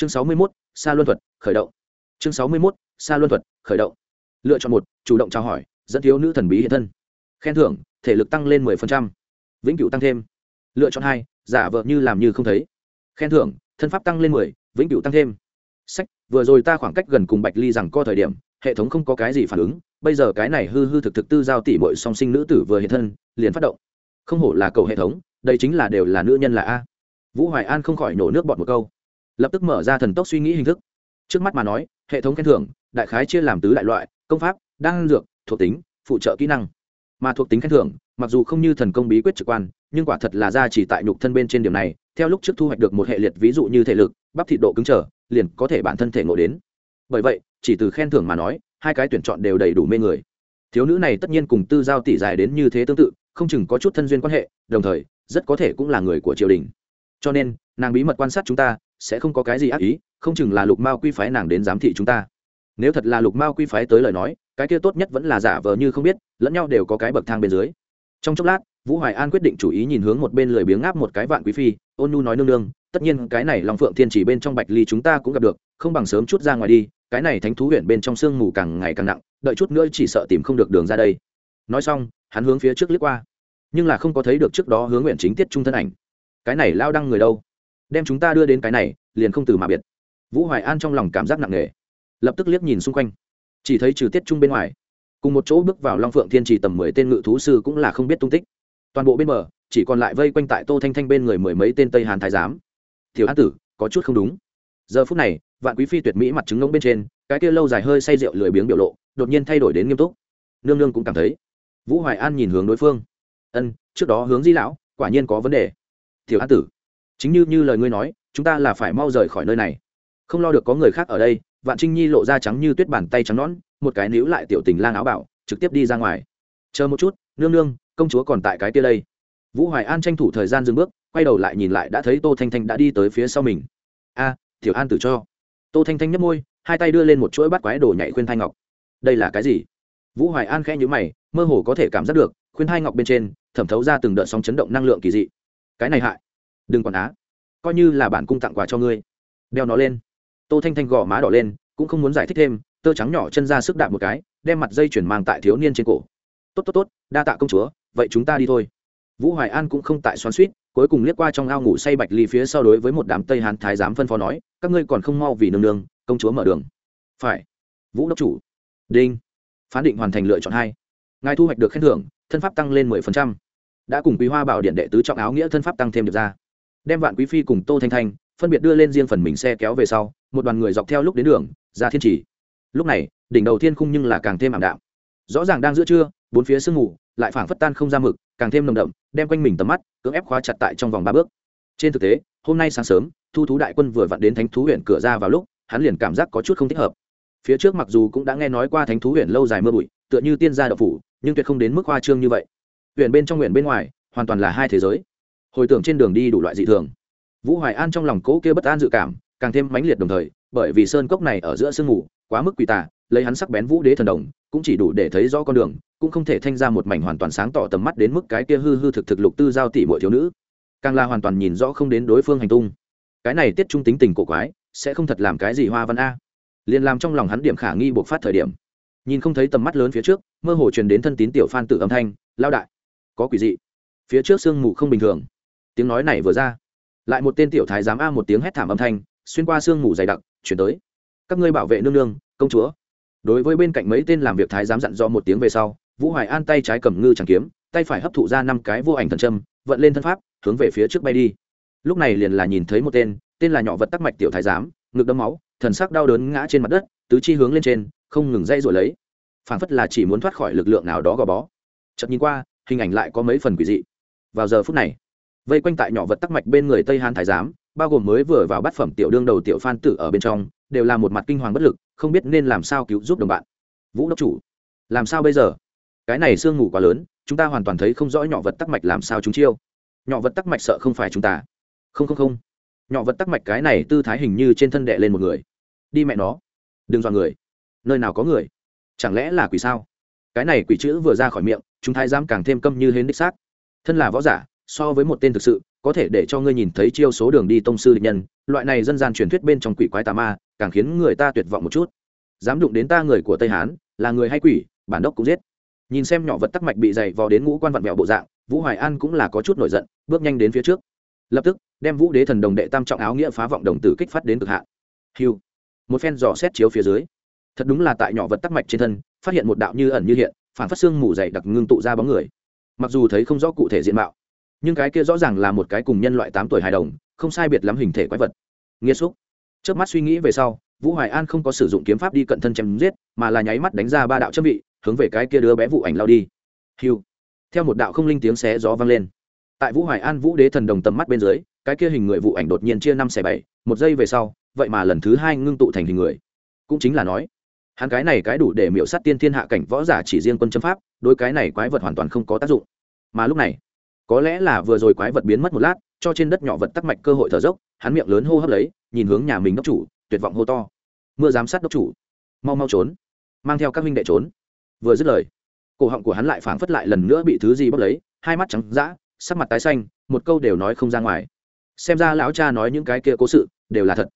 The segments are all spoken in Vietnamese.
chương sáu mươi mốt xa luân thuật, khởi động. Chương sáu mươi mốt xa luân thuật, khởi động. Lựa chọn một, chủ động trao hỏi, dẫn thiếu nữ thần bí hiện thân. Khen thưởng, thể lực tăng lên mười phần trăm. Vĩnh cửu tăng thêm. Lựa chọn hai, giả vợ như làm như không thấy. Khen thưởng, thân pháp tăng lên mười, vĩnh cửu tăng thêm. Sách, vừa rồi ta khoảng cách gần cùng bạch ly rằng co thời điểm, hệ thống không có cái gì phản ứng, bây giờ cái này hư hư thực thực tư giao tỷ bội song sinh nữ tử vừa hiện thân, liền phát động. Không hổ là cầu hệ thống, đây chính là đều là nữ nhân là a. Vũ hoài an không khỏi nổ nước bọt một câu lập tức mở ra thần tốc suy nghĩ hình thức. Trước mắt mà nói, hệ thống khen thưởng, đại khái chia làm tứ đại loại, công pháp, đan dược, thuộc tính, phụ trợ kỹ năng. Mà thuộc tính khen thưởng, mặc dù không như thần công bí quyết trực quan, nhưng quả thật là ra chỉ tại nhục thân bên trên điểm này, theo lúc trước thu hoạch được một hệ liệt ví dụ như thể lực, bắp thịt độ cứng trở, liền có thể bản thân thể ngộ đến. Bởi vậy, chỉ từ khen thưởng mà nói, hai cái tuyển chọn đều đầy đủ mê người. Thiếu nữ này tất nhiên cùng tư giao tỷ dài đến như thế tương tự, không chừng có chút thân duyên quan hệ, đồng thời, rất có thể cũng là người của triều đình. Cho nên, nàng bí mật quan sát chúng ta sẽ không có cái gì ác ý, không chừng là lục mao quy phái nàng đến giám thị chúng ta. Nếu thật là lục mao quy phái tới lời nói, cái kia tốt nhất vẫn là giả vờ như không biết, lẫn nhau đều có cái bậc thang bên dưới. Trong chốc lát, vũ hoài an quyết định chủ ý nhìn hướng một bên lười biếng áp một cái vạn quý phi, ôn nu nói nương nương, tất nhiên, cái này long phượng thiên chỉ bên trong bạch ly chúng ta cũng gặp được, không bằng sớm chút ra ngoài đi, cái này thánh thú huyện bên trong sương mù càng ngày càng nặng, đợi chút nữa chỉ sợ tìm không được đường ra đây. Nói xong, hắn hướng phía trước liếc qua, nhưng là không có thấy được trước đó hướng nguyện chính tiết trung thân ảnh. Cái này lao đăng người đâu? Đem chúng ta đưa đến cái này, liền không từ mà biệt. Vũ hoài an trong lòng cảm giác nặng nề, lập tức liếc nhìn xung quanh. Chỉ thấy trừ tiết trung bên ngoài, cùng một chỗ bước vào long phượng thiên trì tầm mười tên ngự thú sư cũng là không biết tung tích. Toàn bộ bên bờ, chỉ còn lại vây quanh tại tô thanh thanh bên người mười mấy tên tây hàn thái giám. Thiếu an tử, có chút không đúng. Giờ phút này, vạn quý phi tuyệt mỹ mặt trứng ngông bên trên, cái kia lâu dài hơi say rượu lười biếng biểu lộ, đột nhiên thay đổi đến nghiêm túc. Nương nương cũng cảm thấy, vũ hoài an nhìn hướng đối phương. Ân, trước đó hướng di lão, quả nhiên có vấn đề. Thiếu an tử chính như như lời ngươi nói, chúng ta là phải mau rời khỏi nơi này. Không lo được có người khác ở đây, vạn trinh nhi lộ ra trắng như tuyết bàn tay trắng nõn, một cái níu lại tiểu tình lang áo bảo, trực tiếp đi ra ngoài. Chờ một chút, nương nương, công chúa còn tại cái kia đây. Vũ hoài an tranh thủ thời gian dừng bước, quay đầu lại nhìn lại đã thấy tô thanh thanh đã đi tới phía sau mình. A, tiểu an tử cho. Tô thanh thanh nhấp môi, hai tay đưa lên một chuỗi bắt quái đồ nhảy khuyên thai ngọc. Đây là cái gì? Vũ hoài an khẽ nhữ mày, mơ hồ có thể cảm giác được, khuyên thai ngọc bên trên, thẩm thấu ra từng đợt sóng chấn động năng lượng kỳ dị. Cái này hại đừng còn á. Coi như là bản cung tặng quà cho ngươi. Đeo nó lên. Tô thanh thanh gò má đỏ lên, cũng không muốn giải thích thêm, tơ trắng nhỏ chân ra sức đạp một cái, đem mặt dây chuyển mang tại thiếu niên trên cổ. Tốt tốt tốt, đa tạ công chúa, vậy chúng ta đi thôi. Vũ hoài an cũng không tại xoắn suýt cuối cùng liếc qua trong ao ngủ say bạch ly phía sau đối với một đám tây hán thái giám phân phó nói, các ngươi còn không mau vì nương nương, công chúa mở đường. Phải. Vũ đốc chủ. Đinh. Phán định hoàn thành lựa chọn hai. Ngài thu hoạch được khen thưởng, thân pháp tăng lên mười phần trăm. Đã cùng quý hoa bảo điện đệ tứ trọng áo nghĩa thân pháp tăng thêm được ra đem vạn quý phi cùng tô thanh thanh phân biệt đưa lên riêng phần mình xe kéo về sau, một đoàn người dọc theo lúc đến đường, ra thiên trì. Lúc này, đỉnh đầu thiên khung nhưng là càng thêm ảm đạm. Rõ ràng đang giữa trưa, bốn phía sương mù, lại phảng phất tan không ra mực, càng thêm nồng đậm, đem quanh mình tầm mắt cưỡng ép khóa chặt tại trong vòng ba bước. Trên thực tế, hôm nay sáng sớm, thu thú đại quân vừa vặn đến thánh thú huyện cửa ra vào lúc, hắn liền cảm giác có chút không thích hợp. Phía trước mặc dù cũng đã nghe nói qua thánh thú huyện lâu dài mưa bụi, tựa như tiên gia đậu phủ, nhưng tuyệt không đến mức hoa trương như vậy. Huyện bên trong huyện bên ngoài, hoàn toàn là hai thế giới hồi tưởng trên đường đi đủ loại dị thường. Vũ hoài an trong lòng cố kia bất an dự cảm, càng thêm mãnh liệt đồng thời, bởi vì sơn cốc này ở giữa sương mù, quá mức quỳ tà, lấy hắn sắc bén vũ đế thần đồng, cũng chỉ đủ để thấy rõ con đường, cũng không thể thanh ra một mảnh hoàn toàn sáng tỏ tầm mắt đến mức cái kia hư hư thực thực lục tư giao tỷ mỗi thiếu nữ. Càng là hoàn toàn nhìn rõ không đến đối phương hành tung. Cái này tiết trung tính tình cổ quái, sẽ không thật làm cái gì hoa văn a. Liền làm trong lòng hắn điểm khả nghi buộc phát thời điểm. Nhìn không thấy tầm mắt lớn phía trước, mơ hồ truyền đến thân tín tiểu phan tự âm thanh lao đại, có quỷ dị. Phía trước sương mù không bình thường tiếng nói này vừa ra, lại một tên tiểu thái giám a một tiếng hét thảm âm thanh, xuyên qua sương mù dày đặc, chuyển tới. Các ngươi bảo vệ nương nương, công chúa. Đối với bên cạnh mấy tên làm việc thái giám dặn do một tiếng về sau, vũ hoài an tay trái cầm ngư chẳng kiếm, tay phải hấp thụ ra năm cái vô ảnh thần châm, vận lên thân pháp, hướng về phía trước bay đi. Lúc này liền là nhìn thấy một tên tên là nhỏ vật tắc mạch tiểu thái giám, ngực đấm máu, thần sắc đau đớn ngã trên mặt đất, tứ chi hướng lên trên, không ngừng dây rồi lấy. Phảng phất là chỉ muốn thoát khỏi lực lượng nào đó gò bó. Chợt nhìn qua, hình ảnh lại có mấy phần quỷ dị. Vào giờ phút này vây quanh tại nhỏ vật tắc mạch bên người tây hàn thái giám, bao gồm mới vừa vào bát phẩm tiểu đương đầu tiểu phan tử ở bên trong, đều là một mặt kinh hoàng bất lực, không biết nên làm sao cứu giúp đồng bạn. Vũ đốc chủ, làm sao bây giờ? Cái này sương ngủ quá lớn, chúng ta hoàn toàn thấy không rõ nhỏ vật tắc mạch làm sao chúng chiêu. Nhỏ vật tắc mạch sợ không phải chúng ta. Không không không. Nhỏ vật tắc mạch cái này tư thái hình như trên thân đệ lên một người. Đi mẹ nó. Đừng dọn người. Nơi nào có người? Chẳng lẽ là quỷ sao? Cái này quỷ chữ vừa ra khỏi miệng, chúng thái Giám càng thêm câm như hến đích xác. Thân là võ giả so với một tên thực sự, có thể để cho ngươi nhìn thấy chiêu số đường đi tông sư địch nhân, loại này dân gian truyền thuyết bên trong quỷ quái tà ma, càng khiến người ta tuyệt vọng một chút. Dám đụng đến ta người của tây hán, là người hay quỷ, bản đốc cũng giết. Nhìn xem nhỏ vật tắc mạch bị dày vò đến ngũ quan vặn vẹo bộ dạng, vũ hoài an cũng là có chút nổi giận, bước nhanh đến phía trước. Lập tức, đem vũ đế thần đồng đệ tam trọng áo nghĩa phá vọng đồng tử kích phát đến cực hạn. Hiu một phen dò xét chiếu phía dưới. Thật đúng là tại nhỏ vật tắc mạch trên thân, phát hiện một đạo như ẩn như hiện, phản phát xương mù dày đặc ngưng tụ ra bóng người. Mặc dù thấy không rõ cụ thể diện mạo nhưng cái kia rõ ràng là một cái cùng nhân loại tám tuổi hài đồng, không sai biệt lắm hình thể quái vật. Nghĩa xúc. Trước mắt suy nghĩ về sau, vũ hoài an không có sử dụng kiếm pháp đi cận thân chém giết, mà là nháy mắt đánh ra ba đạo châm vị, hướng về cái kia đứa bé vụ ảnh lao đi. Hiu. Theo một đạo không linh tiếng xé gió vang lên. Tại vũ hoài an vũ đế thần đồng tầm mắt bên dưới, cái kia hình người vụ ảnh đột nhiên chia năm xẻ bảy, một giây về sau, vậy mà lần thứ hai ngưng tụ thành hình người. Cũng chính là nói, hắn cái này cái đủ để miễu sát tiên thiên hạ cảnh võ giả chỉ riêng quân châm pháp đôi cái này quái vật hoàn toàn không có tác dụng. Mà lúc này có lẽ là vừa rồi quái vật biến mất một lát, cho trên đất nhỏ vật tắc mạch cơ hội thở dốc, hắn miệng lớn hô hấp lấy, nhìn hướng nhà mình đốc chủ, tuyệt vọng hô to. Mưa giám sát đốc chủ. Mau mau trốn. Mang theo các huynh đệ trốn. Vừa dứt lời, cổ họng của hắn lại phảng phất lại lần nữa bị thứ gì bốc lấy, hai mắt trắng d sắc mặt tái xanh, một câu đều nói không ra ngoài. Xem ra lão cha nói những cái kia cố sự, đều là thật.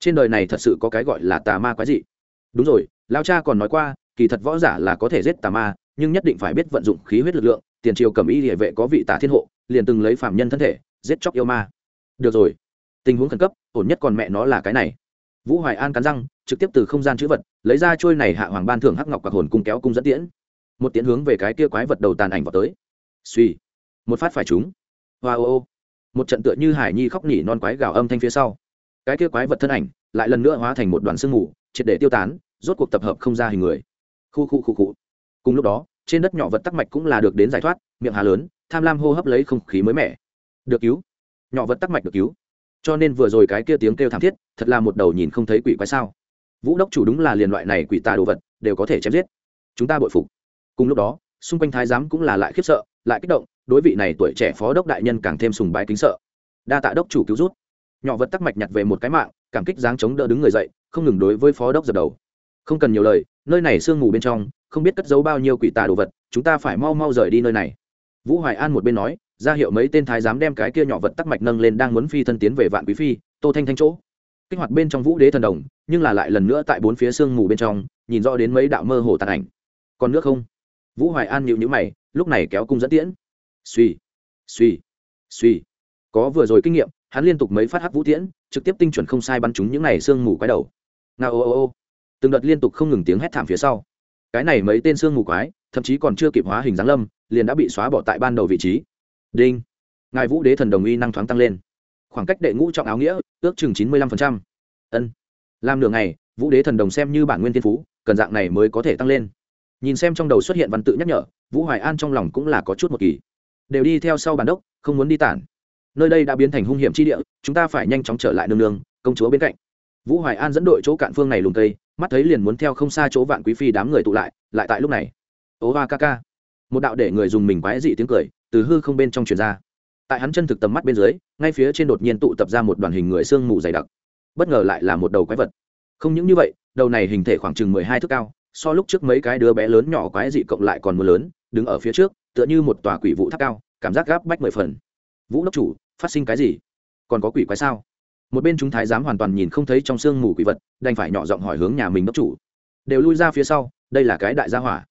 Trên đời này thật sự có cái gọi là tà ma quái dị. Đúng rồi, lão cha còn nói qua, kỳ thật võ giả là có thể giết tà ma, nhưng nhất định phải biết vận dụng khí huyết lực lượng tiền triều cầm y địa vệ có vị tả thiên hộ, liền từng lấy phạm nhân thân thể, giết chóc yêu ma. Được rồi, tình huống khẩn cấp, ổn nhất còn mẹ nó là cái này. Vũ hoài an cắn răng, trực tiếp từ không gian chữ vật, lấy ra trôi này hạ hoàng ban thưởng hắc ngọc quạt hồn cung kéo cung dẫn tiễn. Một tiễn hướng về cái kia quái vật đầu tàn ảnh vào tới. Suy một phát phải chúng. hoa ô ô. Một trận tựa như hải nhi khóc nhỉ non quái gào âm thanh phía sau. Cái kia quái vật thân ảnh lại lần nữa hóa thành một đoàn sương mù, triệt để tiêu tán, rốt cuộc tập hợp không ra hình người. Khu khu khu khu. Cùng lúc đó trên đất nhỏ vật tắc mạch cũng là được đến giải thoát, miệng hà lớn, tham lam hô hấp lấy không khí mới mẻ. Được cứu. Nhỏ vật tắc mạch được cứu. Cho nên vừa rồi cái kia tiếng kêu thảm thiết, thật là một đầu nhìn không thấy quỷ quái sao. Vũ đốc chủ đúng là liền loại này quỷ tà đồ vật, đều có thể chém giết. Chúng ta bội phục. Cùng lúc đó, xung quanh thái giám cũng là lại khiếp sợ, lại kích động, đối vị này tuổi trẻ phó đốc đại nhân càng thêm sùng bái kính sợ. Đa tạ đốc chủ cứu rút nhỏ vật tắc mạch nhặt về một cái mạng, cảm kích dáng chống đỡ đứng người dậy, không ngừng đối với phó đốc dập đầu. Không cần nhiều lời, nơi này sương mù bên trong không biết cất giấu bao nhiêu quỷ tà đồ vật, chúng ta phải mau mau rời đi nơi này. Vũ hoài an một bên nói, ra hiệu mấy tên thái giám đem cái kia nhỏ vật tắc mạch nâng lên đang muốn phi thân tiến về vạn quý phi, tô thanh thanh chỗ. Kích hoạt bên trong vũ đế thần đồng, nhưng là lại lần nữa tại bốn phía sương mù bên trong, nhìn rõ đến mấy đạo mơ hồ tàn ảnh. Còn nước không? Vũ hoài an nhịu nhữ mày, lúc này kéo cung dẫn tiễn. Suy suy suy có vừa rồi kinh nghiệm, hắn liên tục mấy phát hắc vũ tiễn, trực tiếp tinh chuẩn không sai bắn chúng những này sương mù quái đầu. Nga ô ô ô. Từng đợt liên tục không ngừng tiếng hét thảm phía sau cái này mấy tên xương mù quái, thậm chí còn chưa kịp hóa hình dáng lâm, liền đã bị xóa bỏ tại ban đầu vị trí. Đinh. Ngài vũ đế thần đồng uy năng thoáng tăng lên. Khoảng cách đệ ngũ trọng áo nghĩa, ước chừng chín mươi lăm ân. Làm nửa ngày, vũ đế thần đồng xem như bản nguyên thiên phú, cần dạng này mới có thể tăng lên. Nhìn xem trong đầu xuất hiện văn tự nhắc nhở, vũ hoài an trong lòng cũng là có chút một kỳ. Đều đi theo sau bản đốc, không muốn đi tản. Nơi đây đã biến thành hung hiểm chi địa, chúng ta phải nhanh chóng trở lại nương nương, công chúa bên cạnh vũ hoài an dẫn đội chỗ cạn phương này lùng cây, mắt thấy liền muốn theo không xa chỗ vạn quý phi đám người tụ lại lại tại lúc này. Ố hoa ca ca. Một đạo để người dùng mình quái dị tiếng cười, từ hư không bên trong truyền ra. Tại hắn chân thực tầm mắt bên dưới, ngay phía trên đột nhiên tụ tập ra một đoàn hình người sương mù dày đặc. Bất ngờ lại là một đầu quái vật. Không những như vậy, đầu này hình thể khoảng chừng mười hai thước cao, so lúc trước mấy cái đứa bé lớn nhỏ quái dị cộng lại còn mưa lớn, đứng ở phía trước, tựa như một tòa quỷ vụ tháp cao, cảm giác gáp bách mười phần. Vũ đốc chủ, phát sinh cái gì? Còn có quỷ quái sao? Một bên chúng thái giám hoàn toàn nhìn không thấy trong sương mù quỷ vật đành phải nhỏ giọng hỏi hướng nhà mình đốc chủ. Đều lui ra phía sau đây là cái đại gia hỏa.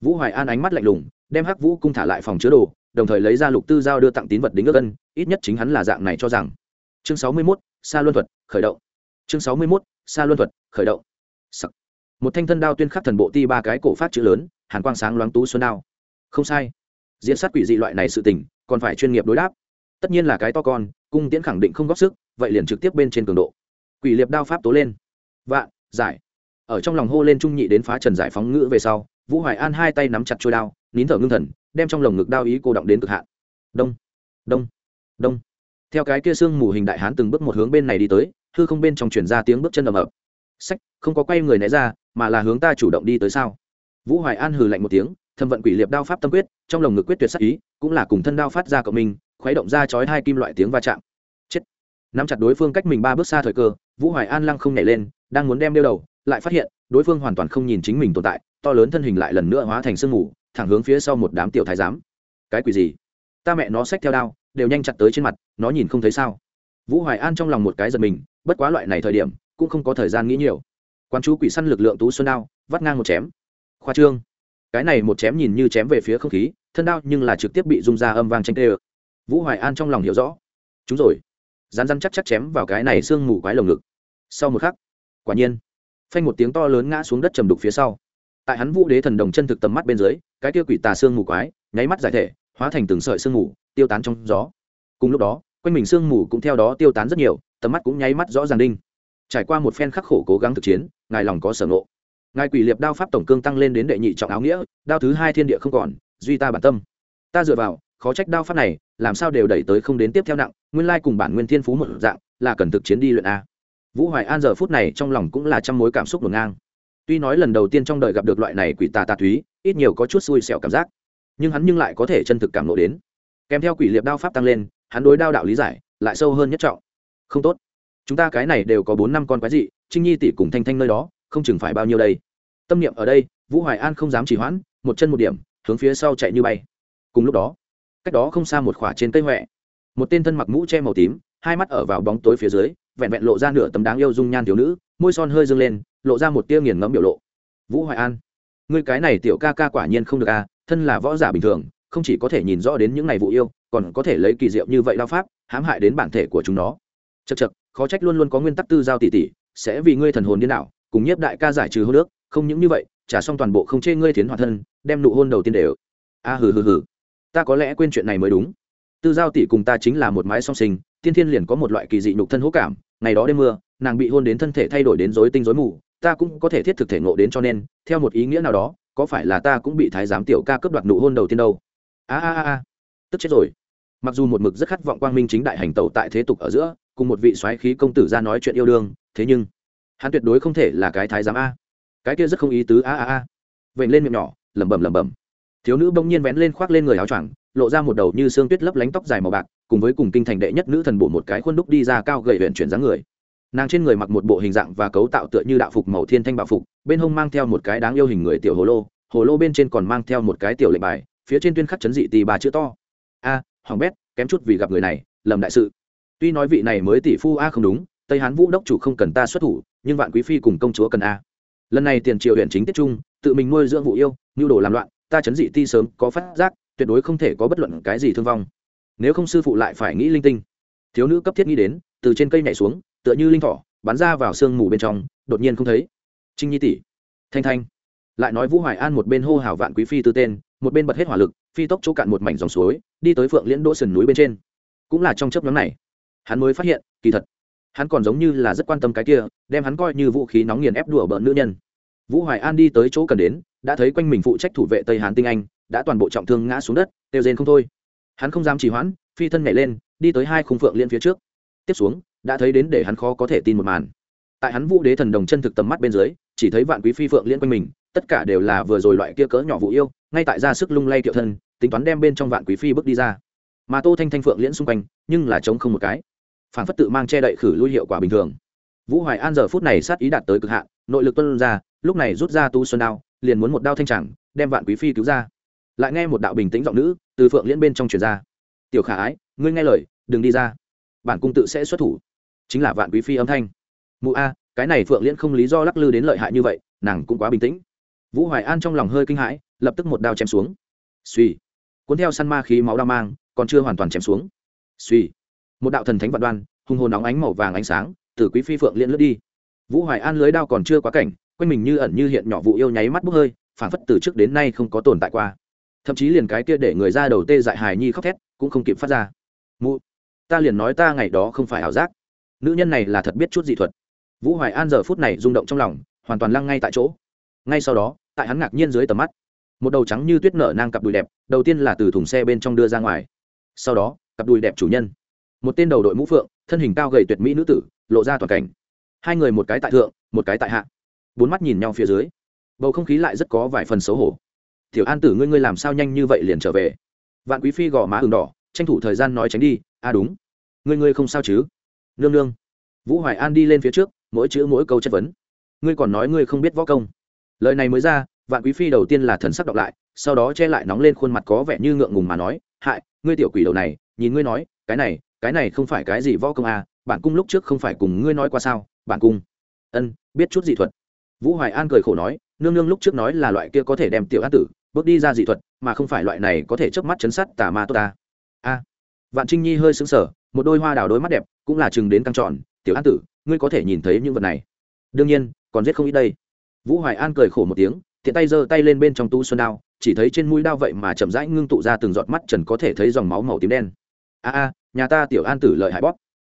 Vũ hoài an ánh mắt lạnh lùng đem hắc vũ cung thả lại phòng chứa đồ đồng thời lấy ra lục tư giao đưa tặng tín vật đính ước ân ít nhất chính hắn là dạng này cho rằng. Chương sáu mươi 61, xa luân thuật khởi động. Chương sáu mươi 61, xa luân thuật khởi động. Sắc. một thanh thân đao tuyên khắc thần bộ ti ba cái cổ phát chữ lớn hàn quang sáng loáng tú xuân đao. Không sai. Diễn sát quỷ dị loại này sự tình còn phải chuyên nghiệp đối đáp. Tất nhiên là cái to con cung tiễn khẳng định không góp sức vậy liền trực tiếp bên trên cường độ. Quỷ liệp đao pháp tố lên. Vạn, giải. Ở trong lòng hô lên trung nhị đến phá trần giải phóng ngữ về sau, vũ hoài an hai tay nắm chặt trôi đao, nín thở ngưng thần, đem trong lồng ngực đao ý cô động đến cực hạn. Đông đông đông. Theo cái kia xương mù hình đại hán từng bước một hướng bên này đi tới, hư không bên trong chuyển ra tiếng bước chân ầm ập sách, không có quay người né ra, mà là hướng ta chủ động đi tới sao? Vũ hoài an hừ lạnh một tiếng, thâm vận quỷ liệp đao pháp tâm quyết, trong lồng ngực quyết tuyệt sắc ý, cũng là cùng thân đao phát ra cộng mình khuấy động ra chói hai kim loại tiếng va chạm nắm chặt đối phương cách mình ba bước xa thời cơ, vũ hoài an lăng không nhảy lên, đang muốn đem đeo đầu, lại phát hiện, đối phương hoàn toàn không nhìn chính mình tồn tại, to lớn thân hình lại lần nữa hóa thành sương mù, thẳng hướng phía sau một đám tiểu thái giám. Cái quỷ gì? Ta mẹ nó xách theo đao, đều nhanh chặt tới trên mặt, nó nhìn không thấy sao? Vũ hoài an trong lòng một cái giật mình, bất quá loại này thời điểm, cũng không có thời gian nghĩ nhiều. Quan chú quỷ săn lực lượng tú xuân đao, vắt ngang một chém. Khoa trương. Cái này một chém nhìn như chém về phía không khí, thân đao nhưng là trực tiếp bị rung ra âm vang tranh tê ơ. Vũ hoài an trong lòng hiểu rõ. Chúng rồi rán rán chắc chắc chém vào cái này sương mù quái lồng ngực. Sau một khắc, quả nhiên, phanh một tiếng to lớn ngã xuống đất trầm đục phía sau. Tại hắn vũ đế thần đồng chân thực tầm mắt bên dưới, cái kia quỷ tà sương mù quái, nháy mắt giải thể, hóa thành từng sợi sương mù, tiêu tán trong gió. Cùng lúc đó, quanh mình sương mù cũng theo đó tiêu tán rất nhiều, tầm mắt cũng nháy mắt rõ ràng đinh. Trải qua một phen khắc khổ cố gắng thực chiến, ngài lòng có sở ngộ. Ngài quỷ liệp đao pháp tổng cương tăng lên đến đệ nhị trọng áo nghĩa, đao thứ hai thiên địa không còn, duy ta bản tâm. Ta dựa vào khó trách đao pháp này, làm sao đều đẩy tới không đến tiếp theo nặng, nguyên lai cùng bản nguyên thiên phú một dạng, là cần thực chiến đi luyện a. Vũ hoài an giờ phút này trong lòng cũng là trăm mối cảm xúc ngổn ngang. Tuy nói lần đầu tiên trong đời gặp được loại này quỷ tà tà thúy, ít nhiều có chút xui xẻo cảm giác, nhưng hắn nhưng lại có thể chân thực cảm nộ đến. Kèm theo quỷ liệp đao pháp tăng lên, hắn đối đao đạo lý giải, lại sâu hơn nhất trọng. Không tốt. Chúng ta cái này đều có bốn năm con quái dị, trinh nhi tỷ cùng thanh thanh nơi đó, không chừng phải bao nhiêu đây. Tâm niệm ở đây, vũ hoài an không dám chỉ hoãn, một chân một điểm, hướng phía sau chạy như bay. Cùng lúc đó cách đó không xa một khỏa trên cây huệ. Một tên thân mặc mũ che màu tím hai mắt ở vào bóng tối phía dưới vẹn vẹn lộ ra nửa tấm đáng yêu dung nhan thiếu nữ môi son hơi dâng lên lộ ra một tia nghiền ngẫm biểu lộ. Vũ hoài an ngươi cái này tiểu ca ca quả nhiên không được a à, thân là võ giả bình thường không chỉ có thể nhìn rõ đến những ngày vụ yêu còn có thể lấy kỳ diệu như vậy đao pháp hãm hại đến bản thể của chúng nó. Chật chật khó trách luôn luôn có nguyên tắc tư giao tỷ tỷ sẽ vì ngươi thần hồn điên đảo cùng nhiếp đại ca giải trừ hôn nước không những như vậy trả xong toàn bộ không chê ngươi thiến hoạt thân đem nụ hôn đầu tiên đều. A hừ hừ hừ ta có lẽ quên chuyện này mới đúng. Tư giao tỷ cùng ta chính là một mái song sinh, tiên thiên liền có một loại kỳ dị nhục thân hữu cảm, ngày đó đêm mưa, nàng bị hôn đến thân thể thay đổi đến rối tinh rối mù, ta cũng có thể thiết thực thể ngộ đến cho nên, theo một ý nghĩa nào đó, có phải là ta cũng bị thái giám tiểu ca cướp đoạt nụ hôn đầu tiên đâu? A a a tức chết rồi. Mặc dù một mực rất khát vọng quang minh chính đại hành tẩu tại thế tục ở giữa, cùng một vị soái khí công tử ra nói chuyện yêu đương, thế nhưng, hắn tuyệt đối không thể là cái thái giám a. Cái kia rất không ý tứ, a a a. Vậy lên miệng nhỏ, lẩm bẩm lẩm bẩm thiếu nữ bỗng nhiên vén lên khoác lên người áo choàng, lộ ra một đầu như xương tuyết lấp lánh tóc dài màu bạc, cùng với cùng kinh thành đệ nhất nữ thần bổ một cái khuôn đúc đi ra cao gậy huyện chuyển dáng người. Nàng trên người mặc một bộ hình dạng và cấu tạo tựa như đạo phục màu thiên thanh bảo phục, bên hông mang theo một cái đáng yêu hình người tiểu hồ lô hồ lô bên trên còn mang theo một cái tiểu lệnh bài, phía trên tuyên khắc chấn dị tì bà chữ to. A, hoàng bét, kém chút vì gặp người này lầm đại sự. Tuy nói vị này mới tỷ phu a không đúng, tây hán vũ đốc chủ không cần ta xuất thủ, nhưng vạn quý phi cùng công chúa cần a. Lần này tiền triều huyện chính tiết trung, tự mình nuôi dưỡng vụ yêu, nhu đồ làm loạn ta chấn dị ti sớm, có phát giác, tuyệt đối không thể có bất luận cái gì thương vong. Nếu không sư phụ lại phải nghĩ linh tinh. Thiếu nữ cấp thiết nghĩ đến, từ trên cây nhảy xuống, tựa như linh thỏ, bắn ra vào sương mù bên trong, đột nhiên không thấy. Trinh nhi tỷ. Thanh thanh. Lại nói vũ hoài an một bên hô hào vạn quý phi tư tên, một bên bật hết hỏa lực, phi tốc chỗ cạn một mảnh dòng suối, đi tới phượng liễn đỗ sườn núi bên trên. Cũng là trong chấp nhóm này, hắn mới phát hiện, kỳ thật, hắn còn giống như là rất quan tâm cái kia, đem hắn coi như vũ khí nóng nghiền ép đùa bỡn nữ nhân. Vũ hoài an đi tới chỗ cần đến đã thấy quanh mình phụ trách thủ vệ tây hán tinh anh, đã toàn bộ trọng thương ngã xuống đất đều rên không thôi. Hắn không dám trì hoãn, phi thân nhảy lên, đi tới hai khung phượng liên phía trước. Tiếp xuống, đã thấy đến để hắn khó có thể tin một màn. Tại hắn vũ đế thần đồng chân thực tầm mắt bên dưới, chỉ thấy vạn quý phi phượng liên quanh mình, tất cả đều là vừa rồi loại kia cỡ nhỏ vụ yêu, ngay tại ra sức lung lay kiệu thân, tính toán đem bên trong vạn quý phi bước đi ra. Mà tô thanh thanh phượng liễn xung quanh, nhưng là chống không một cái. Phản phất tự mang che đậy khử lui hiệu quả bình thường. Vũ hoài an giờ phút này sát ý đạt tới cực hạn, nội lực tuân ra, lúc này rút ra tu xuân đao liền muốn một đao thanh chẳng, đem vạn quý phi cứu ra. Lại nghe một đạo bình tĩnh giọng nữ từ phượng liễn bên trong truyền ra. Tiểu khả ái, ngươi nghe lời, đừng đi ra. Bản cung tự sẽ xuất thủ. Chính là vạn quý phi âm thanh. Mụ a, cái này phượng liễn không lý do lắc lư đến lợi hại như vậy, nàng cũng quá bình tĩnh. Vũ hoài an trong lòng hơi kinh hãi, lập tức một đao chém xuống. Suy cuốn theo săn ma khí máu đao mang, còn chưa hoàn toàn chém xuống. Suy một đạo thần thánh vạn đoan hùng hồn nóng ánh màu vàng ánh sáng, từ quý phi phượng liễn lướt đi. Vũ hoài an lưới đao còn chưa quá cảnh quanh mình như ẩn như hiện nhỏ vụ yêu nháy mắt bốc hơi phản phất từ trước đến nay không có tồn tại qua. Thậm chí liền cái kia để người ra đầu tê dại hài nhi khóc thét, cũng không kịp phát ra. Mụ, ta liền nói ta ngày đó không phải ảo giác. Nữ nhân này là thật biết chút dị thuật. Vũ hoài an giờ phút này rung động trong lòng, hoàn toàn lăng ngay tại chỗ. Ngay sau đó, tại hắn ngạc nhiên dưới tầm mắt, một đầu trắng như tuyết nở nang cặp đùi đẹp, đầu tiên là từ thùng xe bên trong đưa ra ngoài. Sau đó, cặp đùi đẹp chủ nhân. Một tên đầu đội mũ phượng, thân hình cao gầy tuyệt mỹ nữ tử, lộ ra toàn cảnh. Hai người một cái tại thượng, một cái tại hạ bốn mắt nhìn nhau phía dưới. Bầu không khí lại rất có vài phần xấu hổ. Tiểu an tử, ngươi ngươi làm sao nhanh như vậy liền trở về? Vạn quý phi gò má hừng đỏ, tranh thủ thời gian nói tránh đi, a à đúng. Ngươi ngươi không sao chứ? Nương nương. Vũ hoài an đi lên phía trước, mỗi chữ mỗi câu chất vấn. Ngươi còn nói ngươi không biết võ công. Lời này mới ra, vạn quý phi đầu tiên là thần sắc đọc lại, sau đó che lại nóng lên khuôn mặt có vẻ như ngượng ngùng mà nói, hại, ngươi tiểu quỷ đầu này, nhìn ngươi nói, cái này cái này không phải cái gì võ công à bản cung lúc trước không phải cùng ngươi nói qua sao bản cung ân, biết chút dị thuật vũ hoài an cười khổ nói, nương nương lúc trước nói là loại kia có thể đem tiểu an tử bước đi ra dị thuật, mà không phải loại này có thể chớp mắt chấn sát tà ma tốt ta. A. Vạn trinh nhi hơi sững sờ, một đôi hoa đào đôi mắt đẹp, cũng là chừng đến căng tròn, tiểu an tử, ngươi có thể nhìn thấy những vật này. Đương nhiên, còn giết không ít đây. Vũ hoài an cười khổ một tiếng, tiện tay giơ tay lên bên trong tu xuân đao, chỉ thấy trên mũi đao vậy mà chậm rãi ngưng tụ ra từng giọt mắt trần có thể thấy dòng máu màu tím đen. A a, nhà ta tiểu an tử lợi hại bóp.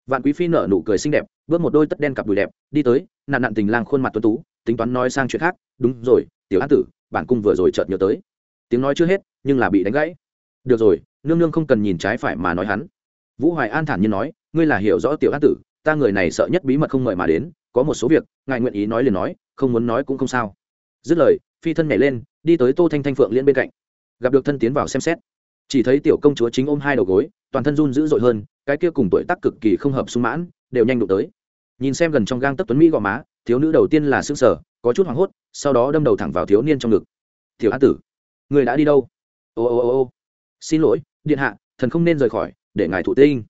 Vạn quý phi nở nụ cười xinh đẹp, bước một đôi tất đen cặp đùi đẹp, đi tới nạn nạn tình lang khuôn mặt tuấn tú tính toán nói sang chuyện khác, đúng rồi, tiểu an tử, bản cung vừa rồi chợt nhớ tới. Tiếng nói chưa hết, nhưng là bị đánh gãy. Được rồi, nương nương không cần nhìn trái phải mà nói hắn. Vũ hoài an thản nhiên nói, ngươi là hiểu rõ tiểu an tử, ta người này sợ nhất bí mật không mời mà đến, có một số việc, ngài nguyện ý nói liền nói, không muốn nói cũng không sao. Dứt lời, phi thân nhảy lên, đi tới tô thanh thanh phượng liên bên cạnh. Gặp được thân tiến vào xem xét, chỉ thấy tiểu công chúa chính ôm hai đầu gối, toàn thân run dữ dội hơn, cái kia cùng tuổi tác cực kỳ không hợp sung mãn, đều nhanh đụng tới. Nhìn xem gần trong gang tấc tuấn mỹ gò má thiếu nữ đầu tiên là xương sở có chút hoảng hốt sau đó đâm đầu thẳng vào thiếu niên trong ngực. Thiếu Á tử người đã đi đâu? Ô ô ô ô. Xin lỗi điện hạ thần không nên rời khỏi để ngài thụ tinh.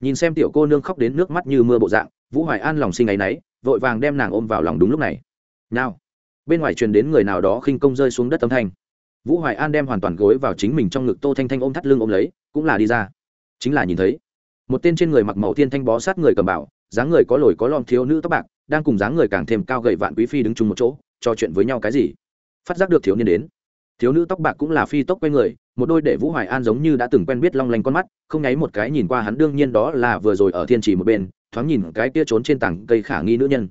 Nhìn xem tiểu cô nương khóc đến nước mắt như mưa bộ dạng vũ hoài an lòng sinh ấ nấy, náy vội vàng đem nàng ôm vào lòng đúng lúc này. Nào. Bên ngoài truyền đến người nào đó khinh công rơi xuống đất âm thanh. Vũ hoài an đem hoàn toàn gối vào chính mình trong ngực tô thanh thanh ôm thắt lưng ôm lấy cũng là đi ra. Chính là nhìn thấy một tên trên người mặc màu thiên thanh bó sát người cầm bảo dáng người có lồi có lom thiếu nữ tóc bạc đang cùng dáng người càng thêm cao gậy vạn quý phi đứng chung một chỗ, trò chuyện với nhau cái gì? Phát giác được thiếu niên đến. Thiếu nữ tóc bạc cũng là phi tốc quay người, một đôi để vũ hoài an giống như đã từng quen biết long lanh con mắt, không nháy một cái nhìn qua hắn, đương nhiên đó là vừa rồi ở thiên trì một bên, thoáng nhìn cái kia trốn trên tảng cây khả nghi nữ nhân.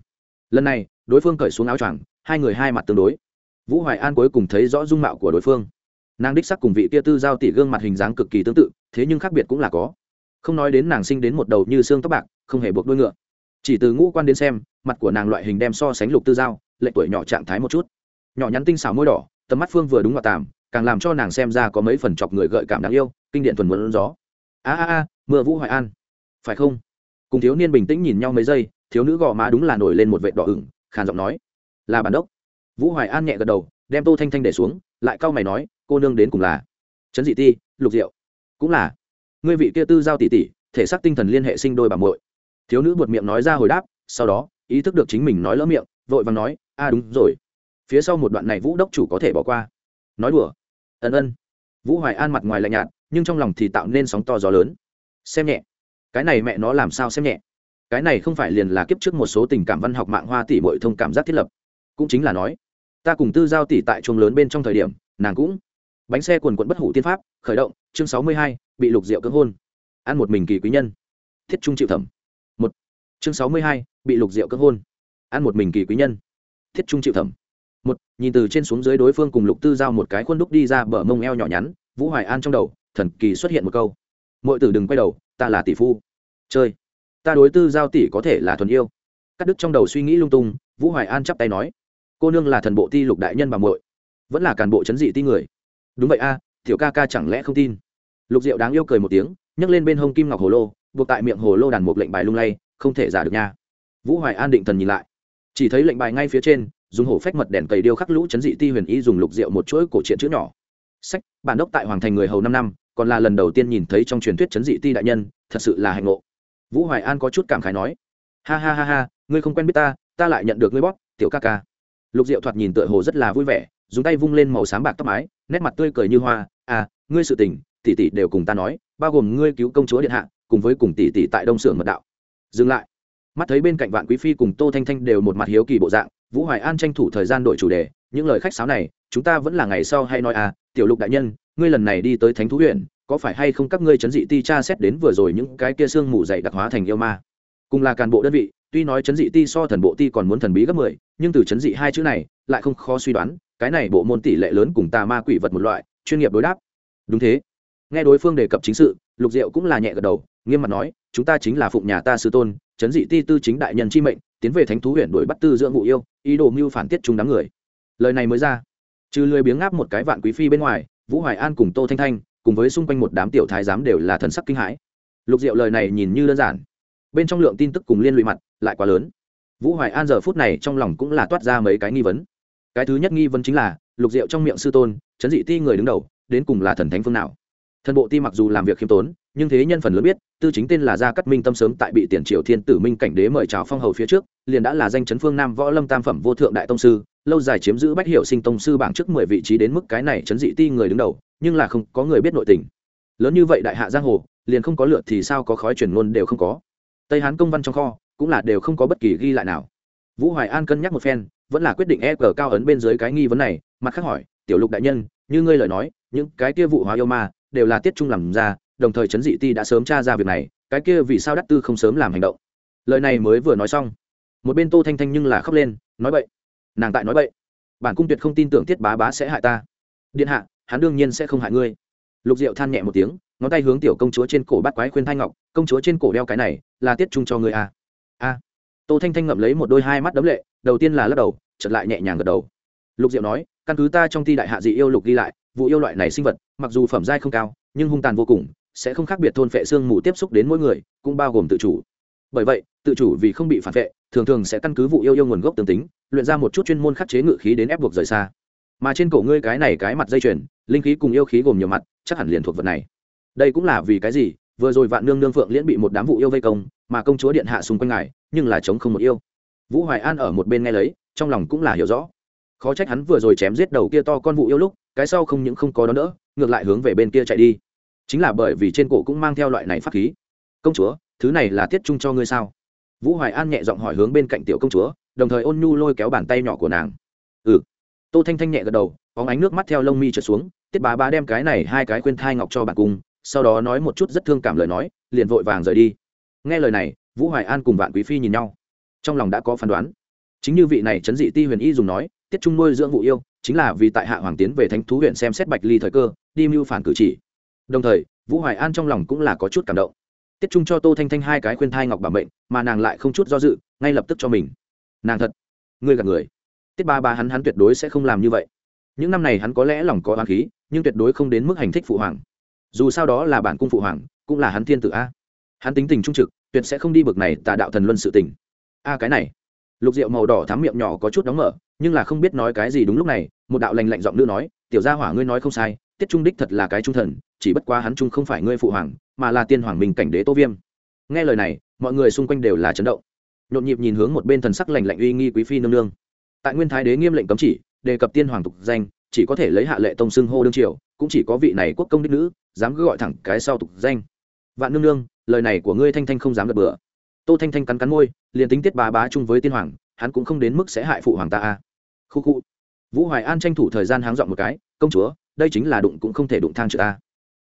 Lần này, đối phương cởi xuống áo choàng, hai người hai mặt tương đối. Vũ hoài an cuối cùng thấy rõ dung mạo của đối phương. Nàng đích sắc cùng vị kia tư giao tỷ gương mặt hình dáng cực kỳ tương tự, thế nhưng khác biệt cũng là có. Không nói đến nàng sinh đến một đầu như xương tóc bạc, không hề buộc đuôi ngựa. Chỉ từ ngũ quan đến xem mặt của nàng loại hình đem so sánh lục tư giao lệ tuổi nhỏ trạng thái một chút. Nhỏ nhắn tinh xảo môi đỏ, tầm mắt phương vừa đúng vào tàm, càng làm cho nàng xem ra có mấy phần chọc người gợi cảm đáng yêu, kinh điện thuần muốn gió. A a a, mưa vũ hoài an. Phải không? Cùng thiếu niên bình tĩnh nhìn nhau mấy giây, thiếu nữ gò má đúng là nổi lên một vệ đỏ ửng, khàn giọng nói. Là bản đốc. Vũ hoài an nhẹ gật đầu, đem tô thanh thanh để xuống, lại cau mày nói, cô nương đến cùng là trấn dị ti, lục diệu. Cũng là. Ngươi vị kia tư giao tỷ tỷ, thể xác tinh thần liên hệ sinh đôi bà muội. Thiếu nữ buột miệng nói ra hồi đáp, sau đó ý thức được chính mình nói lỡ miệng, vội vàng nói, a, đúng rồi. Phía sau một đoạn này vũ đốc chủ có thể bỏ qua. Nói đùa. Ân ân. Vũ hoài an mặt ngoài lạnh nhạt, nhưng trong lòng thì tạo nên sóng to gió lớn. Xem nhẹ. Cái này mẹ nó làm sao xem nhẹ? Cái này không phải liền là kiếp trước một số tình cảm văn học mạng hoa tỷ bội thông cảm giác thiết lập. Cũng chính là nói, ta cùng tư giao tỷ tại chuông lớn bên trong thời điểm, nàng cũng bánh xe quần quận bất hủ tiên pháp, khởi động, chương sáu mươi hai, bị lục rượu cưỡng hôn. Ăn một mình kỳ quý nhân. Thiết trung chịu thẩm. Một. Chương sáu mươi hai bị lục diệu cưỡng hôn. Ăn một mình kỳ quý nhân. Thiết trung chịu thẩm. Một, nhìn từ trên xuống dưới đối phương cùng lục tư giao một cái khuôn đúc đi ra bờ mông eo nhỏ nhắn, vũ hoài an trong đầu, thần kỳ xuất hiện một câu. Mọi tử đừng quay đầu, ta là tỷ phu. Chơi. Ta đối tư giao tỷ có thể là thuần yêu. Cắt đứt trong đầu suy nghĩ lung tung, vũ hoài an chắp tay nói. Cô nương là thần bộ ti lục đại nhân bà muội, vẫn là cán bộ chấn dị ti người. Đúng vậy a, tiểu ca ca chẳng lẽ không tin? Lục diệu đáng yêu cười một tiếng, nhấc lên bên hông kim ngọc hồ lô, buộc tại miệng hồ lô đàn một lệnh bài lung lay, không thể giả được nha vũ hoài an định thần nhìn lại. Chỉ thấy lệnh bài ngay phía trên, dùng hổ phách mật đèn cầy điêu khắc lũ chấn dị ti huyền y dùng lục rượu một chuỗi cổ truyện chữ nhỏ. Sách, bản đốc tại hoàng thành người hầu năm năm, còn là lần đầu tiên nhìn thấy trong truyền thuyết chấn dị ti đại nhân, thật sự là hạnh ngộ. Vũ hoài an có chút cảm khái nói, ha ha ha ha, ngươi không quen biết ta ta lại nhận được ngươi bóp, tiểu ca ca. Lục diệu thoạt nhìn tựa hồ rất là vui vẻ, dùng tay vung lên màu sáng bạc tóc mái, nét mặt tươi cười như hoa à ngươi sự tình, tỷ tỷ đều cùng ta nói, bao gồm ngươi cứu công chúa điện hạ, cùng với cùng tỷ tỷ tại đông xưởng mật đạo. Dừng lại mắt thấy bên cạnh vạn quý phi cùng tô thanh thanh đều một mặt hiếu kỳ bộ dạng, vũ hoài an tranh thủ thời gian đổi chủ đề, những lời khách sáo này, chúng ta vẫn là ngày sau hay nói à tiểu lục đại nhân, ngươi lần này đi tới thánh thú huyện có phải hay không các ngươi chấn dị ti tra xét đến vừa rồi những cái kia xương mù dày đặc hóa thành yêu ma? Cùng là cán bộ đơn vị, tuy nói chấn dị ti so thần bộ ti còn muốn thần bí gấp mười, nhưng từ chấn dị hai chữ này, lại không khó suy đoán, cái này bộ môn tỷ lệ lớn cùng tà ma quỷ vật một loại, chuyên nghiệp đối đáp. Đúng thế. Nghe đối phương đề cập chính sự, lục diệu cũng là nhẹ gật đầu, nghiêm mặt nói, chúng ta chính là phụng nhà ta sư tôn chấn dị ti tư chính đại nhân chi mệnh, tiến về thánh thú huyện đuổi bắt tư dưỡng ngụ yêu, ý đồ mưu phản tiết chúng đám người. Lời này mới ra, trừ lười biếng ngáp một cái vạn quý phi bên ngoài, vũ hoài an cùng tô thanh thanh, cùng với xung quanh một đám tiểu thái giám đều là thần sắc kinh hãi. Lục diệu lời này nhìn như đơn giản, bên trong lượng tin tức cùng liên lụy mặt lại quá lớn. Vũ hoài an giờ phút này trong lòng cũng là toát ra mấy cái nghi vấn. Cái thứ nhất nghi vấn chính là, lục diệu trong miệng sư tôn, chấn dị ti người đứng đầu, đến cùng là thần thánh phương nào? Thần bộ ti mặc dù làm việc khiêm tốn nhưng thế nhân phần lớn biết, tư chính tên là gia cát minh tâm sớm tại bị tiền triều thiên tử minh cảnh đế mời chào phong hầu phía trước, liền đã là danh chấn phương nam võ lâm tam phẩm vô thượng đại tông sư, lâu dài chiếm giữ bách hiệu sinh tông sư bảng trước mười vị trí đến mức cái này chấn dị ti người đứng đầu, nhưng là không có người biết nội tình. Lớn như vậy đại hạ giang hồ, liền không có lượt thì sao có khói truyền ngôn đều không có. Tây hán công văn trong kho, cũng là đều không có bất kỳ ghi lại nào. Vũ hoài an cân nhắc một phen, vẫn là quyết định e cờ cao ấn bên dưới cái nghi vấn này, mặt khác hỏi, tiểu lục đại nhân, như ngươi lời nói, những cái kia vụ hóa yêu ma, đều là tiết trung làm ra đồng thời chấn dị ti đã sớm tra ra việc này, cái kia vì sao đắc tư không sớm làm hành động? Lời này mới vừa nói xong, một bên tô thanh thanh nhưng là khóc lên, nói bậy. Nàng tại nói bậy. Bản cung tuyệt không tin tưởng tiết bá bá sẽ hại ta. Điện hạ, hắn đương nhiên sẽ không hại ngươi. Lục diệu than nhẹ một tiếng, ngón tay hướng tiểu công chúa trên cổ bắt quái khuyên thanh ngọc, công chúa trên cổ đeo cái này, là tiết trung cho ngươi à. a tô thanh thanh ngậm lấy một đôi hai mắt đấm lệ, đầu tiên là lắc đầu chật lại nhẹ nhàng gật đầu. Lục diệu nói, căn cứ ta trong thi đại hạ dị yêu lục ghi lại, vụ yêu loại này sinh vật, mặc dù phẩm giai không cao, nhưng hung tàn vô cùng sẽ không khác biệt thôn phệ xương mù tiếp xúc đến mỗi người, cũng bao gồm tự chủ. Bởi vậy, tự chủ vì không bị phản vệ, thường thường sẽ căn cứ vụ yêu yêu nguồn gốc tương tính, luyện ra một chút chuyên môn khắc chế ngự khí đến ép buộc rời xa. Mà trên cổ ngươi cái này cái mặt dây chuyền, linh khí cùng yêu khí gồm nhiều mặt, chắc hẳn liền thuộc vật này. Đây cũng là vì cái gì, vừa rồi vạn nương nương phượng liễn bị một đám vụ yêu vây công, mà công chúa điện hạ xung quanh ngài, nhưng là chống không một yêu. Vũ hoài an ở một bên nghe lấy, trong lòng cũng là hiểu rõ. Khó trách hắn vừa rồi chém giết đầu kia to con vụ yêu lúc, cái sau không những không có đón đỡ, ngược lại hướng về bên kia chạy đi chính là bởi vì trên cổ cũng mang theo loại này pháp khí. Công chúa, thứ này là tiết trung cho ngươi sao? Vũ hoài an nhẹ giọng hỏi hướng bên cạnh tiểu công chúa, đồng thời ôn nhu lôi kéo bàn tay nhỏ của nàng. Ừ. Tô thanh thanh nhẹ gật đầu có ánh nước mắt theo lông mi trượt xuống, tiết bá bá đem cái này hai cái khuyên thai ngọc cho bà cung, sau đó nói một chút rất thương cảm lời nói, liền vội vàng rời đi. Nghe lời này, vũ hoài an cùng vạn quý phi nhìn nhau. Trong lòng đã có phán đoán. Chính như vị này chấn dị ti huyền y dùng nói, tiết trung nuôi dưỡng vụ yêu, chính là vì tại hạ hoàng tiến về thánh thú huyện xem xét bạch ly thời cơ, đi mưu phản cử chỉ đồng thời, vũ hoài an trong lòng cũng là có chút cảm động. Tiết trung cho tô thanh thanh hai cái khuyên thai ngọc bảo mệnh, mà nàng lại không chút do dự, ngay lập tức cho mình. Nàng thật, ngươi gạt người. Tiết ba ba hắn hắn tuyệt đối sẽ không làm như vậy. Những năm này hắn có lẽ lòng có oán khí, nhưng tuyệt đối không đến mức hành thích phụ hoàng. Dù sao đó là bản cung phụ hoàng, cũng là hắn thiên tử a. Hắn tính tình trung trực, tuyệt sẽ không đi bực này tà đạo thần luân sự tình. A, cái này. Lục rượu màu đỏ thám miệng nhỏ có chút đóng mở, nhưng là không biết nói cái gì đúng lúc này, một đạo lành lạnh giọng nữ nói, tiểu gia hỏa ngươi nói không sai, tiết trung đích thật là cái trung thần chỉ bất quá hắn trung không phải ngươi phụ hoàng, mà là tiên hoàng minh cảnh đế tô viêm. Nghe lời này, mọi người xung quanh đều là chấn động. Nhộn nhịp nhìn hướng một bên thần sắc lành lạnh uy nghi quý phi nương nương. Tại nguyên thái đế nghiêm lệnh cấm chỉ, đề cập tiên hoàng tục danh, chỉ có thể lấy hạ lệ tông xưng hô đương triều, cũng chỉ có vị này quốc công đích nữ, dám cứ gọi thẳng cái sau tục danh. Vạn nương nương, lời này của ngươi thanh thanh không dám gật bừa. Tô thanh thanh cắn cắn môi, liền tính tiết bá bá chung với tiên hoàng, hắn cũng không đến mức sẽ hại phụ hoàng ta a. Khu khu. Vũ hoài an tranh thủ thời gian háng dọn một cái, công chúa, đây chính là đụng cũng không thể đụng thang chữ ta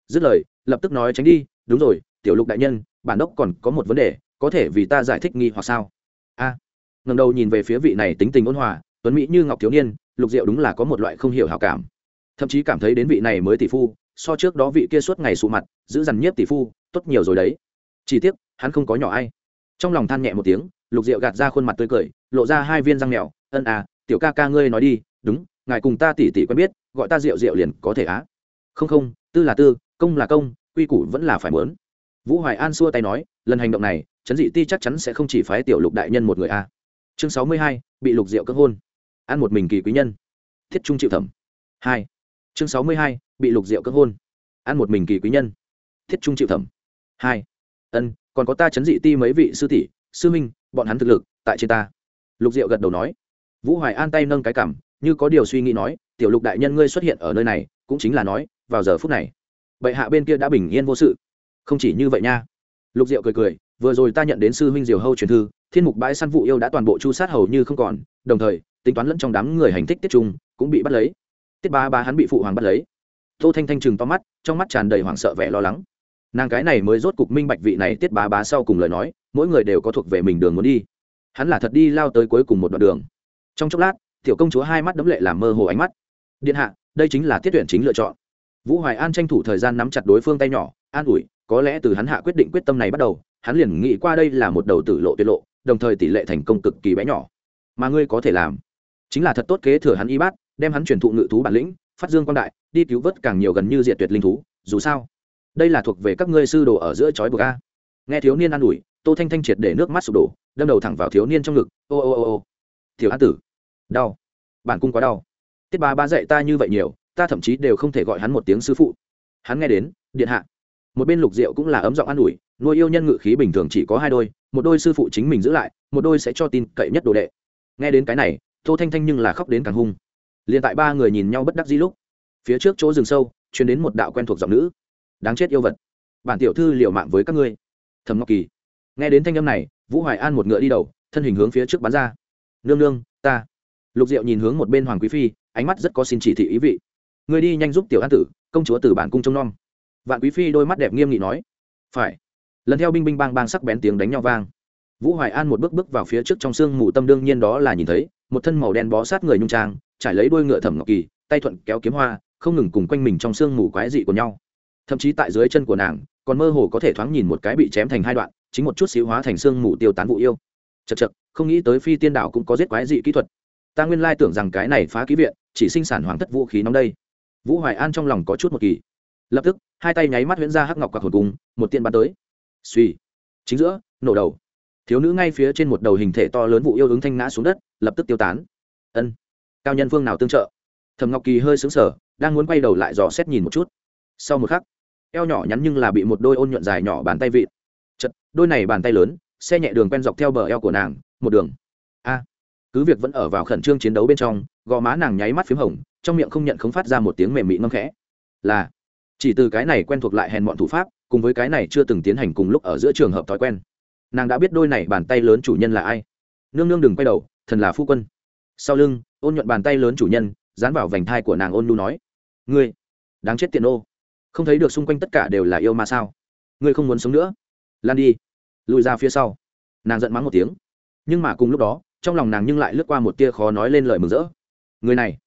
dứt lời lập tức nói tránh đi đúng rồi tiểu lục đại nhân bản đốc còn có một vấn đề có thể vì ta giải thích nghi hoặc sao? A. À, đầu nhìn về phía vị này tính tình ôn hòa tuấn mỹ như ngọc thiếu niên lục diệu đúng là có một loại không hiểu hào cảm. Thậm chí cảm thấy đến vị này mới tỷ phu so trước đó vị kia suốt ngày sụ mặt giữ dằn nhiếp tỷ phu tốt nhiều rồi đấy. Chỉ tiếc hắn không có nhỏ ai. Trong lòng than nhẹ một tiếng lục diệu gạt ra khuôn mặt tươi cười lộ ra hai viên răng mèo ân à tiểu ca ca ngươi nói đi đúng ngài cùng ta tỉ tỉ quen biết gọi ta rượu rượu liền có thể á. Không không tư là tư công là công, quy củ vẫn là phải mớn vũ hoài an xua tay nói, lần hành động này chấn dị ti chắc chắn sẽ không chỉ phái tiểu lục đại nhân một người a. Chương sáu mươi hai, bị lục diệu cưỡng hôn. Ăn một mình kỳ quý nhân. Thiết trung chịu thẩm. Hai. Chương sáu mươi hai, bị lục diệu cưỡng hôn. Ăn một mình kỳ quý nhân. Thiết trung chịu thẩm. Hai. Ân, còn có ta chấn dị ti mấy vị sư tỷ, sư minh bọn hắn thực lực, tại trên ta. Lục diệu gật đầu nói. Vũ hoài an tay nâng cái cảm như có điều suy nghĩ nói, tiểu lục đại nhân ngươi xuất hiện ở nơi này, cũng chính là nói, vào giờ phút này bệ hạ bên kia đã bình yên vô sự. Không chỉ như vậy nha. Lục diệu cười cười, vừa rồi ta nhận đến sư huynh diều hâu truyền thư, thiên mục bãi săn vụ yêu đã toàn bộ chu sát hầu như không còn, đồng thời, tính toán lẫn trong đám người hành thích tiết trung cũng bị bắt lấy. Tiết ba ba hắn bị phụ hoàng bắt lấy. Tô thanh thanh chừng to mắt, trong mắt tràn đầy hoảng sợ vẻ lo lắng. Nàng cái này mới rốt cục minh bạch vị này tiết bá bá sau cùng lời nói, mỗi người đều có thuộc về mình đường muốn đi. Hắn là thật đi lao tới cuối cùng một đoạn đường. Trong chốc lát, tiểu công chúa hai mắt đấm lệ làm mơ hồ ánh mắt. Điện hạ, đây chính là tiết tuyển chính lựa chọn vũ hoài an tranh thủ thời gian nắm chặt đối phương tay nhỏ, an ủi, có lẽ từ hắn hạ quyết định quyết tâm này bắt đầu, hắn liền nghĩ qua đây là một đầu tử lộ tiết lộ, đồng thời tỷ lệ thành công cực kỳ bé nhỏ. Mà ngươi có thể làm, chính là thật tốt kế thừa hắn y bát, đem hắn truyền thụ ngự thú bản lĩnh, phát dương quan đại, đi cứu vớt càng nhiều gần như diệt tuyệt linh thú, dù sao, đây là thuộc về các ngươi sư đồ ở giữa chói bờ a. Nghe thiếu niên an ủi, tô thanh thanh triệt để nước mắt sụp đổ, đâm đầu thẳng vào thiếu niên trong ngực, ô ô ô ô thiếu an tử, đau, bản cung quá đau, tiết ba ba dạy ta như vậy nhiều ta thậm chí đều không thể gọi hắn một tiếng sư phụ. Hắn nghe đến, điện hạ. Một bên lục diệu cũng là ấm giọng an ủi, nuôi yêu nhân ngự khí bình thường chỉ có hai đôi, một đôi sư phụ chính mình giữ lại, một đôi sẽ cho tin cậy nhất đồ đệ. Nghe đến cái này, tô thanh thanh nhưng là khóc đến càng hung. Liền tại ba người nhìn nhau bất đắc dĩ lúc, phía trước chỗ rừng sâu chuyển đến một đạo quen thuộc giọng nữ. Đáng chết yêu vật. Bản tiểu thư liệu mạng với các ngươi. Thầm ngọc kỳ. Nghe đến thanh âm này, vũ hoài an một ngựa đi đầu, thân hình hướng phía trước bắn ra. Nương nương, ta. Lục diệu nhìn hướng một bên hoàng quý phi, ánh mắt rất có xin chỉ thị ý vị người đi nhanh giúp tiểu an tử, công chúa từ bản cung trông nom. Vạn quý phi đôi mắt đẹp nghiêm nghị nói. Phải. Lần theo binh binh bang bang sắc bén tiếng đánh nhau vang. Vũ hoài an một bước bước vào phía trước trong sương mù tâm đương nhiên đó là nhìn thấy, một thân màu đen bó sát người nhung trang, trải lấy đôi ngựa thẩm ngọc kỳ, tay thuận kéo kiếm hoa, không ngừng cùng quanh mình trong sương mù quái dị của nhau. Thậm chí tại dưới chân của nàng, còn mơ hồ có thể thoáng nhìn một cái bị chém thành hai đoạn, chính một chút xíu hóa thành sương mù tiêu tán vụ yêu. Chật chật không nghĩ tới phi tiên đảo cũng có giết quái dị kỹ thuật. Ta nguyên lai tưởng rằng cái này phá ký viện, chỉ sinh sản hoàng thất vũ khí nóng đây vũ hoài an trong lòng có chút một kỳ. Lập tức, hai tay nháy mắt huyễn ra hắc ngọc quạt hồn cung một tiên bắn tới. Suy chính giữa, nổ đầu. Thiếu nữ ngay phía trên một đầu hình thể to lớn vụ yêu ứng thanh ngã xuống đất, lập tức tiêu tán. Ân. Cao nhân phương nào tương trợ? Thầm ngọc kỳ hơi xứng sở đang muốn quay đầu lại dò xét nhìn một chút. Sau một khắc, eo nhỏ nhắn nhưng là bị một đôi ôn nhuận dài nhỏ bàn tay vịt chật, đôi này bàn tay lớn, xe nhẹ đường quen dọc theo bờ eo của nàng, một đường. A. Cứ việc vẫn ở vào khẩn trương chiến đấu bên trong, gò má nàng nháy mắt p h í m hồng trong miệng không nhận không phát ra một tiếng mềm mị ngâm khẽ. Là, chỉ từ cái này quen thuộc lại hèn bọn thủ pháp, cùng với cái này chưa từng tiến hành cùng lúc ở giữa trường hợp thói quen. Nàng đã biết đôi này bàn tay lớn chủ nhân là ai. Nương nương đừng quay đầu, thần là phu quân. Sau lưng, ôn nhuận bàn tay lớn chủ nhân, dán vào vành thai của nàng ôn nu nói, ngươi, đáng chết tiện ô không thấy được xung quanh tất cả đều là yêu mà sao? Ngươi không muốn sống nữa? Lan đi, lùi ra phía sau. Nàng giận mắng một tiếng. Nhưng mà cùng lúc đó, trong lòng nàng nhưng lại lướt qua một tia khó nói lên lời mừng rỡ. Người này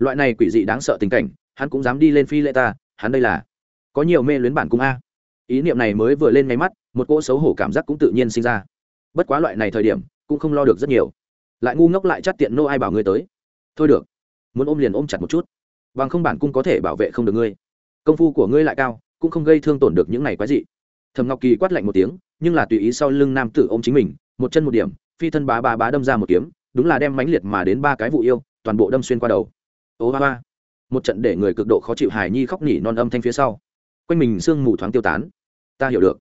loại này quỷ dị đáng sợ tình cảnh, hắn cũng dám đi lên phi lệ ta, hắn đây là có nhiều mê luyến bản cung a. Ý niệm này mới vừa lên ngay mắt, một cỗ xấu hổ cảm giác cũng tự nhiên sinh ra. Bất quá loại này thời điểm, cũng không lo được rất nhiều. Lại ngu ngốc lại chắt tiện nô ai bảo ngươi tới. Thôi được, muốn ôm liền ôm chặt một chút. Bằng không bản cung có thể bảo vệ không được ngươi. Công phu của ngươi lại cao, cũng không gây thương tổn được những này quái dị. Thầm ngọc kỳ quát lạnh một tiếng, nhưng là tùy ý sau lưng nam tử ôm chính mình, một chân một điểm, phi thân bá bá bá đâm ra một kiếm, đúng là đem mãnh liệt mà đến ba cái vụ yêu, toàn bộ đâm xuyên qua đầu ô ba ba. Một trận để người cực độ khó chịu hài nhi khóc nỉ non âm thanh phía sau. Quanh mình sương mù thoáng tiêu tán. Ta hiểu được.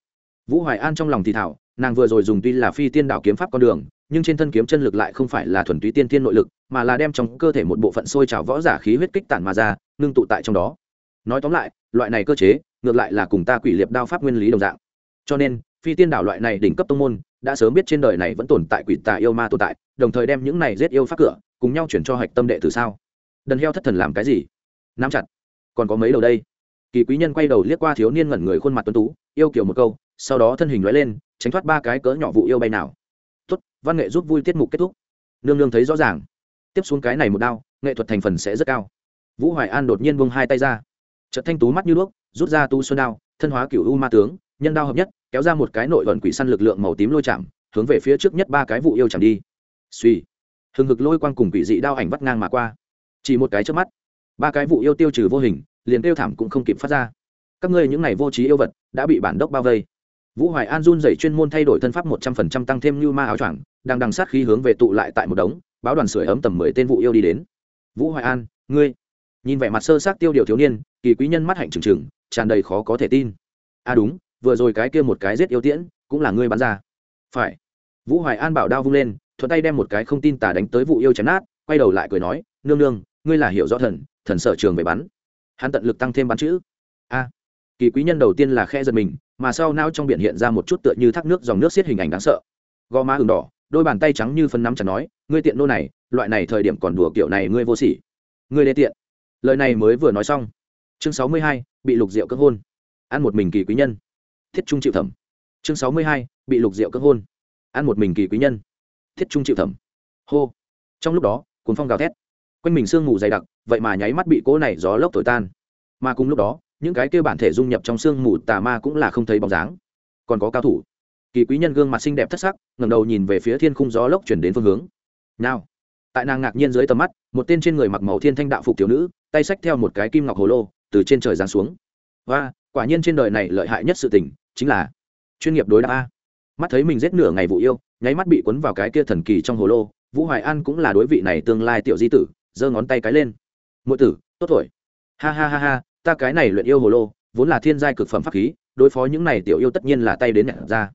Vũ hoài an trong lòng thì thảo, nàng vừa rồi dùng tuy là phi tiên đảo kiếm pháp con đường, nhưng trên thân kiếm chân lực lại không phải là thuần túy tiên tiên nội lực, mà là đem trong cơ thể một bộ phận sôi trào võ giả khí huyết kích tản mà ra, ngưng tụ tại trong đó. Nói tóm lại, loại này cơ chế, ngược lại là cùng ta quỷ liệp đao pháp nguyên lý đồng dạng. Cho nên, phi tiên đảo loại này đỉnh cấp tông môn, đã sớm biết trên đời này vẫn tồn tại quỷ tà yêu ma tồn tại, đồng thời đem những này giết yêu pháp cửa, cùng nhau chuyển cho hạch tâm đệ từ sao? Đần heo thất thần làm cái gì? Nắm chặt. Còn có mấy đầu đây? Kỳ quý nhân quay đầu liếc qua thiếu niên ngẩn người khuôn mặt tuấn tú, yêu kiểu một câu, sau đó thân hình nói lên, tránh thoát ba cái cỡ nhỏ vụ yêu bay nào. Tốt, văn nghệ giúp vui tiết mục kết thúc. Nương nương thấy rõ ràng. Tiếp xuống cái này một đao, nghệ thuật thành phần sẽ rất cao. Vũ hoài an đột nhiên buông hai tay ra. Chợt thanh tú mắt như đuốc, rút ra tu xuân đao, thân hóa cựu u ma tướng, nhân đao hợp nhất, kéo ra một cái nội vận quỷ săn lực lượng màu tím lôi chạm, hướng về phía trước nhất ba cái vụ yêu chạm đi. Suy hừng hực lôi quang cùng quỷ dị đao ảnh vắt ngang mà qua chỉ một cái trước mắt. Ba cái vụ yêu tiêu trừ vô hình, liền tiêu thảm cũng không kịp phát ra. Các ngươi những này vô trí yêu vật, đã bị bản đốc bao vây. Vũ hoài an run dày chuyên môn thay đổi thân pháp một trăm phần trăm tăng thêm như ma áo choàng, đang đằng sát khí hướng về tụ lại tại một đống, báo đoàn sưởi ấm tầm mười tên vụ yêu đi đến. Vũ hoài an, ngươi. Nhìn vẻ mặt sơ sát tiêu điều thiếu niên, kỳ quý nhân mắt hạnh trừng trừng, tràn đầy khó có thể tin. À đúng, vừa rồi cái kia một cái giết yêu tiễn, cũng là ngươi bắn ra. Phải. Vũ hoài an bảo đao vung lên, thuận tay đem một cái không tin tả đánh tới vụ yêu chém nát, quay đầu lại cười nói, nương nương ngươi là hiểu rõ thần thần sở trường về bắn. Hắn tận lực tăng thêm bắn chữ. A. Kỳ quý nhân đầu tiên là khe giật mình, mà sau nao trong biển hiện ra một chút tựa như thác nước dòng nước xiết hình ảnh đáng sợ. Gò má ừng đỏ, đôi bàn tay trắng như phân nắm chặt nói, ngươi tiện nô này, loại này thời điểm còn đùa kiểu này ngươi vô sỉ. Ngươi đê tiện. Lời này mới vừa nói xong, chương sáu mươi hai, bị lục rượu cưỡng hôn. Ăn một mình kỳ quý nhân. Thiết trung chịu thẩm. Chương sáu mươi hai, bị lục rượu cưỡng hôn. Ăn một mình kỳ quý nhân. Thiết trung chịu thẩm. Hô. Trong lúc đó cuốn phong gào thét quanh mình sương mù dày đặc, vậy mà nháy mắt bị cỗ này gió lốc thổi tan. Mà cùng lúc đó, những cái kêu bản thể dung nhập trong sương mù tà ma cũng là không thấy bóng dáng. Còn có cao thủ. Kỳ quý nhân gương mặt xinh đẹp thất sắc, ngẩng đầu nhìn về phía thiên khung gió lốc chuyển đến phương hướng. Nào. Tại nàng ngạc nhiên dưới tầm mắt, một tên trên người mặc màu thiên thanh đạo phục thiếu nữ, tay xách theo một cái kim ngọc hồ lô, từ trên trời giáng xuống. Và quả nhiên trên đời này lợi hại nhất sự tình, chính là chuyên nghiệp đối đáp a. Mắt thấy mình giết nửa ngày vụ yêu, nháy mắt bị cuốn vào cái kia thần kỳ trong hồ lô, vũ hoài an cũng là đối vị này tương lai tiểu di tử giơ ngón tay cái lên. Ngụy tử, tốt thổi ha ha ha ha, ta cái này luyện yêu hồ lô, vốn là thiên giai cực phẩm pháp khí, đối phó những này tiểu yêu tất nhiên là tay đến nhặt ra.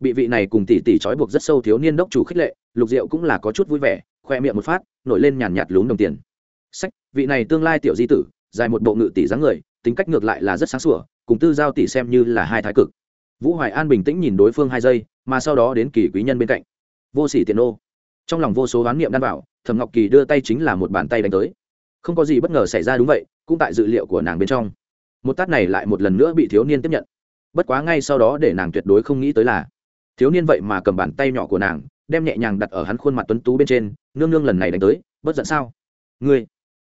Bị vị này cùng tỷ tỷ trói buộc rất sâu thiếu niên đốc chủ khích lệ, lục diệu cũng là có chút vui vẻ, khoe miệng một phát, nổi lên nhàn nhạt lún đồng tiền. Sách, vị này tương lai tiểu di tử, dài một bộ ngự tỷ dáng người, tính cách ngược lại là rất sáng sủa, cùng tư giao tỷ xem như là hai thái cực. Vũ hoài an bình tĩnh nhìn đối phương hai giây, mà sau đó đến kỳ quý nhân bên cạnh. Vô sỉ tiền ô trong lòng vô số oán niệm đan bảo thẩm ngọc kỳ đưa tay chính là một bàn tay đánh tới. Không có gì bất ngờ xảy ra đúng vậy, cũng tại dự liệu của nàng bên trong. Một tát này lại một lần nữa bị thiếu niên tiếp nhận. Bất quá ngay sau đó để nàng tuyệt đối không nghĩ tới là, thiếu niên vậy mà cầm bàn tay nhỏ của nàng, đem nhẹ nhàng đặt ở hắn khuôn mặt tuấn tú bên trên, nương nương lần này đánh tới bất giận sao? Ngươi,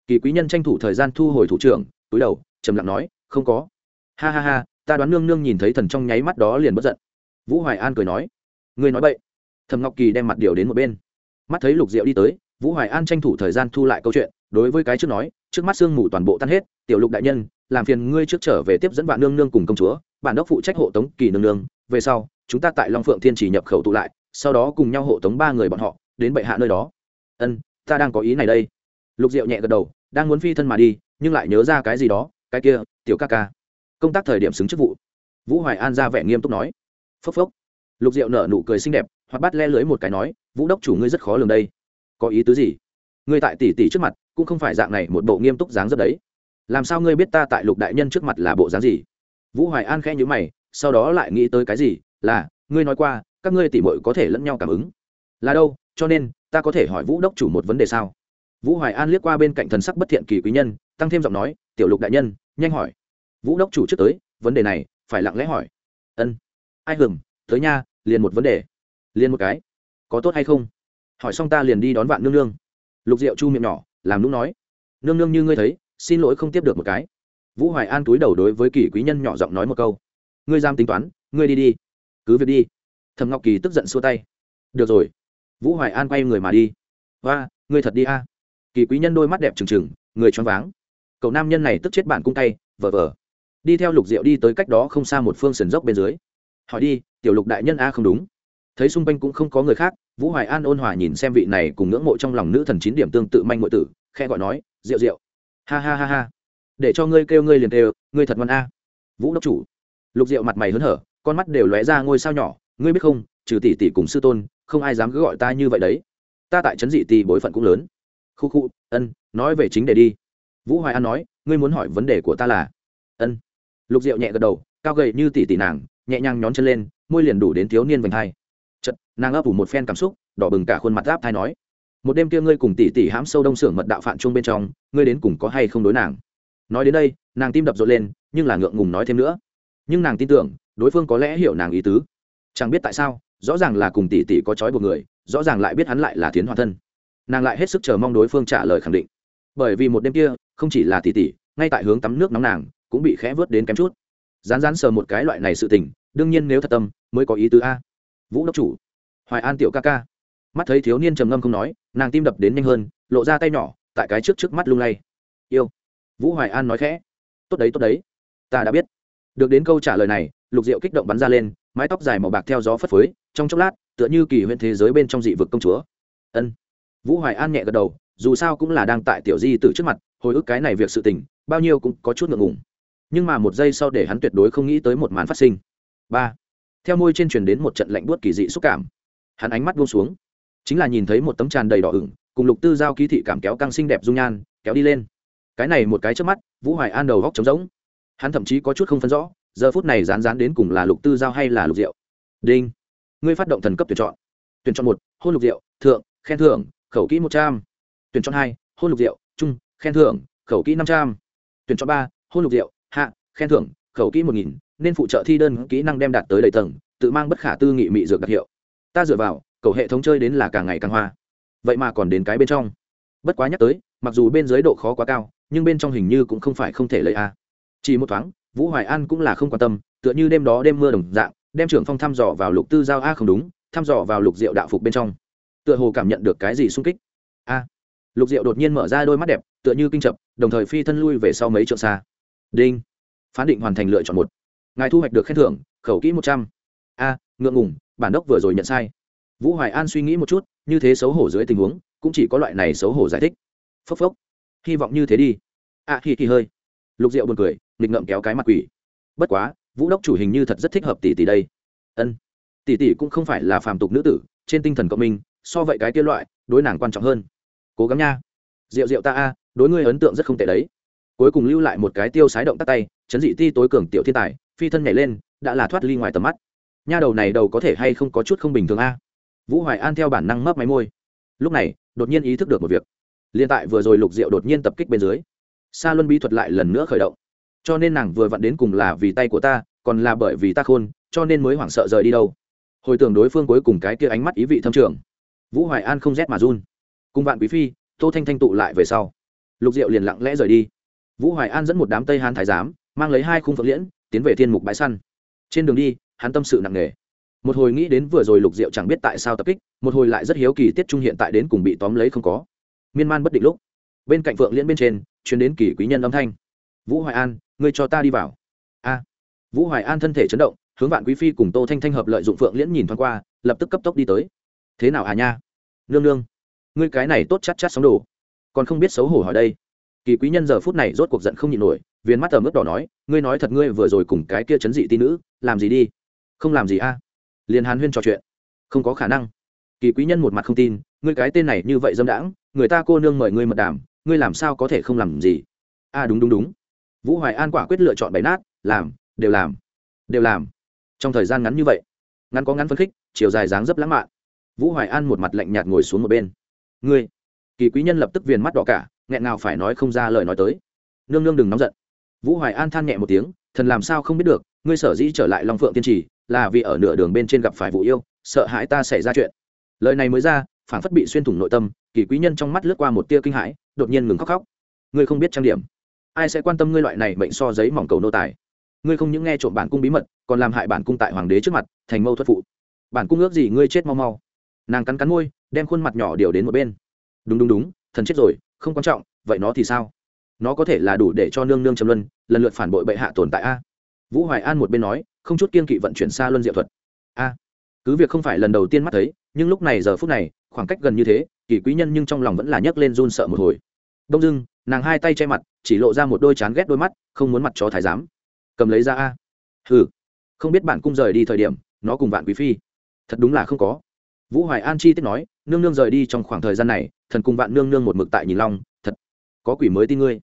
kỳ quý nhân tranh thủ thời gian thu hồi thủ trưởng, túi đầu, trầm lặng nói, không có. Ha ha ha, ta đoán nương nương nhìn thấy thần trong nháy mắt đó liền bất giận. Vũ hoài an cười nói, ngươi nói vậy thầm ngọc kỳ đem mặt điều đến một bên mắt thấy lục diệu đi tới, vũ hoài an tranh thủ thời gian thu lại câu chuyện, đối với cái trước nói, trước mắt sương mù toàn bộ tan hết, tiểu lục đại nhân, làm phiền ngươi trước trở về tiếp dẫn vạn nương nương cùng công chúa, bản đốc phụ trách hộ tống kỳ nương nương, về sau, chúng ta tại long phượng thiên chỉ nhập khẩu tụ lại, sau đó cùng nhau hộ tống ba người bọn họ, đến bệ hạ nơi đó. Ân, ta đang có ý này đây. Lục diệu nhẹ gật đầu, đang muốn phi thân mà đi, nhưng lại nhớ ra cái gì đó, cái kia, tiểu ca ca. Công tác thời điểm xứng chức vụ. Vũ hoài an ra vẻ nghiêm túc nói. Phốc phốc. Lục diệu nở nụ cười xinh đẹp hoặc bắt le lưới một cái nói vũ đốc chủ ngươi rất khó lường đây. Có ý tứ gì? Ngươi tại tỷ tỷ trước mặt, cũng không phải dạng này một bộ nghiêm túc dáng rất đấy. Làm sao ngươi biết ta tại lục đại nhân trước mặt là bộ dáng gì? Vũ hoài an khẽ nhữ mày, sau đó lại nghĩ tới cái gì? Là, ngươi nói qua, các ngươi tỉ mội có thể lẫn nhau cảm ứng. Là đâu? Cho nên, ta có thể hỏi vũ đốc chủ một vấn đề sao? Vũ hoài an liếc qua bên cạnh thần sắc bất thiện kỳ quý nhân, tăng thêm giọng nói, tiểu lục đại nhân, nhanh hỏi. Vũ đốc chủ trước tới, vấn đề này, phải lặng lẽ hỏi. Ân. Ai hừng tới nha, liền một vấn đề. Liền một cái có tốt hay không? Hỏi xong ta liền đi đón vạn nương nương. Lục diệu chu miệng nhỏ, làm nũng nói, nương nương như ngươi thấy, xin lỗi không tiếp được một cái. Vũ hoài an túi đầu đối với kỳ quý nhân nhỏ giọng nói một câu, ngươi giam tính toán, ngươi đi đi, cứ việc đi. Thầm ngọc kỳ tức giận xua tay, được rồi. Vũ hoài an quay người mà đi và ngươi thật đi a. Kỳ quý nhân đôi mắt đẹp trừng trừng, người choáng váng. Cậu nam nhân này tức chết bản cung tay vờ vờ. Đi theo lục diệu đi tới cách đó không xa một phương sườn dốc bên dưới. Hỏi đi, tiểu lục đại nhân a không đúng? Thấy xung quanh cũng không có người khác, vũ hoài an ôn hòa nhìn xem vị này cùng ngưỡng mộ trong lòng nữ thần chín điểm tương tự manh ngội tử khe gọi nói, rượu rượu. Ha ha ha ha. Để cho ngươi kêu ngươi liền kêu, ngươi thật ngoan a. Vũ đốc chủ. Lục diệu mặt mày hớn hở, con mắt đều lóe ra ngôi sao nhỏ, ngươi biết không, trừ tỷ tỷ cùng sư tôn, không ai dám cứ gọi ta như vậy đấy. Ta tại trấn dị tỷ bối phận cũng lớn. Khu khu, ân, nói về chính đề đi. Vũ hoài an nói, ngươi muốn hỏi vấn đề của ta là, ân. Lục diệu nhẹ gật đầu, cao gầy như tỷ tỷ nàng, nhẹ nhàng nhón chân lên, môi liền đủ đến thiếu niên vành hai nàng ấp ủ một phen cảm xúc, đỏ bừng cả khuôn mặt giáp thai nói, một đêm kia ngươi cùng tỷ tỷ hãm sâu đông xưởng mật đạo phạn chung bên trong, ngươi đến cùng có hay không đối nàng? Nói đến đây, nàng tim đập rộn lên, nhưng là ngượng ngùng nói thêm nữa, nhưng nàng tin tưởng, đối phương có lẽ hiểu nàng ý tứ. Chẳng biết tại sao, rõ ràng là cùng tỷ tỷ có trói buộc người, rõ ràng lại biết hắn lại là tiến hòa thân. Nàng lại hết sức chờ mong đối phương trả lời khẳng định. Bởi vì một đêm kia, không chỉ là tỷ tỷ, ngay tại hướng tắm nước nóng nàng, cũng bị khẽ vớt đến kém chút. Rán rán sờ một cái loại này sự tình, đương nhiên nếu thật tâm, mới có ý tứ a. Vũ đốc chủ hoài an tiểu ca ca. Mắt thấy thiếu niên trầm ngâm không nói, nàng tim đập đến nhanh hơn, lộ ra tay nhỏ, tại cái trước trước mắt lung lay. Yêu. Vũ hoài an nói khẽ. Tốt đấy tốt đấy. Ta đã biết. Được đến câu trả lời này, lục diệu kích động bắn ra lên, mái tóc dài màu bạc theo gió phất phới, trong chốc lát, tựa như kỳ huyện thế giới bên trong dị vực công chúa. Ân. Vũ hoài an nhẹ gật đầu, dù sao cũng là đang tại tiểu di từ trước mặt, hồi ức cái này việc sự tình, bao nhiêu cũng có chút ngượng ngùng. Nhưng mà một giây sau để hắn tuyệt đối không nghĩ tới một màn phát sinh. Ba. Theo môi trên truyền đến một trận lạnh buốt kỳ dị xúc cảm hắn ánh mắt buông xuống. Chính là nhìn thấy một tấm tràn đầy đỏ ửng, cùng lục tư giao ký thị cảm kéo căng xinh đẹp dung nhan, kéo đi lên. Cái này một cái trước mắt, vũ hoài an đầu góc trống rỗng. Hắn thậm chí có chút không phân rõ, giờ phút này rán rán đến cùng là lục tư giao hay là lục diệu. Đinh! Ngươi phát động thần cấp tuyển chọn. Tuyển chọn một, hôn lục diệu, thượng, khen thưởng, khẩu kỹ một trăm. Tuyển chọn hai, hôn lục diệu, trung, khen thưởng, khẩu kỹ năm trăm. Tuyển chọn ba, hôn lục diệu, hạ, khen thưởng, khẩu kỹ một nghìn. Nên phụ trợ thi đơn kỹ năng đem đạt tới đầy tầng, tự mang bất khả tư nghị mị dược đặc hiệu ta dựa vào, cầu hệ thống chơi đến là càng ngày càng hoa. Vậy mà còn đến cái bên trong. Bất quá nhắc tới, mặc dù bên dưới độ khó quá cao, nhưng bên trong hình như cũng không phải không thể lấy a. Chỉ một thoáng, vũ hoài an cũng là không quan tâm, tựa như đêm đó đêm mưa đồng dạng, đem trưởng phong thăm dò vào lục tư giao a không đúng, thăm dò vào lục diệu đạo phục bên trong. Tựa hồ cảm nhận được cái gì sung kích. A. Lục diệu đột nhiên mở ra đôi mắt đẹp, tựa như kinh chập, đồng thời phi thân lui về sau mấy trượng xa. Đinh. Phán định hoàn thành lựa chọn một. Ngài thu hoạch được khen thưởng, khẩu kỹ một trăm. A, ngượng ngùng bản đốc vừa rồi nhận sai. Vũ hoài an suy nghĩ một chút như thế xấu hổ dưới tình huống cũng chỉ có loại này xấu hổ giải thích. Phốc phốc. Hy vọng như thế đi. A à, hi hi hơi. Lục diệu buồn cười nghịch ngậm kéo cái mặt quỷ. Bất quá vũ đốc chủ hình như thật rất thích hợp tỷ tỷ đây. Ân. Tỷ tỷ cũng không phải là phàm tục nữ tử trên tinh thần cộng minh so vậy cái kia loại đối nàng quan trọng hơn. Cố gắng nha. Rượu rượu ta a đối ngươi ấn tượng rất không tệ đấy. Cuối cùng lưu lại một cái tiêu sái động tắt tay chấn dị ti tối cường tiểu thiên tài phi thân nhảy lên đã là thoát ly ngoài tầm mắt nha đầu này đầu có thể hay không có chút không bình thường a? Vũ hoài an theo bản năng mấp máy môi. Lúc này, đột nhiên ý thức được một việc. Liên tại vừa rồi lục diệu đột nhiên tập kích bên dưới, sa luân bí thuật lại lần nữa khởi động. Cho nên nàng vừa vặn đến cùng là vì tay của ta, còn là bởi vì ta khôn, cho nên mới hoảng sợ rời đi đâu. Hồi tưởng đối phương cuối cùng cái kia ánh mắt ý vị thâm trường, vũ hoài an không rét mà run. Cùng vạn quý phi, tô thanh thanh tụ lại về sau, lục diệu liền lặng lẽ rời đi. Vũ hoài an dẫn một đám tây hán thái giám, mang lấy hai khung phượng liễn, tiến về thiên mục bãi săn. Trên đường đi hắn tâm sự nặng nề. Một hồi nghĩ đến vừa rồi lục diệu chẳng biết tại sao tập kích, một hồi lại rất hiếu kỳ tiết trung hiện tại đến cùng bị tóm lấy không có. Miên man bất định lúc, bên cạnh phượng liễn bên trên chuyến đến kỳ quý nhân âm thanh. Vũ hoài an, ngươi cho ta đi vào. A. Vũ hoài an thân thể chấn động, hướng vạn quý phi cùng tô thanh thanh hợp lợi dụng phượng liễn nhìn thoáng qua, lập tức cấp tốc đi tới. Thế nào à nha? Nương nương, ngươi cái này tốt chắc chắc sóng đồ, còn không biết xấu hổ hỏi đây. Kỳ quý nhân giờ phút này rốt cuộc giận không nhịn nổi viên mắt ở mức đỏ nói, ngươi nói thật ngươi vừa rồi cùng cái kia chấn dị tí nữ, làm gì đi? Không làm gì a? À? liền hàn huyên trò chuyện. Không có khả năng. Kỳ quý nhân một mặt không tin ngươi cái tên này như vậy dâm đãng người ta cô nương mời ngươi mật đàm ngươi làm sao có thể không làm gì? A à, đúng đúng đúng. Vũ hoài an quả quyết lựa chọn bày nát làm đều làm đều làm. Trong thời gian ngắn như vậy ngắn có ngắn phân khích chiều dài dáng dấp lãng mạn. Vũ hoài an một mặt lạnh nhạt ngồi xuống một bên. Ngươi kỳ quý nhân lập tức viền mắt đỏ cả nghẹn nào phải nói không ra lời nói tới. Nương nương đừng nóng giận. Vũ hoài an than nhẹ một tiếng thần làm sao không biết được ngươi sở dĩ trở lại long phượng tiên trì là vì ở nửa đường bên trên gặp phải vụ yêu, sợ hãi ta xảy ra chuyện. Lời này mới ra phản phất bị xuyên thủng nội tâm, kỳ quý nhân trong mắt lướt qua một tia kinh hãi, đột nhiên ngừng khóc khóc. Ngươi không biết trang điểm. Ai sẽ quan tâm ngươi loại này mệnh so giấy mỏng cầu nô tài? Ngươi không những nghe trộm bản cung bí mật, còn làm hại bản cung tại hoàng đế trước mặt, thành mâu thuất phụ. Bản cung ước gì ngươi chết mau mau. Nàng cắn cắn môi, đem khuôn mặt nhỏ điều đến một bên. Đúng đúng đúng, thần chết rồi, không quan trọng, vậy nó thì sao? Nó có thể là đủ để cho nương nương trầm luân, lần lượt phản bội bệ hạ tồn tại a. Vũ hoài an một bên nói không chút kiên kỵ vận chuyển xa luân diệu thuật. A, cứ việc không phải lần đầu tiên mắt thấy, nhưng lúc này giờ phút này, khoảng cách gần như thế, kỳ quý nhân nhưng trong lòng vẫn là nhấc lên run sợ một hồi. Đông dưng nàng hai tay che mặt, chỉ lộ ra một đôi chán ghét đôi mắt, không muốn mặt chó thái giám. Cầm lấy ra a. Hừ, không biết bạn cung rời đi thời điểm, nó cùng vạn quý phi. Thật đúng là không có. Vũ hoài an chi tiết nói, nương nương rời đi trong khoảng thời gian này, thần cùng vạn nương nương một mực tại nhìn long, thật có quỷ mới tin ngươi.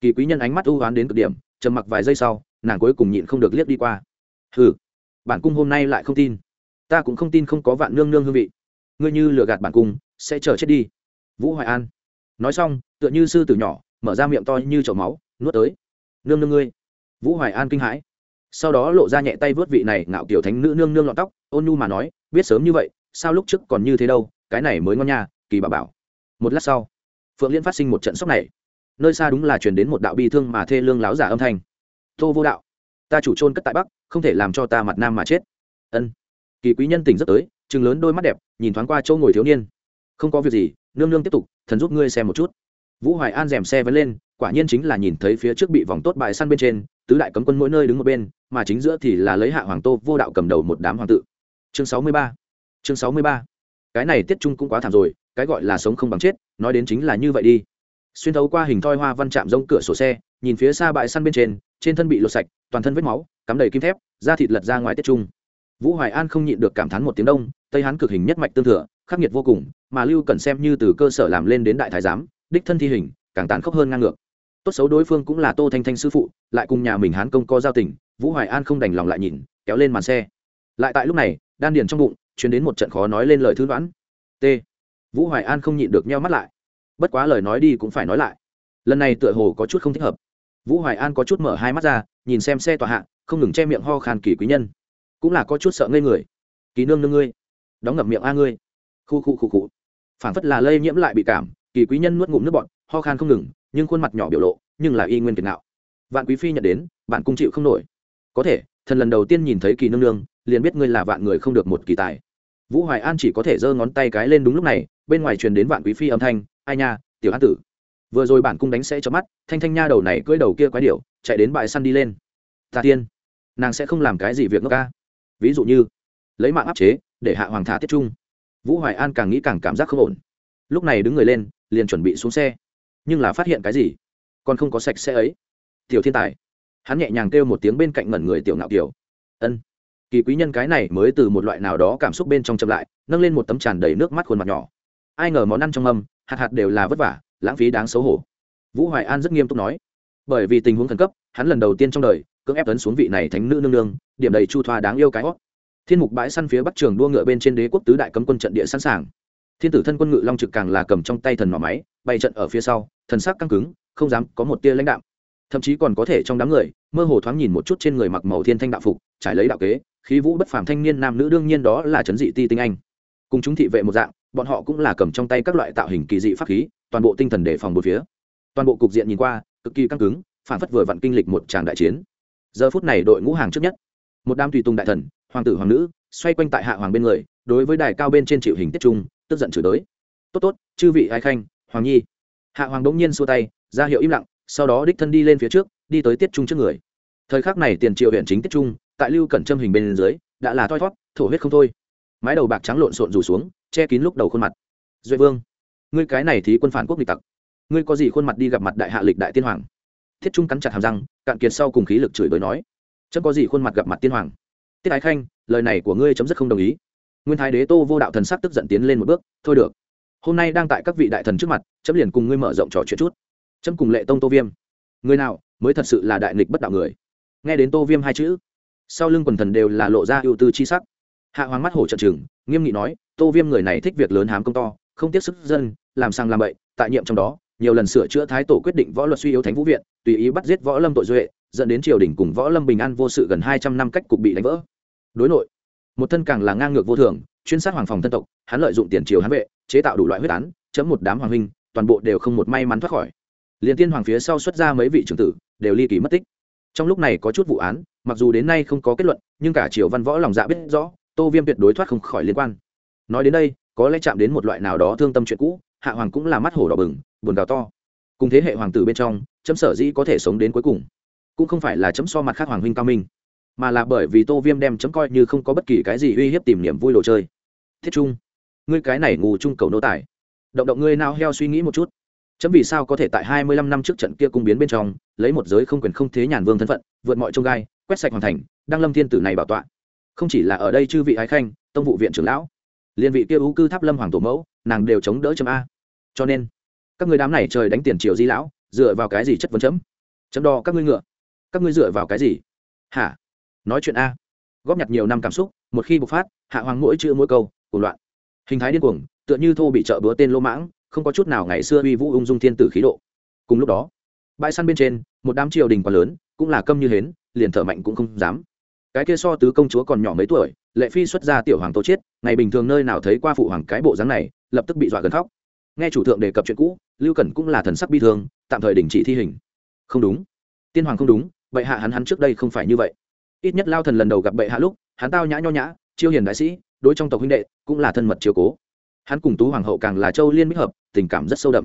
Kỳ quý nhân ánh mắt ưu oán đến cực điểm, trầm mặc vài giây sau, nàng cuối cùng nhịn không được liếc đi qua hừ, bản cung hôm nay lại không tin. Ta cũng không tin không có vạn nương nương hương vị. Ngươi như lừa gạt bản cung, sẽ chờ chết đi. Vũ hoài an. Nói xong, tựa như sư tử nhỏ, mở ra miệng to như chậu máu, nuốt tới. Nương nương ngươi. Vũ hoài an kinh hãi. Sau đó lộ ra nhẹ tay vớt vị này ngạo kiểu thánh nữ nương nương lọn tóc, ôn nhu mà nói, biết sớm như vậy, sao lúc trước còn như thế đâu, cái này mới ngon nha, kỳ bà bảo. Một lát sau, phượng liên phát sinh một trận sốc này. Nơi xa đúng là chuyển đến một đạo bi thương mà thê lương láo giả âm thanh. Tô vô đạo, ta chủ trôn cất tại bắc không thể làm cho ta mặt nam mà chết. Ân. Kỳ quý nhân tỉnh rất tới chừng lớn đôi mắt đẹp, nhìn thoáng qua chỗ ngồi thiếu niên. Không có việc gì, nương nương tiếp tục, thần giúp ngươi xem một chút. Vũ hoài an rèm xe vẫn lên, quả nhiên chính là nhìn thấy phía trước bị vòng tốt bại săn bên trên, tứ đại cấm quân mỗi nơi đứng một bên, mà chính giữa thì là lấy hạ hoàng tô vô đạo cầm đầu một đám hoàng tự. Chương sáu mươi ba. Chương sáu mươi ba. Cái này tiết trung cũng quá thảm rồi, cái gọi là sống không bằng chết, nói đến chính là như vậy đi. Xuyên thấu qua hình thoi hoa văn chạm rông cửa sổ xe, nhìn phía xa bãi săn bên trên trên thân bị lột sạch toàn thân vết máu, cắm đầy kim thép, da thịt lật ra ngoài tiết trung. Vũ hoài an không nhịn được cảm thán một tiếng đông, tây hán cực hình nhất mạch tương thừa, khắc nghiệt vô cùng, mà lưu cần xem như từ cơ sở làm lên đến đại thái giám, đích thân thi hình, càng tàn khốc hơn ngang ngược. Tốt xấu đối phương cũng là tô thanh thanh sư phụ, lại cùng nhà mình hán công co giao tình, vũ hoài an không đành lòng lại nhìn, kéo lên màn xe. Lại tại lúc này, đan điền trong bụng chuyến đến một trận khó nói lên lời thư đoán. T. Vũ hoài an không nhịn được nheo mắt lại. Bất quá lời nói đi cũng phải nói lại. Lần này tựa hồ có chút không thích hợp. Vũ hoài an có chút mở hai mắt ra nhìn xem xe tòa hạ, không ngừng che miệng ho khàn kỳ quý nhân. Cũng là có chút sợ ngây người. Kỳ nương nương ngươi, đóng ngập miệng a ngươi. Khu khu khu khu. Phản phất là lây nhiễm lại bị cảm, kỳ quý nhân nuốt ngụm nước bọn ho khan không ngừng, nhưng khuôn mặt nhỏ biểu lộ, nhưng là y nguyên kiệt nạo. Vạn quý phi nhận đến, bạn cung chịu không nổi. Có thể, thần lần đầu tiên nhìn thấy kỳ nương nương, liền biết ngươi là vạn người không được một kỳ tài. Vũ hoài an chỉ có thể giơ ngón tay cái lên đúng lúc này, bên ngoài truyền đến vạn quý phi âm thanh, ai nha, tiểu an tử vừa rồi bản cung đánh sẽ cho mắt, thanh thanh nha đầu này cưỡi đầu kia quái điệu chạy đến bãi săn đi lên. Ta tiên, nàng sẽ không làm cái gì việc ngốc ca. Ví dụ như, lấy mạng áp chế, để hạ hoàng thả tiết trung. Vũ hoài an càng nghĩ càng cảm giác không ổn. Lúc này đứng người lên, liền chuẩn bị xuống xe. Nhưng là phát hiện cái gì? Còn không có sạch xe ấy. Tiểu thiên tài. Hắn nhẹ nhàng kêu một tiếng bên cạnh ngẩn người tiểu ngạo kiểu. Ân. Kỳ quý nhân cái này mới từ một loại nào đó cảm xúc bên trong chậm lại, nâng lên một tấm tràn đầy nước mắt khuôn mặt nhỏ ai ngờ món ăn trong mâm hạt hạt đều là vất vả, lãng phí đáng xấu hổ. Vũ hoài an rất nghiêm túc nói. Bởi vì tình huống khẩn cấp, hắn lần đầu tiên trong đời, cưỡng ép tấn xuống vị này thánh nữ nương nương, điểm đầy chu thoa đáng yêu cái hót thiên mục bãi săn phía bắc trường đua ngựa bên trên đế quốc tứ đại cấm quân trận địa sẵn sàng. Thiên tử thân quân ngự long trực càng là cầm trong tay thần mỏ máy, bay trận ở phía sau, thần sắc căng cứng, không dám có một tia lãnh đạo thậm chí còn có thể trong đám người, mơ hồ thoáng nhìn một chút trên người mặc màu thiên thanh đạo phục, trải lấy đạo kế, khí vũ bất phàm thanh niên nam nữ đương nhiên đó là trấn dị ti tinh anh. Cùng chúng thị vệ một dạng bọn họ cũng là cầm trong tay các loại tạo hình kỳ dị pháp khí, toàn bộ tinh thần đề phòng một phía. Toàn bộ cục diện nhìn qua, cực kỳ căng cứng, phản phất vừa vặn kinh lịch một tràng đại chiến. Giờ phút này đội ngũ hàng trước nhất, một đám tùy tùng đại thần, hoàng tử, hoàng nữ, xoay quanh tại hạ hoàng bên người, đối với đài cao bên trên chịu hình tiết trung tức giận chửi tới tốt tốt, chư vị ai khanh, hoàng nhi. Hạ hoàng đống nhiên xua tay, ra hiệu im lặng, sau đó đích thân đi lên phía trước, đi tới tiết trung trước người. Thời khắc này tiền triệu huyện chính tiết trung tại lưu cẩn trâm hình bên dưới, đã là thoi thót thổ huyết không thôi. Mái đầu bạc trắng lộn xộn rủ xuống che kín lúc đầu khuôn mặt. Duệ vương ngươi cái này thì quân phản quốc nghịch tặc. Ngươi có gì khuôn mặt đi gặp mặt đại hạ lịch đại tiên hoàng? Thiết trung cắn chặt hàm răng cạn kiệt sau cùng khí lực chửi bới nói. Chấm có gì khuôn mặt gặp mặt tiên hoàng. Tiết ái khanh lời này của ngươi chấm dứt không đồng ý. Nguyên thái đế tô vô đạo thần sắc tức giận tiến lên một bước thôi được. Hôm nay đang tại các vị đại thần trước mặt chấm liền cùng ngươi mở rộng trò chuyện chút. Chấm cùng lệ tông tô viêm. Người nào mới thật sự là đại nghịch bất đạo người? Nghe đến tô viêm hai chữ sau lưng quần thần đều là lộ ra ưu tư chi sắc. Hạ hoàng mắt hổ trận trường, nghiêm nghị nói tô viêm người này thích việc lớn hám công to, không tiếp sức dân, làm sang làm bậy, tại nhiệm trong đó, nhiều lần sửa chữa thái tổ quyết định võ luật suy yếu thánh vũ viện, tùy ý bắt giết võ lâm tội duệ, dẫn đến triều đình cùng võ lâm bình an vô sự gần hai trăm năm cách cục bị đánh vỡ. Đối nội, một thân càng là ngang ngược vô thường, chuyên sát hoàng phòng thân tộc, hắn lợi dụng tiền triều hắn vệ, chế tạo đủ loại huyết án, chấm một đám hoàng huynh, toàn bộ đều không một may mắn thoát khỏi. Liền tiên hoàng phía sau xuất ra mấy vị trưởng tử, đều ly kỳ mất tích. Trong lúc này có chút vụ án, mặc dù đến nay không có kết luận, nhưng cả triều văn võ lòng dạ biết rõ, tô viêm tuyệt đối thoát không khỏi liên quan nói đến đây, có lẽ chạm đến một loại nào đó thương tâm chuyện cũ, hạ hoàng cũng là mắt hổ đỏ bừng, buồn gào to. Cùng thế hệ hoàng tử bên trong, chấm sở dĩ có thể sống đến cuối cùng, cũng không phải là chấm so mặt khác hoàng huynh cao minh, mà là bởi vì tô viêm đem chấm coi như không có bất kỳ cái gì uy hiếp tìm niềm vui đồ chơi. Thiết trung, ngươi cái này ngủ trung cầu nô tài. Động động ngươi nào heo suy nghĩ một chút. Chấm vì sao có thể tại hai mươi lăm năm trước trận kia cung biến bên trong, lấy một giới không quyền không thế nhàn vương thân phận, vượt mọi trông gai, quét sạch hoàn thành, đăng lâm thiên tử này bảo tọa. Không chỉ là ở đây chư vị ái khanh, tông vụ viện trưởng lão liên vị kia ưu cư tháp lâm hoàng tổ mẫu, nàng đều chống đỡ chấm a. Cho nên, các người đám này trời đánh tiền triều di lão, dựa vào cái gì chất vấn chấm? Chấm đo các ngươi ngựa. Các ngươi dựa vào cái gì? Hả? Nói chuyện a. Góp nhặt nhiều năm cảm xúc, một khi bộc phát, hạ hoàng mỗi chữ mỗi câu, cuồng loạn. Hình thái điên cuồng, tựa như thô bị trợ bữa tên lô mãng, không có chút nào ngày xưa uy vũ ung dung thiên tử khí độ. Cùng lúc đó, bãi săn bên trên, một đám triều đình quá lớn, cũng là câm như hến, liền thở mạnh cũng không dám cái kia so tứ công chúa còn nhỏ mấy tuổi, lệ phi xuất ra tiểu hoàng tô chiết ngày bình thường nơi nào thấy qua phụ hoàng cái bộ dáng này, lập tức bị dọa gần khóc. Nghe chủ thượng đề cập chuyện cũ, lưu cẩn cũng là thần sắc bi thương, tạm thời đình chỉ thi hình. Không đúng. Tiên hoàng không đúng, bệ hạ hắn hắn trước đây không phải như vậy. Ít nhất lao thần lần đầu gặp bệ hạ lúc, hắn tao nhã nho nhã, chiêu hiền đại sĩ, đối trong tộc huynh đệ, cũng là thân mật chiều cố. Hắn cùng tú hoàng hậu càng là châu liên bích hợp, tình cảm rất sâu đậm.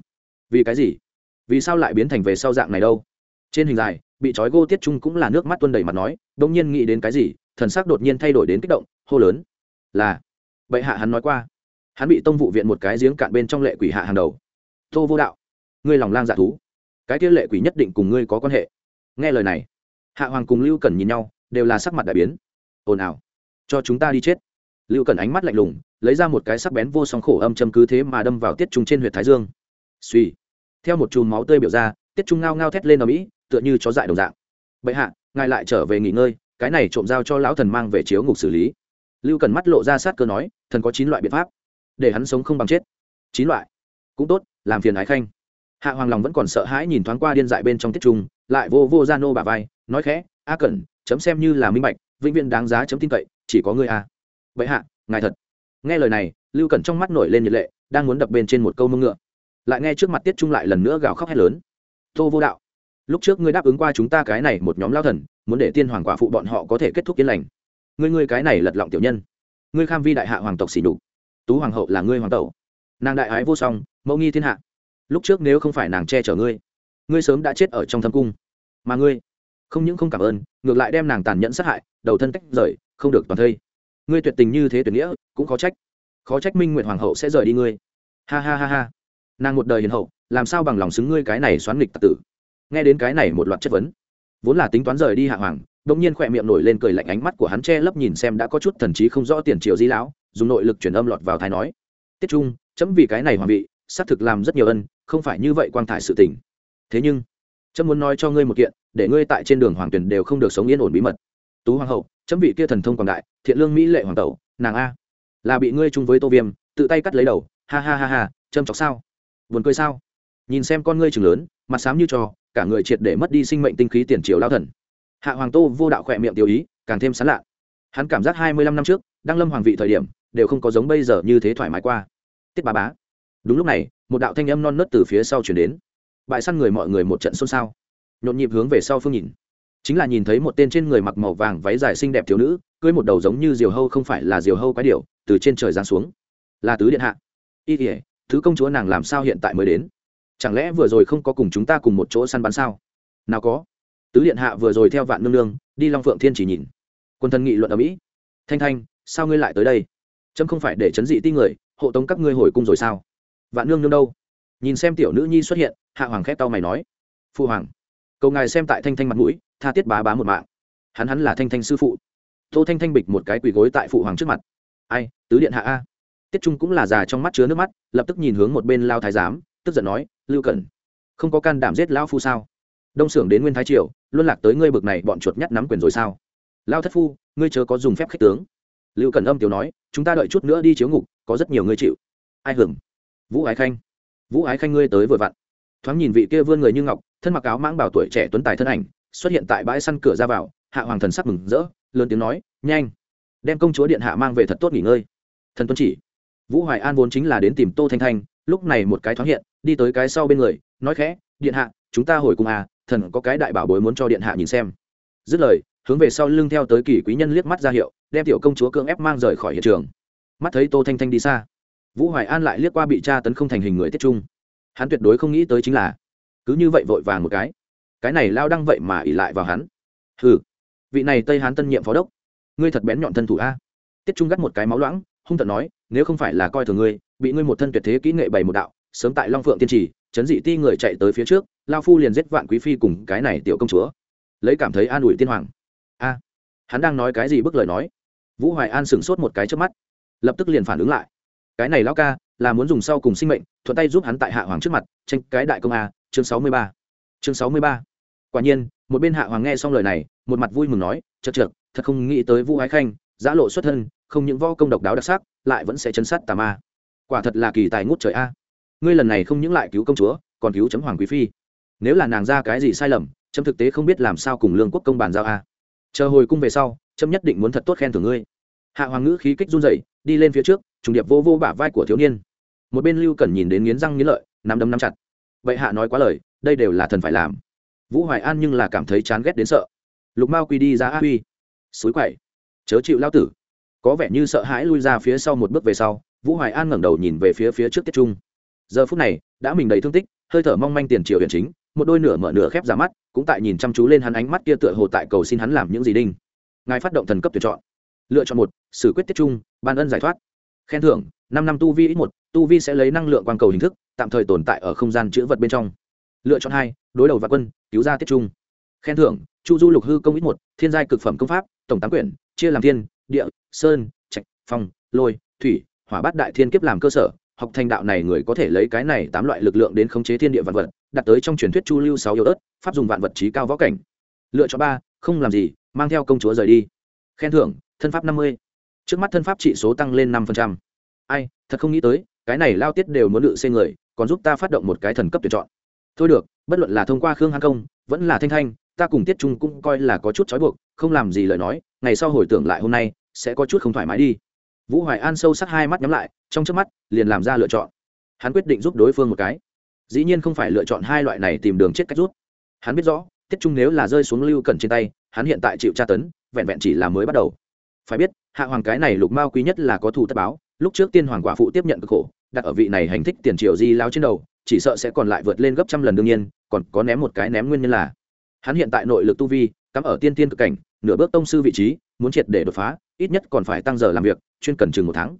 Vì cái gì? Vì sao lại biến thành về sau dạng này đâu? Trên hình dài, bị trói gô tiết trung cũng là nước mắt tuân đầy mặt nói đông nhiên nghĩ đến cái gì, thần sắc đột nhiên thay đổi đến kích động, hô lớn. Là. Bệ hạ hắn nói qua. Hắn bị tông vụ viện một cái giếng cạn bên trong lệ quỷ hạ hàng đầu. Tô vô đạo, ngươi lòng lang dạ thú. Cái kia lệ quỷ nhất định cùng ngươi có quan hệ. Nghe lời này, hạ hoàng cùng lưu cần nhìn nhau, đều là sắc mặt đại biến. Ồn ào. Cho chúng ta đi chết. Lưu cần ánh mắt lạnh lùng, lấy ra một cái sắc bén vô song khổ âm châm cứ thế mà đâm vào tiết trung trên huyện thái dương. Suy theo một chùm máu tươi biểu ra, tiết trung ngao ngao thét lên ở mỹ, tựa như chó dại đồng dạng. Bệ hạ ngài lại trở về nghỉ ngơi, cái này trộm giao cho lão thần mang về chiếu ngục xử lý. Lưu cần mắt lộ ra sát cơ nói, thần có chín loại biện pháp, để hắn sống không bằng chết. Chín loại. Cũng tốt, làm phiền ái khanh. Hạ hoàng lòng vẫn còn sợ hãi nhìn thoáng qua điên dại bên trong tiết trung, lại vô vô gia nô bà vai, nói khẽ, a cẩn, chấm xem như là minh bạch, vĩnh viễn đáng giá chấm tin cậy, chỉ có ngươi a. Vậy hạ, ngài thật. Nghe lời này, lưu cẩn trong mắt nổi lên nhiệt lệ, đang muốn đập bên trên một câu mông ngựa. Lại nghe trước mặt tiết trung lại lần nữa gào khóc hét lớn. Tô vô đạo lúc trước ngươi đáp ứng qua chúng ta cái này một nhóm lao thần, muốn để tiên hoàng quả phụ bọn họ có thể kết thúc yên lành. Ngươi ngươi cái này lật lọng tiểu nhân. Ngươi kham vi đại hạ hoàng tộc xỉ đục tú hoàng hậu là ngươi hoàng tẩu. Nàng đại ái vô song, mẫu nghi thiên hạ. Lúc trước nếu không phải nàng che chở ngươi ngươi sớm đã chết ở trong thâm cung. Mà ngươi, không những không cảm ơn, ngược lại đem nàng tàn nhẫn sát hại, đầu thân tách rời, không được toàn thây. Ngươi tuyệt tình như thế tuyệt nghĩa, cũng khó trách. Khó trách minh nguyện hoàng hậu sẽ rời đi ngươi. Ha ha ha ha. Nàng một đời hiền hậu, làm sao bằng lòng xứng ngươi cái này xoắn nghịch tặc tử? Nghe đến cái này một loạt chất vấn, vốn là tính toán rời đi hạ hoàng đông nhiên khỏe miệng nổi lên cười lạnh ánh mắt của hắn che lấp nhìn xem đã có chút thần trí không rõ tiền triều di lão, dùng nội lực chuyển âm lọt vào thái nói. Tiết trung, chấm vì cái này hoàng vị, xác thực làm rất nhiều ân, không phải như vậy quang thải sự tình. Thế nhưng, chấm muốn nói cho ngươi một kiện, để ngươi tại trên đường hoàng tuyển đều không được sống yên ổn bí mật. Tú hoàng hậu, chấm vị kia thần thông quảng đại, thiện lương mỹ lệ hoàng tẩu, nàng a, là bị ngươi chung với tô viêm, tự tay cắt lấy đầu, ha ha ha ha, châm chọc sao? Buồn cười sao? Nhìn xem con ngươi chừng lớn, mặt xám như trò cả người triệt để mất đi sinh mệnh tinh khí tiền triều lao thần. Hạ hoàng tô vô đạo khỏe miệng tiêu ý, càng thêm sán lạ. Hắn cảm giác hai mươi lăm năm trước đang lâm hoàng vị thời điểm, đều không có giống bây giờ như thế thoải mái qua. Tiết bà bá. Đúng lúc này, một đạo thanh âm non nớt từ phía sau chuyển đến. Bại săn người mọi người một trận xôn xao. Nhộn nhịp hướng về sau phương nhìn. Chính là nhìn thấy một tên trên người mặc màu vàng váy dài xinh đẹp thiếu nữ, cưới một đầu giống như diều hâu không phải là diều hâu quái điệu từ trên trời giáng xuống. Là tứ điện hạ. Y thể thứ công chúa nàng làm sao hiện tại mới đến? Chẳng lẽ vừa rồi không có cùng chúng ta cùng một chỗ săn bắn sao? Nào có. Tứ điện hạ vừa rồi theo vạn nương nương, đi long phượng thiên chỉ nhìn. Quân thân nghị luận ở mỹ. Thanh thanh, sao ngươi lại tới đây? Trâm không phải để chấn dị ti người, hộ tống các ngươi hồi cung rồi sao? Vạn nương nương đâu? Nhìn xem tiểu nữ nhi xuất hiện, hạ hoàng khét tao mày nói. Phụ hoàng, cầu ngài xem tại thanh thanh mặt mũi, tha tiết bá bá một mạng. Hắn hắn là thanh thanh sư phụ. Tô thanh thanh bịch một cái quỳ gối tại phụ hoàng trước mặt. Ai, tứ điện hạ a? Tiết trung cũng là già trong mắt chứa nước mắt, lập tức nhìn hướng một bên lao thái giám tức giận nói, lưu cẩn, không có can đảm giết lão phu sao? Đông xưởng đến nguyên thái triều luân lạc tới ngươi bực này bọn chuột nhắt nắm quyền rồi sao? Lao thất phu, ngươi chớ có dùng phép khích tướng. Lưu cẩn âm tiểu nói, chúng ta đợi chút nữa đi chiếu ngục, có rất nhiều người chịu. Ai hưởng vũ ái khanh. Vũ ái khanh ngươi tới vừa vặn. Thoáng nhìn vị kia vươn người như ngọc, thân mặc áo mãng bảo tuổi trẻ tuấn tài thân ảnh, xuất hiện tại bãi săn cửa ra vào, hạ hoàng thần sắc mừng rỡ, lớn tiếng nói, nhanh, đem công chúa điện hạ mang về thật tốt nghỉ ngơi. Thần tuân chỉ. Vũ hoài an vốn chính là đến tìm tô thanh thanh lúc này một cái thoáng hiện, đi tới cái sau bên người, nói khẽ, điện hạ, chúng ta hồi cùng à thần có cái đại bảo bối muốn cho điện hạ nhìn xem. Dứt lời, hướng về sau lưng theo tới kỳ quý nhân liếc mắt ra hiệu, đem tiểu công chúa cưỡng ép mang rời khỏi hiện trường. Mắt thấy tô thanh thanh đi xa, vũ hoài an lại liếc qua bị cha tấn không thành hình người tiết trung. Hắn tuyệt đối không nghĩ tới chính là, cứ như vậy vội vàng một cái. Cái này lao đăng vậy mà ỉ lại vào hắn. Hừ, vị này tây hán tân nhiệm phó đốc, ngươi thật bén nhọn thân thủ a. Tiết trung gắt một cái máu loãng, hung tận nói, nếu không phải là coi thường ngươi bị ngươi một thân tuyệt thế kỹ nghệ bày một đạo, sớm tại long phượng tiên trì, chấn dị ti người chạy tới phía trước, lao phu liền giết vạn quý phi cùng cái này tiểu công chúa. Lấy cảm thấy an ủi tiên hoàng. A, hắn đang nói cái gì bức lời nói? Vũ hoài an sửng sốt một cái trước mắt, lập tức liền phản ứng lại. Cái này lao ca, là muốn dùng sau cùng sinh mệnh, thuận tay giúp hắn tại hạ hoàng trước mặt, tranh cái đại công a, chương sáu mươi ba. Chương sáu mươi ba. Quả nhiên, một bên hạ hoàng nghe xong lời này, một mặt vui mừng nói chật chật thật không nghĩ tới vũ ái khanh, giã lộ xuất thân, không những võ công độc đáo đặc sắc, lại vẫn sẽ chấn sát tà ma quả thật là kỳ tài ngút trời a. Ngươi lần này không những lại cứu công chúa, còn cứu chấm hoàng quý phi. Nếu là nàng ra cái gì sai lầm, chấm thực tế không biết làm sao cùng lương quốc công bàn giao a. Chờ hồi cung về sau, chấm nhất định muốn thật tốt khen thưởng ngươi. Hạ hoàng ngữ khí kích run dậy đi lên phía trước, trùng điệp vô vô bả vai của thiếu niên. Một bên lưu cần nhìn đến nghiến răng nghiến lợi, nắm đấm nắm chặt. Vậy hạ nói quá lời, đây đều là thần phải làm. Vũ hoài an nhưng là cảm thấy chán ghét đến sợ. Lục mao quy đi ra a huy. Xối quậy. Chớ chịu lao tử. Có vẻ như sợ hãi lui ra phía sau một bước về sau vũ hoài an ngẩng đầu nhìn về phía phía trước tiết trung. Giờ phút này, đã mình đầy thương tích, hơi thở mong manh tiền triệu huyền chính, một đôi nửa mở nửa khép ra mắt, cũng tại nhìn chăm chú lên hắn ánh mắt kia tựa hồ tại cầu xin hắn làm những gì đinh. Ngài phát động thần cấp tuyển chọn. Lựa chọn một, xử quyết tiết trung, ban ân giải thoát. Khen thưởng, năm năm tu vi ít một, tu vi sẽ lấy năng lượng quang cầu hình thức, tạm thời tồn tại ở không gian chữ vật bên trong. Lựa chọn hai, đối đầu và quân, cứu ra tiết trung. Khen thưởng, chu du lục hư công ít một, thiên giai cực phẩm công pháp, tổng tám quyển, chia làm thiên, địa, sơn, trạch, phong, lôi, thủy hỏa bát đại thiên kiếp làm cơ sở, học thành đạo này người có thể lấy cái này tám loại lực lượng đến khống chế thiên địa vạn vật, đặt tới trong truyền thuyết chu lưu sáu yếu ớt, pháp dùng vạn vật trí cao võ cảnh. Lựa chọn ba, không làm gì, mang theo công chúa rời đi. Khen thưởng, thân pháp năm mươi. Trước mắt thân pháp trị số tăng lên năm ai, thật không nghĩ tới, cái này lao tiết đều muốn lựa xê người, còn giúp ta phát động một cái thần cấp tuyển chọn. Thôi được, bất luận là thông qua khương Hăng công, vẫn là thanh thanh, ta cùng tiết trung cũng coi là có chút trói buộc, không làm gì lời nói, ngày sau hồi tưởng lại hôm nay, sẽ có chút không thoải mái đi vũ hoài an sâu sắc hai mắt nhắm lại, trong trước mắt, liền làm ra lựa chọn. Hắn quyết định giúp đối phương một cái. Dĩ nhiên không phải lựa chọn hai loại này tìm đường chết cách rút. Hắn biết rõ, tiết trung nếu là rơi xuống lưu cẩn trên tay, hắn hiện tại chịu tra tấn, vẹn vẹn chỉ là mới bắt đầu. Phải biết, hạ hoàng cái này lục mao quý nhất là có thù tất báo, lúc trước tiên hoàng quả phụ tiếp nhận cực khổ, đặt ở vị này hành thích tiền triều di lao trên đầu, chỉ sợ sẽ còn lại vượt lên gấp trăm lần đương nhiên, còn có ném một cái ném nguyên nhân là. Hắn hiện tại nội lực tu vi, cắm ở tiên tiên cực cảnh, nửa bước tông sư vị trí, muốn triệt để đột phá ít nhất còn phải tăng giờ làm việc, chuyên cần chừng một tháng.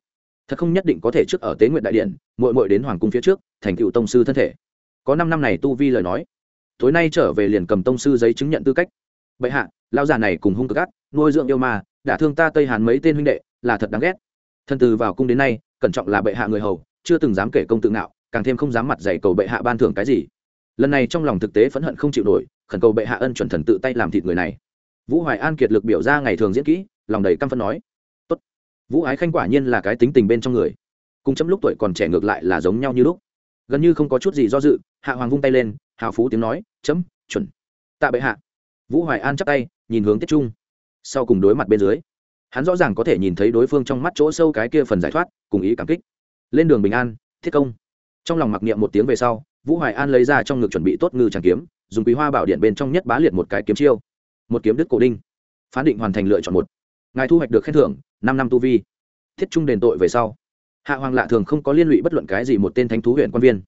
Thật không nhất định có thể trước ở tế nguyện đại điện mội mội đến hoàng cung phía trước, thành cựu tông sư thân thể. Có năm năm này tu vi lời nói, tối nay trở về liền cầm tông sư giấy chứng nhận tư cách. Bệ hạ, lão già này cùng hung cực ác, nuôi dưỡng yêu ma, đã thương ta tây hàn mấy tên huynh đệ, là thật đáng ghét. Thân từ vào cung đến nay, cẩn trọng là bệ hạ người hầu, chưa từng dám kể công tự ngạo, càng thêm không dám mặt dạy cầu bệ hạ ban thưởng cái gì. Lần này trong lòng thực tế phẫn hận không chịu nổi, khẩn cầu bệ hạ ân chuẩn thần tự tay làm thịt người này. Vũ hoài an kiệt lực biểu ra ngày thường diễn kỹ lòng đầy căm phân nói, Tốt. vũ ái khanh quả nhiên là cái tính tình bên trong người, cùng chấm lúc tuổi còn trẻ ngược lại là giống nhau như lúc. Gần như không có chút gì do dự, hạ hoàng vung tay lên, hào phú tiếng nói, chấm, chuẩn. Tạ bệ hạ. Vũ hoài an chắp tay, nhìn hướng tiết trung. Sau cùng đối mặt bên dưới, hắn rõ ràng có thể nhìn thấy đối phương trong mắt chỗ sâu cái kia phần giải thoát, cùng ý cảm kích. Lên đường bình an, thiết công. Trong lòng mặc niệm một tiếng về sau, vũ hoài an lấy ra trong ngực chuẩn bị tốt ngư tràng kiếm, dùng quý hoa bảo điện bên trong nhất bá liệt một cái kiếm chiêu. Một kiếm đứt cổ đinh. Phán định hoàn thành lựa chọn một ngài thu hoạch được khen thưởng, năm năm tu vi. Thiết trung đền tội về sau, hạ hoàng lạ thường không có liên lụy bất luận cái gì một tên thánh thú huyện quan viên.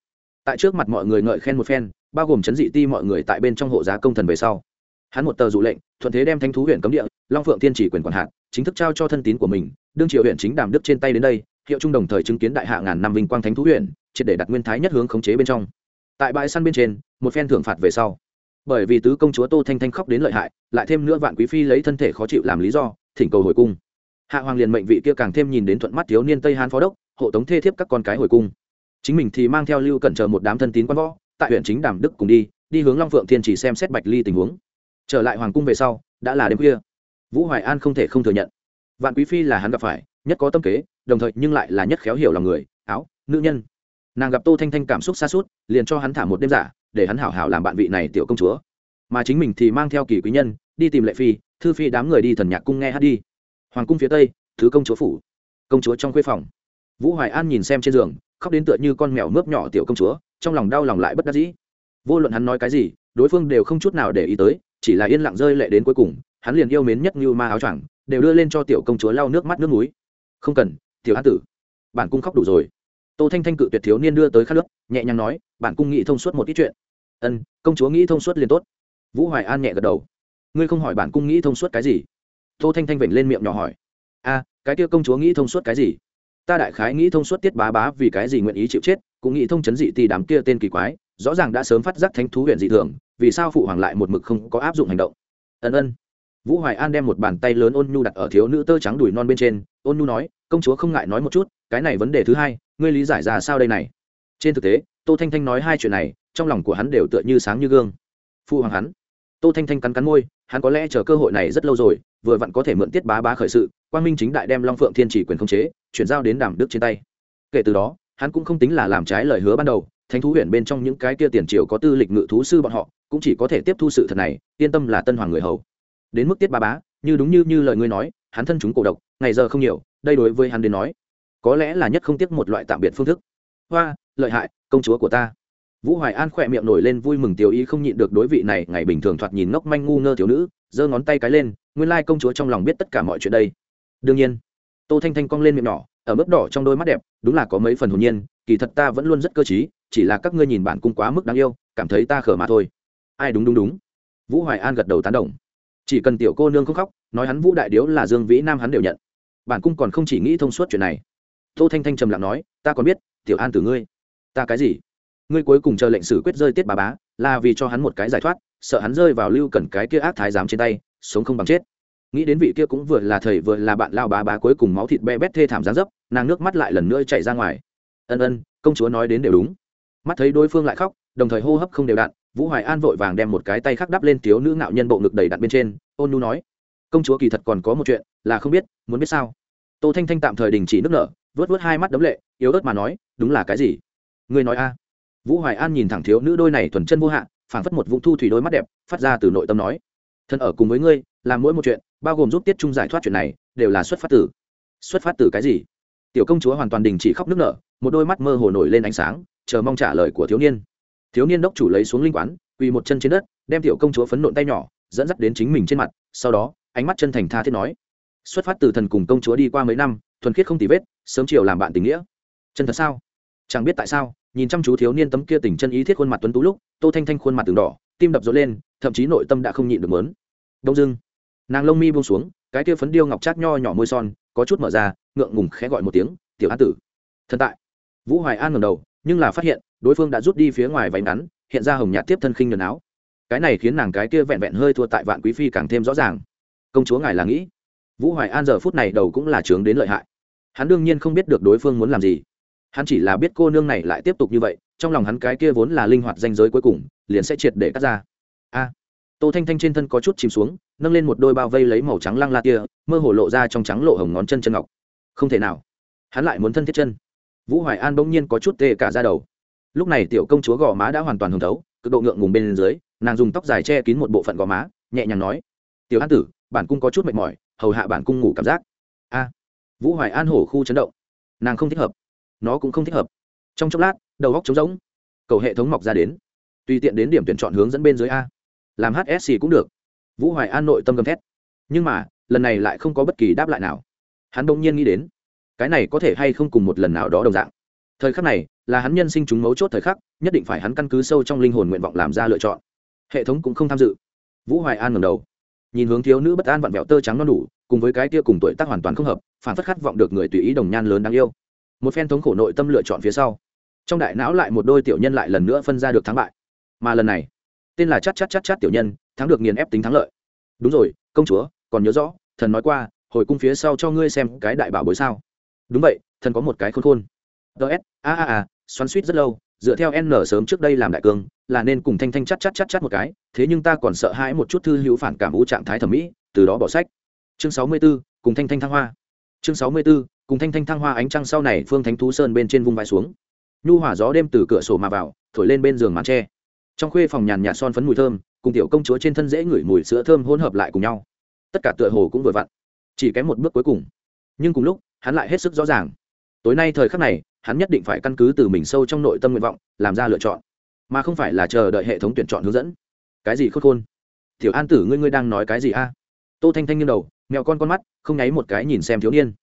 Tại trước mặt mọi người ngợi khen một phen, bao gồm chấn dị ti mọi người tại bên trong hộ giá công thần về sau. Hắn một tờ dụ lệnh, thuận thế đem thánh thú huyện cấm địa, long phượng tiên chỉ quyền quản hạt, chính thức trao cho thân tín của mình, đương triều huyện chính đàm đức trên tay đến đây, hiệu trung đồng thời chứng kiến đại hạ ngàn năm vinh quang thánh thú huyện, triệt để đặt nguyên thái nhất hướng khống chế bên trong. Tại bãi săn bên trên, một phen thưởng phạt về sau, bởi vì tứ công chúa tô thanh thanh khóc đến lợi hại, lại thêm nữa vạn quý phi lấy thân thể khó chịu làm lý do thỉnh cầu hồi cung. Hạ hoàng liền mệnh vị kia càng thêm nhìn đến thuận mắt thiếu niên tây hán phó đốc, hộ tống thê thiếp các con cái hồi cung. Chính mình thì mang theo lưu cẩn chờ một đám thân tín quan võ, tại huyện chính đàm đức cùng đi đi hướng long phượng thiên chỉ xem xét bạch ly tình huống. Trở lại hoàng cung về sau, đã là đêm khuya. Vũ hoài an không thể không thừa nhận. Vạn quý phi là hắn gặp phải, nhất có tâm kế, đồng thời nhưng lại là nhất khéo hiểu lòng người, áo, nữ nhân. Nàng gặp tô thanh thanh cảm xúc xa suốt, liền cho hắn thả một đêm giả, để hắn hảo hảo làm bạn vị này tiểu công chúa. Mà chính mình thì mang theo kỳ quý nhân, đi tìm lệ phi thư phi đám người đi thần nhạc cung nghe hát đi. Hoàng cung phía tây, thứ công chúa phủ. Công chúa trong khuê phòng. Vũ hoài an nhìn xem trên giường, khóc đến tựa như con mèo mướp nhỏ tiểu công chúa, trong lòng đau lòng lại bất đắc dĩ. Vô luận hắn nói cái gì, đối phương đều không chút nào để ý tới, chỉ là yên lặng rơi lệ đến cuối cùng, hắn liền yêu mến nhất như ma áo choàng, đều đưa lên cho tiểu công chúa lau nước mắt nước núi không cần, tiểu an tử. Bản cung khóc đủ rồi. Tô thanh thanh cự tuyệt thiếu niên đưa tới khát nước, nhẹ nhàng nói, bản cung nghĩ thông suốt một ít chuyện. Ân, công chúa nghĩ thông suốt liền tốt. Vũ hoài an nhẹ gật đầu ngươi không hỏi bản cung nghĩ thông suốt cái gì? Tô thanh thanh vểnh lên miệng nhỏ hỏi. A, cái kia công chúa nghĩ thông suốt cái gì? Ta đại khái nghĩ thông suốt tiết bá bá vì cái gì nguyện ý chịu chết, cũng nghĩ thông chấn dị tì đám kia tên kỳ quái, rõ ràng đã sớm phát giác thánh thú huyện dị thường, vì sao phụ hoàng lại một mực không có áp dụng hành động? Ân ân. Vũ hoài an đem một bàn tay lớn ôn nhu đặt ở thiếu nữ tơ trắng đùi non bên trên, ôn nhu nói, công chúa không ngại nói một chút, cái này vấn đề thứ hai, ngươi lý giải ra sao đây này? Trên thực tế, tô thanh thanh nói hai chuyện này, trong lòng của hắn đều tựa như sáng như gương. Phụ hoàng hắn. Tô thanh thanh cắn cắn môi hắn có lẽ chờ cơ hội này rất lâu rồi, vừa vặn có thể mượn tiết bá bá khởi sự, quang minh chính đại đem long phượng thiên chỉ quyền khống chế, chuyển giao đến đàm đức trên tay. Kể từ đó, hắn cũng không tính là làm trái lời hứa ban đầu, thánh thú huyện bên trong những cái kia tiền triều có tư lịch ngự thú sư bọn họ, cũng chỉ có thể tiếp thu sự thật này, yên tâm là tân hoàng người hầu. Đến mức tiết bá bá, như đúng như như lời ngươi nói, hắn thân chúng cổ độc, ngày giờ không nhiều, đây đối với hắn đến nói, có lẽ là nhất không tiếc một loại tạm biệt phương thức. Hoa, lợi hại, công chúa của ta vũ hoài an khỏe miệng nổi lên vui mừng tiểu ý không nhịn được đối vị này, ngày bình thường thoạt nhìn ngốc manh ngu ngơ thiếu nữ, giơ ngón tay cái lên, nguyên lai công chúa trong lòng biết tất cả mọi chuyện đây. Đương nhiên, tô thanh thanh cong lên miệng nhỏ, ở mức đỏ trong đôi mắt đẹp, đúng là có mấy phần hồn nhiên, kỳ thật ta vẫn luôn rất cơ t chỉ là các ngươi nhìn bản cung quá mức đáng yêu, cảm thấy ta khở mà thôi. Ai đúng đúng đúng. Vũ hoài an gật đầu tán đồng. Chỉ cần tiểu cô nương không khóc, nói hắn vũ đại điếu là dương vĩ nam hắn đều nhận. Bản cung còn không chỉ nghĩ thông suốt chuyện này. Tô thanh thanh trầm lặng nói, ta còn biết, tiểu an từ ngươi. Ta cái gì? Ngươi cuối cùng chờ lệnh xử quyết rơi tiết bà bá, là vì cho hắn một cái giải thoát, sợ hắn rơi vào lưu cẩn cái kia ác thái giám trên tay, sống không bằng chết. Nghĩ đến vị kia cũng vừa là thầy vừa là bạn lao bà bá cuối cùng máu thịt be bét thê thảm giá dấp, nàng nước mắt lại lần nữa chạy ra ngoài. Ân ân, công chúa nói đến đều đúng. Mắt thấy đối phương lại khóc, đồng thời hô hấp không đều đặn, vũ hoài an vội vàng đem một cái tay khắc đắp lên thiếu nữ ngạo nhân bộ ngực đầy đặn bên trên, ôn nu nói, công chúa kỳ thật còn có một chuyện, là không biết, muốn biết sao? Tô thanh thanh tạm thời đình chỉ nước nở vớt vớt hai mắt đấm lệ, yếu ớt mà nói, đúng là cái gì? Người nói a vũ hoài an nhìn thẳng thiếu nữ đôi này thuần chân vô hạn phảng phất một vũng thu thủy đôi mắt đẹp, phát ra từ nội tâm nói. Thân ở cùng với ngươi, làm mỗi một chuyện, bao gồm giúp tiết trung giải thoát chuyện này, đều là xuất phát từ. Xuất phát từ cái gì? Tiểu công chúa hoàn toàn đình chỉ khóc nước nở, một đôi mắt mơ hồ nổi lên ánh sáng, chờ mong trả lời của thiếu niên. Thiếu niên đốc chủ lấy xuống linh quán, quỳ một chân trên đất, đem tiểu công chúa phấn nộn tay nhỏ, dẫn dắt đến chính mình trên mặt, sau đó, ánh mắt chân thành tha thiết nói. Xuất phát từ thần cùng công chúa đi qua mấy năm, thuần khiết không tì vết, sớm chiều làm bạn tình nghĩa. Chân thật sao? Chẳng biết tại sao nhìn chăm chú thiếu niên tấm kia tình chân ý thiết khuôn mặt tuấn tú lúc, tô thanh thanh khuôn mặt từng đỏ, tim đập rộn lên, thậm chí nội tâm đã không nhịn được mớn. Đông dưng nàng lông mi buông xuống, cái kia phấn điêu ngọc trác nho nhỏ môi son, có chút mở ra, ngượng ngùng khẽ gọi một tiếng, tiểu an tử. Thần tại. Vũ hoài an ngầm đầu, nhưng là phát hiện, đối phương đã rút đi phía ngoài váy ngắn, hiện ra hồng nhạt tiếp thân khinh nhuần áo. Cái này khiến nàng cái kia vẹn vẹn hơi thua tại vạn quý phi càng thêm rõ ràng. Công chúa ngài là nghĩ. Vũ hoài an giờ phút này đầu cũng là trướng đến lợi hại. Hắn đương nhiên không biết được đối phương muốn làm gì hắn chỉ là biết cô nương này lại tiếp tục như vậy, trong lòng hắn cái kia vốn là linh hoạt danh giới cuối cùng, liền sẽ triệt để cắt ra. A. Tô thanh thanh trên thân có chút chìm xuống, nâng lên một đôi bao vây lấy màu trắng lăng la tia, mơ hồ lộ ra trong trắng lộ hồng ngón chân chân ngọc. Không thể nào. Hắn lại muốn thân thiết chân. Vũ hoài an bỗng nhiên có chút tê cả ra đầu. Lúc này tiểu công chúa gò má đã hoàn toàn hồng thấu, cực độ ngượng ngùng bên dưới, nàng dùng tóc dài che kín một bộ phận gò má, nhẹ nhàng nói, tiểu an tử, bản cung có chút mệt mỏi, hầu hạ bản cung ngủ cảm giác. A. Vũ hoài an hổ khu chấn động. Nàng không thích hợp nó cũng không thích hợp. Trong chốc lát, đầu góc trống rỗng, cầu hệ thống mọc ra đến. Tùy tiện đến điểm tuyển chọn hướng dẫn bên dưới a. Làm hsc cũng được. Vũ hoài an nội tâm gầm thét. Nhưng mà, lần này lại không có bất kỳ đáp lại nào. Hắn đông nhiên nghĩ đến, cái này có thể hay không cùng một lần nào đó đồng dạng. Thời khắc này, là hắn nhân sinh chúng mấu chốt thời khắc, nhất định phải hắn căn cứ sâu trong linh hồn nguyện vọng làm ra lựa chọn. Hệ thống cũng không tham dự. Vũ hoài an ngầm đầu. Nhìn hướng thiếu nữ bất an vặn vẹo tơ trắng non đủ, cùng với cái tia cùng tuổi tác hoàn toàn không hợp, phản phất khát vọng được người tùy ý đồng nhan lớn đáng yêu một phen thống khổ nội tâm lựa chọn phía sau. Trong đại não lại một đôi tiểu nhân lại lần nữa phân ra được thắng bại. Mà lần này tên là chắc chắc chắc chắc tiểu nhân thắng được nghiền ép tính thắng lợi. Đúng rồi công chúa còn nhớ rõ thần nói qua hồi cung phía sau cho ngươi xem cái đại bảo bối sao. Đúng vậy thần có một cái khôn khôn. Ts a a a xoắn suýt rất lâu dựa theo n sớm trước đây làm đại cương là nên cùng thanh thanh chắc chắc chắc chắc một cái thế nhưng ta còn sợ hãi một chút thư hữu phản cảm vũ trạng thái thẩm mỹ từ đó bỏ sách. Chương sáu mươi 64, cùng thanh thanh thăng hoa. Chương sáu mươi 64, cùng thanh thanh thăng hoa ánh trăng sau này phương thánh thú sơn bên trên vung vai xuống. Nhu hỏa gió đêm từ cửa sổ mà vào, thổi lên bên giường màn tre. Trong khuê phòng nhàn nhạt son phấn mùi thơm, cùng tiểu công chúa trên thân dễ ngửi mùi sữa thơm hỗn hợp lại cùng nhau. Tất cả tựa hồ cũng vừa vặn. Chỉ kém một bước cuối cùng. Nhưng cùng lúc, hắn lại hết sức rõ ràng. Tối nay thời khắc này, hắn nhất định phải căn cứ từ mình sâu trong nội tâm nguyện vọng, làm ra lựa chọn. Mà không phải là chờ đợi hệ thống tuyển chọn hướng dẫn. Cái gì khôn khôn? Tiểu an tử, ngươi ngươi đang nói cái gì a? Tô thanh thanh nghiêng đầu, mèo con con mắt, không nháy một cái nhìn xem thiếu niên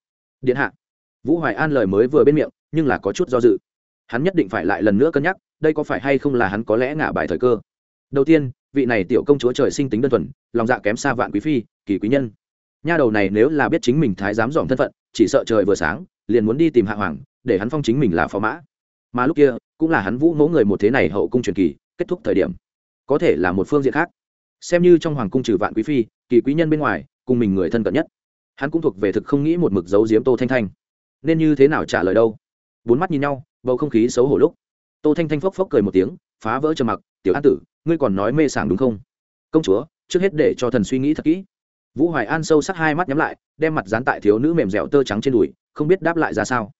điện hạ. Vũ hoài an lời mới vừa bên miệng, nhưng là có chút do dự. Hắn nhất định phải lại lần nữa cân nhắc, đây có phải hay không là hắn có lẽ ngả bài thời cơ. Đầu tiên, vị này tiểu công chúa trời sinh tính đơn thuần, lòng dạ kém xa vạn quý phi, kỳ quý nhân. Nha đầu này nếu là biết chính mình thái dám dòm thân phận, chỉ sợ trời vừa sáng, liền muốn đi tìm hạ hoàng, để hắn phong chính mình là phó mã. Mà lúc kia, cũng là hắn vũ mẫu người một thế này hậu cung truyền kỳ, kết thúc thời điểm. Có thể là một phương diện khác. Xem như trong hoàng cung trừ vạn quý phi, kỳ quý nhân bên ngoài, cùng mình người thân cận nhất hắn cũng thuộc về thực không nghĩ một mực giấu giếm tô thanh thanh. Nên như thế nào trả lời đâu? Bốn mắt nhìn nhau, bầu không khí xấu hổ lúc. Tô thanh thanh phốc phốc cười một tiếng, phá vỡ trầm mặc. Tiểu an tử, ngươi còn nói mê sảng đúng không? Công chúa, trước hết để cho thần suy nghĩ thật kỹ. Vũ hoài an sâu sắc hai mắt nhắm lại, đem mặt dán tại thiếu nữ mềm dẻo tơ trắng trên đùi, không biết đáp lại ra sao.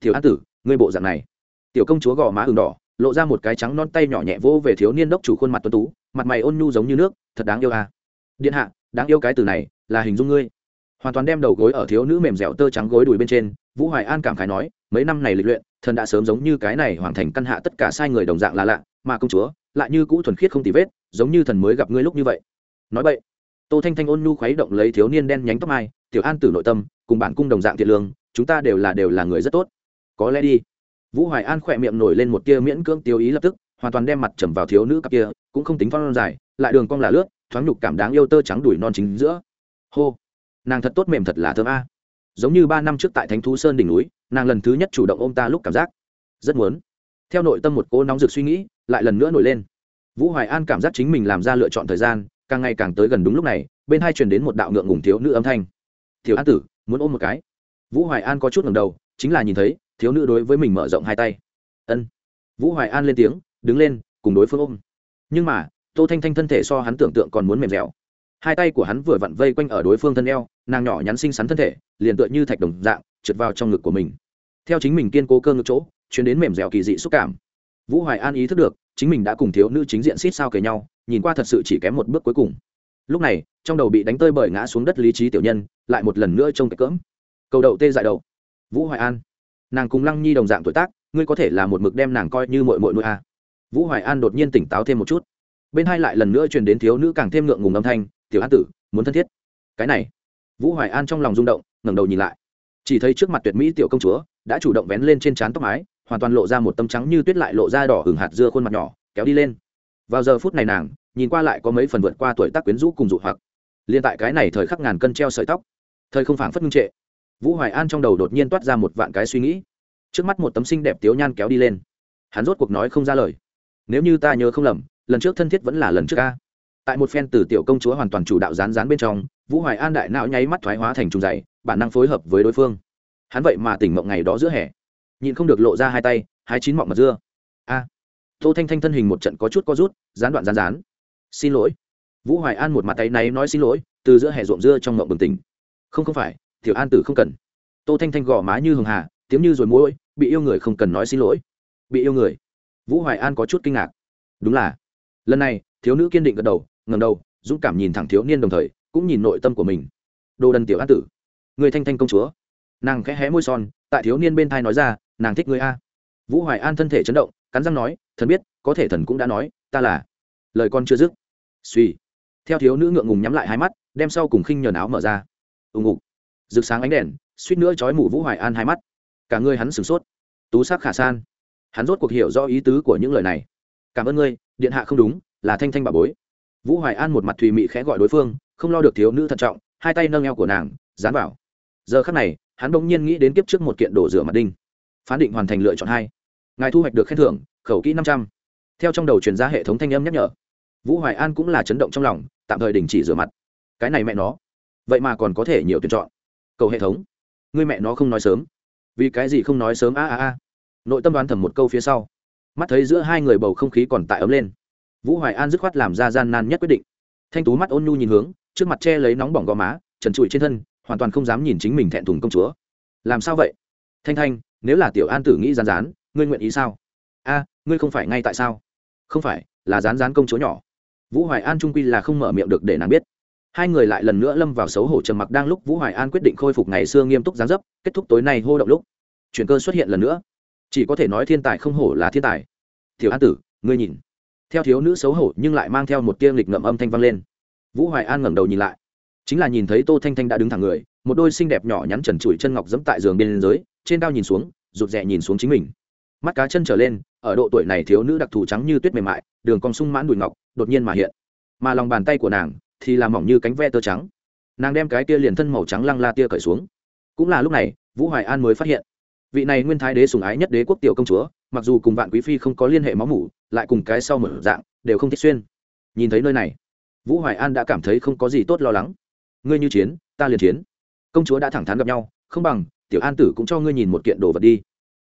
Tiểu an tử, ngươi bộ dạng này. Tiểu công chúa gò má ừng đỏ, lộ ra một cái trắng non tay nhỏ nhẹ vô về thiếu niên đốc chủ khuôn mặt tuấn tú, mặt mày ôn nhu giống như nước, thật đáng yêu à. điện hạ, đáng yêu cái từ này là hình dung ngươi hoàn toàn đem đầu gối ở thiếu nữ mềm dẻo tơ trắng gối đùi bên trên, vũ hoài an cảm khái nói, mấy năm này lịch luyện, thần đã sớm giống như cái này hoàn thành căn hạ tất cả sai người đồng dạng là lạ, mà công chúa, lại như cũ thuần khiết không tì vết, giống như thần mới gặp ngươi lúc như vậy. Nói vậy tô thanh thanh ôn nhu khuấy động lấy thiếu niên đen nhánh tóc mai, tiểu an tử nội tâm, cùng bản cung đồng dạng thiện lương, chúng ta đều là đều là người rất tốt. Có lẽ đi. Vũ hoài an khỏe miệng nổi lên một tia miễn cưỡng tiêu ý lập tức, hoàn toàn đem mặt trầm vào thiếu nữ cặp kia, cũng không tính phong dài, lại đường cong là lướt, thoáng nhục cảm đáng yêu tơ trắng đùi non chính giữa. Hô nàng thật tốt mềm thật là thơm a. Giống như ba năm trước tại thánh thú sơn đỉnh núi, nàng lần thứ nhất chủ động ôm ta lúc cảm giác. Rất muốn. Theo nội tâm một cô nóng rực suy nghĩ, lại lần nữa nổi lên. Vũ hoài an cảm giác chính mình làm ra lựa chọn thời gian, càng ngày càng tới gần đúng lúc này, bên hai truyền đến một đạo ngượng ngùng thiếu nữ âm thanh. Thiếu an tử, muốn ôm một cái? Vũ hoài an có chút ngầm đầu, chính là nhìn thấy, thiếu nữ đối với mình mở rộng hai tay. Ân. Vũ hoài an lên tiếng, đứng lên, cùng đối phương ôm. Nhưng mà, tô thanh thanh thân thể so hắn tưởng tượng còn muốn mềm dẻo hai tay của hắn vừa vặn vây quanh ở đối phương thân eo, nàng nhỏ nhắn xinh xắn thân thể, liền tựa như thạch đồng dạng, trượt vào trong ngực của mình. Theo chính mình kiên cố cơ ngực chỗ chuyến đến mềm dẻo kỳ dị xúc cảm. Vũ hoài an ý thức được, chính mình đã cùng thiếu nữ chính diện xít sao kề nhau, nhìn qua thật sự chỉ kém một bước cuối cùng. Lúc này, trong đầu bị đánh tơi bởi ngã xuống đất lý trí tiểu nhân, lại một lần nữa trông cái cỡm. Cầu đậu tê dại đầu. Vũ hoài an. Nàng cùng lăng nhi đồng dạng tuổi tác, ngươi có thể là một mực đem nàng coi như mội mội nuôi a vũ hoài an đột nhiên tỉnh táo thêm một chút. Bên hai lại lần nữa truyền đến thiếu nữ càng thêm ngượng ngùng âm thanh tiểu an tử, muốn thân thiết. Cái này, vũ hoài an trong lòng rung động, ngẩng đầu nhìn lại. Chỉ thấy trước mặt tuyệt mỹ tiểu công chúa, đã chủ động vén lên trên trán tóc mái, hoàn toàn lộ ra một tấm trắng như tuyết lại lộ ra đỏ hừng hạt dưa khuôn mặt nhỏ, kéo đi lên. Vào giờ phút này nàng, nhìn qua lại có mấy phần vượt qua tuổi tác quyến rũ cùng dụ hoặc. Liên tại cái này thời khắc ngàn cân treo sợi tóc, thời không phảng phất ngưng trệ, vũ hoài an trong đầu đột nhiên toát ra một vạn cái suy nghĩ. Trước mắt một tấm sinh đẹp tiếu nhan kéo đi lên. Hắn rốt cuộc nói không ra lời. Nếu như ta nhớ không lầm, lần trước thân thiết vẫn là lần trước ca tại một phen từ tiểu công chúa hoàn toàn chủ đạo rán rán bên trong, vũ hoài an đại não nháy mắt thoái hóa thành trùng dày, bản năng phối hợp với đối phương. Hắn vậy mà tỉnh mộng ngày đó giữa hè. Nhịn không được lộ ra hai tay hai chín mọng mật dưa. A. Tô thanh thanh thân hình một trận có chút có rút, gián đoạn rán rán xin lỗi. Vũ hoài an một mặt tay này nói xin lỗi, từ giữa hè ruộng dưa trong mộng bừng tỉnh. Không không phải, tiểu an tử không cần. Tô thanh thanh gò má như hường hà, tiếng như rồi mũi bị yêu người không cần nói xin lỗi. Bị yêu người. Vũ hoài an có chút kinh ngạc. Đúng là. Lần này, thiếu nữ kiên định gật đầu ngầm đầu, dũng cảm nhìn thẳng thiếu niên đồng thời, cũng nhìn nội tâm của mình. Đồ đần tiểu an tử, người thanh thanh công chúa. Nàng khẽ hé môi son, tại thiếu niên bên thai nói ra, nàng thích người a. Vũ hoài an thân thể chấn động, cắn răng nói, thần biết, có thể thần cũng đã nói, ta là. Lời con chưa dứt. Suy theo thiếu nữ ngượng ngùng nhắm lại hai mắt, đem sau cùng khinh nhờn áo mở ra. Ùng ục. Rực sáng ánh đèn, suýt nữa trói mù vũ hoài an hai mắt. Cả người hắn sửng sốt. Tú sắc khả san. Hắn rốt cuộc hiểu rõ ý tứ của những lời này. Cảm ơn ngươi, điện hạ không đúng, là thanh thanh bà bối vũ hoài an một mặt thùy mị khẽ gọi đối phương, không lo được thiếu nữ thận trọng, hai tay nâng eo của nàng, dán vào. Giờ khắc này, hắn bỗng nhiên nghĩ đến kiếp trước một kiện đổ rửa mặt đinh. Phán định hoàn thành lựa chọn hai. Ngài thu hoạch được khen thưởng, khẩu kỹ năm trăm. Theo trong đầu truyền ra hệ thống thanh âm nhắc nhở. Vũ hoài an cũng là chấn động trong lòng, tạm thời đình chỉ rửa mặt. Cái này mẹ nó. Vậy mà còn có thể nhiều tuyển chọn. Cầu hệ thống. Người mẹ nó không nói sớm. Vì cái gì không nói sớm? A a a. Nội tâm đoán thầm một câu phía sau. Mắt thấy giữa hai người bầu không khí còn tại ấm lên vũ hoài an dứt khoát làm ra gian nan nhất quyết định. Thanh tú mắt ôn nhu nhìn hướng, trước mặt che lấy nóng bỏng gò má, trần trụi trên thân, hoàn toàn không dám nhìn chính mình thẹn thùng công chúa. Làm sao vậy? Thanh thanh, nếu là tiểu an tử nghĩ rán rán ngươi nguyện ý sao? A, ngươi không phải ngay tại sao? Không phải, là rán rán công chúa nhỏ. Vũ hoài an trung quy là không mở miệng được để nàng biết. Hai người lại lần nữa lâm vào xấu hổ trầm mặc đang lúc vũ hoài an quyết định khôi phục ngày xưa nghiêm túc gián dấp, kết thúc tối nay hô động lúc. Chuyện cơ xuất hiện lần nữa. Chỉ có thể nói thiên tài không hổ là thiên tài. Tiểu an tử, ngươi nhìn theo thiếu nữ xấu hổ nhưng lại mang theo một tiêm lịch ngậm âm thanh vang lên. Vũ hoài an ngẩng đầu nhìn lại. Chính là nhìn thấy tô thanh thanh đã đứng thẳng người, một đôi xinh đẹp nhỏ nhắn trần trụi chân ngọc dẫm tại giường bên dưới, trên cao nhìn xuống, rụt rè nhìn xuống chính mình. Mắt cá chân trở lên, ở độ tuổi này thiếu nữ đặc thù trắng như tuyết mềm mại, đường cong sung mãn đùi ngọc, đột nhiên mà hiện. Mà lòng bàn tay của nàng thì làm mỏng như cánh ve tơ trắng. Nàng đem cái tia liền thân màu trắng lăng la tia cởi xuống. Cũng là lúc này, vũ hoài an mới phát hiện, vị này nguyên thái đế sùng ái nhất đế quốc tiểu công chúa mặc dù cùng vạn quý phi không có liên hệ máu mủ, lại cùng cái sau mở dạng, đều không thích xuyên. Nhìn thấy nơi này, vũ hoài an đã cảm thấy không có gì tốt lo lắng. Ngươi như chiến, ta liền chiến. Công chúa đã thẳng thắn gặp nhau, không bằng, tiểu an tử cũng cho ngươi nhìn một kiện đồ vật đi.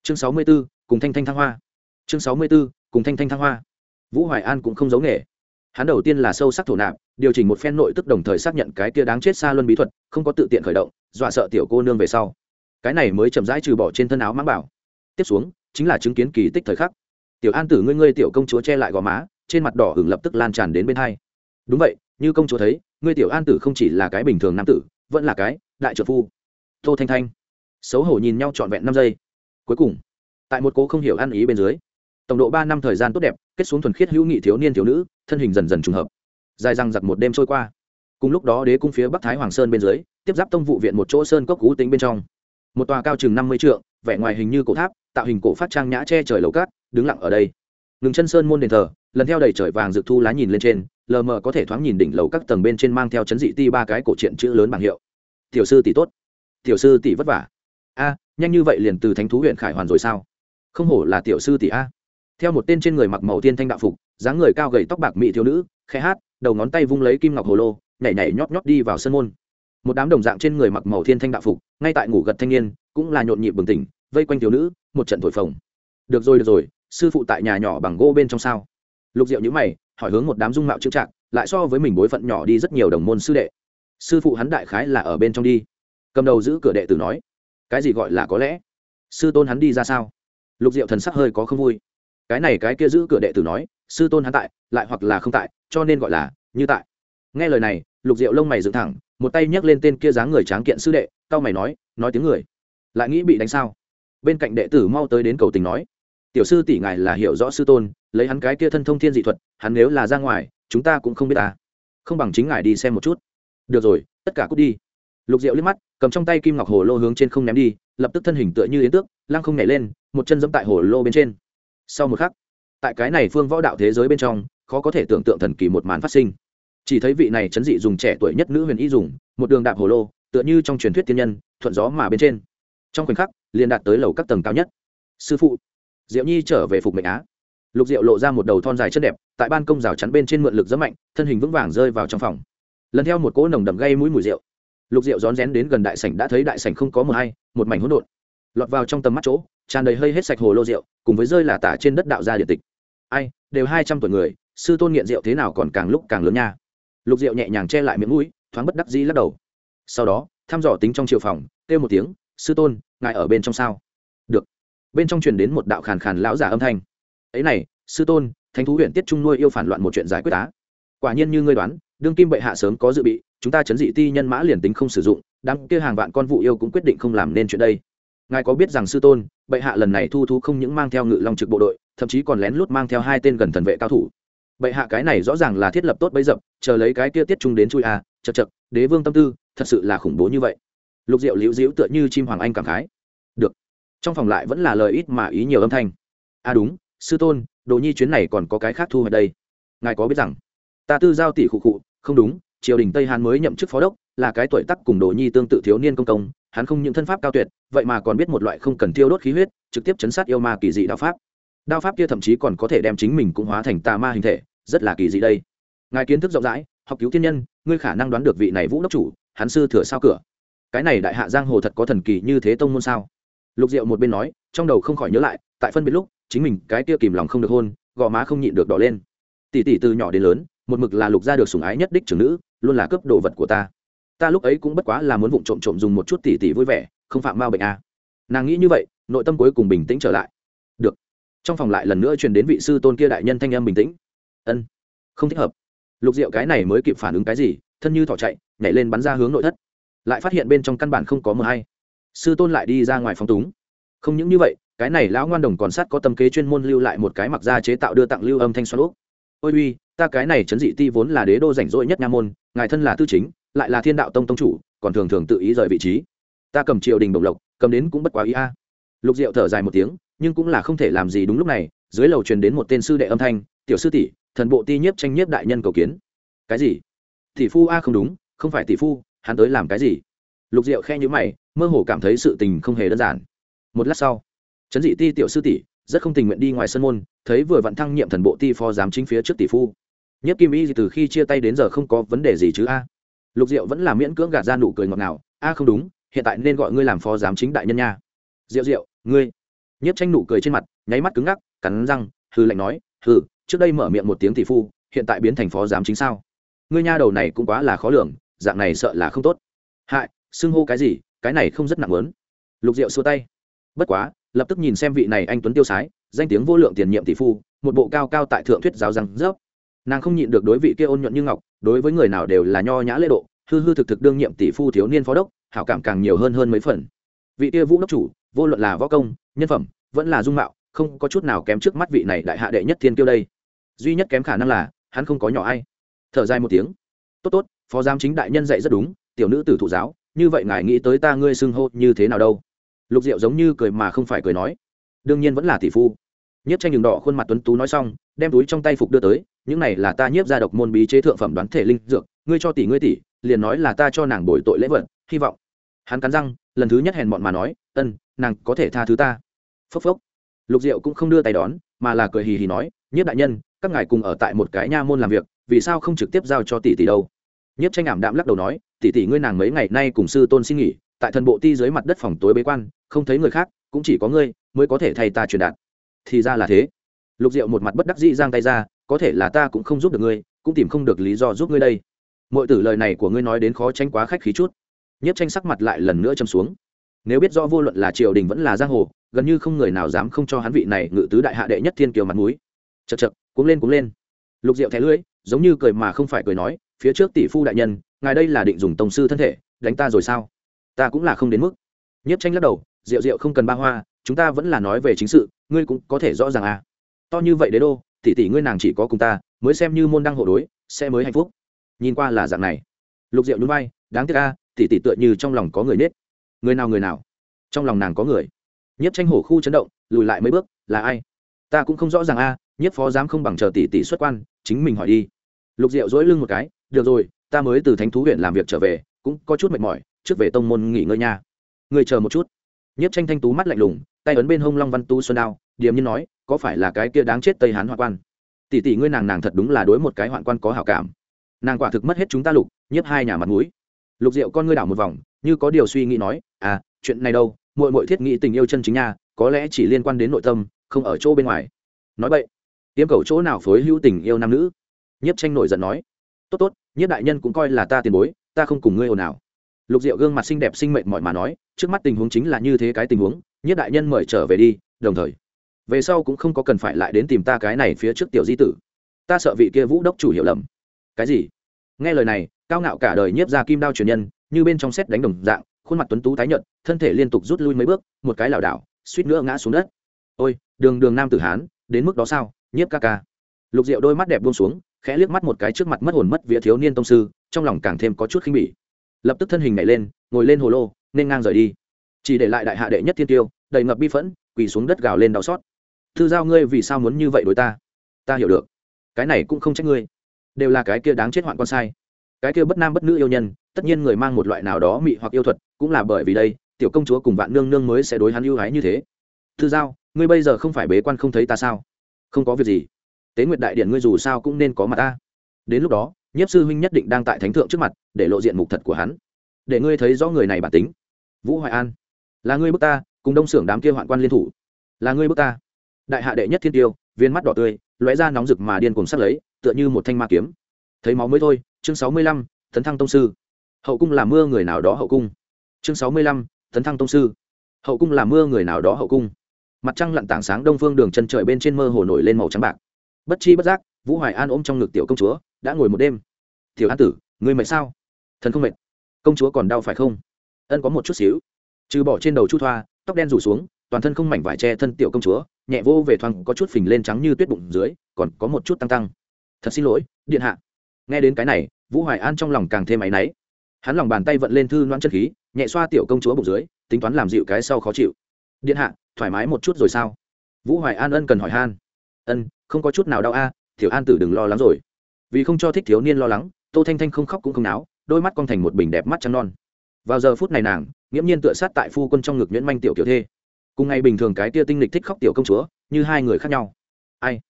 Chương sáu mươi b ố cùng thanh thanh thăng hoa. Chương sáu mươi b ố cùng thanh thanh thăng hoa. Vũ hoài an cũng không giấu nghề. Hắn đầu tiên là sâu sắc thổ nạp, điều chỉnh một phen nội tức đồng thời xác nhận cái kia đáng chết xa luân bí thuật, không có tự tiện khởi động, dọa sợ tiểu cô nương về sau. Cái này mới chậm rãi trừ bỏ trên thân áo mang bảo tiếp xuống, chính là chứng kiến kỳ tích thời khắc. Tiểu an tử ngươi ngươi tiểu công chúa che lại gò má, trên mặt đỏ hưởng lập tức lan tràn đến bên hai. Đúng vậy, như công chúa thấy, ngươi tiểu an tử không chỉ là cái bình thường nam tử, vẫn là cái đại trợ phu. Tô thanh thanh, xấu hổ nhìn nhau trọn vẹn năm giây. Cuối cùng, tại một cố không hiểu ăn ý bên dưới, tổng độ ba năm thời gian tốt đẹp, kết xuống thuần khiết hữu nghị thiếu niên thiếu nữ, thân hình dần dần trùng hợp. Dài răng giặc một đêm trôi qua. Cùng lúc đó đế cung phía bắc thái hoàng sơn bên dưới, tiếp giáp tông vụ viện một chỗ sơn cốc cú tính bên trong. Một tòa cao chừng năm mươi trượng vẻ ngoài hình như cổ tháp, tạo hình cổ phát trang nhã che trời lầu cát, đứng lặng ở đây. Ngừng chân sơn môn đền thờ, lần theo đầy trời vàng rực thu lá nhìn lên trên, lờ mờ có thể thoáng nhìn đỉnh lầu các tầng bên trên mang theo chấn dị ti ba cái cổ truyện chữ lớn bảng hiệu. Tiểu sư tỷ tốt. Tiểu sư tỷ vất vả. A, nhanh như vậy liền từ thánh thú huyện khải hoàn rồi sao? Không hổ là tiểu sư tỷ a. Theo một tên trên người mặc màu tiên thanh đạo phục, dáng người cao gầy tóc bạc mỹ thiếu nữ, khẽ hát, đầu ngón tay vung lấy kim ngọc hồ lô, nhảy nhảy nhót nhót đi vào sân môn một đám đồng dạng trên người mặc màu thiên thanh đạo phục, ngay tại ngủ gật thanh niên, cũng là nhộn nhịp bừng tỉnh, vây quanh thiếu nữ, một trận thổi phồng. Được rồi được rồi, sư phụ tại nhà nhỏ bằng gỗ bên trong sao? Lục diệu nhữ mày, hỏi hướng một đám dung mạo chữ trạng lại so với mình bối phận nhỏ đi rất nhiều đồng môn sư đệ. Sư phụ hắn đại khái là ở bên trong đi. Cầm đầu giữ cửa đệ tử nói. Cái gì gọi là có lẽ? Sư tôn hắn đi ra sao? Lục diệu thần sắc hơi có không vui. Cái này cái kia giữ cửa đệ tử nói, sư tôn hắn tại, lại hoặc là không tại, cho nên gọi là như tại. Nghe lời này, lục diệu lông mày dựng thẳng một tay nhấc lên tên kia dáng người tráng kiện sư đệ tao mày nói nói tiếng người. Lại nghĩ bị đánh sao? Bên cạnh đệ tử mau tới đến cầu tình nói, tiểu sư tỷ ngài là hiểu rõ sư tôn, lấy hắn cái kia thân thông thiên dị thuật, hắn nếu là ra ngoài, chúng ta cũng không biết ta. Không bằng chính ngài đi xem một chút. Được rồi, tất cả cút đi. Lục diệu liếc mắt, cầm trong tay kim ngọc hồ lô hướng trên không ném đi, lập tức thân hình tựa như yến tước, lăng không nhảy lên, một chân dẫm tại hồ lô bên trên. Sau một khắc, tại cái này phương võ đạo thế giới bên trong, khó có thể tưởng tượng thần kỳ một màn phát sinh chỉ thấy vị này chấn dị dùng trẻ tuổi nhất nữ huyền y dùng, một đường đạp hồ lô, tựa như trong truyền thuyết tiên nhân, thuận gió mà bên trên. Trong khoảnh khắc, liền đạt tới lầu các tầng cao nhất. Sư phụ, diệu nhi trở về phục mệnh á. Lục diệu lộ ra một đầu thon dài chân đẹp, tại ban công rào chắn bên trên mượn lực rất mạnh, thân hình vững vàng rơi vào trong phòng. Lần theo một cỗ nồng đậm gây mũi mùi rượu. Lục rượu rón rén đến gần đại sảnh, đã thấy đại sảnh không có một hay một mảnh hỗn độn. Lọt vào trong tầm mắt chỗ, tràn đầy hơi hết sạch hồ lô rượu, cùng với rơi là tả trên đất đạo gia địa tịch. Ai, đều hai trăm tuổi người, sư tôn nghiện rượu thế nào còn càng lúc càng lớn nha lục Diệu nhẹ nhàng che lại miệng mũi, thoáng bất đắc dĩ lắc đầu. Sau đó, thăm dò tính trong chiều phòng, kêu một tiếng, sư tôn, ngài ở bên trong sao? Được. Bên trong truyền đến một đạo khàn khàn lão giả âm thanh. Ấy này, sư tôn, thánh thú huyện tiết trung nuôi yêu phản loạn một chuyện giải quyết tá quả nhiên như ngươi đoán, đương kim bệ hạ sớm có dự bị, chúng ta chấn dị ti nhân mã liền tính không sử dụng, đám kia hàng vạn con vụ yêu cũng quyết định không làm nên chuyện đây. Ngài có biết rằng sư tôn, bệ hạ lần này thu thú không những mang theo ngự long trực bộ đội, thậm chí còn lén lút mang theo hai tên gần thần vệ cao thủ? Bệ hạ cái này rõ ràng là thiết lập tốt bấy dập, chờ lấy cái kia tiết trung đến chui à chật chật đế vương tâm tư, thật sự là khủng bố như vậy. Lục diệu liễu diễu tựa như chim hoàng anh cảm khái. Được. Trong phòng lại vẫn là lời ít mà ý nhiều âm thanh. À đúng, sư tôn, đồ nhi chuyến này còn có cái khác thu hoạch đây. Ngài có biết rằng, ta tư giao tỷ khụ khụ, không đúng, triều đình tây hàn mới nhậm chức phó đốc, là cái tuổi tắc cùng đồ nhi tương tự thiếu niên công công, hắn không những thân pháp cao tuyệt, vậy mà còn biết một loại không cần tiêu đốt khí huyết, trực tiếp chấn sát yêu ma kỳ dị đạo pháp đao pháp kia thậm chí còn có thể đem chính mình cũng hóa thành tà ma hình thể, rất là kỳ dị đây. Ngài kiến thức rộng rãi, học cứu thiên nhân, ngươi khả năng đoán được vị này vũ đốc chủ, hắn sư thừa sao cửa. Cái này đại hạ giang hồ thật có thần kỳ như thế tông môn sao? Lục diệu một bên nói, trong đầu không khỏi nhớ lại, tại phân biệt lúc, chính mình, cái kia kìm lòng không được hôn, gò má không nhịn được đỏ lên. Tỷ tỷ từ nhỏ đến lớn, một mực là lục gia được sủng ái nhất đích trưởng nữ, luôn là cấp đồ vật của ta. Ta lúc ấy cũng bất quá là muốn vụng trộm trộm dùng một chút tỷ tỷ vui vẻ, không phạm mao bệnh à? nàng nghĩ như vậy, nội tâm cuối cùng bình tĩnh trở lại trong phòng lại lần nữa truyền đến vị sư tôn kia đại nhân thanh âm bình tĩnh. Ân, không thích hợp. Lục diệu cái này mới kịp phản ứng cái gì, thân như thỏ chạy, nhảy lên bắn ra hướng nội thất. Lại phát hiện bên trong căn bản không có mờ hay. Sư tôn lại đi ra ngoài phòng túng. Không những như vậy, cái này lão ngoan đồng còn sát có tâm kế chuyên môn lưu lại một cái mặc da chế tạo đưa tặng lưu âm thanh xoắn úp ôi uy, ta cái này chấn dị ti vốn là đế đô rảnh rỗi nhất nha môn, ngài thân là tư chính, lại là thiên đạo tông tông chủ, còn thường thường tự ý rời vị trí. Ta cầm triều đình bồng lộc, cầm đến cũng bất quá ý a. Lục diệu thở dài một tiếng nhưng cũng là không thể làm gì đúng lúc này, dưới lầu truyền đến một tên sư đệ âm thanh, tiểu sư tỷ, thần bộ ti nhiếp tranh nhiếp đại nhân cầu kiến. Cái gì? Tỷ phu a, không đúng, không phải tỷ phu, hắn tới làm cái gì? Lục diệu khe nhữ mày, mơ hồ cảm thấy sự tình không hề đơn giản. Một lát sau, trấn dị ti tiểu sư tỷ, rất không tình nguyện đi ngoài sân môn, thấy vừa vặn thăng nhiệm thần bộ ti phó giám chính phía trước tỷ phu. Nhất kim y từ khi chia tay đến giờ không có vấn đề gì chứ a. Lục diệu vẫn là miễn cưỡng gạt ra nụ cười ngọt ngào, a, không đúng, hiện tại nên gọi ngươi làm phó giám chính đại nhân nha. Diệu diệu, ngươi nhiếp tranh nụ cười trên mặt, nháy mắt cứng ngắc, cắn răng hư lạnh nói hư trước đây mở miệng một tiếng tỷ phu, hiện tại biến thành phó giám chính sao? Ngươi nha đầu này cũng quá là khó lường, dạng này sợ là không tốt. Hại, xưng hô cái gì, cái này không rất nặng lớn lục diệu xua tay. Bất quá, lập tức nhìn xem vị này anh tuấn tiêu sái, danh tiếng vô lượng tiền nhiệm tỷ phu, một bộ cao cao tại thượng thuyết giáo răng rớp. Nàng không nhịn được đối vị kia ôn nhuận như ngọc, đối với người nào đều là nho nhã lễ độ, hư hư thực thực đương nhiệm tỷ phu thiếu niên phó đốc, hảo cảm càng nhiều hơn hơn mấy phần. Vị kia vũ đốc chủ vô luận là võ công, nhân phẩm, vẫn là dung mạo, không có chút nào kém trước mắt vị này đại hạ đệ nhất thiên kiêu đây. Duy nhất kém khả năng là, hắn không có nhỏ ai. Thở dài một tiếng. Tốt tốt, phó giám chính đại nhân dạy rất đúng, tiểu nữ tử thụ giáo, như vậy ngài nghĩ tới ta ngươi xưng hô như thế nào đâu? Lục diệu giống như cười mà không phải cười nói. Đương nhiên vẫn là tỷ phu. Nhiếp tranh đường đỏ khuôn mặt tuấn tú nói xong, đem túi trong tay phục đưa tới, những này là ta nhiếp ra độc môn bí chế thượng phẩm đoán thể linh dược, ngươi cho tỷ ngươi tỷ, liền nói là ta cho nàng bồi tội lễ vật, hy vọng. Hắn cắn răng, lần thứ nhất hèn bọn mà nói, ân nàng có thể tha thứ ta. Phốc phốc. Lục diệu cũng không đưa tay đón, mà là cười hì hì nói, nhiếp đại nhân, các ngài cùng ở tại một cái nha môn làm việc, vì sao không trực tiếp giao cho tỷ tỷ đâu? Nhiếp tranh ảm đạm lắc đầu nói, tỷ tỷ ngươi nàng mấy ngày nay cùng sư tôn xin nghỉ, tại thần bộ ti dưới mặt đất phòng tối bế quan, không thấy người khác, cũng chỉ có ngươi mới có thể thay ta truyền đạt. Thì ra là thế. Lục diệu một mặt bất đắc dĩ giang tay ra, có thể là ta cũng không giúp được ngươi, cũng tìm không được lý do giúp ngươi đây. Mọi tử lời này của ngươi nói đến khó tranh quá khách khí chút. Nhất tranh sắc mặt lại lần nữa châm xuống nếu biết rõ vô luận là triều đình vẫn là giang hồ, gần như không người nào dám không cho hắn vị này ngự tứ đại hạ đệ nhất thiên kiều mặt núi chật chật cuống lên cuống lên. Lục diệu thẻ lưỡi, giống như cười mà không phải cười nói, phía trước tỷ phu đại nhân, ngài đây là định dùng tổng sư thân thể, đánh ta rồi sao? Ta cũng là không đến mức. Nhất tranh lắc đầu, diệu diệu không cần ba hoa, chúng ta vẫn là nói về chính sự, ngươi cũng có thể rõ ràng à. To như vậy đế đô, tỷ tỷ ngươi nàng chỉ có cùng ta, mới xem như môn đăng hộ đối, sẽ mới hạnh phúc. Nhìn qua là dạng này. Lục diệu núi bay đáng tiếc a tỷ tỷ tựa như trong lòng có người nết người nào người nào? Trong lòng nàng có người. Nhiếp tranh hổ khu chấn động lùi lại mấy bước là ai? Ta cũng không rõ ràng a à, nhiếp phó dám không bằng chờ tỷ tỷ xuất quan chính mình hỏi đi. Lục diệu dỗi lưng một cái được rồi ta mới từ thánh thú huyện làm việc trở về cũng có chút mệt mỏi trước về tông môn nghỉ ngơi nha. Người chờ một chút. Nhiếp tranh thanh tú mắt lạnh lùng tay ấn bên hông long văn tu xuân đao điềm như nói có phải là cái kia đáng chết tây hán hoạn quan? Tỷ tỷ ngươi nàng nàng thật đúng là đối một cái hoạn quan có hảo cảm. Nàng quả thực mất hết chúng ta lục nhiếp hai nhà mặt mũi. Lục diệu con ngươi đảo một vòng như có điều suy nghĩ nói à chuyện này đâu, muội muội thiết nghĩ tình yêu chân chính nha, có lẽ chỉ liên quan đến nội tâm, không ở chỗ bên ngoài. Nói vậy, tiêm cầu chỗ nào phối hữu tình yêu nam nữ? Nhiếp tranh nổi giận nói, tốt tốt, nhiếp đại nhân cũng coi là ta tiền bối, ta không cùng ngươi ồn ào. Lục diệu gương mặt xinh đẹp sinh mệnh mọi mà nói, trước mắt tình huống chính là như thế cái tình huống, nhiếp đại nhân mời trở về đi, đồng thời, về sau cũng không có cần phải lại đến tìm ta cái này phía trước tiểu di tử. Ta sợ vị kia vũ đốc chủ hiểu lầm. Cái gì? Nghe lời này, cao ngạo cả đời nhiếp ra kim đao truyền nhân như bên trong xét đánh đồng dạng, khuôn mặt tuấn tú tái nhợt, thân thể liên tục rút lui mấy bước, một cái lảo đảo, suýt nữa ngã xuống đất. Ôi, đường đường nam tử hán, đến mức đó sao, nhiếp ca ca? Lục diệu đôi mắt đẹp buông xuống, khẽ liếc mắt một cái trước mặt mất hồn mất vía thiếu niên tông sư, trong lòng càng thêm có chút khinh bỉ. Lập tức thân hình nhảy lên, ngồi lên hồ lô, nên ngang rời đi. Chỉ để lại đại hạ đệ nhất thiên tiêu, đầy ngập bi phẫn, quỳ xuống đất gào lên đau xót. Thư giao ngươi vì sao muốn như vậy đối ta? Ta hiểu được. Cái này cũng không trách ngươi. Đều là cái kia đáng chết hoạn con sai cái kia bất nam bất nữ yêu nhân, tất nhiên người mang một loại nào đó mị hoặc yêu thuật, cũng là bởi vì đây, tiểu công chúa cùng vạn nương nương mới sẽ đối hắn ưu ái như thế. Thư giao, ngươi bây giờ không phải bế quan không thấy ta sao? Không có việc gì. Tế nguyệt đại điện ngươi dù sao cũng nên có mặt ta. Đến lúc đó, nhiếp sư huynh nhất định đang tại thánh thượng trước mặt, để lộ diện mục thật của hắn. Để ngươi thấy rõ người này bản tính. Vũ hoài an, là ngươi bước ta, cùng đông xưởng đám kia hoạn quan liên thủ. Là ngươi bước ta. Đại hạ đệ nhất thiên tiêu, viên mắt đỏ tươi, lóe ra nóng rực mà điên cùng sắt lấy, tựa như một thanh ma kiếm. Thấy máu mới thôi chương sáu mươi lăm, tấn thăng tông sư. Hậu cung là mưa người nào đó hậu cung? Chương sáu mươi lăm, tấn thăng tông sư. Hậu cung là mưa người nào đó hậu cung? Mặt trăng lặn tảng sáng đông phương đường chân trời bên trên mơ hồ nổi lên màu trắng bạc. Bất chi bất giác, vũ hoài an ôm trong ngực tiểu công chúa, đã ngồi một đêm. Tiểu an tử người mệt sao? Thần không mệt. Công chúa còn đau phải không? Ân có một chút xíu. Trừ bỏ trên đầu chu thoa, tóc đen rủ xuống, toàn thân không mảnh vải che thân tiểu công chúa, nhẹ vô về thoáng có chút phình lên trắng như tuyết bụng dưới, còn có một chút tăng tăng. Thật xin lỗi, điện hạ nghe đến cái này vũ hoài an trong lòng càng thêm áy náy. Hắn lòng bàn tay vận lên thư loãn chân khí nhẹ xoa tiểu công chúa bụng dưới tính toán làm dịu cái sau khó chịu. Điện hạ thoải mái một chút rồi sao? Vũ hoài an ân cần hỏi han. Ân không có chút nào đau a à, tiểu an tử đừng lo lắng rồi. Vì không cho thích thiếu niên lo lắng tô thanh thanh không khóc cũng không náo đôi mắt con thành một bình đẹp mắt trắng non. Vào giờ phút này nàng nghiễm nhiên tựa sát tại phu quân trong ngực nhuyễn manh tiểu kiểu thê. Cùng ngày bình thường cái tia tinh lịch thích khóc tiểu công chúa như hai người khác nhau. Ai?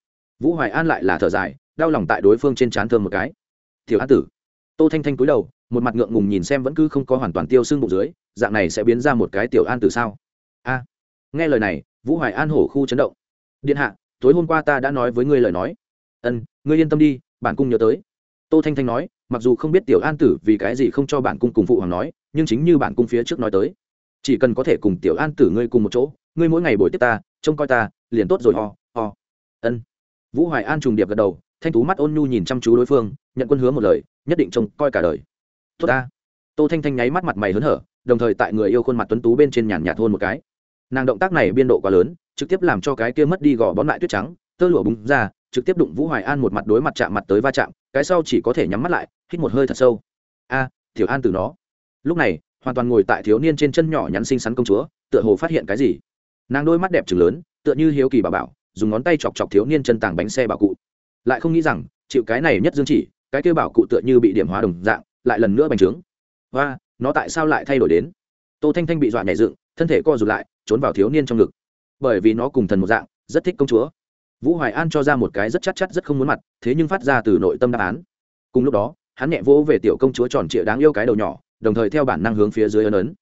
Vũ hoài an lại là thở dài đau lòng tại đối phương trên trán thơm một cái tiểu an tử. Tô thanh thanh cúi đầu, một mặt ngượng ngùng nhìn xem vẫn cứ không có hoàn toàn tiêu xương bụng dưới, dạng này sẽ biến ra một cái tiểu an tử sao? A. Nghe lời này, vũ hoài an hổ khu chấn động. Điện hạ, tối hôm qua ta đã nói với ngươi lời nói. Ân, ngươi yên tâm đi, bản cung nhớ tới. Tô thanh thanh nói, mặc dù không biết tiểu an tử vì cái gì không cho bản cung cùng phụ hoàng nói, nhưng chính như bản cung phía trước nói tới. Chỉ cần có thể cùng tiểu an tử ngươi cùng một chỗ, ngươi mỗi ngày buổi tiếp ta, trông coi ta, liền tốt rồi, ho ho. Ân. Vũ hoài an trùng điệp gật đầu thanh tú mắt ôn nhu nhìn chăm chú đối phương nhận quân hứa một lời nhất định trông coi cả đời. Tốt ta. Tô thanh thanh nháy mắt mặt mày hớn hở đồng thời tại người yêu khuôn mặt tuấn tú bên trên nhàn nhạt hôn một cái. Nàng động tác này biên độ quá lớn trực tiếp làm cho cái kia mất đi gò bón lại tuyết trắng tơ lụa búng ra trực tiếp đụng vũ hoài an một mặt đối mặt chạm mặt tới va chạm cái sau chỉ có thể nhắm mắt lại hít một hơi thật sâu. A à, thiểu an từ nó. Lúc này hoàn toàn ngồi tại thiếu niên trên chân nhỏ nhắn xinh xắn công chúa tựa hồ phát hiện cái gì. Nàng đôi mắt đẹp trừng lớn tựa như hiếu kỳ bà bảo dùng ngón tay chọc chọc thiếu niên chân tàng bánh xe bảo cụ lại không nghĩ rằng, chịu cái này nhất dương chỉ, cái kêu bảo cụ tựa như bị điểm hóa đồng dạng, lại lần nữa bành trướng. Và nó tại sao lại thay đổi đến? Tô thanh thanh bị dọa nhảy dựng, thân thể co rụt lại, trốn vào thiếu niên trong ngực. Bởi vì nó cùng thần một dạng, rất thích công chúa. Vũ hoài an cho ra một cái rất chắc chắc rất không muốn mặt, thế nhưng phát ra từ nội tâm đáp án. Cùng lúc đó, hắn nhẹ vỗ về tiểu công chúa tròn trịa đáng yêu cái đầu nhỏ, đồng thời theo bản năng hướng phía dưới ấn ấn.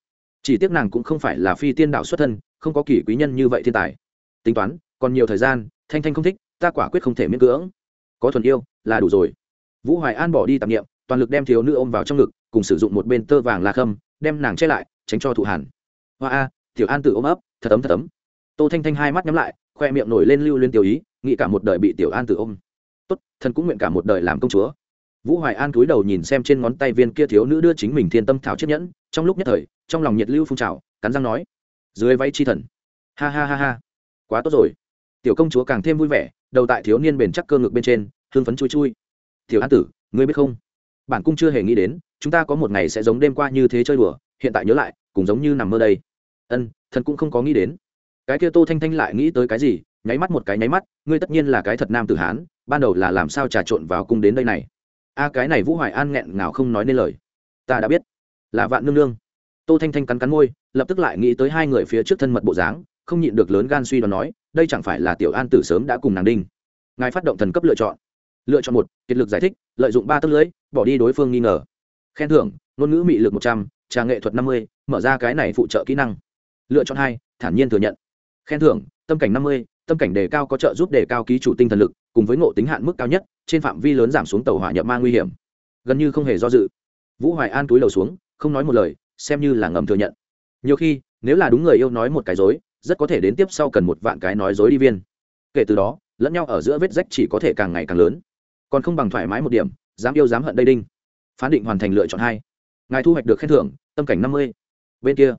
Chỉ tiếc nàng cũng không phải là phi tiên đạo xuất thân, không có kỷ quý nhân như vậy thiên tài. Tính toán, còn nhiều thời gian, thanh thanh không thích, ta quả quyết không thể miễn cưỡng có thuần yêu, là đủ rồi. Vũ hoài an bỏ đi tạp nghiệm toàn lực đem thiếu nữ ôm vào trong ngực, cùng sử dụng một bên tơ vàng la khâm, đem nàng che lại, tránh cho thụ hàn hoa a, tiểu an tự ôm ấp, thật ấm thật ấm. Tô thanh thanh hai mắt nhắm lại, khoe miệng nổi lên lưu lên tiểu ý, nghĩ cả một đời bị tiểu an tự ôm. Tốt, thần cũng nguyện cả một đời làm công chúa. Vũ hoài an cúi đầu nhìn xem trên ngón tay viên kia thiếu nữ đưa chính mình thiên tâm thảo chiếc nhẫn, trong lúc nhất thời, trong lòng nhiệt lưu phun trào, cắn răng nói, dưới váy chi thần. Ha ha ha ha. Quá tốt rồi tiểu công chúa càng thêm vui vẻ, đầu tại thiếu niên bền chắc cơ ngực bên trên hương phấn chui chui. Tiểu an tử, ngươi biết không? Bản cung chưa hề nghĩ đến, chúng ta có một ngày sẽ giống đêm qua như thế chơi đùa, hiện tại nhớ lại, cũng giống như nằm mơ đây. Ân thần cũng không có nghĩ đến. Cái kia tô thanh thanh lại nghĩ tới cái gì, nháy mắt một cái nháy mắt, ngươi tất nhiên là cái thật nam tử hán, ban đầu là làm sao trà trộn vào cung đến đây này? A, cái này vũ hoài an nghẹn ngào không nói nên lời. Ta đã biết. Là vạn nương nương. Tô thanh thanh cắn cắn môi, lập tức lại nghĩ tới hai người phía trước thân mật bộ dáng, không nhịn được lớn gan suy đoán nói đây chẳng phải là tiểu an tử sớm đã cùng nàng đinh. Ngài phát động thần cấp lựa chọn. Lựa chọn một, kiệt lực giải thích, lợi dụng ba tấc lưới, bỏ đi đối phương nghi ngờ. Khen thưởng, ngôn ngữ mị lực một trăm, trà nghệ thuật năm mươi, mở ra cái này phụ trợ kỹ năng. Lựa chọn hai, thản nhiên thừa nhận. Khen thưởng, tâm cảnh năm mươi, tâm cảnh đề cao có trợ giúp đề cao ký chủ tinh thần lực, cùng với ngộ tính hạn mức cao nhất, trên phạm vi lớn giảm xuống tàu hỏa nhập ma nguy hiểm. Gần như không hề do dự. Vũ hoài an túi đầu xuống, không nói một lời, xem như là ngầm thừa nhận. Nhiều khi, nếu là đúng người yêu nói một cái dối rất có thể đến tiếp sau cần một vạn cái nói dối đi viên. Kể từ đó, lẫn nhau ở giữa vết rách chỉ có thể càng ngày càng lớn. Còn không bằng thoải mái một điểm, dám yêu dám hận đây đinh. Phán định hoàn thành lựa chọn hai. Ngài thu hoạch được khen thưởng, tâm cảnh năm mươi. Bên kia,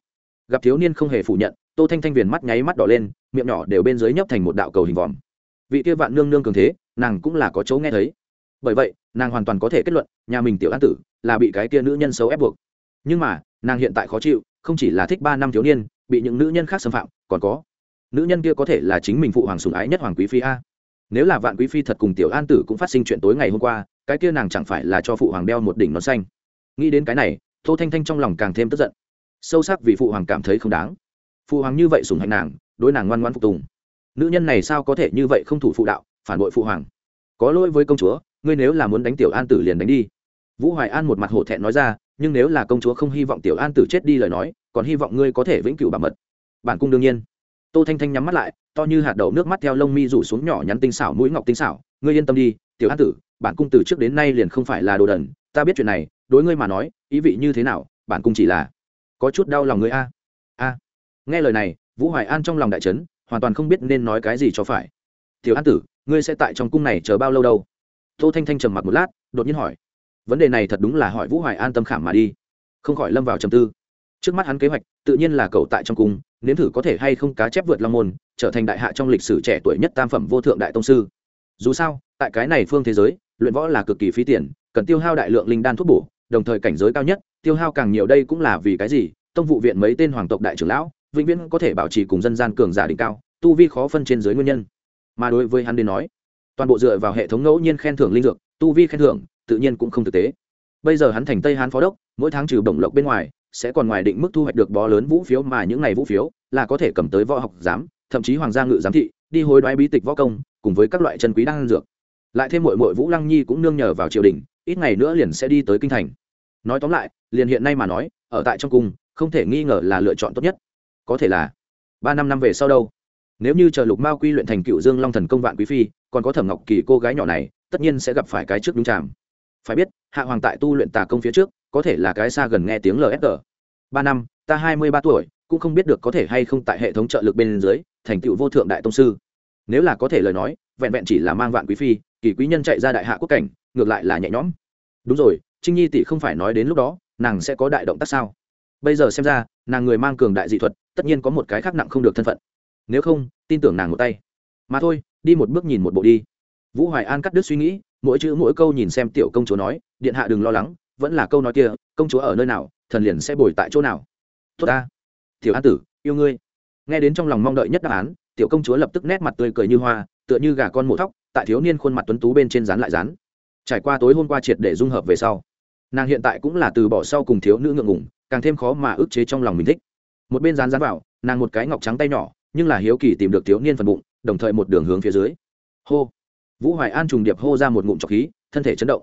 gặp thiếu niên không hề phủ nhận, tô thanh thanh viền mắt nháy mắt đỏ lên, miệng nhỏ đều bên dưới nhấp thành một đạo cầu hình vòm. Vị kia vạn nương nương cường thế, nàng cũng là có chỗ nghe thấy. Bởi vậy, nàng hoàn toàn có thể kết luận, nhà mình tiểu an tử là bị cái kia nữ nhân xấu ép buộc. Nhưng mà, nàng hiện tại khó chịu, không chỉ là thích ba năm thiếu niên bị những nữ nhân khác xâm phạm, còn có, nữ nhân kia có thể là chính mình phụ hoàng sùng ái nhất hoàng quý phi a. Nếu là vạn quý phi thật cùng tiểu an tử cũng phát sinh chuyện tối ngày hôm qua, cái kia nàng chẳng phải là cho phụ hoàng đeo một đỉnh nón xanh. Nghĩ đến cái này, tô thanh thanh trong lòng càng thêm tức giận. Sâu sắc vì phụ hoàng cảm thấy không đáng. Phụ hoàng như vậy sùng hạnh nàng, đối nàng ngoan ngoan phục tùng. Nữ nhân này sao có thể như vậy không thủ phụ đạo, phản bội phụ hoàng? Có lỗi với công chúa, ngươi nếu là muốn đánh tiểu an tử liền đánh đi. Vũ hoài an một mặt hổ thẹn nói ra, nhưng nếu là công chúa không hy vọng tiểu an tử chết đi lời nói còn hy vọng ngươi có thể vĩnh cửu bảo mật. Bản cung đương nhiên. Tô thanh thanh nhắm mắt lại, to như hạt đậu nước mắt theo lông mi rủ xuống nhỏ nhắn tinh xảo mũi ngọc tinh xảo. Ngươi yên tâm đi, tiểu an tử, bản cung từ trước đến nay liền không phải là đồ đần. Ta biết chuyện này, đối ngươi mà nói, ý vị như thế nào, bản cung chỉ là có chút đau lòng ngươi a. A. Nghe lời này, vũ hoài an trong lòng đại trấn hoàn toàn không biết nên nói cái gì cho phải. Tiểu an tử, ngươi sẽ tại trong cung này chờ bao lâu đâu? Tô thanh thanh trầm mặc một lát, đột nhiên hỏi. Vấn đề này thật đúng là hỏi vũ hoài an tâm khảm mà đi. Không khỏi lâm vào trầm tư trước mắt hắn kế hoạch, tự nhiên là cầu tại trong cung, nếm thử có thể hay không cá chép vượt long môn, trở thành đại hạ trong lịch sử trẻ tuổi nhất tam phẩm vô thượng đại tông sư. Dù sao, tại cái này phương thế giới, luyện võ là cực kỳ phí tiền, cần tiêu hao đại lượng linh đan thuốc bổ, đồng thời cảnh giới cao nhất, tiêu hao càng nhiều đây cũng là vì cái gì? Tông vụ viện mấy tên hoàng tộc đại trưởng lão, vĩnh viễn có thể bảo trì cùng dân gian cường giả đỉnh cao, tu vi khó phân trên dưới nguyên nhân. Mà đối với hắn đến nói, toàn bộ dựa vào hệ thống ngẫu nhiên khen thưởng linh dược, tu vi khen thưởng, tự nhiên cũng không thực tế. Bây giờ hắn thành tây hán phó đốc, mỗi tháng trừ bổng lộc bên ngoài sẽ còn ngoài định mức thu hoạch được bó lớn vũ phiếu mà những ngày vũ phiếu là có thể cầm tới võ học giám, thậm chí hoàng gia ngự giám thị, đi hối đoái bí tịch võ công, cùng với các loại chân quý đan dược. Lại thêm mội mội vũ lăng nhi cũng nương nhờ vào triều đình, ít ngày nữa liền sẽ đi tới kinh thành. Nói tóm lại, liền hiện nay mà nói, ở tại trong cung, không thể nghi ngờ là lựa chọn tốt nhất. Có thể là, ba năm năm về sau đâu? Nếu như chờ lục mao quy luyện thành cựu dương long thần công vạn quý phi, còn có thẩm ngọc kỳ cô gái nhỏ này, tất nhiên sẽ gặp phải cái trước đúng chạm. Phải biết, hạ hoàng tại tu luyện tà công phía trước có thể là cái xa gần nghe tiếng lfg ba năm, ta hai mươi ba tuổi, cũng không biết được có thể hay không tại hệ thống trợ lực bên dưới, thành tựu vô thượng đại tông sư. Nếu là có thể lời nói, vẹn vẹn chỉ là mang vạn quý phi, kỳ quý nhân chạy ra đại hạ quốc cảnh, ngược lại là nhẹ nhõm. Đúng rồi, trinh nhi tỷ không phải nói đến lúc đó, nàng sẽ có đại động tác sao? Bây giờ xem ra, nàng người mang cường đại dị thuật, tất nhiên có một cái khác nặng không được thân phận. Nếu không, tin tưởng nàng một tay. Mà thôi, đi một bước nhìn một bộ đi. Vũ hoài an cắt đứt suy nghĩ, mỗi chữ mỗi câu nhìn xem tiểu công chúa nói, điện hạ đừng lo lắng vẫn là câu nói kia, công chúa ở nơi nào, thần liền sẽ bồi tại chỗ nào. Tốt ta. Tiểu an tử, yêu ngươi. Nghe đến trong lòng mong đợi nhất đáp án, tiểu công chúa lập tức nét mặt tươi cười như hoa, tựa như gà con mổ thóc, tại thiếu niên khuôn mặt tuấn tú bên trên rán lại rán trải qua tối hôm qua triệt để dung hợp về sau, nàng hiện tại cũng là từ bỏ sau cùng thiếu nữ ngượng ngủng càng thêm khó mà ức chế trong lòng mình thích. Một bên rán rán vào, nàng một cái ngọc trắng tay nhỏ, nhưng là hiếu kỳ tìm được thiếu niên phần bụng, đồng thời một đường hướng phía dưới. Hô. Vũ hoài an trùng điệp hô ra một ngụm trọc khí, thân thể chấn động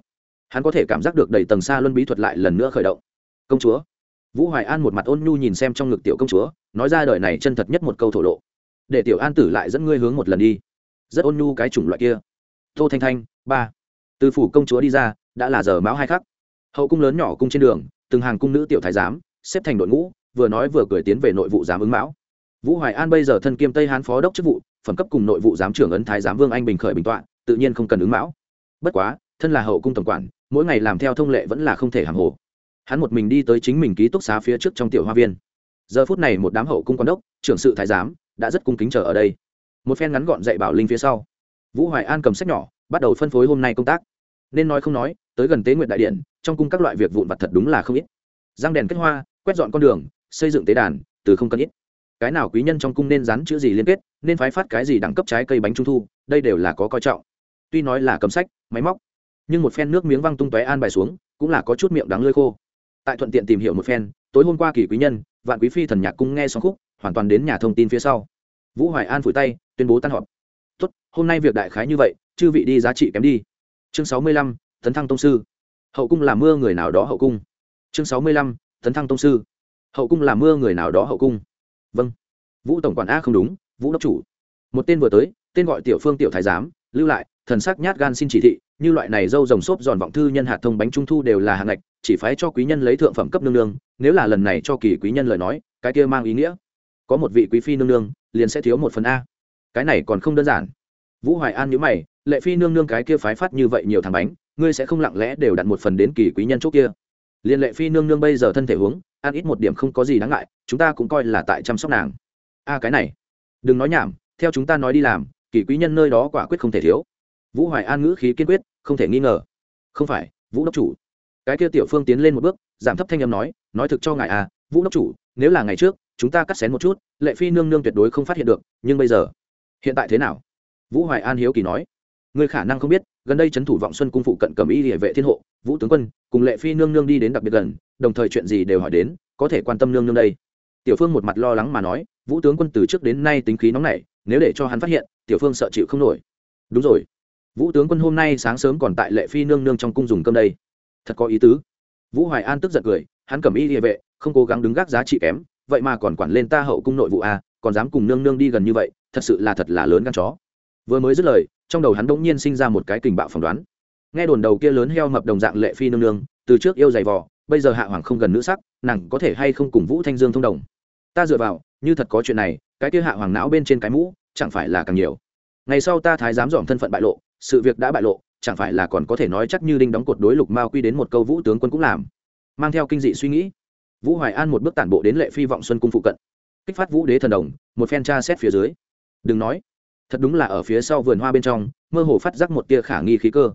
hắn có thể cảm giác được đầy tầng xa luân bí thuật lại lần nữa khởi động. Công chúa. Vũ hoài an một mặt ôn nhu nhìn xem trong ngực tiểu công chúa, nói ra đời này chân thật nhất một câu thổ lộ. Để tiểu an tử lại dẫn ngươi hướng một lần đi. Rất ôn nhu cái chủng loại kia. Tô thanh thanh, ba. Từ phủ công chúa đi ra, đã là giờ mão hai khắc. Hậu cung lớn nhỏ cung trên đường, từng hàng cung nữ tiểu thái giám, xếp thành đội ngũ, vừa nói vừa cười tiến về nội vụ giám ứng mão. Vũ hoài an bây giờ thân kiêm tây hán phó đốc chức vụ, phẩm cấp cùng nội vụ giám trưởng ấn thái giám vương anh bình khởi bình tọa, tự nhiên không cần ứng mão. Bất quá, thân là hậu cung tổng quản mỗi ngày làm theo thông lệ vẫn là không thể hàng hồ. Hắn một mình đi tới chính mình ký túc xá phía trước trong tiểu hoa viên. Giờ phút này một đám hậu cung quan đốc, trưởng sự thái giám, đã rất cung kính chờ ở đây. Một phen ngắn gọn dạy bảo linh phía sau, vũ hoài an cầm sách nhỏ, bắt đầu phân phối hôm nay công tác. Nên nói không nói, tới gần tế nguyện đại điện, trong cung các loại việc vụn vặt thật đúng là không ít. Răng đèn kết hoa, quét dọn con đường, xây dựng tế đàn, từ không cần ít. Cái nào quý nhân trong cung nên dán chữ gì liên kết, nên phái phát cái gì đẳng cấp trái cây bánh trung thu, đây đều là có coi trọng. Tuy nói là cầm sách, máy móc nhưng một phen nước miếng văng tung tóe an bài xuống, cũng là có chút miệng đắng lơi khô. Tại thuận tiện tìm hiểu một phen, tối hôm qua kỳ quý nhân, vạn quý phi thần nhạc cung nghe xong khúc, hoàn toàn đến nhà thông tin phía sau. Vũ hoài an phủi tay, tuyên bố tan họp. Tốt, hôm nay việc đại khái như vậy, chư vị đi giá trị kém đi. Chương sáu mươi lăm, tấn thăng tông sư. Hậu cung là mưa người nào đó hậu cung? Chương sáu mươi lăm, tấn thăng tông sư. Hậu cung là mưa người nào đó hậu cung? Vâng. Vũ tổng quản a không đúng, vũ đốc chủ. Một tên vừa tới, tên gọi tiểu phương tiểu thái giám, lưu lại thần sắc nhát gan xin chỉ thị, như loại này dâu rồng xốp giòn vọng thư nhân hạt thông bánh trung thu đều là hạng ngạch, chỉ phái cho quý nhân lấy thượng phẩm cấp nương nương, nếu là lần này cho kỳ quý nhân lời nói, cái kia mang ý nghĩa. Có một vị quý phi nương nương, liền sẽ thiếu một phần a. Cái này còn không đơn giản. Vũ hoài an nhớ mày, lệ phi nương nương cái kia phái phát như vậy nhiều thằng bánh, ngươi sẽ không lặng lẽ đều đặt một phần đến kỳ quý nhân chỗ kia. Liền lệ phi nương nương bây giờ thân thể huống ăn ít một điểm không có gì đáng ngại, chúng ta cũng coi là tại chăm sóc nàng. A, cái này. Đừng nói nhảm, theo chúng ta nói đi làm, kỳ quý nhân nơi đó quả quyết không thể thiếu vũ hoài an ngữ khí kiên quyết, không thể nghi ngờ. Không phải, vũ đốc chủ. Cái kia tiểu phương tiến lên một bước, giảm thấp thanh âm nói nói thực cho ngài à vũ đốc chủ, nếu là ngày trước, chúng ta cắt xén một chút, lệ phi nương nương tuyệt đối không phát hiện được, nhưng bây giờ, hiện tại thế nào? Vũ hoài an hiếu kỳ nói. Người khả năng không biết, gần đây trấn thủ vọng xuân cung phụ cận cầm y địa vệ thiên hộ, vũ tướng quân, cùng lệ phi nương nương đi đến đặc biệt gần, đồng thời chuyện gì đều hỏi đến, có thể quan tâm nương nương đây? Tiểu phương một mặt lo lắng mà nói, vũ tướng quân từ trước đến nay tính khí nóng nảy, nếu để cho hắn phát hiện, tiểu phương sợ chịu không nổi. Đúng rồi vũ tướng quân hôm nay sáng sớm còn tại lệ phi nương nương trong cung dùng cơm đây. Thật có ý tứ. Vũ hoài an tức giận cười, hắn cầm y địa vệ, không cố gắng đứng gác giá trị kém, vậy mà còn quản lên ta hậu cung nội vụ a còn dám cùng nương nương đi gần như vậy, thật sự là thật là lớn gan chó. Vừa mới dứt lời, trong đầu hắn đ ỗ n g nhiên sinh ra một cái kình bạo phỏng đoán. Nghe đồn đầu kia lớn heo mập đồng dạng lệ phi nương nương, từ trước yêu dày vò, bây giờ hạ hoàng không gần nữ sắc, nàng có thể hay không cùng vũ thanh dương thông đồng? Ta dựa vào, như thật có chuyện này, cái kia hạ hoàng não bên trên cái mũ, chẳng phải là càng nhiều. Ngày sau ta thái dám dòm thân phận bại lộ sự việc đã bại lộ, chẳng phải là còn có thể nói chắc như đinh đóng cột đối lục mao quy đến một câu vũ tướng quân cũng làm. Mang theo kinh dị suy nghĩ, vũ hoài an một bước tản bộ đến lệ phi vọng xuân cung phụ cận, kích phát vũ đế thần đồng, một phen tra xét phía dưới. Đừng nói, thật đúng là ở phía sau vườn hoa bên trong, mơ hồ phát giác một tia khả nghi khí cơ.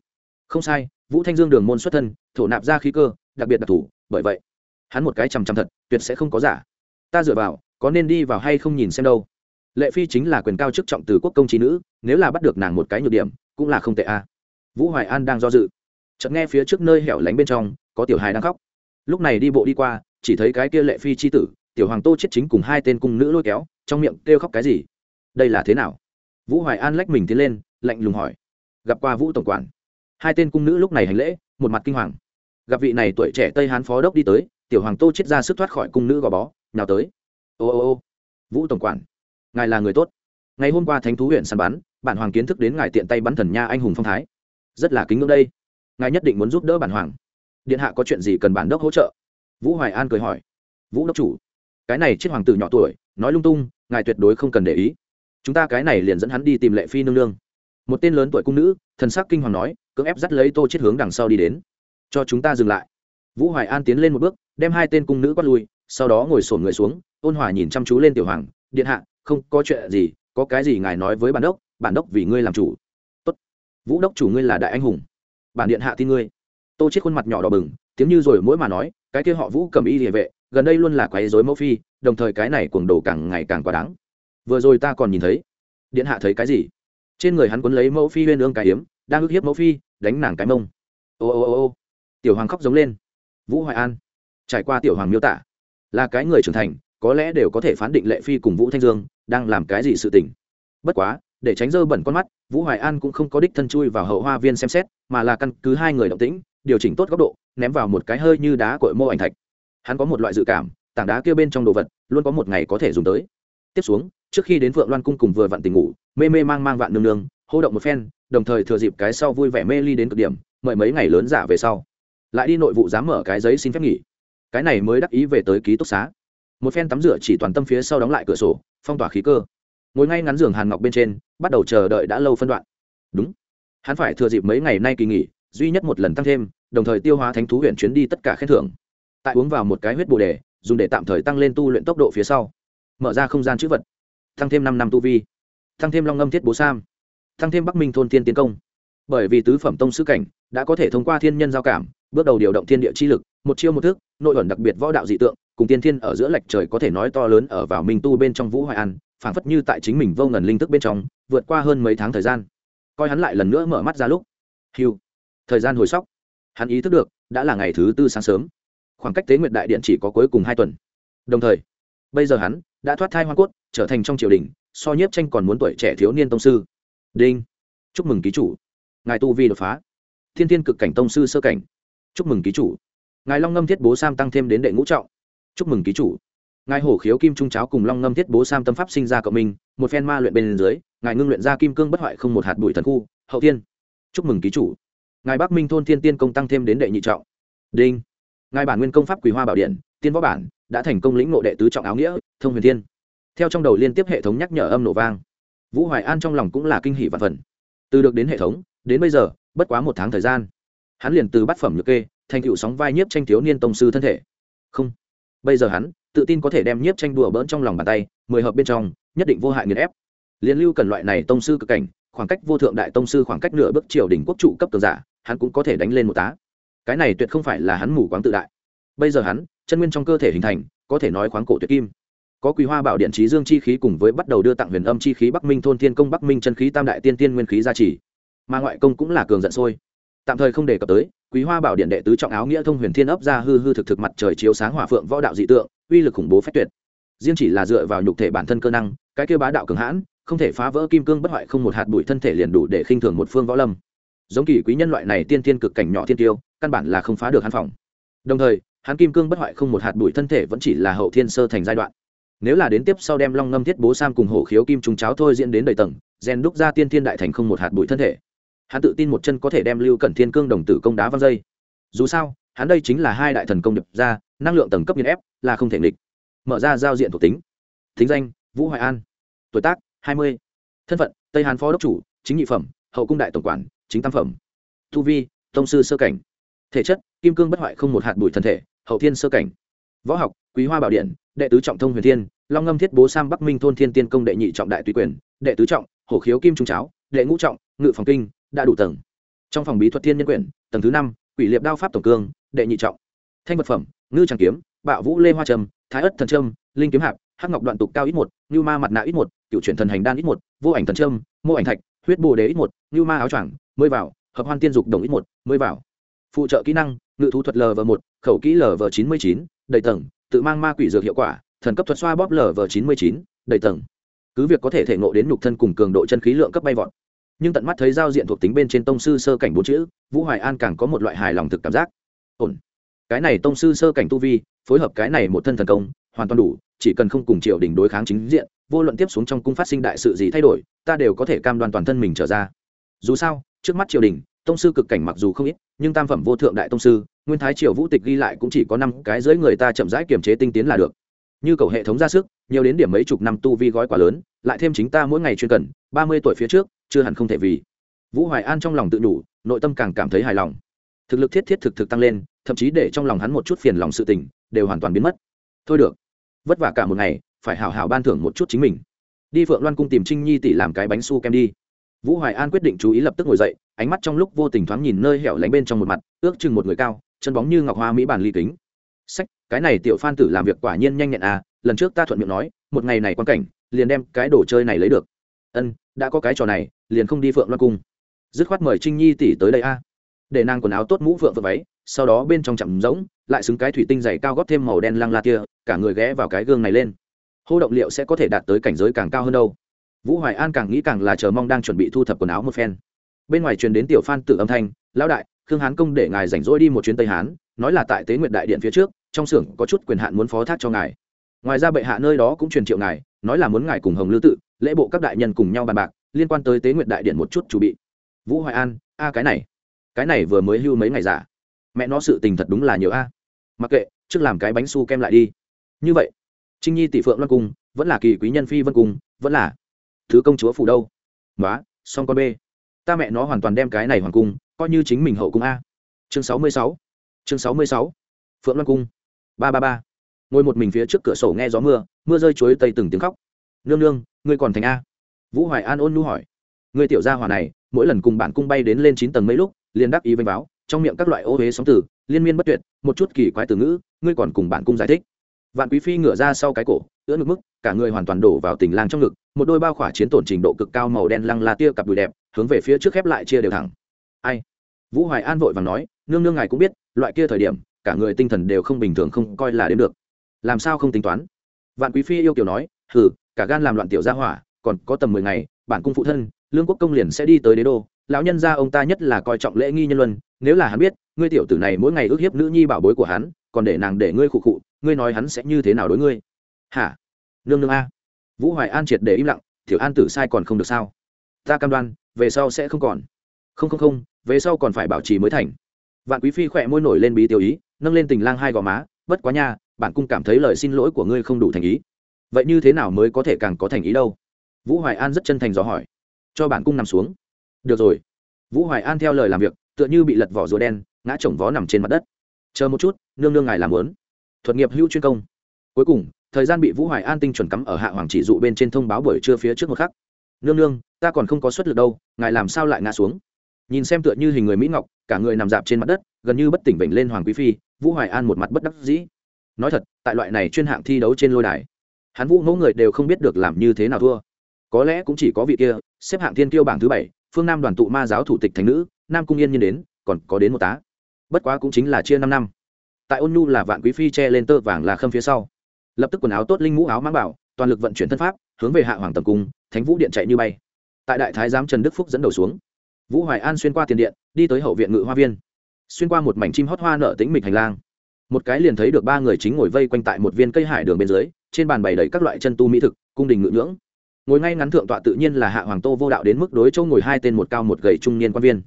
Không sai, vũ thanh dương đường môn xuất thân, thổ nạp ra khí cơ, đặc biệt đặc thù, bởi vậy, hắn một cái chằm chằm thật, tuyệt sẽ không có giả. Ta dựa vào, có nên đi vào hay không nhìn xem đâu lệ phi chính là quyền cao chức trọng từ quốc công trí nữ, nếu là bắt được nàng một cái nhược điểm, cũng là không tệ a. Vũ hoài an đang do dự. Chợt nghe phía trước nơi hẻo lánh bên trong, có tiểu hài đang khóc. Lúc này đi bộ đi qua, chỉ thấy cái kia lệ phi c h i tử, tiểu hoàng tô chết chính cùng hai tên cung nữ lôi kéo, trong miệng kêu khóc cái gì? Đây là thế nào? Vũ hoài an lách mình tiến lên, lạnh lùng hỏi. Gặp qua vũ tổng quản. Hai tên cung nữ lúc này hành lễ, một mặt kinh hoàng. Gặp vị này tuổi trẻ tây hán phó đốc đi tới, tiểu hoàng tô chết ra sức thoát khỏi cung nữ gò bó, nhào tới. Ô ô ô. Vũ tổng quản ngài là người tốt. Ngày hôm qua thánh thú huyện săn bắn, bản hoàng kiến thức đến ngài tiện tay bắn thần nha anh hùng phong thái. Rất là kính ngưỡng đây. Ngài nhất định muốn giúp đỡ bản hoàng. Điện hạ có chuyện gì cần bản đốc hỗ trợ? Vũ hoài an cười hỏi. Vũ đốc chủ, cái này chết hoàng tử nhỏ tuổi, nói lung tung, ngài tuyệt đối không cần để ý. Chúng ta cái này liền dẫn hắn đi tìm lệ phi nương nương. Một tên lớn tuổi cung nữ, thần sắc kinh hoàng nói, cưỡng ép dắt lấy tô chết hướng đằng sau đi đến. Cho chúng ta dừng lại. Vũ hoài an tiến lên một bước, đem hai tên cung nữ quát lui, sau đó ngồi sổn người xuống, ôn hòa nhìn chăm chú lên tiểu hoàng. Điện hạ không có chuyện gì, có cái gì ngài nói với bản đốc bản đốc vì ngươi làm chủ. Tốt. Vũ đốc chủ ngươi là đại anh hùng. Bản điện hạ tin ngươi. Tô chết khuôn mặt nhỏ đỏ bừng, tiếng như rồi mỗi mà nói, cái kia họ vũ cầm y địa vệ, gần đây luôn là quấy rối mẫu phi, đồng thời cái này cuồng đồ càng ngày càng quá đáng. Vừa rồi ta còn nhìn thấy, điện hạ thấy cái gì? Trên người hắn cuốn lấy mẫu phi huyên ương cái hiếm đang ức hiếp mẫu phi, đánh nàng cái mông. Ô ô ô ô. Tiểu hoàng khóc giống lên. Vũ hoài an. Trải qua tiểu hoàng miêu tả, là cái người trưởng thành có lẽ đều có thể phán định lệ phi cùng vũ thanh dương đang làm cái gì sự tình. Bất quá, để tránh dơ bẩn con mắt, vũ hoài an cũng không có đích thân chui vào hậu hoa viên xem xét, mà là căn cứ hai người động tĩnh, điều chỉnh tốt góc độ, ném vào một cái hơi như đá cội mô ảnh thạch. Hắn có một loại dự cảm, tảng đá kia bên trong đồ vật, luôn có một ngày có thể dùng tới. Tiếp xuống, trước khi đến vượng loan cung cùng vừa vặn tình ngủ, mê mê mang mang vạn nương nương, hô động một phen, đồng thời thừa dịp cái sau vui vẻ mê ly đến cực điểm, mời mấy ngày lớn giả về sau. Lại đi nội vụ dám mở cái giấy xin phép nghỉ. Cái này mới đắc ý về tới ký túc xá một phen tắm rửa chỉ toàn tâm phía sau đóng lại cửa sổ, phong tỏa khí cơ. Ngồi ngay ngắn giường hàn ngọc bên trên, bắt đầu chờ đợi đã lâu phân đoạn. Đúng. Hắn phải thừa dịp mấy ngày nay kỳ nghỉ, duy nhất một lần tăng thêm, đồng thời tiêu hóa thánh thú huyện chuyến đi tất cả khen thưởng. Tại uống vào một cái huyết bồ đề, dùng để tạm thời tăng lên tu luyện tốc độ phía sau. Mở ra không gian chữ vật. Tăng thêm năm năm tu vi. Tăng thêm long ngâm thiết bố sam. Tăng thêm bắc minh thôn tiên tiến công. Bởi vì tứ phẩm tông sư cảnh đã có thể thông qua thiên nhân giao cảm, bước đầu điều động thiên địa chi lực, một chiêu một thức, nội ẩn đặc biệt võ đạo dị tượng cùng tiên thiên ở giữa lệch trời có thể nói to lớn ở vào minh tu bên trong vũ hoài an, phảng phất như tại chính mình vô ngần linh thức bên trong, vượt qua hơn mấy tháng thời gian. Coi hắn lại lần nữa mở mắt ra lúc. Hiu thời gian hồi sóc. Hắn ý thức được, đã là ngày thứ tư sáng sớm. Khoảng cách tế nguyện đại điện chỉ có cuối cùng hai tuần. Đồng thời, bây giờ hắn đã thoát thai hoa cốt, trở thành trong triều đình, so nhiếp tranh còn muốn tuổi trẻ thiếu niên tông sư. Đinh. Chúc mừng ký chủ. Ngài tu vi đột phá. Thiên thiên cực cảnh tông sư sơ cảnh. Chúc mừng ký chủ. Ngài long ngâm thiết bố sam tăng thêm đến đệ ngũ trọng chúc mừng ký chủ. Ngài hổ khiếu kim trung cháo cùng long ngâm thiết bố sam tâm pháp sinh ra cộng minh, một phen ma luyện bên dưới, ngài ngưng luyện ra kim cương bất hoại không một hạt bụi thần khu, hậu tiên chúc mừng ký chủ. Ngài bắc minh thôn thiên tiên công tăng thêm đến đệ nhị trọng. Đinh. Ngài bản nguyên công pháp quý hoa bảo điện, tiên võ bản, đã thành công lĩnh ngộ đệ tứ trọng áo nghĩa, thông huyền thiên. Theo trong đầu liên tiếp hệ thống nhắc nhở âm nổ vang. Vũ hoài an trong lòng cũng là kinh hỷ và phần từ được đến hệ thống, đến bây giờ, bất quá một tháng thời gian. Hắn liền từ bát phẩm nhược kê, thành tựu sóng vai nhiếp tranh thiếu niên tông sư thân thể. Không bây giờ hắn, tự tin có thể đem nhiếp tranh đùa bỡn trong lòng bàn tay, mười hợp bên trong, nhất định vô hại nghiền ép. Liên lưu cần loại này tông sư cực cảnh, khoảng cách vô thượng đại tông sư khoảng cách nửa bước triều đỉnh quốc trụ cấp cường giả, hắn cũng có thể đánh lên một tá. Cái này tuyệt không phải là hắn mù quáng tự đại. Bây giờ hắn, chân nguyên trong cơ thể hình thành, có thể nói khoáng cổ tuyệt kim. Có quý hoa bảo điện trí dương chi khí cùng với bắt đầu đưa tặng huyền âm chi khí bắc minh thôn thiên công bắc minh chân khí tam đại tiên tiên nguyên khí gia trì. Mà ngoại công cũng là cường giận sôi. Tạm thời không đề cập tới quý hoa bảo điện đệ tứ trọng áo nghĩa thông huyền thiên ấp ra hư hư thực thực mặt trời chiếu sáng hỏa phượng võ đạo dị tượng, uy lực khủng bố phách tuyệt. Riêng chỉ là dựa vào nhục thể bản thân cơ năng, cái kêu bá đạo cường hãn, không thể phá vỡ kim cương bất hoại không một hạt bụi thân thể liền đủ để khinh thường một phương võ lâm. Giống kỳ quý nhân loại này tiên thiên cực cảnh nhỏ thiên tiêu, căn bản là không phá được hắn phòng. Đồng thời, hắn kim cương bất hoại không một hạt bụi thân thể vẫn chỉ là hậu thiên sơ thành giai đoạn. Nếu là đến tiếp sau đem long ngâm thiết bố sam cùng hổ khiếu kim trùng cháo thôi diễn đến đầy tầng, rèn đúc ra tiên thiên đại thành không một hạt bụi thân thể hắn tự tin một chân có thể đem lưu cẩn thiên cương đồng tử công đá văng dây. Dù sao, hắn đây chính là hai đại thần công nhập ra, năng lượng tầng cấp nghiên ép, là không thể nghịch. Mở ra giao diện thuộc tính. Thính danh, vũ hoài an. Tuổi tác, hai mươi. Thân phận, tây hàn phó đốc chủ, chính nhị phẩm, hậu cung đại tổng quản, chính tam phẩm. Tu vi, tông sư sơ cảnh. Thể chất, kim cương bất hoại không một hạt bụi thân thể, hậu thiên sơ cảnh. Võ học, quý hoa bảo điện, đệ tứ trọng thông huyền thiên, long ngâm thiết bố sam bắc minh thôn thiên tiên công đệ nhị trọng đại tùy quyền, đệ tứ trọng, hổ khiếu kim trung cháo, đệ ngũ trọng, ngự phòng kinh đã đủ tầng. Trong phòng bí thuật thiên nhân quyển, tầng thứ năm, quỷ liệp đao pháp tổng cương, đệ nhị trọng. Thanh vật phẩm, ngư tràng kiếm, bạo vũ lê hoa trầm thái ất thần trâm, linh kiếm hạp, hắc ngọc đoạn tục cao ít một như ma mặt nạ ít một cựu chuyển thần hành đan ít một, vô ảnh thần trâm, mô ảnh thạch, huyết bồ đế ít một như ma áo choàng, mới vào, hợp hoan tiên dục đồng ít một, mới vào. Phụ trợ kỹ năng, ngự thú thuật lv một, khẩu kỹ lv chín mươi chín, đầy tầng, tự mang ma quỷ dược hiệu quả, thần cấp thuật xoa bóp lv chín mươi chín, đầy tầng. Cứ việc có thể thể nộ đến nhục thân cùng cường độ chân khí lượng cấp bay vọt nhưng tận mắt thấy giao diện thuộc tính bên trên tông sư sơ cảnh bốn chữ, vũ hoài an càng có một loại hài lòng thực cảm giác. Ổn. Cái này tông sư sơ cảnh tu vi, phối hợp cái này một thân thần công, hoàn toàn đủ, chỉ cần không cùng triều đình đối kháng chính diện, vô luận tiếp xuống trong cung phát sinh đại sự gì thay đổi, ta đều có thể cam đoan toàn thân mình trở ra. Dù sao, trước mắt triều đình, tông sư cực cảnh mặc dù không ít, nhưng tam phẩm vô thượng đại tông sư, nguyên thái triều vũ tịch ghi lại cũng chỉ có năm cái dưới người ta chậm rãi kiềm chế tinh tiến là được. Như cầu hệ thống ra sức, nhiều đến điểm mấy chục năm tu vi gói quá lớn, lại thêm chính ta mỗi ngày chuyên cần, ba mươi tuổi phía trước chưa hẳn không thể vì. Vũ hoài an trong lòng tự đủ nội tâm càng cảm thấy hài lòng. Thực lực thiết thiết thực thực tăng lên, thậm chí để trong lòng hắn một chút phiền lòng sự tình, đều hoàn toàn biến mất. Thôi được. Vất vả cả một ngày, phải hào hào ban thưởng một chút chính mình. Đi phượng loan cung tìm trinh nhi tỷ làm cái bánh su kem đi. Vũ hoài an quyết định chú ý lập tức ngồi dậy, ánh mắt trong lúc vô tình thoáng nhìn nơi hẻo lánh bên trong một mặt, ước chừng một người cao, chân bóng như ngọc hoa mỹ bản ly kính. Sách, cái này tiểu phan tử làm việc quả nhiên nhanh nhẹn à lần trước ta thuận miệng nói, một ngày này quan cảnh, liền đem cái đồ chơi này lấy được. Ân, đã có cái trò này liền không đi phượng loan cung. Dứt khoát mời trinh nhi tỷ tới đây a. Để nàng quần áo tốt mũ phượng phượng váy, sau đó bên trong chậm rỗng, lại xứng cái thủy tinh dày cao góp thêm màu đen lăng la tia cả người ghé vào cái gương này lên. Hô động liệu sẽ có thể đạt tới cảnh giới càng cao hơn đâu. Vũ hoài an càng nghĩ càng là chờ mong đang chuẩn bị thu thập quần áo một phen. Bên ngoài truyền đến tiểu phan tự âm thanh, lão đại, khương hán công để ngài rảnh rỗi đi một chuyến tây hán, nói là tại tế nguyện đại điện phía trước, trong xưởng có chút quyền hạn muốn phó thác cho ngài. Ngoài ra bệ hạ nơi đó cũng truyền triệu ngài, nói là muốn ngài cùng hồng lư tự, lễ bộ các đại nhân cùng nhau bàn bạc liên quan tới tế nguyện đại điện một chút chuẩn bị. Vũ hoài an, a, cái này. Cái này vừa mới hưu mấy ngày giả. Mẹ nó sự tình thật đúng là nhiều a. Mặc kệ, trước làm cái bánh su kem lại đi. Như vậy, trinh nhi tỷ phượng loan cung vẫn là kỳ quý nhân phi vân cung vẫn là thứ công chúa phủ đâu. Nói xong con b ta mẹ nó hoàn toàn đem cái này hoàng cung coi như chính mình hậu cung a. Chương sáu mươi sáu. Chương sáu mươi sáu. Phượng loan cung. Ba ba ba. Ngồi một mình phía trước cửa sổ nghe gió mưa mưa rơi chuối tây từng tiếng khóc. Nương nương, ngươi còn thành a vũ hoài an ôn nu hỏi. Người tiểu gia hỏa này, mỗi lần cùng bản cung bay đến lên chín tầng mấy lúc, liền đắc ý vênh báo, trong miệng các loại ô huế sóng tử liên miên bất tuyệt, một chút kỳ quái từ ngữ, ngươi còn cùng bản cung giải thích. Vạn quý phi ngửa ra sau cái cổ, ưỡn ngực mức, cả người hoàn toàn đổ vào tình lang trong ngực, một đôi bao khỏa chiến tổn trình độ cực cao màu đen lăng la tia cặp đùi đẹp, hướng về phía trước khép lại chia đều thẳng. Ai? Vũ hoài an vội và nói, nương nương ngài cũng biết, loại kia thời điểm, cả người tinh thần đều không bình thường không coi là đến được. Làm sao không tính toán? Vạn quý phi yêu kiều nói, hừ, cả gan làm loạn tiểu gia hỏa còn có tầm mười ngày, bản cung phụ thân, lương quốc công liền sẽ đi tới đế đô. Lão nhân gia ông ta nhất là coi trọng lễ nghi nhân luân, nếu là hắn biết, ngươi tiểu tử này mỗi ngày ước hiếp nữ nhi bảo bối của hắn, còn để nàng để ngươi khụ khụ, ngươi nói hắn sẽ như thế nào đối ngươi? Hả? Nương nương a. Vũ hoài an triệt để im lặng, tiểu an tử sai còn không được sao? Ta cam đoan, về sau sẽ không còn. Không không không, về sau còn phải bảo trì mới thành. Vạn quý phi khỏe môi nổi lên bí tiêu ý, nâng lên tình lang hai gò má, bất quá nha bạn cung cảm thấy lời xin lỗi của ngươi không đủ thành ý. Vậy như thế nào mới có thể càng có thành ý đâu? Vũ hoài an rất chân thành dò hỏi. Cho bản cung nằm xuống. Được rồi. Vũ hoài an theo lời làm việc, tựa như bị lật vỏ rùa đen, ngã chồng vó nằm trên mặt đất. Chờ một chút, nương nương ngài làm lớn thuật nghiệp hữu chuyên công. Cuối cùng, thời gian bị vũ hoài an tinh chuẩn cắm ở hạ hoàng chỉ dụ bên trên thông báo buổi trưa phía trước một khắc. Nương nương, ta còn không có xuất lực đâu, ngài làm sao lại ngã xuống? Nhìn xem tựa như hình người mỹ ngọc, cả người nằm dạp trên mặt đất, gần như bất tỉnh bệnh lên hoàng quý phi, vũ hoài an một mặt bất đắc dĩ. Nói thật, tại loại này chuyên hạng thi đấu trên lôi đài, hắn vũ mẫu người đều không biết được làm như thế nào thua có lẽ cũng chỉ có vị kia, xếp hạng thiên kiêu bảng thứ bảy, phương nam đoàn tụ ma giáo thủ tịch thành nữ, nam cung yên nhiên đến, còn có đến một tá. Bất quá cũng chính là chia năm năm. Tại ôn nhu là vạn quý phi che lên tơ vàng là khâm phía sau. Lập tức quần áo tốt linh mũ áo mang bảo, toàn lực vận chuyển thân pháp, hướng về hạ hoàng tầm cung, thánh vũ điện chạy như bay. Tại đại thái giám trần đức phúc dẫn đầu xuống, vũ hoài an xuyên qua tiền điện, đi tới hậu viện ngự hoa viên. Xuyên qua một mảnh chim hót hoa nợ tĩnh mịch hành lang. Một cái liền thấy được ba người chính ngồi vây quanh tại một viên cây hải đường bên dưới, trên bàn bày đầy các loại chân tu mỹ thực, cung đình ngự nhưỡng ngồi ngay ngắn thượng tọa tự nhiên là hạ hoàng tô vô đạo đến mức đối châu ngồi hai tên một cao một gầy trung niên quan viên.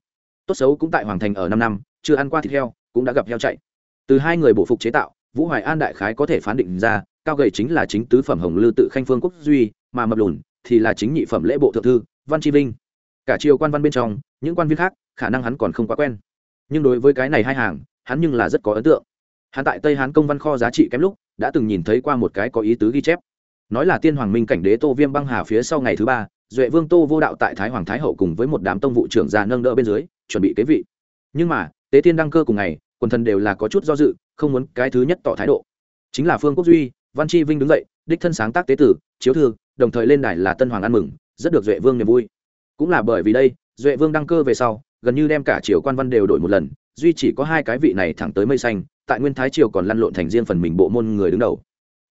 Tốt xấu cũng tại hoàng thành ở năm năm, chưa ăn qua thịt heo, cũng đã gặp heo chạy. Từ hai người bổ phục chế tạo, vũ hoài an đại khái có thể phán định ra, cao gầy chính là chính tứ phẩm hồng lư tự khanh phương quốc duy, mà mập lùn thì là chính nhị phẩm lễ bộ thượng thư, văn tri vinh. Cả triều quan văn bên trong, những quan viên khác, khả năng hắn còn không quá quen. Nhưng đối với cái này hai hàng, hắn nhưng là rất có ấn tượng. Hắn tại tây hán công văn kho giá trị kém lúc, đã từng nhìn thấy qua một cái có ý tứ ghi chép nói là tiên hoàng minh cảnh đế tô viêm băng hà phía sau ngày thứ ba, duệ vương tô vô đạo tại thái hoàng thái hậu cùng với một đám tông vụ trưởng già nâng đỡ bên dưới, chuẩn bị kế vị. Nhưng mà, tế tiên đăng cơ cùng ngày, quần thần đều là có chút do dự, không muốn cái thứ nhất tỏ thái độ. Chính là phương quốc duy, văn chi vinh đứng dậy, đích thân sáng tác tế tử, chiếu thư, đồng thời lên đài là tân hoàng ăn mừng, rất được duệ vương niềm vui. Cũng là bởi vì đây, duệ vương đăng cơ về sau, gần như đem cả triều quan văn đều đổi một lần, duy chỉ có hai cái vị này thẳng tới mây xanh, tại nguyên thái triều còn lăn lộn thành riêng phần mình bộ môn người đứng đầu.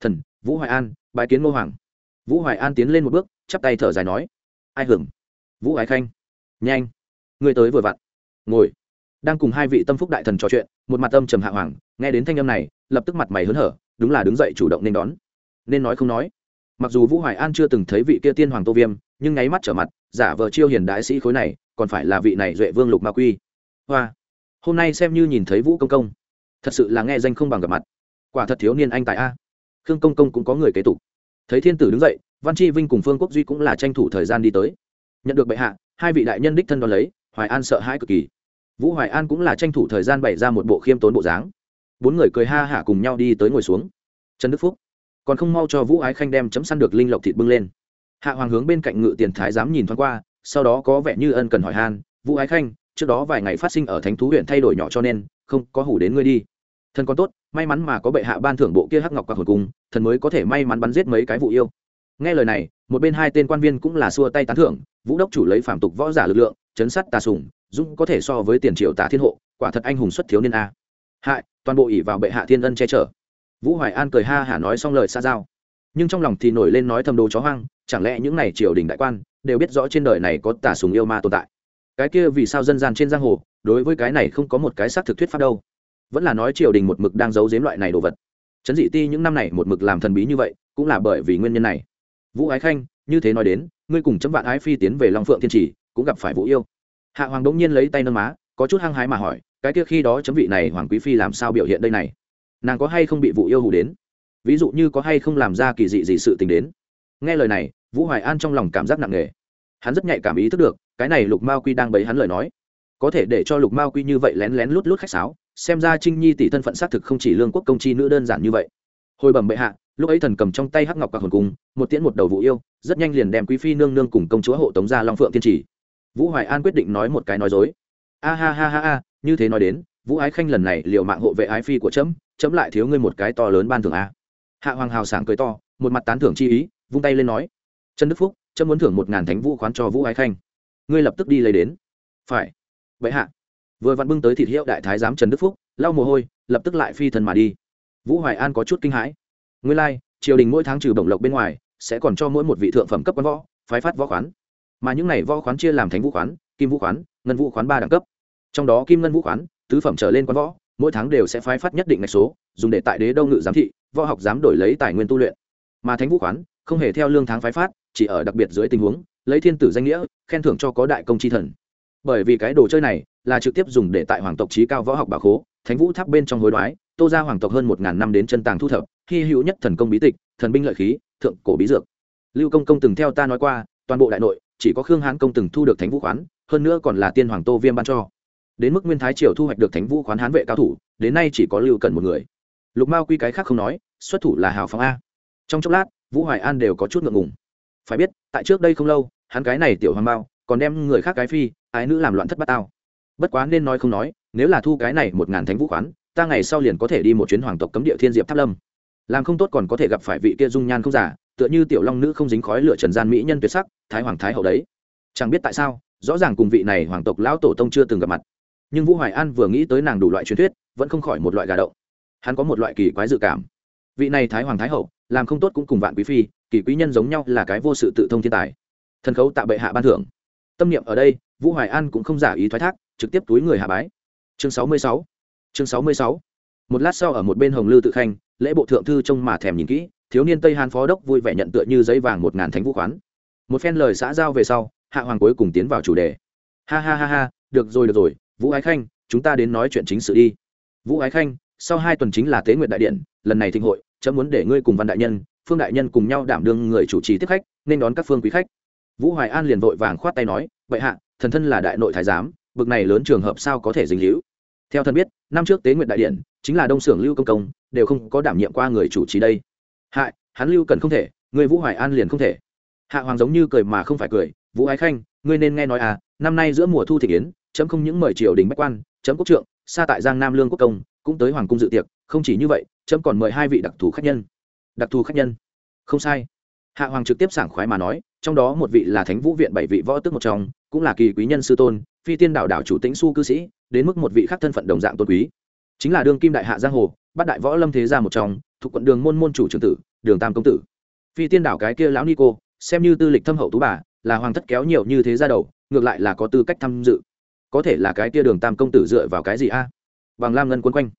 Thần vũ hoài an, bái kiến ngô hoàng. Vũ hoài an tiến lên một bước, chắp tay thở dài nói, ai hưởng vũ ái khanh, nhanh, người tới vừa vặn. Ngồi. Đang cùng hai vị tâm phúc đại thần trò chuyện, một mặt tâm trầm hạ hoàng, nghe đến thanh âm này, lập tức mặt mày hớn hở, đúng là đứng dậy chủ động nên đón. Nên nói không nói. Mặc dù vũ hoài an chưa từng thấy vị kia tiên hoàng tô viêm, nhưng ngáy mắt trở mặt, giả vờ chiêu hiền đại sĩ khối này, còn phải là vị này duệ vương lục ma quy. Hoa, hôm nay xem như nhìn thấy vũ công công. Thật sự là nghe danh không bằng gặp mặt. Quả thật thiếu niên anh tại a khương công công cũng có người kế tục. Thấy thiên tử đứng dậy, văn tri vinh cùng phương quốc duy cũng là tranh thủ thời gian đi tới. Nhận được bệ hạ, hai vị đại nhân đích thân đón lấy, hoài an sợ hãi cực kỳ. Vũ hoài an cũng là tranh thủ thời gian bày ra một bộ khiêm tốn bộ dáng. Bốn người cười ha hả cùng nhau đi tới ngồi xuống. Trần đức phúc, còn không mau cho vũ ái khanh đem chấm săn được linh lộc thịt bưng lên. Hạ hoàng hướng bên cạnh ngự tiền thái dám nhìn thoáng qua, sau đó có vẻ như ân cần hỏi han, vũ ái khanh, trước đó vài ngày phát sinh ở thánh thú huyện thay đổi nhỏ cho nên, không có hủ đến ngươi đi thần còn tốt, may mắn mà có bệ hạ ban thưởng bộ kia hắc ngọc quạt hồi cung thần mới có thể may mắn bắn giết mấy cái vụ yêu. Nghe lời này, một bên hai tên quan viên cũng là xua tay tán thưởng, vũ đốc chủ lấy phản tục võ giả lực lượng, chấn sát tà sùng dũng có thể so với tiền triệu tả thiên hộ, quả thật anh hùng xuất thiếu niên a. Hại, toàn bộ ỷ vào bệ hạ thiên ân che chở. Vũ hoài an cười ha hả nói xong lời xa giao. Nhưng trong lòng thì nổi lên nói thầm đồ chó hoang, chẳng lẽ những n à y triều đình đại quan đều biết rõ trên đời này có tà sùng yêu ma tồn tại? Cái kia vì sao dân gian trên giang hồ, đối với cái này không có một cái xác thực thuyết pháp đâu? Vẫn là nói triều đình một mực đang giấu giếm loại này đồ vật. Chấn dị ti những năm này một mực làm thần bí như vậy, cũng là bởi vì nguyên nhân này. Vũ ái khanh, như thế nói đến, ngươi cùng chấm vạn ái phi tiến về long phượng thiên trì cũng gặp phải vũ yêu. Hạ hoàng đống nhiên lấy tay nâng má, có chút hăng hái mà hỏi, cái kia khi đó chấm vị này hoàng quý phi làm sao biểu hiện đây này? Nàng có hay không bị vụ yêu hù đến? Ví dụ như có hay không làm ra kỳ dị gì sự tình đến? Nghe lời này, vũ hoài an trong lòng cảm giác nặng nề. Hắn rất nhạy cảm ý thức được, cái này lục mao quy đang bấy hắn lời nói. Có thể để cho lục mao quy như vậy lén lén lút lút khách sáo xem ra trinh nhi tỷ thân phận xác thực không chỉ lương quốc công chi nữ đơn giản như vậy. Hồi bẩm bệ hạ, lúc ấy thần cầm trong tay hắc ngọc quả hồn cung, một tiễn một đầu vũ yêu, rất nhanh liền đem quý phi nương nương cùng công chúa hộ tống ra long phượng thiên trì. Vũ hoài an quyết định nói một cái nói dối. A ha ha ha ha, như thế nói đến, vũ ái khanh lần này liệu mạng hộ vệ ái phi của trẫm trẫm lại thiếu ngươi một cái to lớn ban thưởng a. Hạ hoàng hào sảng cười to, một mặt tán thưởng chi ý, vung tay lên nói. Trần đức phúc trẫm muốn thưởng một ngàn thánh vũ khoán cho vũ ái khanh. Ngươi lập tức đi lấy đến. Phải. Vậy hạ vừa vặn bưng tới thịt hiệu đại thái giám trần đức phúc lau mồ hôi lập tức lại phi thần mà đi. Vũ hoài an có chút kinh hãi. Nguyên lai、like, triều đình mỗi tháng trừ bổng lộc bên ngoài sẽ còn cho mỗi một vị thượng phẩm cấp quán võ phái phát võ khoán. Mà những n à y võ khoán chia làm thánh vũ khoán kim vũ khoán ngân vũ khoán ba đẳng cấp. Trong đó kim ngân vũ khoán tứ phẩm trở lên quán võ mỗi tháng đều sẽ phái phát nhất định ngạch số dùng để tại đế đâu ngự giám thị võ học dám đổi lấy tài nguyên tu luyện. Mà thánh vũ khoán không hề theo lương tháng phái phát chỉ ở đặc biệt dưới tình huống lấy thiên tử danh nghĩa khen thưởng cho có đại công chi thần. Bởi vì cái đồ chơi này là trực tiếp dùng để tại hoàng tộc trí cao võ học bảo khố, thánh vũ tháp bên trong hối đoái, tô ra hoàng tộc hơn một ngàn năm đến chân tàng thu thập, hy hữu nhất thần công bí tịch, thần binh lợi khí, thượng cổ bí dược. Lưu công công từng theo ta nói qua, toàn bộ đại nội, chỉ có khương hán công từng thu được thánh vũ khoán, hơn nữa còn là tiên hoàng tô viêm ban cho. Đến mức nguyên thái triều thu hoạch được thánh vũ khoán hán vệ cao thủ, đến nay chỉ có lưu cần một người. Lục mao quy cái khác không nói, xuất thủ là hào phóng a. Trong chốc lát, vũ hoài an đều có chút ngượng ngùng. Phải biết, tại trước đây không lâu, hắn cái này tiểu hoàng mao còn đem người khác cái phi, ái nữ làm loạn thất bát tao bất quá nên nói không nói, nếu là thu cái này một ngàn thánh vũ khoán, ta ngày sau liền có thể đi một chuyến hoàng tộc cấm địa thiên diệp tháp lâm. Làm không tốt còn có thể gặp phải vị kia dung nhan không giả, tựa như tiểu long nữ không dính khói lửa trần gian mỹ nhân tuyệt sắc, thái hoàng thái hậu đấy. Chẳng biết tại sao, rõ ràng cùng vị này hoàng tộc lão tổ tông chưa từng gặp mặt. Nhưng vũ hoài an vừa nghĩ tới nàng đủ loại truyền thuyết, vẫn không khỏi một loại gà đậu. Hắn có một loại kỳ quái dự cảm. Vị này thái hoàng thái hậu, làm không tốt cũng cùng vạn quý phi, kỳ quý nhân giống nhau là cái vô sự tự thông thiên tài. Thần khấu tạ bệ hạ ban thưởng. Tâm niệm ở đây, vũ hoài an cũng không giả ý thoái thác trực tiếp túi người hạ bái. Chương sáu mươi sáu. Chương sáu mươi sáu. Một lát sau ở một bên hồng lư tự khanh, lễ bộ thượng thư trông mà thèm nhìn kỹ, thiếu niên tây hàn phó đốc vui vẻ nhận tựa như giấy vàng một ngàn thánh vũ khoán. Một phen lời xã giao về sau, hạ hoàng cuối cùng tiến vào chủ đề. Ha ha ha ha, được rồi được rồi, vũ ái khanh, chúng ta đến nói chuyện chính sự đi. Vũ ái khanh, sau hai tuần chính là tế nguyện đại điện, lần này thịnh hội, chấm muốn để ngươi cùng văn đại nhân, phương đại nhân cùng nhau đảm đương người chủ trì tiếp khách, nên đón các phương quý khách. Vũ hoài an liền vội vàng khoát tay nói, vậy hạ, thần thân là đại nội thái giám bực này lớn trường hợp sao có thể dính hữu theo thần biết, năm trước tế nguyện đại điện chính là đông xưởng lưu công công, đều không có đảm nhiệm qua người chủ trì đây. Hại, hắn lưu cần không thể, người vũ hoài an liền không thể. Hạ hoàng giống như cười mà không phải cười, vũ ái khanh, ngươi nên nghe nói à năm nay giữa mùa thu thị kiến, chấm không những mời triều đình bách quan, chấm quốc trượng xa tại giang nam lương quốc công, cũng tới hoàng cung dự tiệc, không chỉ như vậy, chấm còn mời hai vị đặc thù khách nhân. Đặc thù khách nhân? Không sai. Hạ hoàng trực tiếp sảng khoái mà nói, trong đó một vị là thánh vũ viện bảy vị võ tước một trong cũng là kỳ quý nhân sư tôn, phi tiên đạo đảo chủ tĩnh su cư sĩ, đến mức một vị khác thân phận đồng dạng tôn quý. Chính là đương kim đại hạ giang hồ, bắt đại võ lâm thế gia một trong, thuộc quận đường môn môn chủ trường tử, đường tam công tử. Phi tiên đảo cái kia lão ni cô, xem như tư lịch thâm hậu tú bà, là hoàng thất kéo nhiều như thế ra đầu, ngược lại là có tư cách tham dự. Có thể là cái kia đường tam công tử dựa vào cái gì a? Bằng lam ngân quân quanh.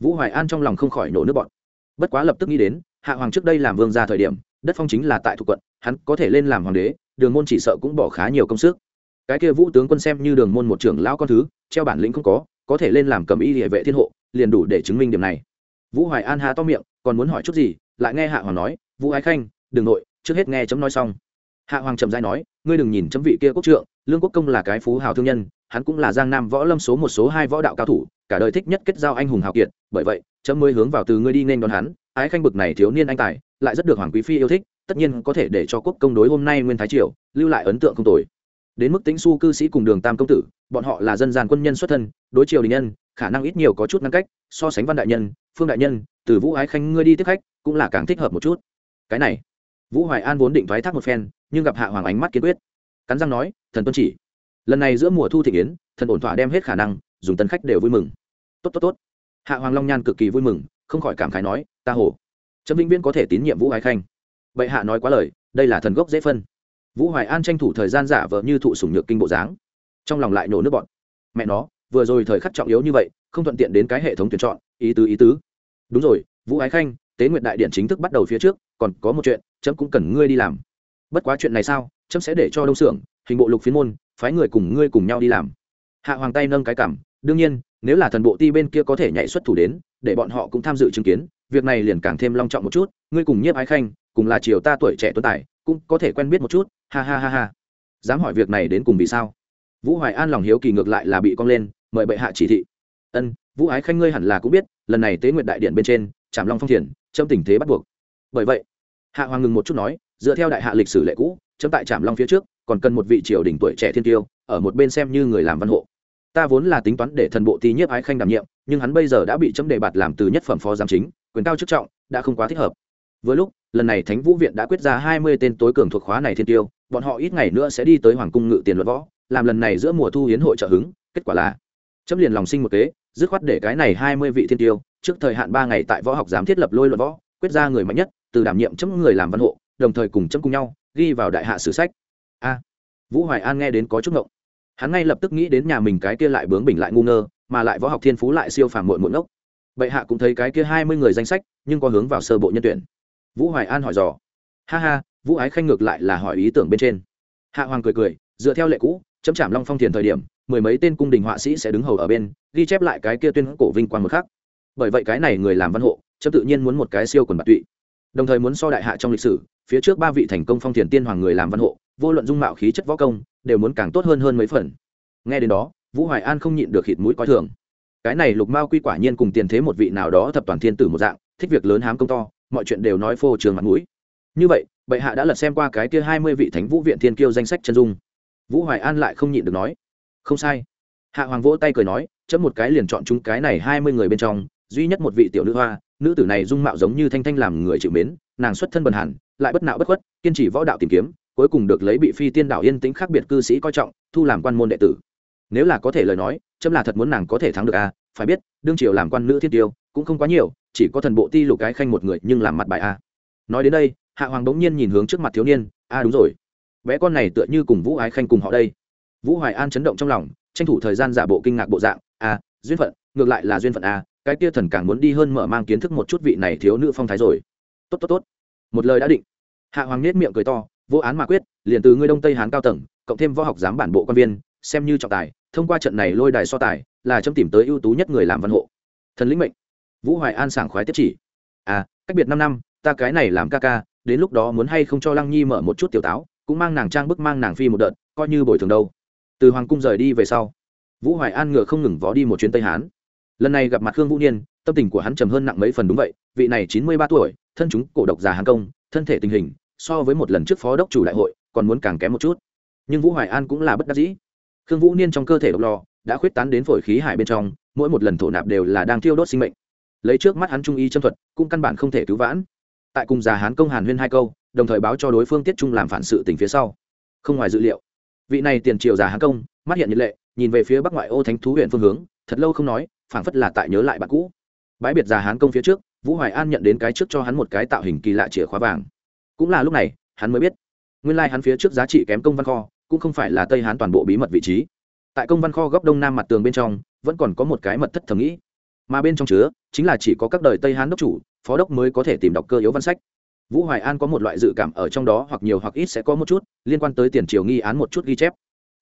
Vũ hoài an trong lòng không khỏi nổ nước bọn bất quá lập tức nghĩ đến, hạ hoàng trước đây làm vương ra thời điểm, đất phong chính là tại thuộc quận, hắn có thể lên làm hoàng đế, đường môn chỉ sợ cũng bỏ khá nhiều công sức cái kia vũ tướng quân xem như đường môn một trưởng lão con thứ, treo bản lĩnh không có có thể lên làm cầm y địa vệ thiên hộ, liền đủ để chứng minh điểm này. Vũ hoài an há to miệng, còn muốn hỏi chút gì, lại nghe hạ hoàng nói, vũ ái khanh, đừng nội, trước hết nghe chấm nói xong. Hạ hoàng trầm dai nói, ngươi đừng nhìn chấm vị kia quốc trượng, lương quốc công là cái phú hào thương nhân, hắn cũng là giang nam võ lâm số một, số hai võ đạo cao thủ, cả đời thích nhất kết giao anh hùng hào kiệt, bởi vậy, chấm mới hướng vào từ ngươi đi nên đón hắn, ái khanh bực này thiếu niên anh tài, lại rất được hoàng quý phi yêu thích, tất nhiên có thể để cho quốc công đối hôm nay nguyên thái triều, lưu lại ấn tượng không tồi đến mức tính su cư sĩ cùng đường tam công tử, bọn họ là dân gian quân nhân xuất thân, đối triều đình nhân, khả năng ít nhiều có chút ngăn cách, so sánh văn đại nhân, phương đại nhân, từ vũ ái khanh ngươi đi tiếp khách, cũng là càng thích hợp một chút. Cái này, vũ hoài an vốn định thoái thác một phen, nhưng gặp hạ hoàng ánh mắt kiên quyết. Cắn răng nói, thần tuân chỉ. Lần này giữa mùa thu thị yến, thần ổn thỏa đem hết khả năng, dùng tân khách đều vui mừng. Tốt tốt tốt. Hạ hoàng long nhan cực kỳ vui mừng, không khỏi cảm khái nói, ta hồ, trâm vĩnh viễn có thể tín nhiệm vũ ái khanh. Vậy hạ nói quá lời, đây là thần gốc dễ phân vũ hoài an tranh thủ thời gian giả vờ như thụ sủng nhược kinh bộ dáng. Trong lòng lại nổ nước bọn mẹ nó, vừa rồi thời khắc trọng yếu như vậy, không thuận tiện đến cái hệ thống tuyển chọn, ý tứ ý tứ. Đúng rồi, vũ ái khanh, tế nguyện đại điện chính thức bắt đầu phía trước, còn có một chuyện trẫm cũng cần ngươi đi làm. Bất quá chuyện này sao trẫm sẽ để cho đông xưởng hình bộ lục phiên môn, phái người cùng ngươi cùng nhau đi làm. Hạ hoàng tay nâng cái cảm đương nhiên, nếu là thần bộ ti bên kia có thể nhảy xuất thủ đến, để bọn họ cũng tham dự chứng kiến, việc này liền càng thêm long trọng một chút, ngươi cùng nhiếp ái khanh, cùng là chiều ta tuổi trẻ tuấn tài cũng có thể quen biết một chút, ha ha ha ha. Dám hỏi việc này đến cùng vì sao? Vũ hoài an lòng hiếu kỳ ngược lại là bị cong lên, mời bệ hạ chỉ thị. Ân, vũ ái khanh ngươi hẳn là cũng biết, lần này tế nguyện đại điện bên trên, trảm long phong thiền trong tình thế bắt buộc. Bởi vậy, hạ hoàng ngừng một chút nói, dựa theo đại hạ lịch sử lệ cũ, chấm tại trảm long phía trước, còn cần một vị triều đình tuổi trẻ thiên tiêu, ở một bên xem như người làm văn hộ. Ta vốn là tính toán để thần bộ thi nhiếp ái khanh đảm nhiệm, nhưng hắn bây giờ đã bị chấm đề bạt làm từ nhất phẩm phó giám chính, quyền cao chức trọng, đã không quá thích hợp. Vừa lúc, lần này thánh vũ viện đã quyết ra hai mươi tên tối cường thuộc khóa này thiên tiêu, bọn họ ít ngày nữa sẽ đi tới hoàng cung ngự tiền luận võ, làm lần này giữa mùa thu hiến hội trợ hứng, kết quả là chấm liền lòng sinh một kế, dứt khoát để cái này hai mươi vị thiên tiêu, trước thời hạn ba ngày tại võ học giám thiết lập lôi luận võ, quyết ra người mạnh nhất, từ đảm nhiệm chấm người làm văn hộ, đồng thời cùng chấm cùng nhau, ghi vào đại hạ sử sách. A, vũ hoài an nghe đến có chút ngộng. Hắn ngay lập tức nghĩ đến nhà mình cái kia lại bướng bỉnh lại ngu ngơ, mà lại võ học thiên phú lại siêu phàm muội muội ngốc. Bệ hạ cũng thấy cái kia hai mươi người danh sách, nhưng có hướng vào sơ bộ nhân tuyển vũ hoài an hỏi dò. Ha ha, vũ ái khanh ngược lại là hỏi ý tưởng bên trên. Hạ hoàng cười cười, dựa theo lệ cũ, chấm chạm long phong thiền thời điểm, mười mấy tên cung đình họa sĩ sẽ đứng hầu ở bên, ghi chép lại cái kia tuyên cổ vinh quang một khác bởi vậy cái này người làm văn hộ, chấm tự nhiên muốn một cái siêu quần bạc tụy. Đồng thời muốn so đại hạ trong lịch sử, phía trước ba vị thành công phong thiền tiên hoàng người làm văn hộ, vô luận dung mạo khí chất võ công, đều muốn càng tốt hơn hơn mấy phần. Nghe đến đó, vũ hoài an không nhịn được khịt mũi coi thường. Cái này lục mao quy quả nhiên cùng tiền thế một vị nào đó thập toàn thiên tử một dạng, thích việc lớn hám công to mọi chuyện đều nói phô trường mặt mũi. Như vậy, bệ hạ đã lật xem qua cái kia hai mươi vị thánh vũ viện thiên kiêu danh sách chân dung. Vũ hoài an lại không nhịn được nói, không sai. Hạ hoàng vỗ tay cười nói, chấm một cái liền chọn chúng cái này hai mươi người bên trong, duy nhất một vị tiểu nữ hoa, nữ tử này dung mạo giống như thanh thanh làm người chịu mến, nàng xuất thân bần hẳn, lại bất nạo bất khuất, kiên trì võ đạo tìm kiếm, cuối cùng được lấy bị phi tiên đạo yên tĩnh khác biệt cư sĩ coi trọng, thu làm quan môn đệ tử. Nếu là có thể lời nói, chấm là thật muốn nàng có thể thắng được à phải biết, đương triều làm quan nữ thiên tiêu, cũng không quá nhiều chỉ có thần bộ ti lục cái khanh một người nhưng làm mặt bài a. Nói đến đây, hạ hoàng bỗng nhiên nhìn hướng trước mặt thiếu niên, a đúng rồi. Bé con này tựa như cùng vũ ái khanh cùng họ đây. Vũ hoài an chấn động trong lòng, tranh thủ thời gian giả bộ kinh ngạc bộ dạng, a, duyên phận, ngược lại là duyên phận a, cái kia thần càng muốn đi hơn mở mang kiến thức một chút vị này thiếu nữ phong thái rồi. Tốt tốt tốt. Một lời đã định. Hạ hoàng nết miệng cười to, vô án mà quyết, liền từ ngươi đông tây hán cao tầng, cộng thêm võ học giám bản bộ quan viên, xem như trọng tài, thông qua trận này lôi đài so tài, là chấm tìm tới ưu tú nhất người làm văn hộ. Thần lĩnh mệnh vũ hoài an sảng khoái tiếp chỉ. À cách biệt năm năm, ta cái này làm ca ca, đến lúc đó muốn hay không cho lăng nhi mở một chút tiểu táo, cũng mang nàng trang bức mang nàng phi một đợt, coi như bồi thường đâu. Từ hoàng cung rời đi về sau, vũ hoài an ngựa không ngừng vó đi một chuyến tây hán. Lần này gặp mặt khương vũ niên, tâm tình của hắn trầm hơn nặng mấy phần đúng vậy, vị này chín mươi ba tuổi, thân chúng cổ độc già hàng công, thân thể tình hình, so với một lần trước phó đốc chủ đại hội, còn muốn càng kém một chút. Nhưng vũ hoài an cũng là bất đắc dĩ. Khương vũ niên trong cơ thể độc lò, đã khuyết tán đến phổi khí hải bên trong, mỗi một lần thổ nạp đều là đang thiêu đốt sinh mệnh lấy trước mắt hắn trung y châm thuật, cũng căn bản không thể cứu vãn. Tại cùng già hán công hàn huyên hai câu, đồng thời báo cho đối phương tiết trung làm phản sự tình phía sau. Không ngoài dự liệu, vị này tiền triều già hán công, mắt hiện nhiệt lệ, nhìn về phía bắc ngoại ô thánh thú huyện phương hướng, thật lâu không nói, phảng phất là tại nhớ lại bạn cũ. Bãi biệt già hán công phía trước, vũ hoài an nhận đến cái trước cho hắn một cái tạo hình kỳ lạ chìa khóa vàng. Cũng là lúc này, hắn mới biết, nguyên lai、like、hắn phía trước giá trị kém công văn kho, cũng không phải là tây hán toàn bộ bí mật vị trí. Tại công văn kho góc đông nam mặt tường bên trong, vẫn còn có một cái mật thất thầm nghĩ mà bên trong chứa chính là chỉ có các đời tây hán đốc chủ, phó đốc mới có thể tìm đọc cơ yếu văn sách. Vũ hoài an có một loại dự cảm ở trong đó hoặc nhiều hoặc ít sẽ có một chút, liên quan tới tiền triều nghi án một chút ghi chép.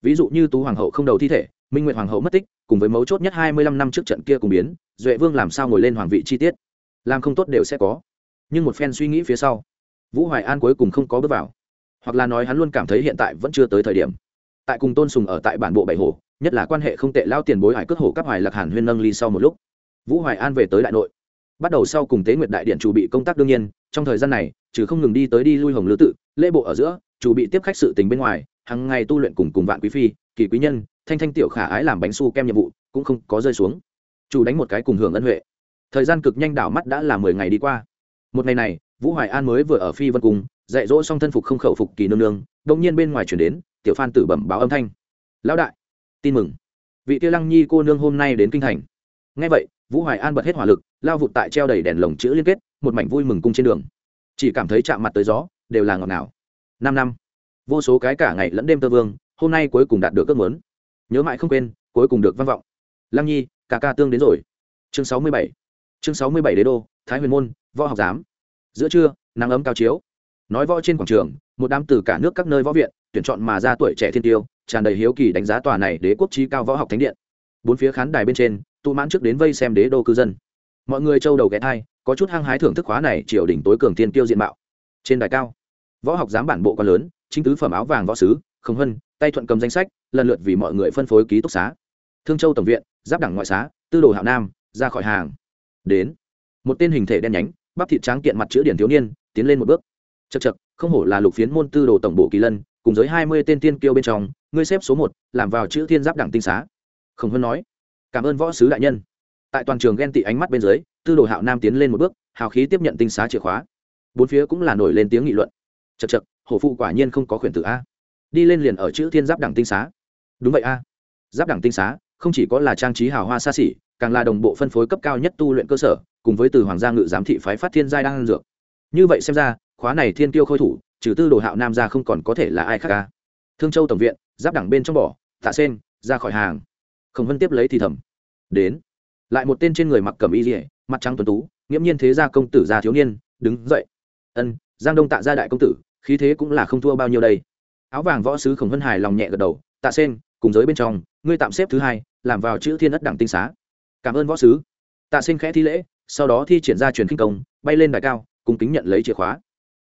Ví dụ như tú hoàng hậu không đầu thi thể, minh nguyệt hoàng hậu mất tích, cùng với mấu chốt nhất hai mươi lăm năm trước trận kia cùng biến, duệ vương làm sao ngồi lên hoàng vị chi tiết? Làm không tốt đều sẽ có. Nhưng một phen suy nghĩ phía sau, vũ hoài an cuối cùng không có bước vào. Hoặc là nói hắn luôn cảm thấy hiện tại vẫn chưa tới thời điểm. Tại cùng tôn sùng ở tại bản bộ bảy hồ, nhất là quan hệ không tệ lao tiền bối hải cước hồ các hoài lạc hàn huyên nâng ly sau một lúc vũ hoài an về tới đại nội. Bắt đầu sau cùng tế nguyệt đại điện chủ bị công tác đương nhiên, trong thời gian này, trừ không ngừng đi tới đi lui hồng lữ tự, lễ bộ ở giữa, chủ bị tiếp khách sự tình bên ngoài hàng ngày tu luyện cùng cùng vạn quý phi, kỳ quý nhân, thanh thanh tiểu khả ái làm bánh su kem nhiệm vụ, cũng không có rơi xuống. Chủ đánh một cái cùng hưởng ân huệ. Thời gian cực nhanh đảo mắt đã là mười ngày đi qua. Một ngày này, vũ hoài an mới vừa ở phi vân cùng dạy dỗ xong thân phục không khẩu phục kỳ nương nương đông nhiên bên ngoài chuyển đến, tiểu phan tử bẩm báo âm thanh. Lão đại, tin mừng. Vị tiêu lăng nhi cô nương hôm nay đến kinh thành. Ngay vậy vũ hoài an bật hết hỏa lực, lao vụt tại treo đầy đèn lồng chữ liên kết, một mảnh vui mừng cung trên đường. Chỉ cảm thấy chạm mặt tới gió, đều là ngọt ngào. Năm năm, vô số cái cả ngày lẫn đêm tơ vương, hôm nay cuối cùng đạt được ước muốn. Nhớ mãi không quên, cuối cùng được văn vọng. Lăng nhi cả ca tương đến rồi. Chương sáu mươi bảy, chương sáu mươi bảy đế đô, thái huyền môn, võ học giám. Giữa trưa, nắng ấm cao chiếu. Nói võ trên quảng trường, một đám từ cả nước các nơi võ viện, tuyển chọn mà ra tuổi trẻ thiên tiêu, tràn đầy hiếu kỳ đánh giá tòa này đế quốc trí cao võ học thánh điện. Bốn phía khán đài bên trên tụ mãn trước đến vây xem đế đô cư dân. Mọi người trâu đầu ghé thai, có chút hăng hái thưởng thức khóa này triều đỉnh tối cường thiên tiêu diện mạo. Trên đài cao, võ học giám bản bộ quá lớn, chính tứ phẩm áo vàng võ sứ không hân, tay thuận cầm danh sách, lần lượt vì mọi người phân phối ký túc xá. Thương châu tổng viện, giáp đẳng ngoại xá, tư đồ hạo nam, ra khỏi hàng. Đến, một tên hình thể đen nhánh, bắp thịt tráng kiện mặt chữ điển thiếu niên, tiến lên một bước. Chật chật không hổ là lục phiến môn tư đồ tổng bộ kỳ lân, cùng với hai mươi tên tiên kiêu bên trong, ngươi xếp số một, làm vào chữ thiên giáp đẳng tinh xá. Khổng hân nói cảm ơn võ sứ đại nhân. Tại toàn trường ghen tị ánh mắt bên dưới, tư đồ hạo nam tiến lên một bước, hào khí tiếp nhận tinh xá chìa khóa. Bốn phía cũng là nổi lên tiếng nghị luận. Chật chật hổ phụ quả nhiên không có khuyển tử a. Đi lên liền ở chữ thiên giáp đẳng tinh xá. Đúng vậy a. Giáp đẳng tinh xá, không chỉ có là trang trí hào hoa xa xỉ, càng là đồng bộ phân phối cấp cao nhất tu luyện cơ sở, cùng với từ hoàng gia ngự giám thị phái phát thiên giai đang ăn dược. Như vậy xem ra, khóa này thiên tiêu khôi thủ, trừ tư đồ hạo nam ra không còn có thể là ai khác ca thương châu tổng viện, giáp đẳng bên trong bỏ tạ sen ra khỏi hàng khổng vân tiếp lấy thì thầm, đến. Lại một tên trên người mặc cẩm y dỉa mặt trắng tuấn tú, nghiễm nhiên thế gia công tử già thiếu niên, đứng dậy. Ân, giang đông tạ gia đại công tử, khí thế cũng là không thua bao nhiêu đây. Áo vàng võ sứ khổng vân hài lòng nhẹ gật đầu, tạ sen cùng giới bên trong, ngươi tạm xếp thứ hai, làm vào chữ thiên ất đẳng tinh xá. Cảm ơn võ sứ. Tạ sen khẽ thi lễ, sau đó thi triển ra truyền kinh công, bay lên đài cao, cùng kính nhận lấy chìa khóa.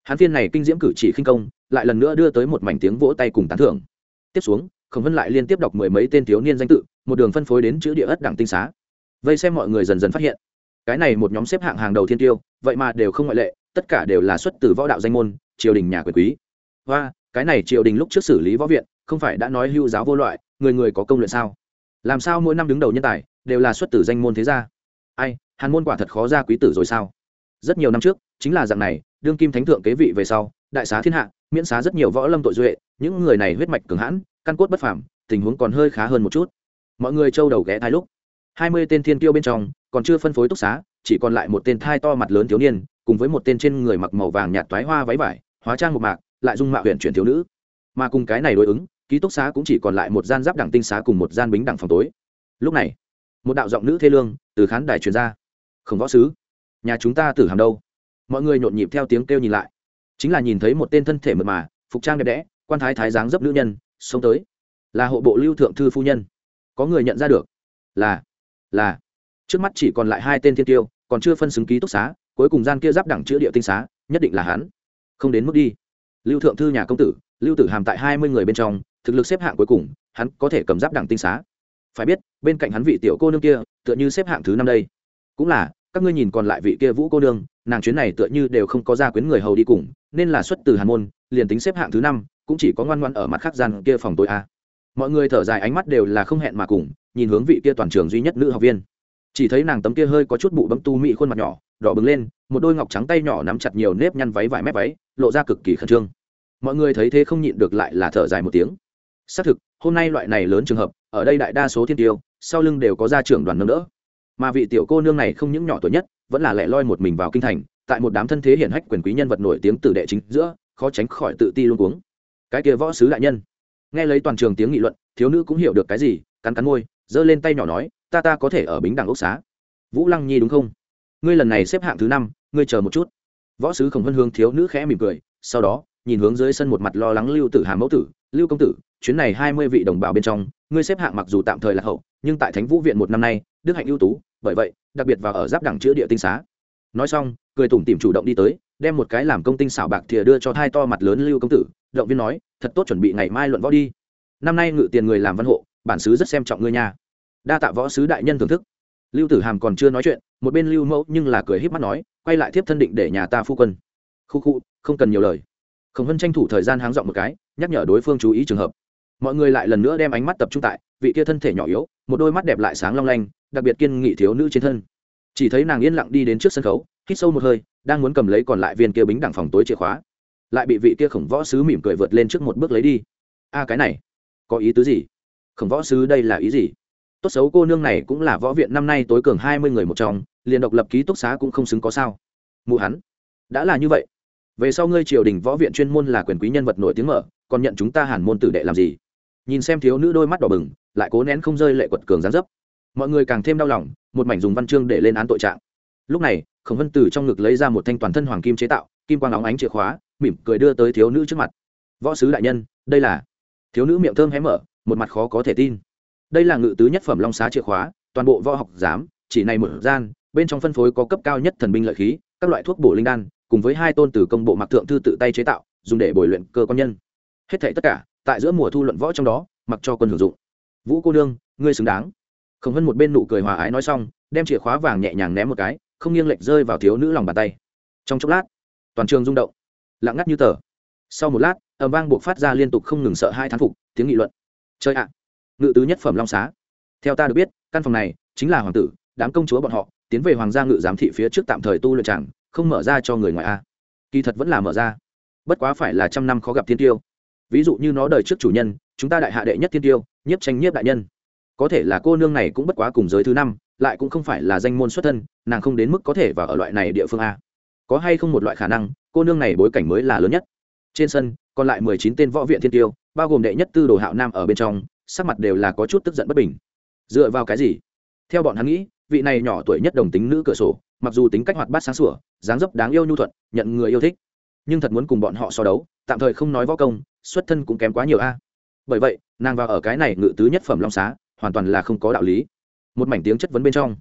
Hắn phiên này kinh diễm cử chỉ khinh công, lại lần nữa đưa tới một mảnh tiếng vỗ tay cùng tán thưởng. Tiếp xuống, khổng vân lại liên tiếp đọc mười mấy tên thiếu niên danh tự một đường phân phối đến chữ địa ất đẳng tinh xá. Vây xem mọi người dần dần phát hiện, cái này một nhóm xếp hạng hàng đầu thiên tiêu, vậy mà đều không ngoại lệ, tất cả đều là xuất từ võ đạo danh môn, triều đình nhà quyền quý. Và cái này triều đình lúc trước xử lý võ viện, không phải đã nói hưu giáo vô loại, người người có công luyện sao? Làm sao mỗi năm đứng đầu nhân tài, đều là xuất từ danh môn thế gia? Ai, hàn môn quả thật khó ra quý tử rồi sao? Rất nhiều năm trước, chính là dạng này, đương kim thánh thượng kế vị về sau, đại xá thiên hạ, miễn xá rất nhiều võ lâm tội duệ, những người này huyết mạch cường hãn, căn cốt bất phàm, tình huống còn hơi khá hơn một chút mọi người trâu đầu ghé thai lúc. Hai mươi tên thiên tiêu bên trong, còn chưa phân phối túc xá, chỉ còn lại một tên thai to mặt lớn thiếu niên, cùng với một tên trên người mặc màu vàng nhạt toái hoa váy vải, hóa trang một mạc, lại dung mạo huyện chuyển thiếu nữ. Mà cùng cái này đối ứng, ký túc xá cũng chỉ còn lại một gian giáp đẳng tinh xá cùng một gian bính đẳng phòng tối. Lúc này, một đạo giọng nữ thê lương, từ khán đài truyền ra. Không võ sứ, nhà chúng ta tử hàm đâu? Mọi người nhộn nhịp theo tiếng kêu nhìn lại. Chính là nhìn thấy một tên thân thể mượt mà, phục trang đẹp đẽ, quan thái thái dáng dấp nữ nhân, xông tới. Là hộ bộ lưu thượng thư phu nhân có người nhận ra được. Là là. Trước mắt chỉ còn lại hai tên thiên tiêu, còn chưa phân xứng ký túc xá, cuối cùng gian kia giáp đẳng chữa địa tinh xá, nhất định là hắn. Không đến mức đi. Lưu thượng thư nhà công tử, lưu tử hàm tại hai mươi người bên trong, thực lực xếp hạng cuối cùng, hắn có thể cầm giáp đẳng tinh xá. Phải biết, bên cạnh hắn vị tiểu cô nương kia, tựa như xếp hạng thứ năm đây. Cũng là, các ngươi nhìn còn lại vị kia vũ cô nương, nàng chuyến này tựa như đều không có gia quyến người hầu đi cùng, nên là xuất từ hàn môn, liền tính xếp hạng thứ năm, cũng chỉ có ngoan ngoan ở mặt khác gian kia phòng tối a mọi người thở dài ánh mắt đều là không hẹn mà cùng, nhìn hướng vị kia toàn trường duy nhất nữ học viên. Chỉ thấy nàng tấm kia hơi có chút bụ bấm tu mị khuôn mặt nhỏ, đỏ bừng lên, một đôi ngọc trắng tay nhỏ nắm chặt nhiều nếp nhăn váy vải mép váy, lộ ra cực kỳ khẩn trương. Mọi người thấy thế không nhịn được lại là thở dài một tiếng. Xác thực, hôm nay loại này lớn trường hợp, ở đây đại đa số thiên tiêu, sau lưng đều có gia trưởng đoàn nâng đỡ. Mà vị tiểu cô nương này không những nhỏ tuổi nhất, vẫn là lẻ loi một mình vào kinh thành, tại một đám thân thế hiển hách quyền quý nhân vật nổi tiếng từ đệ chính giữa, khó tránh khỏi tự ti luôn cuống. Cái kia võ sứ đại nhân nghe lấy toàn trường tiếng nghị luận, thiếu nữ cũng hiểu được cái gì, cắn cắn môi, giơ lên tay nhỏ nói, ta ta có thể ở bính đảng ốc xá. Vũ lăng nhi đúng không? Ngươi lần này xếp hạng thứ năm, ngươi chờ một chút. Võ sứ khổng vân hướng thiếu nữ khẽ mỉm cười, sau đó, nhìn hướng dưới sân một mặt lo lắng lưu tử hà mẫu tử, lưu công tử, chuyến này hai mươi vị đồng bào bên trong, ngươi xếp hạng mặc dù tạm thời là hậu, nhưng tại thánh vũ viện một năm nay, đức hạnh ưu tú, bởi vậy, đặc biệt vào ở giáp đẳng chữa địa tinh xá. Nói xong, cười tủm tìm chủ động đi tới, đem một cái làm công tinh xảo bạc thìa đưa cho thai to mặt lớn lưu công tử động viên nói, thật tốt chuẩn bị ngày mai luận võ đi. Năm nay ngự tiền người làm văn hộ, bản sứ rất xem trọng ngươi nha. Đa tạ võ sứ đại nhân thưởng thức. Lưu tử hàm còn chưa nói chuyện, một bên lưu mẫu nhưng là cười h í p mắt nói, quay lại tiếp thân định để nhà ta phu quân. Khu khu, không cần nhiều lời. Khổng Hân tranh thủ thời gian háng dọn một cái, nhắc nhở đối phương chú ý trường hợp. Mọi người lại lần nữa đem ánh mắt tập trung tại vị kia thân thể nhỏ yếu, một đôi mắt đẹp lại sáng long lanh, đặc biệt kiên nghị thiếu nữ trên thân. Chỉ thấy nàng yên lặng đi đến trước sân khấu, hít sâu một hơi, đang muốn cầm lấy còn lại viên kia bính đẳng phòng tối chìa khóa lại bị vị kia khổng võ sứ mỉm cười vượt lên trước một bước lấy đi. A, cái này, có ý tứ gì? Khổng võ sứ đây là ý gì? Tốt xấu cô nương này cũng là võ viện năm nay tối cường hai mươi người một trong, liền độc lập ký túc xá cũng không xứng có sao. Mụ hắn, đã là như vậy. Về sau ngươi triều đình võ viện chuyên môn là quyền quý nhân vật nổi tiếng mở, còn nhận chúng ta hàn môn tử đệ làm gì? Nhìn xem thiếu nữ đôi mắt đỏ bừng, lại cố nén không rơi lệ quật cường gián dấp. Mọi người càng thêm đau lòng, một mảnh dùng văn chương để lên án tội trạng. Lúc này, khổng vân tử trong ngực lấy ra một thanh toàn thân hoàng kim chế tạo, kim quang óng ánh chìa khóa mỉm cười đưa tới thiếu nữ trước mặt. Võ sứ đại nhân, đây là thiếu nữ miệng thơm hé mở, một mặt khó có thể tin. Đây là ngự tứ nhất phẩm long xá chìa khóa, toàn bộ võ học giám, chỉ này một gian, bên trong phân phối có cấp cao nhất thần binh lợi khí, các loại thuốc bổ linh đan, cùng với hai tôn từ công bộ mặc thượng thư tự tay chế tạo, dùng để bồi luyện cơ quan nhân. Hết thảy tất cả, tại giữa mùa thu luận võ trong đó, mặc cho quân hưởng dụng. Vũ cô nương, ngươi xứng đáng. Khổng vân một bên nụ cười hòa ái nói xong, đem chìa khóa vàng nhẹ nhàng ném một cái, không nghiêng lệch rơi vào thiếu nữ lòng bàn tay. Trong chốc lát, toàn trường rung động lặng ngắt như tờ. Sau một lát ẩm vang buộc phát ra liên tục không ngừng sợ hai thán phục, tiếng nghị luận. Chơi ạ! Ngự tứ nhất phẩm long xá. Theo ta được biết, căn phòng này chính là hoàng tử, đám công chúa bọn họ, tiến về hoàng gia ngự giám thị phía trước tạm thời tu luyện chẳng, không mở ra cho người ngoài a. Kỳ thật vẫn là mở ra. Bất quá phải là trăm năm khó gặp thiên tiêu. Ví dụ như nó đời trước chủ nhân, chúng ta đại hạ đệ nhất thiên tiêu, nhiếp tranh nhiếp đại nhân. Có thể là cô nương này cũng bất quá cùng giới thứ năm, lại cũng không phải là danh môn xuất thân, nàng không đến mức có thể vào ở loại này địa phương a. Có hay không một loại khả năng cô nương này bối cảnh mới là lớn nhất. Trên sân, còn lại mười chín tên võ viện thiên tiêu, bao gồm đệ nhất tư đồ hạo nam ở bên trong, sắc mặt đều là có chút tức giận bất bình. Dựa vào cái gì? Theo bọn hắn nghĩ, vị này nhỏ tuổi nhất đồng tính nữ cửa sổ, mặc dù tính cách hoạt bát sáng sủa, dáng dấp đáng yêu nhu thuận, nhận người yêu thích, nhưng thật muốn cùng bọn họ so đấu, tạm thời không nói võ công, xuất thân cũng kém quá nhiều a. Bởi vậy, nàng vào ở cái này ngự tứ nhất phẩm long xá, hoàn toàn là không có đạo lý. Một mảnh tiếng chất vấn bên trong,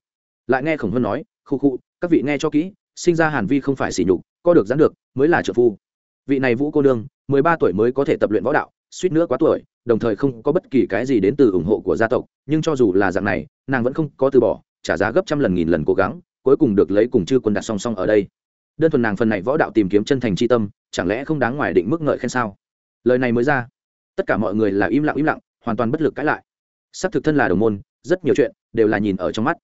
lại nghe khổng hơn nói khu khu các vị nghe cho kỹ, sinh ra hàn vi không phải sỉ nhục co được gián được mới là trợ phu. Vị này vũ cô nương, mười ba tuổi mới có thể tập luyện võ đạo, suýt nữa quá tuổi, đồng thời không có bất kỳ cái gì đến từ ủng hộ của gia tộc, nhưng cho dù là dạng này, nàng vẫn không có từ bỏ, trả giá gấp trăm lần nghìn lần cố gắng, cuối cùng được lấy cùng chư quân đặt song song ở đây. Đơn thuần nàng phần này võ đạo tìm kiếm chân thành c h i tâm, chẳng lẽ không đáng ngoài định mức ngợi khen sao? Lời này mới ra, tất cả mọi người là im lặng im lặng, hoàn toàn bất lực cãi lại. S ắ c thực thân là đồng môn, rất nhiều chuyện đều là nhìn ở trong mắt.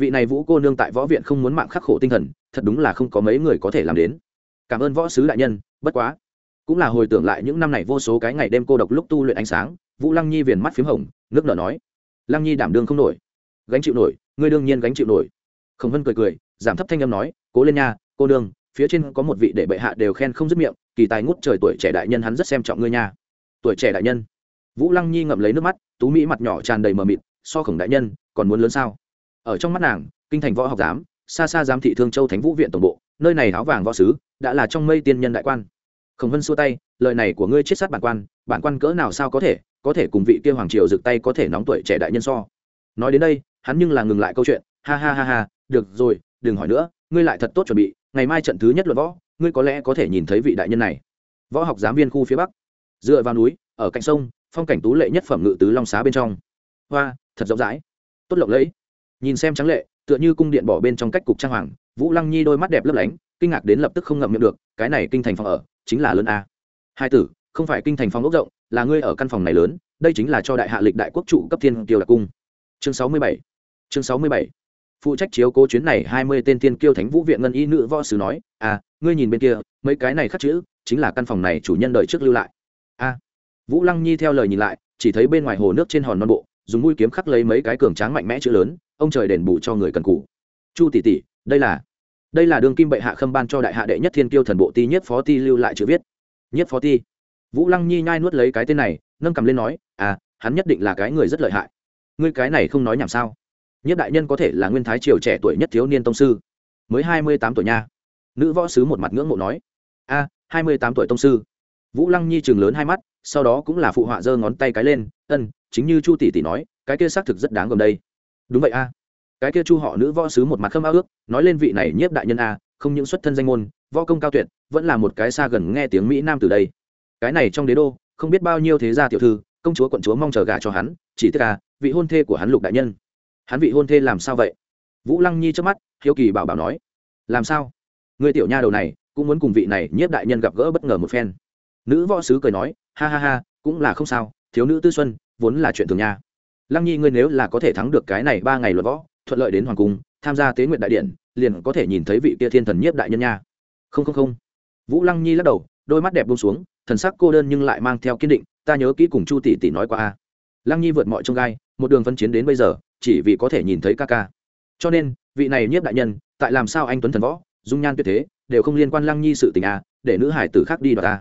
Vị này vũ cô nương tại võ viện không muốn mạng khắc khổ tinh thần, thật đúng là không có mấy người có thể làm đến cảm ơn võ sứ đại nhân bất quá. Cũng là hồi tưởng lại những năm này vô số cái ngày đêm cô độc lúc tu luyện ánh sáng vũ lăng nhi viền mắt p h í m hồng nước nở nói. Lăng nhi đảm đương không nổi. Gánh chịu nổi ngươi đương nhiên gánh chịu nổi. Khổng vân cười cười giảm thấp thanh âm nói cố lên nha cô đương, phía trên có một vị để bệ hạ đều khen không dứt miệng kỳ tài ngút trời tuổi trẻ đại nhân hắn rất xem trọng ngươi nha. Tuổi trẻ đại nhân. Vũ lăng nhi ngậm lấy nước mắt tú mỹ mặt nhỏ tràn đầy mờ mịt so khổng đại nhân còn muốn lớn sao? Ở trong mắt nàng kinh thành võ học giám xa xa giám thị thương châu thánh vũ viện tổng bộ nơi này áo vàng võ sứ đã là trong mây tiên nhân đại quan. Khổng vân xua tay, lời này của ngươi chết sát bản quan bản quan cỡ nào sao có thể có thể cùng vị kia hoàng triều rực tay có thể nóng tuổi trẻ đại nhân so. Nói đến đây, hắn nhưng là ngừng lại câu chuyện, ha ha ha ha, được rồi, đừng hỏi nữa, ngươi lại thật tốt chuẩn bị, ngày mai trận thứ nhất luận võ, ngươi có lẽ có thể nhìn thấy vị đại nhân này. Võ học giám viên khu phía bắc, dựa vào núi, ở cạnh sông, phong cảnh tú lệ nhất phẩm ngự tứ long xá bên trong. Hoa, thật rộng rãi, tốt lộng lẫy. Nhìn xem trắng lệ, tựa như cung điện bỏ bên trong cách cục trang hoàng vũ lăng nhi đôi mắt đẹp lấp lánh, kinh ngạc đến lập tức không ngậm miệng được, cái này kinh thành phòng ở, chính là lớn a. Hai tử, không phải kinh thành phòng ốc rộng, là ngươi ở căn phòng này lớn, đây chính là cho đại hạ lịch đại quốc trụ cấp thiên kiều đặc cung. Chương sáu mươi bảy. Chương sáu mươi bảy. Phụ trách chiếu cố chuyến này hai mươi tên thiên kiêu thánh vũ viện ngân y nữ võ sứ nói à ngươi nhìn bên kia, mấy cái này khắc chữ, chính là căn phòng này chủ nhân đợi trước lưu lại. A. Vũ lăng nhi theo lời nhìn lại, chỉ thấy bên ngoài hồ nước trên hòn non bộ, dùng mũi kiếm khắc lấy mấy cái cường tráng mạnh mẽ chữ lớn, ông trời đền bù cho người cần cũ chu tỷ tỷ đây là đây là đường kim bệ hạ khâm ban cho đại hạ đệ nhất thiên kiêu thần bộ ti nhất phó ti lưu lại chữ viết. Nhất phó ti. Vũ lăng nhi nhai nuốt lấy cái tên này, nâng cầm lên nói à hắn nhất định là cái người rất lợi hại. Ngươi cái này không nói nhảm sao? Nhất đại nhân có thể là nguyên thái triều trẻ tuổi nhất thiếu niên tông sư. Mới hai mươi tám tuổi nha. Nữ võ sứ một mặt ngưỡng mộ nói, a, hai mươi tám tuổi tông sư. Vũ lăng nhi chừng lớn hai mắt, sau đó cũng là phụ họa giơ ngón tay cái lên, ân, chính như chu tỷ tỷ nói, cái kia xác thực rất đáng gồm đây. Đúng vậy a cái kia chu họ nữ võ sứ một mặt khâm ao ước, nói lên vị này nhiếp đại nhân a, không những xuất thân danh môn, võ công cao tuyệt, vẫn là một cái xa gần nghe tiếng mỹ nam từ đây. Cái này trong đế đô, không biết bao nhiêu thế gia tiểu thư, công chúa quận chúa mong chờ gà cho hắn, chỉ tức à vị hôn thê của hắn lục đại nhân. Hắn vị hôn thê làm sao vậy? Vũ lăng nhi trước mắt, hiếu kỳ bảo bảo nói. Làm sao? Người tiểu nha đầu này, cũng muốn cùng vị này nhiếp đại nhân gặp gỡ bất ngờ một phen. Nữ võ sứ cười nói, ha ha ha, cũng là không sao, thiếu nữ tư xuân, vốn là chuyện thường nha. Lăng nhi ngươi nếu là có thể thắng được cái này ba ngày luật võ thuận lợi đến hoàng cung, tham gia tế nguyện đại điện, liền có thể nhìn thấy vị kia thiên thần nhiếp đại nhân nha. Không không không. Vũ lăng nhi lắc đầu, đôi mắt đẹp bông xuống, thần sắc cô đơn nhưng lại mang theo kiên định, ta nhớ kỹ cùng chu tỷ tỷ nói qua a. Lăng nhi vượt mọi trông gai, một đường phân chiến đến bây giờ, chỉ vì có thể nhìn thấy ca ca. Cho nên, vị này nhiếp đại nhân, tại làm sao anh tuấn thần võ, dung nhan tuyệt thế, đều không liên quan lăng nhi sự tình a, để nữ hải tử khác đi đoạt ta.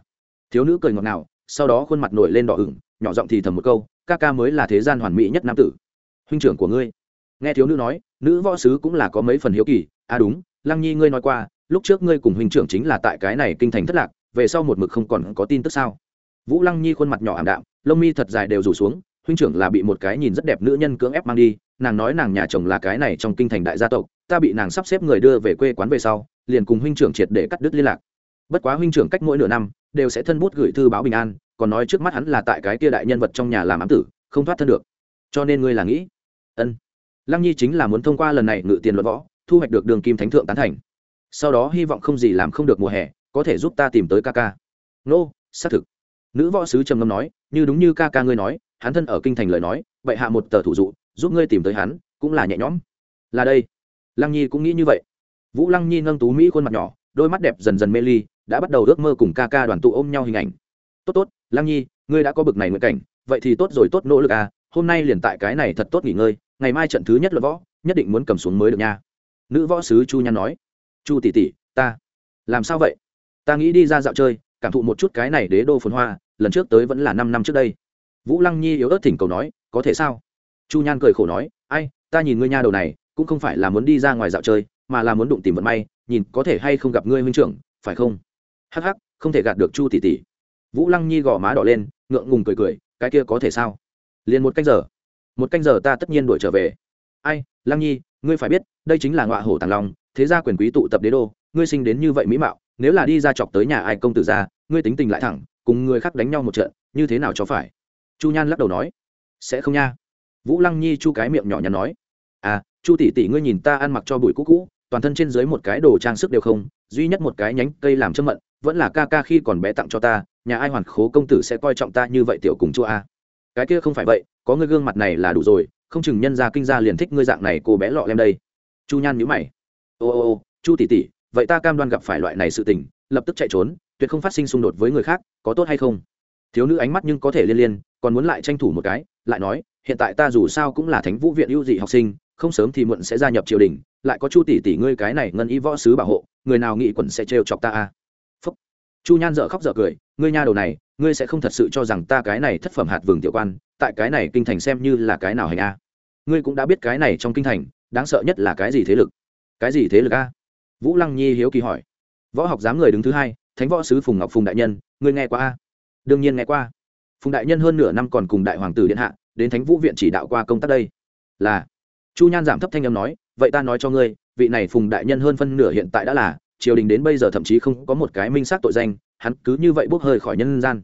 Thiếu nữ cười ngọt ngào, sau đó khuôn mặt nổi lên đỏ ửng, nhỏ giọng thì thầm một câu, ca ca mới là thế gian hoàn mỹ nhất nam tử. Huynh trưởng của ngươi nghe thiếu nữ nói, nữ võ sứ cũng là có mấy phần hiếu kỳ. À đúng, lăng nhi ngươi nói qua, lúc trước ngươi cùng huynh trưởng chính là tại cái này kinh thành thất lạc, về sau một mực không còn có tin tức sao? Vũ lăng nhi khuôn mặt nhỏ ảm đạm, lông mi thật dài đều rủ xuống, huynh trưởng là bị một cái nhìn rất đẹp nữ nhân cưỡng ép mang đi, nàng nói nàng nhà chồng là cái này trong kinh thành đại gia tộc, ta bị nàng sắp xếp người đưa về quê quán về sau, liền cùng huynh trưởng triệt để cắt đứt liên lạc. Bất quá huynh trưởng cách mỗi nửa năm, đều sẽ thân bút gửi thư báo bình an, còn nói trước mắt hắn là tại cái kia đại nhân vật trong nhà làm ám tử, không thoát thân được. Cho nên ngươi là nghĩ, ân lăng nhi chính là muốn thông qua lần này ngự tiền luận võ, thu hoạch được đường kim thánh thượng tán thành. Sau đó hy vọng không gì làm không được mùa hè, có thể giúp ta tìm tới ca ca. Nô, xác thực. Nữ võ sứ trầm ngâm nói, như đúng như ca ca ngươi nói, hắn thân ở kinh thành lời nói vậy hạ một tờ thủ dụ, giúp ngươi tìm tới hắn, cũng là nhẹ nhõm. Là đây. Lăng nhi cũng nghĩ như vậy. Vũ lăng nhi nâng tú mỹ khuôn mặt nhỏ, đôi mắt đẹp dần dần mê ly, đã bắt đầu ước mơ cùng ca ca đoàn tụ ôm nhau hình ảnh. Tốt tốt, lăng nhi, ngươi đã có bực này nguyện cảnh, vậy thì tốt rồi tốt nỗ lực à hôm nay liền tại cái này thật tốt nghỉ ngơi ngày mai trận thứ nhất luận võ, nhất định muốn cầm xuống mới được nha. Nữ võ sứ chu nhan nói. Chu tỷ tỷ, ta làm sao vậy? Ta nghĩ đi ra dạo chơi, cảm thụ một chút cái này đế đô phồn hoa, lần trước tới vẫn là năm năm trước đây. Vũ lăng nhi yếu ớt thỉnh cầu nói, có thể sao? Chu nhan cười khổ nói, ai, ta nhìn ngươi nha đầu này, cũng không phải là muốn đi ra ngoài dạo chơi, mà là muốn đụng tìm vận may, nhìn có thể hay không gặp ngươi huynh trưởng, phải không? Hắc hắc, không thể gạt được chu tỷ tỷ. Vũ lăng nhi gò má đỏ lên, ngượng ngùng cười cười, cái kia có thể sao? Liền một canh giờ một canh giờ ta tất nhiên đuổi trở về. Ai, lăng nhi, ngươi phải biết, đây chính là ngọa hổ tàng long, thế gia quyền quý tụ tập đế đô, ngươi sinh đến như vậy mỹ mạo, nếu là đi ra chọc tới nhà ai công tử ra, ngươi tính tình lại thẳng, cùng người khác đánh nhau một trận, như thế nào cho phải? Chu nhan lắc đầu nói. Sẽ không nha. Vũ lăng nhi chu cái miệng nhỏ nhắn nói. À chu tỷ tỷ ngươi nhìn ta ăn mặc cho bụi cũ cũ, toàn thân trên dưới một cái đồ trang sức đều không, duy nhất một cái nhánh cây làm châm mận, vẫn là ca ca khi còn bé tặng cho ta, nhà ai hoàn khố công tử sẽ coi trọng ta như vậy tiểu cùng chua a. Cái kia không phải vậy có ngươi gương mặt này là đủ rồi, không chừng nhân gia kinh gia liền thích ngươi dạng này, cô bé lọ lem đây. Chu nhan nhíu mày. Ô ô ô, chu tỷ tỷ, vậy ta cam đoan gặp phải loại này sự tình, lập tức chạy trốn, tuyệt không phát sinh xung đột với người khác, có tốt hay không? Thiếu nữ ánh mắt nhưng có thể liên liên, còn muốn lại tranh thủ một cái, lại nói, hiện tại ta dù sao cũng là thánh vũ viện ưu dị học sinh, không sớm thì muộn sẽ gia nhập triều đình, lại có chu tỷ tỷ ngươi cái này ngân y võ sứ bảo hộ, người nào nghĩ quẩn sẽ trêu chọc ta à? phúc. Chu nhan dở khóc dở cười, ngươi nha đầu này, ngươi sẽ không thật sự cho rằng ta cái này thất phẩm hạt vườn tiểu quan tại cái này kinh thành xem như là cái nào hành a? Ngươi cũng đã biết cái này trong kinh thành, đáng sợ nhất là cái gì thế lực? Cái gì thế lực a? Vũ lăng nhi hiếu kỳ hỏi. Võ học giám người đứng thứ hai, thánh võ sứ phùng ngọc phùng đại nhân, ngươi nghe qua a? Đương nhiên nghe qua. Phùng đại nhân hơn nửa năm còn cùng đại hoàng tử điện hạ, đến thánh vũ viện chỉ đạo qua công tác đây. Là. Chu nhan giảm thấp thanh âm nói, vậy ta nói cho ngươi, vị này phùng đại nhân hơn phân nửa hiện tại đã là, triều đình đến bây giờ thậm chí không có một cái minh xác tội danh, hắn cứ như vậy bốc hơi khỏi nhân gian.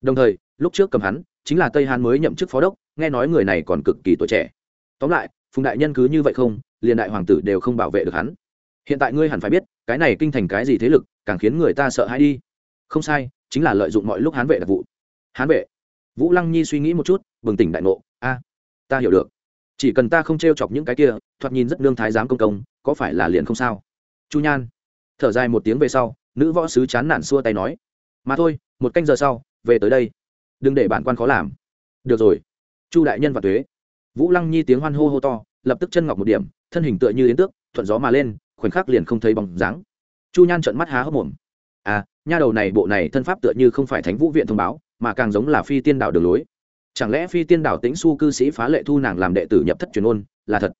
Đồng thời, lúc trước cầm hắn chính là tây hán mới nhậm chức phó đốc, nghe nói người này còn cực kỳ tuổi trẻ. Tóm lại, phùng đại nhân cứ như vậy không, liền đại hoàng tử đều không bảo vệ được hắn. Hiện tại ngươi hẳn phải biết, cái này kinh thành cái gì thế lực, càng khiến người ta sợ hãi đi. Không sai, chính là lợi dụng mọi lúc hán vệ đặc vụ. Hán vệ. Vũ lăng nhi suy nghĩ một chút, bừng tỉnh đại ngộ, a, ta hiểu được. Chỉ cần ta không t r e o chọc những cái kia, thoạt nhìn rất nương thái giám công công, có phải là liền không sao? Chu nhan thở dài một tiếng về sau, nữ võ sứ chán nản xua tay nói, mà thôi, một canh giờ sau, về tới đây đừng để bản quan khó làm. Được rồi. Chu đại nhân và thuế vũ lăng nhi tiếng hoan hô hô to, lập tức chân ngọc một điểm, thân hình tựa như đến tước, thuận gió mà lên, khoảnh khắc liền không thấy bóng dáng. Chu nhan trợn mắt há hốc mồm. À nha đầu này, bộ này thân pháp tựa như không phải thánh vũ viện thông báo, mà càng giống là phi tiên đảo đường lối. Chẳng lẽ phi tiên đảo tĩnh su cư sĩ phá lệ thu nàng làm đệ tử nhập thất truyền ôn, là thật?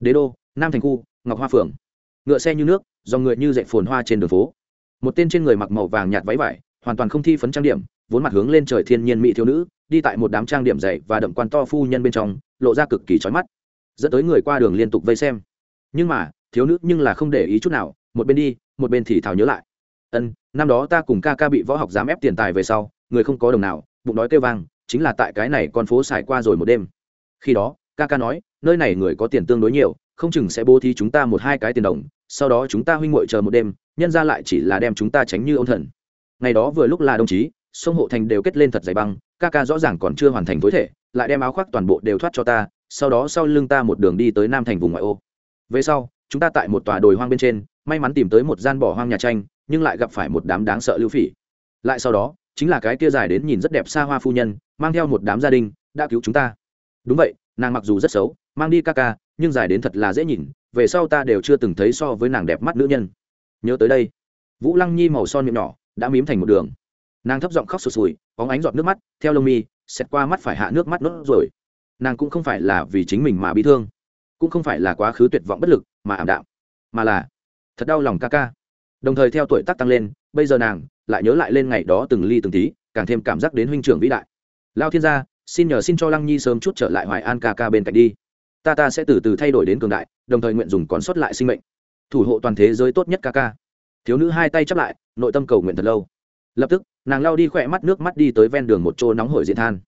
Đế đô, nam thành khu, ngọc hoa phường ngựa xe như nước, dòng người như dậy phồn hoa trên đường phố. Một tên trên người mặc màu vàng nhạt váy vải, hoàn toàn không thi phấn trang điểm vốn mặt hướng lên trời thiên nhiên mỹ thiếu nữ, đi tại một đám trang điểm dày và đậm quan to phu nhân bên trong, lộ ra cực kỳ trói mắt, dẫn tới người qua đường liên tục vây xem. Nhưng mà, thiếu nữ nhưng là không để ý chút nào, một bên đi, một bên thì thào nhớ lại. Ân, năm đó ta cùng ca ca bị võ học dám ép tiền tài về sau, người không có đồng nào, bụng đói kêu vang, chính là tại cái này con phố xài qua rồi một đêm. Khi đó, ca ca nói, nơi này người có tiền tương đối nhiều, không chừng sẽ bố thí chúng ta một hai cái tiền đồng, sau đó chúng ta huynh ngội chờ một đêm, nhân ra lại chỉ là đem chúng ta tránh như ông thần. Ngày đó vừa lúc là đồng chí sông hộ thành đều kết lên thật dày băng, ca ca rõ ràng còn chưa hoàn thành tối thể, lại đem áo khoác toàn bộ đều thoát cho ta, sau đó sau lưng ta một đường đi tới nam thành vùng ngoại ô. Về sau, chúng ta tại một tòa đồi hoang bên trên, may mắn tìm tới một gian bỏ hoang nhà tranh, nhưng lại gặp phải một đám đáng sợ lưu phỉ. Lại sau đó, chính là cái kia dài đến nhìn rất đẹp xa hoa phu nhân, mang theo một đám gia đình, đã cứu chúng ta. Đúng vậy, nàng mặc dù rất xấu, mang đi ca ca, nhưng dài đến thật là dễ nhìn, về sau ta đều chưa từng thấy so với nàng đẹp mắt nữ nhân. Nhớ tới đây, vũ lăng nhi màu son miệng nhỏ, đã mím thành một đường nàng thấp giọng khóc sụt sùi có ánh giọt nước mắt, theo lông mi, xẹt qua mắt phải hạ nước mắt nốt rồi nàng cũng không phải là vì chính mình mà bị thương, cũng không phải là quá khứ tuyệt vọng bất lực, mà ảm đạm, mà là thật đau lòng ca ca. Đồng thời theo tuổi tác tăng lên, bây giờ nàng lại nhớ lại lên ngày đó từng ly từng tí, càng thêm cảm giác đến huynh trưởng vĩ đại. Lao thiên gia, xin nhờ xin cho lăng nhi sớm chút trở lại hoài an ca ca bên cạnh đi. Ta ta sẽ từ từ thay đổi đến cường đại, đồng thời nguyện dùng còn sót lại sinh mệnh. Thủ hộ toàn thế giới tốt nhất ca ca. Thiếu nữ hai tay chắp lại, nội tâm cầu nguyện thật lâu. Lập tức nàng lao đi khỏe mắt nước mắt đi tới ven đường một chỗ nóng hổi diện than.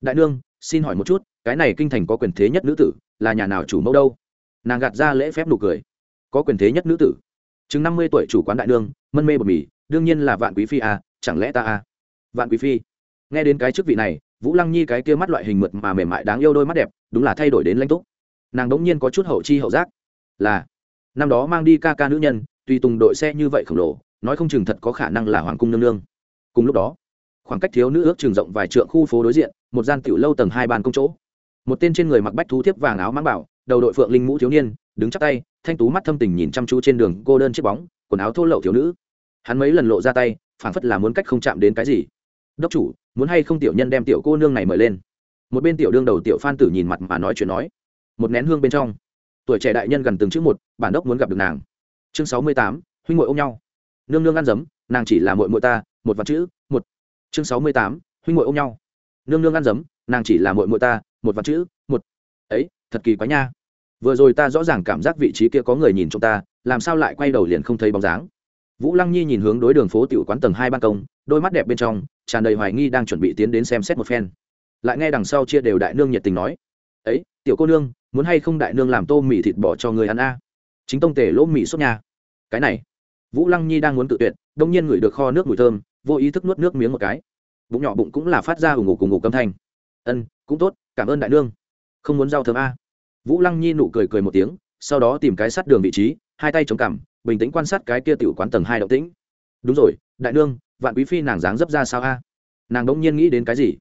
Đại nương xin hỏi một chút cái này kinh thành có quyền thế nhất nữ tử là nhà nào chủ mẫu đâu? Nàng gạt ra lễ phép nụ cười. Có quyền thế nhất nữ tử. Chừng năm mươi tuổi chủ quán đại nương mân mê bột mì đương nhiên là vạn quý phi à, chẳng lẽ ta à? vạn quý phi. Nghe đến cái chức vị này vũ lăng nhi cái kia mắt loại hình mượt mà mềm mại đáng yêu đôi mắt đẹp đúng là thay đổi đến lãnh túc. Nàng đống nhiên có chút hậu chi hậu giác. Là năm đó mang đi ca ca nữ nhân tùy tùng đội xe như vậy khổng lồ nói không chừng thật có khả năng là hoàng cung nương nương cùng lúc đó, khoảng cách thiếu nữ ước trường rộng vài trượng khu phố đối diện, một gian tiểu lâu tầng hai bàn công chỗ. Một tên trên người mặc bách thú thiếp vàng áo mang bảo, đầu đội phượng linh mũ thiếu niên, đứng chắp tay, thanh tú mắt thâm tình nhìn chăm chú trên đường cô đơn chiếc bóng, quần áo thô lậu thiếu nữ. Hắn mấy lần lộ ra tay, phảng phất là muốn cách không chạm đến cái gì. Đốc chủ, muốn hay không tiểu nhân đem tiểu cô nương này mời lên? Một bên tiểu đương đầu tiểu phan tử nhìn mặt mà nói chuyện nói. Một nén hương bên trong, tuổi trẻ đại nhân gần từng chữ một, bản đốc muốn gặp được nàng. Chương sáu mươi tám, huynh ngội ôm nhau. Nương nương ăn dấm nàng chỉ là mội mội ta, một vạn chữ, một. Chương sáu mươi tám, huynh ngội ôm nhau. Nương nương ăn dấm, nàng chỉ là mội mội ta, một vạn chữ, một. Ấy, thật kỳ quái nha. Vừa rồi ta rõ ràng cảm giác vị trí kia có người nhìn trong ta, làm sao lại quay đầu liền không thấy bóng dáng? Vũ lăng nhi nhìn hướng đối đường phố tiểu quán tầng hai ban công, đôi mắt đẹp bên trong, tràn đầy hoài nghi đang chuẩn bị tiến đến xem xét một phen. Lại nghe đằng sau chia đều đại nương nhiệt tình nói, ấy, tiểu cô nương, muốn hay không đại nương làm tô mì thịt bỏ cho người ăn a? Chính tông tể lỗ mì sốt nhà cái này vũ lăng nhi đang muốn tự tuyệt đông nhiên ngửi được kho nước mùi thơm, vô ý thức nuốt nước miếng một cái. Bụng nhỏ bụng cũng là phát ra ủng ngủ cùng ngủ câm thanh. Ân, cũng tốt, cảm ơn đại nương. Không muốn rau thơm a. Vũ lăng nhi nụ cười cười một tiếng, sau đó tìm cái sắt đường vị trí, hai tay chống cằm, bình tĩnh quan sát cái kia tiểu quán tầng hai động tĩnh. Đúng rồi, đại nương, vạn quý phi nàng dáng dấp ra sao a? Nàng đống nhiên nghĩ đến cái gì?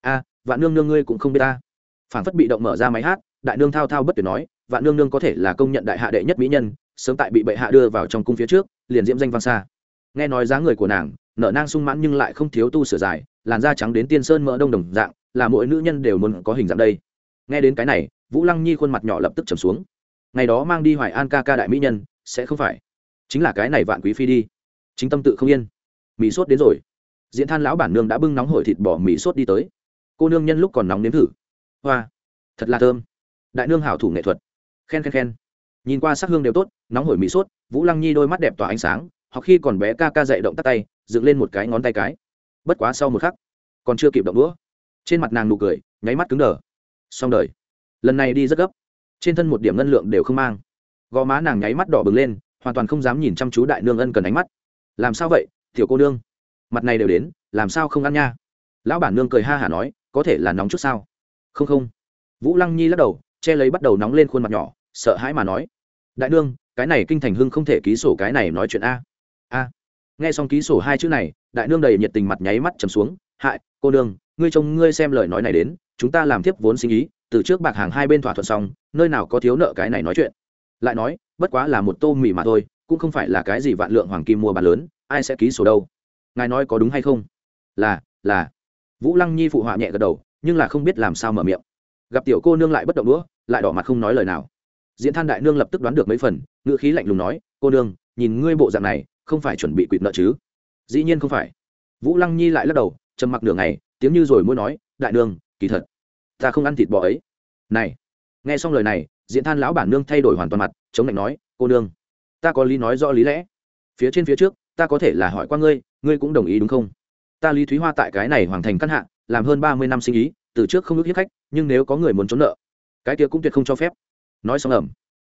A, vạn nương nương ngươi cũng không biết ta. Phản phất bị động mở ra máy hát, đại nương thao thao bất tuyệt nói, vạn nương nương có thể là công nhận đại hạ đệ nhất mỹ nhân sớm tại bị bệ hạ đưa vào trong cung phía trước, liền diễm danh vang xa. Nghe nói dáng người của nàng, nở nang sung mãn nhưng lại không thiếu tu sửa dài, làn da trắng đến tiên sơn mỡ đông đồng dạng, là mỗi nữ nhân đều muốn có hình dạng đây. Nghe đến cái này, vũ lăng nhi khuôn mặt nhỏ lập tức trầm xuống. Ngày đó mang đi hoài an ca ca đại mỹ nhân, sẽ không phải. Chính là cái này vạn quý phi đi. Chính tâm tự không yên. Mỹ sốt đến rồi. Diễn than lão bản nương đã bưng nóng hổi thịt bỏ mỹ sốt đi tới. Cô nương nhân lúc còn nóng nếm thử. Hoa. Thật là thơm. Đại nương hảo thủ nghệ thuật. Khen khen khen nhìn qua sắc hương đều tốt, nóng hổi mỹ sốt, vũ lăng nhi đôi mắt đẹp tỏa ánh sáng, hoặc khi còn bé ca ca dậy động tắt tay, dựng lên một cái ngón tay cái. Bất quá sau một khắc, còn chưa kịp động đũa. Trên mặt nàng nụ cười, nháy mắt cứng đờ. Xong đời. Lần này đi rất gấp. Trên thân một điểm ngân lượng đều không mang. Gò má nàng nháy mắt đỏ bừng lên, hoàn toàn không dám nhìn chăm chú đại nương ân cần ánh mắt. Làm sao vậy, tiểu cô nương? Mặt này đều đến, làm sao không ăn nha? Lão bản nương cười ha hả nói, có thể là nóng chút sao? Không không. Vũ lăng nhi lắc đầu, che lấy bắt đầu nóng lên khuôn mặt nhỏ sợ hãi mà nói. Đại nương, cái này kinh thành hưng không thể ký sổ cái này nói chuyện a. A. Nghe xong ký sổ hai chữ này, đại nương đầy nhiệt tình mặt nháy mắt chầm xuống. Hại, cô nương, ngươi trông ngươi xem lời nói này đến, chúng ta làm tiếp vốn sinh ý, từ trước bạc hàng hai bên thỏa thuận xong, nơi nào có thiếu nợ cái này nói chuyện. Lại nói, bất quá là một tô mì mà thôi, cũng không phải là cái gì vạn lượng hoàng kim mua bán lớn, ai sẽ ký sổ đâu. Ngài nói có đúng hay không? Là là. Vũ lăng nhi phụ họa nhẹ gật đầu, nhưng là không biết làm sao mở miệng. Gặp tiểu cô nương lại bất động đũa, lại đỏ mặt không nói lời nào diễn than đại nương lập tức đoán được mấy phần, ngữ khí lạnh lùng nói, cô nương, nhìn ngươi bộ dạng này, không phải chuẩn bị quỵt nợ chứ? Dĩ nhiên không phải. Vũ lăng nhi lại lắc đầu, trầm mặc nửa ngày, tiếng như rồi muốn nói, đại nương, kỳ thật, ta không ăn thịt bò ấy. Này. Nghe xong lời này, diễn than lão bản nương thay đổi hoàn toàn mặt, chống lạnh nói, cô nương, ta có lý nói rõ lý lẽ. Phía trên phía trước, ta có thể là hỏi qua ngươi ngươi cũng đồng ý đúng không? Ta lý thúy hoa tại cái này hoàn thành căn hạ, làm hơn ba mươi năm sinh ý, từ trước không ước hiếp khách, nhưng nếu có người muốn trốn nợ, cái kia cũng tuyệt không cho phép nói xong ẩm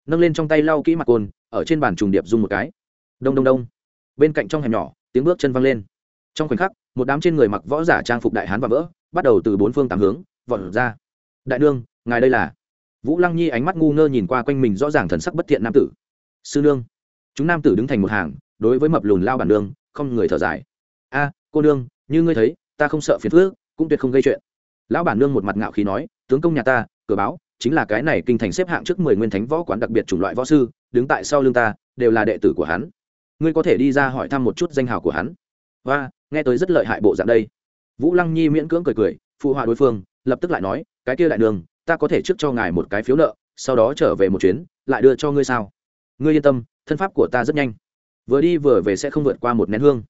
nâng lên trong tay lau kỹ mặt côn, ở trên bàn trùng điệp dùng một cái. Đông đông đông. Bên cạnh trong hẻm nhỏ, tiếng bước chân văng lên. Trong khoảnh khắc, một đám trên người mặc võ giả trang phục đại hán và vỡ, bắt đầu từ bốn phương tám hướng, vọt ra. Đại nương, ngài đây là? Vũ lăng nhi ánh mắt ngu ngơ nhìn qua quanh mình rõ ràng thần sắc bất thiện nam tử. Sư nương. Chúng nam tử đứng thành một hàng, đối với mập lùn lao bản nương, không người thở dài. A, cô nương, như ngươi thấy, ta không sợ phiền phước cũng tuyệt không gây chuyện. Lão bản nương một mặt ngạo khí nói, tướng công nhà ta, cửa báo chính là cái này kinh thành xếp hạng trước mười nguyên thánh võ quán đặc biệt chủng loại võ sư, đứng tại sau lưng ta, đều là đệ tử của hắn. Ngươi có thể đi ra hỏi thăm một chút danh hào của hắn. Và nghe tới rất lợi hại bộ dạng đây. Vũ lăng nhi miễn cưỡng cười cười, phụ họa đối phương, lập tức lại nói, cái kia đại đường, ta có thể trước cho ngài một cái phiếu nợ, sau đó trở về một chuyến, lại đưa cho ngươi sao? Ngươi yên tâm, thân pháp của ta rất nhanh. Vừa đi vừa về sẽ không vượt qua một nén hương.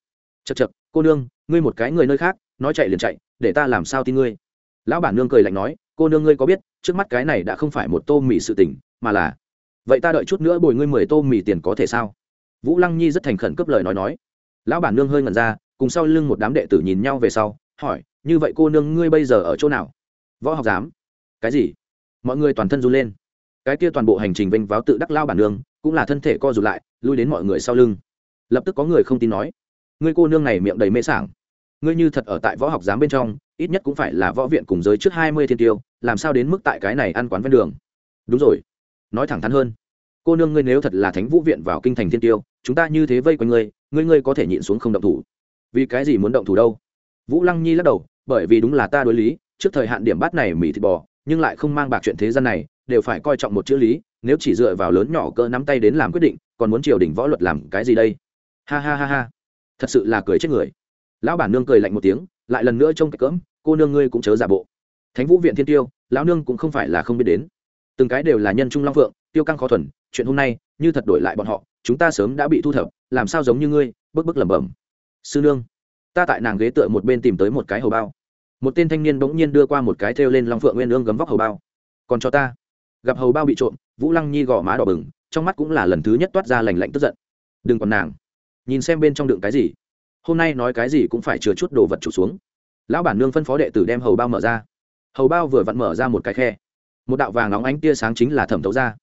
Chật chật cô nương, ngươi một cái người nơi khác, nói chạy liền chạy, để ta làm sao tin ngươi? Lão bản nương cười lạnh nói cô nương ngươi có biết trước mắt cái này đã không phải một tô mì sự tình, mà là vậy ta đợi chút nữa bồi ngươi mười tô mì tiền có thể sao? Vũ lăng nhi rất thành khẩn cấp lời nói nói. Lão bản nương hơi ngẩn ra cùng sau lưng một đám đệ tử nhìn nhau về sau hỏi như vậy cô nương ngươi bây giờ ở chỗ nào? Võ học giám. Cái gì? Mọi người toàn thân run lên. Cái kia toàn bộ hành trình vênh váo tự đắc lao bản nương cũng là thân thể co rụt lại lui đến mọi người sau lưng. Lập tức có người không tin nói ngươi cô nương này miệng đầy mê sảng ngươi như thật ở tại võ học giám bên trong, ít nhất cũng phải là võ viện cùng giới trước hai mươi thiên tiêu, làm sao đến mức tại cái này ăn quán ven đường? Đúng rồi. Nói thẳng thắn hơn. Cô nương ngươi nếu thật là thánh vũ viện vào kinh thành thiên tiêu, chúng ta như thế vây quanh ngươi ngươi ngươi có thể nhịn xuống không động thủ. Vì cái gì muốn động thủ đâu? Vũ lăng nhi lắc đầu, bởi vì đúng là ta đối lý, trước thời hạn điểm bắt này mỉ thịt bò, nhưng lại không mang bạc chuyện thế gian này, đều phải coi trọng một chữ lý, nếu chỉ dựa vào lớn nhỏ cỡ nắm tay đến làm quyết định, còn muốn triều đình võ luật làm cái gì đây? Ha ha ha ha. Thật sự là cười chết người lão bản nương cười lạnh một tiếng, lại lần nữa trông cái cỡm, cô nương ngươi cũng chớ giả bộ. Thánh vũ viện thiên tiêu, lão nương cũng không phải là không biết đến. Từng cái đều là nhân trung long phượng, tiêu căng khó thuần, chuyện hôm nay, như thật đổi lại bọn họ, chúng ta sớm đã bị thu thập, làm sao giống như ngươi, bức bức lẩm bẩm. Sư nương, ta tại nàng ghế tựa một bên tìm tới một cái hầu bao. Một tên thanh niên bỗng nhiên đưa qua một cái thêu lên long phượng nguyên ương gấm vóc hầu bao. Còn cho ta. Gặp hầu bao bị trộm, vũ lăng nhi gõ má đỏ bừng, trong mắt cũng là lần thứ nhất toát ra lành lạnh tức giận. Đừng còn nàng. Nhìn xem bên trong đựng cái gì hôm nay nói cái gì cũng phải chứa chút đồ vật chủ xuống. Lão bản nương phân phó đệ tử đem hầu bao mở ra. Hầu bao vừa vặn mở ra một cái khe. Một đạo vàng nóng ánh tia sáng chính là thẩm thấu ra.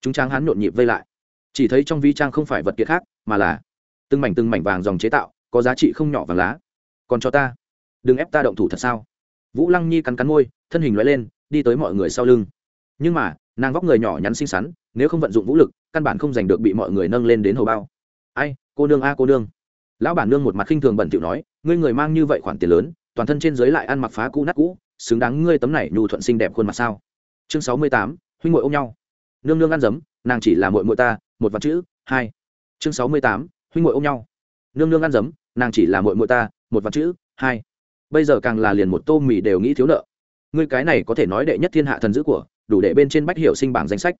Chúng trang hắn nhộn nhịp vây lại. Chỉ thấy trong vi trang không phải vật kiệt khác, mà là từng mảnh từng mảnh vàng dòng chế tạo, có giá trị không nhỏ vàng lá. Còn cho ta. Đừng ép ta động thủ thật sao? Vũ lăng nhi cắn cắn môi, thân hình loại lên, đi tới mọi người sau lưng. Nhưng mà, nàng vóc người nhỏ nhắn xinh xắn, nếu không vận dụng vũ lực, căn bản không giành được bị mọi người nâng lên đến hầu bao. Ai, cô nương a, cô nương lão bản nương một mặt khinh thường bẩn thỉu nói, ngươi người mang như vậy khoản tiền lớn, toàn thân trên dưới lại ăn mặc phá cũ nát cũ, xứng đáng ngươi tấm này nhu thuận xinh đẹp khuôn mặt sao? Chương sáu mươi tám, huynh ngồi ôm nhau. Nương nương ăn dấm, nàng chỉ là mội mội ta, một vạn chữ, hai. Chương sáu mươi tám, huynh ngồi ôm nhau. Nương nương ăn dấm, nàng chỉ là mội mội ta, một vạn chữ, hai. Bây giờ càng là liền một tô mì đều nghĩ thiếu nợ. Ngươi cái này có thể nói đệ nhất thiên hạ thần dữ của, đủ để bên trên bách hiệu sinh bảng danh sách.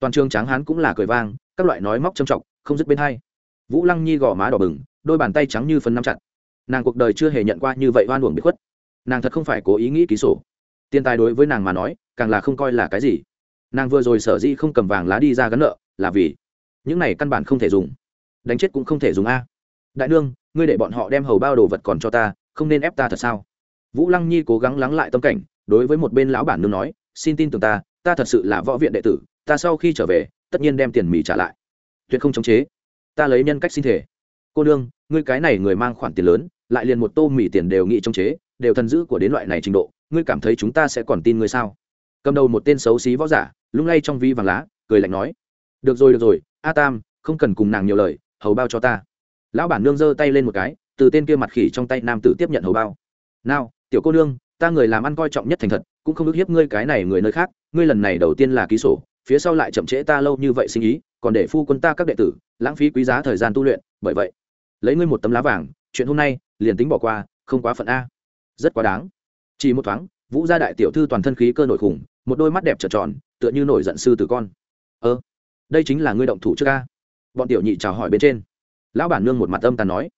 Toàn trường tráng hán cũng là cười vang, các loại nói móc trầm trọng không dứt bên hay. vũ lăng nhi gò má đỏ bừng đôi bàn tay trắng như phần nắm chặt. Nàng cuộc đời chưa hề nhận qua như vậy oan uổng bị khuất. Nàng thật không phải cố ý nghĩ ký sổ. Tiền tài đối với nàng mà nói, càng là không coi là cái gì. Nàng vừa rồi sở dĩ không cầm vàng lá đi ra gắn nợ, là vì những này căn bản không thể dùng. Đánh chết cũng không thể dùng a. Đại nương, ngươi để bọn họ đem hầu bao đồ vật còn cho ta, không nên ép ta thật sao? Vũ lăng nhi cố gắng lắng lại tâm cảnh, đối với một bên lão bản nương nói, xin tin tưởng ta ta thật sự là võ viện đệ tử, ta sau khi trở về, tất nhiên đem tiền mì trả lại. Tuyệt không chống chế. Ta lấy nhân cách xin thể cô nương, ngươi cái này người mang khoản tiền lớn, lại liền một tô mì tiền đều nghị trông chế, đều thần dữ của đến loại này trình độ, ngươi cảm thấy chúng ta sẽ còn tin ngươi sao? Cầm đầu một tên xấu xí võ giả, lung lay trong vi vàng lá, cười lạnh nói, được rồi được rồi, a tam, không cần cùng nàng nhiều lời, hầu bao cho ta. Lão bản nương giơ tay lên một cái, từ tên kia mặt khỉ trong tay nam tử tiếp nhận hầu bao. Nào, tiểu cô nương, ta người làm ăn coi trọng nhất thành thật, cũng không ước hiếp ngươi cái này người nơi khác, ngươi lần này đầu tiên là ký sổ, phía sau lại chậm trễ ta lâu như vậy sinh ý, còn để phu quân ta các đệ tử, lãng phí quý giá thời gian tu luyện, bởi vậy lấy ngươi một tấm lá vàng chuyện hôm nay liền tính bỏ qua không quá phận a. Rất quá đáng. Chỉ một thoáng vũ gia đại tiểu thư toàn thân khí cơ nổi khủng một đôi mắt đẹp trợn tròn tựa như nổi giận sư tử con. Ơ đây chính là ngươi động thủ trước a, bọn tiểu nhị chào hỏi bên trên. Lão bản nương một mặt âm tàn nói.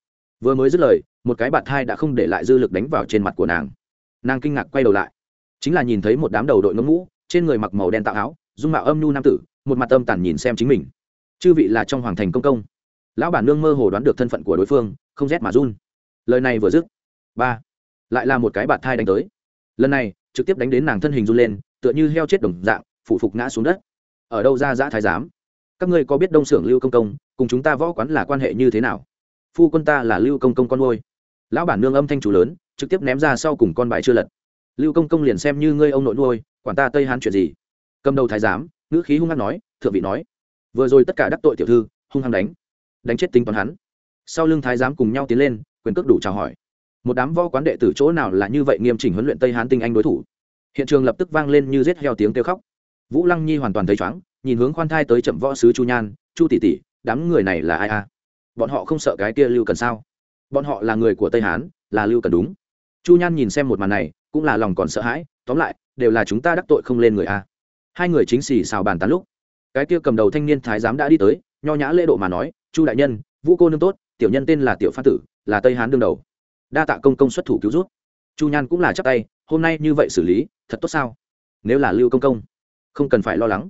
Vừa mới dứt lời một cái bạt thai đã không để lại dư lực đánh vào trên mặt của nàng. Nàng kinh ngạc quay đầu lại. Chính là nhìn thấy một đám đầu đội ngông ngũ trên người mặc màu đen tạo áo dung mạo âm nhu nam tử một mặt âm tàn nhìn xem chính mình. Chư vị là trong hoàng thành công công lão bản nương mơ hồ đoán được thân phận của đối phương, không rét mà run. Lời này vừa dứt, ba, lại là một cái bạt thai đánh tới. Lần này, trực tiếp đánh đến nàng thân hình run lên, tựa như heo chết đồng dạng phụ phục ngã xuống đất. Ở đâu ra giã thái giám? Các ngươi có biết đông xưởng lưu công công, cùng chúng ta võ quán là quan hệ như thế nào? Phu quân ta là lưu công công con ngôi lão bản nương âm thanh chủ lớn, trực tiếp ném ra sau cùng con bài chưa lật. Lưu công công liền xem như ngươi ông nội nuôi, quản ta tây hán chuyện gì? Cầm đầu thái giám, ngữ khí hung hăng nói, thượng vị nói. Vừa rồi tất cả đắc tội tiểu thư, hung hăng đánh đánh chết tính toán hắn. Sau lưng thái giám cùng nhau tiến lên, quyền cước đủ chào hỏi. Một đám võ quán đệ tử chỗ nào là như vậy nghiêm chỉnh huấn luyện tây hán tinh anh đối thủ? Hiện trường lập tức vang lên như rết heo tiếng kêu khóc. Vũ lăng nhi hoàn toàn thấy chóng, nhìn hướng khoan thai tới chậm võ sứ chu nhan, chu tỷ tỷ, đám người này là ai a? Bọn họ không sợ cái kia lưu cần sao? Bọn họ là người của tây hán, là lưu cần đúng? Chu nhan nhìn xem một màn này, cũng là lòng còn sợ hãi, tóm lại, đều là chúng ta đắc tội không lên người a. Hai người chính xì xào bàn tán lúc, cái kia cầm đầu thanh niên thái giám đã đi tới, nho nhã lễ độ mà nói chu đại nhân, vũ cô nương tốt, tiểu nhân tên là tiểu phan tử, là tây hán đương đầu. Đa tạ công công xuất thủ cứu rút chu nhan cũng là chắc tay, hôm nay như vậy xử lý, thật tốt sao? Nếu là lưu công công, không cần phải lo lắng.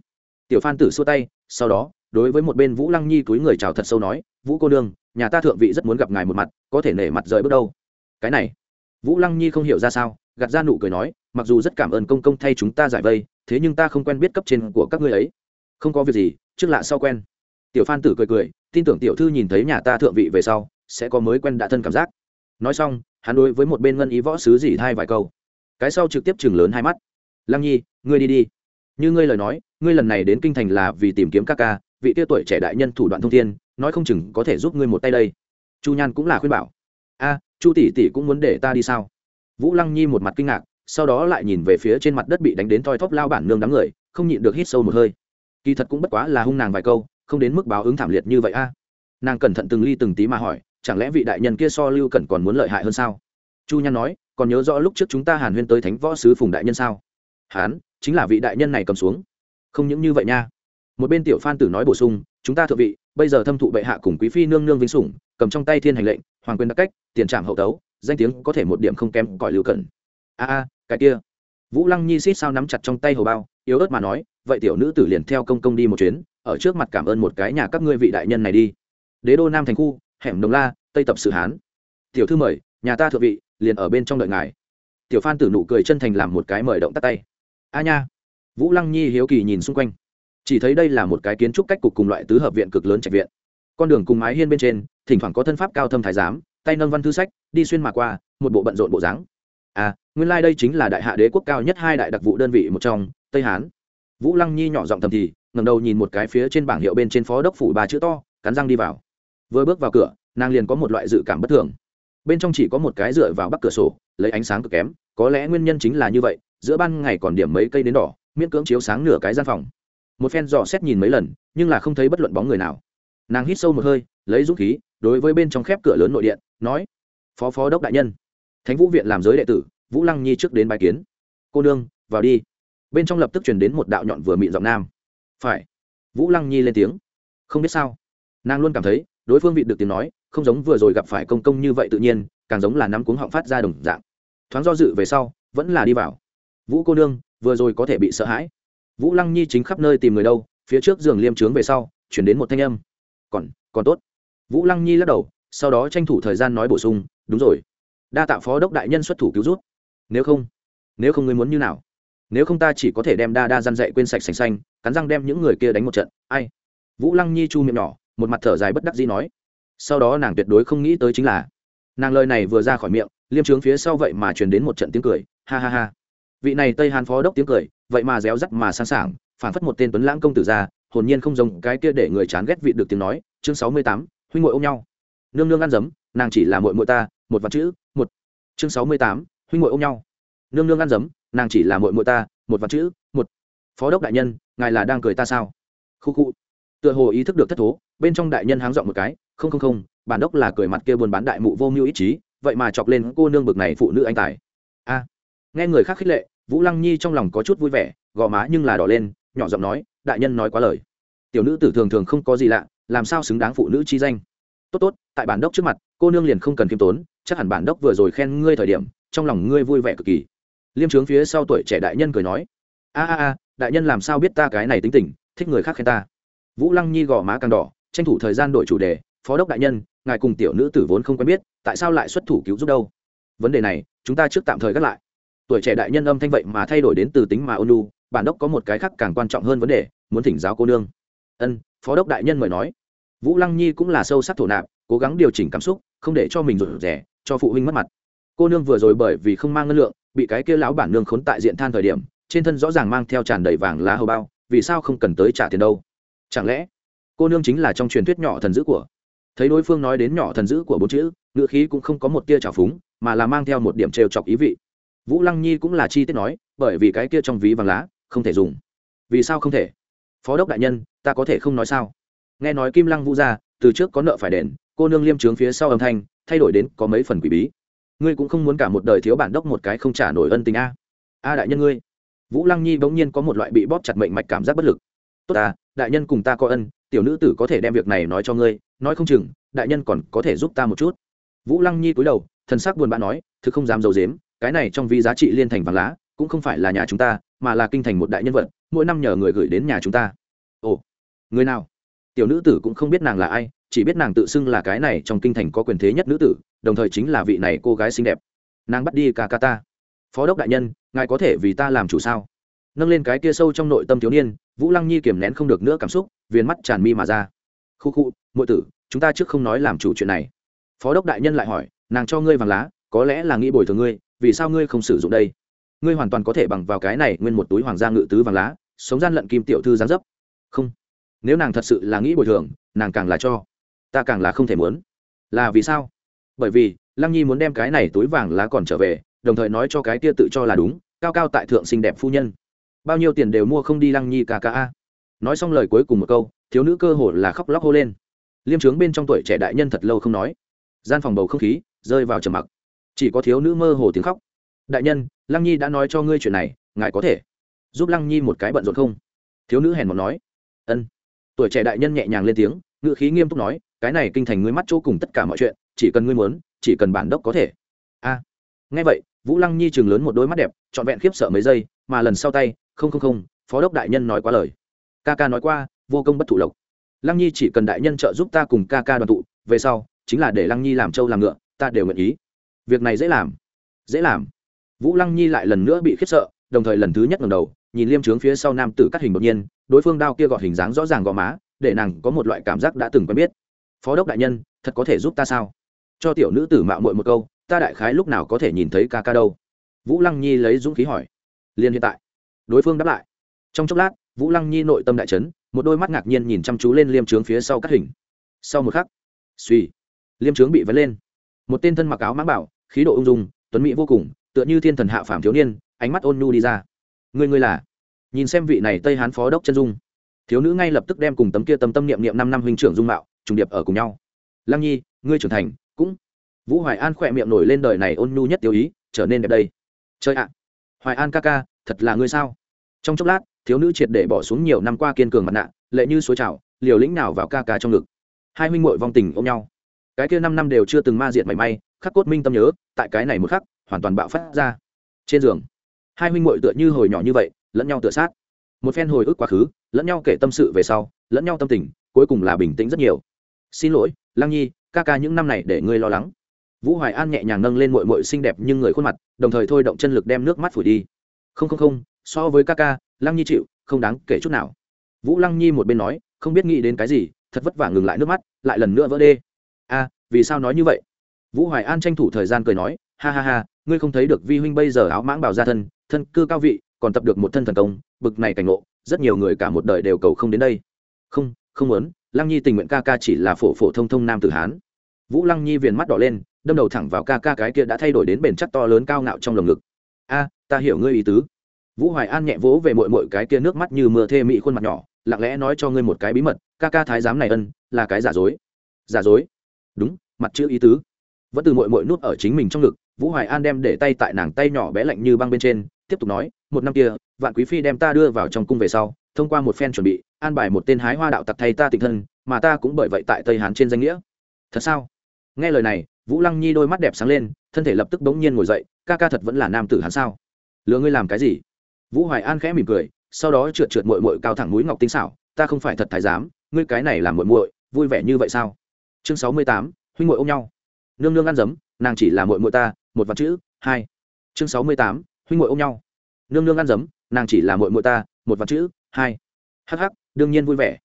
Tiểu phan tử xua tay, sau đó, đối với một bên vũ lăng nhi túi người chào thật sâu nói, vũ cô nương, nhà ta thượng vị rất muốn gặp ngài một mặt, có thể nể mặt rời bước đâu. Cái này, vũ lăng nhi không hiểu ra sao, gạt ra nụ cười nói, mặc dù rất cảm ơn công công thay chúng ta giải vây, thế nhưng ta không quen biết cấp trên của các ngươi ấy. Không có việc gì, trước lạ sau quen. Tiểu phan tử cười cười tin tưởng tiểu thư nhìn thấy nhà ta thượng vị về sau, sẽ có mới quen đã thân cảm giác. Nói xong, hắn đối với một bên ngân ý võ sứ dỉ hai vài câu. Cái sau trực tiếp chừng lớn hai mắt. Lăng nhi, ngươi đi đi. Như ngươi lời nói, ngươi lần này đến kinh thành là vì tìm kiếm các ca, vị tiêu tuổi trẻ đại nhân thủ đoạn thông thiên, nói không chừng có thể giúp ngươi một tay đây. Chu nhan cũng là khuyên bảo. A, chu tỷ tỷ cũng muốn để ta đi sao? Vũ lăng nhi một mặt kinh ngạc, sau đó lại nhìn về phía trên mặt đất bị đánh đến thoi thóp lao bản nương đám người, không nhịn được hít sâu một hơi. Kỳ thật cũng bất quá là hung nàng vài câu không đến mức báo ứng thảm liệt như vậy a? Nàng cẩn thận từng ly từng tí mà hỏi, chẳng lẽ vị đại nhân kia so lưu cẩn còn muốn lợi hại hơn sao? Chu nhan nói, còn nhớ rõ lúc trước chúng ta hàn huyên tới thánh võ sứ phùng đại nhân sao? Hán, chính là vị đại nhân này cầm xuống. Không những như vậy nha. Một bên tiểu phan tử nói bổ sung, chúng ta thượng vị, bây giờ thâm thụ bệ hạ cùng quý phi nương nương vinh sủng, cầm trong tay thiên hành lệnh, hoàng quyền đặc cách, tiền trạm hậu tấu, danh tiếng có thể một điểm không kém cõi lưu cẩn. A a, cái kia. Vũ lăng nhi xít sao nắm chặt trong tay hầu bao, yếu ớt mà nói, vậy tiểu nữ tử liền theo công công đi một chuyến ở trước mặt cảm ơn một cái nhà các ngươi vị đại nhân này đi. Đế đô nam thành khu, hẻm đồng la, tây tập sự hán. Tiểu thư mời, nhà ta thượng vị, liền ở bên trong đợi ngài. Tiểu phan tử nụ cười chân thành làm một cái mời động tắt tay. A nha. Vũ lăng nhi hiếu kỳ nhìn xung quanh. Chỉ thấy đây là một cái kiến trúc cách cục cùng loại tứ hợp viện cực lớn trạch viện. Con đường cùng mái hiên bên trên, thỉnh thoảng có thân pháp cao thâm thái giám, tay nâng văn thư sách, đi xuyên mà qua, một bộ bận rộn bộ dáng. À nguyên lai、like、đây chính là đại hạ đế quốc cao nhất hai đại đặc vụ đơn vị một trong, tây hán. Vũ lăng nhi nhỏ giọng thầm thì ngẩng đầu nhìn một cái phía trên bảng hiệu bên trên phó đốc phủ ba chữ to, cắn răng đi vào. Vừa bước vào cửa, nàng liền có một loại dự cảm bất thường. Bên trong chỉ có một cái dựa vào bắc cửa sổ, lấy ánh sáng cực kém, có lẽ nguyên nhân chính là như vậy, giữa ban ngày còn điểm mấy cây đến đỏ, miễn cưỡng chiếu sáng nửa cái gian phòng. Một phen dò xét nhìn mấy lần, nhưng là không thấy bất luận bóng người nào. Nàng hít sâu một hơi, lấy dũng khí, đối với bên trong khép cửa lớn nội điện, nói, phó phó đốc đại nhân. Thánh vũ viện làm giới đệ tử, vũ lăng nhi trước đến bài kiến. Cô nương, vào đi. Bên trong lập tức truyền đến một đạo nhọn vừa mịn giọng nam phải. Vũ lăng nhi lên tiếng. Không biết sao. Nàng luôn cảm thấy, đối phương vị được tiếng nói, không giống vừa rồi gặp phải công công như vậy tự nhiên, càng giống là nắm cuống họng phát ra đồng dạng. Thoáng do dự về sau, vẫn là đi vào. Vũ cô nương, vừa rồi có thể bị sợ hãi. Vũ lăng nhi chính khắp nơi tìm người đâu, phía trước giường liêm trướng về sau, chuyển đến một thanh âm. Còn còn tốt. Vũ lăng nhi lắc đầu, sau đó tranh thủ thời gian nói bổ sung, đúng rồi. Đa tạ phó đốc đại nhân xuất thủ cứu rút nếu không nếu không ngươi muốn như nào? Nếu không ta chỉ có thể đem đa đa răn dậy quên sạch sành xanh cắn răng đem những người kia đánh một trận. Ai? Vũ lăng nhi chu miệng nhỏ, một mặt thở dài bất đắc dĩ nói. Sau đó nàng tuyệt đối không nghĩ tới chính là, nàng lời này vừa ra khỏi miệng, liêm trướng phía sau vậy mà truyền đến một trận tiếng cười, ha ha ha. Vị này tây hàn phó đốc tiếng cười, vậy mà réo rắt mà sáng sảng, phản phất một tên tuấn lãng công tử ra, hồn nhiên không giống cái kia để người chán ghét vị được tiếng nói, chương sáu mươi tám, huynh ngội ôm nhau. Nương nương ăn dấm, nàng chỉ là mội mội ta, một vạn chữ, một. Chương sáu mươi tám, huynh ngội ôm nhau. Nương nương ăn dấm, nàng chỉ là mội mội ta, một vạn chữ, một phó đốc đại nhân, ngài là đang cười ta sao? Khu khu. Tựa hồ ý thức được thất thố, bên trong đại nhân háng dọn một cái, không không không, bản đốc là cười mặt kia buôn bán đại mụ vô mưu ý chí, vậy mà chọc lên cô nương bực này phụ nữ anh tài. A. Nghe người khác khích lệ, vũ lăng nhi trong lòng có chút vui vẻ, gò má nhưng là đỏ lên, nhỏ giọng nói, đại nhân nói quá lời. Tiểu nữ tử thường thường không có gì lạ, làm sao xứng đáng phụ nữ chi danh? Tốt tốt, tại bản đốc trước mặt, cô nương liền không cần kiêm tốn, chắc hẳn bản đốc vừa rồi khen ngươi thời điểm, trong lòng ngươi vui vẻ cực kỳ. Liêm trướng phía sau tuổi trẻ đại nhân cười nói, a a a đại nhân làm sao biết ta cái này tính tình, thích người khác khen ta? Vũ lăng nhi gò má càng đỏ, tranh thủ thời gian đổi chủ đề, phó đốc đại nhân, ngài cùng tiểu nữ tử vốn không quen biết, tại sao lại xuất thủ cứu giúp đâu? Vấn đề này, chúng ta trước tạm thời gác lại. Tuổi trẻ đại nhân âm thanh vậy mà thay đổi đến từ tính mà ôn lu bản đốc có một cái khác càng quan trọng hơn vấn đề, muốn thỉnh giáo cô nương. Ân, phó đốc đại nhân mời nói. Vũ lăng nhi cũng là sâu sắc thổ nạp, cố gắng điều chỉnh cảm xúc, không để cho mình rụt rẻ cho phụ huynh mất mặt. Cô nương vừa rồi bởi vì không mang ngân lượng, bị cái kia lão bản nương khốn tại diện than thời điểm trên thân rõ ràng mang theo tràn đầy vàng lá hầu bao, vì sao không cần tới trả tiền đâu? Chẳng lẽ cô nương chính là trong truyền thuyết nhỏ thần dữ của? Thấy đối phương nói đến nhỏ thần dữ của bốn chữ, ngữ khí cũng không có một tia trào phúng, mà là mang theo một điểm trêu chọc ý vị. Vũ lăng nhi cũng là chi tiết nói, bởi vì cái kia trong ví vàng lá, không thể dùng. Vì sao không thể? Phó đốc đại nhân, ta có thể không nói sao? Nghe nói kim lăng vũ ra, từ trước có nợ phải đền, cô nương liêm trướng phía sau âm thanh, thay đổi đến có mấy phần quỷ bí. Ngươi cũng không muốn cả một đời thiếu bản đốc một cái không trả nổi ân tình a. A đại nhân ngươi vũ lăng nhi bỗng nhiên có một loại bị bóp chặt mệnh mạch cảm giác bất lực. Tốt ta, đại nhân cùng ta có ân, tiểu nữ tử có thể đem việc này nói cho ngươi, nói không chừng, đại nhân còn có thể giúp ta một chút. Vũ lăng nhi cúi đầu, thần sắc buồn bã nói, thực không dám d i ấ u dếm cái này trong vi giá trị liên thành vàng lá, cũng không phải là nhà chúng ta, mà là kinh thành một đại nhân vật, mỗi năm nhờ người gửi đến nhà chúng ta. Ồ, người nào? Tiểu nữ tử cũng không biết nàng là ai, chỉ biết nàng tự xưng là cái này trong kinh thành có quyền thế nhất nữ tử, đồng thời chính là vị này cô gái xinh đẹp. Nàng bắt đi ca ca ta phó đốc đại nhân, ngài có thể vì ta làm chủ sao? Nâng lên cái kia sâu trong nội tâm thiếu niên, vũ lăng nhi kiềm nén không được nữa cảm xúc viên mắt tràn mi mà ra. Khu khu m tử, chúng ta trước không nói làm chủ chuyện này. Phó đốc đại nhân lại hỏi, nàng cho ngươi vàng lá, có lẽ là nghĩ bồi thường ngươi, vì sao ngươi không sử dụng đây? Ngươi hoàn toàn có thể bằng vào cái này nguyên một túi hoàng gia ngự tứ vàng lá, sống gian lận kim tiểu thư gián dấp. Không. Nếu nàng thật sự là nghĩ bồi thường, nàng càng là cho. Ta càng là không thể muốn. Là vì sao? Bởi vì, lăng nhi muốn đem cái này túi vàng lá còn trở về đồng thời nói cho cái kia tự cho là đúng, cao cao tại thượng xinh đẹp phu nhân. Bao nhiêu tiền đều mua không đi lăng nhi ca ca a. Nói xong lời cuối cùng một câu, thiếu nữ cơ hồ là khóc lóc hô lên. Liêm trướng bên trong tuổi trẻ đại nhân thật lâu không nói. Gian phòng bầu không khí rơi vào trầm mặc. Chỉ có thiếu nữ mơ hồ tiếng khóc. Đại nhân, lăng nhi đã nói cho ngươi chuyện này, ngài có thể giúp lăng nhi một cái bận rộn không? Thiếu nữ hèn một nói. Ân. Tuổi trẻ đại nhân nhẹ nhàng lên tiếng ngự khí nghiêm túc nói, cái này kinh thành ngươi mắt chỗ cùng tất cả mọi chuyện, chỉ cần ngươi muốn, chỉ cần bản đốc có thể ngay nghe vậy, vũ lăng nhi chừng lớn một đôi mắt đẹp, trọn vẹn khiếp sợ mấy giây, mà lần sau tay, không không không, phó đốc đại nhân nói quá lời. Ca ca nói qua, vô công bất thụ lộc. Lăng nhi chỉ cần đại nhân trợ giúp ta cùng ca ca đoàn tụ, về sau, chính là để lăng nhi làm trâu làm ngựa, ta đều nguyện ý. Việc này dễ làm. Dễ làm. Vũ lăng nhi lại lần nữa bị khiếp sợ, đồng thời lần thứ nhất ngầm đầu, nhìn liêm trướng phía sau nam tử cắt hình đột nhiên, đối phương đao kia gọt hình dáng rõ ràng gò má, để nàng có một loại cảm giác đã từng quen biết. Phó đốc đại nhân, thật có thể giúp ta sao? Cho tiểu nữ tử mạo muội một câu ta đại khái lúc nào có thể nhìn thấy ca ca đâu? Vũ lăng nhi lấy dũng khí hỏi. Liền hiện tại. Đối phương đáp lại. Trong chốc lát, vũ lăng nhi nội tâm đại trấn một đôi mắt ngạc nhiên nhìn chăm chú lên liêm trướng phía sau cắt hình. Sau một khắc, suy, liêm trướng bị vấn lên. Một tên thân mặc áo mãng bảo, khí độ ung dung, tuấn mỹ vô cùng, tựa như thiên thần hạ phàm thiếu niên, ánh mắt ôn nhu đi ra. Người người là? Nhìn xem vị này tây hán phó đốc chân dung. Thiếu nữ ngay lập tức đem cùng tấm kia tâm tâm niệm niệm năm năm huynh trưởng dung mạo, trùng điệp ở cùng nhau. Lăng nhi, ngươi trưởng thành vũ hoài an khỏe miệng nổi lên đời này ôn nhu nhất tiêu ý, trở nên đẹp đây. Chơi ạ! Hoài an ca ca, thật là ngươi sao? Trong chốc lát, thiếu nữ triệt để bỏ xuống nhiều năm qua kiên cường mặt nạ, lệ như suối trào, liều lĩnh nào vào ca ca trong ngực. Hai huynh muội vong tình ôm nhau. Cái kia năm năm đều chưa từng ma diệt mảy may, khắc cốt minh tâm nhớ, tại cái này một khắc, hoàn toàn bạo phát ra. Trên giường, hai huynh muội tựa như hồi nhỏ như vậy, lẫn nhau tựa sát. Một phen hồi ức quá khứ, lẫn nhau kể tâm sự về sau, lẫn nhau tâm tình, cuối cùng là bình tĩnh rất nhiều. Xin lỗi, lăng nhi, ca ca những năm này để ngươi lo lắng vũ hoài an nhẹ nhàng nâng lên mội mội xinh đẹp nhưng người khuôn mặt, đồng thời thôi động chân lực đem nước mắt phủi đi. Không không không, so với ca ca, lăng nhi chịu, không đáng kể chút nào. Vũ lăng nhi một bên nói, không biết nghĩ đến cái gì, thật vất vả ngừng lại nước mắt, lại lần nữa vỡ đê. A à, vì sao nói như vậy? Vũ hoài an tranh thủ thời gian cười nói, ha ha ha, ngươi không thấy được vi huynh bây giờ áo mãng bảo ra thân thân cư cao vị, còn tập được một thân thần công, bực này cảnh ngộ, rất nhiều người cả một đời đều cầu không đến đây. Không không muốn, lăng nhi tình nguyện ca ca chỉ là phổ phổ thông thông nam tử hán. Vũ lăng nhi viền mắt đỏ lên đâm đầu thẳng vào ca ca cái kia đã thay đổi đến bền chắc to lớn cao ngạo trong lồng ngực. A, ta hiểu ngươi ý tứ. Vũ hoài an nhẹ vỗ về mội mội cái kia nước mắt như mưa thê mị khuôn mặt nhỏ, lặng lẽ nói cho ngươi một cái bí mật, ca ca thái giám này ân, là cái giả dối. Giả dối? Đúng, mặt chữ ý tứ. Vẫn từ mội mội nuốt ở chính mình trong ngực, vũ hoài an đem để tay tại nàng tay nhỏ bé lạnh như băng bên trên, tiếp tục nói, một năm kia, vạn quý phi đem ta đưa vào trong cung về sau, thông qua một phen chuẩn bị, an bài một tên hái hoa đạo tặc thay ta tình thân, mà ta cũng bởi vậy tại tây hán trên danh nghĩa. Thật sao? Nghe lời này vũ lăng nhi đôi mắt đẹp sáng lên, thân thể lập tức bỗng nhiên ngồi dậy, ca ca thật vẫn là nam tử hắn sao? Lừa ngươi làm cái gì? Vũ hoài an khẽ mỉm cười, sau đó trượt trượt mội mội cao thẳng mũi ngọc tinh xảo, ta không phải thật thái giám, ngươi cái này làm mội mội vui vẻ như vậy sao? Chương sáu mươi tám, huynh mội ôm nhau. Nương nương ăn dấm nàng chỉ là mội mội ta, một vật chữ, hai. Chương sáu mươi tám, huynh mội ôm nhau. Nương nương ăn dấm nàng chỉ là mội mội ta, một vật chữ, hai. Hh đương nhiên vui vẻ.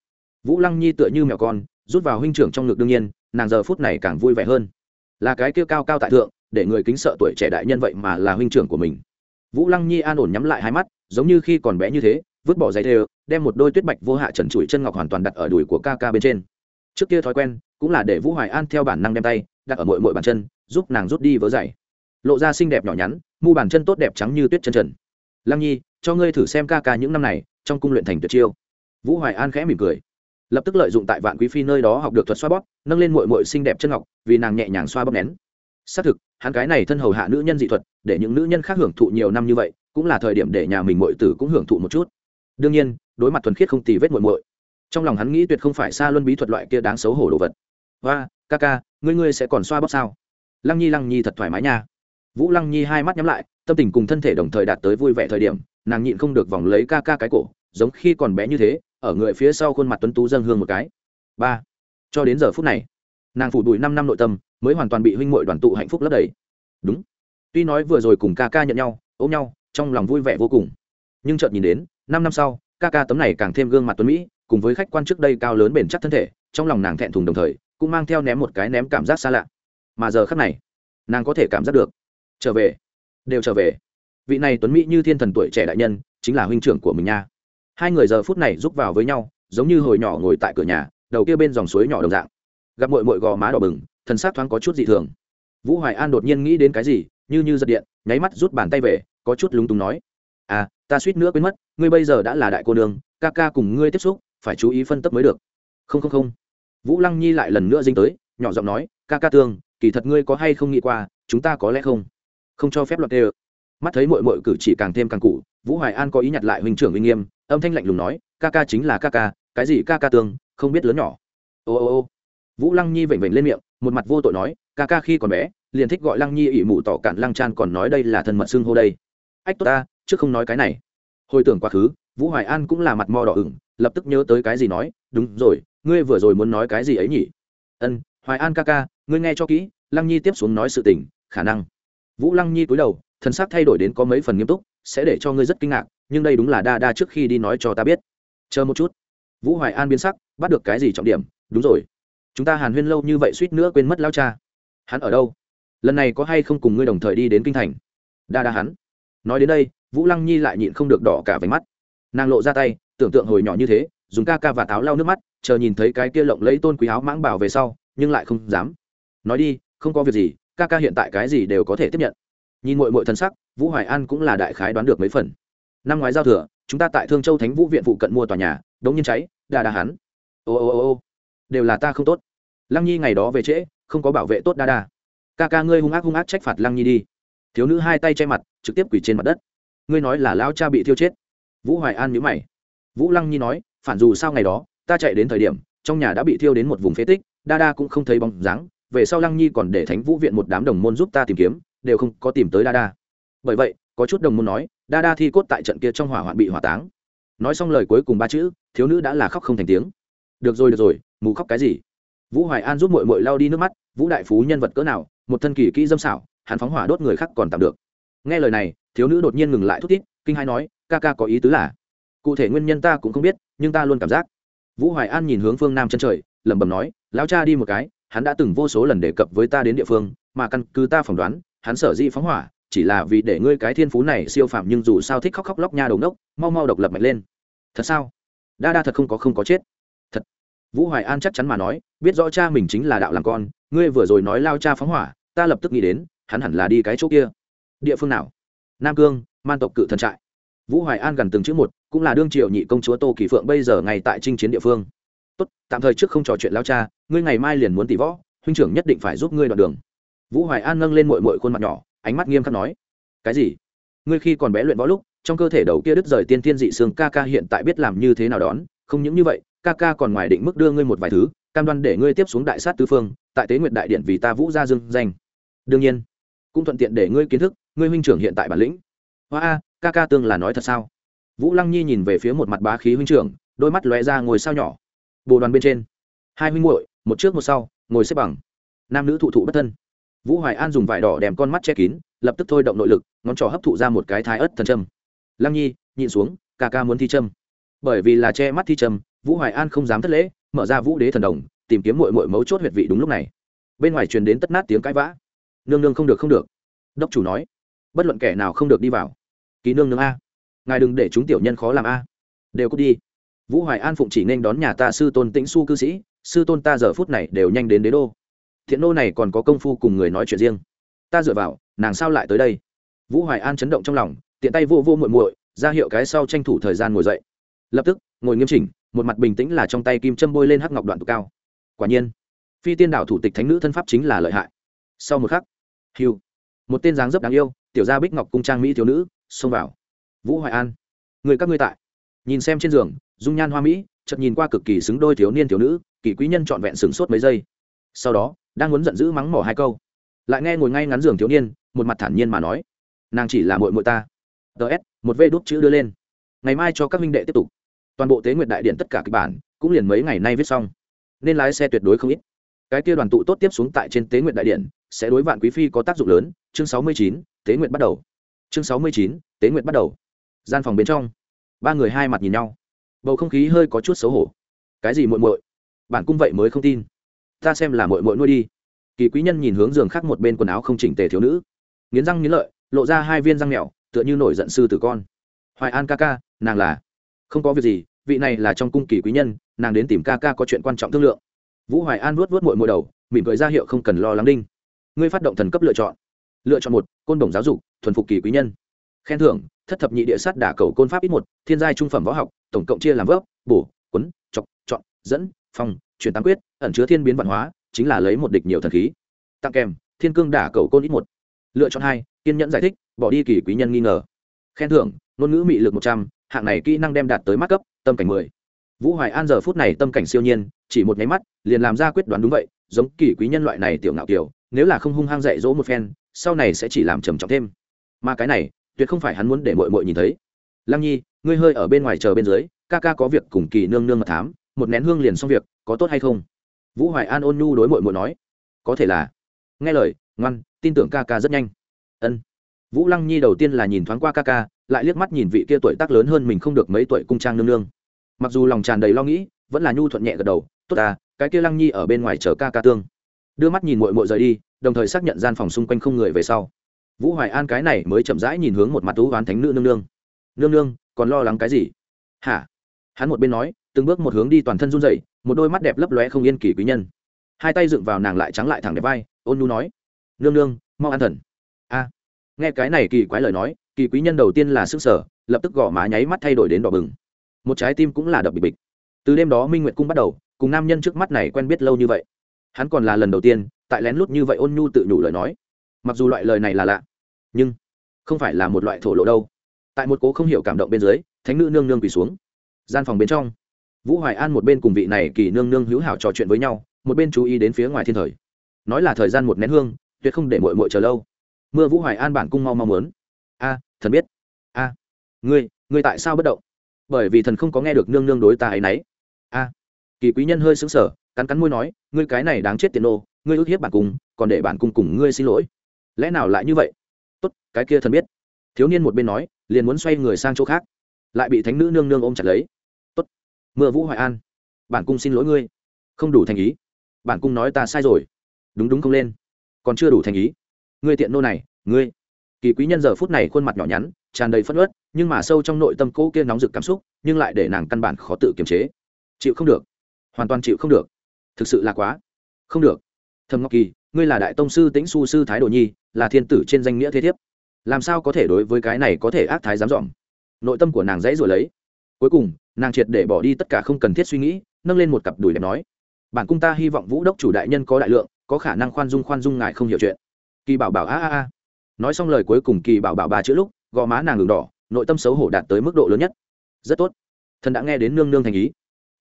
Vũ lăng nhi tựa như mèo con, rút vào huynh trưởng trong ngực đương nhiên, nàng giờ phút này càng vui vẻ hơn là cái kia cao cao tại thượng, để người kính sợ tuổi trẻ đại nhân vậy mà là huynh trưởng của mình. Vũ lăng nhi an ổn nhắm lại hai mắt, giống như khi còn bé như thế, vứt bỏ giấy thêu, đem một đôi tuyết bạch vô hạ trần trụi chân ngọc hoàn toàn đặt ở đùi của ca ca bên trên. Trước kia thói quen, cũng là để vũ hoài an theo bản năng đem tay, đặt ở mội mội bàn chân, giúp nàng rút đi vớ giày. Lộ ra xinh đẹp nhỏ nhắn, mu bàn chân tốt đẹp trắng như tuyết chân trần. Lăng nhi, cho ngươi thử xem ca ca những năm này, trong cung luyện thành tuyệt chiêu. Vũ hoài an khẽ mỉm cười lập tức lợi dụng tại vạn quý phi nơi đó học được thuật xoa bóp, nâng lên mội mội xinh đẹp chân ngọc, vì nàng nhẹ nhàng xoa bóp nén. Xác thực, hắn cái này thân hầu hạ nữ nhân dị thuật, để những nữ nhân khác hưởng thụ nhiều năm như vậy, cũng là thời điểm để nhà mình mội tử cũng hưởng thụ một chút. Đương nhiên, đối mặt thuần khiết không tì vết mội mội trong lòng hắn nghĩ tuyệt không phải xa luân bí thuật loại kia đáng xấu hổ đồ vật. Và ca ca, ngươi ngươi sẽ còn xoa bóp sao? Lăng nhi lăng nhi thật thoải mái nha. Vũ lăng nhi hai mắt nhắm lại, tâm tình cùng thân thể đồng thời đạt tới vui vẻ thời điểm, nàng nhịn không được vòng lấy ca ca cái cổ, giống khi còn bé như thế ở người phía sau khuôn mặt tuấn tú dâng hương một cái. Ba. Cho đến giờ phút này, nàng phủ bụi năm năm nội tâm mới hoàn toàn bị huynh muội đoàn tụ hạnh phúc lấp đầy. Đúng. Tuy nói vừa rồi cùng ca ca nhận nhau, ôm nhau, trong lòng vui vẻ vô cùng. Nhưng chợt nhìn đến, năm năm sau, ca ca tấm này càng thêm gương mặt tuấn mỹ, cùng với khách quan trước đây cao lớn bền chắc thân thể, trong lòng nàng thẹn thùng đồng thời, cũng mang theo ném một cái ném cảm giác xa lạ. Mà giờ khắc này, nàng có thể cảm giác được. Trở về. Đều trở về. Vị này tuấn mỹ như thiên thần tuổi trẻ đại nhân, chính là huynh trưởng của mình nha hai người giờ phút này rúc vào với nhau, giống như hồi nhỏ ngồi tại cửa nhà, đầu kia bên dòng suối nhỏ đồng dạng. Gặp mội mội gò má đỏ bừng, thần s á c thoáng có chút dị thường. Vũ hoài an đột nhiên nghĩ đến cái gì, như như giật điện, nháy mắt rút bàn tay về, có chút lúng túng nói à ta suýt nữa quên mất, ngươi bây giờ đã là đại cô nương, ca ca cùng ngươi tiếp xúc, phải chú ý phân tích mới được. Không không không. Vũ lăng nhi lại lần nữa dinh tới, nhỏ giọng nói, ca ca tương, kỳ thật ngươi có hay không nghĩ qua, chúng ta có lẽ không? Không cho phép luật đê ơ. Mắt thấy mội mội cử chỉ càng thêm càng cụ vũ hoài an có ý nhặt lại huynh trưởng uy nghiêm âm thanh lạnh lùng nói, ca ca chính là ca ca, cái gì ca ca tương, không biết lớn nhỏ. Ô ô ô. Vũ lăng nhi vểnh vểnh lên miệng, một mặt vô tội nói, ca ca khi còn bé, liền thích gọi lăng nhi ỉ mụ tỏ cản lăng chan còn nói đây là thân mật xưng hô đây. Ách, tốt ta chứ không nói cái này. Hồi tưởng quá khứ, vũ hoài an cũng là mặt mò đỏ ửng, lập tức nhớ tới cái gì nói, đúng rồi, ngươi vừa rồi muốn nói cái gì ấy nhỉ? Ân, hoài an ca ca, ngươi nghe cho kỹ. Lăng nhi tiếp xuống nói sự tình, khả năng. Vũ lăng nhi cúi đầu thân xác thay đổi đến có mấy phần nghiêm túc, sẽ để cho ngươi rất kinh ngạc nhưng đây đúng là đa đa trước khi đi nói cho ta biết. Chờ một chút. Vũ hoài an biến sắc, bắt được cái gì trọng điểm? Đúng rồi. Chúng ta hàn huyên lâu như vậy suýt nữa quên mất lao cha. Hắn ở đâu? Lần này có hay không cùng ngươi đồng thời đi đến kinh thành? Đa đa hắn. Nói đến đây, vũ lăng nhi lại nhịn không được đỏ cả váy mắt. Nàng lộ ra tay, tưởng tượng hồi nhỏ như thế, dùng ca ca và táo lau nước mắt, chờ nhìn thấy cái kia lộng lấy tôn quý áo mãng bảo về sau, nhưng lại không dám. Nói đi, không có việc gì, ca ca hiện tại cái gì đều có thể tiếp nhận. Nhìn mội mội thân sắc, vũ hoài an cũng là đại khái đoán được mấy phần năm ngoái giao thừa, chúng ta tại thương châu thánh vũ viện phụ cận mua tòa nhà, đống nhiên cháy, đa đa hắn. Ô ô ô ô. Đều là ta không tốt. Lăng nhi ngày đó về trễ, không có bảo vệ tốt đa đa. Ca ca ngươi hung ác hung ác trách phạt lăng nhi đi. Thiếu nữ hai tay che mặt, trực tiếp quỳ trên mặt đất. Ngươi nói là lão cha bị thiêu chết. Vũ hoài an nhữ mày. Vũ lăng nhi nói, phản dù sao ngày đó, ta chạy đến thời điểm, trong nhà đã bị thiêu đến một vùng phế tích, đa đa cũng không thấy bóng dáng, về sau lăng nhi còn để thánh vũ viện một đám đồng môn giúp ta tìm kiếm, đều không có tìm tới đa đa. Bởi vậy có chút đồng môn nói, đa đa thi cốt tại trận kia trong hỏa hoạn bị hỏa táng. Nói xong lời cuối cùng ba chữ, thiếu nữ đã là khóc không thành tiếng. Được rồi được rồi, mù khóc cái gì? Vũ hoài an giúp mội mội lao đi nước mắt, vũ đại phú nhân vật cỡ nào, một thân kỳ kỹ dâm xảo, hắn phóng hỏa đốt người khác còn tạm được. Nghe lời này, thiếu nữ đột nhiên ngừng lại thút tít kinh hai nói, ca ca có ý tứ là, cụ thể nguyên nhân ta cũng không biết, nhưng ta luôn cảm giác. Vũ hoài an nhìn hướng phương nam chân trời, lẩm bẩm nói, lão cha đi một cái, hắn đã từng vô số lần đề cập với ta đến địa phương, mà căn cứ ta phỏng đoán, hắn sở dĩ phóng hỏa chỉ là vì để ngươi cái thiên phú này siêu phàm nhưng dù sao thích khóc khóc lóc nha đầu nốc mau mau độc lập mạnh lên. Thật sao? Đa đa thật không có không có chết. Thật. Vũ hoài an chắc chắn mà nói, biết rõ cha mình chính là đạo làm con, ngươi vừa rồi nói lao cha phóng hỏa, ta lập tức nghĩ đến, hắn hẳn là đi cái chỗ kia. Địa phương nào? Nam cương, man tộc cự thần trại. Vũ hoài an gần từng chữ một, cũng là đương triệu nhị công chúa tô kỳ phượng bây giờ ngay tại chinh chiến địa phương. Tốt, tạm thời trước không trò chuyện lao cha, ngươi ngày mai liền muốn tỷ võ, huynh trưởng nhất định phải giúp ngươi đoạn đường. Vũ hoài an nâng lên mội mội khuôn mặt nhỏ ánh mắt nghiêm khắc nói, cái gì? Ngươi khi còn bé luyện võ lúc, trong cơ thể đầu kia đứt rời tiên tiên dị xương ca ca hiện tại biết làm như thế nào đón? Không những như vậy, ca ca còn ngoài định mức đưa ngươi một vài thứ, cam đoan để ngươi tiếp xuống đại sát tứ phương, tại tế nguyện đại điện vì ta vũ gia dương danh. Đương nhiên, cũng thuận tiện để ngươi kiến thức, ngươi huynh trưởng hiện tại bản lĩnh. Hoa a, ca ca tương là nói thật sao? Vũ lăng nhi nhìn về phía một mặt bá khí huynh trưởng, đôi mắt lóe ra ngồi sao nhỏ. Bồ đoàn bên trên, hai huynh muội, một trước một sau, ngồi xếp bằng. Nam nữ thụ thụ bất thân vũ hoài an dùng vải đỏ đèm con mắt che kín, lập tức thôi động nội lực, ngón trỏ hấp thụ ra một cái thái ớt thần trâm lăng nhi nhìn xuống, ca ca muốn thi trâm bởi vì là che mắt thi trâm vũ hoài an không dám thất lễ, mở ra vũ đế thần đồng, tìm kiếm mội mội mấu chốt huyệt vị đúng lúc này. Bên ngoài truyền đến tất nát tiếng cãi vã. Nương nương không được không được. Đốc chủ nói, bất luận kẻ nào không được đi vào. Ký nương nương a. Ngài đừng để chúng tiểu nhân khó làm a. Đều cút đi. Vũ hoài an phụng chỉ nên đón nhà ta sư tôn tĩnh su cư sĩ, sư tôn ta giờ phút này đều nhanh đến đế đô thiện nô này còn có công phu cùng người nói chuyện riêng. Ta dựa vào, nàng sao lại tới đây? Vũ hoài an chấn động trong lòng, tiện tay vô vô muội muội, ra hiệu cái sau tranh thủ thời gian ngồi dậy. Lập tức, ngồi nghiêm chỉnh, một mặt bình tĩnh là trong tay kim châm bôi lên hắc ngọc đoạn tụ cao. Quả nhiên, phi tiên đảo thủ tịch thánh nữ thân pháp chính là lợi hại. Sau một khắc, hiu, một tên dáng dấp đáng yêu, tiểu gia bích ngọc cung trang mỹ thiếu nữ, xông vào. Vũ hoài an, người các ngươi tại. Nhìn xem trên giường, dung nhan hoa mỹ, chợt nhìn qua cực kỳ xứng đôi thiếu niên thiếu nữ, kỳ quý nhân trọn vẹn sửng sốt mấy giây. Sau đó đang muốn giận dữ mắng mỏ hai câu. Lại nghe ngồi ngay ngắn giường thiếu niên, một mặt thản nhiên mà nói, nàng chỉ là mội mội ta. Ts một vê đốt chữ đưa lên. Ngày mai cho các minh đệ tiếp tục. Toàn bộ tế nguyệt đại điện tất cả kịch bản, cũng liền mấy ngày nay viết xong. Nên lái xe tuyệt đối không ít. Cái kia đoàn tụ tốt tiếp xuống tại trên tế nguyệt đại điện, sẽ đối vạn quý phi có tác dụng lớn. Chương sáu mươi chín, tế nguyệt bắt đầu. Chương sáu mươi chín, tế nguyệt bắt đầu. Gian phòng bên trong, ba người hai mặt nhìn nhau. Bầu không khí hơi có chút xấu hổ. Cái gì muội muội? Bạn cung vậy mới không tin ta xem là muội muội nuôi đi. Kỳ quý nhân nhìn hướng giường khác một bên quần áo không chỉnh tề thiếu nữ. Nghiến răng nghiến lợi, lộ ra hai viên răng mèo, tựa như nổi giận sư tử con. Hoài an ca ca, nàng là? Không có việc gì, vị này là trong cung kỳ quý nhân, nàng đến tìm ca ca có chuyện quan trọng thương lượng. Vũ hoài an vuốt vuốt mội mội đầu, mỉm cười ra hiệu không cần lo lắng đinh. Ngươi phát động thần cấp lựa chọn. Lựa chọn một, côn đồng giáo dục, thuần phục kỳ quý nhân. Khen thưởng, thất thập nhị địa sát đả cầu côn pháp ít một, thiên giai trung phẩm võ học, tổng cộng chia làm vớp, bổ, quấn, chọc, chọn, dẫn, phong chuyển tám quyết, ẩn chứa thiên biến văn hóa, chính là lấy một địch nhiều thần khí. Tặng kèm, thiên cương đả cầu côn ít một. Lựa chọn hai, kiên nhẫn giải thích, bỏ đi kỳ quý nhân nghi ngờ. Khen thưởng, ngôn ngữ mị lực một trăm, hạng này kỹ năng đem đạt tới mắt cấp, tâm cảnh mười. Vũ hoài an giờ phút này tâm cảnh siêu nhiên, chỉ một nháy mắt, liền làm ra quyết đoán đúng vậy, giống kỳ quý nhân loại này tiểu ngạo kiểu, nếu là không hung hăng dạy dỗ một phen, sau này sẽ chỉ làm trầm trọng thêm. Mà cái này, tuyệt không phải hắn muốn để mội mội nhìn thấy. Lăng nhi, ngươi hơi ở bên ngoài chờ bên dưới, ca ca có việc cùng kỳ nương nương mà thám, một nén hương liền xong việc có tốt hay không? Vũ hoài an ôn nhu đối mội mội nói. Có thể là. Nghe lời, ngoan, tin tưởng ca ca rất nhanh. Ân. Vũ lăng nhi đầu tiên là nhìn thoáng qua ca ca, lại liếc mắt nhìn vị kia tuổi tác lớn hơn mình không được mấy tuổi cung trang nương nương. Mặc dù lòng tràn đầy lo nghĩ, vẫn là nhu thuận nhẹ gật đầu, tốt à cái kia lăng nhi ở bên ngoài chờ ca ca tương. Đưa mắt nhìn mội mội rời đi, đồng thời xác nhận gian phòng xung quanh không người về sau. Vũ hoài an cái này mới chậm rãi nhìn hướng một mặt tú oán thánh nữ nương nương. Nương nương, còn lo lắng cái gì? Hả? Hắn một bên nói từng bước một hướng đi toàn thân run rẩy, một đôi mắt đẹp lấp lóe không yên kỳ quý nhân. Hai tay dựng vào nàng lại trắng lại thẳng đẹp vai, ôn nhu nói, nương nương, mau an thần. A. Nghe cái này kỳ quái lời nói, kỳ quý nhân đầu tiên là sức sở lập tức gõ má nháy mắt thay đổi đến đỏ bừng. Một trái tim cũng là đập bịch bịch. Từ đêm đó minh nguyệt cung bắt đầu, cùng nam nhân trước mắt này quen biết lâu như vậy. Hắn còn là lần đầu tiên, tại lén lút như vậy ôn nhu tự nhủ lời nói. Mặc dù loại lời này là lạ, nhưng không phải là một loại thổ lộ đâu. Tại một cố không hiểu cảm động bên dưới, thánh nữ nương nương quỳ xuống. Gian phòng bên trong vũ hoài an một bên cùng vị này kỳ nương nương hữu hảo trò chuyện với nhau, một bên chú ý đến phía ngoài thiên thời. Nói là thời gian một nén hương, tuyệt không để mội mội chờ lâu. Mưa vũ hoài an bản cung mau mau muốn. A, thần biết. A, ngươi ngươi tại sao bất động? Bởi vì thần không có nghe được nương nương đối ta ấy nấy. A, kỳ quý nhân hơi xứng sở cắn cắn môi nói, ngươi cái này đáng chết tiền nô, ngươi ước hiếp bản cung, còn để bản cung cùng ngươi xin lỗi. Lẽ nào lại như vậy? Tốt, cái kia thần biết. Thiếu niên một bên nói, liền muốn xoay người sang chỗ khác. Lại bị thánh nữ nương nương ôm chặt lấy mưa vũ hoài an. Bản cung xin lỗi ngươi. Không đủ thành ý. Bản cung nói ta sai rồi. Đúng đúng không lên. Còn chưa đủ thành ý. Ngươi tiện nô này, ngươi. Kỳ quý nhân giờ phút này khuôn mặt nhỏ nhắn, tràn đầy phất ớt nhưng mà sâu trong nội tâm cỗ kia nóng rực cảm xúc, nhưng lại để nàng căn bản khó tự kiềm chế. Chịu không được. Hoàn toàn chịu không được. Thực sự là quá. Không được. Thầm ngọc kỳ, ngươi là đại tông sư tĩnh su sư thái đồ nhi, là thiên tử trên danh nghĩa thế thiếp. Làm sao có thể đối với cái này có thể ác thái dám dỏm nội tâm của nàng dãy rồi lấy. Cuối cùng nàng triệt để bỏ đi tất cả không cần thiết suy nghĩ, nâng lên một cặp đùi đẹp nói, bản cung ta hy vọng vũ đốc chủ đại nhân có đại lượng, có khả năng khoan dung khoan dung ngài không hiểu chuyện. Kỳ bảo bảo a a a. Nói xong lời cuối cùng kỳ bảo bảo ba chữ lúc, gò má nàng ngừng đỏ, nội tâm xấu hổ đạt tới mức độ lớn nhất. Rất tốt. Thần đã nghe đến nương nương thành ý.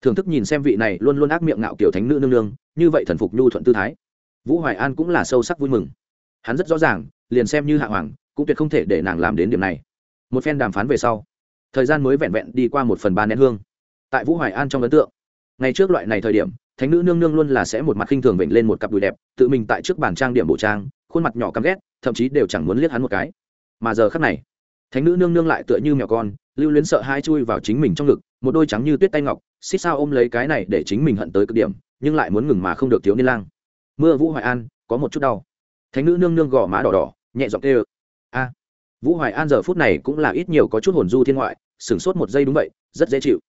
Thưởng thức nhìn xem vị này luôn luôn ác miệng ngạo kiểu thánh nữ nương nương, như vậy thần phục nhu thuận tư thái. Vũ hoài an cũng là sâu sắc vui mừng. Hắn rất rõ ràng, liền xem như hạ hoàng, cũng tuyệt không thể để nàng làm đến điểm này. Một phen đàm phán về sau thời gian mới vẹn vẹn đi qua một phần ba nén hương. Tại vũ hoài an trong ấn tượng ngay trước loại này thời điểm, thánh nữ nương nương luôn là sẽ một mặt khinh thường vểnh lên một cặp đùi đẹp, tự mình tại trước bàn trang điểm bộ trang, khuôn mặt nhỏ căm ghét, thậm chí đều chẳng muốn liếc hắn một cái. Mà giờ khắc này, thánh nữ nương nương lại tựa như mèo con, lưu luyến sợ hai chui vào chính mình trong ngực, một đôi trắng như tuyết tay ngọc, xích sao ôm lấy cái này để chính mình hận tới cực điểm, nhưng lại muốn ngừng mà không được thiếu niên lang. Mưa vũ hoài an, có một chút đau. Thánh nữ nương nương gò má đỏ đỏ, nhẹ giọng tê ơ vũ hoài an giờ phút này cũng là ít nhiều có chút hồn du thiên ngoại, sửng sốt một giây đúng vậy, rất dễ chịu.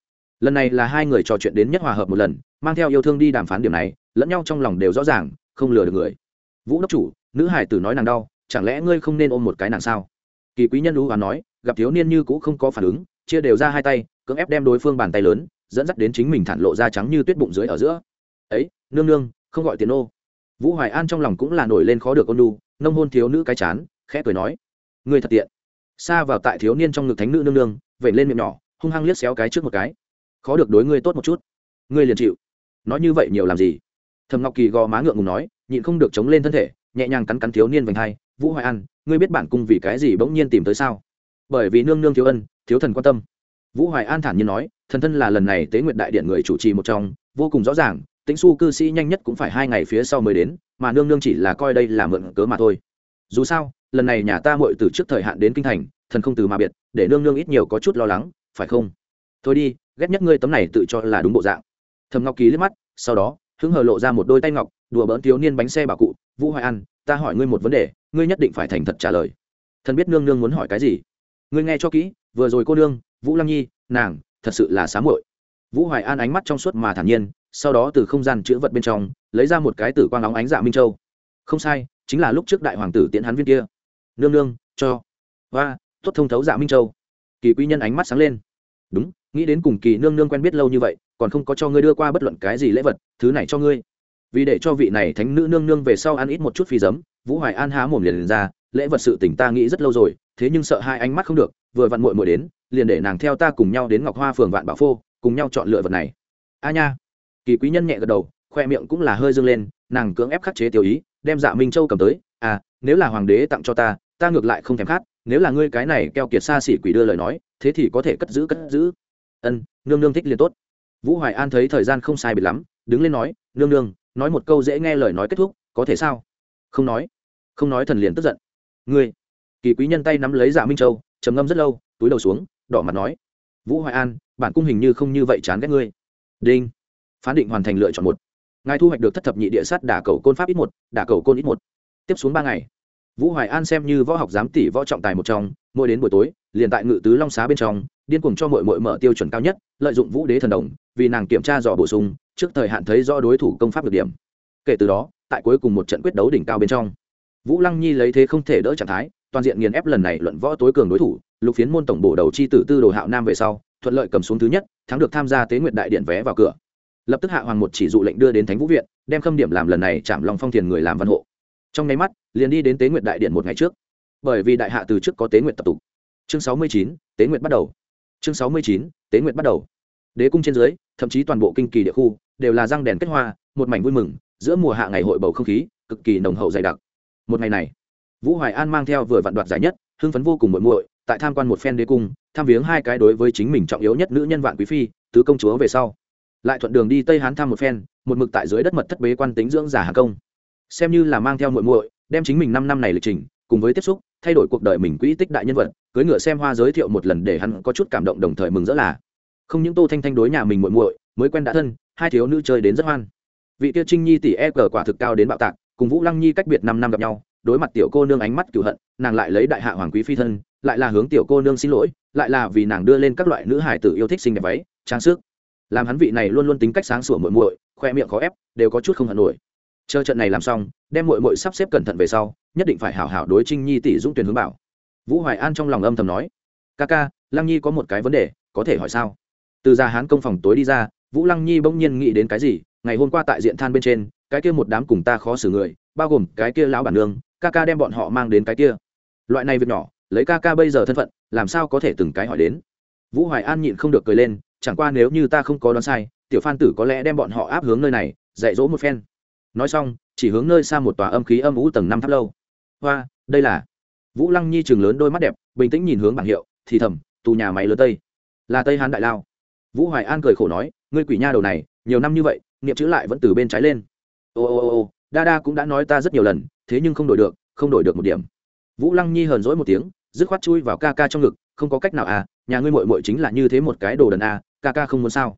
Lần này là hai người trò chuyện đến nhất hòa hợp một lần, mang theo yêu thương đi đàm phán điểm này, lẫn nhau trong lòng đều rõ ràng, không lừa được người. Vũ đốc chủ, nữ hải tử nói nàng đau, chẳng lẽ ngươi không nên ôm một cái nàng sao? Kỳ quý nhân lũ và nói, gặp thiếu niên như cũ không có phản ứng, chia đều ra hai tay, cưỡng ép đem đối phương bàn tay lớn, dẫn dắt đến chính mình thản lộ ra trắng như tuyết bụng dưới ở giữa. Ấy, nương nương, không gọi tiền ô. Vũ hoài an trong lòng cũng là nổi lên khó được ôn đu nông hôn thiếu nữ cái chán, khẽ cười nói. Ngươi thật tiện. Xa vào tại thiếu niên trong ngực thánh nữ nương nương vẩy lên miệng nhỏ, hung hăng liếc xéo cái trước một cái. Khó được đối ngươi tốt một chút. Ngươi liền chịu. Nói như vậy nhiều làm gì? Thầm ngọc kỳ gò má ngượng ngùng nói, nhịn không được chống lên thân thể, nhẹ nhàng cắn cắn thiếu niên vành hai, vũ hoài an, ngươi biết bản cung vì cái gì bỗng nhiên tìm tới sao? Bởi vì nương nương thiếu ân, thiếu thần quan tâm. Vũ hoài an thản nhiên nói, thần thân là lần này tế nguyện đại điện người chủ trì một trong, vô cùng rõ ràng, tĩnh su cư sĩ nhanh nhất cũng phải hai ngày phía sau mới đến, mà nương nương chỉ là coi đây là mượn cớ mà thôi. Dù sao lần này nhà ta muội từ trước thời hạn đến kinh thành, thần không từ mà biệt, để nương nương ít nhiều có chút lo lắng, phải không? Thôi đi, ghét nhất ngươi tấm này tự cho là đúng bộ dạng. Thầm ngọc kỳ liếc mắt, sau đó, hứng hờ lộ ra một đôi tay ngọc, đùa bỡn thiếu niên bánh xe bà cụ, vũ hoài an, ta hỏi ngươi một vấn đề, ngươi nhất định phải thành thật trả lời. Thần biết nương nương muốn hỏi cái gì? Ngươi nghe cho kỹ, vừa rồi cô nương, vũ lăng nhi, nàng, thật sự là xá muội. Vũ hoài an ánh mắt trong suốt mà thản nhiên, sau đó từ không gian chữ vật bên trong, lấy ra một cái tử quang nóng ánh dạ minh châu. Không sai, chính là lúc trước đại hoàng tử tiễn hắn viên kia nương nương cho. Và tốt thông thấu dạ minh châu. Kỳ quý nhân ánh mắt sáng lên. Đúng nghĩ đến cùng kỳ nương nương quen biết lâu như vậy còn không có cho ngươi đưa qua bất luận cái gì lễ vật thứ này cho ngươi. Vì để cho vị này thánh nữ nương nương về sau ăn ít một chút phi giấm vũ hoài an há mồm liền, liền ra lễ vật sự tỉnh ta nghĩ rất lâu rồi thế nhưng sợ hai ánh mắt không được vừa vặn muội muội đến liền để nàng theo ta cùng nhau đến ngọc hoa phường vạn bảo phô cùng nhau chọn lựa vật này. A nha. Kỳ quý nhân nhẹ gật đầu khoe miệng cũng là hơi dâng lên nàng cưỡng ép khắc chế tiểu ý đem dạ minh châu cầm tới à nếu là hoàng đế tặng cho ta ta ngược lại không thèm khát, nếu là ngươi cái này keo kiệt xa xỉ quỷ đưa lời nói, thế thì có thể cất giữ cất giữ. Ân, nương nương thích liền tốt. Vũ hoài an thấy thời gian không sai biệt lắm, đứng lên nói, nương nương, nói một câu dễ nghe lời nói kết thúc, có thể sao? Không nói. Không nói thần liền tức giận. Ngươi, kỳ quý nhân tay nắm lấy giả minh châu, trầm ngâm rất lâu, túi đầu xuống, đỏ mặt nói, vũ hoài an, bản cung hình như không như vậy chán ghét ngươi. Đinh. Phán định hoàn thành lựa chọn một. Ngài thu hoạch được thất thập nhị địa sát đả cầu côn pháp ít một, đả cầu côn ít một. Tiếp xuống ba ngày vũ hoài an xem như võ học giám tỷ võ trọng tài một trong, mỗi đến buổi tối, liền tại ngự tứ long xá bên trong, điên cuồng cho mội mội mở tiêu chuẩn cao nhất, lợi dụng vũ đế thần đồng, vì nàng kiểm tra dò bổ sung, trước thời hạn thấy do đối thủ công pháp được điểm. Kể từ đó, tại cuối cùng một trận quyết đấu đỉnh cao bên trong, vũ lăng nhi lấy thế không thể đỡ trạng thái, toàn diện nghiền ép lần này luận võ tối cường đối thủ, lục phiến môn tổng bổ đầu chi tử tư đồ hạo nam về sau, thuận lợi cầm xuống thứ nhất, thắng được tham gia tế nguyện đại điện vé vào cửa. Lập tức hạ hoàng một chỉ dụ lệnh đưa đến thánh vũ viện, đem khâm điểm làm lần này chạm lòng phong thiền người làm văn hộ trong nháy mắt, liền đi đến tế nguyện đại điện một ngày trước. Bởi vì đại hạ từ trước có tế nguyện tập tục. Chương sáu mươi chín, tế nguyện bắt đầu. Chương sáu mươi chín, tế nguyện bắt đầu. Đế cung trên dưới, thậm chí toàn bộ kinh kỳ địa khu đều là răng đèn kết hoa, một mảnh vui mừng, giữa mùa hạ ngày hội bầu không khí cực kỳ nồng hậu dày đặc. Một ngày này, vũ hoài an mang theo vừa vạn đoạt giải nhất, hưng phấn vô cùng muội muội, tại tham quan một phen đế cung, tham viếng hai cái đối với chính mình trọng yếu nhất nữ nhân vạn quý phi, tứ công chúa về sau. Lại thuận đường đi tây hán thăm một phen, một mực tại dưới đất mật thất bế quan tính dưỡng giả hà công xem như là mang theo muội muội, đem chính mình năm năm này lịch trình cùng với tiếp xúc, thay đổi cuộc đời mình quỹ tích đại nhân vật, cưới ngựa xem hoa giới thiệu một lần để hắn có chút cảm động đồng thời mừng rỡ là, không những tô thanh thanh đối nhà mình muội muội mới quen đã thân, hai thiếu nữ chơi đến rất hoan. Vị kia trinh nhi tỷ e cờ quả thực cao đến bạo tạc, cùng vũ lăng nhi cách biệt năm năm gặp nhau, đối mặt tiểu cô nương ánh mắt cửu hận, nàng lại lấy đại hạ hoàng quý phi thân, lại là hướng tiểu cô nương xin lỗi, lại là vì nàng đưa lên các loại nữ hải tử yêu thích xinh đẹp váy, trang sức. Làm hắn vị này luôn luôn tính cách sáng sủa muội muội, khoe miệng khó ép, đều có chút không hận nổi chờ trận này làm xong, đem muội muội sắp xếp cẩn thận về sau, nhất định phải hảo hảo đối trinh nhi tỷ dũng tuyển hướng bảo. Vũ hoài an trong lòng âm thầm nói, ca ca, lăng nhi có một cái vấn đề, có thể hỏi sao? Từ ra hán công phòng tối đi ra, vũ lăng nhi bỗng nhiên nghĩ đến cái gì, ngày hôm qua tại diện than bên trên, cái kia một đám cùng ta khó xử người, bao gồm cái kia lão bản nương, ca ca đem bọn họ mang đến cái kia. Loại này việc nhỏ, lấy ca ca bây giờ thân phận, làm sao có thể từng cái hỏi đến? Vũ hoài an nhịn không được cười lên, chẳng qua nếu như ta không có đoán sai, tiểu phan tử có lẽ đem bọn họ áp hướng nơi này, dạy dỗ một phen nói xong, chỉ hướng nơi xa một tòa âm khí âm ủ tầng năm tháp lâu. Hoa, đây là vũ lăng nhi trường lớn đôi mắt đẹp, bình tĩnh nhìn hướng bảng hiệu, thì thầm, tù nhà máy lớn tây. Là tây hán đại lao. Vũ hoài an cười khổ nói, ngươi quỷ nha đầu này, nhiều năm như vậy, niệm chữ lại vẫn từ bên trái lên. Ô ô ô ô, đa đa cũng đã nói ta rất nhiều lần, thế nhưng không đổi được, không đổi được một điểm. Vũ lăng nhi hờn dỗi một tiếng, dứt khoát chui vào ca ca trong ngực, không có cách nào à nhà ngươi mội mội chính là như thế một cái đồ đần à ca ca không muốn sao.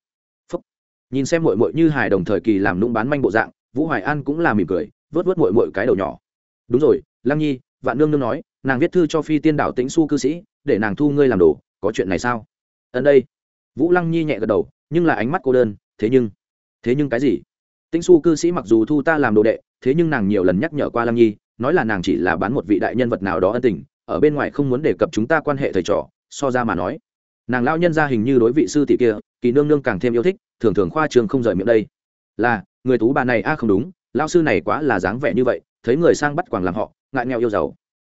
Phúc. nhìn xem mội mội như hài đồng thời kỳ làm nũng bán manh bộ dạng vũ hoài an cũng là mỉm cười, vớt vớt mội mội cái đầu nhỏ. Đúng rồi, lăng nhi, vạn nương nương nói, nàng viết thư cho phi tiên đảo tĩnh su cư sĩ, để nàng thu ngươi làm đồ, có chuyện này sao? Ân đây. Vũ lăng nhi nhẹ gật đầu, nhưng là ánh mắt cô đơn, thế nhưng thế nhưng cái gì? Tĩnh su cư sĩ mặc dù thu ta làm đồ đệ, thế nhưng nàng nhiều lần nhắc nhở qua lăng nhi, nói là nàng chỉ là bán một vị đại nhân vật nào đó ân tình, ở bên ngoài không muốn đề cập chúng ta quan hệ thầy trò, so ra mà nói. Nàng lao nhân ra hình như đối vị sư tỷ kia, kỳ nương nương càng thêm yêu thích, thường thường khoa trường không rời miệng đây. Là người tú bà này a không đúng lao sư này quá là dáng vẻ như vậy, thấy người sang bắt quàng làm họ, ngại nghèo yêu giàu.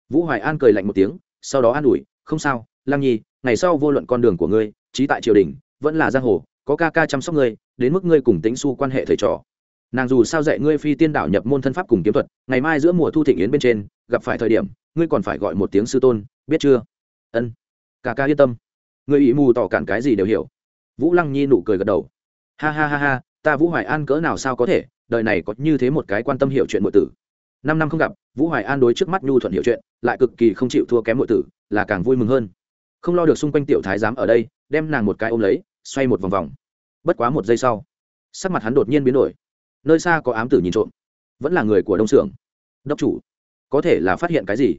Vũ hoài an cười lạnh một tiếng, sau đó an ủi, không sao, lăng nhi, ngày sau vô luận con đường của ngươi, trí tại triều đình, vẫn là giang hồ, có ca ca chăm sóc ngươi, đến mức ngươi cùng tính su quan hệ thầy trò. Nàng dù sao dạy ngươi phi tiên đảo nhập môn thân pháp cùng kiếm thuật, ngày mai giữa mùa thu thịnh yến bên trên, gặp phải thời điểm, ngươi còn phải gọi một tiếng sư tôn, biết chưa? Ân. Ca ca yên tâm. Ngươi ý mù tỏ cản cái gì đều hiểu. Vũ lăng nhi nụ cười gật đầu. Ha ha ha ha ta vũ hoài an cỡ nào sao có thể, đời này có như thế một cái quan tâm hiểu chuyện mọi tử. Năm năm không gặp, vũ hoài an đối trước mắt nhu thuận hiểu chuyện, lại cực kỳ không chịu thua kém mọi tử, là càng vui mừng hơn. Không lo được xung quanh tiểu thái giám ở đây, đem nàng một cái ôm lấy, xoay một vòng vòng. Bất quá một giây sau, sắc mặt hắn đột nhiên biến đổi. Nơi xa có ám tử nhìn trộm, vẫn là người của đông xưởng đốc chủ, có thể là phát hiện cái gì?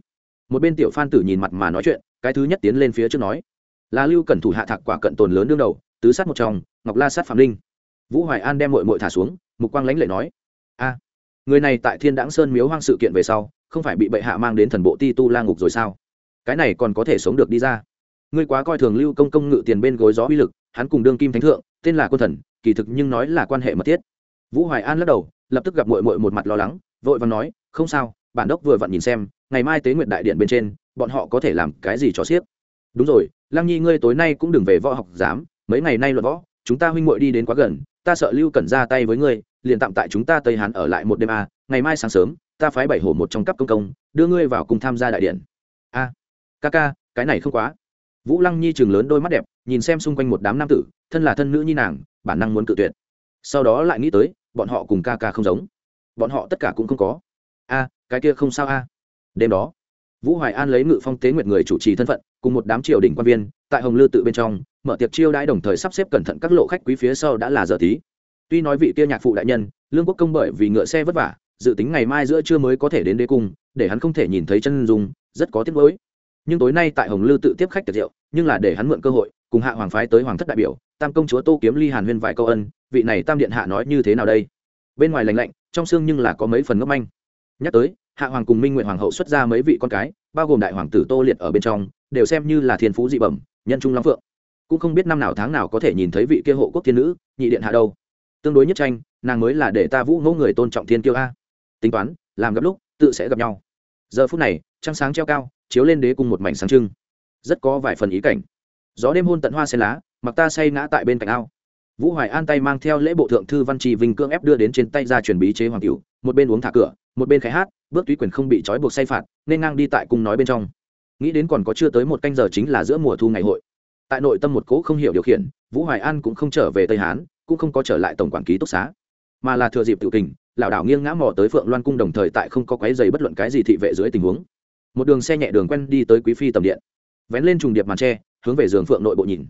Một bên tiểu phan tử nhìn mặt mà nói chuyện, cái thứ nhất tiến lên phía trước nói, là lưu cẩn thủ hạ thạc quả cận tồn lớn đương đầu, tứ sát một trong, ngọc la sát phạm linh vũ hoài an đem mội mội thả xuống, mục quang lãnh lệ nói, a, người này tại thiên đãng sơn miếu hoang sự kiện về sau, không phải bị bệ hạ mang đến thần bộ ti tu la ngục rồi sao? Cái này còn có thể sống được đi ra. Ngươi quá coi thường lưu công công ngự tiền bên gối gió uy lực, hắn cùng đương kim thánh thượng, tên là quân thần, kỳ thực nhưng nói là quan hệ mật thiết. Vũ hoài an lắc đầu, lập tức gặp mội mội một mặt lo lắng, vội và nói, không sao, bản đốc vừa vặn nhìn xem, ngày mai tế nguyện đại điện bên trên, bọn họ có thể làm cái gì cho xiếc đúng rồi, lăng nhi ngươi tối nay cũng đừng về võ học giám, mấy ngày nay luận võ, chúng ta huynh muội đi đến quá gần ta sợ lưu cẩn ra tay với ngươi, liền tạm tại chúng ta tây hàn ở lại một đêm a ngày mai sáng sớm, ta phái bảy hổ một trong cấp công công, đưa ngươi vào cùng tham gia đại điện. A, ca ca, cái này không quá. Vũ lăng nhi chừng lớn đôi mắt đẹp, nhìn xem xung quanh một đám nam tử, thân là thân nữ nhi nàng, bản năng muốn cự tuyệt. Sau đó lại nghĩ tới, bọn họ cùng ca ca không giống. Bọn họ tất cả cũng không có. A, cái kia không sao a. Đêm đó, vũ hoài an lấy ngự phong tế nguyệt người chủ trì thân phận, cùng một đám triều đình quan viên, tại hồng lư tự bên trong mở tiệc chiêu đãi đồng thời sắp xếp cẩn thận các lộ khách quý phía sau đã là giờ tí. Tuy nói vị kia nhạc phụ đại nhân, lương quốc công bởi vì ngựa xe vất vả, dự tính ngày mai giữa trưa mới có thể đến đế cung, để hắn không thể nhìn thấy chân dung, rất có tiếc mới nhưng tối nay tại hồng lư tự tiếp khách tiệc rượu, nhưng là để hắn mượn cơ hội, cùng hạ hoàng phái tới hoàng thất đại biểu, tam công chúa tô kiếm ly hàn huyên vài câu ân, vị này tam điện hạ nói như thế nào đây? Bên ngoài lành lạnh, trong xương nhưng là có mấy phần ngốc manh. Nhắc tới, hạ hoàng cùng minh nguyện hoàng hậu xuất ra mấy vị con cái, bao gồm đại hoàng tử tô liệt ở bên trong, đều xem như là thiên phú dị bẩm, nhân trung long phượng cũng không biết năm nào tháng nào có thể nhìn thấy vị kia hộ quốc thiên nữ, nhị điện hạ đâu. Tương đối nhất tranh, nàng mới là để ta vũ ngỗ người tôn trọng thiên kiêu a. Tính toán, làm gặp lúc, tự sẽ gặp nhau. Giờ phút này, trăng sáng treo cao, chiếu lên đế cùng một mảnh sáng trưng. Rất có vài phần ý cảnh. Gió đêm hôn tận hoa sen lá, mặc ta say ngã tại bên cạnh ao. Vũ hoài an tay mang theo lễ bộ thượng thư văn trì vinh cương ép đưa đến trên tay ra truyền bí chế hoàng cửu, một bên uống thả cửa, một bên khai hát, bước túy quyền không bị trói buộc say phạt, nên ngang đi tại cung nói bên trong. Nghĩ đến còn có chưa tới một canh giờ chính là giữa mùa thu ngày hội tại nội tâm một cố không hiểu điều khiển, vũ hoài an cũng không trở về tây hán, cũng không có trở lại tổng quản ký túc xá, mà là thừa dịp tự kình, lảo đảo nghiêng ngã mò tới phượng loan cung đồng thời tại không có quái dày bất luận cái gì thị vệ dưới tình huống. Một đường xe nhẹ đường quen đi tới quý phi tầm điện. Vén lên trùng điệp màn tre, hướng về giường phượng nội bộ nhìn.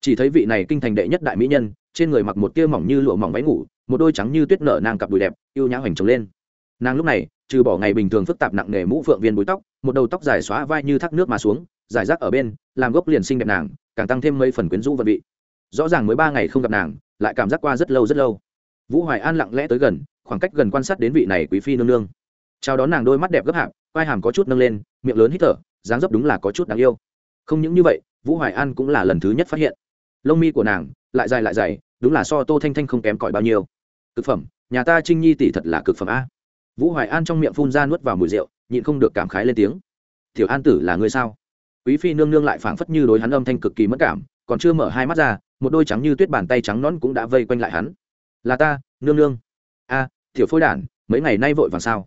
Chỉ thấy vị này kinh thành đệ nhất đại mỹ nhân, trên người mặc một tia mỏng như lụa mỏng váy ngủ, một đôi trắng như tuyết nở nàng cặp đùi đẹp, yêu nhã hoành trống lên. Nàng lúc này, trừ bỏ ngày bình thường phức tạp nặng nề mũ phượng viên búi tóc, một đầu tóc dài xóa vai như thác nước mà xuống giải rác ở bên, làm gốc liền sinh đẹp nàng càng tăng thêm mấy phần quyến rũ vận vị. Rõ ràng mới ba ngày không gặp nàng, lại cảm giác qua rất lâu rất lâu. Vũ hoài an lặng lẽ tới gần, khoảng cách gần quan sát đến vị này quý phi nương nương. Chào đón nàng đôi mắt đẹp gấp hạng vai hàm có chút nâng lên, miệng lớn hít thở, dáng dấp đúng là có chút đáng yêu. Không những như vậy, vũ hoài an cũng là lần thứ nhất phát hiện. Lông mi của nàng, lại dài lại dày, đúng là so tô thanh thanh không kém cỏi bao nhiêu. Cực phẩm, nhà ta trinh nhi tỷ thật là cực phẩm a. Vũ hoài an trong miệng phun ra nuốt vào mùi rượu, nhịn không được cảm khái lên tiếng. Tiểu an tử là người sao? Quý phi nương nương lại phảng phất như đối hắn âm thanh cực kỳ mất cảm, còn chưa mở hai mắt ra, một đôi trắng như tuyết bàn tay trắng nón cũng đã vây quanh lại hắn. Là ta, nương nương. A thiểu phôi đản, mấy ngày nay vội vàng sao?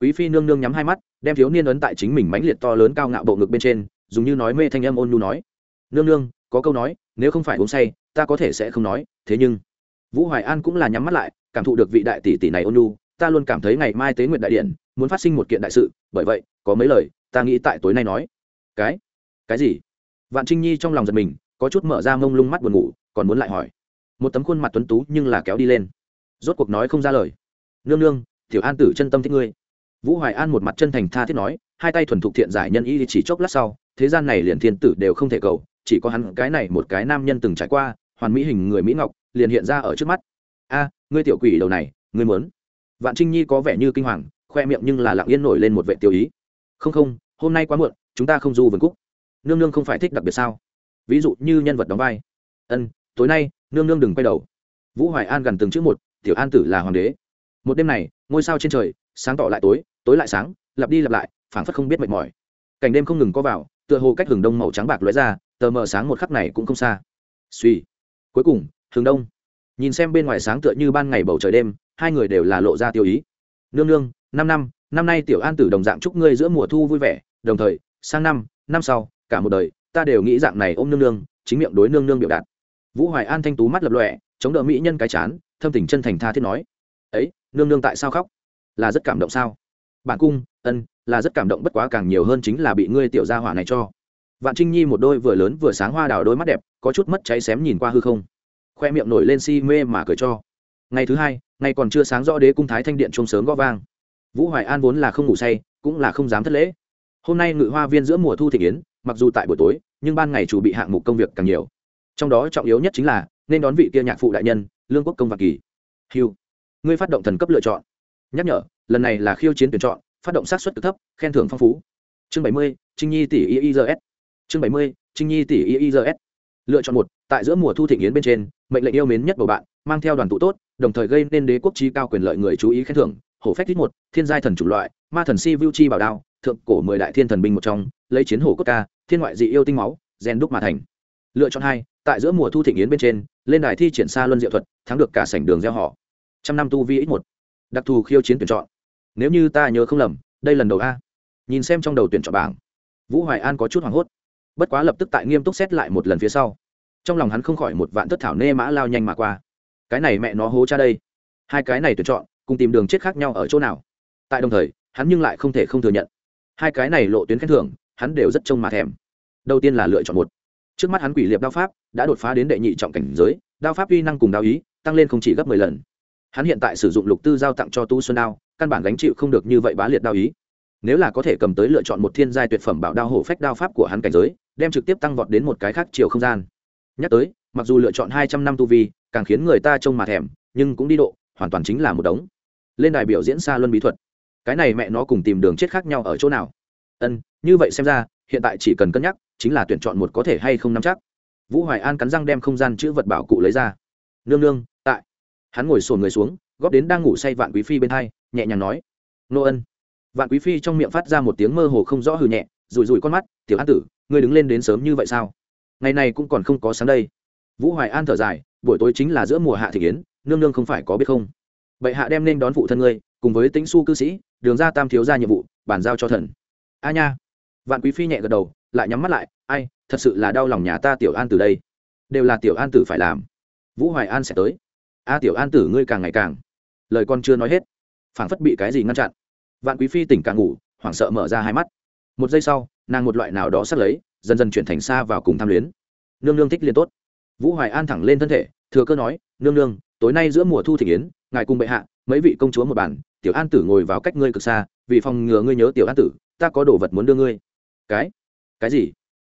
Quý phi nương nương nhắm hai mắt, đem thiếu niên ấn tại chính mình mãnh liệt to lớn cao ngạo bộ ngực bên trên, dùng như nói mê thanh âm ôn nhu nói. Nương nương, có câu nói, nếu không phải uống say, ta có thể sẽ không nói, thế nhưng vũ hoài an cũng là nhắm mắt lại, cảm thụ được vị đại tỷ tỷ này ôn nhu, ta luôn cảm thấy ngày mai tế nguyện đại điện muốn phát sinh một kiện đại sự, bởi vậy, có mấy lời, ta nghĩ tại tối nay nói. Cái cái gì? Vạn trinh nhi trong lòng giật mình, có chút mở ra mông lung mắt buồn ngủ, còn muốn lại hỏi. Một tấm khuôn mặt tuấn tú nhưng là kéo đi lên. Rốt cuộc nói không ra lời. Nương nương, tiểu an tử chân tâm thích ngươi. Vũ hoài an một mặt chân thành tha thiết nói, hai tay thuần thục thiện giải nhân y chỉ chốc lát sau, thế gian này liền thiên tử đều không thể cầu, chỉ có hắn cái này một cái nam nhân từng trải qua, hoàn mỹ hình người mỹ ngọc, liền hiện ra ở trước mắt. A, ngươi tiểu quỷ đầu này, ngươi muốn? Vạn trinh nhi có vẻ như kinh hoàng, khoe miệng nhưng là lặng yên nổi lên một vệ tiêu ý. Không không, hôm nay quá muộn, chúng ta không du vườn cúc nương nương không phải thích đặc biệt sao? Ví dụ như nhân vật đóng vai. Ân, tối nay, nương nương đừng quay đầu. Vũ hoài an gần từng chữ một, tiểu an tử là hoàng đế. Một đêm này, ngôi sao trên trời, sáng tỏ lại tối tối lại sáng, lặp đi lặp lại, phảng phất không biết mệt mỏi. Cảnh đêm không ngừng có vào, tựa hồ cách hừng đông màu trắng bạc lóe ra, tờ mờ sáng một khắc này cũng không xa. Suy cuối cùng, hừng đông. Nhìn xem bên ngoài sáng tựa như ban ngày bầu trời đêm, hai người đều là lộ ra tiêu ý. Nương nương, năm năm năm nay tiểu an tử đồng dạng chúc ngươi giữa mùa thu vui vẻ, đồng thời, sang năm năm sau cả một đời, ta đều nghĩ dạng này ôm nương nương, chính miệng đối nương nương biểu đạt. Vũ hoài an thanh tú mắt lập lọe chống đỡ mỹ nhân cái chán, thâm tình chân thành tha thiết nói, ấy, nương nương tại sao khóc? Là rất cảm động sao? Bản cung, ân, là rất cảm động bất quá càng nhiều hơn chính là bị ngươi tiểu gia hỏa này cho. Vạn trinh nhi một đôi vừa lớn vừa sáng hoa đào đôi mắt đẹp, có chút mất cháy xém nhìn qua hư không. Khoe miệng nổi lên si mê mà cười cho. Ngày thứ hai, ngày còn chưa sáng rõ đế cung thái thanh điện trông sớm gõ vang. Vũ hoài an vốn là không ngủ say, cũng là không dám thất lễ. Hôm nay ngự hoa viên giữa mùa thu thị yến mặc dù tại buổi tối, nhưng ban ngày chủ bị hạng mục công việc càng nhiều. Trong đó trọng yếu nhất chính là, nên đón vị kia nhạc phụ đại nhân, lương quốc công vạc kỳ. Hiu, ngươi phát động thần cấp lựa chọn. Nhắc nhở, lần này là khiêu chiến tuyển chọn, phát động sát xuất cực thấp, khen thưởng phong phú. Chương bảy mươi, trinh nhi tỷ iis chương bảy mươi, trinh nhi tỷ iis lựa chọn một, tại giữa mùa thu thịnh yến bên trên, mệnh lệnh yêu mến nhất bầu bạn, mang theo đoàn tụ tốt, đồng thời gây nên đế quốc trí cao quyền lợi người chú ý khen thưởng. Hổ phách thích một, thiên giai thần chủng loại, ma thần si vưu chi bảo đao thượng cổ mười đại thiên thần binh một trong, lấy chiến hổ cốt ca, thiên ngoại dị yêu tinh máu, gen đúc mà thành. Lựa chọn hai, tại giữa mùa thu thịnh yến bên trên, lên đài thi triển xa luân diệu thuật, thắng được cả sảnh đường gieo họ. Trăm năm tu vi ít một. Đặc thù khiêu chiến tuyển chọn. Nếu như ta nhớ không lầm, đây lần đầu a. Nhìn xem trong đầu tuyển chọn bảng, vũ hoài an có chút hoảng hốt. Bất quá lập tức tại nghiêm túc xét lại một lần phía sau. Trong lòng hắn không khỏi một vạn thất thảo nê mã lao nhanh mà qua. Cái này mẹ nó hố cha đây. Hai cái này tuyển chọn, cùng tìm đường chết khác nhau ở chỗ nào? Tại đồng thời, hắn nhưng lại không thể không thừa nhận hai cái này lộ tuyến khen thưởng, hắn đều rất trông mà thèm. Đầu tiên là lựa chọn một. Trước mắt hắn quỷ liệp đao pháp đã đột phá đến đệ nhị trọng cảnh giới, đao pháp uy năng cùng đao ý tăng lên không chỉ gấp mười lần. Hắn hiện tại sử dụng lục tư giao tặng cho tu xuân đao, căn bản gánh chịu không được như vậy bá liệt đao ý. Nếu là có thể cầm tới lựa chọn một thiên giai tuyệt phẩm bảo đao hổ phách đao pháp của hắn cảnh giới, đem trực tiếp tăng vọt đến một cái khác chiều không gian. Nhắc tới, mặc dù lựa chọn hai trăm năm tu vi, càng khiến người ta trông mà thèm, nhưng cũng đi độ, hoàn toàn chính là một đống. Lên đài biểu diễn xa luân bí thuật cái này mẹ nó cùng tìm đường chết khác nhau ở chỗ nào? Ân, như vậy xem ra, hiện tại chỉ cần cân nhắc, chính là tuyển chọn một có thể hay không nắm chắc. Vũ hoài an cắn răng đem không gian chữ vật bảo cụ lấy ra. Nương nương, tại. Hắn ngồi sồn người xuống, góp đến đang ngủ say vạn quý phi bên hai, nhẹ nhàng nói. Nô ân. Vạn quý phi trong miệng phát ra một tiếng mơ hồ không rõ hừ nhẹ, rủi rủi con mắt, tiểu an tử, ngươi đứng lên đến sớm như vậy sao? Ngày này cũng còn không có sáng đây. Vũ hoài an thở dài, buổi tối chính là giữa mùa hạ thị kiến nương nương không phải có biết không? Bệ hạ đem nên đón phụ thân ngươi, cùng với tĩnh su cư sĩ đường ra tam thiếu ra nhiệm vụ, bàn giao cho thần. A nha. Vạn quý phi nhẹ gật đầu, lại nhắm mắt lại, ai, thật sự là đau lòng nhà ta tiểu an từ đây. Đều là tiểu an tử phải làm. Vũ hoài an sẽ tới. A tiểu an tử ngươi càng ngày càng. Lời con chưa nói hết, phảng phất bị cái gì ngăn chặn. Vạn quý phi tỉnh càng ngủ, hoảng sợ mở ra hai mắt. Một giây sau, nàng một loại nào đó sắp lấy, dần dần chuyển thành xa vào cùng tham luyến. Nương nương thích liền tốt. Vũ hoài an thẳng lên thân thể, thừa cơ nói, nương nương, tối nay giữa mùa thu thị yến, ngài cùng bệ hạ, mấy vị công chúa một bàn tiểu an tử ngồi vào cách ngươi cực xa, vì phòng ngừa ngươi nhớ tiểu an tử, ta có đồ vật muốn đưa ngươi. Cái? Cái gì?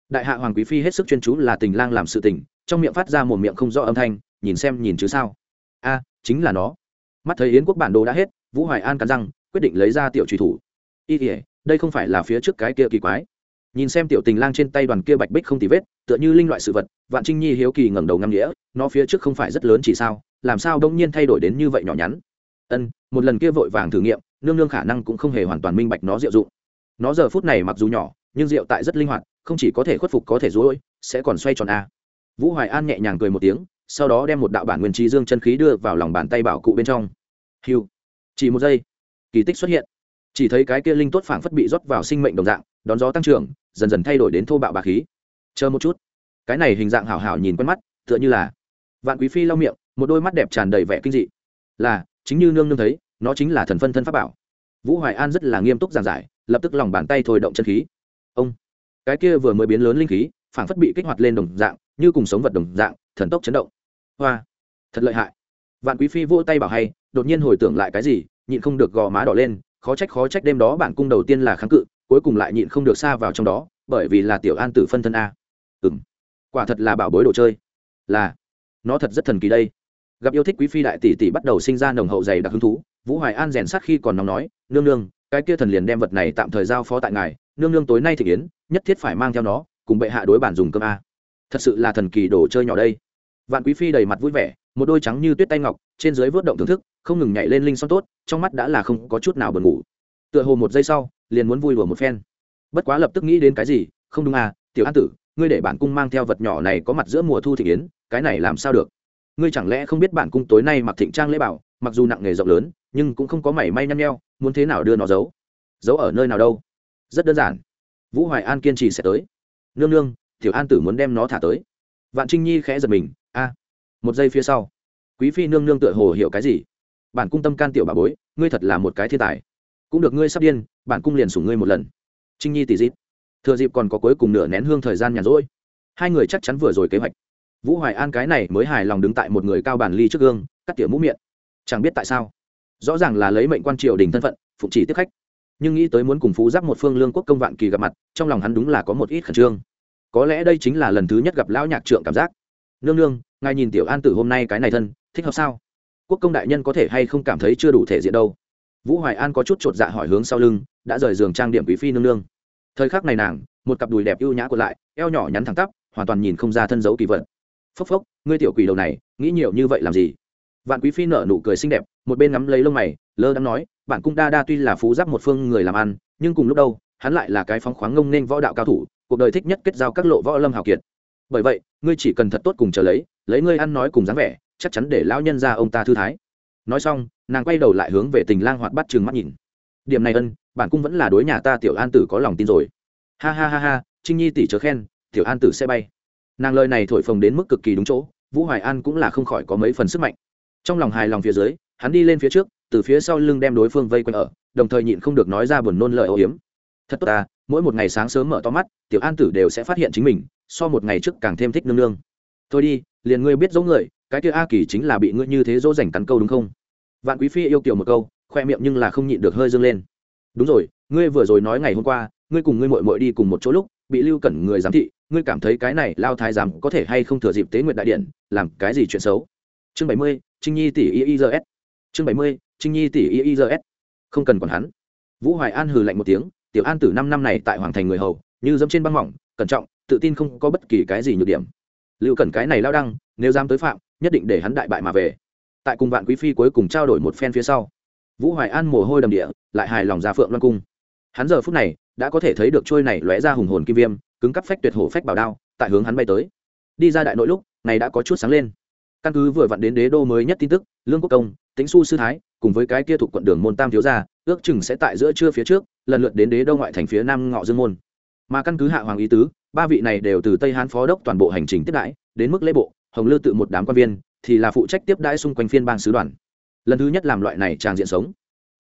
Đại hạ hoàng quý phi hết sức chuyên chú là tình lang làm sự tình, trong miệng phát ra một miệng không rõ âm thanh, nhìn xem nhìn chứ sao. A, chính là nó. Mắt thấy yến quốc bản đồ đã hết, vũ hoài an cắn răng, quyết định lấy ra tiểu truy thủ. Y thể đây không phải là phía trước cái kia kỳ quái. Nhìn xem tiểu tình lang trên tay đoàn kia bạch bích không tì vết, tựa như linh loại sự vật, vạn trinh nhi hiếu kỳ ngẩng đầu ngắm nghĩa, nó phía trước không phải rất lớn chỉ sao, làm sao đông nhiên thay đổi đến như vậy nhỏ nhắn? Ân một lần kia vội vàng thử nghiệm, nương nương khả năng cũng không hề hoàn toàn minh bạch nó diệu dụng. Nó giờ phút này mặc dù nhỏ, nhưng rượu tại rất linh hoạt, không chỉ có thể khuất phục có thể dối sẽ còn xoay tròn a. Vũ hoài an nhẹ nhàng cười một tiếng, sau đó đem một đạo bản nguyên trí dương chân khí đưa vào lòng bàn tay bảo cụ bên trong. Hiu chỉ một giây, kỳ tích xuất hiện. Chỉ thấy cái kia linh tốt phảng phất bị rót vào sinh mệnh đồng dạng, đón gió tăng trưởng, dần dần thay đổi đến thô bạo bà khí. Chờ một chút. Cái này hình dạng hảo hảo nhìn quen mắt, tựa như là vạn quý phi lau miệng, một đôi mắt đẹp tràn đầy vẻ kinh dị. Là chính như nương nương thấy, nó chính là thần phân thân pháp bảo. Vũ hoài an rất là nghiêm túc giảng giải, lập tức lòng bàn tay thôi động chân khí. Ông, cái kia vừa mới biến lớn linh khí, phảng phất bị kích hoạt lên đồng dạng, như cùng sống vật đồng dạng, thần tốc chấn động. Hoa, thật lợi hại. Vạn quý phi vỗ tay bảo hay, đột nhiên hồi tưởng lại cái gì, nhịn không được gò má đỏ lên, khó trách khó trách đêm đó bản cung đầu tiên là kháng cự, cuối cùng lại nhịn không được xa vào trong đó, bởi vì là tiểu an tử phân thân a. Ừ quả thật là bảo bối đồ chơi. Là, nó thật rất thần kỳ đây gặp yêu thích quý phi đại tỷ tỷ bắt đầu sinh ra nồng hậu dày đặc hứng thú, vũ hoài an rèn sát khi còn nóng nói, nương nương, cái kia thần liền đem vật này tạm thời giao phó tại ngài, nương nương tối nay thị yến, nhất thiết phải mang theo nó, cùng bệ hạ đối bản dùng cơm a. Thật sự là thần kỳ đồ chơi nhỏ đây. Vạn quý phi đầy mặt vui vẻ, một đôi trắng như tuyết tay ngọc, trên dưới vớt động thưởng thức, không ngừng nhảy lên linh son tốt, trong mắt đã là không có chút nào buồn ngủ. Tựa hồ một giây sau, liền muốn vui đùa một phen. Bất quá lập tức nghĩ đến cái gì, không đúng à tiểu an tử, ngươi để bản cung mang theo vật nhỏ này có mặt giữa mùa thu thị yến, cái này làm sao được? Ngươi chẳng lẽ không biết bản cung tối nay mặc thịnh trang lễ bảo mặc dù nặng nghề rộng lớn nhưng cũng không có mảy may nhăn nheo muốn thế nào đưa nó giấu? Giấu ở nơi nào đâu? Rất đơn giản. Vũ hoài an kiên trì sẽ tới. Nương nương tiểu an tử muốn đem nó thả tới. Vạn trinh nhi khẽ giật mình a. Một giây phía sau quý phi nương nương tựa hồ hiểu cái gì? Bản cung tâm can tiểu bà bối ngươi thật là một cái thiên tài. Cũng được ngươi sắp điên bản cung liền sủng ngươi một lần. Trinh nhi tỷ dịp, thừa dịp còn có cuối cùng nửa nén hương thời gian nhàn rỗi. Hai người chắc chắn vừa rồi kế hoạch vũ hoài an cái này mới hài lòng đứng tại một người cao bản ly trước gương, cắt tỉa mũ miệng. Chẳng biết tại sao. Rõ ràng là lấy mệnh quan triều đình thân phận, phụng chỉ tiếp khách. Nhưng nghĩ tới muốn cùng phú giáp một phương lương quốc công vạn kỳ gặp mặt, trong lòng hắn đúng là có một ít khẩn trương. Có lẽ đây chính là lần thứ nhất gặp lão nhạc trượng cảm giác. Nương nương, ngài nhìn tiểu an tử hôm nay cái này thân, thích hợp sao? Quốc công đại nhân có thể hay không cảm thấy chưa đủ thể diện đâu? Vũ hoài an có chút chột dạ hỏi hướng sau lưng, đã rời giường trang điểm quý phi nương nương. Thời khắc này nàng, một cặp đùi đẹp ưu nhã của lại, eo nhỏ nhắn thẳng tắp, hoàn toàn nhìn không ra thân dấu kỳ vật phốc phốc, ngươi tiểu quỷ đầu này, nghĩ nhiều như vậy làm gì? Vạn quý phi nở nụ cười xinh đẹp, một bên ngắm lấy lông mày, lơ đang nói, bản cung đa đa tuy là phú giáp một phương người làm ăn, nhưng cùng lúc đâu, hắn lại là cái phóng khoáng ngông nên võ đạo cao thủ, cuộc đời thích nhất kết giao các lộ võ lâm hào kiệt. Bởi vậy, ngươi chỉ cần thật tốt cùng chờ lấy lấy ngươi ăn nói cùng dáng vẻ, chắc chắn để lão nhân ra ông ta thư thái. Nói xong, nàng quay đầu lại hướng về tình lang hoạt bắt chừng mắt nhìn. Điểm này ân, bản cung vẫn là đối nhà ta tiểu an tử có lòng tin rồi. Ha ha ha ha, trinh nhi tỷ chớ khen, tiểu an tử sẽ bay nàng lời này thổi phồng đến mức cực kỳ đúng chỗ, vũ hoài an cũng là không khỏi có mấy phần sức mạnh. Trong lòng hài lòng phía dưới, hắn đi lên phía trước, từ phía sau lưng đem đối phương vây quanh ở, đồng thời nhịn không được nói ra buồn nôn lợi âu hiếm. Thật tốt ta, mỗi một ngày sáng sớm mở to mắt, tiểu an tử đều sẽ phát hiện chính mình, so một ngày trước càng thêm thích nương nương. Thôi đi, liền ngươi biết dỗ người, cái kia a kỳ chính là bị ngươi như thế dỗ dành cắn câu đúng không? Vạn quý phi yêu kiểu một câu, khoe miệng nhưng là không nhịn được hơi dâng lên. Đúng rồi, ngươi vừa rồi nói ngày hôm qua, ngươi cùng ngươi mội mội đi cùng một chỗ lúc, bị lưu cẩn người giám thị ngươi cảm thấy cái này lao thái giám có thể hay không thừa dịp tế nguyện đại điện, làm cái gì chuyện xấu? Chương bảy mươi, trinh nhi tỷ iis chương bảy mươi, trinh nhi tỷ iis không cần còn hắn. Vũ hoài an hừ lạnh một tiếng, tiểu an tử năm năm này tại hoàng thành người hầu, như dẫm trên băng mỏng, cẩn trọng, tự tin không có bất kỳ cái gì nhược điểm. Lưu cẩn cái này lao đăng, nếu dám tới phạm, nhất định để hắn đại bại mà về. Tại cùng vạn quý phi cuối cùng trao đổi một phen phía sau, vũ hoài an mồ hôi đầm địa, lại hài lòng ra phượng loan cung. Hắn giờ phút này, đã có thể thấy được trôi này lóe ra hùng hồn kim viêm cứng cắp phách tuyệt hổ phách bảo đao, tại hướng hắn bay tới. Đi ra đại nội lúc này đã có chút sáng lên. Căn cứ vừa vặn đến đế đô mới nhất tin tức, lương quốc công, tĩnh su sư thái, cùng với cái kia thuộc quận đường môn tam thiếu gia, ước chừng sẽ tại giữa trưa phía trước, lần lượt đến đế đô ngoại thành phía nam ngọ dương môn. Mà căn cứ hạ hoàng ý tứ, ba vị này đều từ tây hán phó đốc toàn bộ hành trình tiếp đãi, đến mức lễ bộ, hồng lư tự một đám quan viên, thì là phụ trách tiếp đãi xung quanh phiên bang sứ đoàn. Lần thứ nhất làm loại này tràng diện sống.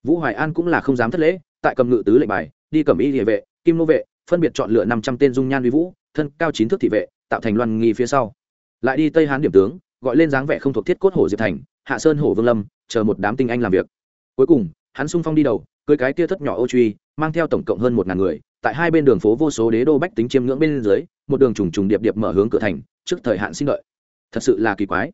Vũ hoài an cũng là không dám thất lễ, tại cầm ngự tứ lệnh bài, đi cầm y địa vệ, kim nô vệ phân biệt chọn lựa năm trăm tên dung nhan uy vũ, thân cao chín thước thị vệ, tạo thành loan nghi phía sau. Lại đi tây hán điểm tướng, gọi lên dáng vẻ không thuộc thiết cốt hổ diệp thành, hạ sơn hổ vương lâm, chờ một đám tinh anh làm việc. Cuối cùng, hắn sung phong đi đầu, cưới cái kia thất nhỏ ô truy, mang theo tổng cộng hơn một ngàn người, tại hai bên đường phố vô số đế đô bách tính chiêm ngưỡng bên dưới, một đường trùng trùng điệp điệp mở hướng cửa thành, trước thời hạn xin đợi. Thật sự là kỳ quái.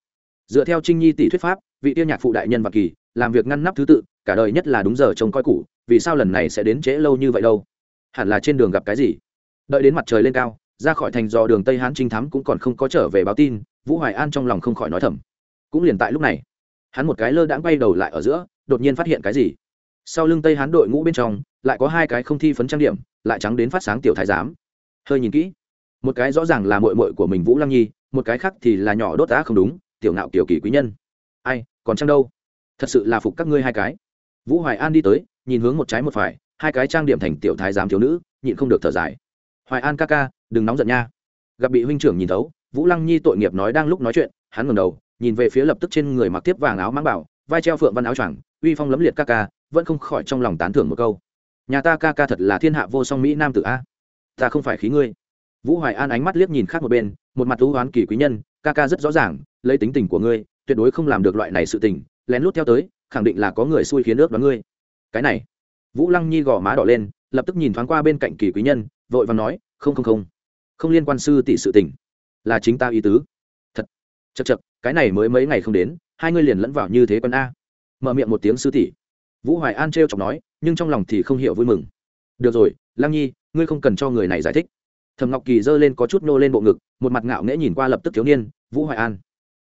Dựa theo trinh nhi tỷ thuyết pháp, vị tiêu nhạc phụ đại nhân và kỳ, làm việc ngăn nắp thứ tự, cả đời nhất là đúng giờ trông coi cũ, vì sao lần này sẽ đến trễ lâu như vậy đâu? Hẳn là trên đường gặp cái gì? Đợi đến mặt trời lên cao, ra khỏi thành do đường tây hán trinh thám cũng còn không có trở về báo tin, vũ hoài an trong lòng không khỏi nói thầm. Cũng liền tại lúc này, hắn một cái lơ đãng quay đầu lại ở giữa, đột nhiên phát hiện cái gì? Sau lưng tây hán đội ngũ bên trong, lại có hai cái không thi phấn trang điểm, lại trắng đến phát sáng tiểu thái giám. Hơi nhìn kỹ, một cái rõ ràng là mội mội của mình vũ lăng nhi, một cái khác thì là nhỏ đốt đá không đúng, tiểu ngạo kiểu kỳ quý nhân. Ai, còn trăng đâu? Thật sự là phục các ngươi hai cái. Vũ hoài an đi tới, nhìn hướng một trái một phải hai cái trang điểm thành tiểu thái giám thiếu nữ, nhịn không được thở dài. Hoài an ca ca, đừng nóng giận nha. Gặp bị huynh trưởng nhìn thấu, vũ lăng nhi tội nghiệp nói đang lúc nói chuyện, hắn ngầm đầu, nhìn về phía lập tức trên người mặc tiếp vàng áo mang bảo, vai treo phượng văn áo choàng, uy phong lấm liệt ca ca, vẫn không khỏi trong lòng tán thưởng một câu. Nhà ta ca ca thật là thiên hạ vô song mỹ nam tử a. Ta không phải khí ngươi. Vũ hoài an ánh mắt liếc nhìn khác một bên, một mặt thú hoán kỳ quý nhân, ca ca rất rõ ràng, lấy tính tình của ngươi, tuyệt đối không làm được loại này sự tình, lén lút theo tới, khẳng định là có người xui khiến ước đoán ngươi. Cái này vũ lăng nhi gò má đỏ lên, lập tức nhìn thoáng qua bên cạnh kỳ quý nhân, vội và nói, không không không. Không liên quan sư tỷ sự tình. Là chính ta ý tứ. Thật. Chật chật cái này mới mấy ngày không đến, hai ngươi liền lẫn vào như thế quân a. Mở miệng một tiếng sư tỷ. Vũ hoài an t chọc nói, nhưng trong lòng thì không hiểu vui mừng. Được rồi, lăng nhi, ngươi không cần cho người này giải thích. Thầm ngọc kỳ giơ lên có chút nô lên bộ ngực, một mặt ngạo nghễ nhìn qua lập tức thiếu niên, vũ hoài an,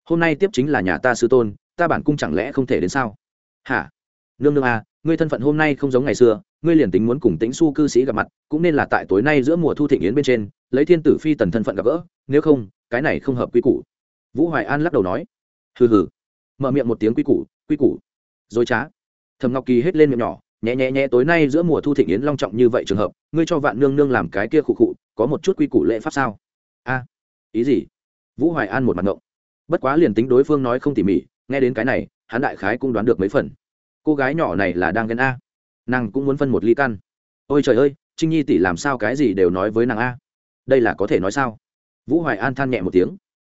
hôm nay tiếp chính là nhà ta sư tôn, ta bản cung chẳng lẽ không thể đến sao? Hả? Nương nương à ngươi thân phận hôm nay không giống ngày xưa, ngươi liền tính muốn cùng tĩnh su cư sĩ gặp mặt, cũng nên là tại tối nay giữa mùa thu thịnh yến bên trên, lấy thiên tử phi tần thân phận gặp gỡ, nếu không, cái này không hợp quy củ. Vũ hoài an lắc đầu nói. Hừ hừ. Mở miệng một tiếng quy củ quy củ. Dối trá. Thầm ngọc kỳ hết lên miệng nhỏ, nhẹ nhẹ nhẹ, tối nay giữa mùa thu thịnh yến long trọng như vậy trường hợp, ngươi cho vạn nương nương làm cái kia khụ khụ, có một chút quy củ lễ pháp sao? A, ý gì? Vũ hoài an một mặt ngộng. Bất quá liền tính đối phương nói không tỉ mỉ, nghe đến cái này, hắn đại khái cũng đoán được mấy phần cô gái nhỏ này là đang ghen a. Nàng cũng muốn phân một ly căn. Ôi trời ơi, trinh nhi tỷ làm sao cái gì đều nói với nàng a? Đây là có thể nói sao? Vũ hoài an than nhẹ một tiếng.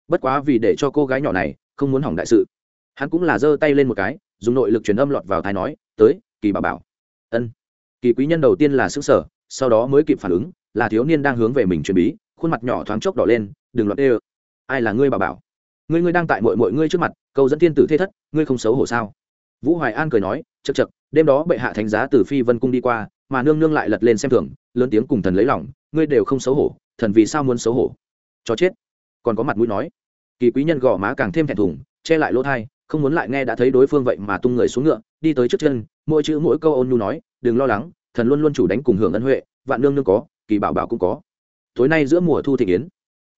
Bất quá vì để cho cô gái nhỏ này không muốn hỏng đại sự, hắn cũng là giơ tay lên một cái, dùng nội lực truyền âm lọt vào thai nói, tới, kỳ bà bảo. Ân. Kỳ quý nhân đầu tiên là xứ sở sau đó mới kịp phản ứng, là thiếu niên đang hướng về mình chuẩn bí, khuôn mặt nhỏ thoáng chốc đỏ lên, đừng loạt đê ai là ngươi bà bảo? Ngươi ngươi đang tại mọi mọi ngươi trước mặt, cầu dẫn thiên tử thế thất, ngươi không xấu hổ sao? Vũ hoài an cười nói chật chật đêm đó bệ hạ thánh giá từ phi vân cung đi qua, mà nương nương lại lật lên xem thường, lớn tiếng cùng thần lấy lòng, ngươi đều không xấu hổ, thần vì sao muốn xấu hổ? Cho chết. Còn có mặt mũi nói, kỳ quý nhân gò má càng thêm thẹn thùng, che lại lỗ thai, không muốn lại nghe đã thấy đối phương vậy mà tung người xuống ngựa, đi tới trước chân, mỗi chữ mỗi câu ôn nhu nói, đừng lo lắng, thần luôn luôn chủ đánh cùng hưởng ân huệ, vạn nương nương có, kỳ bảo bảo cũng có. Tối nay giữa mùa thu thị yến,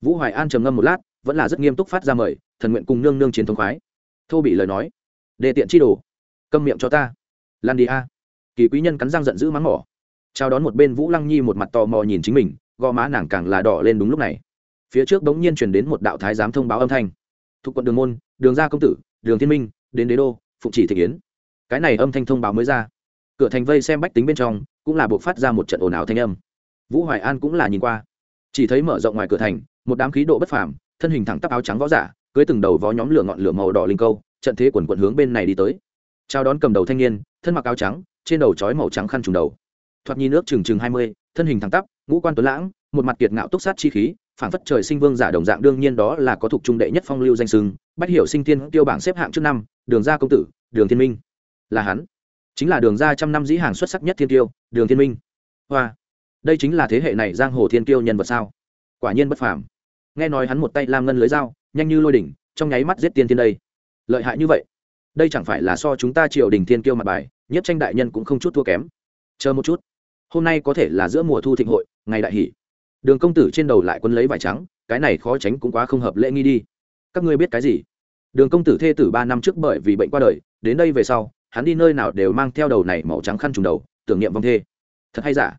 vũ hoài an trầm ngâm một lát, vẫn là rất nghiêm túc phát ra mời, thần nguyện cùng nương nương chiến thống khoái. Thô bị lời nói, đề tiện chi đồ câm miệng cho ta. Lan đi a. Kỳ quý nhân cắn răng giận dữ mắng mỏ. Chào đón một bên vũ lăng nhi một mặt tò mò nhìn chính mình, gò má nàng càng là đỏ lên đúng lúc này. Phía trước bỗng nhiên truyền đến một đạo thái giám thông báo âm thanh. Thuộc quận đường môn, đường gia công tử, đường thiên minh, đến đế đô, phụng chỉ thị kiến. Cái này âm thanh thông báo mới ra. Cửa thành vây xem bách tính bên trong, cũng là buộc phát ra một trận ồn ào thanh âm. Vũ hoài an cũng là nhìn qua. Chỉ thấy mở rộng ngoài cửa thành, một đám khí độ bất phàm, thân hình thẳng tắp áo trắng võ giả, cưới từng đầu vó nhóm lửa ngọn lửa màu đỏ linh câu, trận thế quần quận hướng bên này đi tới chào đón cầm đầu thanh niên, thân mặc áo trắng, trên đầu trói màu trắng khăn trùng đầu. Thoạt nhìn nước chừng chừng hai mươi, thân hình thẳng tắp, ngũ quan tuấn lãng, một mặt kiệt ngạo túc sát chi khí phản phất trời sinh vương giả đồng dạng đương nhiên đó là có thuộc trung đệ nhất phong lưu danh sưng bách hiểu sinh tiên tiêu bảng xếp hạng trước năm, đường gia công tử, đường thiên minh. Là hắn. Chính là đường gia trăm năm dĩ hàng xuất sắc nhất thiên tiêu, đường thiên minh. Hoa. Đây chính là thế hệ này giang hồ thiên tiêu nhân vật sao? Quả nhiên bất phàm. Nghe nói hắn một tay lam ngân lưới dao, nhanh như lôi đỉnh, trong nháy mắt giết tiên thiên đây. Lợi hại như vậy đây chẳng phải là so chúng ta triều đình thiên kiêu mặt bài, nhất tranh đại nhân cũng không chút thua kém. Chờ một chút. Hôm nay có thể là giữa mùa thu thịnh hội, ngày đại hỷ. Đường công tử trên đầu lại quân lấy vải trắng, cái này khó tránh cũng quá không hợp lễ nghi đi. Các ngươi biết cái gì? Đường công tử thê tử ba năm trước bởi vì bệnh qua đời, đến đây về sau, hắn đi nơi nào đều mang theo đầu này màu trắng khăn trùng đầu, tưởng niệm vong thê. Thật hay giả?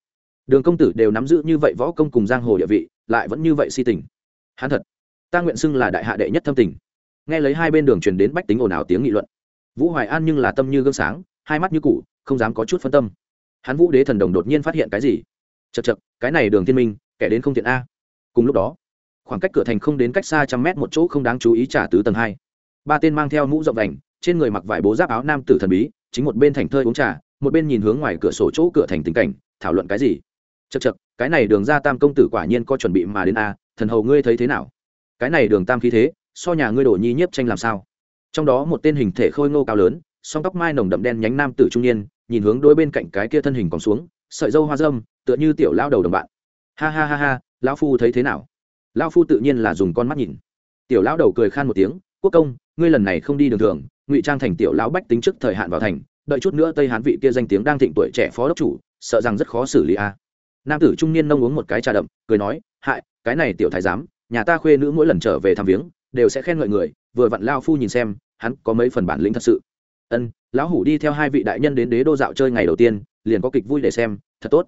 Đường công tử đều nắm giữ như vậy võ công cùng giang hồ địa vị, lại vẫn như vậy si tình. Hắn thật, ta nguyện xưng là đại hạ đệ nhất thâm tình. Nghe lấy hai bên đường truyền đến bách tính ồn ào tiếng nghị luận vũ hoài an nhưng là tâm như gương sáng, hai mắt như cụ không dám có chút phân tâm. Hắn vũ đế thần đồng đột nhiên phát hiện cái gì? Chật chật cái này đường thiên minh, kẻ đến không thiện a. Cùng lúc đó, khoảng cách cửa thành không đến cách xa trăm mét một chỗ không đáng chú ý trả tứ tầng hai. Ba tên mang theo mũ rộng đành trên người mặc vải bố giáp áo nam tử thần bí, chính một bên thành thơi uống trà, một bên nhìn hướng ngoài cửa sổ chỗ cửa thành tình cảnh, thảo luận cái gì? Chật chật cái này đường ra tam công tử quả nhiên có chuẩn bị mà đến a, thần hầu ngươi thấy thế nào? Cái này đường tam khí thế, so nhà ngươi đổ nhi nhiếp tranh làm sao? Trong đó một tên hình thể khôi ngô cao lớn, song tóc mai nồng đậm đen nhánh nam tử trung niên, nhìn hướng đôi bên cạnh cái kia thân hình còn xuống, sợi dâu hoa dâm, tựa như tiểu lao đầu đồng bạn. Ha ha ha ha, lão phu thấy thế nào? Lão phu tự nhiên là dùng con mắt nhìn. Tiểu lão đầu cười khan một tiếng, quốc công, ngươi lần này không đi đường thường, ngụy trang thành tiểu lão bách tính trước thời hạn vào thành, đợi chút nữa tây hán vị kia danh tiếng đang thịnh tuổi trẻ phó đốc chủ, sợ rằng rất khó xử lý a. Nam tử trung niên nông uống một cái trà đậm, cười nói, hại, cái này tiểu thái giám, nhà ta khuê nữ mỗi lần trở về thăm viếng đều sẽ khen ngợi người, vừa vặn lao phu nhìn xem, hắn có mấy phần bản lĩnh thật sự. Ân, lão hủ đi theo hai vị đại nhân đến đế đô dạo chơi ngày đầu tiên, liền có kịch vui để xem, thật tốt.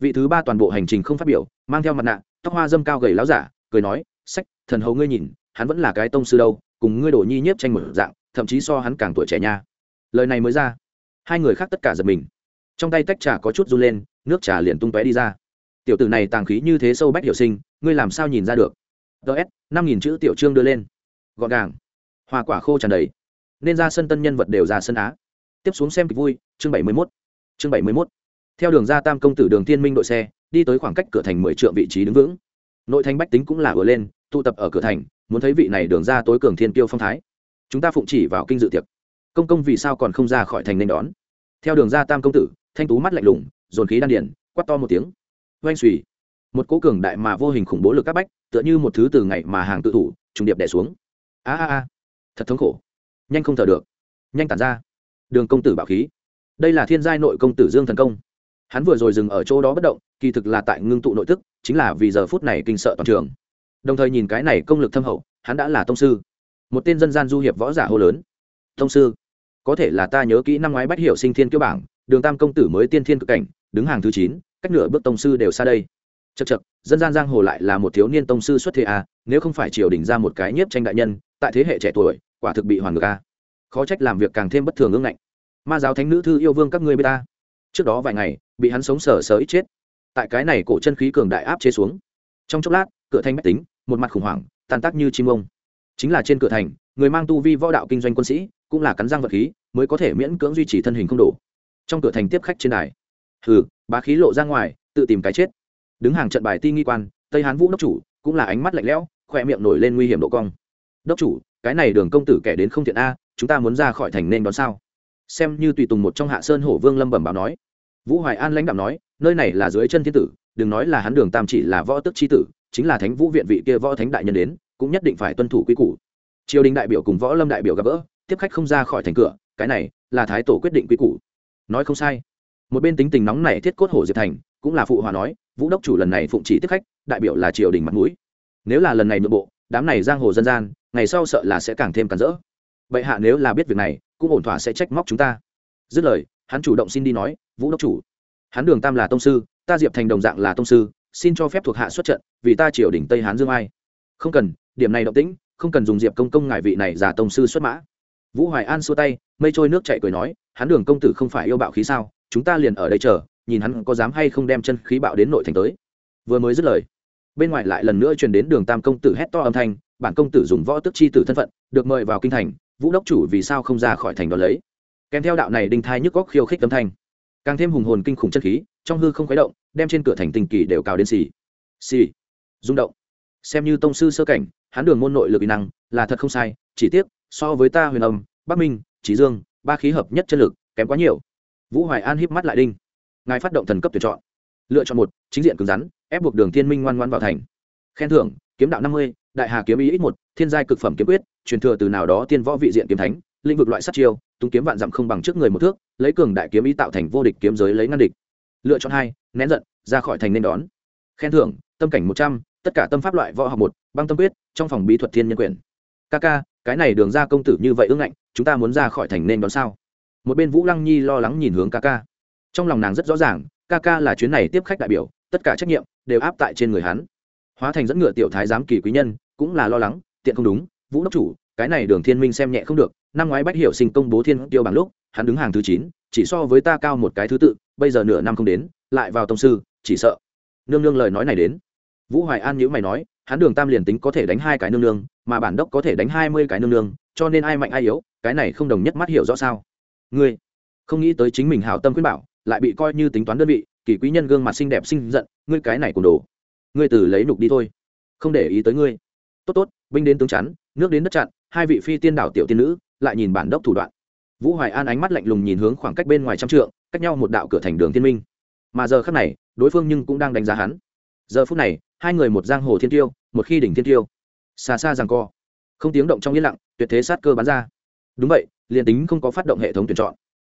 Vị thứ ba toàn bộ hành trình không phát biểu, mang theo mặt nạ, tóc hoa dâm cao gầy láo giả, cười nói, sách, thần hầu ngươi nhìn, hắn vẫn là cái tông sư đâu, cùng ngươi đổ nhi nhiếp tranh một dạng, thậm chí so hắn càng tuổi trẻ nha. Lời này mới ra, hai người khác tất cả giật mình. Trong tay tách trà có chút run lên, nước trà liền tung tóe đi ra. Tiểu tử này tàng khí như thế sâu bách hiểu sinh, ngươi làm sao nhìn ra được? Ts năm nghìn chữ tiểu trương đưa lên. Gọn gàng. Hoa quả khô tràn đầy. Nên ra sân tân nhân vật đều ra sân á. Tiếp xuống xem kịch vui, chương bảy mươi mốt. Chương bảy mươi mốt. Theo đường ra tam công tử đường thiên minh đội xe, đi tới khoảng cách cửa thành mười triệu vị trí đứng vững. Nội thành bách tính cũng là vừa lên, tụ tập ở cửa thành, muốn thấy vị này đường ra tối cường thiên kiêu phong thái. Chúng ta phụng chỉ vào kinh dự tiệc. Công công vì sao còn không ra khỏi thành nên đón? Theo đường ra tam công tử, thanh tú mắt lạnh lùng, dồn khí đan điển quắt to một tiếng. Oanh xùy một cố cường đại mà vô hình khủng bố lực các bách, tựa như một thứ từ ngày mà hàng tự thủ, trùng điệp đẻ xuống. A a a, thật thống khổ. Nhanh không thở được. Nhanh tản ra. Đường công tử bảo khí. Đây là thiên giai nội công tử dương thần công. Hắn vừa rồi dừng ở chỗ đó bất động, kỳ thực là tại ngưng tụ nội tức, chính là vì giờ phút này kinh sợ toàn trường. Đồng thời nhìn cái này công lực thâm hậu, hắn đã là tông sư. Một tên dân gian du hiệp võ giả hô lớn. Tông sư, có thể là ta nhớ kỹ năm ngoái bách hiểu sinh thiên kiêu bảng, đường tam công tử mới tiên thiên cực cảnh, đứng hàng thứ chín, cách nửa bước tông sư đều xa đây chật chật dân gian giang hồ lại là một thiếu niên tông sư xuất thế à nếu không phải triều đình ra một cái nhiếp tranh đại nhân, tại thế hệ trẻ tuổi, quả thực bị hoàn ngược a khó trách làm việc càng thêm bất thường ương ngạnh. Ma giáo thánh nữ thư yêu vương các ngươi bê ta. Trước đó vài ngày, bị hắn sống sờ sờ ít chết. Tại cái này cổ chân khí cường đại áp chế xuống. Trong chốc lát, cửa thanh mách tính, một mặt khủng hoảng tàn tác như chim ông. Chính là trên cửa thành, người mang tu vi võ đạo kinh doanh quân sĩ, cũng là cắn răng vật khí, mới có thể miễn cưỡng duy trì thân hình không đủ trong cửa thành tiếp khách trên đài. Hừ, bá khí lộ ra ngoài, tự tìm cái chết đứng hàng trận bài ti nghi quan, tây hán vũ đốc chủ, cũng là ánh mắt lạnh lẽo khoe miệng nổi lên nguy hiểm độ cong. Đốc chủ, cái này đường công tử kẻ đến không thiện a, chúng ta muốn ra khỏi thành nên đón sao? Xem như tùy tùng một trong hạ sơn hổ vương lâm bẩm báo nói. Vũ hoài an lãnh đạo nói, nơi này là dưới chân thiên tử, đừng nói là hắn đường tam chỉ là võ tức c h i tử, chính là thánh vũ viện vị kia võ thánh đại nhân đến, cũng nhất định phải tuân thủ quy củ. Triều đình đại biểu cùng võ lâm đại biểu gặp gỡ, tiếp khách không ra khỏi thành cửa, cái này là thái tổ quyết định quy củ. Nói không sai. Một bên tính tình nóng này thiết cốt hổ diệp thành, cũng là phụ hòa nói vũ đốc chủ lần này phụng chỉ tiếp khách, đại biểu là triều đình mặt mũi. Nếu là lần này nội bộ, đám này giang hồ dân gian, ngày sau sợ là sẽ càng thêm cản rỡ. Vậy hạ nếu là biết việc này, cũng ổn thỏa sẽ trách móc chúng ta. Dứt lời, hắn chủ động xin đi nói, vũ đốc chủ, hắn đường tam là tông sư, ta diệp thành đồng dạng là tông sư, xin cho phép thuộc hạ xuất trận, vì ta triều đỉnh tây hán dương ai. Không cần, điểm này động tĩnh, không cần dùng diệp công công ngài vị này giả tông sư xuất mã. Vũ hoài an xua tay, mây trôi nước chạy cười nói, hắn đường công tử không phải yêu bạo khí sao, chúng ta liền ở đây chờ nhìn hắn có dám hay không đem chân khí bạo đến nội thành tới. Vừa mới dứt lời, bên ngoài lại lần nữa truyền đến đường tam công tử hét to âm thanh, bản công tử dùng võ tức chi tử thân phận, được mời vào kinh thành, vũ đốc chủ vì sao không ra khỏi thành đón lấy. Kèm theo đạo này đinh thai nhức góc khiêu khích âm thanh, càng thêm hùng hồn kinh khủng chân khí, trong hư không khuấy động, đem trên cửa thành tình kỳ đều cào đến xì xì, rung động. Xem như tông sư sơ cảnh, hắn đường môn nội lực kỹ năng là thật không sai, chỉ tiếc, so với ta huyền âm, bắc minh trí dương, ba khí hợp nhất chân lực, kém quá nhiều. Vũ hoài an híp mắt lại đinh ngài phát động thần cấp tuyển chọn. Lựa chọn một, chính diện cứng rắn, ép buộc đường thiên minh ngoan ngoan vào thành. Khen thưởng, kiếm đạo năm mươi, đại hà kiếm ý ít một, thiên giai cực phẩm kiếm quyết, truyền thừa từ nào đó tiên võ vị diện kiếm thánh, lĩnh vực loại sắt chiêu, tung kiếm vạn dặm không bằng trước người một thước, lấy cường đại kiếm ý tạo thành vô địch kiếm giới lấy ngăn địch. Lựa chọn hai, nén giận, ra khỏi thành nên đón. Khen thưởng, tâm cảnh một trăm, tất cả tâm pháp loại võ học một, băng tâm quyết, trong phòng bí thuật thiên nhân quyền. Ca ca, cái này đường ra công tử như vậy ưng ngạnh, chúng ta muốn ra khỏi thành nên đón sao? Một bên vũ lăng nhi lo lắng nhìn hướng ca ca trong lòng nàng rất rõ ràng, ca ca là chuyến này tiếp khách đại biểu, tất cả trách nhiệm đều áp tại trên người hắn. Hóa thành dẫn ngựa tiểu thái giám kỳ quý nhân, cũng là lo lắng, tiện không đúng, vũ đốc chủ, cái này đường thiên minh xem nhẹ không được, năm ngoái bách hiểu sinh công bố thiên tiêu bằng lúc, hắn đứng hàng thứ chín, chỉ so với ta cao một cái thứ tự, bây giờ nửa năm không đến, lại vào tông sư, chỉ sợ. Nương nương lời nói này đến. Vũ hoài an nhữ mày nói, hắn đường tam liền tính có thể đánh hai cái nương nương, mà bản đốc có thể đánh hai mươi cái nương nương, cho nên ai mạnh ai yếu, cái này không đồng nhất mắt hiểu rõ sao. Ngươi không nghĩ tới chính mình hảo tâm khuyên bảo lại bị coi như tính toán đơn vị, kỳ quý nhân gương mặt xinh đẹp xinh giận, ngươi cái này cùng đồ. Ngươi từ lấy nục đi thôi. Không để ý tới ngươi. Tốt tốt, binh đến tướng chắn, nước đến đất chặn, hai vị phi tiên đảo tiểu tiên nữ, lại nhìn bản đốc thủ đoạn. Vũ hoài an ánh mắt lạnh lùng nhìn hướng khoảng cách bên ngoài trăm trượng, cách nhau một đạo cửa thành đường thiên minh. Mà giờ khắc này, đối phương nhưng cũng đang đánh giá hắn. Giờ phút này, hai người một giang hồ thiên tiêu, một khi đỉnh thiên tiêu. Xa xa rằng co. Không tiếng động trong yên lặng, tuyệt thế sát cơ bắn ra. Đúng vậy, liền tính không có phát động hệ thống tuyển chọn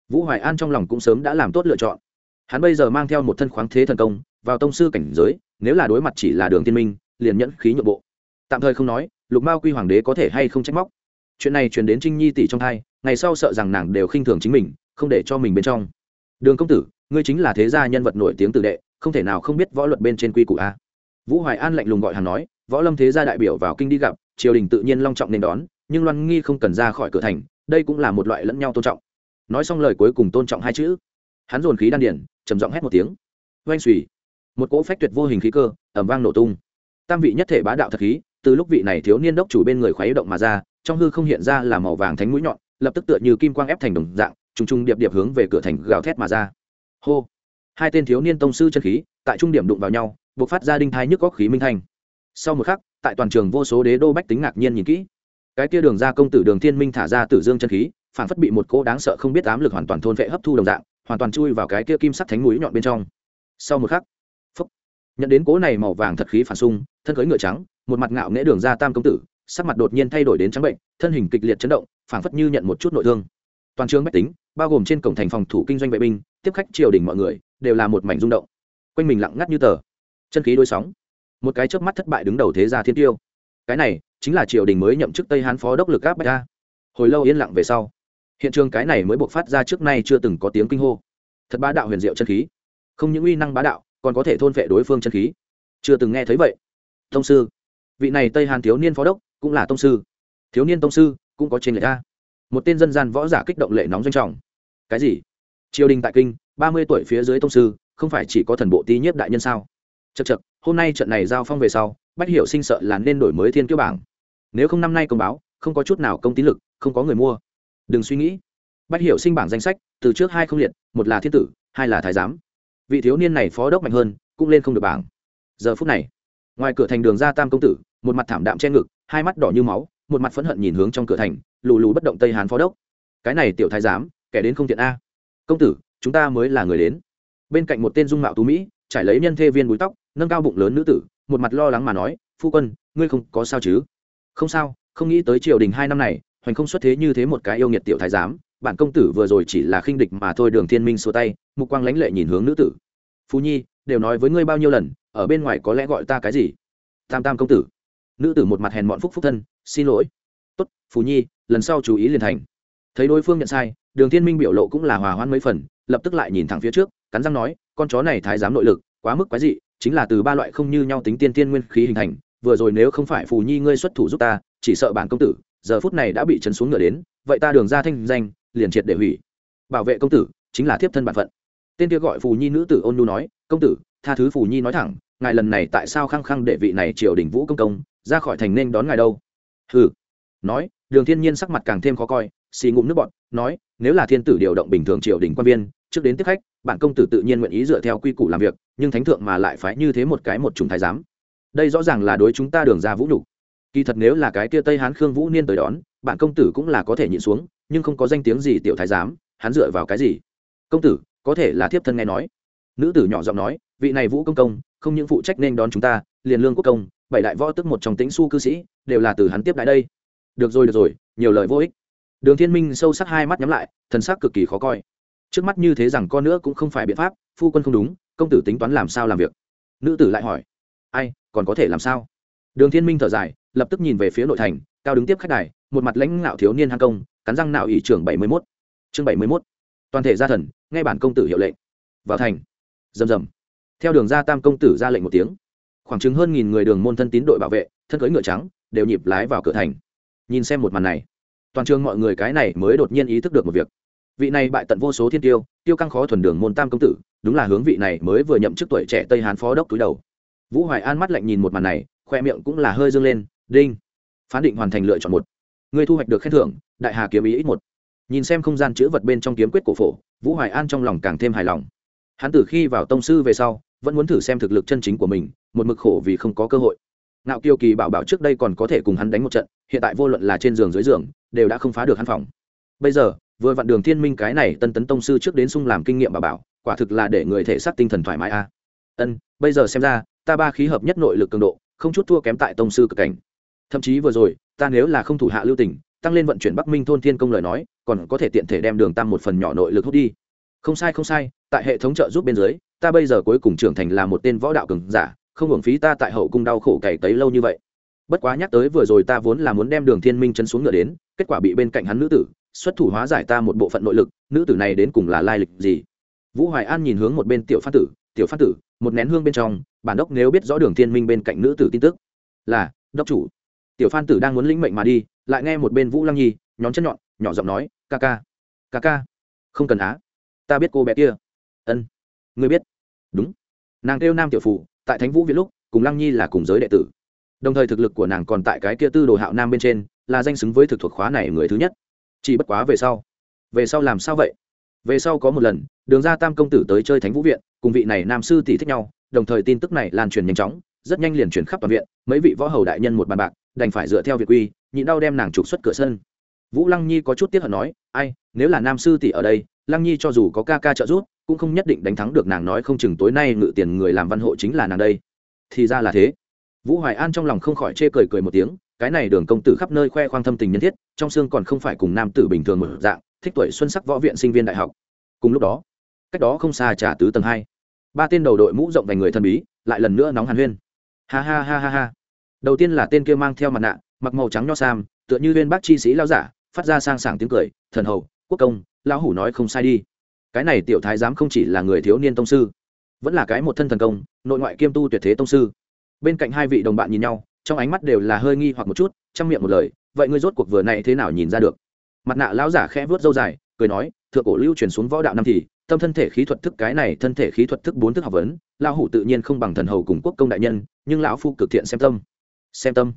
vũ hoài an trong lòng cũng sớm đã làm tốt lựa chọn. Hắn bây giờ mang theo một thân khoáng thế thần công, vào tông sư cảnh giới, nếu là đối mặt chỉ là đường thiên minh, liền nhẫn khí nhượng bộ. Tạm thời không nói, lục mao quy hoàng đế có thể hay không trách móc. Chuyện này truyền đến trinh nhi tỷ trong hai ngày sau sợ rằng nàng đều khinh thường chính mình, không để cho mình bên trong. Đường công tử, ngươi chính là thế gia nhân vật nổi tiếng tử đệ, không thể nào không biết võ luật bên trên quy củ a. Vũ hoài an lạnh lùng gọi hàng nói, võ lâm thế gia đại biểu vào kinh đi gặp, triều đình tự nhiên long trọng nên đón, nhưng loan nghi không cần ra khỏi cửa thành, đây cũng là một loại lẫn nhau tôn trọng nói xong lời cuối cùng tôn trọng hai chữ. Hắn dồn khí đan điển trầm giọng hét một tiếng. Oanh xùy một cỗ phách tuyệt vô hình khí cơ ẩm vang nổ tung. Tam vị nhất thể bá đạo thật khí, từ lúc vị này thiếu niên đốc chủ bên người khoái động mà ra, trong hư không hiện ra là màu vàng thánh mũi nhọn, lập tức tựa như kim quang ép thành đồng dạng, trùng trùng điệp điệp hướng về cửa thành gào thét mà ra. Hô. Hai tên thiếu niên tông sư chân khí, tại trung điểm đụng vào nhau buộc phát ra đinh thai nhức góc khí minh thanh. Sau một khắc, tại toàn trường vô số đế đô bách tính ngạc nhiên nhìn kỹ. Cái kia đường ra công tử đường thiên minh thả ra tử dương chân khí phản phất bị một cỗ đáng sợ không biết ám lực hoàn toàn thôn vệ hấp thu đồng dạng, hoàn toàn chui vào cái kia kim sắc thánh núi nhọn bên trong. Sau một khắc phúc nhận đến cỗ này màu vàng thật khí phản xung, thân cưới ngựa trắng, một mặt ngạo nghễ đường ra tam công tử, sắc mặt đột nhiên thay đổi đến trắng bệnh, thân hình kịch liệt chấn động, phảng phất như nhận một chút nội thương. Toàn trường bách tính, bao gồm trên cổng thành phòng thủ kinh doanh vệ binh, tiếp khách triều đình mọi người, đều là một mảnh rung động. Quanh mình lặng ngắt như tờ. Chân khí đôi sóng. Một cái chớp mắt thất bại đứng đầu thế gia thiên tiêu. Cái này chính là triều đình mới nhậm chức tây hán phó đốc lực áp bách ra hồi lâu yên lặng về sau hiện trường cái này mới buộc phát ra trước nay chưa từng có tiếng kinh hô. Thật bá đạo huyền diệu chân khí. Không những uy năng bá đạo, còn có thể thôn vệ đối phương chân khí. Chưa từng nghe thấy vậy. Thông sư. Vị này tây hàn thiếu niên phó đốc, cũng là tông sư. Thiếu niên tông sư, cũng có trên lệ ta một tên dân gian võ giả kích động lệ nóng doanh trọng. Cái gì? Triều đình tại kinh, ba mươi tuổi phía dưới tông sư, không phải chỉ có thần bộ ti nhiếp đại nhân sao? Chật chật hôm nay trận này giao phong về sau, bách hiểu sinh sợ là nên đổi mới thiên kiêu bảng. Nếu không năm nay công báo, không có chút nào công tín lực, không có người mua đừng suy nghĩ. Bách hiểu sinh bảng danh sách, từ trước hai không liệt, một là thiên tử, hai là thái giám. Vị thiếu niên này phó đốc mạnh hơn, cũng lên không được bảng. Giờ phút này, ngoài cửa thành đường ra tam công tử, một mặt thảm đạm che ngực, hai mắt đỏ như máu, một mặt phẫn hận nhìn hướng trong cửa thành, lù lù bất động tây hán phó đốc. Cái này tiểu thái giám, kẻ đến không tiện a. Công tử, chúng ta mới là người đến. Bên cạnh một tên dung mạo tú mỹ, trải lấy nhân thê viên búi tóc, nâng cao bụng lớn nữ tử, một mặt lo lắng mà nói, phu quân, ngươi không có sao chứ? Không sao, không nghĩ tới triều đình hai năm này hoành không xuất thế như thế một cái yêu nghiệt tiểu thái giám, bản công tử vừa rồi chỉ là khinh địch mà thôi đường thiên minh xua tay, mục quang lãnh lệ nhìn hướng nữ tử. Phú nhi, đều nói với ngươi bao nhiêu lần, ở bên ngoài có lẽ gọi ta cái gì? Tam tam công tử. Nữ tử một mặt hèn mọn phúc phúc thân, xin lỗi. Tốt, phú nhi, lần sau chú ý liền thành. Thấy đối phương nhận sai, đường thiên minh biểu lộ cũng là hòa hoãn mấy phần, lập tức lại nhìn thẳng phía trước, cắn răng nói, con chó này thái giám nội lực, quá mức quái dị, chính là từ ba loại không như nhau tính tiên tiên nguyên khí hình thành, vừa rồi nếu không phải phù nhi ngươi xuất thủ giúp ta, chỉ sợ bản công tử giờ phút này đã bị chấn xuống ngựa đến, vậy ta đường ra thanh danh, liền triệt để hủy. Bảo vệ công tử, chính là thiếp thân bản phận. Tên kia gọi phù nhi nữ tử ôn nhu nói, công tử, tha thứ phù nhi nói thẳng, ngài lần này tại sao khăng khăng đệ vị này triều đình vũ công công, ra khỏi thành nên đón ngài đâu? Hừ, nói, đường thiên nhiên sắc mặt càng thêm khó coi, xì ngụm nước bọt, nói, nếu là thiên tử điều động bình thường triều đình quan viên, trước đến tiếp khách, bản công tử tự nhiên nguyện ý dựa theo quy củ làm việc, nhưng thánh thượng mà lại phải như thế một cái một chủng thái giám. Đây rõ ràng là đối chúng ta đường ra vũ nhục kỳ thật nếu là cái kia tây hán khương vũ niên tới đón, bạn công tử cũng là có thể nhịn xuống, nhưng không có danh tiếng gì tiểu thái giám, hắn dựa vào cái gì? Công tử, có thể là thiếp thân nghe nói. Nữ tử nhỏ giọng nói, vị này vũ công công, không những phụ trách nên đón chúng ta, liền lương quốc công, bảy đại võ tức một trong tĩnh su cư sĩ, đều là từ hắn tiếp đại đây. Được rồi được rồi, nhiều lời vô ích. Đường thiên minh sâu sắc hai mắt nhắm lại, thần sắc cực kỳ khó coi. Trước mắt như thế rằng con nữa cũng không phải biện pháp, phu quân không đúng, công tử tính toán làm sao làm việc? Nữ tử lại hỏi, ai, còn có thể làm sao? Đường thiên minh thở dài lập tức nhìn về phía nội thành, cao đứng tiếp khách đài, một mặt lãnh ngạo thiếu niên hang công, cắn răng nạo ỷ trưởng bảy mươi 71. chương bảy mươi 71. toàn thể gia thần, nghe bản công tử hiệu lệnh. Vào thành. Rầm rầm. Theo đường ra tam công tử ra lệnh một tiếng. Khoảng chừng hơn nghìn người đường môn thân tín đội bảo vệ, thân cưỡi ngựa trắng, đều nhịp lái vào cửa thành. Nhìn xem một màn này, toàn trường mọi người cái này mới đột nhiên ý thức được một việc. Vị này bại tận vô số thiên tiêu tiêu căng khó thuần đường môn tam công tử, đúng là hướng vị này mới vừa nhậm chức tuổi trẻ tây hán phó đốc túi đầu. Vũ hoài an mắt lạnh nhìn một màn này, khoe miệng cũng là hơi dâng lên đinh. Phán định hoàn thành lựa chọn một. Người thu hoạch được khen thưởng, đại hà kiếm ý ít một. Nhìn xem không gian chữ vật bên trong kiếm quyết cổ phổ, vũ hoài an trong lòng càng thêm hài lòng. Hắn từ khi vào tông sư về sau, vẫn muốn thử xem thực lực chân chính của mình, một mực khổ vì không có cơ hội. Ngạo kiều kỳ bảo bảo trước đây còn có thể cùng hắn đánh một trận, hiện tại vô luận là trên giường dưới giường, đều đã không phá được hắn phòng. Bây giờ, vừa vặn đường thiên minh cái này tân tấn tông sư trước đến sung làm kinh nghiệm bảo bảo, quả thực là để người thể xác tinh thần thoải mái a. Ân, bây giờ xem ra, ta ba khí hợp nhất nội lực cường độ, không chút thua kém tại tông sư cực cảnh thậm chí vừa rồi, ta nếu là không thủ hạ lưu tình, tăng lên vận chuyển bắc minh thôn thiên công lời nói, còn có thể tiện thể đem đường tăng một phần nhỏ nội lực hút đi. Không sai không sai, tại hệ thống trợ giúp bên dưới, ta bây giờ cuối cùng trưởng thành là một tên võ đạo cường giả, không hưởng phí ta tại hậu cung đau khổ cày tấy lâu như vậy. Bất quá nhắc tới vừa rồi ta vốn là muốn đem đường thiên minh chân xuống ngựa đến, kết quả bị bên cạnh hắn nữ tử, xuất thủ hóa giải ta một bộ phận nội lực, nữ tử này đến cùng là lai lịch gì? Vũ hoài an nhìn hướng một bên tiểu phát tử, tiểu phát tử, một nén hương bên trong, bản đốc nếu biết rõ đường thiên minh bên cạnh nữ tử tin tức, là, đốc chủ tiểu phan tử đang muốn lĩnh mệnh mà đi, lại nghe một bên vũ lăng nhi, nhón chân nhọn, nhỏ giọng nói, ca ca ca ca, không cần á, ta biết cô bé kia. Ân ngươi biết. Đúng. Nàng kêu nam tiểu phụ tại thánh vũ viện lúc, cùng lăng nhi là cùng giới đệ tử. Đồng thời thực lực của nàng còn tại cái kia tư đồ hạo nam bên trên, là danh xứng với thực thuộc khóa này người thứ nhất. Chỉ bất quá về sau về sau làm sao vậy? Về sau có một lần, đường ra tam công tử tới chơi thánh vũ viện, cùng vị này nam sư tỷ thích nhau, đồng thời tin tức này lan truyền nhanh chóng, rất nhanh liền truyền khắp toàn viện, mấy vị võ hầu đại nhân một bàn bạc đành phải dựa theo việc quy, nhịn đau đem nàng trục xuất cửa sân. Vũ lăng nhi có chút tiếc hận nói, ai, nếu là nam sư tỷ ở đây, lăng nhi cho dù có ca ca trợ giúp, cũng không nhất định đánh thắng được nàng nói không chừng tối nay ngự tiền người làm văn hộ chính là nàng đây. Thì ra là thế. Vũ hoài an trong lòng không khỏi chê cười cười một tiếng, cái này đường công tử khắp nơi khoe khoang thâm tình nhân thiết, trong xương còn không phải cùng nam tử bình thường một dạng, thích tuổi xuân sắc võ viện sinh viên đại học. Cùng lúc đó, cách đó không xa trả tứ tầng hai, ba tên đầu đội mũ rộng vành người thân bí, lại lần nữa nóng hàn huyên. Ha ha ha ha ha đầu tiên là tên kia mang theo mặt nạ, mặc màu trắng nho sam, tựa như viên bác chi sĩ lao giả, phát ra sang sảng tiếng cười, thần hầu, quốc công, lão hủ nói không sai đi. Cái này tiểu thái giám không chỉ là người thiếu niên tông sư, vẫn là cái một thân thần công, nội ngoại kiêm tu tuyệt thế tông sư. Bên cạnh hai vị đồng bạn nhìn nhau, trong ánh mắt đều là hơi nghi hoặc một chút trong miệng một lời, vậy ngươi rốt cuộc vừa này thế nào nhìn ra được? Mặt nạ lão giả khẽ vớt dâu dài, cười nói, thượng cổ lưu truyền xuống võ đạo năm thì, tâm thân thể khí thuật thức cái này thân thể khí thuật thức bốn thức học vấn, lão hủ tự nhiên không bằng thần hầu cùng quốc công đại nhân, nhưng lão phu cực thiện xem tâm xem tâm.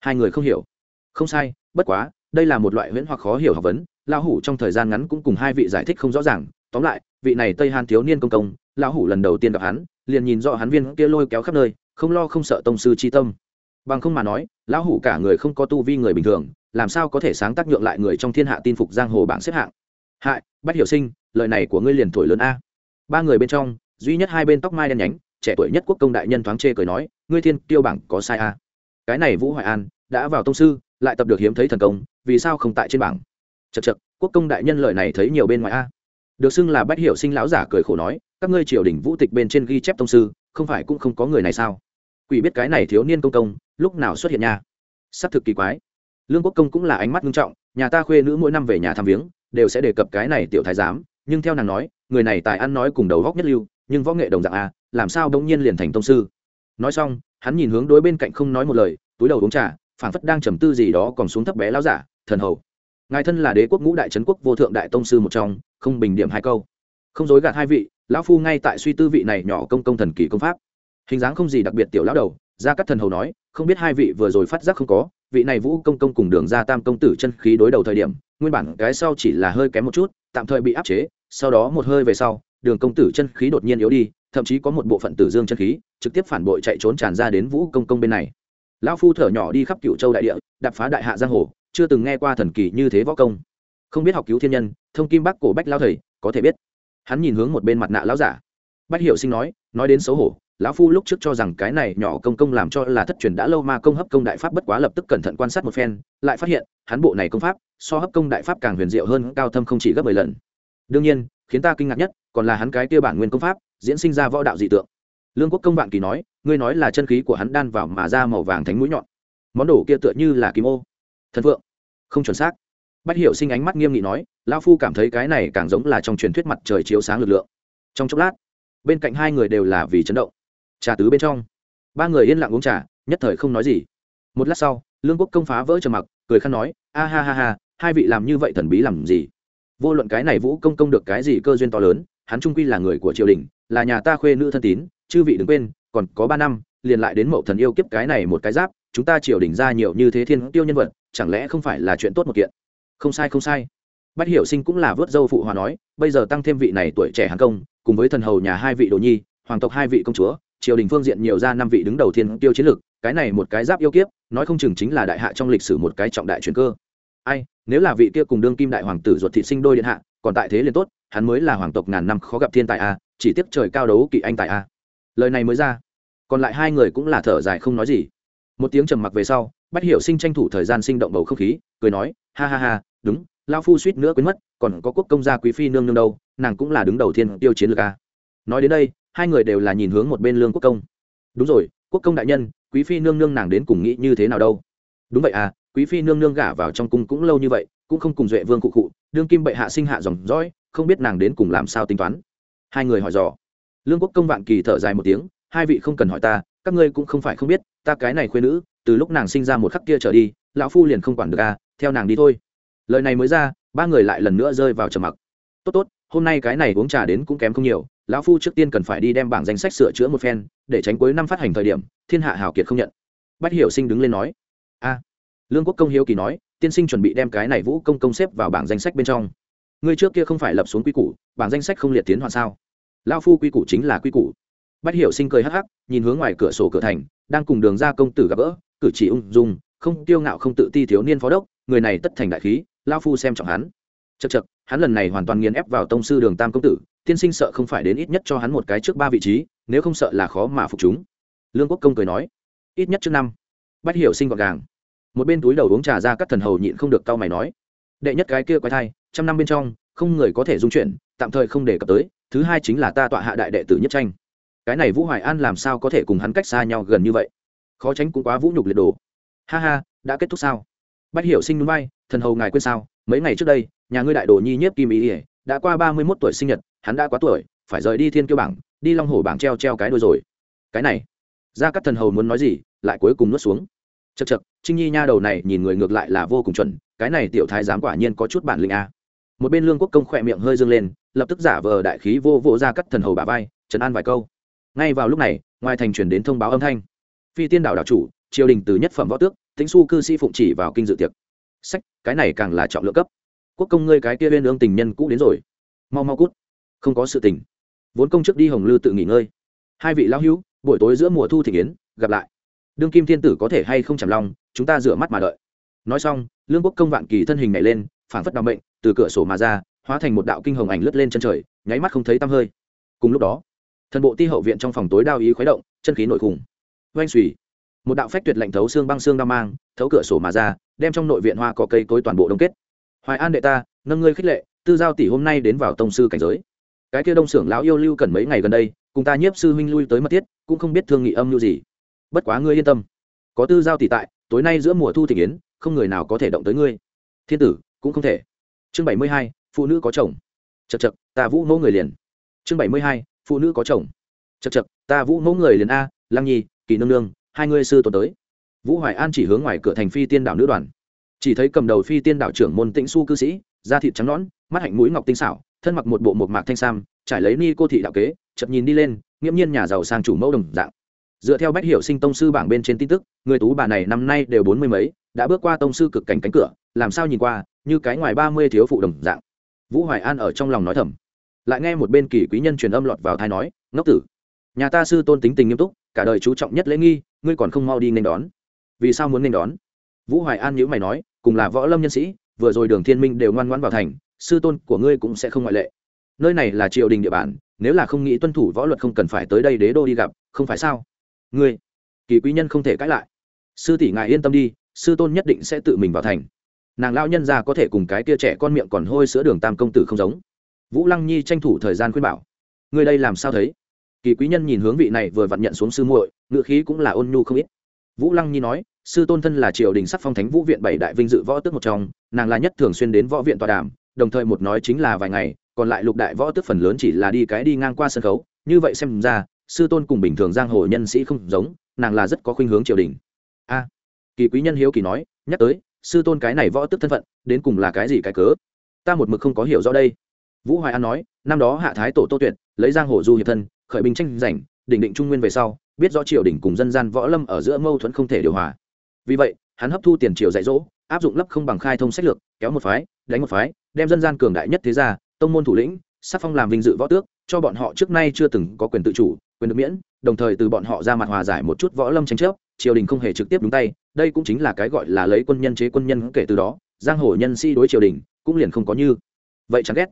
Hai người không hiểu. Không sai, bất quá, đây là một loại huyễn hoặc khó hiểu học vấn, lão hủ trong thời gian ngắn cũng cùng hai vị giải thích không rõ ràng. Tóm lại, vị này tây hàn thiếu niên công công, lão hủ lần đầu tiên gặp hắn, liền nhìn rõ hắn viên kia lôi kéo khắp nơi, không lo không sợ tông sư chi tâm. Bằng không mà nói, lão hủ cả người không có tu vi người bình thường, làm sao có thể sáng tác nhượng lại người trong thiên hạ tin phục giang hồ bảng xếp hạng? Hại, bách hiểu sinh, lời này của ngươi liền thổi lớn a. Ba người bên trong, duy nhất hai bên tóc mai đen nhánh, trẻ tuổi nhất quốc công đại nhân thoáng chê cười nói, ngươi thiên tiêu bảng có sai a cái này vũ hoài an đã vào tông sư, lại tập được hiếm thấy thần công, vì sao không tại trên bảng? Chật chật quốc công đại nhân lời này thấy nhiều bên ngoài a. Được xưng là bách hiệu sinh lão giả cười khổ nói, các ngươi triều đình vũ tịch bên trên ghi chép tông sư, không phải cũng không có người này sao? Quỷ biết cái này thiếu niên công công, lúc nào xuất hiện nha? S ắ c thực kỳ quái. Lương quốc công cũng là ánh mắt nghiêm trọng, nhà ta khuê nữ mỗi năm về nhà thăm viếng, đều sẽ đề cập cái này tiểu thái giám, nhưng theo nàng nói, người này tài ăn nói cùng đầu góc nhất lưu, nhưng võ nghệ đồng dạng a, làm sao đông nhiên liền thành tông sư? Nói xong, hắn nhìn hướng đối bên cạnh không nói một lời, túi đầu uống trà, phảng phất đang trầm tư gì đó còn xuống thấp bé lão giả, thần hầu. Ngài thân là đế quốc ngũ đại trấn quốc vô thượng đại tông sư một trong, không bình điểm hai câu. Không dối gạt hai vị, lão phu ngay tại suy tư vị này nhỏ công công thần kỳ công pháp. Hình dáng không gì đặc biệt tiểu lão đầu ra các thần hầu nói, không biết hai vị vừa rồi phát giác không có, vị này vũ công công cùng đường ra tam công tử chân khí đối đầu thời điểm, nguyên bản cái sau chỉ là hơi kém một chút, tạm thời bị áp chế, sau đó một hơi về sau, đường công tử chân khí đột nhiên yếu đi thậm chí có một bộ phận tử dương chân khí, trực tiếp phản bội chạy trốn tràn ra đến vũ công công bên này. Lão phu thở nhỏ đi khắp cựu châu đại địa đập phá đại hạ giang hồ, chưa từng nghe qua thần kỳ như thế võ công. Không biết học cứu thiên nhân, thông kim bắc cổ bách lao thầy, có thể biết. Hắn nhìn hướng một bên mặt nạ lão giả. Bách hiệu sinh nói nói đến xấu hổ, lão phu lúc trước cho rằng cái này nhỏ công công làm cho là thất truyền đã lâu mà công hấp công đại pháp bất quá lập tức cẩn thận quan sát một phen, lại phát hiện, hắn bộ này công pháp, so hấp công đại pháp càng huyền diệu hơn, cao thâm không chỉ gấp mười lần. Đương nhiên, khiến ta kinh ngạc nhất còn là hắn cái kia bản nguyên công pháp, diễn sinh ra võ đạo dị tượng. Lương quốc công vạn kỳ nói, ngươi nói là chân khí của hắn đan vào mà ra màu vàng thánh mũi nhọn. Món đồ kia tựa như là kim ô. Thần phượng. Không chuẩn xác. Bách hiệu sinh ánh mắt nghiêm nghị nói lao phu cảm thấy cái này càng giống là trong truyền thuyết mặt trời chiếu sáng lực lượng. Trong chốc lát, bên cạnh hai người đều là vì chấn động. Trà tứ bên trong, ba người yên lặng uống trà, nhất thời không nói gì. Một lát sau, lương quốc công phá vỡ trầm mặc, cười khăn nói, a ha ha ha, hai vị làm như vậy thần bí làm gì? Vô luận cái này vũ công công được cái gì cơ duyên to lớn hắn trung quy là người của triều đình, là nhà ta khuê nữ thân tín, chư vị đừng quên, còn có ba năm, liền lại đến mậu thần yêu kiếp cái này một cái giáp, chúng ta triều đình ra nhiều như thế thiên tiêu nhân vật, chẳng lẽ không phải là chuyện tốt một kiện? Không sai không sai. Bách hiểu sinh cũng là vớt dâu phụ hòa nói, bây giờ tăng thêm vị này tuổi trẻ hàng công, cùng với thần hầu nhà hai vị đồ nhi, hoàng tộc hai vị công chúa, triều đình phương diện nhiều ra năm vị đứng đầu thiên tiêu chiến lược, cái này một cái giáp yêu kiếp, nói không chừng chính là đại hạ trong lịch sử một cái trọng đại truyền cơ. Ai, nếu là vị kia cùng đương kim đại hoàng tử ruột thị sinh đôi điện hạ còn tại thế liền tốt, hắn mới là hoàng tộc ngàn năm khó gặp thiên tài a, chỉ tiếp trời cao đấu kỵ anh tại a. Lời này mới ra, còn lại hai người cũng là thở dài không nói gì. Một tiếng trầm mặc về sau, bách hiểu sinh tranh thủ thời gian sinh động bầu không khí, cười nói, ha ha ha, đúng lao phu suýt nữa quên mất, còn có quốc công gia quý phi nương nương đâu, nàng cũng là đứng đầu thiên tiêu chiến lược a. Nói đến đây, hai người đều là nhìn hướng một bên lương quốc công. Đúng rồi, quốc công đại nhân, quý phi nương nương nàng đến cùng nghĩ như thế nào đâu? Đúng vậy à quý phi nương nương gả vào trong cung cũng lâu như vậy, cũng không cùng duệ vương cụ cụ đương kim bệ hạ sinh hạ dòng dõi, không biết nàng đến cùng làm sao tính toán. Hai người hỏi dò. Lương quốc công vạn kỳ thở dài một tiếng, hai vị không cần hỏi ta, các ngươi cũng không phải không biết, ta cái này khuyên nữ, từ lúc nàng sinh ra một khắc kia trở đi, lão phu liền không quản được à theo nàng đi thôi. Lời này mới ra, ba người lại lần nữa rơi vào trầm mặc. Tốt tốt, hôm nay cái này uống trà đến cũng kém không nhiều, lão phu trước tiên cần phải đi đem bảng danh sách sửa chữa một phen, để tránh cuối năm phát hành thời điểm, thiên hạ hào kiệt không nhận. Bách hiểu sinh đứng lên nói. A. Lương quốc công hiếu kỳ nói tiên sinh chuẩn bị đem cái này vũ công công xếp vào bảng danh sách bên trong. Ngươi trước kia không phải lập xuống quy củ, bảng danh sách không liệt tiến hoàn sao? Lao phu quy củ chính là quy củ. Bách hiểu sinh cười hắc hắc, nhìn hướng ngoài cửa sổ cửa thành, đang cùng đường ra công tử gặp gỡ, cử chỉ ung dung, không tiêu ngạo không tự ti thiếu niên phó đốc, người này tất thành đại khí lao phu xem trọng hắn. Chật chật hắn lần này hoàn toàn nghiền ép vào tông sư đường tam công tử, tiên sinh sợ không phải đến ít nhất cho hắn một cái trước ba vị trí, nếu không sợ là khó mà phục chúng. Lương quốc công cười nói, ít nhất trước năm. Bách hiểu sinh gọn gàng một bên túi đầu uống trà ra các thần hầu nhịn không được tao mày nói, đệ nhất cái kia quái thai, trăm năm bên trong, không người có thể dung chuyển, tạm thời không đề cập tới, thứ hai chính là ta tọa hạ đại đệ tử nhất tranh. Cái này vũ hoài an làm sao có thể cùng hắn cách xa nhau gần như vậy? Khó tránh cũng quá vũ nhục liệt đồ. Ha ha, đã kết thúc sao? Bách hiểu sinh núi bay thần hầu ngài quên sao? Mấy ngày trước đây, nhà ngươi đại đồ nhi nhiếp kim ý ỉa, đã qua ba mươi mốt tuổi sinh nhật, hắn đã quá tuổi, phải rời đi thiên kiêu bảng, đi long hồ bảng treo treo cái đôi rồi. Cái này? Ra các thần hầu muốn nói gì, lại cuối cùng nuốt xuống. Chật chật trinh nhi nha đầu này nhìn người ngược lại là vô cùng chuẩn, cái này tiểu thái giám quả nhiên có chút bản lĩnh a. Một bên lương quốc công khỏe miệng hơi dâng lên, lập tức giả vờ đại khí vô vô ra cắt thần hầu bà vai, trấn an vài câu. Ngay vào lúc này, ngoài thành chuyển đến thông báo âm thanh. Phi tiên đảo đảo chủ, triều đình từ nhất phẩm võ tước tính su cư sĩ phụng chỉ vào kinh dự tiệc. Sách, cái này càng là trọng lượng cấp. Quốc công ngươi cái kia lên ương tình nhân cũ đến rồi. Mau mau cút. Không có sự tình. Vốn công chức đi hồng lư tự nghỉ ngơi. Hai vị lão hữu, buổi tối giữa mùa thu thị kiến gặp lại đương kim thiên tử có thể hay không chầm lòng chúng ta rửa mắt mà đợi. Nói xong, lương quốc công vạn kỳ thân hình nhảy lên phản phất đ bệnh từ cửa sổ mà ra, hóa thành một đạo kinh hồng ảnh lướt lên chân trời, nháy mắt không thấy tăm hơi. Cùng lúc đó, thần bộ ti hậu viện trong phòng tối đao ý khuấy động, chân khí nội khủng. Oanh xùy một đạo phách tuyệt lạnh thấu xương băng xương đao mang, thấu cửa sổ mà ra, đem trong nội viện hoa cỏ cây cối toàn bộ đông kết. Hoài an đệ ta, nâng ngươi khích lệ, tư giao tỷ hôm nay đến vào tông sư cảnh giới. Cái kia đông xưởng lão yêu lưu cần mấy ngày gần đây, cùng ta nhiếp sư huynh lui tới mất tiết cũng không biết thương nghị âm lưu gì bất quá ngươi yên tâm. Có tư giao tỷ tại, tối nay giữa mùa thu thị yến, không người nào có thể động tới ngươi. Thiên tử, cũng không thể. Chương bảy mươi hai, phụ nữ có chồng. Chật chật ta vũ mẫu người liền. Chương bảy mươi hai, phụ nữ có chồng. Chật chật ta vũ mẫu người liền a, lăng nhi, kỳ nương nương, hai ngươi sư tuần tới. Vũ hoài an chỉ hướng ngoài cửa thành phi tiên đảo nữ đoàn. Chỉ thấy cầm đầu phi tiên đảo trưởng môn tĩnh su cư sĩ, da thịt trắng nõn, mắt hạnh mũi ngọc tinh xảo, thân mặc một bộ một mạc thanh sam, trải lấy ni cô thị đạo kế, chậm nhìn đi lên, nghiễm nhiên nhà giàu sang chủ mẫu đồng dạng dựa theo bách hiểu sinh tông sư bảng bên trên tin tức, người tú bà này năm nay đều bốn mươi mấy, đã bước qua tông sư cực cảnh cánh cửa, làm sao nhìn qua, như cái ngoài ba mươi thiếu phụ đồng dạng. Vũ hoài an ở trong lòng nói thầm. Lại nghe một bên kỳ quý nhân truyền âm lọt vào thai nói, ngốc tử, nhà ta sư tôn tính tình nghiêm túc, cả đời chú trọng nhất lễ nghi, ngươi còn không mau đi nên đón. Vì sao muốn nên đón? Vũ hoài an nhữ mày nói, cùng là võ lâm nhân sĩ, vừa rồi đường thiên minh đều ngoan ngoãn vào thành, sư tôn của ngươi cũng sẽ không ngoại lệ. Nơi này là triều đình địa bàn, nếu là không nghĩ tuân thủ võ luật không cần phải tới đây đế đô đi gặp, không phải sao? Ngươi, kỳ quý nhân không thể cãi lại. Sư tỷ ngài yên tâm đi, sư tôn nhất định sẽ tự mình vào thành. Nàng lao nhân ra có thể cùng cái tia trẻ con miệng còn hôi sữa đường tam công tử không giống. Vũ lăng nhi tranh thủ thời gian khuyên bảo, ngươi đây làm sao thấy? Kỳ quý nhân nhìn hướng vị này vừa vặn nhận xuống sư muội ngự khí cũng là ôn nhu không ít. Vũ lăng nhi nói, sư tôn thân là triều đình sắc phong thánh vũ viện bảy đại vinh dự võ tước một trong, nàng là nhất thường xuyên đến võ viện tọa đàm, đồng thời một nói chính là vài ngày, còn lại lục đại võ tước phần lớn chỉ là đi cái đi ngang qua sân khấu, như vậy xem ra sư tôn cùng bình thường giang hồ nhân sĩ không giống, nàng là rất có khuynh hướng triều đình. A, kỳ quý nhân hiếu kỳ nói, nhắc tới, sư tôn cái này võ tức thân phận, đến cùng là cái gì cái cớ? Ta một mực không có hiểu rõ đây. Vũ hoài an nói, năm đó hạ thái tổ tô tuyệt, lấy giang hồ du hiệp thân, khởi binh tranh giành, đỉnh định trung nguyên về sau, biết rõ triều đình cùng dân gian võ lâm ở giữa mâu thuẫn không thể điều hòa. Vì vậy, hắn hấp thu tiền triều dạy dỗ, áp dụng lấp không bằng khai thông sách lược, kéo một phái, đánh một phái, đem dân gian cường đại nhất thế gia, tông môn thủ lĩnh, sắc phong làm vinh dự võ tước cho bọn họ trước nay chưa từng có quyền tự chủ, quyền được miễn, đồng thời từ bọn họ ra mặt hòa giải một chút võ lâm tranh chấp, triều đình không hề trực tiếp đúng tay, đây cũng chính là cái gọi là lấy quân nhân chế quân nhân kể từ đó, giang hồ nhân sĩ đối triều đình cũng liền không có như vậy chẳng ghét.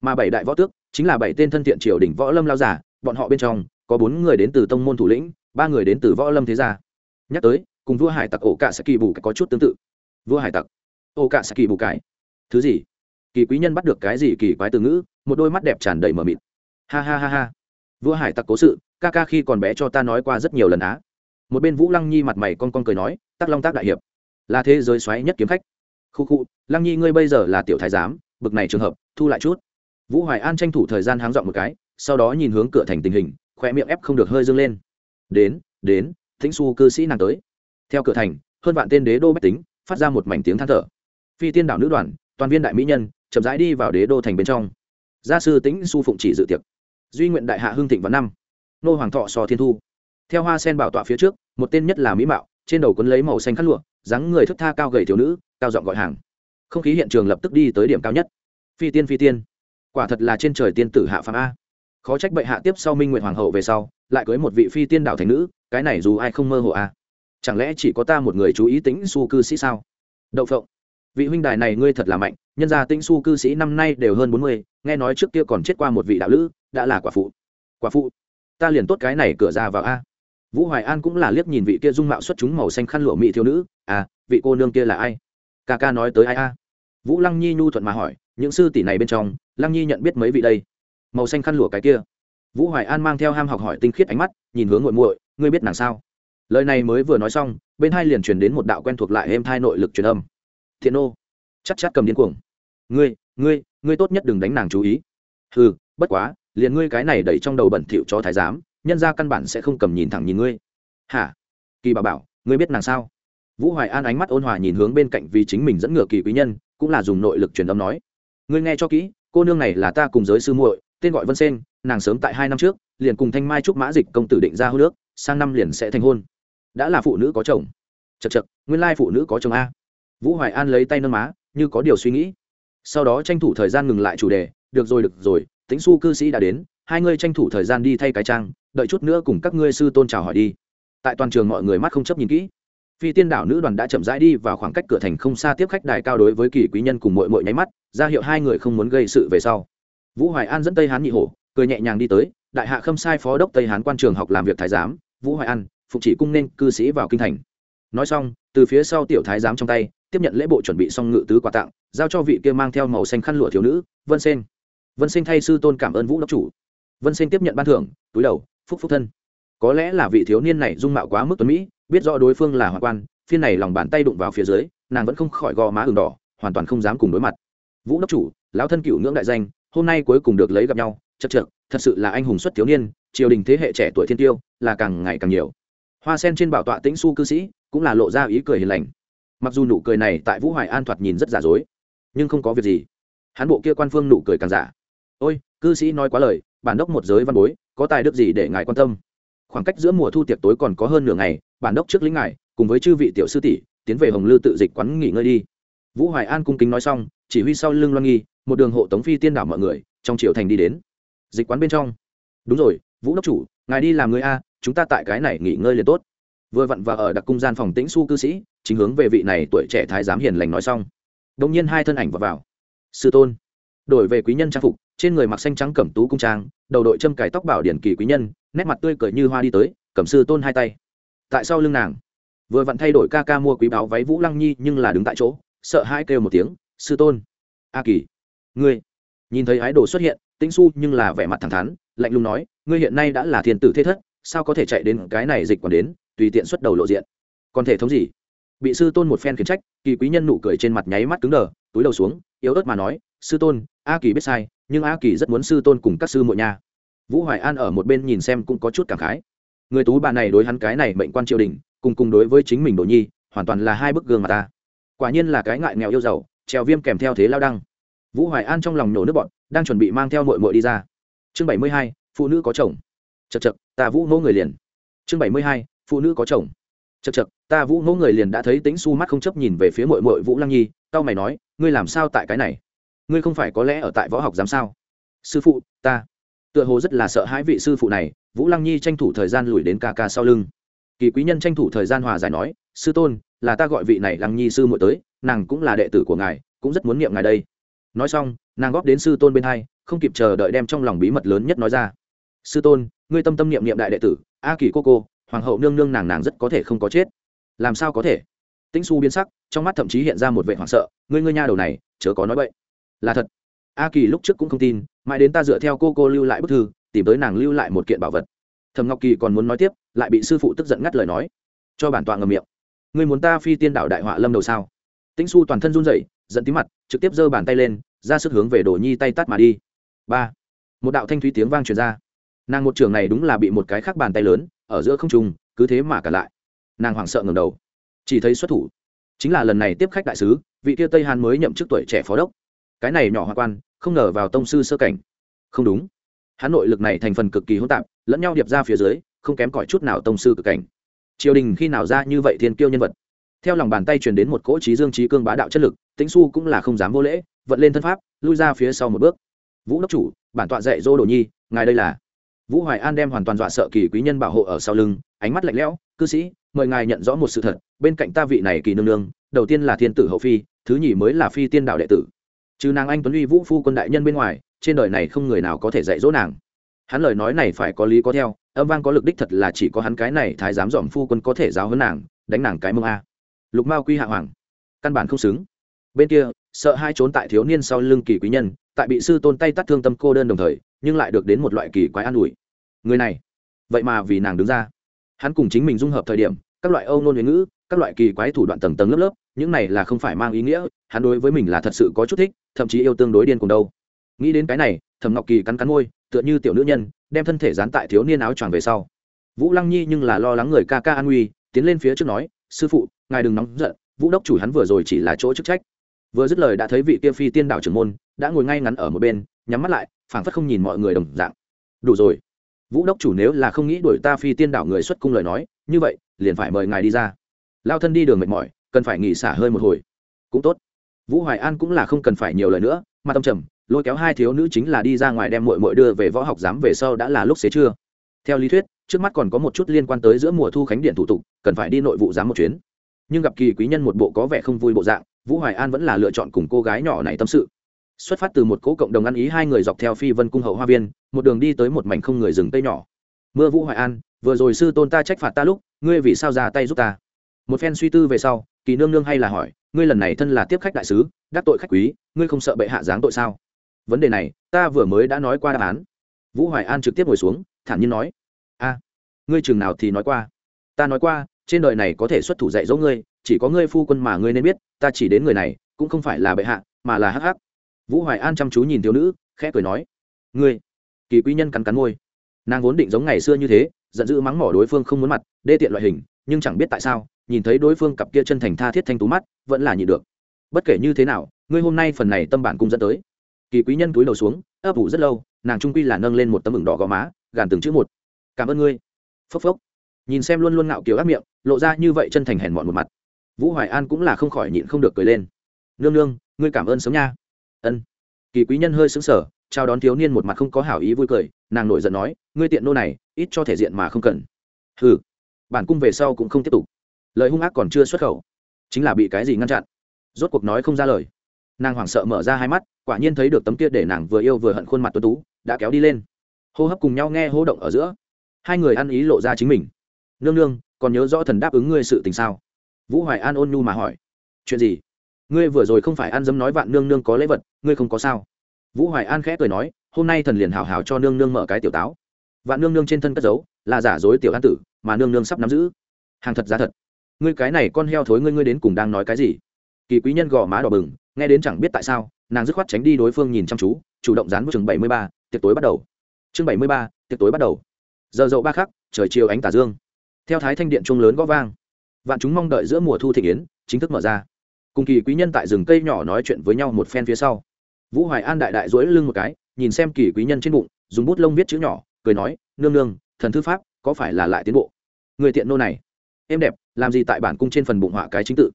Mà bảy đại võ tước, chính là bảy tên thân thiện triều đình võ lâm lao giả, bọn họ bên trong, có bốn người đến từ tông môn thủ lĩnh, ba người đến từ võ lâm thế gia. Nhắc tới, cùng vua hải tặc ổ cạ sẽ kỳ bù có chút tương tự. Vua hải tặc ổ cạ sẽ kỳ bù cái. Thứ gì? Kỳ quý nhân bắt được cái gì kỳ quái từ ngữ, một đôi mắt đẹp tràn đầy mờ mịt ha ha ha ha. Vua hải tặc cố sự, ca ca khi còn bé cho ta nói qua rất nhiều lần á. Một bên vũ lăng nhi mặt mày con con cười nói, tắc long tác đại hiệp, là thế giới xoáy nhất kiếm khách. Khu khu, lăng nhi ngươi bây giờ là tiểu thái giám, bực này trường hợp, thu lại chút. Vũ hoài an tranh thủ thời gian háng dọn một cái, sau đó nhìn hướng cửa thành tình hình khoe miệng ép không được hơi dâng lên. Đến đến, thính su cư sĩ nàng tới. Theo cửa thành, hơn vạn tên đế đô bách tính, phát ra một mảnh tiếng than thở. Phi tiên đảo nữ đoàn, toàn viên đại mỹ nhân, chậm rãi đi vào đế đô thành bên trong. Gia sư tĩnh su phụng chỉ dự tiệc duy nguyện đại hạ hưng thịnh vào năm. Nô hoàng thọ so thiên thu. Theo hoa sen bảo tọa phía trước, một tên nhất là mỹ mạo, trên đầu quấn lấy màu xanh khăn lụa, dáng người thức tha cao gầy thiếu nữ, cao giọng gọi hàng. Không khí hiện trường lập tức đi tới điểm cao nhất. Phi tiên phi tiên. Quả thật là trên trời tiên tử hạ phàm a. Khó trách bệ hạ tiếp sau minh nguyện hoàng hậu về sau, lại cưới một vị phi tiên đảo thành nữ, cái này dù ai không mơ hồ a. Chẳng lẽ chỉ có ta một người chú ý tính su cư sĩ sao? Đậu phộng. Vị huynh đài này ngươi thật là mạnh, nhân gia tĩnh su cư sĩ năm nay đều hơn bốn mươi, nghe nói trước kia còn chết qua một vị đạo lữ đã là quả phụ. Quả phụ? Ta liền tốt cái này cửa ra vào a. Vũ hoài an cũng là liếc nhìn vị kia dung mạo xuất chúng màu xanh khăn lụa mỹ thiếu nữ. À vị cô nương kia là ai? Ca ca nói tới ai a? Vũ lăng nhi nhu thuận mà hỏi, những sư tỷ này bên trong, lăng nhi nhận biết mấy vị đây? Màu xanh khăn lụa cái kia. Vũ hoài an mang theo ham học hỏi tinh khiết ánh mắt, nhìn hướng muội muội, ngươi biết nàng sao? Lời này mới vừa nói xong, bên hai liền truyền đến một đạo quen thuộc lại êm thai nội lực truyền âm. Thiện ô chắc chắc cầm điên cuồng. Ngươi ngươi ngươi tốt nhất đừng đánh nàng chú ý. Ừ bất quá liền ngươi cái này đẩy trong đầu bẩn thỉu cho thái giám, nhân ra căn bản sẽ không cầm nhìn thẳng nhìn ngươi. Hả? Kỳ bà bảo, ngươi biết nàng sao? Vũ hoài an ánh mắt ôn hòa nhìn hướng bên cạnh vì chính mình dẫn ngựa kỳ quý nhân, cũng là dùng nội lực truyền âm nói. Ngươi nghe cho kỹ, cô nương này là ta cùng giới sư muội, tên gọi vân sen nàng sớm tại hai năm trước, liền cùng thanh mai trúc mã dịch công tử định ra hô nước sang năm liền sẽ thành hôn. Đã là phụ nữ có chồng. Chật chật nguyên lai phụ nữ có chồng a. Vũ hoài an lấy tay nâng má, như có điều suy nghĩ. Sau đó tranh thủ thời gian ngừng lại chủ đề, được rồi được rồi tính su cư sĩ đã đến, hai ngươi tranh thủ thời gian đi thay cái trang, đợi chút nữa cùng các ngươi sư tôn chào hỏi đi. Tại toàn trường mọi người mắt không chấp nhìn kỹ. Phi tiên đảo nữ đoàn đã chậm rãi đi vào khoảng cách cửa thành không xa tiếp khách đài cao đối với kỳ quý nhân cùng mội mội nháy mắt, ra hiệu hai người không muốn gây sự về sau. Vũ hoài an dẫn tây hán nhị hổ, cười nhẹ nhàng đi tới, đại hạ khâm sai phó đốc tây hán quan trường học làm việc thái giám, vũ hoài an phục chỉ cung nên cư sĩ vào kinh thành. Nói xong, từ phía sau tiểu thái giám trong tay, tiếp nhận lễ bộ chuẩn bị xong ngự tứ quà tặng, giao cho vị kia mang theo màu xanh khăn lụa thiếu nữ, vân sen vân sinh thay sư tôn cảm ơn vũ đốc chủ. Vân sinh tiếp nhận ban thưởng, túi đầu, phúc phúc thân. Có lẽ là vị thiếu niên này dung mạo quá mức tuấn mỹ, biết rõ đối phương là hoàng quan, phiên này lòng bàn tay đụng vào phía dưới, nàng vẫn không khỏi gò má ừng đỏ, hoàn toàn không dám cùng đối mặt. Vũ đốc chủ, lão thân cựu ngưỡng đại danh, hôm nay cuối cùng được lấy gặp nhau chật chật thật sự là anh hùng xuất thiếu niên, triều đình thế hệ trẻ tuổi thiên tiêu, là càng ngày càng nhiều. Hoa sen trên bảo tọa tĩnh su cư sĩ, cũng là lộ ra ý cười hiền lành. Mặc dù nụ cười này tại vũ hoài an thoạt nhìn rất giả dối, nhưng không có việc gì. Hắn bộ kia quan phương nụ cười càng giả ôi cư sĩ nói quá lời bản đốc một giới văn bối có tài đức gì để ngài quan tâm? Khoảng cách giữa mùa thu tiệc tối còn có hơn nửa ngày bản đốc trước lĩnh ngài cùng với chư vị tiểu sư tỷ tiến về hồng lư tự dịch quán nghỉ ngơi đi. Vũ hoài an cung kính nói xong chỉ huy sau lưng loan nghi một đường hộ tống phi tiên đảo mọi người trong triều thành đi đến. Dịch quán bên trong. Đúng rồi vũ đốc chủ ngài đi làm người a chúng ta tại cái này nghỉ ngơi liền tốt. Vừa vặn và ở đặc cung gian phòng tĩnh su cư sĩ chính hướng về vị này tuổi trẻ thái giám hiền lành nói xong. Đông nhiên hai thân ảnh vào, vào. sư tôn. Đổi về quý nhân trang phục trên người mặc xanh trắng cẩm tú cung trang, đầu đội châm cài tóc bảo điển kỳ quý nhân, nét mặt tươi cười như hoa đi tới cẩm sư tôn hai tay. Tại sau lưng nàng, vừa vặn thay đổi ca ca mua quý báo váy vũ lăng nhi nhưng là đứng tại chỗ, sợ hai kêu một tiếng, sư tôn, a kỳ, ngươi. Nhìn thấy ái đồ xuất hiện, tĩnh su nhưng là vẻ mặt thẳng thắn, lạnh lùng nói, ngươi hiện nay đã là thiên tử thế thất, sao có thể chạy đến cái này dịch còn đến, tùy tiện xuất đầu lộ diện? Còn thể thống gì? Bị sư tôn một phen khiển trách, kỳ quý nhân nụ cười trên mặt nháy mắt cứng đờ, túi đầu xuống, yếu ớt mà nói sư tôn, a kỳ biết sai, nhưng a kỳ rất muốn sư tôn cùng các sư muội nha. Vũ hoài an ở một bên nhìn xem cũng có chút cảm khái. Người tú bà này đối hắn cái này mệnh quan triều đình, cùng cùng đối với chính mình đồ nhi, hoàn toàn là hai bức gương mà ta. Quả nhiên là cái ngại nghèo yêu giàu, trèo viêm kèm theo thế lao đăng. Vũ hoài an trong lòng nổ nước bọn, đang chuẩn bị mang theo mội mội đi ra. Chương bảy mươi hai, phụ nữ có chồng. Chật chật ta vũ ngỗ người liền. Chương bảy mươi hai, phụ nữ có chồng. Chật chật ta vũ ngỗ người liền đã thấy tính su mắt không chấp nhìn về phía mội mội vũ lăng nhi tao mày nói, ngươi làm sao tại cái này? Ngươi không phải có lẽ ở tại võ học giám sao? Sư phụ, ta. Tựa hồ rất là sợ hãi vị sư phụ này, vũ lăng nhi tranh thủ thời gian lùi đến ca ca sau lưng. Kỳ quý nhân tranh thủ thời gian hòa giải nói, sư tôn, là ta gọi vị này lăng nhi sư muội tới, nàng cũng là đệ tử của ngài, cũng rất muốn niệm ngài đây. Nói xong, nàng góp đến sư tôn bên hai, không kịp chờ đợi đem trong lòng bí mật lớn nhất nói ra. Sư tôn, ngươi tâm tâm niệm niệm đại đệ tử, a kỳ cô cô, hoàng hậu nương nương nàng nàng rất có thể không có chết. Làm sao có thể? Tĩnh su biến sắc, trong mắt thậm chí hiện ra một vệ hoảng sợ, ngươi ngươi nha đầu này, chớ có nói vậy là thật. A kỳ lúc trước cũng không tin, mãi đến ta dựa theo cô cô lưu lại bức thư, tìm tới nàng lưu lại một kiện bảo vật. Thầm ngọc kỳ còn muốn nói tiếp, lại bị sư phụ tức giận ngắt lời nói. Cho bản tọa ngầm miệng. Ngươi muốn ta phi tiên đạo đại họa lâm đầu sao? Tĩnh su toàn thân run rẩy, giận tí mặt, trực tiếp giơ bàn tay lên, ra sức hướng về đồ nhi tay tắt mà đi. Ba. Một đạo thanh thúy tiếng vang truyền ra. Nàng một trường này đúng là bị một cái khác bàn tay lớn, ở giữa không trùng cứ thế mà cả lại. Nàng hoảng sợ ngầm đầu. Chỉ thấy xuất thủ. Chính là lần này tiếp khách đại sứ, vị kia tây hàn mới nhậm chức tuổi trẻ phó đốc cái này nhỏ hoa quan, không ngờ vào tông sư sơ cảnh. Không đúng. Hắn nội lực này thành phần cực kỳ hỗn tạp, lẫn nhau điệp ra phía dưới, không kém cỏi chút nào tông sư cực cảnh. Triều đình khi nào ra như vậy thiên kiêu nhân vật? Theo lòng bàn tay truyền đến một cỗ trí dương trí cương bá đạo chất lực, tĩnh su cũng là không dám vô lễ, vận lên thân pháp, lui ra phía sau một bước. Vũ đốc chủ, bản tọa dạy dô đồ nhi, ngài đây là. Vũ hoài an đem hoàn toàn dọa sợ kỳ quý nhân bảo hộ ở sau lưng, ánh mắt lạnh lẽo, cư sĩ, mời ngài nhận rõ một sự thật, bên cạnh ta vị này kỳ nương nương, đầu tiên là thiên tử hậu phi, thứ nhì mới là phi tiên đạo đệ tử chứ nàng anh tuấn uy vũ phu quân đại nhân bên ngoài, trên đời này không người nào có thể dạy dỗ nàng. Hắn lời nói này phải có lý có theo, âm vang có lực đích thật là chỉ có hắn cái này thái giám dòm phu quân có thể giáo hơn nàng, đánh nàng cái mông a. Lục mao quy hạ hoàng. Căn bản không xứng. Bên kia, sợ hai trốn tại thiếu niên sau lưng kỳ quý nhân, tại bị sư tôn tay tắt thương tâm cô đơn đồng thời, nhưng lại được đến một loại kỳ quái an ủi. Người này, vậy mà vì nàng đứng ra. Hắn cùng chính mình dung hợp thời điểm các loại âu nôn huyền ngữ, các loại kỳ quái thủ đoạn tầng tầng lớp lớp, những này là không phải mang ý nghĩa, hắn đối với mình là thật sự có chút thích, thậm chí yêu tương đối điên cùng đâu. Nghĩ đến cái này thầm ngọc kỳ cắn cắn môi, tựa như tiểu nữ nhân, đem thân thể dán tại thiếu niên áo choàng về sau. Vũ lăng nhi nhưng là lo lắng người ca ca an nguy, tiến lên phía trước nói, sư phụ, ngài đừng nóng giận, vũ đốc chủ hắn vừa rồi chỉ là chỗ chức trách. Vừa dứt lời đã thấy vị kia phi tiên đạo trưởng môn, đã ngồi ngay ngắn ở một bên, nhắm mắt lại, phảng phất không nhìn mọi người đồng dạng. Đủ rồi. Vũ đốc chủ nếu là không nghĩ đuổi ta phi tiên đảo người xuất cung lời nói, như vậy liền phải mời ngài đi ra. Lao thân đi đường mệt mỏi, cần phải nghỉ xả hơi một hồi. Cũng tốt. Vũ hoài an cũng là không cần phải nhiều lời nữa, mà tâm trầm, lôi kéo hai thiếu nữ chính là đi ra ngoài đem mội mội đưa về võ học giám về sau đã là lúc xế trưa. Theo lý thuyết, trước mắt còn có một chút liên quan tới giữa mùa thu khánh điện thủ tục, cần phải đi nội vụ giám một chuyến. Nhưng gặp kỳ quý nhân một bộ có vẻ không vui bộ dạng, vũ hoài an vẫn là lựa chọn cùng cô gái nhỏ này tâm sự. Xuất phát từ một cố cộng đồng ăn ý, hai người dọc theo phi vân cung hậu hoa viên, một đường đi tới một mảnh không người rừng tây nhỏ. Mưa vũ hoài an vừa rồi sư tôn ta trách phạt ta lúc, ngươi vì sao ra tay giúp ta? Một phen suy tư về sau, kỳ nương nương hay là hỏi, ngươi lần này thân là tiếp khách đại sứ, đắc tội khách quý, ngươi không sợ bệ hạ giáng tội sao? Vấn đề này, ta vừa mới đã nói qua đáp án. Vũ hoài an trực tiếp ngồi xuống, thản nhiên nói, a, ngươi chừng nào thì nói qua? Ta nói qua, trên đời này có thể xuất thủ dạy dỗ ngươi, chỉ có ngươi phu quân mà ngươi nên biết, ta chỉ đến người này, cũng không phải là bệ hạ, mà là hắc hắc. Vũ hoài an chăm chú nhìn thiếu nữ, khẽ cười nói, ngươi, kỳ quý nhân cắn cắn môi. Nàng vốn định giống ngày xưa như thế giận dữ mắng mỏ đối phương không muốn mặt, đê tiện loại hình, nhưng chẳng biết tại sao, nhìn thấy đối phương cặp kia chân thành tha thiết thanh tú mắt, vẫn là nhịn được. Bất kể như thế nào, ngươi hôm nay phần này tâm bản cung dẫn tới. Kỳ quý nhân túi đầu xuống, ấp ủ rất lâu, nàng trung quy là nâng lên một tấm ửng đỏ gò má, gàn từng chữ một. Cảm ơn ngươi. Phốc phốc. Nhìn xem luôn luôn ngạo kiều ác miệng, lộ ra như vậy chân thành hèn mọn một mặt. Vũ hoài an cũng là không khỏi nhịn không được cười lên. Nương nương, ngươi cảm ơn sớm nha. Ân. Kỳ quý nhân hơi sững sờ, chào đón thiếu niên một mặt không có hảo ý vui cười, nàng nổi giận nói, ngươi tiện nô này ít cho thể diện mà không cần. Hừ, bản cung về sau cũng không tiếp tục. Lời hung ác còn chưa xuất khẩu, chính là bị cái gì ngăn chặn? Rốt cuộc nói không ra lời. Nàng hoảng sợ mở ra hai mắt, quả nhiên thấy được tấm kia để nàng vừa yêu vừa hận khuôn mặt tuấn tú, đã kéo đi lên. Hô hấp cùng nhau nghe hô động ở giữa, hai người ăn ý lộ ra chính mình. Nương nương, còn nhớ rõ thần đáp ứng ngươi sự tình sao? Vũ hoài an ôn nhu mà hỏi. Chuyện gì? Ngươi vừa rồi không phải ăn dấm nói vạn nương nương có lễ vật, ngươi không có sao? Vũ hoài an khẽ cười nói, hôm nay thần liền hào hào cho nương nương mở cái tiểu táo vạn nương nương trên thân cất giấu, là giả dối tiểu an tử, mà nương nương sắp nắm giữ. Hàng thật giá thật. Ngươi cái này con heo thối ngươi ngươi đến cùng đang nói cái gì? Kỳ quý nhân gò má đỏ bừng, nghe đến chẳng biết tại sao, nàng dứt khoát tránh đi đối phương nhìn chăm chú, chủ động dán bước chừng bảy mươi ba, tiệc tối bắt đầu. Chương bảy mươi ba, tiệc tối bắt đầu. Giờ dậu ba khắc, trời chiều ánh tà dương. Theo thái thanh điện trung lớn gõ vang, vạn chúng mong đợi giữa mùa thu thị yến, chính thức mở ra. Cùng kỳ quý nhân tại rừng cây nhỏ nói chuyện với nhau một phen phía sau. Vũ hoài an đại đại dối lưng một cái, nhìn xem kỳ quý nhân trên bụng, dùng bút lông viết chữ nhỏ cười nói, nương nương, thần thư pháp có phải là lại tiến bộ? Người tiện nô này, em đẹp, làm gì tại bản cung trên phần bụng họa cái chính tự?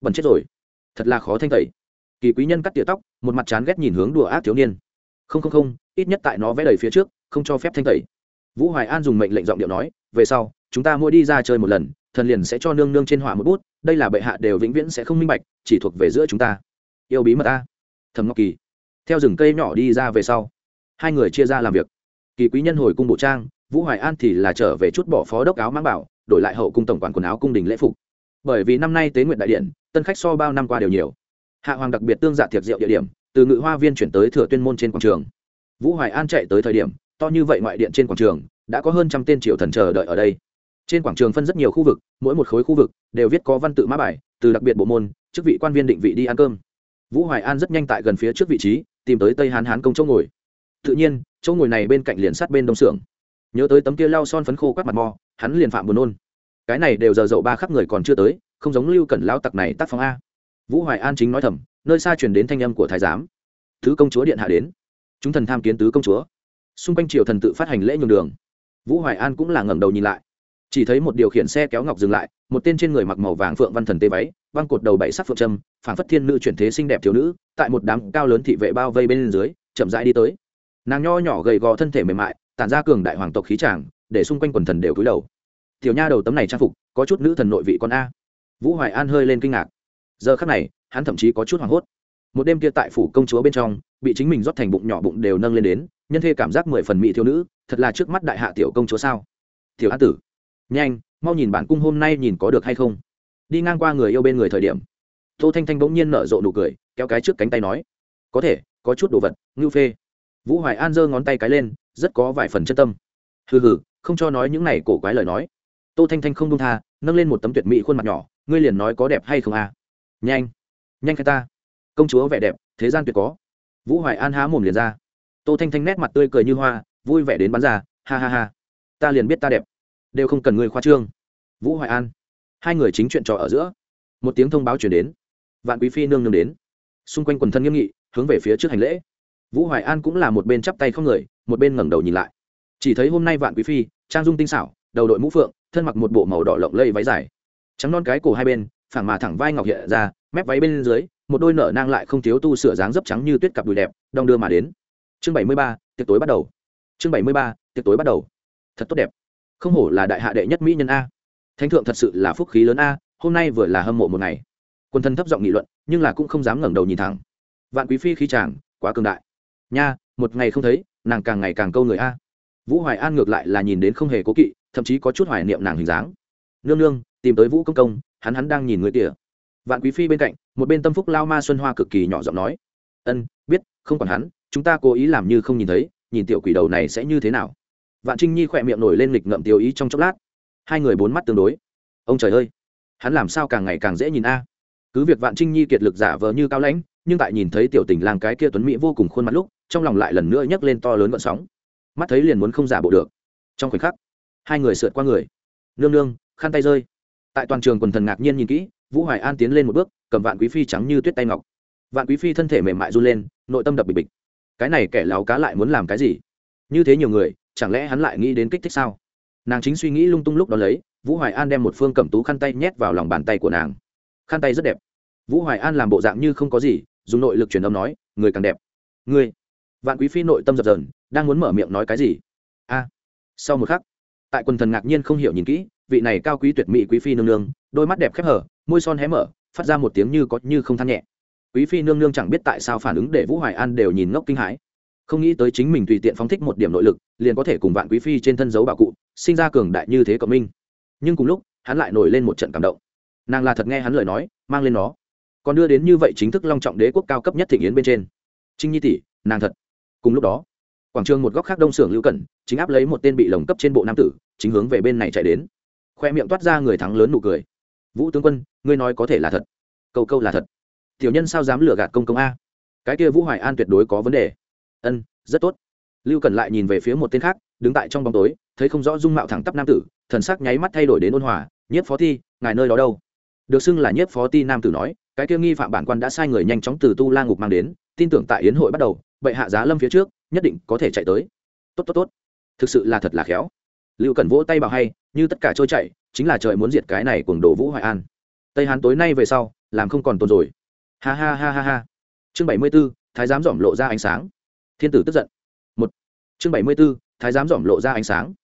Bẩn chết rồi. Thật là khó thanh tẩy. Kỳ quý nhân cắt tỉa tóc, một mặt chán ghét nhìn hướng đùa ác thiếu niên. Không không không, ít nhất tại nó vẽ đầy phía trước, không cho phép thanh tẩy. Vũ hoài an dùng mệnh lệnh giọng điệu nói, về sau, chúng ta mỗi đi ra chơi một lần, thần liền sẽ cho nương nương trên họa một bút, đây là bệ hạ đều vĩnh viễn sẽ không minh bạch, chỉ thuộc về giữa chúng ta. Yêu bí mật ta thầm ngọc kỳ, theo rừng cây nhỏ đi ra về sau, hai người chia ra làm việc kỳ quý nhân hồi cung bộ trang, vũ hoài an thì là trở về chút bỏ phó đốc áo mang bảo, đổi lại hậu cung tổng quản quần áo cung đình lễ phục. Bởi vì năm nay tế nguyện đại điện, tân khách so bao năm qua đều nhiều. Hạ hoàng đặc biệt tương dạ tiệc rượu địa điểm, từ ngự hoa viên chuyển tới thừa tuyên môn trên quảng trường. Vũ hoài an chạy tới thời điểm, to như vậy ngoại điện trên quảng trường, đã có hơn trăm tên triệu thần chờ đợi ở đây. Trên quảng trường phân rất nhiều khu vực, mỗi một khối khu vực đều viết có văn tự mã bài, từ đặc biệt bộ môn, chức vị quan viên định vị đi ăn cơm. Vũ hoài an rất nhanh tại gần phía trước vị trí, tìm tới tây hán hán công chỗ ngồi tự nhiên, chỗ ngồi này bên cạnh liền sát bên đông xưởng. Nhớ tới tấm kia lau son phấn khô quát mặt mò, hắn liền phạm buồn nôn. Cái này đều giờ dậu ba khắc người còn chưa tới, không giống lưu cẩn lão tặc này tác phong a. Vũ hoài an chính nói thầm, nơi xa truyền đến thanh âm của thái giám. Thứ công chúa điện hạ đến. Chúng thần tham kiến tứ công chúa. Xung quanh triều thần tự phát hành lễ nhường đường. Vũ hoài an cũng là ngẩng đầu nhìn lại. Chỉ thấy một điều khiển xe kéo ngọc dừng lại, một tên trên người mặc màu vàng phượng văn thần tê váy băng cột đầu bảy sắc phượng trâm, phảng phất thiên nữ chuyển thế xinh đẹp thiếu nữ, tại một đám cao lớn thị vệ bao vây bên dưới, chậm rãi đi tới nàng nho nhỏ gầy gò thân thể mềm mại, tản ra cường đại hoàng tộc khí tràng, để xung quanh quần thần đều cúi đầu. Tiểu nha đầu tấm này trang phục, có chút nữ thần nội vị con a. Vũ hoài an hơi lên kinh ngạc. Giờ khắc này, hắn thậm chí có chút hoảng hốt. Một đêm kia tại phủ công chúa bên trong, bị chính mình rót thành bụng nhỏ bụng đều nâng lên đến, nhân thê cảm giác mười phần mỹ thiếu nữ, thật là trước mắt đại hạ tiểu công chúa sao? Tiểu an tử. Nhanh, mau nhìn bản cung hôm nay nhìn có được hay không. Đi ngang qua người yêu bên người thời điểm. Tô thanh thanh bỗng nhiên nở rộ nụ cười, kéo cái trước cánh tay nói. Có thể, có chút đồ vật, ngưu phê vũ hoài an giơ ngón tay cái lên, rất có vài phần chân tâm. Hừ hừ, không cho nói những này cổ quái lời nói. Tô thanh thanh không đông tha, nâng lên một tấm tuyệt mỹ khuôn mặt nhỏ, ngươi liền nói có đẹp hay không à nhanh nhanh khai ta. Công chúa vẻ đẹp, thế gian tuyệt có. Vũ hoài an há mồm liền ra. Tô thanh thanh nét mặt tươi cười như hoa, vui vẻ đến bắn ra, ha ha ha. Ta liền biết ta đẹp. Đều không cần người khoa trương. Vũ hoài an. Hai người chính chuyện trò ở giữa. Một tiếng thông báo chuyển đến. Vạn quý phi nương nương đến. Xung quanh quần thân nghiêm nghị, hướng về phía trước hành lễ vũ hoài an cũng là một bên chắp tay không người, một bên ngẩng đầu nhìn lại. Chỉ thấy hôm nay vạn quý phi, trang dung tinh xảo, đầu đội mũ phượng, thân mặc một bộ màu đỏ lộng lây váy dài. Trắng non cái cổ hai bên, phẳng mà thẳng vai ngọc hiện ra, mép váy bên dưới, một đôi nở nang lại không thiếu tu sửa dáng dấp trắng như tuyết cặp đùi đẹp, đong đưa mà đến. Chương bảy mươi ba, tiệc tối bắt đầu. Chương bảy mươi ba, tiệc tối bắt đầu. Thật tốt đẹp. Không hổ là đại hạ đệ nhất mỹ nhân a. Thánh thượng thật sự là phúc khí lớn a, hôm nay vừa là hâm mộ một ngày. Quân thân thấp giọng nghị luận, nhưng là cũng không dám ngẩng đầu nhìn thẳng. Vạn quý phi khí chàng, quá cường đại nha, một ngày không thấy, nàng càng ngày càng câu người a. Vũ hoài an ngược lại là nhìn đến không hề cố kỵ, thậm chí có chút hoài niệm nàng hình dáng. Nương nương, tìm tới vũ công công, hắn hắn đang nhìn người tỉa vạn quý phi bên cạnh, một bên tâm phúc lao ma xuân hoa cực kỳ nhỏ giọng nói. Ân, biết, không còn hắn, chúng ta cố ý làm như không nhìn thấy, nhìn tiểu quỷ đầu này sẽ như thế nào? Vạn trinh nhi khỏe miệng nổi lên lịch ngậm tiêu ý trong chốc lát. Hai người bốn mắt tương đối. Ông trời ơi, hắn làm sao càng ngày càng dễ nhìn a? Cứ việc vạn trinh nhi kiệt lực giả vờ như cao lãnh nhưng tại nhìn thấy tiểu tình lang cái kia tuấn mỹ vô cùng khuôn mặt lúc, trong lòng lại lần nữa nhấc lên to lớn vận sóng. Mắt thấy liền muốn không giả bộ được. Trong khoảnh khắc, hai người sượt qua người. Nương nương, khăn tay rơi. Tại toàn trường quần thần ngạc nhiên nhìn kỹ, vũ hoài an tiến lên một bước, cầm vạn quý phi trắng như tuyết tay ngọc. Vạn quý phi thân thể mềm mại run lên, nội tâm đập bịch bịch. Cái này kẻ láo cá lại muốn làm cái gì? Như thế nhiều người, chẳng lẽ hắn lại nghĩ đến kích thích sao? Nàng chính suy nghĩ lung tung lúc đó lấy, vũ hoài an đem một phương cẩm tú khăn tay nhét vào lòng bàn tay của nàng. Khăn tay rất đẹp. Vũ hoài an làm bộ dạng như không có gì dùng nội lực truyền âm nói, người càng đẹp. Người vạn quý phi nội tâm dập dờn, đang muốn mở miệng nói cái gì? A. Sau một khắc, tại quần thần ngạc nhiên không hiểu nhìn kỹ, vị này cao quý tuyệt mỹ quý phi nương nương, đôi mắt đẹp khép hở, môi son hé mở, phát ra một tiếng như có như không than nhẹ. Quý phi nương nương chẳng biết tại sao phản ứng để vũ hoài an đều nhìn ngốc kinh hãi. Không nghĩ tới chính mình tùy tiện phóng thích một điểm nội lực, liền có thể cùng vạn quý phi trên thân dấu bảo cụ, sinh ra cường đại như thế cộng minh. Nhưng cùng lúc, hắn lại nổi lên một trận cảm động. Nàng là thật nghe hắn lời nói, mang lên nó còn đưa đến như vậy chính thức long trọng đế quốc cao cấp nhất thị yến bên trên. Trinh nhi tỷ, nàng thật. Cùng lúc đó, quảng trường một góc khác đông xưởng lưu cẩn, chính áp lấy một tên bị lồng cấp trên bộ nam tử, chính hướng về bên này chạy đến. Khoe miệng toát ra người thắng lớn nụ cười. Vũ tướng quân, ngươi nói có thể là thật. Câu câu là thật. Tiểu nhân sao dám lừa gạt công công a? Cái kia vũ hoài an tuyệt đối có vấn đề. Ân, rất tốt. Lưu cẩn lại nhìn về phía một tên khác, đứng tại trong bóng tối, thấy không rõ dung mạo thẳng tắp nam tử, thần sắc nháy mắt thay đổi đến ôn hòa, nhiếp phó thi, ngài nơi đó đâu? Được xưng là nhiếp phó ti nam tử nói, cái kia nghi phạm bản quan đã sai người nhanh chóng từ tu la ngục mang đến, tin tưởng tại yến hội bắt đầu, bệ hạ giá lâm phía trước, nhất định có thể chạy tới. Tốt tốt tốt. Thực sự là thật là khéo. Lưu cần vỗ tay bảo hay, như tất cả trôi chạy chính là trời muốn diệt cái này cùng đồ vũ hoài an. Tây hán tối nay về sau, làm không còn tồn rồi. Ha ha ha ha ha. Chương bảy mươi b ố thái giám dỏm lộ ra ánh sáng. Thiên tử tức giận. Một. Chương bảy mươi b ố thái giám dỏm lộ ra ánh sáng.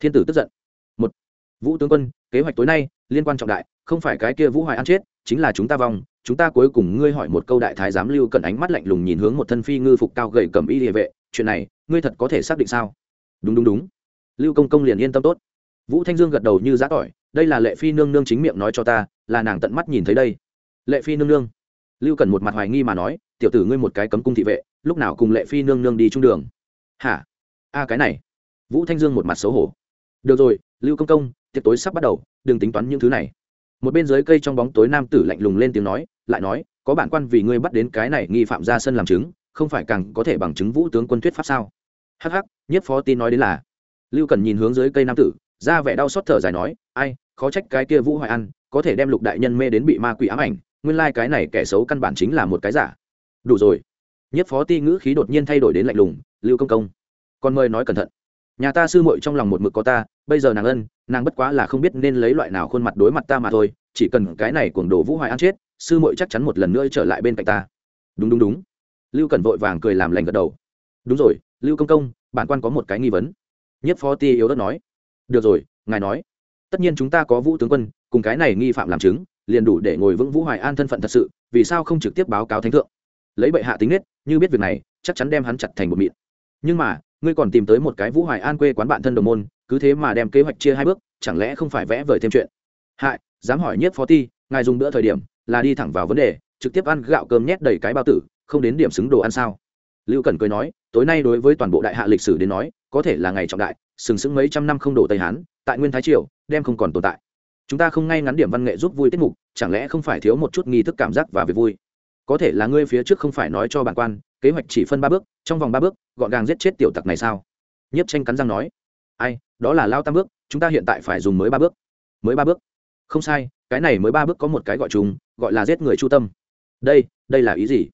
Thiên tử tức giận. Một. Vũ tướng quân, kế hoạch tối nay liên quan trọng đại, không phải cái kia vũ hoài an chết, chính là chúng ta vong. Chúng ta cuối cùng ngươi hỏi một câu đại thái giám lưu cần ánh mắt lạnh lùng nhìn hướng một thân phi ngư phục cao gầy cầm y địa vệ. Chuyện này, ngươi thật có thể xác định sao? Đúng đúng đúng. Lưu công công liền yên tâm tốt. Vũ thanh dương gật đầu như giã tỏi. Đây là lệ phi nương nương chính miệng nói cho ta, là nàng tận mắt nhìn thấy đây. Lệ phi nương nương. Lưu cần một mặt hoài nghi mà nói, tiểu tử ngươi một cái cấm cung thị vệ, lúc nào cùng lệ phi nương nương đi trung đường? Hả? A, cái này. Vũ thanh dương một mặt xấu hổ. Được rồi, lưu công công, tiệc tối sắp bắt đầu đừng tính toán những thứ này. Một bên dưới cây trong bóng tối nam tử lạnh lùng lên tiếng nói, lại nói, có bản quan vì ngươi bắt đến cái này nghi phạm ra sân làm chứng, không phải càng có thể bằng chứng vũ tướng quân thuyết pháp sao? Hh nhất phó tin nói đến là. Lưu cần nhìn hướng dưới cây nam tử, ra vẻ đau xót thở dài nói, ai, khó trách cái kia vũ hoài ăn có thể đem lục đại nhân mê đến bị ma quỷ ám ảnh, nguyên lai、like、cái này kẻ xấu căn bản chính là một cái giả. Đủ rồi. Nhất phó ti ngữ khí đột nhiên thay đổi đến lạnh lùng, lưu công công còn mời nói cẩn thận nhà ta sư muội trong lòng một mực có ta, bây giờ nàng ân, nàng bất quá là không biết nên lấy loại nào khuôn mặt đối mặt ta mà thôi, chỉ cần cái này cuồng đồ vũ hoài ăn chết, sư muội chắc chắn một lần nữa trở lại bên cạnh ta. Đúng đúng đúng. Lưu cần vội vàng cười làm lành gật đầu. Đúng rồi, lưu công công, bản quan có một cái nghi vấn. Nhất phó ti yếu đất nói. Được rồi, ngài nói. Tất nhiên chúng ta có vũ tướng quân, cùng cái này nghi phạm làm chứng, liền đủ để ngồi vững vũ hoài an thân phận thật sự, vì sao không trực tiếp báo cáo thánh thượng? Lấy bệ hạ tính nết, như biết việc này, chắc chắn đem hắn chặt thành một mịn. Nhưng mà ngươi còn tìm tới một cái vũ hoài an quê quán bạn thân đồng môn, cứ thế mà đem kế hoạch chia hai bước, chẳng lẽ không phải vẽ vời thêm chuyện? Hại, dám hỏi nhất phó ti, ngài dùng bữa thời điểm, là đi thẳng vào vấn đề, trực tiếp ăn gạo cơm nhét đầy cái bao tử, không đến điểm xứng đồ ăn sao? Lưu cẩn cười nói, tối nay đối với toàn bộ đại hạ lịch sử đến nói, có thể là ngày trọng đại, sừng sững mấy trăm năm không đổ tây hán, tại nguyên thái triều, đem không còn tồn tại. Chúng ta không ngay ngắn điểm văn nghệ giúp vui tiết mục, chẳng lẽ không phải thiếu một chút nghi thức cảm giác và việc vui? Có thể là ngươi phía trước không phải nói cho bản quan kế hoạch chỉ phân ba bước, trong vòng ba bước, gọn gàng giết chết tiểu tặc này sao? Nhiếp tranh cắn răng nói. Ai, đó là lao tam bước, chúng ta hiện tại phải dùng mới ba bước. Mới ba bước? Không sai, cái này mới ba bước có một cái gọi chúng gọi là giết người chu tâm. Đây đây là ý gì?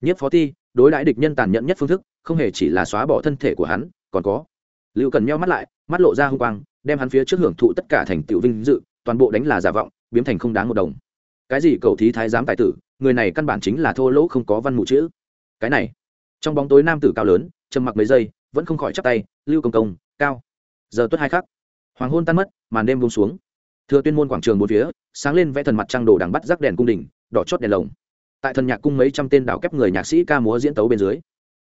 Nhất phó ti, đối đãi địch nhân tàn nhẫn nhất phương thức, không hề chỉ là xóa bỏ thân thể của hắn, còn có. Lưu cần meo mắt lại, mắt lộ ra h u n g quang, đem hắn phía trước hưởng thụ tất cả thành tựu vinh dự, toàn bộ đánh là giả vọng biếm thành không đáng một đồng. Cái gì cầu thí thái giám tài tử, người này căn bản chính là thô lỗ không có văn mụ chữ cái này. Trong bóng tối nam tử cao lớn, trầm mặc mấy giây, vẫn không khỏi chắp tay, lưu công công, cao. Giờ tuất hai khắc, hoàng hôn tan mất, màn đêm buông xuống. Thừa tuyên môn quảng trường bốn phía, sáng lên vẽ thần mặt trăng đồ đằng bắt rắc đèn cung đình, đỏ chót đèn lồng. Tại thần nhạc cung mấy trăm tên đảo kép người nhạc sĩ ca múa diễn tấu bên dưới,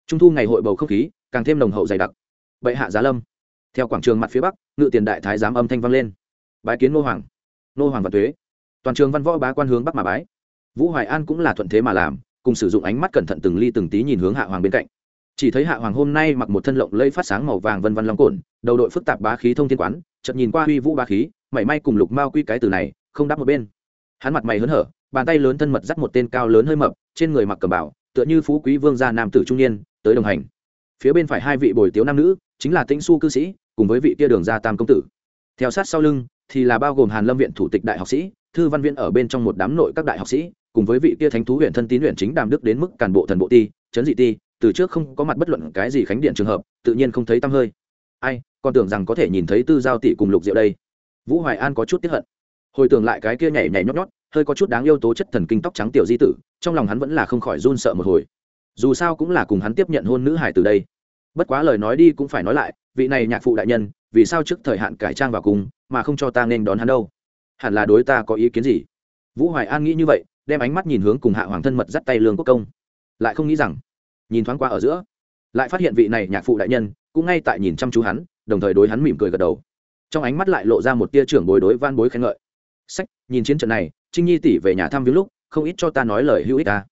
trung thu ngày hội bầu không khí, càng thêm nồng hậu dày đặc. Bệ hạ giá lâm. Theo quảng trường mặt phía bắc, ngự tiền đại thái giám âm thanh vang lên. Bái kiến nô hoàng. Nô hoàng và thuế toàn trường văn võ bá quan hướng bắc mà bái. Vũ hoài an cũng là thuận thế mà làm cùng sử dụng ánh mắt cẩn thận từng ly từng tí nhìn hướng hạ hoàng bên cạnh. Chỉ thấy hạ hoàng hôm nay mặc một thân lộng lây phát sáng màu vàng vân vân long cổn, đầu đội phức tạp bá khí thông thiên quán chậm nhìn qua huy vũ bá khí, mảy may cùng lục mao quy cái từ này không đáp một bên. Hắn mặt mày hớn hở, bàn tay lớn thân mật dắt một tên cao lớn hơi mập, trên người mặc cầm bảo tựa như phú quý vương gia nam tử trung niên, tới đồng hành. Phía bên phải hai vị bồi tiếu nam nữ, chính là tĩnh su cư sĩ, cùng với vị kia đường gia tam công tử. Theo sát sau lưng, thì là bao gồm hàn lâm viện thủ tịch đại học sĩ, thư văn viện ở bên trong một đám nội các đại học sĩ cùng với vị kia thánh thú huyện thân tín huyện chính đàm đức đến mức cản bộ thần bộ ti, chấn dị ti, từ trước không có mặt bất luận cái gì khánh điện trường hợp, tự nhiên không thấy tăm hơi. Ai, còn tưởng rằng có thể nhìn thấy tư giao tỷ cùng lục diệu đây. Vũ hoài an có chút tiếp hận. Hồi tưởng lại cái kia nhảy nhảy nhót nhót, hơi có chút đáng yêu tố chất thần kinh tóc trắng tiểu di tử, trong lòng hắn vẫn là không khỏi run sợ một hồi. Dù sao cũng là cùng hắn tiếp nhận hôn nữ hải từ đây. Bất quá lời nói đi cũng phải nói lại, vị này nhạc phụ đại nhân, vì sao trước thời hạn cải trang vào cùng, mà không cho ta nên đón hắn đâu? Hẳn là đối ta có ý kiến gì? Vũ hoài an nghĩ như vậy đem ánh mắt nhìn hướng cùng hạ hoàng thân mật dắt tay lương quốc công. Lại không nghĩ rằng, nhìn thoáng qua ở giữa, lại phát hiện vị này nhạc phụ đại nhân cũng ngay tại nhìn chăm chú hắn, đồng thời đối hắn mỉm cười gật đầu. Trong ánh mắt lại lộ ra một tia trưởng bối đối van bối khen ngợi. Sách, nhìn chiến trận này, trinh nhi tỷ về nhà thăm viếng lúc, không ít cho ta nói lời hữu ích ta.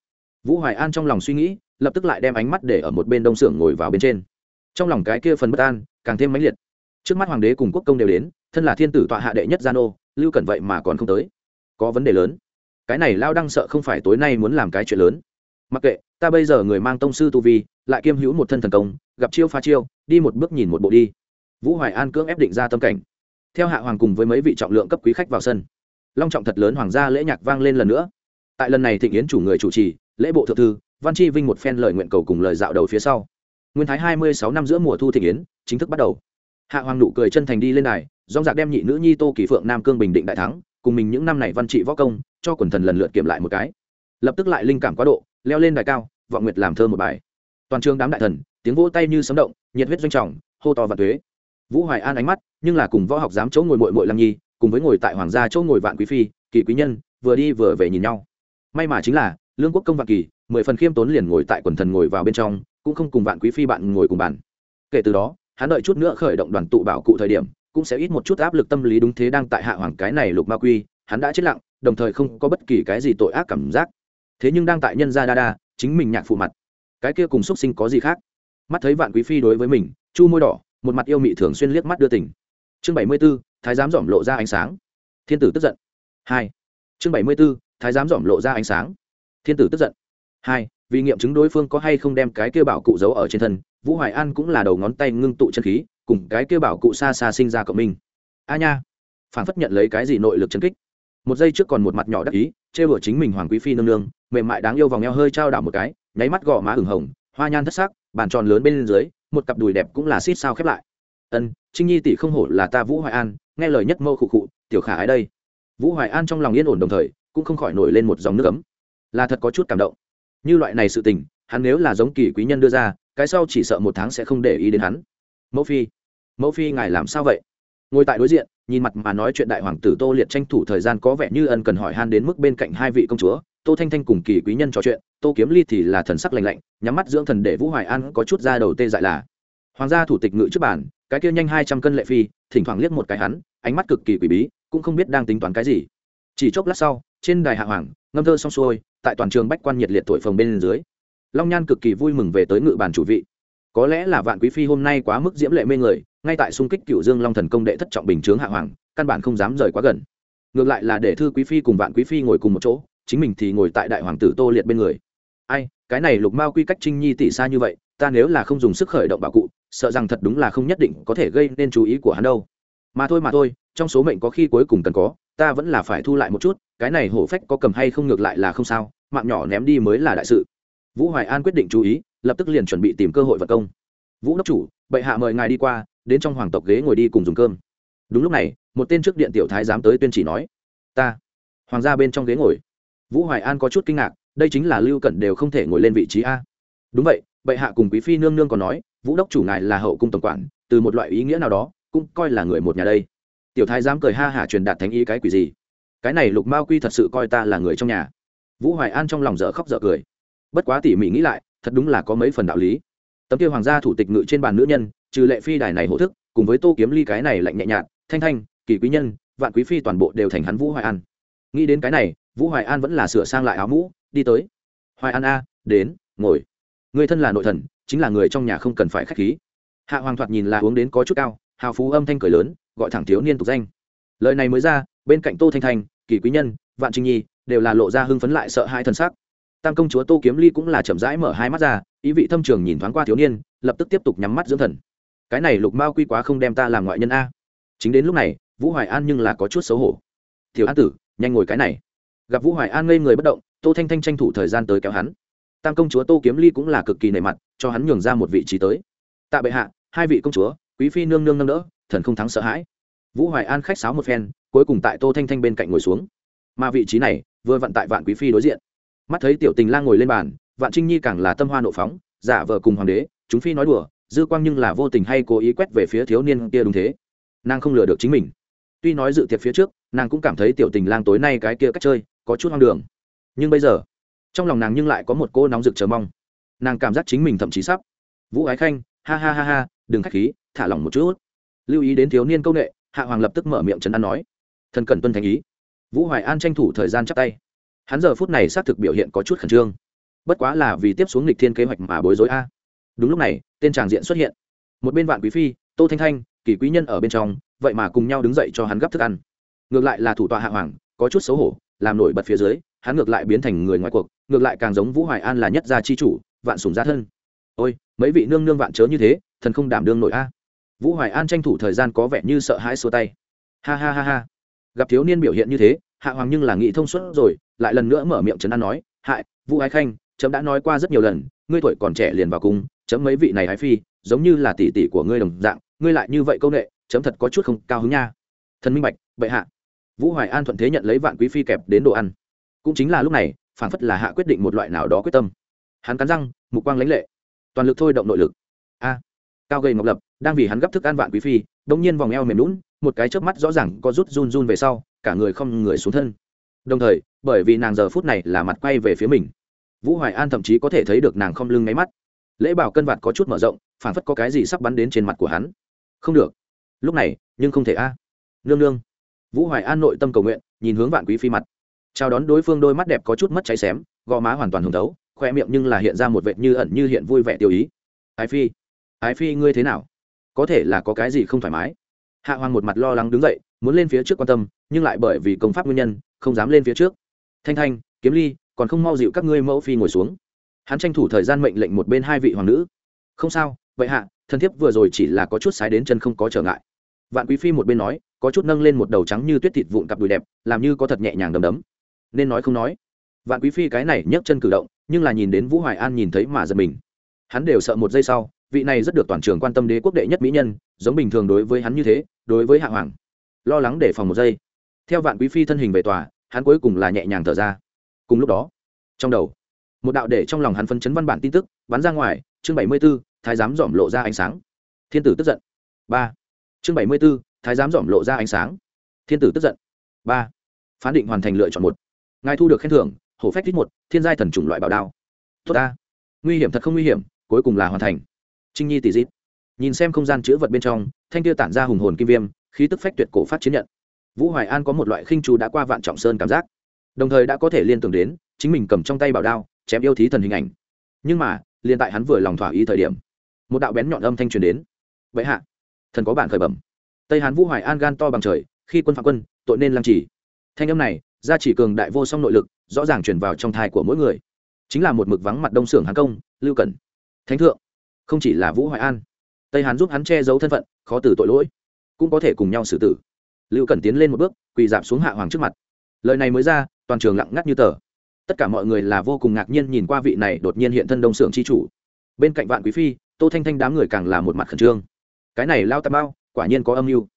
Vũ hoài an trong lòng suy nghĩ, lập tức lại đem ánh mắt để ở một bên đông xưởng ngồi vào bên trên. Trong lòng cái kia phần bất an càng thêm mãnh liệt. Trước mắt hoàng đế cùng quốc công đều đến, thân là thiên tử tọa hạ đệ nhất gia nô, lưu cẩn vậy mà còn không tới. Có vấn đề lớn cái này lao đăng sợ không phải tối nay muốn làm cái chuyện lớn. Mặc kệ, ta bây giờ người mang tông sư tu vi, lại kiêm hữu một thân thần công, gặp chiêu pha chiêu, đi một bước nhìn một bộ đi. Vũ hoài an cưỡng ép định ra tâm cảnh. Theo hạ hoàng cùng với mấy vị trọng lượng cấp quý khách vào sân, long trọng thật lớn hoàng gia lễ nhạc vang lên lần nữa. Tại lần này thịnh yến chủ người chủ trì, lễ bộ thượng thư, văn chi vinh một phen lời nguyện cầu cùng lời dạo đầu phía sau. Nguyên thái hai mươi sáu năm giữa mùa thu thịnh yến, chính thức bắt đầu. Hạ hoàng nụ cười chân thành đi lên đài dong dạc đem nhị nữ nhi tô kỳ phượng nam cương bình định đại thắng, cùng mình những năm này văn trị võ công cho quần thần lần lượt kiểm lại một cái. Lập tức lại linh cảm quá độ, leo lên đài cao, vọng nguyệt làm thơ một bài. Toàn trường đám đại thần, tiếng vỗ tay như sấm động, nhiệt huyết doanh trọng, hô to và thuế vũ hoài an ánh mắt, nhưng là cùng võ học dám chỗ ngồi mội mội lăng nhi, cùng với ngồi tại hoàng gia chỗ ngồi vạn quý phi, kỳ quý nhân, vừa đi vừa về nhìn nhau. May mà chính là, lương quốc công vạn kỳ, mười phần khiêm tốn liền ngồi tại quần thần ngồi vào bên trong, cũng không cùng vạn quý phi bạn ngồi cùng bàn. Kể từ đó, hắn đợi chút nữa khởi động đoàn tụ bảo cụ thời điểm, cũng sẽ ít một chút áp lực tâm lý đúng thế đang tại hạ hoàng cái này lục ma quy, hắn đã chết lặng đồng thời không có bất kỳ cái gì tội ác cảm giác. Thế nhưng đang tại nhân gia đa đa, chính mình nhạc phụ mặt. Cái kia cùng x sinh có gì khác? Mắt thấy vạn quý phi đối với mình, chu môi đỏ, một mặt yêu mị thường xuyên liếc mắt đưa tỉnh chương bảy mươi b ố thái giám dỏm lộ ra ánh sáng. Thiên tử tức giận. Hai. Chương bảy mươi b ố thái giám dỏm lộ ra ánh sáng. Thiên tử tức giận. Hai, vì nghiệm chứng đối phương có hay không đem cái kia bảo cụ giấu ở trên thân, vũ hoài an cũng là đầu ngón tay ngưng tụ chân khí, cùng cái kia bảo cụ xa xa sinh ra cộng minh. A nha. Phản phất nhận lấy cái gì nội lực chân kích một giây trước còn một mặt nhỏ đắc ý chê bửa chính mình hoàng quý phi nương nương, mềm mại đáng yêu vòng eo hơi trao đảo một cái, nháy mắt gò má hửng hồng, hoa nhan thất sắc, bàn tròn lớn bên dưới, một cặp đùi đẹp cũng là xít sao khép lại. Ân, trinh nhi tỷ không hổ là ta vũ hoài an, nghe lời nhất mâu khụ khụ, tiểu khả ái đây. Vũ hoài an trong lòng yên ổn đồng thời, cũng không khỏi nổi lên một dòng nước ấm. Là thật có chút cảm động. Như loại này sự tình, hắn nếu là giống kỳ quý nhân đưa ra, cái sau chỉ sợ một tháng sẽ không để ý đến hắn. Mẫu phi mẫu phi ngài làm sao vậy? Ngồi tại đối diện, nhìn mặt mà nói chuyện đại hoàng tử tô liệt tranh thủ thời gian có vẻ như ân cần hỏi han đến mức bên cạnh hai vị công chúa, tô thanh thanh cùng kỳ quý nhân trò chuyện, tô kiếm ly thì là thần sắc lành lạnh, nhắm mắt dưỡng thần để vũ hoài an có chút ra đầu tê dại là, hoàng gia thủ tịch ngự trước bản cái kia nhanh hai trăm cân lệ phi, thỉnh thoảng liếc một cái hắn, ánh mắt cực kỳ quỷ bí, cũng không biết đang tính toán cái gì. Chỉ chốc lát sau, trên đài hạ hoàng, ngâm thơ xong xuôi, tại toàn trường bách quan nhiệt liệt thổi phồng bên dưới, long nhan cực kỳ vui mừng về tới ngự bàn chủ vị có lẽ là vạn quý phi hôm nay quá mức diễm lệ mê người, ngay tại xung kích cựu dương long thần công đệ thất trọng bình chướng hạ hoàng, căn bản không dám rời quá gần. Ngược lại là để thư quý phi cùng vạn quý phi ngồi cùng một chỗ, chính mình thì ngồi tại đại hoàng tử tô liệt bên người. Ai, cái này lục mao quy cách trinh nhi tỷ xa như vậy, ta nếu là không dùng sức khởi động bảo cụ, sợ rằng thật đúng là không nhất định có thể gây nên chú ý của hắn đâu. Mà thôi mà thôi, trong số mệnh có khi cuối cùng cần có, ta vẫn là phải thu lại một chút, cái này hổ phách có cầm hay không ngược lại là không sao, mạng nhỏ ném đi mới là đại sự. Vũ hoài an quyết định chú ý lập tức liền chuẩn bị tìm cơ hội vật công. Vũ đốc chủ, bệ hạ mời ngài đi qua, đến trong hoàng tộc ghế ngồi đi cùng dùng cơm. Đúng lúc này, một tên trước điện tiểu thái dám tới tuyên chỉ nói, ta. Hoàng gia bên trong ghế ngồi. Vũ hoài an có chút kinh ngạc, đây chính là lưu cẩn đều không thể ngồi lên vị trí a. Đúng vậy, bệ hạ cùng quý phi nương nương còn nói, vũ đốc chủ ngài là hậu cung tổng quản, từ một loại ý nghĩa nào đó, cũng coi là người một nhà đây. Tiểu thái dám cười ha hả truyền đạt thánh ý cái quỷ gì? Cái này lục mao quy thật sự coi ta là người trong nhà. Vũ hoài an trong lòng dở khóc dở cười. Bất quá tỉ mỉ nghĩ lại thật đúng là có mấy phần đạo lý. Tấm kia hoàng gia thủ tịch ngự trên bàn nữ nhân, trừ lệ phi đài này hộ thức, cùng với tô kiếm ly cái này lạnh nhẹ nhạt, thanh thanh, kỳ quý nhân, vạn quý phi toàn bộ đều thành hắn vũ hoài an. Nghĩ đến cái này, vũ hoài an vẫn là sửa sang lại áo mũ, đi tới. Hoài an a, đến, ngồi. Người thân là nội thần, chính là người trong nhà không cần phải k h á c h khí. Hạ hoàng thoạt nhìn là uống đến có chút cao, hào phú âm thanh cười lớn, gọi thẳng thiếu niên tục danh. Lời này mới ra, bên cạnh tô thanh thanh, kỳ quý nhân, vạn trinh nhi, đều là lộ ra hưng phấn lại sợ hai thân xác tam công chúa tô kiếm ly cũng là chậm rãi mở hai mắt ra, ý vị thâm trường nhìn thoáng qua thiếu niên, lập tức tiếp tục nhắm mắt dưỡng thần. Cái này lục mao quy quá không đem ta làm ngoại nhân a. Chính đến lúc này, vũ hoài an nhưng là có chút xấu hổ. Thiếu an tử, nhanh ngồi cái này. Gặp vũ hoài an ngây người bất động, tô thanh thanh tranh thủ thời gian tới kéo hắn. Tam công chúa tô kiếm ly cũng là cực kỳ nề mặt, cho hắn nhường ra một vị trí tới. Tạ bệ hạ, hai vị công chúa, quý phi nương nương nâng đỡ, thần không thắng sợ hãi. Vũ hoài an khách sáo một phen, cuối cùng tại tô thanh thanh bên cạnh ngồi xuống. Mà vị trí này, vừa vặn tại vạn quý phi đối diện mắt thấy tiểu tình lang ngồi lên bàn, vạn trinh nhi càng là tâm hoa nộ phóng, giả vờ cùng hoàng đế, chúng phi nói đùa, dư quang nhưng là vô tình hay cố ý quét về phía thiếu niên kia đúng thế. Nàng không lừa được chính mình. Tuy nói dự tiệc phía trước, nàng cũng cảm thấy tiểu tình lang tối nay cái kia cách chơi, có chút hoang đường. Nhưng bây giờ, trong lòng nàng nhưng lại có một cô nóng rực chờ mong. Nàng cảm giác chính mình thậm chí sắp vũ ái khanh, ha ha ha ha, đừng k h á c h khí, thả lỏng một chút. Lưu ý đến thiếu niên công nghệ, hạ hoàng lập tức mở miệng trấn an nói. Thần cần tuân thành ý. Vũ hoài an tranh thủ thời gian chắp tay hắn giờ phút này xác thực biểu hiện có chút khẩn trương. Bất quá là vì tiếp xuống lịch thiên kế hoạch mà bối rối a. Đúng lúc này, tên tràng diện xuất hiện. Một bên vạn quý phi, tô thanh thanh kỳ quý nhân ở bên trong, vậy mà cùng nhau đứng dậy cho hắn gấp thức ăn. Ngược lại là thủ tọa hạ hoàng, có chút xấu hổ, làm nổi bật phía dưới, hắn ngược lại biến thành người ngoài cuộc, ngược lại càng giống vũ hoài an là nhất gia chi chủ, vạn sùng gia thân. Ôi, mấy vị nương nương vạn chớ như thế, thần không đảm đương nổi a. Vũ hoài an tranh thủ thời gian có vẻ như sợ hãi xua tay. Ha ha ha ha. Gặp thiếu niên biểu hiện như thế, hạ hoàng nhưng là nghĩ thông suốt rồi lại lần nữa mở miệng trấn an nói, hại vũ ái khanh, chấm đã nói qua rất nhiều lần, ngươi tuổi còn trẻ liền vào cung, chấm mấy vị này ái phi, giống như là tỷ tỷ của ngươi đồng dạng, ngươi lại như vậy công nghệ chấm thật có chút không cao hứng nha. Thần minh bạch, bệ hạ. Vũ hoài an thuận thế nhận lấy vạn quý phi kẹp đến đồ ăn. Cũng chính là lúc này phản phất là hạ quyết định một loại nào đó quyết tâm. Hắn cắn răng, mục quang lãnh lệ. Toàn lực thôi động nội lực. A, cao gầy ngọc lập, đang vì hắn gấp thức ăn vạn quý phi đông nhiên vòng eo mềm lún một cái chớp mắt rõ ràng có rút run run về sau, cả người không người xuống thân đồng thời, bởi vì nàng giờ phút này là mặt quay về phía mình, vũ hoài an thậm chí có thể thấy được nàng không lưng máy mắt. Lễ bảo cân vạt có chút mở rộng phản phất có cái gì sắp bắn đến trên mặt của hắn. Không được. Lúc này, nhưng không thể a. Nương nương. Vũ hoài an nội tâm cầu nguyện, nhìn hướng vạn quý phi mặt. Chào đón đối phương đôi mắt đẹp có chút mất cháy xém, gò má hoàn toàn hồng thấu khoe miệng nhưng là hiện ra một vệt như ẩn như hiện vui vẻ tiêu ý. Ái phi ái phi ngươi thế nào? Có thể là có cái gì không thoải mái? Hạ hoàng một mặt lo lắng đứng dậy, muốn lên phía trước quan tâm, nhưng lại bởi vì công pháp nguyên nhân không dám lên phía trước. Thanh thanh, kiếm ly, còn không mau dịu các ngươi mẫu phi ngồi xuống. Hắn tranh thủ thời gian mệnh lệnh một bên hai vị hoàng nữ. Không sao, vậy hạ thân thiếp vừa rồi chỉ là có chút sái đến chân không có trở ngại. Vạn quý phi một bên nói, có chút nâng lên một đầu trắng như tuyết thịt vụn cặp đùi đẹp, làm như có thật nhẹ nhàng đầm đấm. Nên nói không nói. Vạn quý phi cái này nhấc chân cử động, nhưng là nhìn đến vũ hoài an nhìn thấy mà giật mình. Hắn đều sợ một giây sau, vị này rất được toàn trường quan tâm đế quốc đệ nhất mỹ nhân, giống bình thường đối với hắn như thế, đối với hạ hoàng, lo lắng để phòng một giây theo vạn quý phi thân hình về tòa, hắn cuối cùng là nhẹ nhàng thở ra. Cùng lúc đó, trong đầu, một đạo để trong lòng hắn phân chấn văn bản tin tức bắn ra ngoài, chương bảy mươi b ố thái giám dòm lộ ra ánh sáng. Thiên tử tức giận. Ba. Chương bảy mươi b ố thái giám dòm lộ ra ánh sáng. Thiên tử tức giận. Ba. Phán định hoàn thành lựa chọn một. Ngài thu được khen thưởng, hổ phách thích một, thiên giai thần chủng loại bảo đao. Tốt ta. Nguy hiểm thật không nguy hiểm, cuối cùng là hoàn thành. Trinh nhi tỷ dít. Nhìn xem không gian chữ vật bên trong, thanh kia tản ra hùng hồn kim viêm, khí tức phách tuyệt cổ phát chiến nhận vũ hoài an có một loại khinh chú đã qua vạn trọng sơn cảm giác. Đồng thời đã có thể liên tưởng đến, chính mình cầm trong tay bảo đao, chém yêu thí thần hình ảnh. Nhưng mà, liền tại hắn vừa lòng thỏa ý thời điểm, một đạo bén nhọn âm thanh truyền đến. Vậy hạ, thần có bản khởi bẩm. Tây hán vũ hoài an gan to bằng trời, khi quân phạm quân, tội nên làm chỉ. thanh âm này ra chỉ cường đại vô song nội lực, rõ ràng truyền vào trong thai của mỗi người. Chính là một mực vắng mặt đông xưởng Hán công, lưu cẩn. Thánh thượng, không chỉ là vũ hoài an, tây hán giúp hắn che giấu thân phận, khó tử tội lỗi, cũng có thể cùng nhau xử tử lưu cẩn tiến lên một bước, quỳ giảm xuống hạ hoàng trước mặt. Lời này mới ra, toàn trường lặng ngắt như tờ. Tất cả mọi người là vô cùng ngạc nhiên nhìn qua vị này đột nhiên hiện thân đông xưởng c h i chủ. Bên cạnh vạn quý phi, tô thanh thanh đám người càng là một mặt khẩn trương. Cái này lao tà bao, quả nhiên có âm mưu.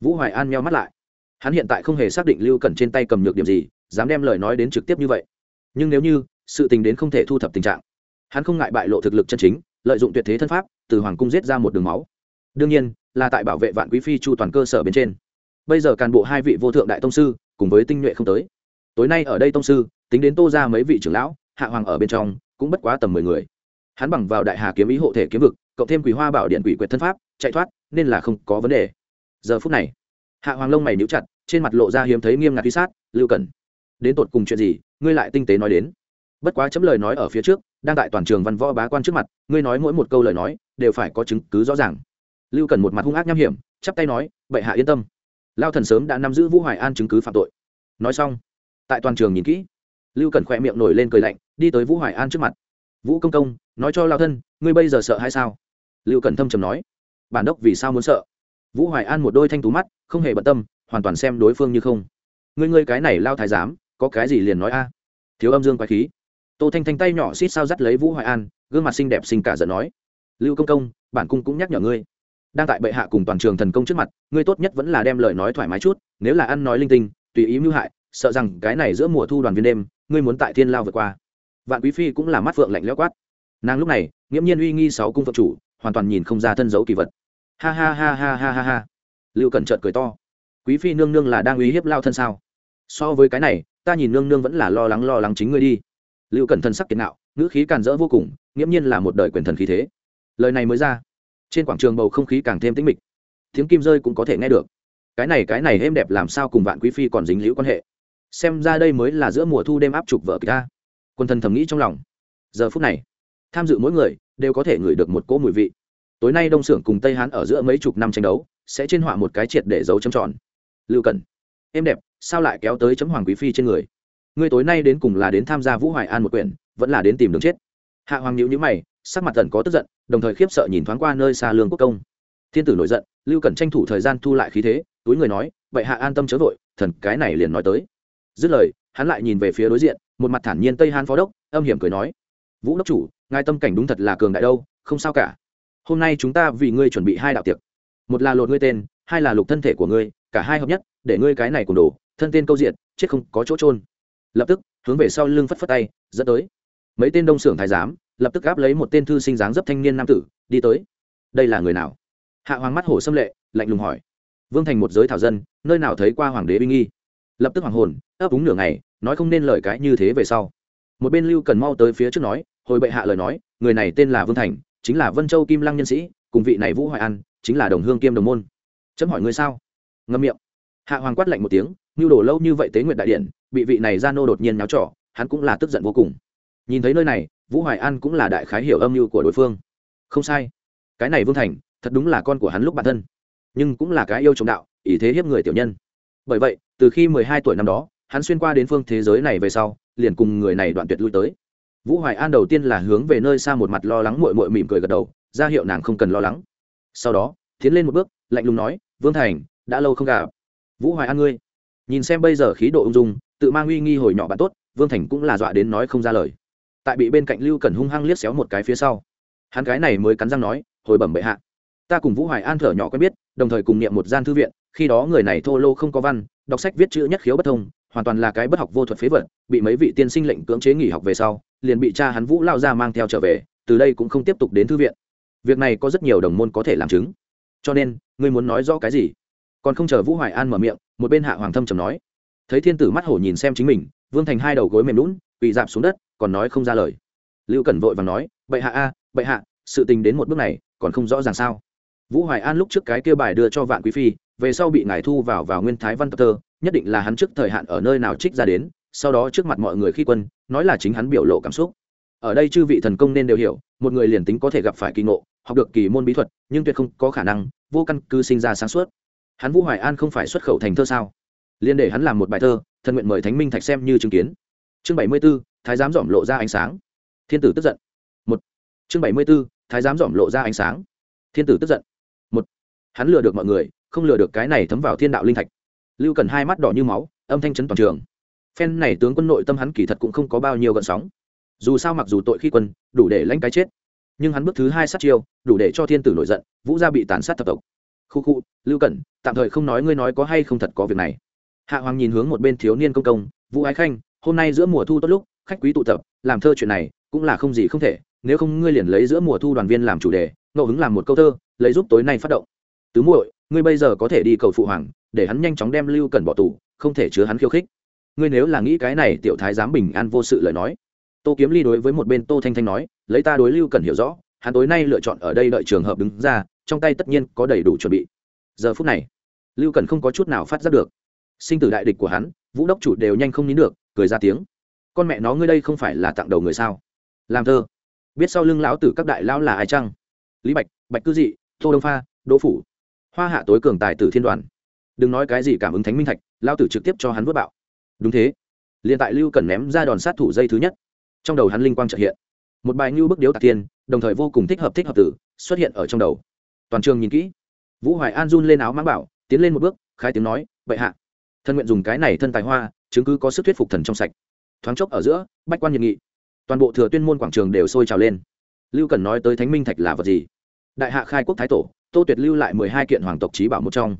Vũ hoài an meo mắt lại. Hắn hiện tại không hề xác định lưu cẩn trên tay cầm nhược điểm gì, dám đem lời nói đến trực tiếp như vậy. Nhưng nếu như, sự tình đến không thể thu thập tình trạng. Hắn không ngại bại lộ thực lực chân chính, lợi dụng tuyệt thế thân pháp, từ hoàng cung giết ra một đường máu. Đương nhiên, là tại bảo vệ vạn quý phi chu toàn cơ sở bên trên bây giờ cán bộ hai vị vô thượng đại tông sư cùng với tinh nhuệ không tới. Tối nay ở đây tông sư, tính đến tô ra mấy vị trưởng lão, hạ hoàng ở bên trong cũng bất quá tầm mười người. Hắn bằng vào đại hà kiếm ý hộ thể kiếm vực, cộng thêm quỷ hoa bảo điện quỷ quyệt thân pháp, chạy thoát, nên là không có vấn đề. Giờ phút này, hạ hoàng lông mày níu chặt, trên mặt lộ ra hiếm thấy nghiêm ngặt uy sát, lưu cần đến tột cùng chuyện gì? Ngươi lại tinh tế nói đến. Bất quá chấm lời nói ở phía trước, đang tại toàn trường văn võ bá quan trước mặt, ngươi nói mỗi một câu lời nói, đều phải có chứng cứ rõ ràng. Lưu cần một mặt hung ác nham hiểm, chắp tay nói, bệ hạ yên tâm lao thần sớm đã nắm giữ vũ hoài an chứng cứ phạm tội. Nói xong, tại toàn trường nhìn kỹ, lưu cần khỏe miệng nổi lên cười lạnh, đi tới vũ hoài an trước mặt. Vũ công công, nói cho lao thân, ngươi bây giờ sợ hay sao? Lưu cần thâm trầm nói. Bản đốc vì sao muốn sợ? Vũ hoài an một đôi thanh tú mắt, không hề bận tâm, hoàn toàn xem đối phương như không. Ngươi ngươi cái này lao thái giám, có cái gì liền nói a? Thiếu âm dương quái khí. Tô thanh thanh tay nhỏ xít sao dắt lấy vũ hoài an, gương mặt xinh đẹp xinh cả giận nói. Lưu công công, bản cung cũng nhắc nhở ngươi đang tại bệ hạ cùng toàn trường thần công trước mặt, ngươi tốt nhất vẫn là đem lời nói thoải mái chút, nếu là ăn nói linh tinh, tùy ý mưu hại, sợ rằng cái này giữa mùa thu đoàn viên đêm, ngươi muốn tại thiên lao vượt qua. Vạn quý phi cũng là mắt phượng lạnh lẽo quát. Nàng lúc này, nghiễm nhiên uy nghi sáu cung phật chủ, hoàn toàn nhìn không ra thân dấu kỳ vật. Ha ha ha ha ha ha ha. Lưu cẩn trợt cười to. Quý phi nương nương là đang uy hiếp lao thân sao? So với cái này, ta nhìn nương nương vẫn là lo lắng lo lắng chính ngươi đi. Lưu cẩn thân sắc kiệt nạo, ngữ khí càn rỡ vô cùng, nghiễm nhiên là một đời quyền thần khí thế. Lời này mới ra trên quảng trường bầu không khí càng thêm tĩnh mịch. Tiếng kim rơi cũng có thể nghe được. Cái này cái này êm đẹp làm sao cùng vạn quý phi còn dính liễu quan hệ? Xem ra đây mới là giữa mùa thu đêm áp trục vợ kịch ta. Quân thần thầm nghĩ trong lòng. Giờ phút này, tham dự mỗi người đều có thể ngửi được một cỗ mùi vị. Tối nay đông xưởng cùng tây hán ở giữa mấy chục năm tranh đấu, sẽ trên họa một cái triệt để giấu chấm tròn. Lưu cần êm đẹp, sao lại kéo tới chấm hoàng quý phi trên người? Ngươi tối nay đến cùng là đến tham gia vũ hoài an một quyển, vẫn là đến tìm đường chết? Hạ hoàng nhữ nhữ mày sắc mặt tần có tức giận, đồng thời khiếp sợ nhìn thoáng qua nơi xa lương quốc công. Thiên tử nổi giận, lưu cần tranh thủ thời gian thu lại khí thế, túi người nói, vậy hạ an tâm chớ vội, thần cái này liền nói tới. Dứt lời, hắn lại nhìn về phía đối diện, một mặt thản nhiên tây han phó đốc, âm hiểm cười nói, vũ đốc chủ, ngài tâm cảnh đúng thật là cường đại đâu, không sao cả. Hôm nay chúng ta vì ngươi chuẩn bị hai đạo tiệc. Một là lột ngươi tên, hai là lục thân thể của ngươi, cả hai hợp nhất, để ngươi cái này cùng đổ thân tên câu diện, chết không có chỗ trôn lập tức, hướng về sau lưng phất phất tay, dẫn tới. Mấy tên đông xưởng thái giám lập tức gáp lấy một tên thư sinh dáng dấp thanh niên nam tử, đi tới. Đây là người nào? Hạ hoàng mắt hổ xâm lệ, lạnh lùng hỏi. Vương thành một giới thảo dân, nơi nào thấy qua hoàng đế uy nghi? Lập tức hoàng hồn, ấp úng nửa ngày, nói không nên lời cái như thế về sau. Một bên lưu cần mau tới phía trước nói, hồi bệ hạ lời nói, người này tên là vương thành, chính là vân châu kim lăng nhân sĩ, cùng vị này vũ hoài an, chính là đồng hương kiêm đồng môn. Chấm hỏi ngươi sao? Ngâm miệng. Hạ hoàng quát lạnh một tiếng nhu đổ lâu như vậy tế nguyện đại điện, bị vị này ra nô đột nhiên nháo trỏ hắn cũng là tức giận vô cùng nhìn thấy nơi này, vũ hoài an cũng là đại khái hiểu âm mưu của đối phương. Không sai. Cái này vương thành, thật đúng là con của hắn lúc bản thân. Nhưng cũng là cái yêu trọng đạo, ý thế hiếp người tiểu nhân. Bởi vậy, từ khi mười hai tuổi năm đó, hắn xuyên qua đến phương thế giới này về sau, liền cùng người này đoạn tuyệt lui tới. Vũ hoài an đầu tiên là hướng về nơi xa một mặt lo lắng mội mội mỉm cười gật đầu, ra hiệu nàng không cần lo lắng. Sau đó, tiến lên một bước, lạnh lùng nói, vương thành, đã lâu không gặp. Vũ hoài an ngươi. Nhìn xem bây giờ khí độ ung dung, tự mang uy nghi hồi nhỏ bạn tốt, vương thành cũng là dọa đến nói không ra lời tại bị bên cạnh lưu cần hung hăng liếc xéo một cái phía sau. Hắn cái này mới cắn răng nói, hồi bẩm bệ hạ, ta cùng vũ hoài an thở nhỏ quen biết, đồng thời cùng niệm một gian thư viện, khi đó người này thô lô không có văn, đọc sách viết chữ nhất khiếu bất thông, hoàn toàn là cái bất học vô thuật phế vật, bị mấy vị tiên sinh lệnh cưỡng chế nghỉ học về sau, liền bị cha hắn vũ lao ra mang theo trở về, từ đây cũng không tiếp tục đến thư viện. Việc này có rất nhiều đồng môn có thể làm chứng. Cho nên, ngươi muốn nói rõ cái gì? Còn không chờ vũ hoài an mở miệng, một bên hạ hoàng thâm trầm nói, thấy thiên tử mắt hổ nhìn xem chính mình, vương thành hai đầu gối mềm lún quỳ dạp xuống đất, còn nói không ra lời. Lưu cẩn vội và nói, bệ hạ a, bệ hạ, sự tình đến một bước này, còn không rõ ràng sao? Vũ hoài an lúc trước cái kia bài đưa cho vạn quý phi, về sau bị ngài thu vào vào nguyên thái văn tập thơ, nhất định là hắn trước thời hạn ở nơi nào trích ra đến, sau đó trước mặt mọi người khi quân, nói là chính hắn biểu lộ cảm xúc. Ở đây chư vị thần công nên đều hiểu, một người liền tính có thể gặp phải kỳ ngộ, học được kỳ môn bí thuật, nhưng tuyệt không có khả năng, vô căn cứ sinh ra sáng suốt. Hắn vũ hoài an không phải xuất khẩu thành thơ sao? Liên để hắn làm một bài thơ, thân nguyện mời thánh minh thạch xem như chứng kiến chương bảy mươi b ố thái giám dỏm lộ ra ánh sáng. Thiên tử tức giận. Một. Chương bảy mươi b ố thái giám dỏm lộ ra ánh sáng. Thiên tử tức giận. Một. Hắn lừa được mọi người, không lừa được cái này thấm vào thiên đạo linh thạch. Lưu cần hai mắt đỏ như máu, âm thanh chấn toàn trường. Phen này tướng quân nội tâm hắn kỳ thật cũng không có bao nhiêu gợn sóng. Dù sao mặc dù tội khi quân, đủ để lãnh cái chết. Nhưng hắn bước thứ hai sát chiêu, đủ để cho thiên tử nổi giận, vũ gia bị tàn sát thập tộc. Khu khu, lưu cẩn, tạm thời không nói ngươi nói có hay không thật có việc này. Hạ hoàng nhìn hướng một bên thiếu niên công công, vũ ái khanh hôm nay giữa mùa thu tốt lúc, khách quý tụ tập, làm thơ chuyện này, cũng là không gì không thể. Nếu không ngươi liền lấy giữa mùa thu đoàn viên làm chủ đề, ngẫu hứng làm một câu thơ, lấy giúp tối nay phát động. Tứ muội, ngươi bây giờ có thể đi cầu phụ hoàng, để hắn nhanh chóng đem lưu cẩn bỏ tù, không thể chứa hắn khiêu khích. Ngươi nếu là nghĩ cái này tiểu thái giám bình an vô sự lời nói. Tô kiếm ly đối với một bên tô thanh thanh nói, lấy ta đối lưu cẩn hiểu rõ, hắn tối nay lựa chọn ở đây đợi trường hợp đứng ra, trong tay tất nhiên có đầy đủ chuẩn bị. Giờ phút này, lưu cẩn không có chút nào phát giác được. Sinh tử đại địch của hắn, vũ đốc chủ đều nhanh không nín được cười ra tiếng. Con mẹ nó ngươi đây không phải là tặng đầu người sao? Làm thơ. Biết sau lưng lão tử các đại lão là ai chăng? Lý bạch bạch cư dị, tô đông pha, đỗ phủ. Hoa hạ tối cường tài tử thiên đoàn. Đừng nói cái gì cảm ứng thánh minh thạch, lão tử trực tiếp cho hắn vớt bạo. Đúng thế. Liền tại lưu cần ném ra đòn sát thủ dây thứ nhất. Trong đầu hắn linh quang trợ hiện. Một bài ngưu bức điếu tạc tiên, đồng thời vô cùng thích hợp thích hợp tử, xuất hiện ở trong đầu. Toàn trường nhìn kỹ. Vũ hoài an run lên áo mãng bảo, tiến lên một bước, khai tiếng nói vậy hạ, thân nguyện dùng cái này thân tài hoa chứng cứ có sức thuyết phục thần trong sạch. Thoáng chốc ở giữa, bách quan nhiệt nghị. Toàn bộ thừa tuyên môn quảng trường đều sôi trào lên. Lưu cần nói tới thánh minh thạch là vật gì? Đại hạ khai quốc thái tổ, tô tuyệt lưu lại mười hai kiện hoàng tộc trí bảo một trong.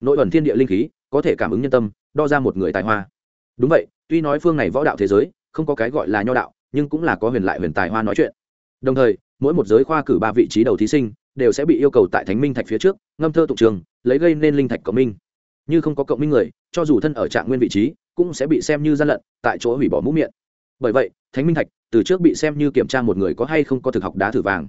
Nội ẩn thiên địa linh khí, có thể cảm ứng nhân tâm, đo ra một người tài hoa. Đúng vậy, tuy nói phương này võ đạo thế giới, không có cái gọi là nho đạo, nhưng cũng là có huyền lại huyền tài hoa nói chuyện. Đồng thời, mỗi một giới khoa cử ba vị trí đầu thí sinh, đều sẽ bị yêu cầu tại thánh minh thạch phía trước, ngâm thơ tụng trường, lấy gây nên linh thạch cộng minh. Như không có cộng minh người, cho dù thân ở trạng nguyên vị trí cũng sẽ bị xem như gian lận, tại chỗ hủy bỏ mũ miệng. Bởi vậy, thánh minh thạch từ trước bị xem như kiểm tra một người có hay không có thực học đá thử vàng.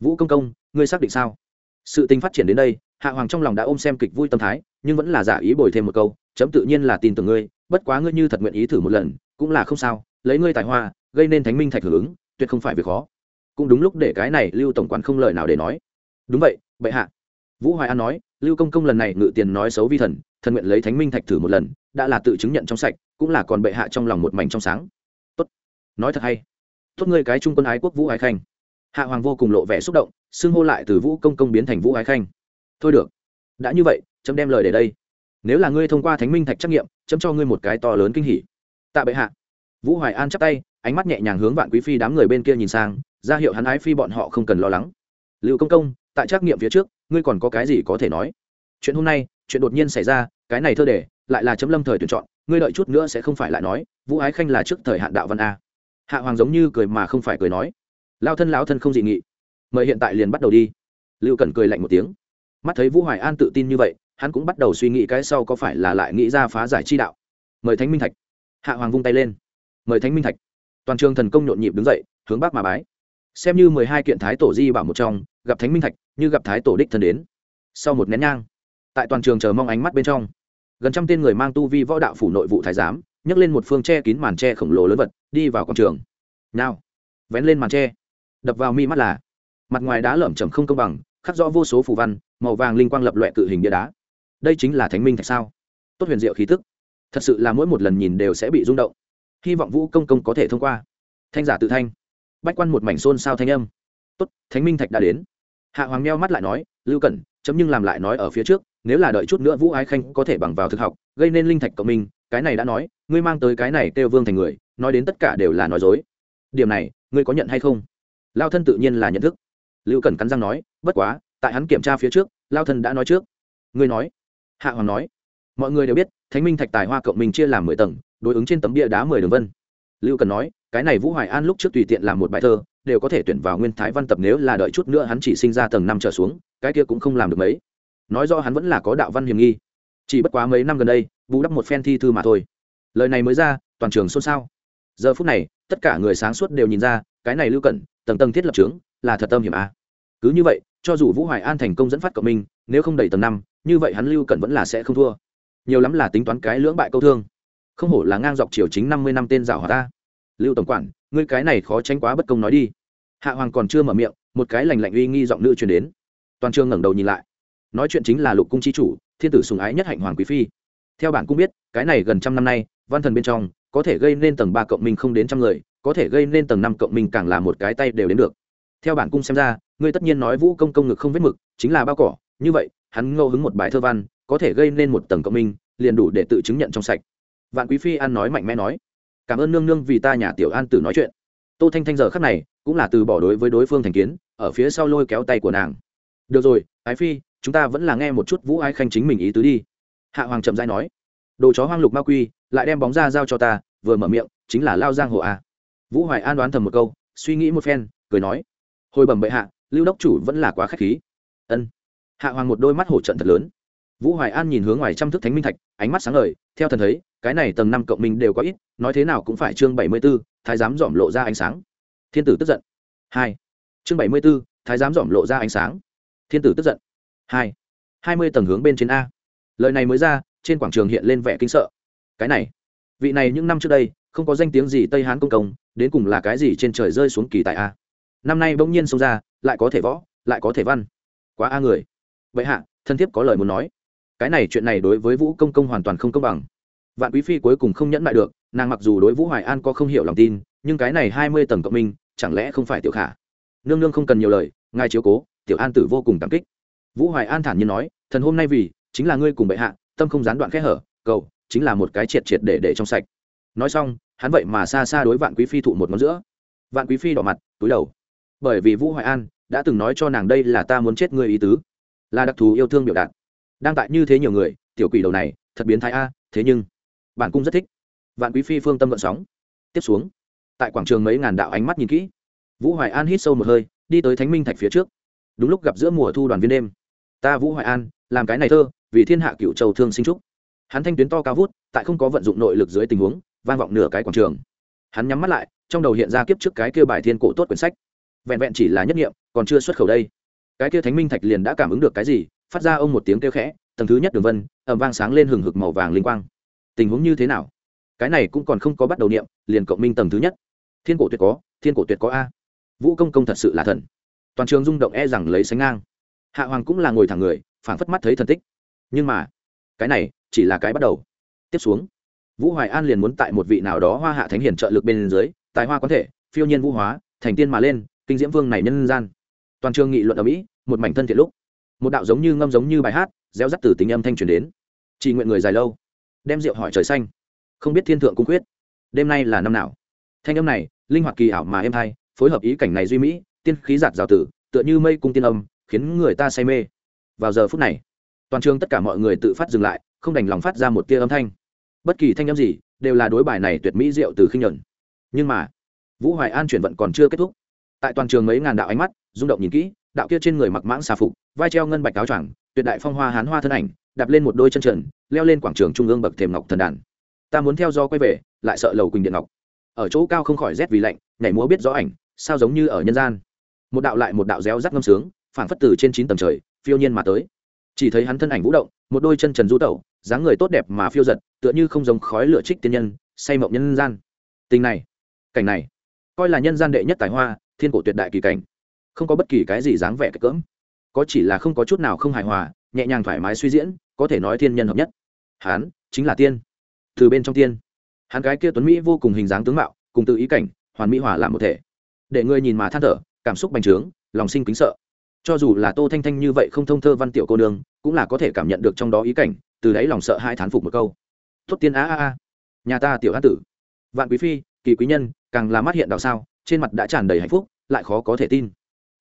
Vũ công công, ngươi xác định sao? Sự tình phát triển đến đây, hạ hoàng trong lòng đã ôm xem kịch vui tâm thái, nhưng vẫn là giả ý bồi thêm một câu, chấm tự nhiên là tin tưởng ngươi, bất quá ngươi như thật nguyện ý thử một lần, cũng là không sao, lấy ngươi tài hoa, gây nên thánh minh thạch hưởng ứng, tuyệt không phải việc khó. Cũng đúng lúc để cái này lưu tổng quản không lời nào để nói. Đúng vậy, bệ hạ. Vũ hoài an nói, lưu công công lần này ngự tiền nói xấu vi thần thần nguyện lấy thánh minh thạch thử một lần đã là tự chứng nhận trong sạch, cũng là còn bệ hạ trong lòng một mảnh trong sáng. Tốt. Nói thật hay. Tốt ngươi cái trung quân ái quốc vũ ái khanh. Hạ hoàng vô cùng lộ vẻ xúc động, xưng hô lại từ vũ công công biến thành vũ ái khanh. Thôi được. Đã như vậy, chấm đem lời để đây. Nếu là ngươi thông qua thánh minh thạch trắc nghiệm, chấm cho ngươi một cái to lớn kinh hỉ. Tạ bệ hạ. Vũ hoài an chắp tay, ánh mắt nhẹ nhàng hướng vạn quý phi đám người bên kia nhìn sang, ra hiệu hắn ái phi bọn họ không cần lo lắng. Liệu công công, tại trắc nghiệm phía trước, ngươi còn có cái gì có thể nói? Chuyện hôm nay, chuyện đột nhiên xảy ra, cái này thơ để lại là chấm lâm thời tuyển chọn, ngươi đợi chút nữa sẽ không phải lại nói, vũ ái khanh là trước thời hạn đạo văn a. Hạ hoàng giống như cười mà không phải cười nói. Lao thân lão thân không dị nghị. Mời hiện tại liền bắt đầu đi. Lưu cần cười lạnh một tiếng. Mắt thấy vũ hoài an tự tin như vậy, hắn cũng bắt đầu suy nghĩ cái sau có phải là lại nghĩ ra phá giải chi đạo. Mời thánh minh thạch. Hạ hoàng vung tay lên. Mời thánh minh thạch. Toàn trường thần công nhộn nhịp đứng dậy, hướng bác mà bái. Xem như mười hai kiện thái tổ di bảo một trong, gặp thánh minh thạch, như gặp thái tổ đích thân đến. Sau một nén nhang, tại toàn trường chờ mong ánh mắt bên trong gần trăm tên người mang tu vi võ đạo phủ nội vụ thái giám, nhấc lên một phương tre kín màn tre khổng lồ lớn vật, đi vào quảng trường. Nào, vén lên màn tre. Đập vào mi mắt là, mặt ngoài đá lởm chởm không công bằng, khắc rõ vô số phù văn, màu vàng linh quang lập loại cự hình bia đá. Đây chính là thánh minh thạch sao? Tốt huyền diệu khí tức. Thật sự là mỗi một lần nhìn đều sẽ bị rung động. Hy vọng vũ công công có thể thông qua. Thanh giả tự thanh. Bách quan một mảnh xôn sao thanh âm. Tốt, thánh minh thạch đã đến. Hạ hoàng meo mắt lại nói, lưu cẩn chấm nhưng làm lại nói ở phía trước, nếu là đợi chút nữa vũ ái khanh có thể bằng vào thực học, gây nên linh thạch cộng minh, cái này đã nói, ngươi mang tới cái này kêu vương thành người, nói đến tất cả đều là nói dối. Điểm này, ngươi có nhận hay không? Lao thân tự nhiên là nhận thức. Lưu cẩn cắn răng nói, bất quá, tại hắn kiểm tra phía trước, lao thân đã nói trước. Ngươi nói. Hạ hoàng nói. Mọi người đều biết, thánh minh thạch tài hoa cộng minh chia làm mười tầng, đối ứng trên tấm bia đá mười đường vân. Lưu cần nói, cái này vũ hoài an lúc trước tùy tiện làm một bài thơ, đều có thể tuyển vào nguyên thái văn tập nếu là đợi chút nữa hắn chỉ sinh ra tầng năm trở xuống cái kia cũng không làm được mấy. Nói do hắn vẫn là có đạo văn hiểm nghi. Chỉ bất quá mấy năm gần đây, bù đắp một phen thi thư mà thôi. Lời này mới ra, toàn trường xôn xao. Giờ phút này, tất cả người sáng suốt đều nhìn ra, cái này lưu cẩn, tầng tầng thiết lập trướng, là thật tâm hiểm a cứ như vậy, cho dù vũ hoài an thành công dẫn phát cộng minh, nếu không đầy tầng năm, như vậy hắn lưu cẩn vẫn là sẽ không thua. Nhiều lắm là tính toán cái lưỡng bại câu thương. Không hổ là ngang dọc chiều chính năm mươi năm tên giảo hòa ta. Lưu tổng quản, ngươi cái này khó tránh quá bất công nói đi. Hạ hoàng còn chưa mở miệng, một cái lành lạnh uy nghi giọng nữ truyền đến toàn trường ngẩng đầu nhìn lại. Nói chuyện chính là lục cung chi chủ, thiên tử sùng ái nhất hạnh hoàng quý phi. Theo bản cung biết, cái này gần trăm năm nay, văn thần bên trong, có thể gây nên tầng ba cộng minh không đến trăm người, có thể gây nên tầng năm cộng minh càng là một cái tay đều đến được. Theo bản cung xem ra, ngươi tất nhiên nói vũ công công ngực không vết mực, chính là bao cỏ, như vậy, hắn ngẫu hứng một bài thơ văn, có thể gây nên một tầng cộng minh, liền đủ để tự chứng nhận trong sạch. Vạn quý phi an nói mạnh mẽ nói, cảm ơn nương nương vì ta nhà tiểu an tử nói chuyện. Tô thanh thanh giờ khắc này, cũng là từ bỏ đối với đối phương thành kiến, ở phía sau lôi kéo tay của nàng được rồi ái phi chúng ta vẫn là nghe một chút vũ ái khanh chính mình ý tứ đi. Hạ hoàng chậm dai nói đồ chó hoang lục ma quy lại đem bóng ra giao cho ta vừa mở miệng chính là lao giang hồ a. Vũ hoài an đoán thầm một câu suy nghĩ một phen cười nói hồi bẩm bệ hạ lưu đốc chủ vẫn là quá k h á c h khí. Ân. Hạ hoàng một đôi mắt hổ trận thật lớn. Vũ hoài an nhìn hướng ngoài trăm thức thánh minh thạch ánh mắt sáng lời, theo thần thấy cái này tầng năm cộng minh đều có ít nói thế nào cũng phải chương bảy mươi b ố thái giám dòm lộ ra ánh sáng. Thiên tử tức giận. Hai. Chương bảy mươi b ố thái giám dòm lộ ra ánh sáng thiên tử tức giận. Hai. Hai mươi tầng hướng bên trên a. Lời này mới ra, trên quảng trường hiện lên vẻ kinh sợ. Cái này, vị này những năm trước đây, không có danh tiếng gì tây hán công công, đến cùng là cái gì trên trời rơi xuống kỳ tại a. Năm nay bỗng nhiên xông ra, lại có thể võ, lại có thể văn. Quá a người. Vậy hạ, thân thiết có lời muốn nói. Cái này chuyện này đối với vũ công công hoàn toàn không công bằng. Vạn quý phi cuối cùng không nhẫn lại được, nàng mặc dù đối vũ hoài an có không hiểu lòng tin, nhưng cái này hai mươi tầng cộng minh, chẳng lẽ không phải tiểu khả? Nương nương không cần nhiều lời, ngài chiếu cố tiểu an tử vô cùng cảm kích. Vũ hoài an thản nhiên nói, thần hôm nay vì, chính là ngươi cùng bệ hạ, tâm không gián đoạn khẽ hở, cầu, chính là một cái triệt triệt để để trong sạch. Nói xong, hắn vậy mà xa xa đối vạn quý phi thụ một ngón giữa. Vạn quý phi đỏ mặt, túi đầu. Bởi vì vũ hoài an đã từng nói cho nàng đây là ta muốn chết ngươi ý tứ, là đặc thù yêu thương biểu đạt. Đang tại như thế nhiều người, tiểu quỷ đầu này, thật biến thái a, thế nhưng, bản cung rất thích. Vạn quý phi phương tâm vận sóng. Tiếp xuống, tại quảng trường mấy ngàn đạo ánh mắt nhìn kỹ, vũ hoài an hít sâu một hơi, đi tới thánh minh thạch phía trước đúng lúc gặp giữa mùa thu đoàn viên đêm. Ta vũ hoài an, làm cái này thơ, vì thiên hạ cựu châu thương sinh trúc hắn thanh tuyến to cao vút, tại không có vận dụng nội lực dưới tình huống, vang vọng nửa cái quảng trường. Hắn nhắm mắt lại, trong đầu hiện ra kiếp trước cái kia bài thiên cổ tốt quyển sách. Vẹn vẹn chỉ là nhất nghiệm, còn chưa xuất khẩu đây. Cái kia thánh minh thạch liền đã cảm ứng được cái gì, phát ra ông một tiếng kêu khẽ, tầng thứ nhất đường vân ẩm vang sáng lên hừng hực màu vàng linh quang. Tình huống như thế nào? Cái này cũng còn không có bắt đầu niệm, liền cộng minh tầng thứ nhất. Thiên cổ tuyệt có, thiên cổ tuyệt có a. Vũ công công thật sự là thần toàn trường rung động e rằng lấy sánh ngang. Hạ hoàng cũng là ngồi thẳng người, phảng phất mắt thấy thần tích. Nhưng mà, cái này chỉ là cái bắt đầu. Tiếp xuống, vũ hoài an liền muốn tại một vị nào đó hoa hạ thánh hiển trợ lực bên dưới, tài hoa có thể, phiêu nhiên vũ hóa, thành tiên mà lên, kinh diễm vương này nhân gian. Toàn trường nghị luận ở mỹ, một mảnh thân thiện lúc. Một đạo giống như ngâm giống như bài hát, gieo rắt từ tính âm thanh truyền đến. Chỉ nguyện người dài lâu, đem rượu hỏi trời xanh. Không biết thiên thượng cung quyết đêm nay là năm nào? Thanh âm này, linh hoạt kỳ ảo mà êm hay phối hợp ý cảnh này duy mỹ tiên khí giạt rào tử, tựa như mây cung tiên âm, khiến người ta say mê. Vào giờ phút này, toàn trường tất cả mọi người tự phát dừng lại, không đành lòng phát ra một tia âm thanh. Bất kỳ thanh âm gì, đều là đối bài này tuyệt mỹ diệu từ khinh nhuận. Nhưng mà, vũ hoài an chuyển vận còn chưa kết thúc. Tại toàn trường mấy ngàn đạo ánh mắt, rung động nhìn kỹ, đạo kia trên người mặc mãng xà phục, vai treo ngân bạch áo choàng, tuyệt đại phong hoa hán hoa thân ảnh, đạp lên một đôi chân trần, leo lên quảng trường trung ương bậc thềm ngọc thần đàn. Ta muốn theo do quay về, lại sợ lầu quỳnh điện ngọc. Ở chỗ cao không khỏi rét vì lạnh, nhảy múa biết rõ ảnh, sao giống như ở nhân gian một đạo lại một đạo réo rắt ngâm sướng phản phất từ trên chín tầng trời, phiêu nhiên mà tới. Chỉ thấy hắn thân ảnh vũ động, một đôi chân trần du tẩu, dáng người tốt đẹp mà phiêu giật, tựa như không giống khói lửa trích tiên nhân, say mộng nhân gian. Tình này, cảnh này, coi là nhân gian đệ nhất tài hoa, thiên cổ tuyệt đại kỳ cảnh. Không có bất kỳ cái gì dáng vẻ cái cỡm. Có chỉ là không có chút nào không hài hòa, nhẹ nhàng thoải mái suy diễn, có thể nói thiên nhân hợp nhất. Hán chính là tiên. Từ bên trong tiên, hắn cái kia tuấn mỹ vô cùng hình dáng tướng mạo, cùng tự ý cảnh, hoàn mỹ hòa làm một thể. Để người nhìn mà than thở cảm xúc bành trướng, lòng sinh kính sợ. Cho dù là tô thanh thanh như vậy không thông thơ văn tiểu cô nương, cũng là có thể cảm nhận được trong đó ý cảnh, từ đấy lòng sợ hai thán phục một câu. Tốt tiên a a a. Nhà ta tiểu an tử. Vạn quý phi, kỳ quý nhân, càng là mắt hiện đạo sao, trên mặt đã tràn đầy hạnh phúc, lại khó có thể tin.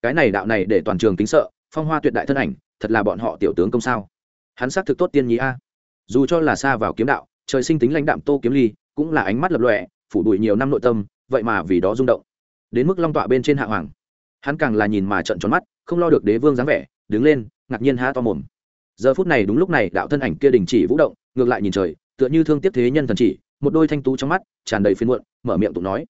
Cái này đạo này để toàn trường kính sợ, phong hoa tuyệt đại thân ảnh, thật là bọn họ tiểu tướng công sao. Hắn xác thực tốt tiên nhí a. Dù cho là xa vào kiếm đạo, trời sinh tính lãnh đạm tô kiếm ly, cũng là ánh mắt lập lọe phủ đuổi nhiều năm nội tâm, vậy mà vì đó rung động. Đến mức long tọa bên trên hạ hoàng hắn càng là nhìn mà trận tròn mắt, không lo được đế vương dáng vẻ, đứng lên, ngạc nhiên há to mồm. Giờ phút này đúng lúc này, đạo thân ảnh kia đình chỉ vũ động, ngược lại nhìn trời, tựa như thương tiếp thế nhân thần chỉ, một đôi thanh tú trong mắt, tràn đầy phiên muộn, mở miệng tụng nói.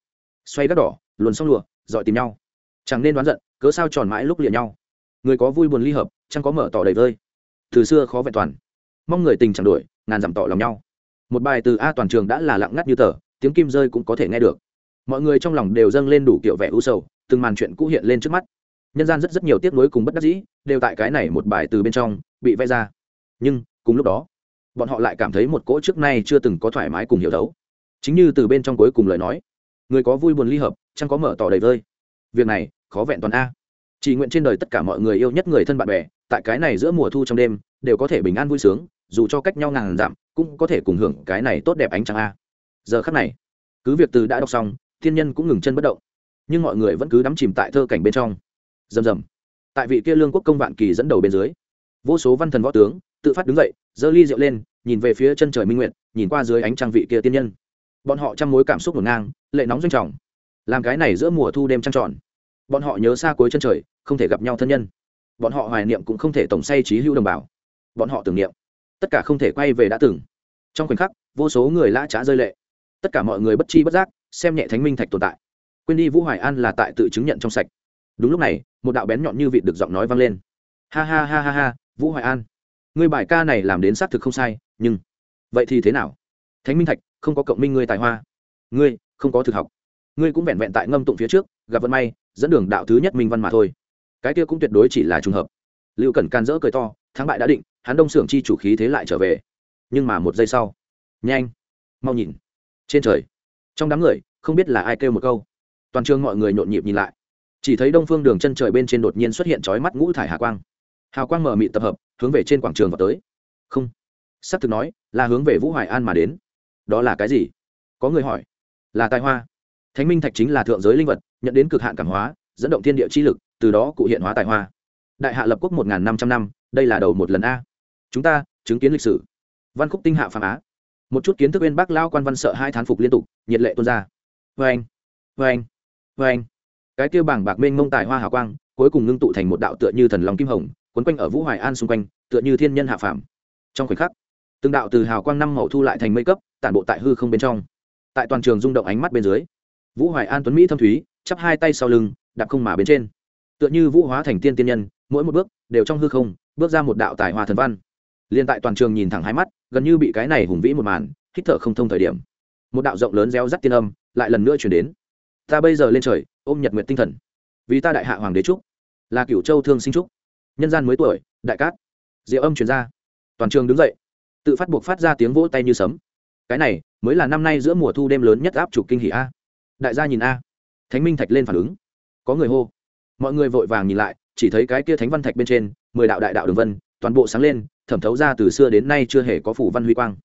Xoay gắt đỏ, luồn xong lụa, dọi tìm nhau. Chẳng nên đoán giận, cớ sao tròn mãi lúc liền nhau. Người có vui buồn ly hợp, chẳng có mở tỏ đầy vơi. Từ xưa khó vẹn toàn. Mong người tình chẳng đổi, ngàn dặm tỏ lòng nhau. Một bài từ a toàn trường đã là lặng ngắt như tờ, tiếng kim rơi cũng có thể nghe được. Mọi người trong lòng đều dâng lên đủ kiểu vẻ u sầu từng màn chuyện cũ hiện lên trước mắt. Nhân gian rất rất nhiều tiếc nuối cùng bất đắc dĩ, đều tại cái này một bài từ bên trong bị vẽ ra. Nhưng, cùng lúc đó, bọn họ lại cảm thấy một cỗ trước nay chưa từng có thoải mái cùng hiểu đấu chính như từ bên trong cuối cùng lời nói, người có vui buồn ly hợp chẳng có mở tỏ đầy vơi. Việc này, khó vẹn toàn a. Chỉ nguyện trên đời tất cả mọi người yêu nhất người thân bạn bè, tại cái này giữa mùa thu trong đêm, đều có thể bình an vui sướng, dù cho cách nhau ngàn dặm, cũng có thể cùng hưởng cái này tốt đẹp ánh trăng a. Giờ khắc này, cứ việc từ đã đọc xong, thiên nhân cũng ngừng chân bất động nhưng mọi người vẫn cứ đắm chìm tại thơ cảnh bên trong. Rầm rầm. Tại vị kia lương quốc công vạn kỳ dẫn đầu bên dưới, vô số văn thần võ tướng tự phát đứng dậy, giơ ly rượu lên, nhìn về phía chân trời minh nguyện nhìn qua dưới ánh trăng vị kia tiên nhân. Bọn họ trăm mối cảm xúc ngổn ngang, lệ nóng doanh trọng. Làm cái này giữa mùa thu đêm trăng tròn, bọn họ nhớ xa cuối chân trời, không thể gặp nhau thân nhân. Bọn họ hoài niệm cũng không thể tổng say trí hữu đồng bào. Bọn họ tưởng niệm, tất cả không thể quay về đã từng. Trong khoảnh khắc, vô số người lã trá rơi lệ. Tất cả mọi người bất chi bất giác, xem nhẹ thánh minh thạch tồn tại quên đi vũ hoài an là tại tự chứng nhận trong sạch đúng lúc này một đạo bén nhọn như vịt được giọng nói vang lên ha ha ha ha ha vũ hoài an ngươi bài ca này làm đến xác thực không sai nhưng vậy thì thế nào thánh minh thạch không có cộng minh ngươi tài hoa ngươi không có thực học ngươi cũng vẹn vẹn tại ngâm tụng phía trước gặp vận may dẫn đường đạo thứ nhất minh văn mà thôi cái kia cũng tuyệt đối chỉ là trùng hợp lưu cẩn can dỡ cười to thắng bại đã định hắn đông xưởng chi chủ khí thế lại trở về nhưng mà một giây sau nhanh mau nhìn trên trời trong đám người không biết là ai kêu một câu toàn trường mọi người nhộn nhịp nhìn lại. Chỉ thấy đông phương đường chân trời bên trên đột nhiên xuất hiện trói mắt ngũ thải hà quang. Hào quang mở mị tập hợp, hướng về trên quảng trường vào tới. Không. S ắ c thực nói, là hướng về vũ hoài an mà đến. Đó là cái gì? Có người hỏi. Là tài hoa. Thánh minh thạch chính là thượng giới linh vật, nhận đến cực hạn cảm hóa, dẫn động thiên địa chi lực, từ đó cụ hiện hóa tài hoa. Đại hạ lập quốc một n g h n năm trăm năm, đây là đầu một lần a. Chúng ta, chứng kiến lịch sử. Văn khúc tinh hạ phàm á. Một chút kiến thức bên bác lao quan văn sợ hai thán phục liên tục, nhiệt lệ tuôn ra. Vê anh vê anh vê anh, cái kia bảng bạc mênh mông tài hoa hào quang, cuối cùng ngưng tụ thành một đạo tựa như thần lòng kim hồng, quấn quanh ở vũ hoài an xung quanh, tựa như thiên nhân hạ phàm. Trong khoảnh khắc, từng đạo từ hào quang năm màu thu lại thành mây cấp, tản bộ tại hư không bên trong. Tại toàn trường rung động ánh mắt bên dưới, vũ hoài an tuấn mỹ thâm thúy, chắp hai tay sau lưng, đạp không mà bên trên. Tựa như vũ hóa thành tiên tiên nhân, mỗi một bước đều trong hư không, bước ra một đạo tài hoa thần văn. Liên tại toàn trường nhìn thẳng hai mắt, gần như bị cái này hùng vĩ một màn, hít thở không thông thời điểm. Một đạo rộng lớn reo rắt tiên âm lại lần nữa chuyển đến ta bây giờ lên trời, ôm nhật nguyện tinh thần. Vì ta đại hạ hoàng đế trúc là cựu châu thương sinh trúc nhân gian mới tuổi, đại cát. Diệu âm chuyển ra. Toàn trường đứng dậy. Tự phát buộc phát ra tiếng vỗ tay như sấm. Cái này, mới là năm nay giữa mùa thu đêm lớn nhất áp trục kinh hỷ a. Đại gia nhìn a. Thánh minh thạch lên phản ứng. Có người hô. Mọi người vội vàng nhìn lại, chỉ thấy cái kia thánh văn thạch bên trên, mười đạo đại đạo đường vân, toàn bộ sáng lên, thẩm thấu ra từ xưa đến nay chưa hề có phủ văn huy quang.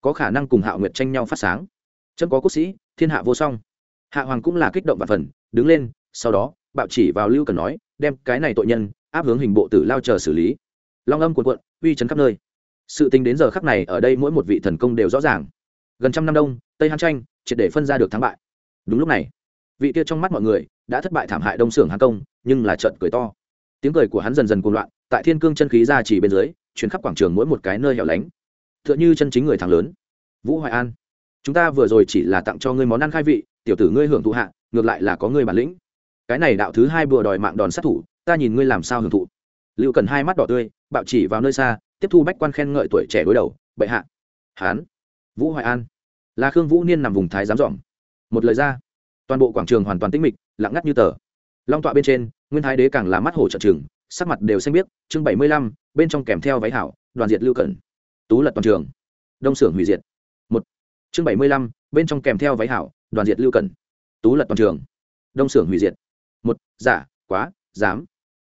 Có khả năng cùng hạo nguyệt tranh nhau phát sáng. Chân có quốc sĩ, thiên hạ vô song hạ hoàng cũng là kích động và phần, đứng lên, sau đó, bạo chỉ vào lưu cần nói, đem cái này tội nhân, áp hướng hình bộ tử lao chờ xử lý. Long âm cuộn cuộn, uy chấn khắp nơi. Sự tính đến giờ khắc này ở đây mỗi một vị thần công đều rõ ràng. Gần trăm năm đông, tây hán tranh, triệt để phân ra được thắng bại. Đúng lúc này, vị kia trong mắt mọi người đã thất bại thảm hại đông xưởng hán công, nhưng là trận cười to. Tiếng cười của hắn dần dần cuồng loạn, tại thiên cương chân khí ra chỉ bên dưới chuyến khắp quảng trường mỗi một cái nơi hẻo lánh. T h ư ợ n h ư chân chính người thắng lớn. Vũ hoài an, chúng ta vừa rồi chỉ là tặng cho ngươi món ăn khai vị tiểu tử ngươi hưởng thụ hạ, ngược lại là có ngươi bản lĩnh. Cái này đạo thứ hai bừa đòi mạng đòn sát thủ, ta nhìn ngươi làm sao hưởng thụ. Lưu cần hai mắt đỏ tươi, bạo chỉ vào nơi xa, tiếp thu bách quan khen ngợi tuổi trẻ đối đầu, bệ hạ. Hán. Vũ hoài an. Là khương vũ niên nằm vùng thái giám dọn một lời ra. Toàn bộ quảng trường hoàn toàn tĩnh mịch, lặng ngắt như tờ. Long tọa bên trên, nguyên thái đế càng là mắt hổ trợ trường sắc mặt đều xanh biếc, chương bảy mươi lăm, bên trong kèm theo váy hảo, đoàn diệt lưu cẩn. Tú lật toàn trường. Đông xưởng hủy diệt chương bảy mươi lăm, bên trong kèm theo váy hảo, đoàn diệt lưu cần tú lật toàn trường. Đông xưởng hủy diệt. Một, giả, quá dám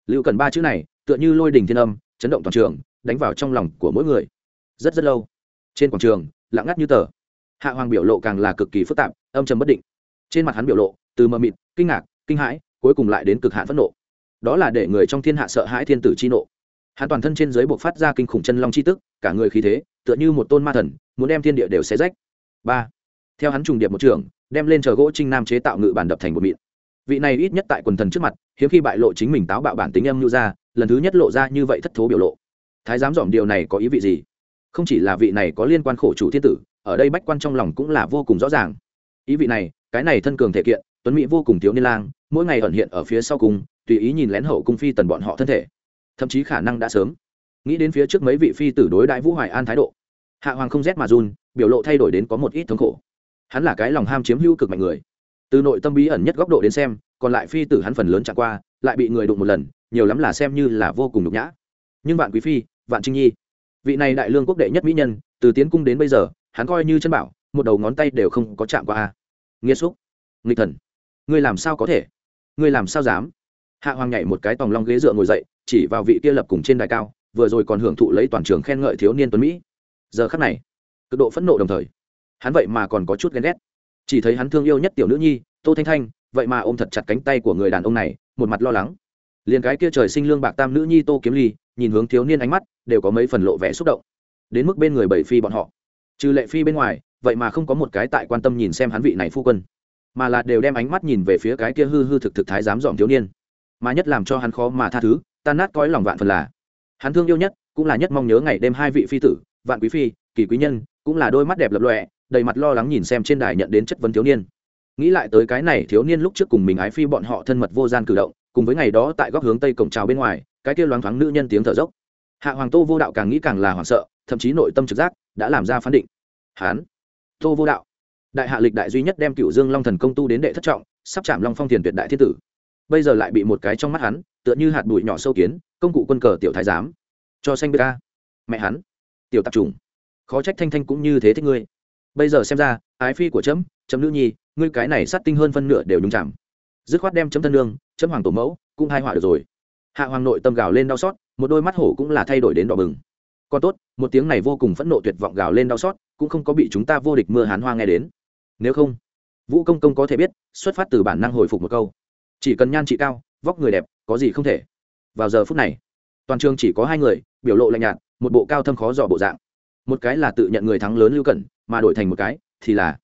lưu cần ba chữ này, tựa như lôi đình thiên âm, chấn động toàn trường, đánh vào trong lòng của mỗi người. Rất rất lâu. Trên quảng trường, lặng ngắt như tờ. Hạ hoàng biểu lộ càng là cực kỳ phức tạp, âm trầm bất định. Trên mặt hắn biểu lộ, từ mờ mịt, kinh ngạc, kinh hãi, cuối cùng lại đến cực hạn phẫn nộ. Đó là để người trong thiên hạ sợ hãi thiên tử chi nộ. Hắn toàn thân trên dưới buộc phát ra kinh khủng chân long chi tức, cả người khí thế, tựa như một tôn ma thần, muốn đem thiên địa đều xé rách ba. Theo hắn trùng điệp một trường đem lên chờ gỗ trinh nam chế tạo ngự bản đập thành một mịn. Vị này ít nhất tại quần thần trước mặt hiếm khi bại lộ chính mình táo bạo bản tính em nhu ra lần thứ nhất lộ ra như vậy thất thố biểu lộ. Thái giám dòm điều này có ý vị gì? Không chỉ là vị này có liên quan khổ chủ thiên tử ở đây bách quan trong lòng cũng là vô cùng rõ ràng. Ý vị này cái này thân cường thể kiện tuấn mỹ vô cùng thiếu niên lang mỗi ngày ẩn hiện ở phía sau cung, tùy ý nhìn lén hậu cung phi tần bọn họ thân thể. Thậm chí khả năng đã sớm. Nghĩ đến phía trước mấy vị phi tử đối đại vũ hoài an thái độ hạ hoàng không rét mà run, biểu lộ thay đổi đến có một ít thống khổ. Hắn là cái lòng ham chiếm hữu cực mạnh người. Từ nội tâm bí ẩn nhất góc độ đến xem, còn lại phi tử hắn phần lớn chẳng qua, lại bị người đụng một lần, nhiều lắm là xem như là vô cùng nhục nhã. Nhưng vạn quý phi, vạn trinh nhi, vị này đại lương quốc đệ nhất mỹ nhân, từ tiến cung đến bây giờ, hắn coi như chân bảo, một đầu ngón tay đều không có chạm qua a. Nghiêm xúc, nghịch thần, ngươi làm sao có thể? Ngươi làm sao dám? Hạ hoàng nhảy một cái tòng long ghế dựa ngồi dậy, chỉ vào vị kia lập cùng trên đài cao, vừa rồi còn hưởng thụ lấy toàn trường khen ngợi thiếu niên tuấn mỹ giờ khắc này, cực độ phẫn nộ đồng thời, hắn vậy mà còn có chút ghen ghét. Chỉ thấy hắn thương yêu nhất tiểu nữ nhi, tô thanh thanh, vậy mà ôm thật chặt cánh tay của người đàn ông này, một mặt lo lắng. Liền cái kia trời sinh lương bạc tam nữ nhi tô kiếm ly, nhìn hướng thiếu niên ánh mắt, đều có mấy phần lộ vẻ xúc động. Đến mức bên người bảy phi bọn họ, trừ lệ phi bên ngoài, vậy mà không có một cái tại quan tâm nhìn xem hắn vị này phu quân, mà là đều đem ánh mắt nhìn về phía cái kia hư hư thực thực thái dám dòm thiếu niên. Mà nhất làm cho hắn khó mà tha thứ, tan nát cõi lòng vạn phần là, hắn thương yêu nhất, cũng là nhất mong nhớ ngày đêm hai vị phi tử vạn quý phi, kỳ quý nhân, cũng là đôi mắt đẹp lập lọe đầy mặt lo lắng nhìn xem trên đài nhận đến chất vấn thiếu niên. Nghĩ lại tới cái này thiếu niên lúc trước cùng mình ái phi bọn họ thân mật vô gian cử động, cùng với ngày đó tại góc hướng tây cổng trào bên ngoài, cái kia loáng thoáng nữ nhân tiếng thở dốc. Hạ hoàng tô vô đạo càng nghĩ càng là hoảng sợ, thậm chí nội tâm trực giác đã làm ra phán định. Hán, tô vô đạo, đại hạ lịch đại duy nhất đem cựu dương long thần công tu đến đệ thất trọng, sắp chạm long phong thiền tuyệt đại thiên tử. Bây giờ lại bị một cái trong mắt hắn, tựa như hạt bụi nhỏ sâu kiến, công cụ quân cờ tiểu thái giám, cho xanh bê ca. Mẹ hắn tiểu tạp trùng khó trách thanh thanh cũng như thế thích ngươi. Bây giờ xem ra, ái phi của trẫm chấm nữ nhi, ngươi cái này sát tinh hơn phân nửa đều nhúng chạm dứt khoát đem chấm thân lương chấm hoàng tổ mẫu, cũng hai họa được rồi. Hạ hoàng nội tâm gào lên đau xót, một đôi mắt hổ cũng là thay đổi đến đỏ bừng. Còn tốt, một tiếng này vô cùng phẫn nộ tuyệt vọng gào lên đau xót, cũng không có bị chúng ta vô địch mưa hán hoa nghe đến. Nếu không, vũ công công có thể biết, xuất phát từ bản năng hồi phục một câu. Chỉ cần nhan trị cao, vóc người đẹp, có gì không thể. Vào giờ phút này, toàn trường chỉ có hai người, biểu lộ lạnh nhạt một bộ cao thâm khó dò bộ dạng. Một cái là tự nhận người thắng lớn lưu cẩn mà đổi thành một cái thì là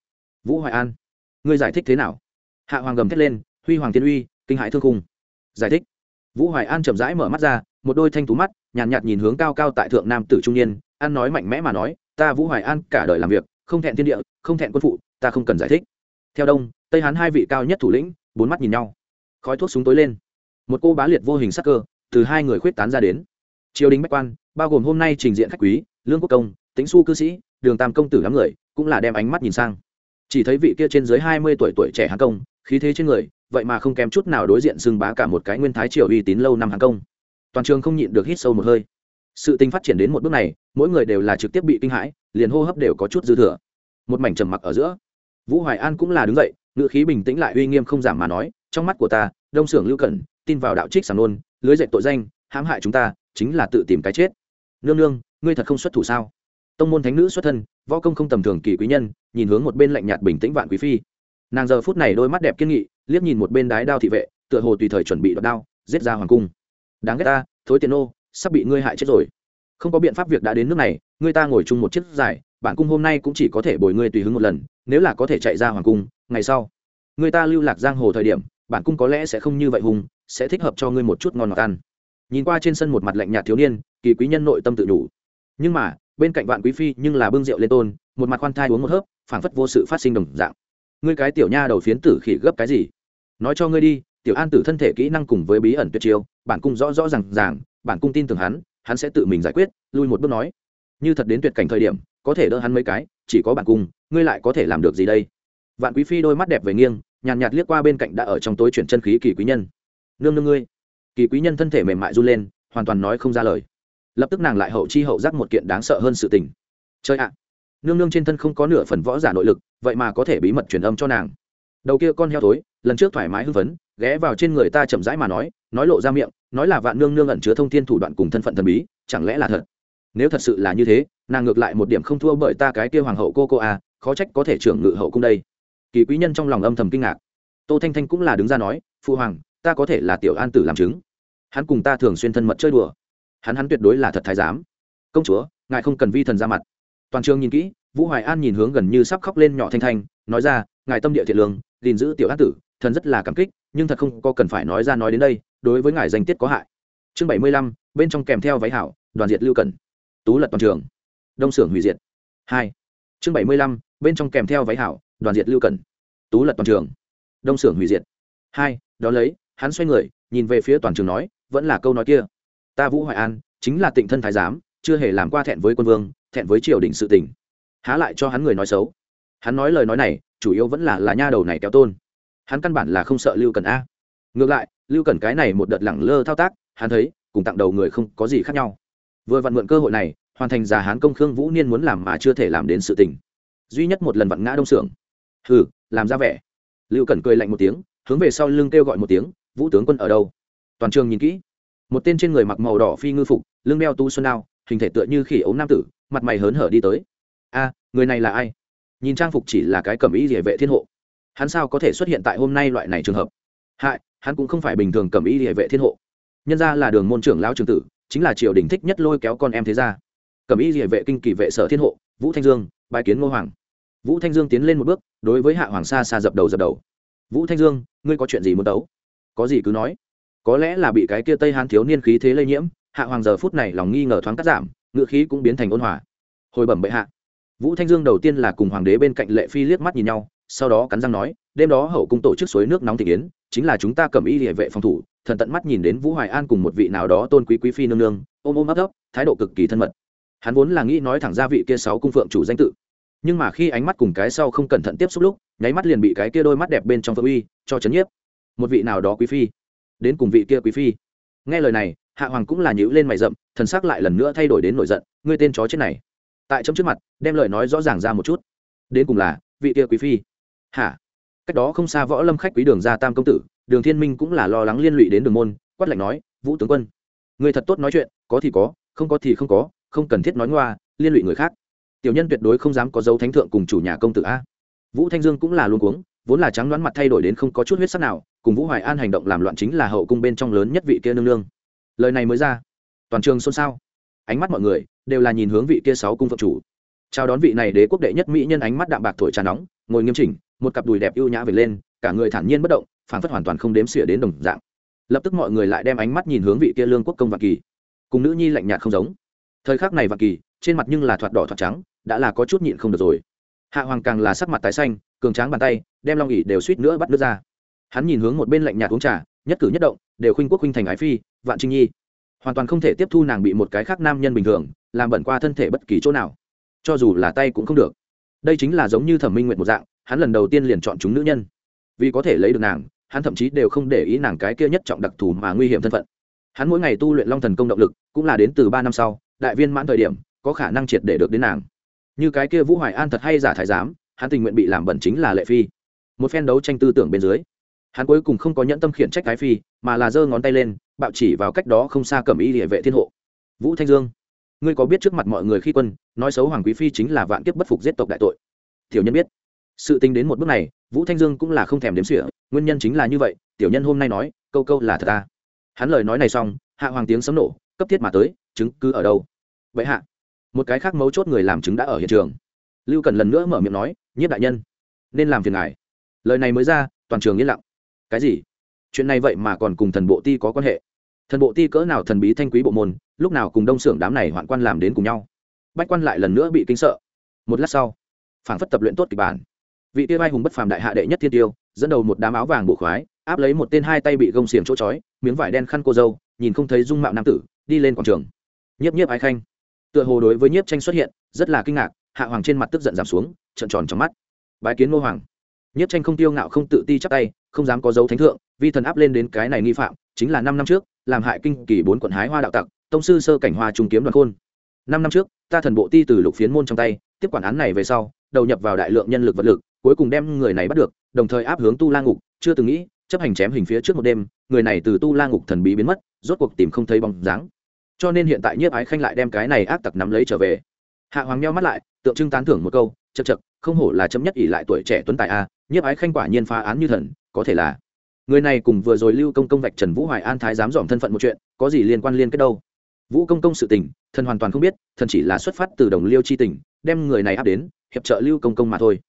vũ hoài an. Ngươi giải thích thế nào? Hạ hoàng gầm thét lên huy hoàng tiên uy kinh hãi thương khung. Giải thích. Vũ hoài an chậm rãi mở mắt ra một đôi thanh tú mắt nhàn nhạt, nhạt nhìn hướng cao cao tại thượng nam tử trung niên an nói mạnh mẽ mà nói ta vũ hoài an cả đời làm việc không thẹn thiên địa không thẹn quân phụ ta không cần giải thích. Theo đông tây hán hai vị cao nhất thủ lĩnh bốn mắt nhìn nhau. Khói thuốc súng tối lên. Một cô bá liệt vô hình sắc cơ từ hai người khuyết tán ra đến triều đình bách quan, bao gồm hôm nay trình diện khách quý, lương quốc công tính su cư sĩ, đường tam công tử đám người, cũng là đem ánh mắt nhìn sang. Chỉ thấy vị kia trên dưới hai mươi tuổi tuổi trẻ hán công, khí thế trên người, vậy mà không kém chút nào đối diện xưng bá cả một cái nguyên thái triều uy tín lâu năm hán công. Toàn trường không nhịn được hít sâu một hơi. Sự tình phát triển đến một bước này, mỗi người đều là trực tiếp bị kinh hãi, liền hô hấp đều có chút dư thừa. Một mảnh trầm mặc ở giữa, vũ hoài an cũng là đứng dậy ngựa khí bình tĩnh lại uy nghiêm không giảm mà nói, trong mắt của ta, đông xưởng lưu cẩn, tin vào đạo trích sàn nôn, lưới dạy tội danh, hãm hại chúng ta chính là tự tìm cái chết. Nương nương, ngươi thật không xuất thủ sao? Tông môn thánh nữ xuất thân, võ công không tầm thường kỳ quý nhân, nhìn hướng một bên lạnh nhạt bình tĩnh vạn quý phi. Nàng giờ phút này đôi mắt đẹp kiên nghị, liếc nhìn một bên đái đao thị vệ, tựa hồ tùy thời chuẩn bị đoạt đao, giết ra hoàng cung. Đáng ghét ta, thối tiền ô sắp bị ngươi hại chết rồi. Không có biện pháp việc đã đến nước này, ngươi ta ngồi chung một chiếc dài bản cung hôm nay cũng chỉ có thể bồi ngươi tùy hứng một lần, nếu là có thể chạy ra hoàng cung, ngày sau người ta lưu lạc giang hồ thời điểm, bản cung có lẽ sẽ không như vậy hùng, sẽ thích hợp cho ngươi một chút ngon ngọt ăn nhìn qua trên sân một mặt lạnh nhạt thiếu niên kỳ quý nhân nội tâm tự đủ nhưng mà bên cạnh vạn quý phi nhưng là bưng rượu lên tôn một mặt khoan thai uống một hớp phảng phất vô sự phát sinh đồng dạng. Ngươi cái tiểu nha đầu phiến tử khỉ gấp cái gì? Nói cho ngươi đi tiểu an tử thân thể kỹ năng cùng với bí ẩn tuyệt chiêu bản cung rõ rõ r à n g ràng bản cung tin tưởng hắn hắn sẽ tự mình giải quyết lui một bước nói. Như thật đến tuyệt cảnh thời điểm có thể đỡ hắn mấy cái chỉ có bản cung ngươi lại có thể làm được gì đây? Vạn quý phi đôi mắt đẹp về nghiêng nhàn nhạt, liếc qua bên cạnh đã ở trong tối chuyển chân khí kỳ quý nhân. Nương nương ngươi kỳ quý nhân thân thể mềm mại run lên, hoàn toàn nói không ra lời. Lập tức nàng lại hậu chi hậu giác một kiện đáng sợ hơn sự tình. Chơi ạ! Nương nương trên thân không có nửa phần võ giả nội lực, vậy mà có thể bí mật truyền âm cho nàng. Đầu kia con heo thối, lần trước thoải mái hưng phấn, ghé vào trên người ta chậm rãi mà nói nói lộ ra miệng, nói là vạn nương nương ẩn chứa thông thiên thủ đoạn cùng thân phận thần bí, chẳng lẽ là thật? Nếu thật sự là như thế, nàng ngược lại một điểm không thua bởi ta cái kia hoàng hậu cô cô à khó trách có thể trưởng ngự hậu cung đây. Kỳ quý nhân trong lòng âm thầm kinh ngạc. Tô thanh thanh cũng là đứng ra nói phụ hoàng ta có thể là tiểu an tử làm chứng. Hắn cùng ta thường xuyên thân mật chơi đùa. Hắn hắn tuyệt đối là thật thái giám. Công chúa, ngài không cần vi thần ra mặt. Toàn trường nhìn kỹ, vũ hoài an nhìn hướng gần như sắp khóc lên nhỏ thanh thanh, nói ra, ngài tâm địa thiện lương, gìn giữ tiểu an tử, thần rất là cảm kích, nhưng thật không có cần phải nói ra nói đến đây, đối với ngài danh tiết có hại. Chương bảy mươi lăm, bên trong kèm theo váy hảo, đoàn diệt lưu cẩn. Tú lật toàn trường. Đông xưởng hủy diệt. Hai. Chương bảy mươi lăm, bên trong kèm theo váy hảo, đoàn diệt lưu cẩn. Tú lật toàn trường. Đông xưởng hủy diệt. Hai đó lấy hắn xoay người, nhìn về phía toàn trường nói, vẫn là câu nói kia. Ta vũ hoài an, chính là tịnh thân thái giám, chưa hề làm qua thẹn với quân vương, thẹn với triều đình sự tình. Há lại cho hắn người nói xấu. Hắn nói lời nói này, chủ yếu vẫn là là nha đầu này kéo tôn. Hắn căn bản là không sợ lưu cần a. Ngược lại, lưu cần cái này một đợt lẳng lơ thao tác, hắn thấy, cùng tặng đầu người không có gì khác nhau. Vừa vặn mượn cơ hội này, hoàn thành già hán công khương vũ niên muốn làm mà chưa thể làm đến sự tình. Duy nhất một lần vặn ngã đông xưởng hừ, làm ra vẻ. Lưu cần cười lạnh một tiếng, hướng về sau lưng kêu gọi một tiếng vũ tướng quân ở đâu? Toàn trường nhìn kỹ. Một tên trên người mặc màu đỏ phi ngư phục, lưng đeo tu xuân đao, hình thể tựa như khỉ ống nam tử, mặt mày hớn hở đi tới. A, người này là ai? Nhìn trang phục chỉ là cái cẩm ý địa vệ thiên hộ. Hắn sao có thể xuất hiện tại hôm nay loại này trường hợp? Hại, hắn cũng không phải bình thường cẩm ý địa vệ thiên hộ. Nhân ra là đường môn trưởng lao trường tử, chính là triều đình thích nhất lôi kéo con em thế ra cẩm ý địa vệ kinh kỳ vệ sở thiên hộ, vũ thanh dương bài kiến ngô hoàng. Vũ thanh dương tiến lên một bước, đối với hạ hoàng sa xa dập đầu dập đầu. Vũ thanh dương, ngươi có chuyện gì muốn tấu có gì cứ nói. Có lẽ là bị cái kia tây hán thiếu niên khí thế lây nhiễm, hạ hoàng giờ phút này lòng nghi ngờ thoáng cắt giảm, ngựa khí cũng biến thành ôn hòa. Hồi bẩm bệ hạ. Vũ thanh dương đầu tiên là cùng hoàng đế bên cạnh lệ phi liếc mắt nhìn nhau, sau đó cắn răng nói, đêm đó hậu cung tổ chức suối nước nóng thị kiến, chính là chúng ta cầm y địa vệ phòng thủ, thần tận mắt nhìn đến vũ hoài an cùng một vị nào đó tôn quý quý phi nương nương, ôm ôm ấp ấp, thái độ cực kỳ thân mật. Hắn vốn là nghĩ nói thẳng ra vị kia sáu cung phượng chủ danh tự, nhưng mà khi ánh mắt cùng cái sau không cẩn thận tiếp xúc lúc, nháy mắt liền bị cái kia đôi mắt đẹp bên trong phượng uy cho chấn nhiếp một vị nào đó quý phi, đến cùng vị kia quý phi. Nghe lời này, hạ hoàng cũng là nhữ lên mày rậm, thần sắc lại lần nữa thay đổi đến nổi giận, ngươi tên chó chết này. Tại chấm trước mặt, đem lời nói rõ ràng ra một chút. Đến cùng là, vị kia quý phi. Hả? Cách đó không xa võ lâm khách quý đường ra tam công tử, đường thiên minh cũng là lo lắng liên lụy đến đường môn, quát lạnh nói, vũ tướng quân người thật tốt nói chuyện, có thì có, không có thì không có, không cần thiết nói ngoa, liên lụy người khác. Tiểu nhân tuyệt đối không dám có dấu thánh thượng cùng chủ nhà công tử a. Vũ thanh dương cũng là luôn cuống, vốn là trắng đoán mặt thay đổi đến không có chút huyết sắc nào cùng vũ hoài an hành động làm loạn chính là hậu cung bên trong lớn nhất vị kia nương nương. Lời này mới ra, toàn trường xôn xao. Ánh mắt mọi người đều là nhìn hướng vị kia sáu cung phượng chủ. Chào đón vị này đế quốc đệ nhất mỹ nhân ánh mắt đạm bạc thổi trà nóng, ngồi nghiêm chỉnh, một cặp đùi đẹp ưu nhã về lên, cả người thản nhiên bất động phản phất hoàn toàn không đếm xỉa đến đồng dạng. Lập tức mọi người lại đem ánh mắt nhìn hướng vị kia lương quốc công vạn kỳ. Cùng nữ nhi lạnh nhạt không giống. Thời khắc này vạn kỳ, trên mặt nhưng là thoạt đỏ thoạt trắng, đã là có chút nhịn không được rồi. Hạ hoàng càng là sắc mặt tái xanh, cường tráng bàn tay, đem long ỉ đều suýt nữa bắt nước ra hắn nhìn hướng một bên lạnh nhạt uống trà, nhất cử nhất động, đều khuynh quốc khuynh thành ái phi, vạn trinh nhi. Hoàn toàn không thể tiếp thu nàng bị một cái khác nam nhân bình thường, làm bẩn qua thân thể bất kỳ chỗ nào. Cho dù là tay cũng không được. Đây chính là giống như thẩm minh nguyện một dạng, hắn lần đầu tiên liền chọn chúng nữ nhân. Vì có thể lấy được nàng, hắn thậm chí đều không để ý nàng cái kia nhất trọng đặc thù mà nguy hiểm thân phận. Hắn mỗi ngày tu luyện long thần công động lực, cũng là đến từ ba năm sau, đại viên mãn thời điểm, có khả năng triệt để được đến nàng. Như cái kia vũ hoài an thật hay giả thái giám, hắn tình nguyện bị làm bẩn chính là lệ phi. Một phen đấu tranh tư tưởng bên dưới hắn cuối cùng không có nhẫn tâm khiển trách cái phi, mà là giơ ngón tay lên, bạo chỉ vào cách đó không xa cầm y địa vệ thiên hộ. Vũ thanh dương, ngươi có biết trước mặt mọi người khi quân, nói xấu hoàng quý phi chính là vạn kiếp bất phục giết tộc đại tội? Tiểu nhân biết. Sự tính đến một bước này, vũ thanh dương cũng là không thèm đếm sỉa nguyên nhân chính là như vậy, tiểu nhân hôm nay nói, câu câu là thật ta hắn lời nói này xong, hạ hoàng tiếng sấm nổ, cấp thiết mà tới, chứng cứ ở đâu? Vậy hạ, một cái khác mấu chốt người làm chứng đã ở hiện trường. Lưu cần lần nữa mở miệng nói, nhiếp đại nhân, nên làm phiền ngài. Lời này mới ra, toàn trường yên lặng cái gì? Chuyện này vậy mà còn cùng thần bộ ti có quan hệ. Thần bộ ti cỡ nào thần bí thanh quý bộ môn, lúc nào cùng đông xưởng đám này hoạn quan làm đến cùng nhau. Bách quan lại lần nữa bị kinh sợ. Một lát sau phản phất tập luyện tốt kịch bản. Vị tiêu vai hùng bất phàm đại hạ đệ nhất thiên tiêu, dẫn đầu một đám áo vàng bộ khoái, áp lấy một tên hai tay bị gông xiềng chỗ chói, miếng vải đen khăn cô dâu, nhìn không thấy dung mạo nam tử, đi lên quảng trường. Nhiếp nhiếp ái khanh. Tựa hồ đối với nhiếp tranh xuất hiện, rất là kinh ngạc, hạ hoàng trên mặt tức giận giảm xuống trận tròn trong mắt. Bái kiến ngô hoàng nhất tranh không tiêu ngạo không tự ti chắc tay, không dám có dấu thánh thượng, vi thần áp lên đến cái này nghi phạm, chính là năm năm trước, làm hại kinh kỳ bốn quận hái hoa đạo tặc, tông sư sơ cảnh hoa trung kiếm đoàn khôn. Năm năm trước, ta thần bộ ti từ lục phiến môn trong tay, tiếp quản án này về sau, đầu nhập vào đại lượng nhân lực vật lực, cuối cùng đem người này bắt được, đồng thời áp hướng tu la ngục, chưa từng nghĩ, chấp hành chém hình phía trước một đêm, người này từ tu la ngục thần bí biến mất, rốt cuộc tìm không thấy bóng dáng. Cho nên hiện tại nhiếp ái khanh lại đem cái này ác tặc nắm lấy trở về. Hạ hoàng meo mắt lại, tượng trưng tán thưởng một câu chật chật không hổ là chấm nhất ỷ lại tuổi trẻ tuấn tài a nhiếp ái khanh quả nhiên phá án như thần, có thể là. Người này cùng vừa rồi lưu công công vạch trần vũ hoài an thái dám dòm thân phận một chuyện, có gì liên quan liên kết đâu? Vũ công công sự tình, thần hoàn toàn không biết, thần chỉ là xuất phát từ đồng liêu chi tình, đem người này áp đến, hiệp trợ lưu công công mà thôi.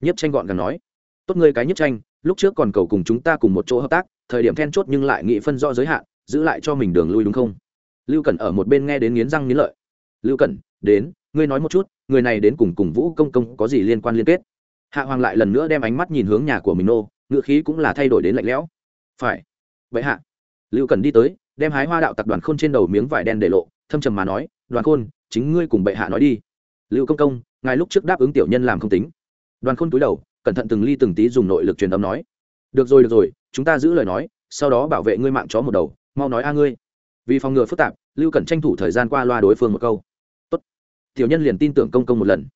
Nhiếp tranh gọn gần nói, tốt người cái nhiếp tranh, lúc trước còn cầu cùng chúng ta cùng một chỗ hợp tác, thời điểm then chốt nhưng lại nghị phân rõ giới hạn, giữ lại cho mình đường lui đúng không? Lưu cẩn ở một bên nghe đến nghiến răng nghiến lợi. Lưu cẩn, đến, ngươi nói một chút, người này đến cùng cùng vũ công công có gì liên quan liên kết? Hạ hoàng lại lần nữa đem ánh mắt nhìn hướng nhà của mình nô ngựa khí cũng là thay đổi đến lạnh lẽo. Phải. Vậy hạ. Lưu cẩn đi tới, đem hái hoa đạo tặc đoàn khôn trên đầu miếng vải đen để lộ, thâm trầm mà nói, đoàn khôn, chính ngươi cùng bệ hạ nói đi. Lưu công công, ngài lúc trước đáp ứng tiểu nhân làm không tính. Đoàn khôn túi đầu, cẩn thận từng ly từng tí dùng nội lực truyền âm nói, được rồi được rồi, chúng ta giữ lời nói, sau đó bảo vệ ngươi mạng chó một đầu, mau nói a ngươi. Vì phòng ngừa phức tạp, lưu cần tranh thủ thời gian qua loa đối phương một câu. Tốt. tiểu nhân liền tin tưởng công công một lần.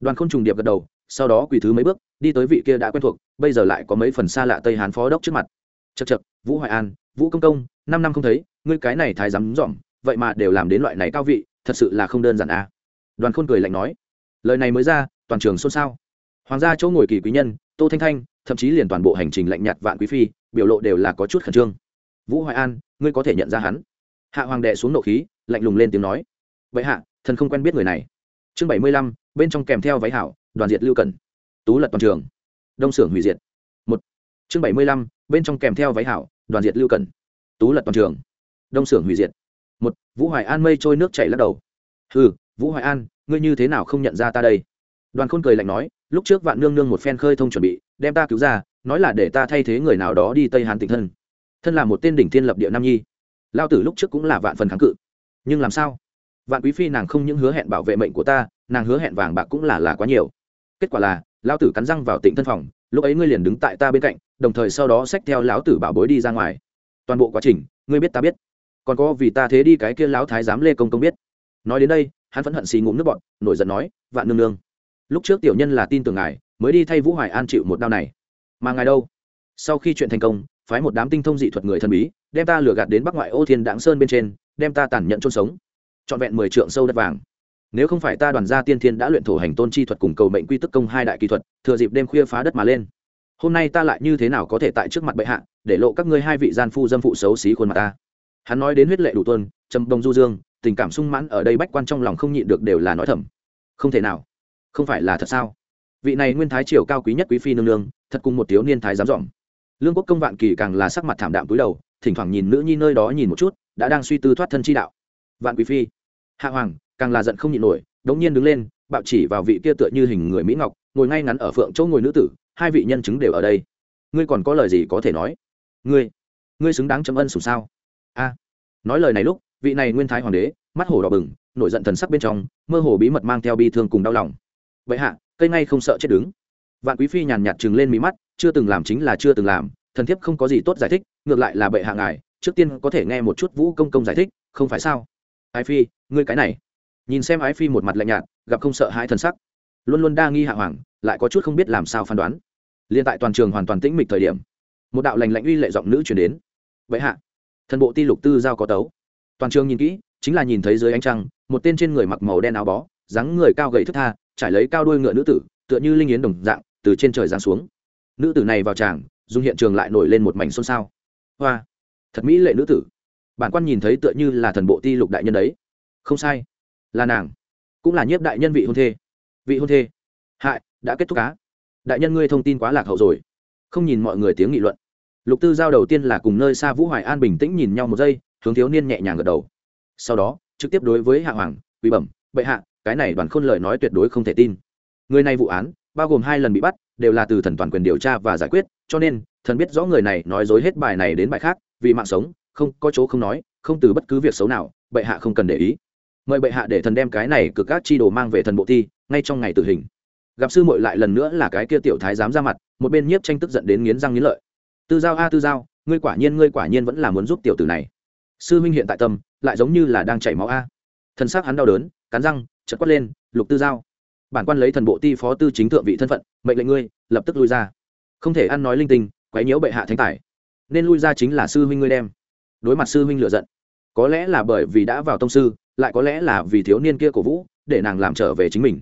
Đoàn khôn trùng điệp gật đầu sau đó quỳ thứ mấy bước, đi tới vị kia đã quen thuộc, bây giờ lại có mấy phần xa lạ tây hán phó đốc trước mặt. Chật chật vũ hoài an, vũ công công, năm năm không thấy, ngươi cái này thái dám dỏm vậy mà đều làm đến loại này cao vị, thật sự là không đơn giản à? Đoàn khôn cười lạnh nói. Lời này mới ra, toàn trường xôn xao. Hoàng gia chỗ ngồi kỳ quý nhân, tô thanh thanh, thậm chí liền toàn bộ hành trình lạnh nhạt vạn quý phi, biểu lộ đều là có chút khẩn trương. Vũ hoài an, ngươi có thể nhận ra hắn. Hạ hoàng đệ xuống nộ khí, lạnh lùng lên tiếng nói. Vậy hạ, thần không quen biết người này. Chương bảy mươi lăm, bên trong kèm theo váy hảo đoàn diệt lưu cẩn, tú lật toàn trường, đông xưởng hủy diệt. Một, chương bảy mươi lăm, bên trong kèm theo váy hảo, đoàn diệt lưu cẩn, tú lật toàn trường, đông xưởng hủy diệt. Một, vũ hoài an mây trôi nước chảy lắc đầu. Ừ vũ hoài an, ngươi như thế nào không nhận ra ta đây? Đoàn khôn cười lạnh nói, lúc trước vạn nương nương một phen khơi thông chuẩn bị, đem ta cứu ra, nói là để ta thay thế người nào đó đi tây hàn tịnh thân. Thân là một tên đỉnh thiên lập địa nam nhi. Lao tử lúc trước cũng là vạn phần kháng cự. Nhưng làm sao? Vạn quý phi nàng không những hứa hẹn bảo vệ mệnh của ta, nàng hứa hẹn vàng bạc cũng là là quá nhiều kết quả là, lão tử cắn răng vào tịnh thân phòng, lúc ấy ngươi liền đứng tại ta bên cạnh, đồng thời sau đó xách theo lão tử bảo bối đi ra ngoài. Toàn bộ quá trình, ngươi biết ta biết. Còn có vì ta thế đi cái kia lão thái giám lê công công biết. Nói đến đây, hắn phẫn hận xì ngụm nước bọn, nổi giận nói, vạn nương nương, lúc trước tiểu nhân là tin tưởng ngài, mới đi thay vũ hoài an chịu một đau này. Mà ngài đâu? Sau khi chuyện thành công, phái một đám tinh thông dị thuật người thần bí, đem ta lừa gạt đến bắc ngoại ô thiên đáng sơn bên trên, đem ta tàn nhẫn chôn sống. Trọn vẹn mười trượng sâu đất vàng nếu không phải ta đoàn gia tiên thiên đã luyện thổ hành tôn chi thuật cùng cầu mệnh quy tức công hai đại kỹ thuật, thừa dịp đêm khuya phá đất mà lên. Hôm nay ta lại như thế nào có thể tại trước mặt bệ hạ, để lộ các ngươi hai vị gian phu dâm phụ xấu xí khuôn mặt ta? Hắn nói đến huyết lệ đủ tuân trầm đông du dương, tình cảm sung mãn ở đây bách quan trong lòng không nhịn được đều là nói thầm. Không thể nào. Không phải là thật sao? Vị này nguyên thái triều cao quý nhất quý phi nương nương, thật cùng một thiếu niên thái dám dỏm lương quốc công vạn kỳ càng là sắc mặt thảm đạm túi đầu, thỉnh thoảng nhìn nữ nhi nơi đó nhìn một chút, đã đang suy tư thoát thân chi đạo. Vạn quý phi hạ hoàng, càng là giận không nhịn nổi, đống nhiên đứng lên, bạo chỉ vào vị kia tựa như hình người mỹ ngọc, ngồi ngay ngắn ở phượng chỗ ngồi nữ tử, hai vị nhân chứng đều ở đây. Ngươi còn có lời gì có thể nói? Ngươi ngươi xứng đáng chấm ân sùng sao? A, nói lời này lúc, vị này nguyên thái hoàng đế, mắt hổ đỏ bừng, nổi giận thần sắc bên trong, mơ hồ bí mật mang theo bi thương cùng đau lòng. Vậy hạ, cây ngay không sợ chết đứng. Vạn quý phi nhàn nhạt chừng lên mí mắt, chưa từng làm chính là chưa từng làm, thần thiếp không có gì tốt giải thích, ngược lại là bệ hạ ngài, trước tiên có thể nghe một chút vũ công công giải thích, không phải sao? Ái phi, ngươi cái này. Nhìn xem ái phi một mặt lạnh nhạt, gặp không sợ hãi thần sắc. Luôn luôn đa nghi hạ hoàng, lại có chút không biết làm sao phán đoán. Liên tại toàn trường hoàn toàn tĩnh mịch thời điểm, một đạo lành lạnh uy lệ giọng nữ chuyển đến. Vậy hạ. Thần bộ ti lục tư giao có tấu. Toàn trường nhìn kỹ, chính là nhìn thấy dưới ánh trăng, một tên trên người mặc màu đen áo bó, dáng người cao gầy thức tha, trải lấy cao đuôi ngựa nữ tử, tựa như linh yến đồng dạng, từ trên trời giáng xuống. Nữ tử này vào tràng, dùng hiện trường lại nổi lên một mảnh xôn xao. Hoa, thật mỹ lệ nữ tử bản quan nhìn thấy tựa như là thần bộ ti lục đại nhân đấy. Không sai. Là nàng. Cũng là nhiếp đại nhân vị hôn thê. Vị hôn thê. Hại, đã kết thúc cá đại nhân ngươi thông tin quá lạc hậu rồi. Không nhìn mọi người tiếng nghị luận. Lục tư giao đầu tiên là cùng nơi xa vũ hoài an bình tĩnh nhìn nhau một giây, hướng thiếu niên nhẹ nhàng gật đầu. Sau đó, trực tiếp đối với hạ hoàng, quý bẩm, bệ hạ, cái này đoàn khôn lời nói tuyệt đối không thể tin. Người này vụ án, bao gồm hai lần bị bắt, đều là từ thần toàn quyền điều tra và giải quyết, cho nên, thần biết rõ người này nói dối hết bài này đến bài khác, vì mạng sống không, có chỗ không nói, không từ bất cứ việc xấu nào, bệ hạ không cần để ý. Mời bệ hạ để thần đem cái này cực các chi đồ mang về thần bộ thi, ngay trong ngày tử hình. Gặp sư muội lại lần nữa là cái kia tiểu thái dám ra mặt, một bên nhiếp tranh tức giận đến nghiến răng nghiến lợi. Tư giao a, tư giao, ngươi quả nhiên, ngươi quả nhiên vẫn là muốn giúp tiểu tử này. Sư huynh hiện tại tâm, lại giống như là đang chảy máu a. Thần xác hắn đau đớn, cắn răng chật quát lên, lục tư giao, bản quan lấy thần bộ ti phó tư chính thượng vị thân phận, mệnh lệnh ngươi, lập tức lui ra. Không thể ăn nói linh tinh, quấy nhiễu bệ hạ thánh tài. Nên lui ra chính là sư huynh ngươi đem đối mặt sư huynh lựa giận. Có lẽ là bởi vì đã vào tông sư, lại có lẽ là vì thiếu niên kia cổ vũ, để nàng làm trở về chính mình.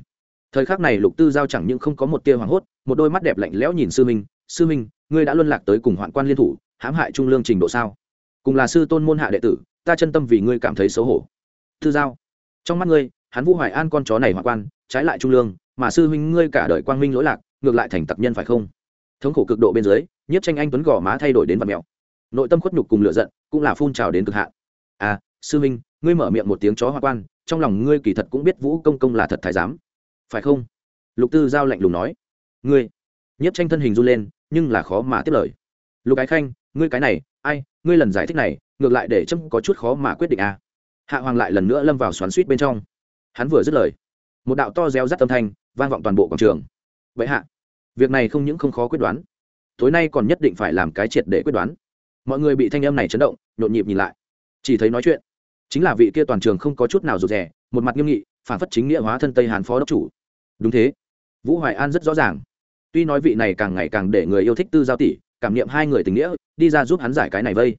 Thời khắc này lục tư giao chẳng những không có một tia hoảng hốt, một đôi mắt đẹp lạnh lẽo nhìn sư minh sư minh ngươi đã luân lạc tới cùng hoạn quan liên thủ, hãm hại trung lương trình độ sao? Cùng là sư tôn môn hạ đệ tử, ta chân tâm vì ngươi cảm thấy xấu hổ. Tư giao, trong mắt ngươi, hắn vũ hoài an con chó này hoạn quan, trái lại trung lương, mà sư huynh ngươi cả đời quang minh lỗi lạc, ngược lại thành tặc nhân phải không? Thống khổ cực độ bên dưới, nhiếp tranh anh tuấn gò má thay đổi đến vật mèo nội tâm khuất nhục cùng lựa giận cũng là phun trào đến cực hạn. À sư minh, ngươi mở miệng một tiếng chó hoa quan trong lòng ngươi kỳ thật cũng biết vũ công công là thật thái giám. Phải không? Lục tư giao lạnh lùng nói. Ngươi nhất tranh thân hình run lên nhưng là khó mà tiếp lời. Lục ái khanh ngươi cái này ai ngươi lần giải thích này ngược lại để chấm có chút khó mà quyết định à. hạ hoàng lại lần nữa lâm vào xoắn suýt bên trong. Hắn vừa dứt lời một đạo to reo rắt âm thanh vang vọng toàn bộ quảng trường. Vậy hạ việc này không những không khó quyết đoán tối nay còn nhất định phải làm cái triệt để quyết đoán mọi người bị thanh âm này chấn động, nhộn nhịp nhìn lại. Chỉ thấy nói chuyện. Chính là vị kia toàn trường không có chút nào rụt rè, một mặt nghiêm nghị, phản phất chính nghĩa hóa thân tây hàn phó đốc chủ. Đúng thế. Vũ hoài an rất rõ ràng. Tuy nói vị này càng ngày càng để người yêu thích tư giao tỷ, cảm nghiệm hai người tình nghĩa, đi ra giúp hắn giải cái này vây.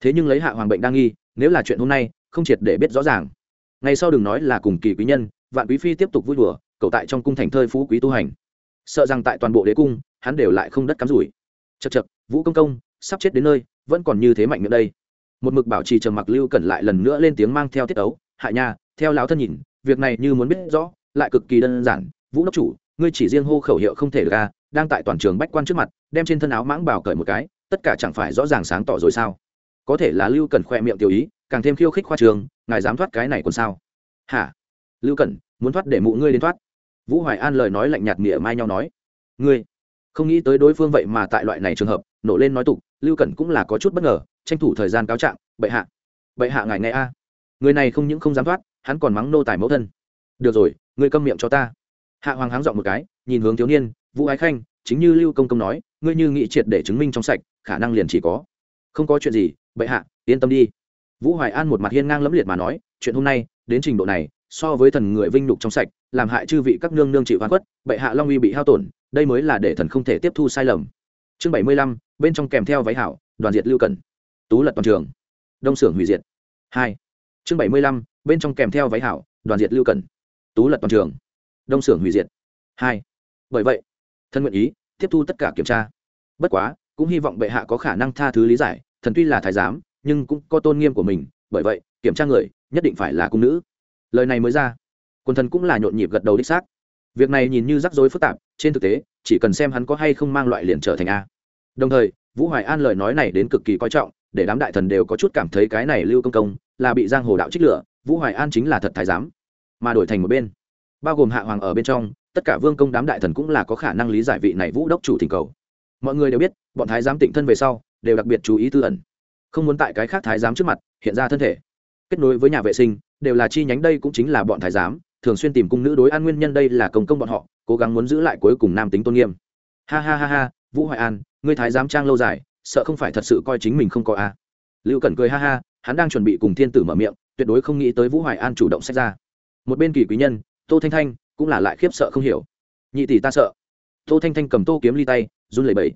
Thế nhưng lấy hạ hoàng bệnh đang nghi, nếu là chuyện hôm nay, không triệt để biết rõ ràng. Ngay sau đừng nói là cùng kỳ quý nhân, vạn quý phi tiếp tục vui đùa cậu tại trong cung thành thơi phú quý tu hành. Sợ rằng tại toàn bộ đế cung, hắn đều lại không đất cắm rủi. Chật chật vũ công công, sắp chết đến nơi vẫn còn như thế mạnh miệng đây. Một mực bảo trì trầm mặc lưu cẩn lại lần nữa lên tiếng mang theo tiết ấu hại nha, theo lão thân nhìn, việc này như muốn biết rõ, lại cực kỳ đơn giản. Vũ đốc chủ, ngươi chỉ riêng hô khẩu hiệu không thể được ra đang tại toàn trường bách quan trước mặt, đem trên thân áo mãng bảo cởi một cái, tất cả chẳng phải rõ ràng sáng tỏ rồi sao? Có thể là lưu cẩn khoe miệng tiểu ý, càng thêm khiêu khích khoa trường, ngài dám thoát cái này còn sao? Hả? Lưu cẩn, muốn thoát để mụ ngươi đến thoát. Vũ hoài an lời nói lạnh nhạt nghĩa mai nhau nói. Ngươi, không nghĩ tới đối phương vậy mà tại loại này trường hợp, nổ lên nói tục lưu cẩn cũng là có chút bất ngờ, tranh thủ thời gian cáo trạng, bệ hạ bệ hạ ngài nghe a. Người này không những không dám thoát, hắn còn mắng nô tài mẫu thân. Được rồi, ngươi câm miệng cho ta. Hạ hoàng háng dọn một cái, nhìn hướng thiếu niên, vũ ái khanh, chính như lưu công công nói, ngươi như nghị triệt để chứng minh trong sạch, khả năng liền chỉ có. Không có chuyện gì, bệ hạ, yên tâm đi. Vũ hoài an một mặt hiên ngang lẫm liệt mà nói, chuyện hôm nay, đến trình độ này, so với thần người vinh nhục trong sạch, làm hại chư vị các nương nương chịu hoa khuất, bệ hạ long uy bị hao tổn, đây mới là để thần không thể tiếp thu sai lầm. Chương bảy mươi lăm bên trong kèm theo váy hảo, đoàn diệt lưu cẩn, tú lật toàn trường, đông xưởng hủy diệt. Hai, chương bảy mươi lăm, bên trong kèm theo váy hảo, đoàn diệt lưu cẩn, tú lật toàn trường, đông xưởng hủy diệt. Hai, bởi vậy, thân nguyện ý tiếp thu tất cả kiểm tra. Bất quá, cũng hy vọng bệ hạ có khả năng tha thứ lý giải, thần tuy là thái giám, nhưng cũng có tôn nghiêm của mình, bởi vậy, kiểm tra người nhất định phải là cung nữ. Lời này mới ra quân thần cũng là nhộn nhịp gật đầu đích xác. Việc này nhìn như rắc rối phức tạp, trên thực tế, chỉ cần xem hắn có hay không mang loại liền trở thành a đồng thời, vũ hoài an lời nói này đến cực kỳ coi trọng, để đám đại thần đều có chút cảm thấy cái này lưu công công là bị giang hồ đạo trích lửa, vũ hoài an chính là thật thái giám. Mà đổi thành một bên, bao gồm hạ hoàng ở bên trong, tất cả vương công đám đại thần cũng là có khả năng lý giải vị này vũ đốc chủ thỉnh cầu. Mọi người đều biết, bọn thái giám tịnh thân về sau, đều đặc biệt chú ý tư ẩn. Không muốn tại cái khác thái giám trước mặt, hiện ra thân thể. Kết nối với nhà vệ sinh, đều là chi nhánh đây cũng chính là bọn thái giám, thường xuyên tìm cung nữ đối an nguyên nhân đây là công công bọn họ, cố gắng muốn giữ lại cuối cùng nam tính tôn nghiêm. Ha ha ha ha, vũ hoài an ngươi thái giám trang lâu dài, sợ không phải thật sự coi chính mình không có a. Lưu cẩn cười ha ha, hắn đang chuẩn bị cùng thiên tử mở miệng, tuyệt đối không nghĩ tới vũ hoài an chủ động xét ra. Một bên kỳ quý nhân, tô thanh thanh, cũng là lại khiếp sợ không hiểu. Nhị tỷ ta sợ. Tô thanh thanh cầm tô kiếm ly tay, run lẩy bẩy.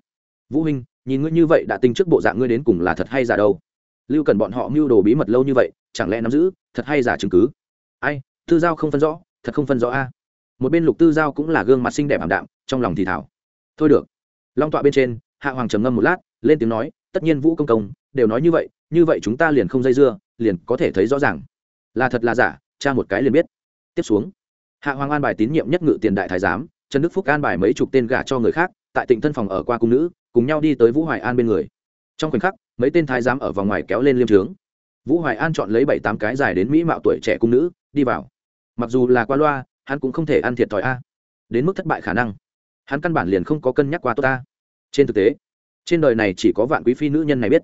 Vũ huynh, nhìn ngươi như vậy đã tinh trước bộ dạng ngươi đến cùng là thật hay giả đâu? Lưu cần bọn họ mưu đồ bí mật lâu như vậy, chẳng lẽ nắm giữ, thật hay giả chứng cứ? Ai, tư giao không phân rõ, thật không phân rõ a. Một bên lục tư giao cũng là gương mặt xinh đẹp ảm đạm, trong lòng thì thảo. Thôi được. Long tọa bên trên hạ hoàng trầm ngâm một lát, lên tiếng nói, tất nhiên vũ công công đều nói như vậy như vậy chúng ta liền không dây dưa, liền có thể thấy rõ ràng. Là thật là giả cha một cái liền biết. Tiếp xuống, hạ hoàng an bài tín nhiệm nhất ngự tiền đại thái giám, trần đức phúc an bài mấy chục tên gả cho người khác, tại tỉnh thân phòng ở qua cung nữ, cùng nhau đi tới vũ hoài an bên người. Trong khoảnh khắc, mấy tên thái giám ở vòng ngoài kéo lên liêm trướng. Vũ hoài an chọn lấy bảy tám cái dài đến mỹ mạo tuổi trẻ cung nữ, đi vào. Mặc dù là qua loa, hắn cũng không thể ăn thiệt thòi a. Đến mức thất bại khả năng. Hắn căn bản liền không có cân nhắc qua tốt ta trên thực tế, trên đời này chỉ có vạn quý phi nữ nhân này biết.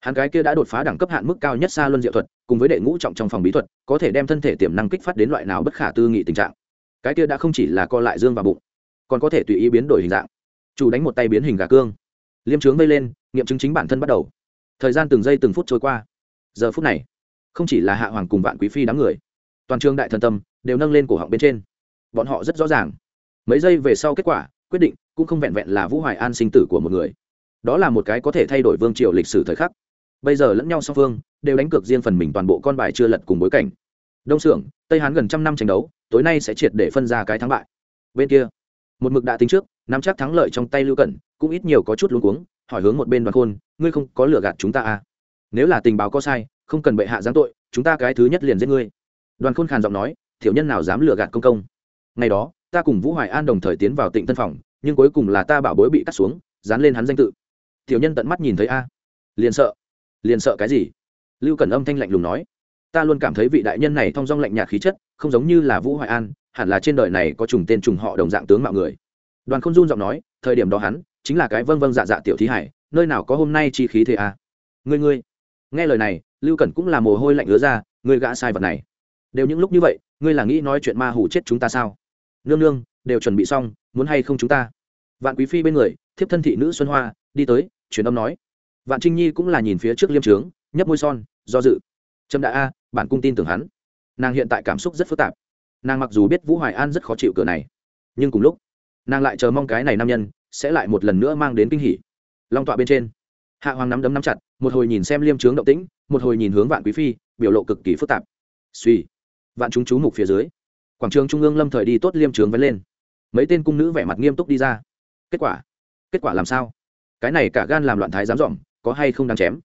Hắn gái kia đã đột phá đẳng cấp hạn mức cao nhất xa luân diệu thuật, cùng với đệ ngũ trọng trong phòng bí thuật, có thể đem thân thể tiềm năng kích phát đến loại nào bất khả tư nghị tình trạng. Cái kia đã không chỉ là co lại dương và bụng, còn có thể tùy ý biến đổi hình dạng. Chủ đánh một tay biến hình gà cương. Liêm trướng vây lên, nghiệm chứng chính bản thân bắt đầu. Thời gian từng giây từng phút trôi qua. Giờ phút này, không chỉ là hạ hoàng cùng vạn quý phi đám người, toàn trường đại thần tâm đều nâng lên cổ họng bên trên. Bọn họ rất rõ ràng. Mấy giây về sau kết quả quyết định, cũng không vẹn vẹn là vũ hoài an sinh tử của một người. Đó là một cái có thể thay đổi vương triều lịch sử thời khắc. Bây giờ lẫn nhau song phương, đều đánh cược riêng phần mình toàn bộ con bài chưa lật cùng bối cảnh. Đông xưởng tây hán gần trăm năm tranh đấu, tối nay sẽ triệt để phân ra cái thắng bại. Bên kia, một mực đã tính trước, nắm chắc thắng lợi trong tay lưu cẩn, cũng ít nhiều có chút luống cuống, hỏi hướng một bên đoàn khôn, ngươi không có lừa gạt chúng ta à? Nếu là tình báo có sai, không cần bệ hạ giáng tội, chúng ta cái thứ nhất liền giết ngươi. Đoàn khôn khàn giọng nói thiểu nhân nào dám lừa gạt công công? Ngày đó ta cùng vũ hoài an đồng thời tiến vào Tịnh tân phòng, nhưng cuối cùng là ta bảo bối bị cắt xuống, dán lên hắn danh tự. Tiểu nhân tận mắt nhìn thấy a. Liền sợ. Liền sợ cái gì? Lưu cẩn âm thanh lạnh lùng nói. Ta luôn cảm thấy vị đại nhân này thong dong lạnh nhạt khí chất, không giống như là vũ hoài an, hẳn là trên đời này có trùng tên trùng họ đồng dạng tướng mạo người. Đoàn không run giọng nói, thời điểm đó hắn, chính là cái vâng vâng dạ dạ tiểu thí hải, nơi nào có hôm nay chi khí thế à ngươi ngươi. Nghe lời này, lưu cẩn cũng là mồ hôi lạnh ứa ra, ngươi gã sai vật này. Đều những lúc như vậy, ngươi là nghĩ nói chuyện ma hủ chết chúng ta sao? Nương nương, đều chuẩn bị xong, muốn hay không chúng ta? Vạn quý phi bên người, thiếp thân thị nữ xuân hoa, đi tới, truyền âm nói. Vạn trinh nhi cũng là nhìn phía trước liêm trướng, nhấp môi son, do dự. Trâm đã a bản cung tin tưởng hắn. Nàng hiện tại cảm xúc rất phức tạp. Nàng mặc dù biết vũ hoài an rất khó chịu cửa này, nhưng cùng lúc, nàng lại chờ mong cái này nam nhân sẽ lại một lần nữa mang đến kinh hỉ. Long tọa bên trên, hạ hoàng nắm đấm nắm chặt, một hồi nhìn xem liêm trướng động tĩnh, một hồi nhìn hướng vạn quý phi, biểu lộ cực kỳ phức tạp. Suy vạn chúng chú mục phía dưới quảng trường trung ương lâm thời đi tốt liêm trướng vấn lên. Mấy tên cung nữ vẻ mặt nghiêm túc đi ra. Kết quả? Kết quả làm sao? Cái này cả gan làm loạn thái dám dỏm có hay không đáng chém?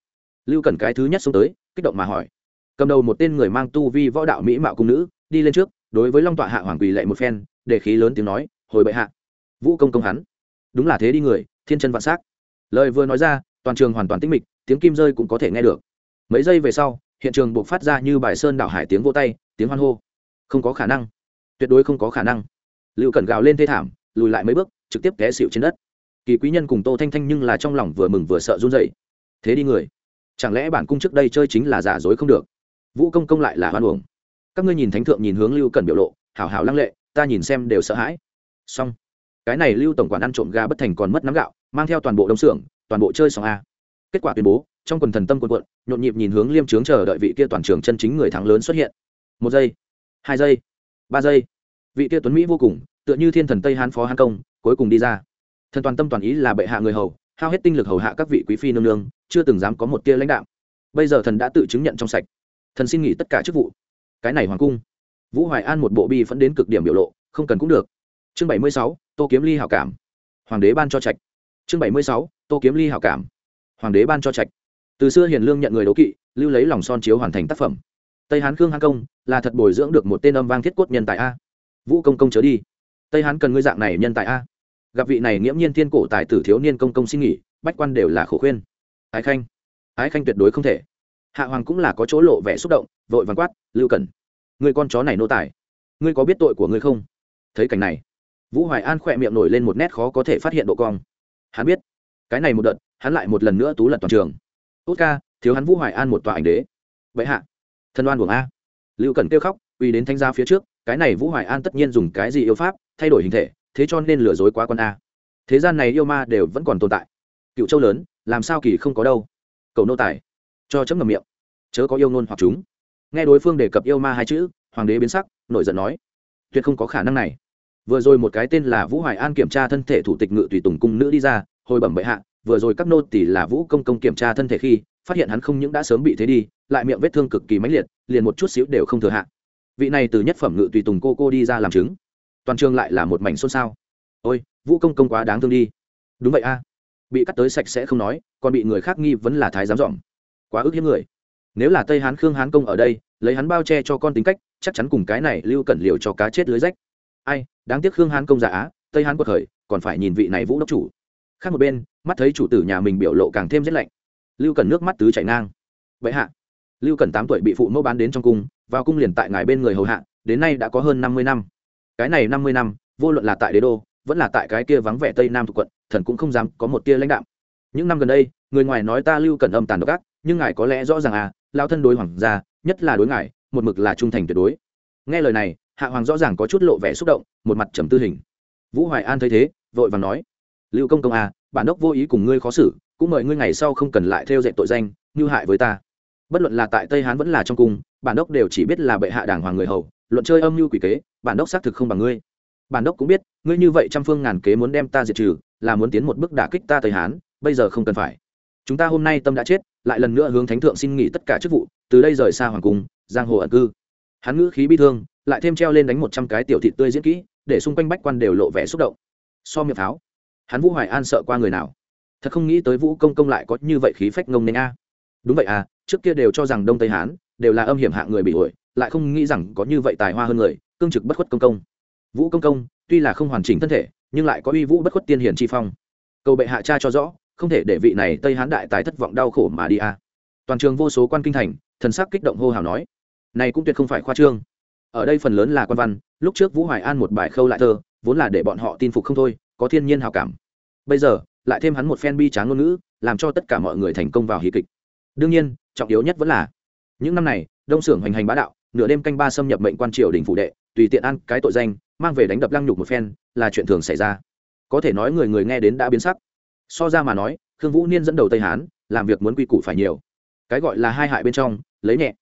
Lưu cần cái thứ nhất xuống tới, kích động mà hỏi. Cầm đầu một tên người mang tu vi võ đạo mỹ mạo cung nữ, đi lên trước, đối với long tọa hạ hoàng quỳ lệ một phen, để khí lớn tiếng nói, hồi bệ hạ. Vũ công công hắn. Đúng là thế đi người, thiên chân vạn s á c lời vừa nói ra, toàn trường hoàn toàn tĩnh mịch, tiếng kim rơi cũng có thể nghe được. Mấy giây về sau, hiện trường buộc phát ra như bài sơn đảo hải tiếng vô tay, tiếng hoan hô. Không có khả năng tuyệt đối không có khả năng. Lưu cẩn gào lên thê thảm, lùi lại mấy bước, trực tiếp té xịu trên đất. Kỳ quý nhân cùng tô thanh thanh nhưng là trong lòng vừa mừng vừa sợ run dậy thế đi người. Chẳng lẽ bản cung trước đây chơi chính là giả dối không được? Vũ công công lại là hoan uổng. Các ngươi nhìn thánh thượng nhìn hướng lưu cần biểu lộ, hảo hảo lăng lệ, ta nhìn xem đều sợ hãi. Xong. Cái này lưu tổng quản ăn trộm gà bất thành còn mất nắm gạo, mang theo toàn bộ đông xưởng, toàn bộ chơi xong a. Kết quả tuyên bố, trong quần thần tâm quần quận nhộn nhịp nhìn hướng liêm trướng chờ đợi vị kia toàn trường chân chính người thắng lớn xuất hiện. Một giây, hai giây, ba giây vị kia tuấn mỹ vô cùng, tựa như thiên thần tây hán phó hán công, cuối cùng đi ra. Thần toàn tâm toàn ý là bệ hạ người hầu, hao hết tinh lực hầu hạ các vị quý phi nương nương, chưa từng dám có một tia lãnh đạo bây giờ thần đã tự chứng nhận trong sạch. Thần xin nghỉ tất cả chức vụ. Cái này hoàng cung. Vũ hoài an một bộ bi phẫn đến cực điểm biểu lộ, không cần cũng được. Chương bảy mươi sáu, tô kiếm ly hảo cảm. Hoàng đế ban cho trạch. Chương bảy mươi sáu, tô kiếm ly hảo cảm. Hoàng đế ban cho trạch. Từ xưa hiền lương nhận người đấu kỵ, lưu lấy lòng son chiếu hoàn thành tác phẩm. Tây hán khương hán công, là thật bồi dưỡng được một tên âm vang thiết cốt nhân tài a vũ công công chớ đi. Tây hán cần ngươi dạng này nhân tài a. Gặp vị này nghiễm nhiên thiên cổ tài tử thiếu niên công công xin nghỉ, bách quan đều là khổ khuyên. Ái khanh ái khanh tuyệt đối không thể. Hạ hoàng cũng là có chỗ lộ vẻ xúc động, vội vàng quát, lưu cẩn người con chó này nô tài, ngươi có biết tội của ngươi không? Thấy cảnh này, vũ hoài an khỏe miệng nổi lên một nét khó có thể phát hiện độ cong. Hắn biết, cái này một đợt, hắn lại một lần nữa tú lật toàn trường. Tốt ca, thiếu hắn vũ hoài an một tòa ảnh đế. Vậy hạ, thân đoan buồng a. Lưu cần kêu khóc, uy đến thanh gia phía trước cái này vũ hoài an tất nhiên dùng cái gì yêu pháp, thay đổi hình thể, thế cho nên lừa dối quá con a. Thế gian này yêu ma đều vẫn còn tồn tại. Cựu châu lớn, làm sao kỳ không có đâu. Cầu nô tài. Cho chấm ngầm miệng. Chớ có yêu nôn hoặc chúng. Nghe đối phương đề cập yêu ma hai chữ, hoàng đế biến sắc, nổi giận nói. Tuyệt không có khả năng này. Vừa rồi một cái tên là vũ hoài an kiểm tra thân thể thủ tịch ngự tùy tùng cung nữ đi ra, hồi bẩm bệ hạ, vừa rồi các nô tỷ là vũ công công kiểm tra thân thể khi, phát hiện hắn không những đã sớm bị thế đi, lại miệng vết thương cực kỳ mãnh liệt, liền một chút xíu đều không thừa hạ vị này từ nhất phẩm ngự tùy tùng cô cô đi ra làm chứng. Toàn trường lại là một mảnh xôn xao. Ôi, vũ công công quá đáng thương đi. Đúng vậy a. Bị cắt tới sạch sẽ không nói, còn bị người khác nghi vẫn là thái giám dọn quá ức hiếp người. Nếu là tây hán khương hán công ở đây, lấy hắn bao che cho con tính cách, chắc chắn cùng cái này lưu cẩn liều cho cá chết lưới rách. Ai, đáng tiếc khương hán công giả á, tây hán quật khởi, còn phải nhìn vị này vũ đốc chủ. Khác một bên, mắt thấy chủ tử nhà mình biểu lộ càng thêm rét lạnh. Lưu cần nước mắt tứ chảy ngang. Vậy hạ lưu cần tám tuổi bị phụ mẫu bán đến trong cung, vào cung liền tại ngài bên người hầu hạ, đến nay đã có hơn năm mươi năm. Cái này năm mươi năm, vô luận là tại đế đô, vẫn là tại cái kia vắng vẻ tây nam thuộc quận, thần cũng không dám có một tia lãnh đạm. những năm gần đây, người ngoài nói ta lưu cần âm tàn độc ác, nhưng ngài có lẽ rõ ràng à lao thân đối hoàng gia, nhất là đối ngài, một mực là trung thành tuyệt đối. Nghe lời này, hạ hoàng rõ ràng có chút lộ vẻ xúc động, một mặt trầm tư hình. Vũ hoài an thấy thế, vội vàng nói, lưu công công à bản đốc vô ý cùng ngươi khó xử, cũng mời ngươi ngày sau không cần lại theo dệt tội danh, như hại với ta bất luận là tại tây hán vẫn là trong cung, bản đốc đều chỉ biết là bệ hạ đảng hoàng người hầu, luận chơi âm mưu quỷ kế, bản đốc xác thực không bằng ngươi. Bản đốc cũng biết, ngươi như vậy trăm phương ngàn kế muốn đem ta diệt trừ, là muốn tiến một bước đả kích ta tây hán, bây giờ không cần phải. Chúng ta hôm nay tâm đã chết, lại lần nữa hướng thánh thượng xin nghỉ tất cả chức vụ, từ đây rời xa hoàng cung, giang hồ ẩn cư. Hắn ngữ khí bi thương, lại thêm treo lên đánh một trăm cái tiểu thị tươi diễn kỹ, để xung quanh bách quan đều lộ vẻ xúc động. So miệng pháo hắn vũ hoài an sợ qua người nào? Thật không nghĩ tới vũ công công lại có như vậy khí phách ngông nên a. Đúng vậy à trước kia đều cho rằng đông tây hán đều là âm hiểm hạ người bị ổi, lại không nghĩ rằng có như vậy tài hoa hơn người, cương trực bất khuất công công. Vũ công công, tuy là không hoàn chỉnh thân thể, nhưng lại có uy vũ bất khuất tiên hiển chi phong. Cầu bệ hạ cha cho rõ, không thể để vị này tây hán đại tài thất vọng đau khổ mà đi a toàn trường vô số quan kinh thành, thần sắc kích động hô hào nói, này cũng tuyệt không phải khoa trương. Ở đây phần lớn là quan văn, lúc trước vũ hoài an một bài khâu lại thơ, vốn là để bọn họ tin phục không thôi, có thiên nhiên hào cảm. Bây giờ, lại thêm hắn một phen bi tráng ngôn ngữ, làm cho tất cả mọi người thành công vào hí kịch đương nhiên, trọng yếu nhất vẫn là, những năm này, đông xưởng hoành hành bá đạo, nửa đêm canh ba xâm nhập mệnh quan triều đình phủ đệ, tùy tiện ăn cái tội danh, mang về đánh đập lăng nhục một phen, là chuyện thường xảy ra. Có thể nói người người nghe đến đã biến sắc. So ra mà nói, khương vũ niên dẫn đầu tây hán, làm việc muốn quy củ phải nhiều. Cái gọi là hai hại bên trong, lấy nhẹ.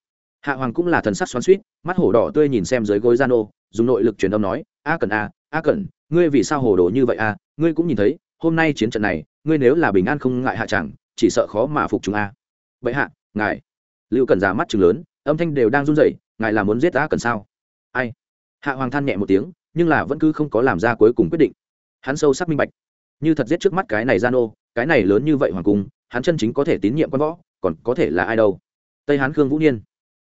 Hạ hoàng cũng là thần sắc xoắn suýt mắt hổ đỏ tươi nhìn xem dưới gối gian ô dùng nội lực truyền âm nói, a cần à, a a cần ngươi vì sao hồ đồ như vậy a ngươi cũng nhìn thấy, hôm nay chiến trận này, ngươi nếu là bình an không ngại hạ chẳng, chỉ sợ khó mà phục chúng a bệ hạ, ngài. Lưu cần già mắt chừng lớn, âm thanh đều đang run rẩy, ngài là muốn giết ta cần sao? Ai? Hạ hoàng than nhẹ một tiếng, nhưng là vẫn cứ không có làm ra cuối cùng quyết định. Hắn sâu sắc minh bạch. Như thật giết trước mắt cái này gian ô cái này lớn như vậy hoàng cung, hắn chân chính có thể tín nhiệm quan võ, còn có thể là ai đâu? Tây hán khương vũ niên.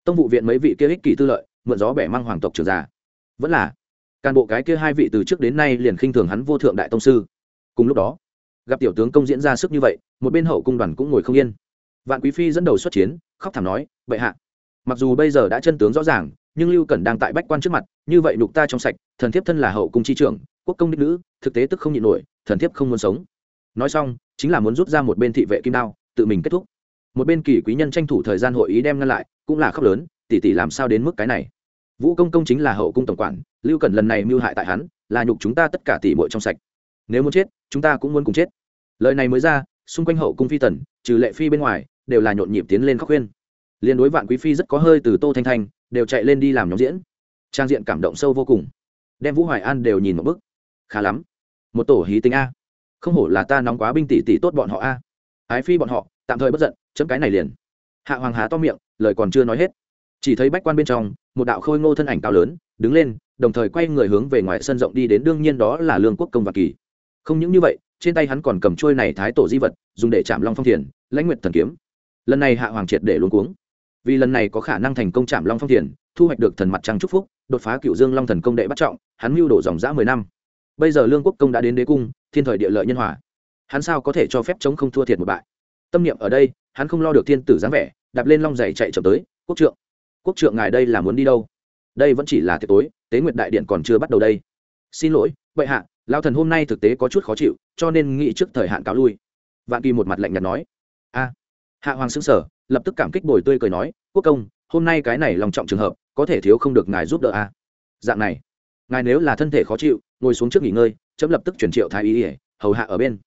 Tông vụ viện mấy vị kia ích kỷ tư lợi, mượn gió bẻ mang hoàng tộc trường già. Vẫn là cán bộ cái kia hai vị từ trước đến nay liền khinh thường hắn vô thượng đại tông sư. Cùng lúc đó, gặp tiểu tướng công diễn ra sức như vậy, một bên hậu cung đoàn cũng ngồi không yên vạn quý phi dẫn đầu xuất chiến, khóc thảm nói, bệ hạ, mặc dù bây giờ đã chân tướng rõ ràng, nhưng lưu cẩn đang tại bách quan trước mặt, như vậy đục ta trong sạch, thần thiếp thân là hậu cung chi trưởng, quốc công đích nữ, thực tế tức không nhịn nổi, thần thiếp không muốn sống. Nói xong, chính là muốn rút ra một bên thị vệ kim đao, tự mình kết thúc. Một bên kỳ quý nhân tranh thủ thời gian hội ý đem ngăn lại, cũng là khóc lớn, tỷ tỷ làm sao đến mức cái này? Vũ công công chính là hậu cung tổng quản, lưu Cẩn lần này mưu hại tại hắn, là nhục chúng ta tất cả tỷ muội trong sạch. Nếu muốn chết, chúng ta cũng muốn cùng chết. Lời này mới ra, xung quanh hậu cung phi tần, trừ lệ phi bên ngoài đều là nhộn nhịp tiến lên khóc khuyên. Liên đối vạn quý phi rất có hơi từ tô thanh thanh, đều chạy lên đi làm nhóm diễn. Trang diện cảm động sâu vô cùng. Đem vũ hoài an đều nhìn một bức. Khá lắm. Một tổ hí tính a. Không hổ là ta nóng quá binh tỷ tỷ tốt bọn họ a. Ái phi bọn họ, tạm thời bất giận, chấm cái này liền. Hạ hoàng há to miệng, lời còn chưa nói hết. Chỉ thấy bách quan bên trong, một đạo khôi ngô thân ảnh cao lớn, đứng lên, đồng thời quay người hướng về ngoài sân rộng đi đến, đương nhiên đó là lương quốc công và kỳ. Không những như vậy, trên tay hắn còn cầm trôi này thái tổ di vật, dùng để chạm long phong thiền, lãnh nguyện thần kiếm lần này hạ hoàng triệt để luôn cuống. Vì lần này có khả năng thành công chạm long phong thiền, thu hoạch được thần mặt trăng trúc phúc, đột phá cựu dương long thần công đệ bắt trọng, hắn mưu đổ dòng dã mười năm. Bây giờ lương quốc công đã đến đế cung, thiên thời địa lợi nhân hòa. Hắn sao có thể cho phép chống không thua thiệt một bại? Tâm niệm ở đây, hắn không lo được thiên tử dáng vẻ, đạp lên long giày chạy chậm tới, quốc trượng quốc trượng ngài đây là muốn đi đâu? Đây vẫn chỉ là tiệc tối, tế nguyệt đại điện còn chưa bắt đầu đây. Xin lỗi, bệ hạ lao thần hôm nay thực tế có chút khó chịu, cho nên nghĩ trước thời hạn cáo lui. Vạn kỳ một mặt lạnh nhạt nói. A hạ hoàng xứng sở lập tức cảm kích bồi tươi cười nói, quốc công, hôm nay cái này lòng trọng trường hợp, có thể thiếu không được ngài giúp đỡ a dạng này, ngài nếu là thân thể khó chịu, ngồi xuống trước nghỉ ngơi, chấm lập tức chuyển triệu thái ý ỉa hầu hạ ở bên.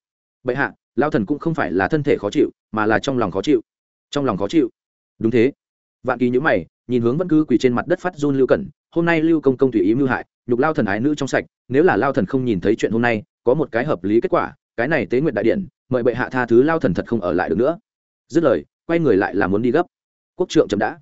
Bệ hạ lao thần cũng không phải là thân thể khó chịu, mà là trong lòng khó chịu. Trong lòng khó chịu. Đúng thế. Vạn kỳ nhữ mày, nhìn hướng vẫn cứ quỳ trên mặt đất phát run lưu cẩn, hôm nay lưu công công tùy ý mưu hại, nhục lao thần ái nữ trong sạch, nếu là lao thần không nhìn thấy chuyện hôm nay, có một cái hợp lý kết quả, cái này tế nguyện đại điện, mời bệ hạ tha thứ lao thần thật không ở lại được nữa dứt lời, quay người lại là muốn đi gấp. Quốc trượng chậm đã.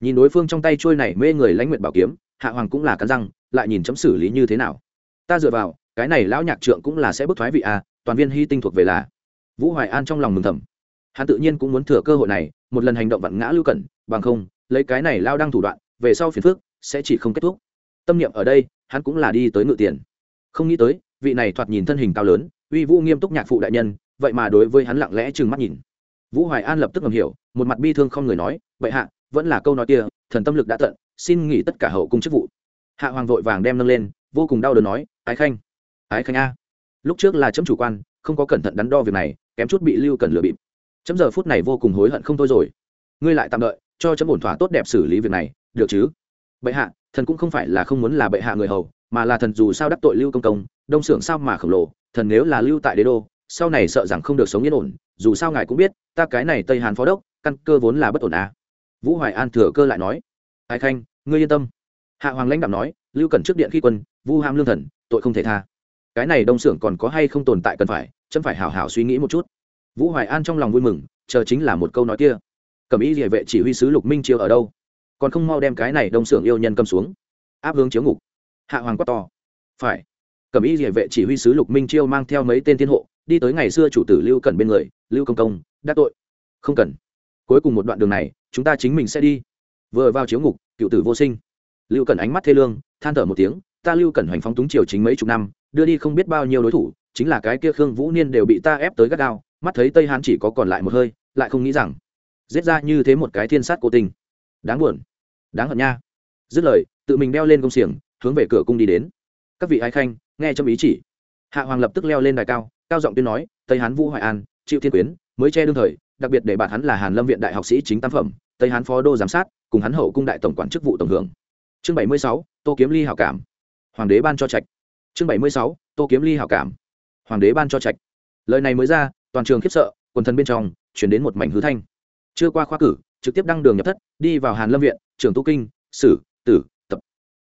Nhìn đối phương trong tay trôi này mê người lãnh nguyện bảo kiếm, hạ hoàng cũng là cắn răng, lại nhìn chấm xử lý như thế nào. Ta dựa vào, cái này lão nhạc trượng cũng là sẽ bức thoái vị à toàn viên hy tinh thuộc về là. Vũ hoài an trong lòng mừng thầm. Hắn tự nhiên cũng muốn thừa cơ hội này, một lần hành động vặn ngã lưu cẩn, bằng không, lấy cái này lao đang thủ đoạn, về sau phiền phước sẽ chỉ không kết thúc. Tâm niệm ở đây, hắn cũng là đi tới ngự tiền. Không nghĩ tới, vị này thoạt nhìn thân hình cao lớn, uy vũ nghiêm túc nhạc phụ đại nhân, vậy mà đối với hắn lặng lẽ trừng mắt nhìn vũ hoài an lập tức ngầm hiểu, một mặt bi thương không người nói, vậy hạ, vẫn là câu nói kia, thần tâm lực đã tận, xin nghỉ tất cả hậu cung chức vụ. Hạ hoàng vội vàng đem nâng lên, vô cùng đau đớn nói, ái khanh ái khanh a. Lúc trước là chấm chủ quan, không có cẩn thận đắn đo việc này, kém chút bị lưu cần lừa bịp. Chấm giờ phút này vô cùng hối hận không thôi rồi. Ngươi lại tạm đợi, cho chấm ổn thỏa tốt đẹp xử lý việc này, được chứ? Bệ hạ, thần cũng không phải là không muốn là bệ hạ người hầu, mà là thần dù sao đắc tội lưu công công, đông xưởng sao mà khổng lồ, thần nếu là lưu tại đế đô sau này sợ rằng không được sống yên ổn, dù sao ngài cũng biết, ta cái này tây hàn phó đốc, căn cơ vốn là bất ổn à. vũ hoài an thừa cơ lại nói ai khanh, ngươi yên tâm. Hạ hoàng lãnh đạo nói, lưu cần trước điện khi quân, vu ham lương thần, tội không thể tha. Cái này đông xưởng còn có hay không tồn tại cần phải, chấm phải hảo hảo suy nghĩ một chút. Vũ hoài an trong lòng vui mừng, chờ chính là một câu nói kia. Cầm ý địa vệ chỉ huy sứ lục minh chiêu ở đâu? Còn không mau đem cái này đông xưởng yêu nhân cầm xuống. Áp hướng chiếu ngục. Hạ hoàng quát to. Phải. Cầm ý địa vệ chỉ huy sứ lục minh chiêu mang theo mấy tên thiên hộ đi tới ngày xưa chủ tử lưu cần bên người, lưu công công, đắc tội. Không cần. Cuối cùng một đoạn đường này, chúng ta chính mình sẽ đi. Vừa vào chiếu ngục, cựu tử vô sinh. Lưu cần ánh mắt thê lương, than thở một tiếng, ta lưu cần hoành phóng túng triều chính mấy chục năm, đưa đi không biết bao nhiêu đối thủ, chính là cái kia khương vũ niên đều bị ta ép tới gắt gao, mắt thấy tây hán chỉ có còn lại một hơi, lại không nghĩ rằng, giết ra như thế một cái thiên sát cố tình. Đáng buồn. Đáng hận nha. Dứt lời, tự mình đeo lên công xiềng, hướng về cửa cung đi đến. Các vị ái khanh, nghe trong ý chỉ. Hạ hoàng lập tức leo lên đài cao cao giọng tuyên nói, tây hán vũ hoài an chịu thiên quyến, mới che đương thời, đặc biệt để bạn hắn là hàn lâm viện đại học sĩ chính tam phẩm, tây hán phó đô giám sát, cùng hắn hậu cung đại tổng quản chức vụ tổng hưởng. Chương bảy mươi sáu, tô kiếm ly hảo cảm. Hoàng đế ban cho trạch. Chương bảy mươi sáu, tô kiếm ly hảo cảm. Hoàng đế ban cho trạch. Lời này mới ra, toàn trường khiếp sợ, quần thần bên trong, chuyển đến một mảnh hư thanh. Chưa qua khoa cử, trực tiếp đăng đường nhập thất, đi vào hàn lâm viện trường tu kinh, sử, tử, tập.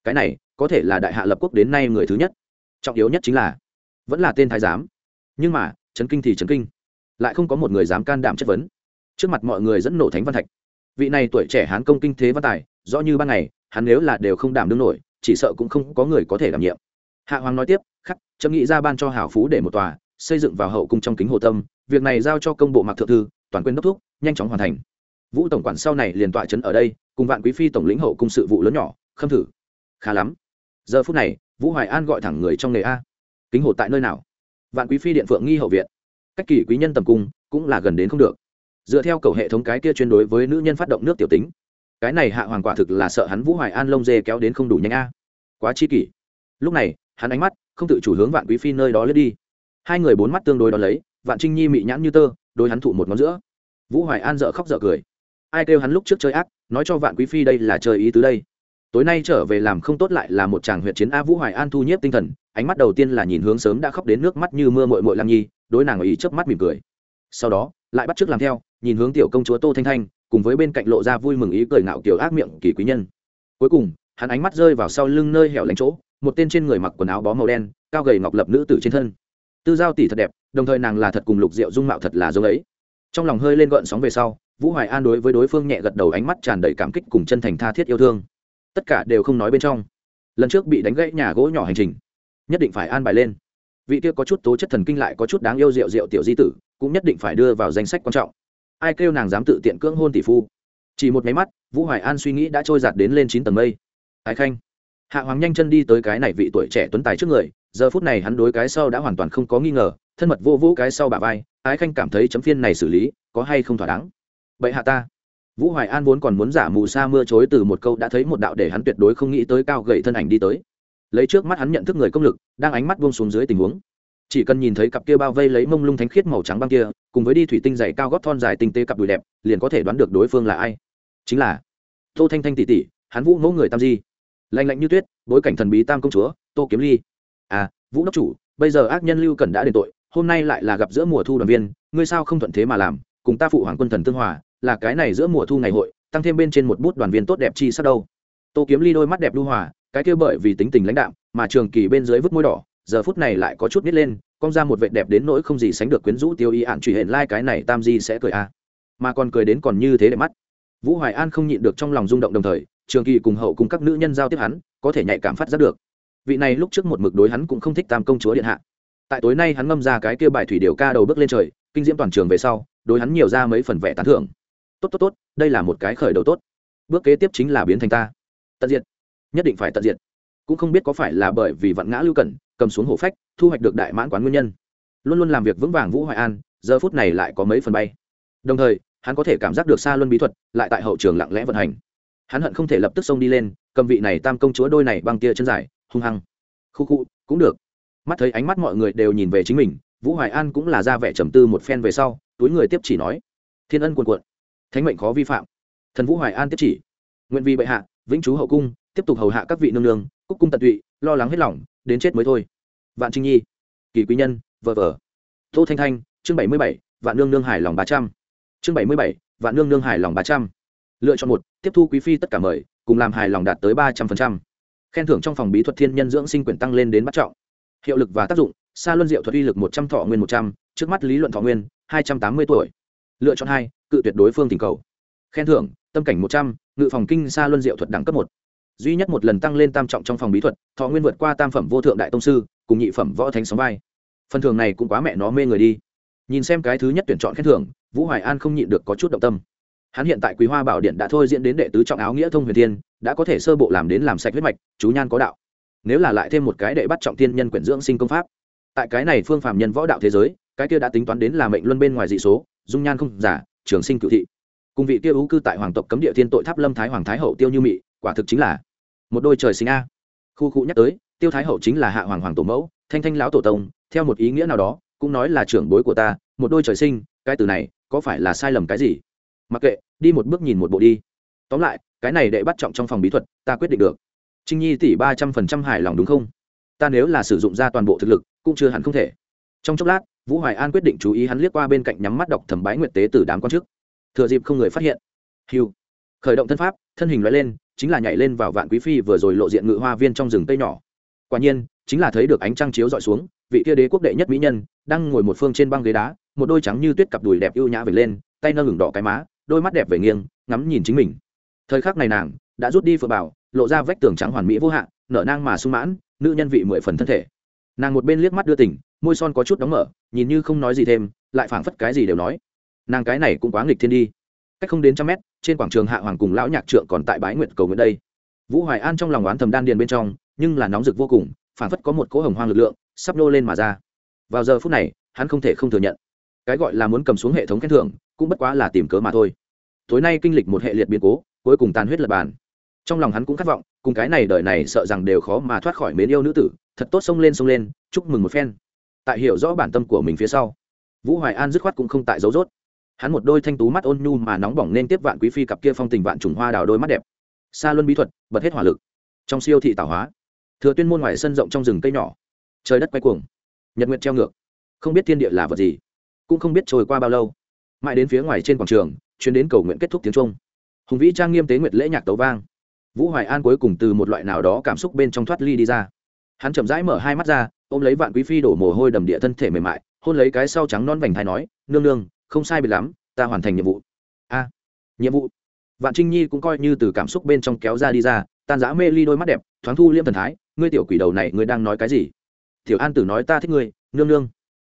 Cái này, có thể là đại hạ lập quốc đến nay người thứ nhất. Trọng yếu nhất chính là, vẫn là tên thái giám nhưng mà, chấn kinh thì chấn kinh. Lại không có một người dám can đảm chất vấn. Trước mặt mọi người dẫn nổ thánh văn thạch. Vị này tuổi trẻ hán công kinh thế văn tài, rõ như ban ngày, hắn nếu là đều không đảm đương nổi, chỉ sợ cũng không có người có thể đảm nhiệm. Hạ hoàng nói tiếp, khắc, chấm nghĩ ra ban cho hảo phú để một tòa, xây dựng vào hậu cung trong kính hồ tâm, việc này giao cho công bộ mặc thượng thư, toàn quyền đốc thúc, nhanh chóng hoàn thành. Vũ tổng quản sau này liền tọa trấn ở đây, cùng vạn quý phi tổng lĩnh hậu cung sự vụ lớn nhỏ, khâm thử. Khá lắm. Giờ phút này, vũ hoài an gọi thẳng người trong nghề a. Kính hồ tại nơi nào? Vạn quý phi điện phượng nghi hậu viện. Cách kỳ quý nhân tầm cung cũng là gần đến không được. Dựa theo cầu hệ thống cái kia chuyên đối với nữ nhân phát động nước tiểu tính. Cái này hạ hoàng quả thực là sợ hắn vũ hoài an lông dê kéo đến không đủ nhanh a. Quá chi kỷ. Lúc này, hắn ánh mắt không tự chủ hướng vạn quý phi nơi đó lướt đi. Hai người bốn mắt tương đối đ ó lấy, vạn trinh nhi mị nhãn như tơ đôi hắn thụ một ngón giữa. Vũ hoài an dợ khóc dợ cười. Ai kêu hắn lúc trước chơi ác, nói cho vạn quý phi đây là chơi ý tứ đây tối nay trở về làm không tốt lại là một chàng huyện chiến a vũ hoài an thu nhiếp tinh thần, ánh mắt đầu tiên là nhìn hướng sớm đã khóc đến nước mắt như mưa mội mội lam nhi, đối nàng ở ý chớp mắt mỉm cười. Sau đó, lại bắt t làm theo, nhìn hướng tiểu công chúa tô thanh thanh, cùng với bên cạnh lộ ra vui mừng ý cười ngạo kiểu ác miệng kỳ quý nhân. Cuối cùng, hắn ánh mắt rơi vào sau lưng nơi hẻo lánh chỗ, một tên trên người mặc quần áo bó màu đen, cao gầy ngọc lập nữ tử trên thân. Tư giao tỷ thật đẹp, đồng thời nàng là thật cùng lục diệu dung mạo thật là giống ấy. Trong lòng hơi lên gợn sóng về sau, vũ hoài an đối với đối phương nhẹ gật đầu ánh mắt tràn đầy cảm kích cùng chân thành tha thiết yêu thương tất cả đều không nói bên trong. Lần trước bị đánh gãy nhà gỗ nhỏ hành trình, nhất định phải an bài lên. Vị kia có chút tố chất thần kinh lại có chút đáng yêu rượu rượu tiểu di tử, cũng nhất định phải đưa vào danh sách quan trọng. Ai kêu nàng dám tự tiện cưỡng hôn tỷ phu? Chỉ một máy mắt, vũ hoài an suy nghĩ đã trôi giạt đến lên chín tầng mây. Ái khanh, hạ hoàng nhanh chân đi tới cái này vị tuổi trẻ tuấn tài trước người, giờ phút này hắn đối cái sau đã hoàn toàn không có nghi ngờ, thân mật vô vũ cái sau bà vai ái khanh cảm thấy chấm phiên này xử lý có hay không thỏa đáng? Vậy hạ ta vũ hoài an vốn còn muốn giả mù sa mưa chối từ một câu đã thấy một đạo để hắn tuyệt đối không nghĩ tới cao gậy thân ảnh đi tới. Lấy trước mắt hắn nhận thức người công lực, đang ánh mắt buông xuống dưới tình huống. Chỉ cần nhìn thấy cặp kia bao vây lấy mông lung thánh khiết màu trắng băng kia, cùng với đi thủy tinh dày cao gót thon dài tinh tế cặp đùi đẹp, liền có thể đoán được đối phương là ai. Chính là tô thanh thanh tỷ tỷ, hắn vũ ngỗ người tam di. Lạnh lạnh như tuyết, bối cảnh thần bí tam công chúa, tô kiếm ly. À vũ đốc chủ, bây giờ ác nhân lưu cẩn đã đền tội, hôm nay lại là gặp giữa mùa thu đoàn viên, ngươi sao không thuận thế mà làm, cùng ta phụ hoàng quân thần tương hòa là cái này giữa mùa thu ngày hội, tăng thêm bên trên một bút đoàn viên tốt đẹp chi sắc đâu. Tô kiếm ly đôi mắt đẹp lưu hòa, cái kia bởi vì tính tình lãnh đạm mà trường kỳ bên dưới vứt môi đỏ, giờ phút này lại có chút nít lên con ra một vệ đẹp đến nỗi không gì sánh được quyến rũ tiêu y ạn truy hển lai、like、cái này tam di sẽ cười a à. mà còn cười đến còn như thế để mắt. Vũ hoài an không nhịn được trong lòng rung động đồng thời, trường kỳ cùng hậu cùng các nữ nhân giao tiếp hắn, có thể nhạy cảm phát giác được. Vị này lúc trước một mực đối hắn cũng không thích tam công chúa điện hạ. Tại tối nay hắn ngâm ra cái kia bài thủy điều ca đầu bước lên trời, kinh diễm toàn trường về sau, đối hắn nhiều ra mấy phần vẻ tán thưởng tốt tốt tốt đây là một cái khởi đầu tốt. Bước kế tiếp chính là biến thành ta. Tận diệt, nhất định phải tận diệt. cũng không biết có phải là bởi vì vạn ngã lưu cẩn cầm xuống hổ phách thu hoạch được đại mãn quán nguyên nhân. Luôn luôn làm việc vững vàng vũ hoài an giờ phút này lại có mấy phần bay. Đồng thời hắn có thể cảm giác được xa luân bí thuật lại tại hậu trường lặng lẽ vận hành. Hắn hận không thể lập tức xông đi lên cầm vị này tam công chúa đôi này bằng tia chân dài hung hăng. Khu khu cũng được. Mắt thấy ánh mắt mọi người đều nhìn về chính mình vũ hoài an cũng là ra vẻ trầm tư một phen về sau túi người tiếp chỉ nói thiên ân quần quận thánh mệnh khó vi phạm. Thần vũ hoài an tiếp chỉ. Nguyện vì bệ hạ, vĩnh chú hậu cung, tiếp tục hầu hạ các vị nương nương, cúc cung tận tụy, lo lắng hết lòng, đến chết mới thôi. Vạn trinh nhi, kỳ quý nhân vờ vờ tô thanh thanh, chương bảy mươi bảy, vạn nương nương hài lòng ba trăm. Chương bảy mươi bảy, vạn nương nương hài lòng ba trăm. Lựa chọn một, tiếp thu quý phi tất cả mời, cùng làm hài lòng đạt tới ba trăm phần trăm. Khen thưởng trong phòng bí thuật thiên nhân dưỡng sinh quyển tăng lên đến bắt trọng. Hiệu lực và tác dụng xa luân diệu thuật uy lực một trăm, thọ nguyên một trăm, trước mắt lý luận thọ nguyên, hai trăm tám mươi tuổi. Lựa chọn hai cự tuyệt đối phương tình cầu. Khen thưởng, tâm cảnh một trăm, ngự phòng kinh sa luân diệu thuật đẳng cấp một. Duy nhất một lần tăng lên tam trọng trong phòng bí thuật, thọ nguyên vượt qua tam phẩm vô thượng đại tông sư, cùng nhị phẩm võ thánh sóng vai. Phần thưởng này cũng quá mẹ nó mê người đi. Nhìn xem cái thứ nhất tuyển chọn khen thưởng, vũ hoài an không nhịn được có chút động tâm. Hắn hiện tại quý hoa bảo điện đã thôi diễn đến đệ tứ trọng áo nghĩa thông huyền thiên, đã có thể sơ bộ làm đến làm sạch huyết mạch, chú nhan có đạo. Nếu là lại thêm một cái đệ bắt trọng tiên nhân quyển dưỡng sinh công pháp. Tại cái này phương phàm nhân võ đạo thế giới, cái kia đã tính toán đến là mệnh luân bên ngoài dị số, dung nhan không giả trường sinh cựu thị. Cùng vị kia ưu cư tại hoàng tộc cấm địa thiên tội tháp lâm thái hoàng thái hậu tiêu như mị, quả thực chính là một đôi trời sinh a. Khu khu nhắc tới, tiêu thái hậu chính là hạ hoàng hoàng tổ mẫu, thanh thanh lão tổ tông, theo một ý nghĩa nào đó, cũng nói là trưởng bối của ta, một đôi trời sinh, cái từ này, có phải là sai lầm cái gì? Mặc kệ, đi một bước nhìn một bộ đi. Tóm lại, cái này đệ bắt trọng trong phòng bí thuật, ta quyết định được. Trinh nhi tỷ ba trăm phần trăm hài lòng đúng không? Ta nếu là sử dụng ra toàn bộ thực lực, cũng chưa hẳn không thể. Trong chốc lát vũ hoài an quyết định chú ý hắn liếc qua bên cạnh nhắm mắt đọc thẩm bái nguyệt tế từ đám quan chức thừa dịp không người phát hiện. Hiu khởi động thân pháp, thân hình loại lên, chính là nhảy lên vào vạn quý phi vừa rồi lộ diện ngự hoa viên trong rừng tây nhỏ. Quả nhiên, chính là thấy được ánh trăng chiếu dọi xuống, vị kia đế quốc đệ nhất mỹ nhân, đang ngồi một phương trên băng ghế đá, một đôi trắng như tuyết cặp đùi đẹp ưu nhã về lên, tay nâng ngừng đỏ cái má, đôi mắt đẹp về nghiêng, ngắm nhìn chính mình. Thời khắc này nàng đã rút đi phượng bảo, lộ ra vách tường trắng hoàn mỹ vô hạn, nở nang mà sung mãn, nữ nhân vị mười phần thân thể nàng một bên liếc mắt đưa tỉnh, môi son có chút đóng mở, nhìn như không nói gì thêm, lại phảng phất cái gì đều nói. Nàng cái này cũng quá nghịch thiên đi. Cách không đến trăm mét, trên quảng trường hạ hoàng cùng lão nhạc trượng còn tại bái nguyệt cầu nguyện đây. Vũ hoài an trong lòng oán thầm đan điền bên trong, nhưng là nóng rực vô cùng, phảng phất có một cỗ hồng hoang lực lượng, sắp nô lên mà ra. Vào giờ phút này, hắn không thể không thừa nhận. Cái gọi là muốn cầm xuống hệ thống khen thưởng, cũng bất quá là tìm cớ mà thôi. Tối nay kinh lịch một hệ liệt biến cố, cuối cùng tàn huyết lập bàn. Trong lòng hắn cũng khát vọng, cùng cái này đời này sợ rằng đều khó mà thoát khỏi mến yêu nữ tử thật tốt xông lên xông lên, chúc mừng một phen. Tại hiểu rõ bản tâm của mình phía sau, vũ hoài an dứt khoát cũng không tại dấu dốt. Hắn một đôi thanh tú mắt ôn nhu mà nóng bỏng nên tiếp vạn quý phi cặp kia phong tình vạn trùng hoa đào đôi mắt đẹp. Xa luân bí thuật, bật hết hỏa lực. Trong siêu thị tạo hóa, thừa tuyên môn ngoài sân rộng trong rừng cây nhỏ. Trời đất quay cuồng, nhật nguyện treo ngược. Không biết thiên địa là vật gì, cũng không biết trôi qua bao lâu. Mãi đến phía ngoài trên quảng trường, chuyến đến cầu nguyện kết thúc tiếng trung hùng vĩ trang nghiêm tế nguyệt lễ nhạc tấu vang. Vũ hoài an cuối cùng từ một loại nào đó cảm xúc bên trong thoát ly đi ra hắn chậm rãi mở hai mắt ra, ôm lấy vạn quý phi đổ mồ hôi đầm địa thân thể mềm mại, hôn lấy cái sau trắng non vành thai nói, nương nương, không sai biệt lắm, ta hoàn thành nhiệm vụ. A, nhiệm vụ? Vạn trinh nhi cũng coi như từ cảm xúc bên trong kéo ra đi ra, tan giã mê ly đôi mắt đẹp, thoáng thu liêm thần thái, ngươi tiểu quỷ đầu này, ngươi đang nói cái gì? Tiểu an tử nói ta thích ngươi, nương nương.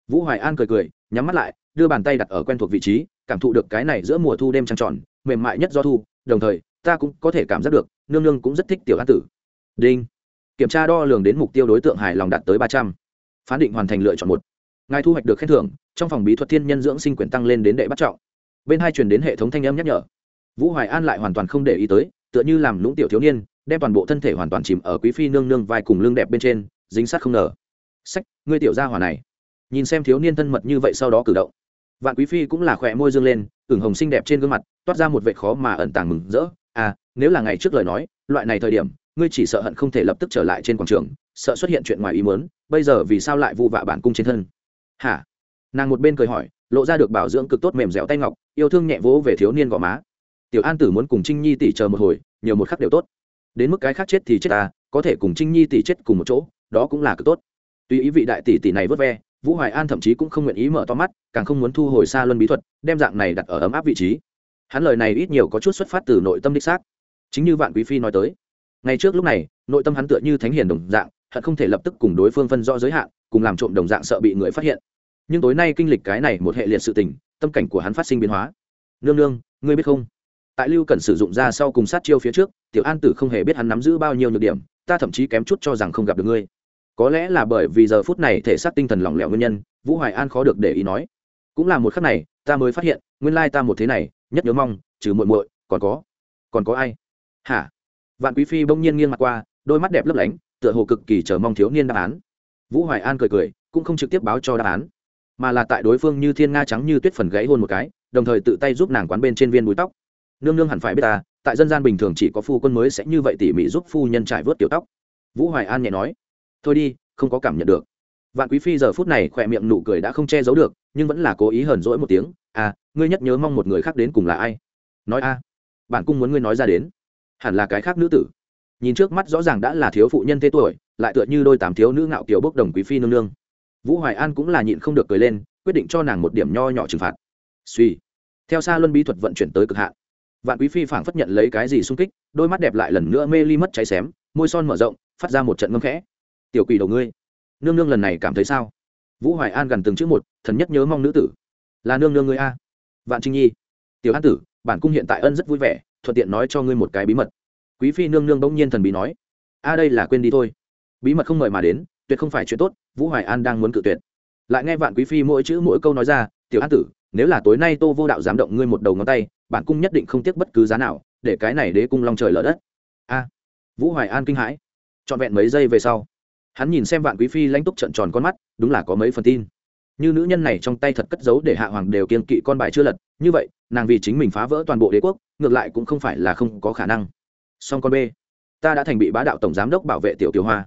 Vũ hoài an cười cười, nhắm mắt lại, đưa bàn tay đặt ở quen thuộc vị trí, cảm thụ được cái này giữa mùa thu đêm trăng tròn, mềm mại nhất do thu, đồng thời, ta cũng có thể cảm giác được, nương nương cũng rất thích tiểu an tử. Đinh kiểm tra đo lường đến mục tiêu đối tượng hài lòng đạt tới ba trăm. Phán định hoàn thành lựa chọn một. Ngài thu hoạch được khen thưởng, trong phòng bí thuật thiên nhân dưỡng sinh quyền tăng lên đến đệ bắt trọng. Bên hai truyền đến hệ thống thanh âm nhắc nhở. Vũ hoài an lại hoàn toàn không để ý tới, tựa như làm lũng tiểu thiếu niên, đem toàn bộ thân thể hoàn toàn chìm ở quý phi nương nương vai cùng lưng đẹp bên trên, dính sát không nở sách, ngươi tiểu gia hỏa này. Nhìn xem thiếu niên thân mật như vậy sau đó cử động. Vạn quý phi cũng là khỏe môi dương lên, ửng hồng xinh đẹp trên gương mặt, toát ra một vệ khó mà ẩn tàng mừng rỡ. À nếu là ngày trước lời nói, loại này thời điểm ngươi chỉ sợ hận không thể lập tức trở lại trên quảng trường, sợ xuất hiện chuyện ngoài ý muốn, bây giờ vì sao lại vu vạ bản cung trên thân? Hả? Nàng một bên cười hỏi, lộ ra được bảo dưỡng cực tốt mềm dẻo tay ngọc, yêu thương nhẹ vỗ về thiếu niên gò má. Tiểu an tử muốn cùng trinh nhi tỷ chờ một hồi, nhiều một khắc đều tốt. Đến mức cái khác chết thì chết ta, có thể cùng trinh nhi tỷ chết cùng một chỗ, đó cũng là cực tốt. Tuy ý vị đại tỷ tỷ này vớt ve, vũ hoài an thậm chí cũng không nguyện ý mở to mắt, càng không muốn thu hồi xa luân bí thuật, đem dạng này đặt ở ấm áp vị trí. Hắn lời này ít nhiều có chút xuất phát từ nội tâm đích xác. Chính như vạn quý phi nói tới ngay trước lúc này, nội tâm hắn tựa như thánh hiền đồng dạng, hận không thể lập tức cùng đối phương phân rõ giới hạn, cùng làm trộm đồng dạng sợ bị người phát hiện. Nhưng tối nay kinh lịch cái này một hệ liệt sự tình, tâm cảnh của hắn phát sinh biến hóa. Nương nương, ngươi biết không? Tại lưu cần sử dụng ra sau cùng sát chiêu phía trước, tiểu an tử không hề biết hắn nắm giữ bao nhiêu nhược điểm, ta thậm chí kém chút cho rằng không gặp được ngươi. Có lẽ là bởi vì giờ phút này thể xác tinh thần lỏng lẻo nguyên nhân, vũ hoài an khó được để ý nói. Cũng là một khắc này, ta mới phát hiện, nguyên lai ta một thế này, nhất nhớ mong, trừ muội muội, còn có còn có ai? Hả? Vạn quý phi bỗng nhiên nghiêng mặt qua đôi mắt đẹp lấp lánh tựa hồ cực kỳ chờ mong thiếu niên đáp án. Vũ hoài an cười cười cũng không trực tiếp báo cho đáp án mà là tại đối phương như thiên nga trắng như tuyết phần gãy hôn một cái đồng thời tự tay giúp nàng quán bên trên viên búi tóc. Nương nương hẳn phải biết ta tại dân gian bình thường chỉ có phu quân mới sẽ như vậy tỉ mỉ giúp phu nhân trải vớt tiểu tóc. Vũ hoài an nhẹ nói thôi đi không có cảm nhận được. Vạn quý phi giờ phút này khỏe miệng nụ cười đã không che giấu được nhưng vẫn là cố ý hờn dỗi một tiếng à ngươi nhất nhớ mong một người khác đến cùng là ai? Nói a à, bản cung muốn ngươi nói ra đến hẳn là cái khác nữ tử. Nhìn trước mắt rõ ràng đã là thiếu phụ nhân thế tuổi, lại tựa như đôi tám thiếu nữ ngạo kiều bốc đồng quý phi nương nương. Vũ hoài an cũng là nhịn không được cười lên, quyết định cho nàng một điểm nho nhỏ trừng phạt. Suy. Theo xa luân bí thuật vận chuyển tới cực hạn. Vạn quý phi phảng phất nhận lấy cái gì sung kích, đôi mắt đẹp lại lần nữa mê ly mất cháy xém, môi son mở rộng, phát ra một trận ngâm khẽ. Tiểu quỷ đầu ngươi, nương nương lần này cảm thấy sao? Vũ hoài an gần từng chữ một, thần nhất nhớ mong nữ tử. Là nương nương ngươi a, vạn trinh nhi. Tiểu an tử, bản cung hiện tại ân rất vui vẻ thuận tiện nói cho ngươi một cái bí mật. Quý phi nương nương bỗng nhiên thần bí nói, a, đây là quên đi thôi. Bí mật không mời mà đến, tuyệt không phải chuyện tốt, vũ hoài an đang muốn cự tuyệt. Lại nghe vạn quý phi mỗi chữ mỗi câu nói ra, tiểu an tử, nếu là tối nay tô vô đạo dám động ngươi một đầu ngón tay, bản cung nhất định không tiếc bất cứ giá nào, để cái này đế cung long trời lở đất. A, vũ hoài an kinh hãi. Trọn vẹn mấy giây về sau, hắn nhìn xem vạn quý phi lãnh túc trận tròn con mắt, đúng là có mấy phần tin như nữ nhân này trong tay thật cất giấu để hạ hoàng đều kiên kỵ con bài chưa lật, như vậy, nàng vì chính mình phá vỡ toàn bộ đế quốc, ngược lại cũng không phải là không có khả năng. Song con b ta đã thành bị bá đạo tổng giám đốc bảo vệ tiểu kiều hoa.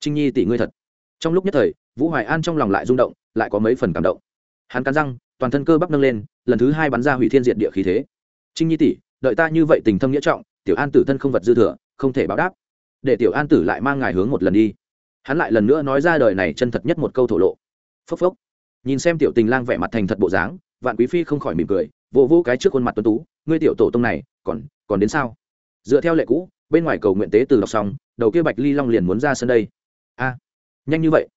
Trinh nhi tỷ ngươi thật. Trong lúc nhất thời, vũ hoài an trong lòng lại rung động, lại có mấy phần cảm động. Hắn cắn răng, toàn thân cơ bắp nâng lên, lần thứ hai bắn ra hủy thiên diệt địa khí thế. Trinh nhi tỷ, đợi ta như vậy tình thâm nghĩa trọng, tiểu an tử thân không vật dư thừa, không thể báo đáp. Để tiểu an tử lại mang ngài hướng một lần đi. Hắn lại lần nữa nói ra đời này chân thật nhất một câu thổ lộ. Phốc phốc nhìn xem tiểu tình lang vẻ mặt thành thật bộ dáng, vạn quý phi không khỏi mỉm cười vỗ vỗ cái trước khuôn mặt tuấn tú, ngươi tiểu tổ tông này, còn còn đến sao? Dựa theo lệ cũ, bên ngoài cầu nguyện tế từ đọc xong, đầu kia bạch ly long liền muốn ra sân đây. A, nhanh như vậy.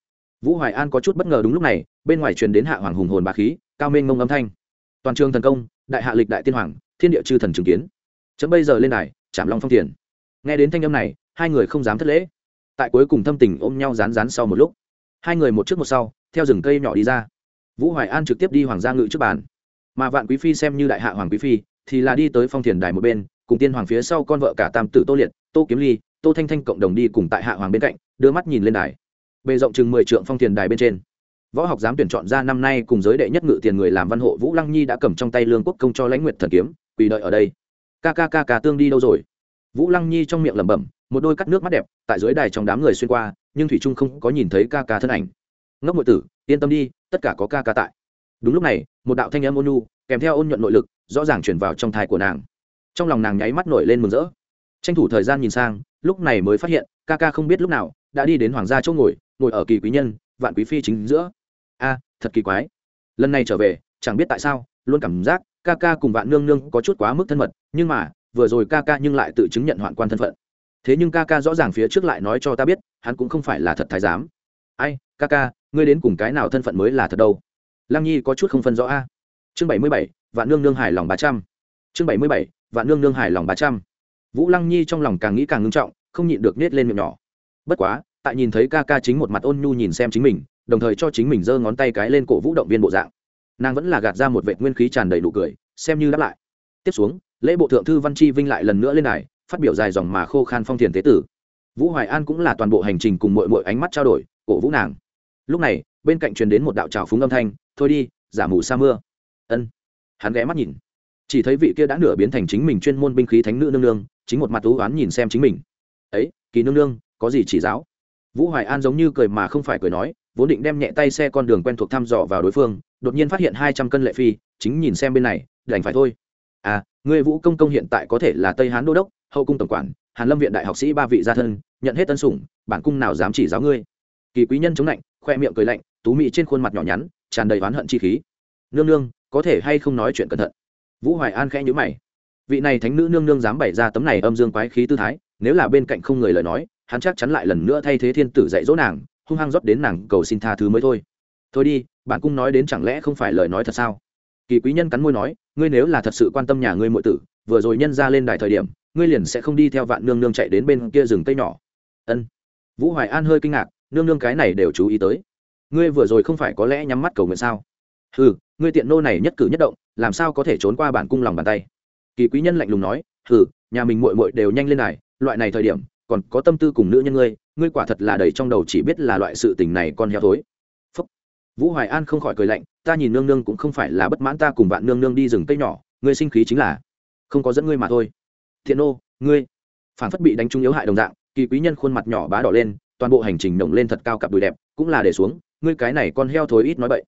Vũ hoài an có chút bất ngờ đúng lúc này, bên ngoài truyền đến hạ hoàng hùng hồn bà khí, cao mênh ngông âm thanh. Toàn trường thần công, đại hạ lịch đại tiên hoàng, thiên địa chư thần chứng kiến. Chấm bây giờ lên đài chạm long phong tiền nghe đến thanh âm này, hai người không dám thất lễ. Tại cuối cùng thâm tình ôm nhau rán rán sau một lúc. Hai người một trước một sau, theo rừng cây nhỏ đi ra vũ hoài an trực tiếp đi hoàng gia ngự trước bàn. Mà vạn quý phi xem như đại hạ hoàng quý phi, thì là đi tới phong thiền đài một bên, cùng tiên hoàng phía sau con vợ cả tam tử tô liệt, tô kiếm ly, tô thanh thanh cộng đồng đi cùng tại hạ hoàng bên cạnh, đưa mắt nhìn lên đài. Bề rộng chừng mười trượng phong thiền đài bên trên. Võ học giám tuyển chọn ra năm nay cùng giới đệ nhất ngự tiền người làm văn hộ vũ lăng nhi đã cầm trong tay lương quốc công cho lãnh nguyệt thần kiếm, quỳ đợi ở đây. Ca ca ca ca tương đi đâu rồi? Vũ lăng nhi trong miệng lẩm bẩm, một đôi cắt nước mắt đẹp, tại dưới đài trong đám người xuyên qua, nhưng thủy trung không có nhìn thấy ca ca thân ảnh ngốc ngụy tử, yên tâm đi, tất cả có ca ca tại. Đúng lúc này, một đạo thanh âm ôn nhu, kèm theo ôn nhuận nội lực, rõ ràng chuyển vào trong thai của nàng. Trong lòng nàng nháy mắt nổi lên mừng rỡ. Tranh thủ thời gian nhìn sang, lúc này mới phát hiện, ca ca không biết lúc nào, đã đi đến hoàng gia chỗ ngồi ngồi ở kỳ quý nhân, vạn quý phi chính giữa. A, thật kỳ quái. Lần này trở về, chẳng biết tại sao, luôn cảm giác, ca ca cùng vạn nương nương có chút quá mức thân mật, nhưng mà, vừa rồi ca ca nhưng lại tự chứng nhận hoạn quan thân phận. Thế nhưng ca ca rõ ràng phía trước lại nói cho ta biết, hắn cũng không phải là thật thái giám ai, ca ca, ngươi đến cùng cái nào thân phận mới là thật đâu? Lăng nhi có chút không phân rõ a. Chương bảy mươi bảy, vạn nương nương hài lòng ba trăm. Chương bảy mươi bảy, vạn nương nương hài lòng ba trăm. Vũ lăng nhi trong lòng càng nghĩ càng ngưng trọng, không nhịn được nết lên miệng nhỏ. Bất quá, tại nhìn thấy ca ca chính một mặt ôn nhu nhìn xem chính mình, đồng thời cho chính mình giơ ngón tay cái lên cổ vũ động viên bộ dạng. Nàng vẫn là gạt ra một vệ nguyên khí tràn đầy đủ cười, xem như đáp lại. Tiếp xuống, lễ bộ thượng thư văn chi vinh lại lần nữa lên này phát biểu dài dòng mà khô khan phong thiền tế tử. Vũ hoài an cũng là toàn bộ hành trình cùng mội mội ánh mắt trao đổi cổ vũ nàng. Lúc này, bên cạnh truyền đến một đạo trào phúng âm thanh, thôi đi, giả mù sa mưa. Ân. Hắn ghé mắt nhìn. Chỉ thấy vị kia đã nửa biến thành chính mình chuyên môn binh khí thánh nữ nương nương, chính một mặt thú oán nhìn xem chính mình. Ấy, kỳ nương nương, có gì chỉ giáo? Vũ hoài an giống như cười mà không phải cười nói, vốn định đem nhẹ tay xe con đường quen thuộc thăm dò vào đối phương, đột nhiên phát hiện hai trăm cân lệ phi, chính nhìn xem bên này, đành phải thôi. À người vũ công công hiện tại có thể là tây hán đô đốc, hậu cung tổng quản, hàn lâm viện đại học sĩ ba vị gia thân, nhận hết tân sủng, bản cung nào dám chỉ giáo ngươi? Kỳ quý nhân chống lạnh, khoe miệng cười lạnh, tú mị trên khuôn mặt nhỏ nhắn, tràn đầy oán hận chi khí. Nương nương, có thể hay không nói chuyện cẩn thận? Vũ hoài an khẽ nhíu mày. Vị này thánh nữ nương nương dám bày ra tấm này âm dương quái khí tư thái, nếu là bên cạnh không người lời nói, hắn chắc chắn lại lần nữa thay thế thiên tử dạy dỗ nàng, hung hăng rót đến nàng cầu xin tha thứ mới thôi. Thôi đi bạn cung nói đến chẳng lẽ không phải lời nói thật sao? Kỳ quý nhân cắn môi nói, ngươi nếu là thật sự quan tâm nhà ngươi muội tử, vừa rồi nhân ra lên đài thời điểm, ngươi liền sẽ không đi theo vạn nương nương chạy đến bên kia rừng tây nhỏ. Ân. Vũ hoài an hơi kinh ngạc nương nương cái này đều chú ý tới. Ngươi vừa rồi không phải có lẽ nhắm mắt cầu nguyện sao? Ừ ngươi tiện nô này nhất cử nhất động làm sao có thể trốn qua bản cung lòng bàn tay? Kỳ quý nhân lạnh lùng nói ừ nhà mình muội muội đều nhanh lên này loại này thời điểm còn có tâm tư cùng nữ nhân ngươi ngươi quả thật là đầy trong đầu chỉ biết là loại sự tình này con heo thối. Phúc. vũ hoài an không khỏi cười lạnh ta nhìn nương nương cũng không phải là bất mãn ta cùng bạn nương nương đi rừng cây nhỏ ngươi sinh khí chính là không có dẫn ngươi mà thôi. Thiện nô, ngươi phản phất bị đánh trúng yếu hại đồng dạng kỳ quý nhân khuôn mặt nhỏ bá đỏ lên toàn bộ hành trình nồng lên thật cao cặp đùi đẹp, cũng là để xuống, ngươi cái này con heo thối ít nói bậy.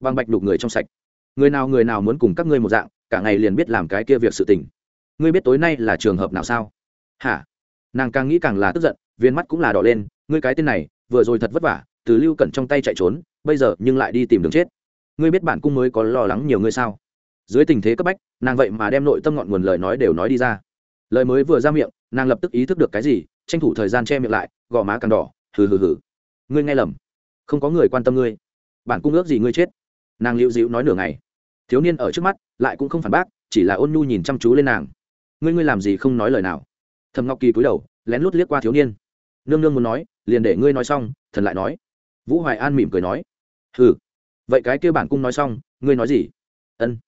Bằng bạch đục người trong sạch. Người nào người nào muốn cùng các ngươi một dạng, cả ngày liền biết làm cái kia việc sự tình. Ngươi biết tối nay là trường hợp nào sao? Hả? Nàng càng nghĩ càng là tức giận, viên mắt cũng là đỏ lên, ngươi cái tên này, vừa rồi thật vất vả, từ lưu cẩn trong tay chạy trốn, bây giờ nhưng lại đi tìm đường chết. Ngươi biết bản cung mới có lo lắng nhiều ngươi sao? Dưới tình thế cấp bách, nàng vậy mà đem nội tâm ngọn nguồn lời nói đều nói đi ra. Lời mới vừa ra miệng, nàng lập tức ý thức được cái gì tranh thủ thời gian che miệng lại, gò má càng đỏ, hừ hừ hừ. Ngươi nghe lầm. Không có người quan tâm ngươi. Bản cung ước gì ngươi chết. Nàng liễu dịu nói nửa ngày. Thiếu niên ở trước mắt, lại cũng không phản bác, chỉ là ôn nhu nhìn chăm chú lên nàng. Ngươi ngươi làm gì không nói lời nào? Thầm ngọc kỳ cúi đầu, lén lút liếc qua thiếu niên. Nương nương muốn nói, liền để ngươi nói xong, thần lại nói. Vũ hoài an mỉm cười nói. Hừ. Vậy cái kêu bản cung nói xong, ngươi nói gì? Ân.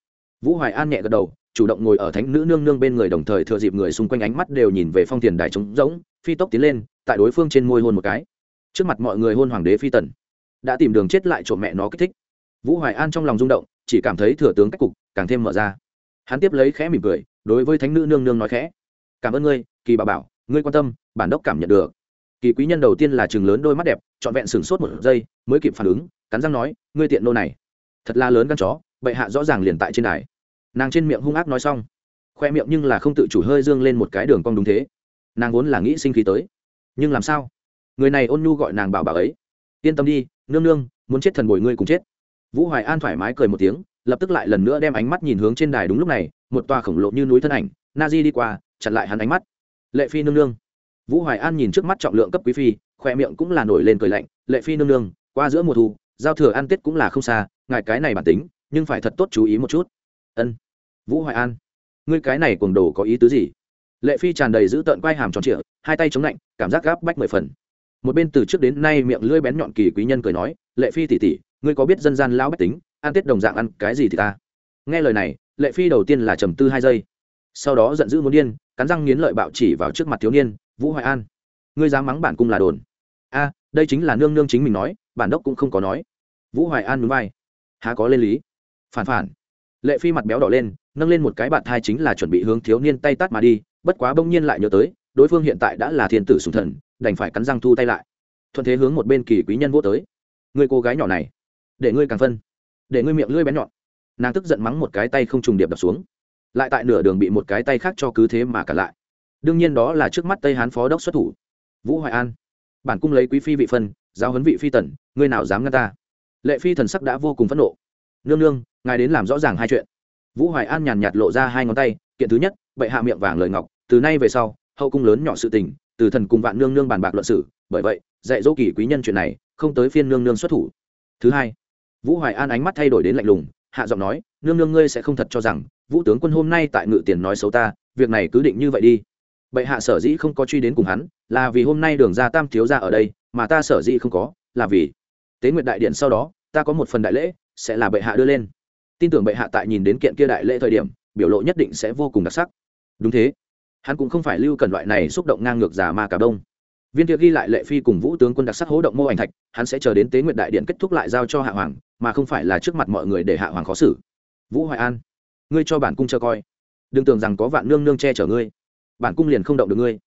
Vũ hoài an nhẹ gật đầu, chủ động ngồi ở thánh nữ nương nương bên người đồng thời thừa dịp người xung quanh ánh mắt đều nhìn về phong tiền đài trống rỗng phi tốc tiến lên, tại đối phương trên môi hôn một cái. Trước mặt mọi người hôn hoàng đế phi tần. Đã tìm đường chết lại trộm mẹ nó kích thích. Vũ hoài an trong lòng rung động, chỉ cảm thấy thừa tướng cách cục càng thêm mở ra. Hắn tiếp lấy khẽ mỉm cười, đối với thánh nữ nương nương nói khẽ. Cảm ơn ngươi, kỳ bà bảo, ngươi quan tâm, bản đốc cảm nhận được. Kỳ quý nhân đầu tiên là chừng lớn đôi mắt đẹp, trọn vẹn sửng sốt một giây, mới kịp phản ứng, cắn răng nói, ngươi tiện nô này, thật là lớn căn chó, bệ hạ rõ ràng liền tại trên đài. Nàng trên miệng hung ác nói xong, khoe miệng nhưng là không tự chủ hơi dương lên một cái đường cong đúng thế nàng vốn là nghĩ sinh khí tới. Nhưng làm sao? Người này ôn nhu gọi nàng bảo bảo ấy. Yên tâm đi, nương nương, muốn chết thần bồi ngươi cùng chết. Vũ hoài an thoải mái cười một tiếng, lập tức lại lần nữa đem ánh mắt nhìn hướng trên đài đúng lúc này, một tòa khổng lồ như núi thân ảnh na di đi qua, chặn lại hắn ánh mắt. Lệ phi nương nương. Vũ hoài an nhìn trước mắt trọng lượng cấp quý phi khoe miệng cũng là nổi lên cười lạnh, lệ phi nương nương, qua giữa mùa thu, giao thừa ăn tết cũng là không xa, ngài cái này bản tính, nhưng phải thật tốt chú ý một chút. Ân. Vũ hoài an. Ngươi cái này cuồng đồ có ý tứ gì? Lệ phi tràn đầy giữ tợn quai hàm tròn trịa, hai tay chống lạnh, cảm giác gáp bách mười phần. Một bên từ trước đến nay miệng lưỡi bén nhọn kỳ quý nhân cười nói, lệ phi tỉ tỉ ngươi có biết dân gian lão bách tính, ăn tết đồng dạng ăn cái gì thì ta? Nghe lời này, lệ phi đầu tiên là trầm tư hai giây. Sau đó giận dữ muốn điên, cắn răng nghiến lợi bạo chỉ vào trước mặt thiếu niên, vũ hoài an, ngươi dám mắng bản cung là đồn. A, đây chính là nương nương chính mình nói, bản đốc cũng không có nói. Vũ hoài an núi vai. Há có lên lý? Phản phản. Lệ phi mặt béo đỏ lên, nâng lên một cái bạt thai chính là chuẩn bị hướng thiếu niên tay tắt mà đi bất quá bỗng nhiên lại nhớ tới, đối phương hiện tại đã là thiên tử sùng thần, đành phải cắn răng thu tay lại. Thuận thế hướng một bên kỳ quý nhân vô tới. Người cô gái nhỏ này, để ngươi càng phân, để ngươi miệng lưỡi bén nhọn. Nàng tức giận mắng một cái tay không trùng điệp đập xuống. Lại tại nửa đường bị một cái tay khác cho cứ thế mà cả lại. Đương nhiên đó là trước mắt tây hán phó đốc xuất thủ. Vũ hoài an, bản cung lấy quý phi vị phân, giáo huấn vị phi tần, ngươi nào dám ngăn ta? Lệ phi thần sắc đã vô cùng phẫn nộ. Nương nương, ngài đến làm rõ ràng hai chuyện. Vũ hoài an nhàn nhạt lộ ra hai ngón tay, kiện thứ nhất, bệ hạ miệng vàng lời ngọc từ nay về sau, hậu cung lớn nhỏ sự tình, từ thần cùng vạn nương nương bàn bạc luận sử, bởi vậy, dạy dỗ kỳ quý nhân chuyện này, không tới phiên nương nương xuất thủ. Thứ hai, vũ hoài an ánh mắt thay đổi đến lạnh lùng, hạ giọng nói, nương nương ngươi sẽ không thật cho rằng, vũ tướng quân hôm nay tại ngự tiền nói xấu ta, việc này cứ định như vậy đi. Bệ hạ sở dĩ không có truy đến cùng hắn, là vì hôm nay đường ra tam thiếu ra ở đây, mà ta sở dĩ không có, là vì tế nguyện đại điện sau đó, ta có một phần đại lễ, sẽ là bệ hạ đưa lên. Tin tưởng bệ hạ tại nhìn đến kiện kia đại lễ thời điểm, biểu lộ nhất định sẽ vô cùng đặc sắc. Đúng thế hắn cũng không phải lưu cần loại này xúc động ngang ngược giả ma cả đông viên kia ghi lại lệ phi cùng vũ tướng quân đặc sắc hố động mô ảnh thạch, hắn sẽ chờ đến tế nguyện đại điện kết thúc lại giao cho hạ hoàng, mà không phải là trước mặt mọi người để hạ hoàng khó xử. Vũ hoài an, ngươi cho bản cung chờ coi. Đừng tưởng rằng có vạn nương nương che chở ngươi. Bản cung liền không động được ngươi.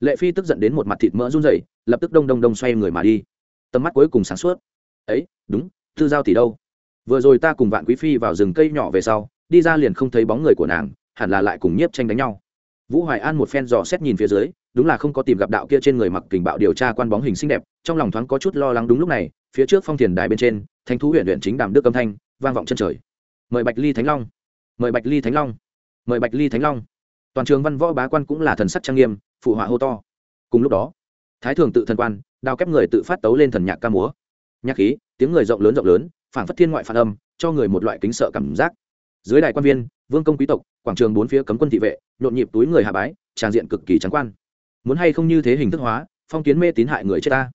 Lệ phi tức giận đến một mặt thịt mỡ run rẩy, lập tức đông đông đông xoay người mà đi. Tầm mắt cuối cùng sáng suốt. Ấy, đúng tư giao tỷ đâu? Vừa rồi ta cùng vạn quý phi vào rừng cây nhỏ về sau, đi ra liền không thấy bóng người của nàng, hẳn là lại cùng nhiếp tranh đánh nhau vũ hoài an một phen dò xét nhìn phía dưới, đúng là không có tìm gặp đạo kia trên người mặc kình bạo điều tra quan bóng hình xinh đẹp, trong lòng thoáng có chút lo lắng đúng lúc này, phía trước phong thiền đài bên trên, thánh thú huyện huyện chính đàm đức âm thanh, vang vọng chân trời. Mời bạch ly thánh long. Mời bạch ly thánh long. Mời bạch ly thánh long. Toàn trường văn võ bá quan cũng là thần sắc trang nghiêm, phụ họa hô to. Cùng lúc đó, thái thường tự thần quan đào kép người tự phát tấu lên thần nhạc ca múa. Nhạc khí, tiếng người rộng lớn rộng lớn, phảng phất thiên ngoại phản âm, cho người một loại kính sợ cảm giác dưới đại quan viên, vương công quý tộc, quảng trường bốn phía cấm quân thị vệ, nhộn nhịp túi người hạ bái tràng diện cực kỳ trắng quan. Muốn hay không như thế hình thức hóa, phong kiến mê tín hại người chết ta.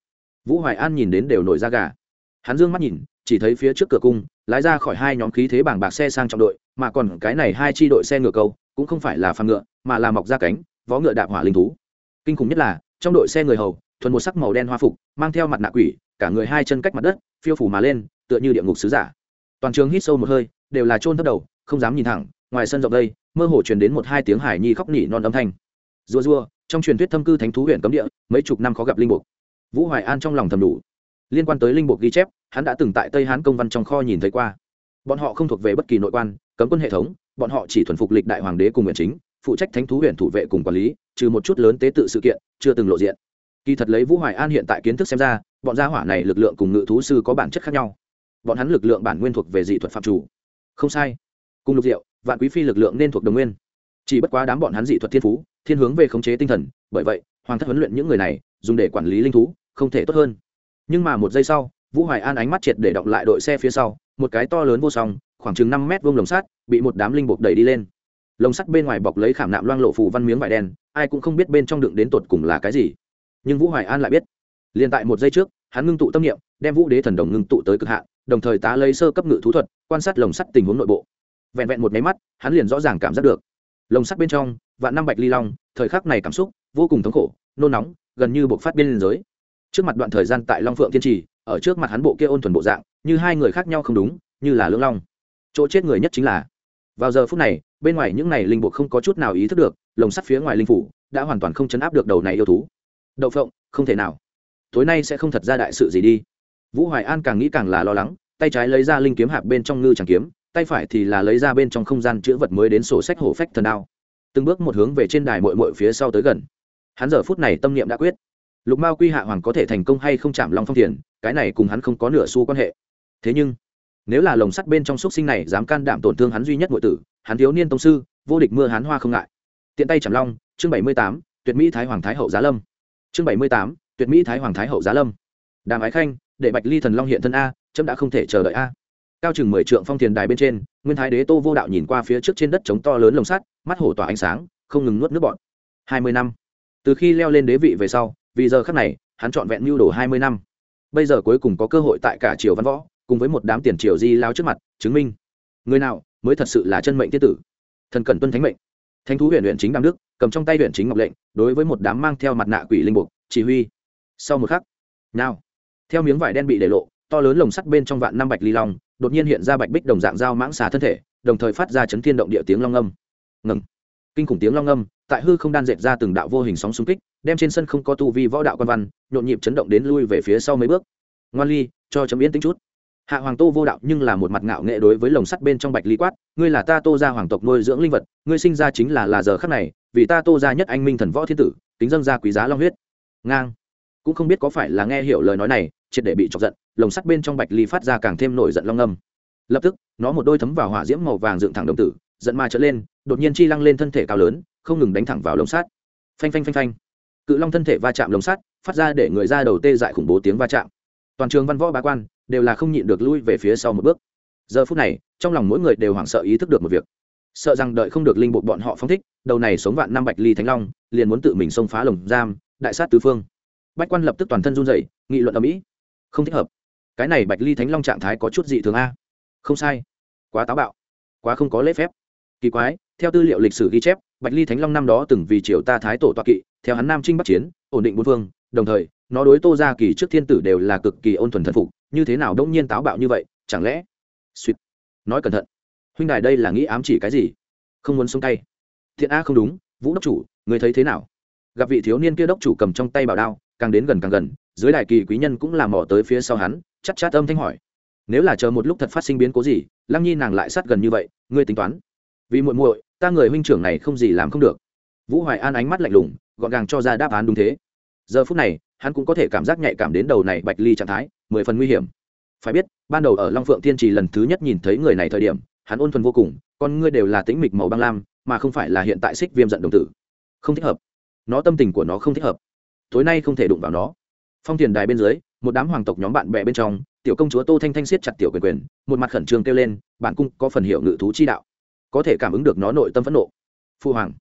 Vũ hoài an nhìn đến đều nổi da gà. Hắn dương mắt nhìn, chỉ thấy phía trước cửa cung, lái ra khỏi hai nhóm khí thế bảng bạc xe sang trọng đội, mà còn cái này hai chi đội xe ngựa câu, cũng không phải là phàm ngựa, mà là mọc ra cánh, vó ngựa đạp hỏa linh thú. Kinh khủng nhất là, trong đội xe người hầu, thuần một sắc màu đen hoa phục, mang theo mặt nạ quỷ, cả người hai chân cách mặt đất, phiêu phủ mà lên, tựa như địa ngục sứ giả. Toàn trường hít sâu một hơi, đều là trôn thấp đầu không dám nhìn thẳng, ngoài sân rộng đây, mơ hồ truyền đến một hai tiếng hải nhi khóc nỉ non âm thanh. Rùa rùa, trong truyền thuyết thâm cư thánh thú huyện cấm địa, mấy chục năm khó gặp linh mục. Vũ hoài an trong lòng thầm đủ. Liên quan tới linh mục ghi chép, hắn đã từng tại tây hán công văn trong kho nhìn thấy qua. Bọn họ không thuộc về bất kỳ nội quan, cấm quân hệ thống, bọn họ chỉ thuần phục lịch đại hoàng đế cùng nguyện chính, phụ trách thánh thú huyện thủ vệ cùng quản lý, trừ một chút lớn tế tự sự kiện, chưa từng lộ diện. Kỳ thật lấy vũ hoài an hiện tại kiến thức xem ra, bọn gia hỏa này lực lượng cùng ngự thú sư có bản chất khác nhau. Bọn hắn lực lượng bản nguyên thuộc về dị thuật phạm chủ. Không sai cùng lục diệu, vạn quý phi lực lượng nên thuộc đồng nguyên. Chỉ bất quá đám bọn hắn dị thuật thiên phú, thiên hướng về khống chế tinh thần, bởi vậy, hoàng thất huấn luyện những người này, dùng để quản lý linh thú, không thể tốt hơn. Nhưng mà một giây sau, vũ hoài an ánh mắt triệt để động lại đội xe phía sau, một cái to lớn vô song, khoảng chừng năm mét vuông lồng sắt, bị một đám linh buộc đẩy đi lên. Lồng sắt bên ngoài bọc lấy khảm nạm loang lộ phủ văn miếng vải đen, ai cũng không biết bên trong đựng đến tột cùng là cái gì. Nhưng vũ hoài an lại biết. Liền tại một giây trước, hắn ngưng tụ tâm niệm, đem vũ đế thần đồng ngưng tụ tới cực hạn, đồng thời tá lấy sơ cấp ngự thú thuật, quan sát lồng sắt tình huống nội bộ vẹn vẹn một máy mắt, hắn liền rõ ràng cảm giác được. Lồng sắt bên trong vạn năm bạch ly long, thời khắc này cảm xúc vô cùng thống khổ, nôn nóng, gần như buộc phát biên giới. Trước mặt đoạn thời gian tại long phượng thiên trì, ở trước mặt hắn bộ kia ôn thuần bộ dạng, như hai người khác nhau không đúng, như là lưỡng long. Chỗ chết người nhất chính là. Vào giờ phút này, bên ngoài những này linh buộc không có chút nào ý thức được, lồng sắt phía ngoài linh phủ đã hoàn toàn không chấn áp được đầu này yêu thú. Đậu phộng, không thể nào. Tối nay sẽ không thật ra đại sự gì đi. Vũ hoài an càng nghĩ càng là lo lắng, tay trái lấy ra linh kiếm hạp bên trong ngư tràng kiếm tay phải thì là lấy ra bên trong không gian chữ vật mới đến sổ sách hổ phách thần đao. Từng bước một hướng về trên đài mội mội phía sau tới gần. Hắn giờ phút này tâm niệm đã quyết. Lục mao quy hạ hoàng có thể thành công hay không chạm long phong thiền, cái này cùng hắn không có nửa xu quan hệ. Thế nhưng, nếu là lồng sắt bên trong x sinh này dám can đảm tổn thương hắn duy nhất ngụy tử, hắn thiếu niên tông sư, vô địch mưa hắn hoa không ngại. Tiện tay chạm long, chương bảy mươi tám, tuyệt mỹ thái hoàng thái hậu giá lâm. Chương bảy mươi tám, tuyệt mỹ thái hoàng thái hậu giá lâm. Đàm ái khanh, để bạch ly thần long hiện thân a, chấm đã không thể chờ đợi a cao chừng mười trượng phong thiền đài bên trên, nguyên thái đế tô vô đạo nhìn qua phía trước trên đất trống to lớn lồng sắt, mắt hổ tỏa ánh sáng, không ngừng nuốt nước bọt. Hai mươi năm. Từ khi leo lên đế vị về sau, vì giờ khắc này, hắn trọn vẹn mưu đồ hai mươi năm. Bây giờ cuối cùng có cơ hội tại cả triều văn võ, cùng với một đám tiền triều di lao trước mặt, chứng minh. Người nào mới thật sự là chân mệnh tiết tử? Thần cần tuân thánh mệnh. Thánh thú huyện huyện chính đam đức, cầm trong tay huyện chính ngọc lệnh, đối với một đám mang theo mặt nạ quỷ linh mục chỉ huy. Sau một khắc, nào, theo miếng vải đen bị để lộ, to lớn lồng sắt bên trong vạn năm bạch ly long đột nhiên hiện ra bạch bích đồng dạng dao mãng xà thân thể, đồng thời phát ra chấn thiên động địa tiếng long âm. Ngừng. Kinh khủng tiếng long âm, tại hư không đan dệt ra từng đạo vô hình sóng xung kích, đem trên sân không có tu vi võ đạo quan văn, nhộn nhịp chấn động đến lui về phía sau mấy bước. Ngoan ly, cho chấm yên tính chút. Hạ hoàng tô vô đạo nhưng là một mặt ngạo nghệ đối với lồng sắt bên trong bạch ly quát, ngươi là ta tô ra hoàng tộc nuôi dưỡng linh vật, ngươi sinh ra chính là là giờ khắc này, vì ta tô ra nhất anh minh thần võ thiên tử, kính dân ra quý giá long huyết. Ngang. Cũng không biết có phải là nghe hiểu lời nói này, triệt để bị chọc giận lồng sắt bên trong bạch ly phát ra càng thêm nổi giận long âm. Lập tức, nó một đôi thấm vào hỏa diễm màu vàng dựng thẳng đồng tử, giận ma trở lên, đột nhiên chi lăng lên thân thể cao lớn, không ngừng đánh thẳng vào lồng sắt. Phanh phanh phanh phanh. Cự long thân thể va chạm lồng sắt, phát ra để người ra đầu tê dại khủng bố tiếng va chạm. Toàn trường văn võ bá quan đều là không nhịn được lui về phía sau một bước. Giờ phút này, trong lòng mỗi người đều hoảng sợ ý thức được một việc. Sợ rằng đợi không được linh bộ bọn họ phong thích, đầu này sống vạn năm bạch ly thánh long, liền muốn tự mình xông phá lồng giam, đại sát tứ phương. Bách quan lập tức toàn thân run rẩy, nghị luận ở mỹ không thích hợp cái này bạch ly thánh long trạng thái có chút dị thường a. Không sai. Quá táo bạo. Quá không có lễ phép. Kỳ quái, theo tư liệu lịch sử ghi chép, bạch ly thánh long năm đó từng vì triều ta thái tổ toa kỵ, theo hắn nam trinh bắc chiến, ổn định bốn phương, đồng thời, nó đối tô ra kỳ trước thiên tử đều là cực kỳ ôn thuần thần phục, như thế nào đông nhiên táo bạo như vậy, chẳng lẽ? Suýt. Nói cẩn thận. Huynh đài đây là nghĩ ám chỉ cái gì? Không muốn xuống tay. Thiện a không đúng, vũ đốc chủ, người thấy thế nào? Gặp vị thiếu niên kia đốc chủ cầm trong tay bảo đao, càng đến gần càng gần, dưới đại kỳ quý nhân cũng làm mò tới phía sau hắn chắc chát âm thanh hỏi. Nếu là chờ một lúc thật phát sinh biến cố gì, lăng nhi nàng lại sát gần như vậy, ngươi tính toán. Vì muội muội, ta người huynh trưởng này không gì làm không được. Vũ hoài an ánh mắt lạnh lùng, gọn gàng cho ra đáp án đúng thế. Giờ phút này, hắn cũng có thể cảm giác nhạy cảm đến đầu này bạch ly trạng thái, mười phần nguy hiểm. Phải biết, ban đầu ở long phượng thiên trì lần thứ nhất nhìn thấy người này thời điểm, hắn ôn thuần vô cùng, con ngươi đều là tĩnh mịch màu băng lam, mà không phải là hiện tại xích viêm giận đồng tử. Không thích hợp. Nó tâm tình của nó không thích hợp. Tối nay không thể đụng vào nó. Phong tiền đài bên dưới một đám hoàng tộc nhóm bạn bè bên trong, tiểu công chúa tô thanh thanh siết chặt tiểu quyền quyền, một mặt khẩn trương kêu lên, bản cung có phần hiệu ngự thú chi đạo, có thể cảm ứng được nó nội tâm phẫn nộ. Phu hoàng,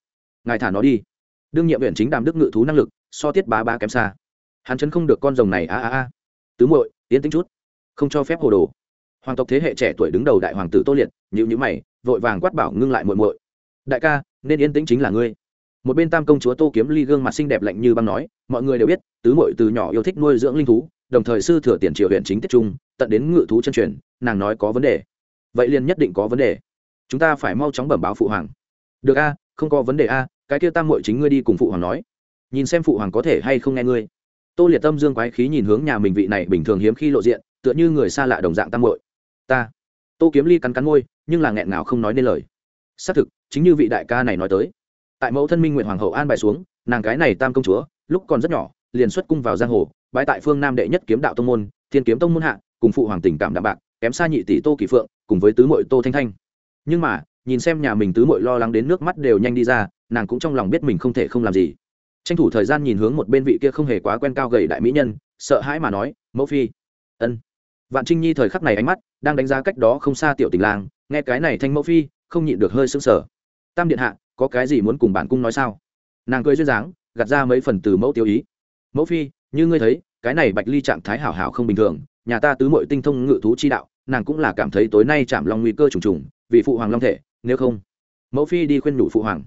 ngài thả nó đi. Đương nhiệm huyện chính đàm đức ngự thú năng lực, so tiết bá bá kém xa. Hắn chấn không được con rồng này, a a a. Tứ muội tiến tính chút, không cho phép hồ đồ. Hoàng tộc thế hệ trẻ tuổi đứng đầu đại hoàng tử tô liệt nhữ nhữ mày, vội vàng quát bảo ngưng lại muội muội. Đại ca, nên yên tĩnh chính là ngươi. Một bên tam công chúa tô kiếm ly gương mặt xinh đẹp lạnh như băng nói, mọi người đều biết, tứ muội từ nhỏ yêu thích nuôi dưỡng linh thú đồng thời sư thừa tiền triều huyện chính tiết trung, tận đến ngự thú chân truyền, nàng nói có vấn đề. Vậy liền nhất định có vấn đề. Chúng ta phải mau chóng bẩm báo phụ hoàng. Được a, không có vấn đề a, cái kia tam muội chính ngươi đi cùng phụ hoàng nói. Nhìn xem phụ hoàng có thể hay không nghe ngươi. Tô liệt tâm dương quái khí nhìn hướng nhà mình vị này bình thường hiếm khi lộ diện, tựa như người xa lạ đồng dạng tam muội. Ta. Tô kiếm ly cắn cắn môi, nhưng là nghẹn ngào không nói nên lời. Xác thực, chính như vị đại ca này nói tới. Tại mẫu thân minh nguyện hoàng hậu an bài xuống, nàng cái này tam công chúa, lúc còn rất nhỏ, liền xuất cung vào giang hồ bái tại phương nam đệ nhất kiếm đạo tông môn, thiên kiếm tông môn hạ, cùng phụ hoàng tình cảm đạm bạc, kém xa nhị tỷ tô kỳ phượng, cùng với tứ mội tô thanh thanh. Nhưng mà, nhìn xem nhà mình tứ mội lo lắng đến nước mắt đều nhanh đi ra, nàng cũng trong lòng biết mình không thể không làm gì. Tranh thủ thời gian nhìn hướng một bên vị kia không hề quá quen cao gầy đại mỹ nhân, sợ hãi mà nói, mẫu phi. Ân. Vạn trinh nhi thời khắc này ánh mắt đang đánh giá cách đó không xa tiểu tình lang nghe cái này thanh mẫu phi, không nhịn được hơi sững sờ. Tam điện hạ, có cái gì muốn cùng bản cung nói sao? Nàng cười duyên dáng, gạt ra mấy phần từ mẫu tiêu ý. Mẫu phi như ngươi thấy, cái này bạch ly trạng thái hảo hảo không bình thường, nhà ta tứ mội tinh thông ngự thú chi đạo, nàng cũng là cảm thấy tối nay chạm long nguy cơ trùng trùng, vì phụ hoàng long thể, nếu không, mẫu phi đi khuyên nhủ phụ hoàng.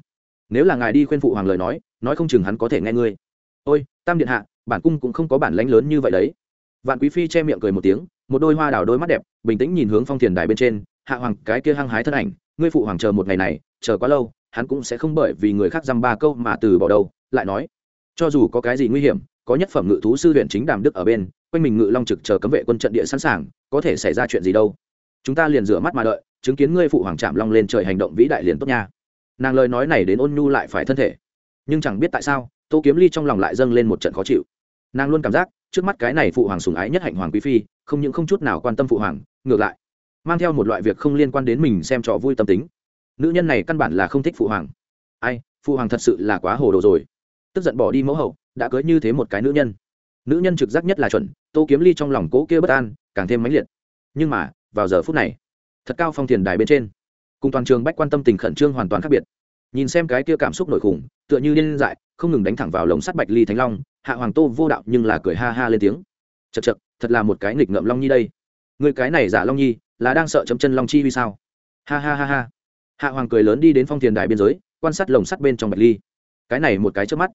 Nếu là ngài đi khuyên phụ hoàng lời nói nói không chừng hắn có thể nghe ngươi. Ôi, tam điện hạ, bản cung cũng không có bản lãnh lớn như vậy đấy. Vạn quý phi che miệng cười một tiếng, một đôi hoa đảo đôi mắt đẹp, bình tĩnh nhìn hướng phong thiền đài bên trên, hạ hoàng, cái kia hăng hái thân ảnh, ngươi phụ hoàng chờ một ngày này, chờ quá lâu, hắn cũng sẽ không bởi vì người khác dăm ba câu mà từ bỏ đầu lại nói, cho dù có cái gì nguy hiểm có nhất phẩm ngự thú sư huyện chính đàm đức ở bên, quanh mình ngự long trực chờ cấm vệ quân trận địa sẵn sàng, có thể xảy ra chuyện gì đâu. Chúng ta liền rửa mắt mà đợi, chứng kiến ngươi phụ hoàng trạm long lên trời hành động vĩ đại liền tốt nha. Nàng lời nói này đến ôn nhu lại phải thân thể. Nhưng chẳng biết tại sao, tô kiếm ly trong lòng lại dâng lên một trận khó chịu. Nàng luôn cảm giác, trước mắt cái này phụ hoàng sùng ái nhất hạnh hoàng quý phi, không những không chút nào quan tâm phụ hoàng, ngược lại, mang theo một loại việc không liên quan đến mình xem trò vui tâm tính. Nữ nhân này căn bản là không thích phụ hoàng. Ai, phụ hoàng thật sự là quá hồ đồ rồi. Tức giận bỏ đi mẫu hậu đã cưới như thế một cái nữ nhân. Nữ nhân trực giác nhất là chuẩn, tô kiếm ly trong lòng cố kia bất an, càng thêm mãnh liệt. Nhưng mà, vào giờ phút này, thật cao phong thiền đài bên trên, cùng toàn trường bách quan tâm tình khẩn trương hoàn toàn khác biệt. Nhìn xem cái kia cảm xúc nổi khủng, tựa như điên dại, không ngừng đánh thẳng vào lồng sắt bạch ly thánh long, hạ hoàng tô vô đạo nhưng là cười ha ha lên tiếng. Chật chật thật là một cái nghịch ngợm long nhi đây. Người cái này giả long nhi, là đang sợ chấm chân long chi vì sao? Ha ha ha ha. Hạ hoàng cười lớn đi đến phong thiền đài biên giới, quan sát lồng sắt bên trong bạch ly. Cái này một cái trước mắt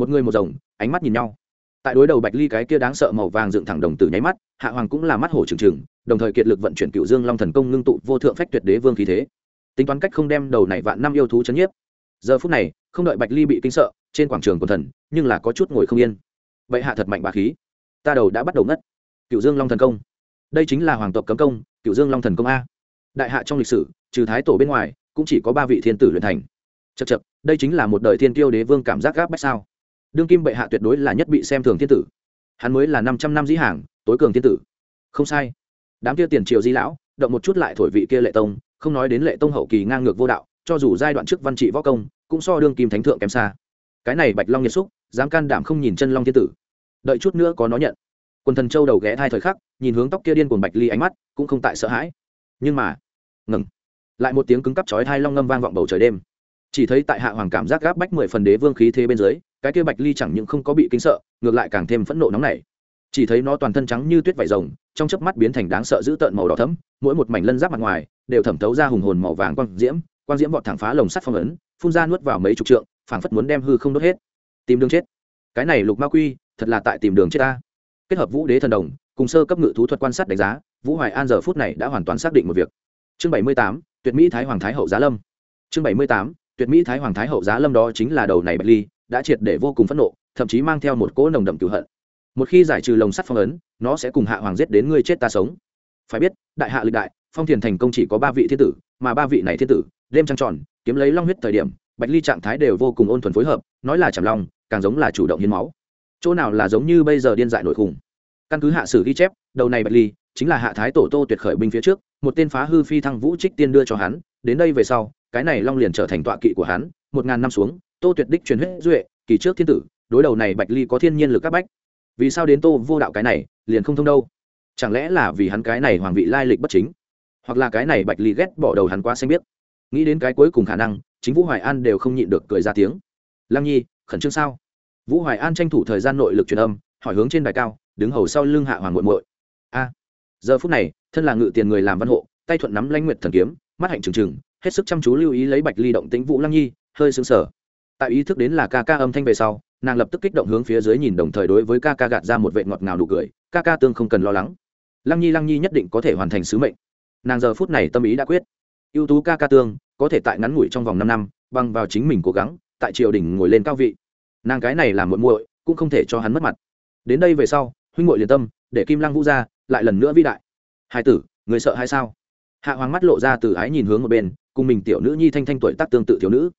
một người một rồng, ánh mắt nhìn nhau. Tại đối đầu bạch ly cái kia đáng sợ màu vàng dựng thẳng đồng tử nháy mắt, hạ hoàng cũng là mắt hổ trừng trừng, đồng thời kiệt lực vận chuyển cựu dương long thần công ngưng tụ vô thượng phách tuyệt đế vương khí thế. Tính toán cách không đem đầu này vạn năm yêu thú chấn nhiếp. Giờ phút này, không đợi bạch ly bị kinh sợ, trên quảng trường quần thần, nhưng là có chút ngồi không yên. Bệ hạ thật mạnh bà khí. Ta đầu đã bắt đầu ngất. Cựu dương long thần công. Đây chính là hoàng tộc cấm công cựu dương long thần công a. Đại hạ trong lịch sử, trừ thái tổ bên ngoài, cũng chỉ có ba vị thiên tử luyện thành. Chật chật đây chính là một đời thiên tiêu đế vương cảm giác gáp bách sao? Đương kim bệ hạ tuyệt đối là nhất bị xem thường thiên tử. Hắn mới là năm trăm năm dĩ hàng, tối cường thiên tử. Không sai. Đám kia tiền triều di lão, động một chút lại thổi vị kia lệ tông, không nói đến lệ tông hậu kỳ ngang ngược vô đạo, cho dù giai đoạn trước văn trị võ công, cũng so đương kim thánh thượng kém xa. Cái này bạch long nhiệt xúc, dám can đảm không nhìn chân long thiên tử. Đợi chút nữa có nó nhận. Quần thần châu đầu ghé thai thời khắc, nhìn hướng tóc kia điên cuồng bạch ly ánh mắt, cũng không tại sợ hãi. Nhưng mà, ngừng. Lại một tiếng cứng cắp chói thai long ngâm vang vọng bầu trời đêm. Chỉ thấy tại hạ hoàng cảm giác gáp bách mười phần đế vương khí thế bên dưới cái kia bạch ly chẳng những không có bị kinh sợ, ngược lại càng thêm phẫn nộ nóng nảy. Chỉ thấy nó toàn thân trắng như tuyết vải rồng, trong chớp mắt biến thành đáng sợ dữ tợn màu đỏ thẫm, mỗi một mảnh lân giáp mặt ngoài đều thẩm thấu ra hùng hồn màu vàng quang diễm quang diễm vọt thẳng phá lồng sắt phong ấn, phun ra nuốt vào mấy chục trượng, phảng phất muốn đem hư không đốt hết. Tìm đường chết. Cái này lục ma quy, thật là tại tìm đường chết ta. Kết hợp vũ đế thần đồng, cùng sơ cấp ngự thú thuật quan sát đánh giá, vũ hoài an giờ phút này đã hoàn toàn xác định một việc. Chương bảy mươi tám, tuyệt mỹ thái hoàng thái hậu giá lâm. Chương bảy mươi tám, tuyệt mỹ thái hoàng thái hậu giá lâm đó chính là đầu này bạch ly đã triệt để vô cùng phẫn nộ, thậm chí mang theo một cỗ nồng đậm cửu hận. Một khi giải trừ lồng sắt phong ấn, nó sẽ cùng hạ hoàng giết đến ngươi chết ta sống. Phải biết, đại hạ lịch đại, phong thiền thành công chỉ có ba vị thiên tử, mà ba vị này thiên tử, đêm trăng tròn, kiếm lấy long huyết thời điểm, bạch ly trạng thái đều vô cùng ôn thuần phối hợp, nói là chầm long, càng giống là chủ động hiến máu. Chỗ nào là giống như bây giờ điên dại nội khủng. Căn cứ hạ sử ghi chép, đầu này bạch ly chính là hạ thái tổ tô tuyệt khởi binh phía trước, một tên phá hư phi thăng vũ trích tiên đưa cho hắn, đến đây về sau, cái này long liền trở thành tọa kỵ của hắn, một ngàn năm xuống tô tuyệt đích truyền huyết duệ, kỳ trước thiên tử, đối đầu này bạch ly có thiên nhiên lực các bách. Vì sao đến tô vô đạo cái này, liền không thông đâu? Chẳng lẽ là vì hắn cái này hoàng vị lai lịch bất chính? Hoặc là cái này bạch ly ghét bỏ đầu hắn quá xanh biết nghĩ đến cái cuối cùng khả năng, chính vũ hoài an đều không nhịn được cười ra tiếng. Lăng nhi, khẩn trương sao? Vũ hoài an tranh thủ thời gian nội lực truyền âm, hỏi hướng trên đài cao, đứng hầu sau lưng hạ hoàng muội muội. A, giờ phút này, thân là ngự tiền người làm văn hộ, tay thuận nắm lãnh nguyệt thần kiếm, mắt hạnh trừng trừng, hết sức chăm chú lưu ý lấy bạch ly động tĩnh vũ lăng nhi, hơi sững sờ tại ý thức đến là ca ca âm thanh về sau, nàng lập tức kích động hướng phía dưới nhìn đồng thời đối với ca ca gạt ra một vệ ngọt ngào nụ cười, ca ca tương không cần lo lắng. Lăng nhi lăng nhi nhất định có thể hoàn thành sứ mệnh. Nàng giờ phút này tâm ý đã quyết. Ưu tú ca ca tương, có thể tại ngắn ngủi trong vòng năm năm, bằng vào chính mình cố gắng, tại triều đình ngồi lên cao vị. Nàng cái này làm muội muội, cũng không thể cho hắn mất mặt. Đến đây về sau, huynh muội liền tâm, để kim lăng vũ ra, lại lần nữa vĩ đại. Hai tử, người sợ hay sao? Hạ hoàng mắt lộ ra từ ái nhìn hướng một bên, cùng mình tiểu nữ nhi thanh thanh tuổi tác tương tự thiếu nữ.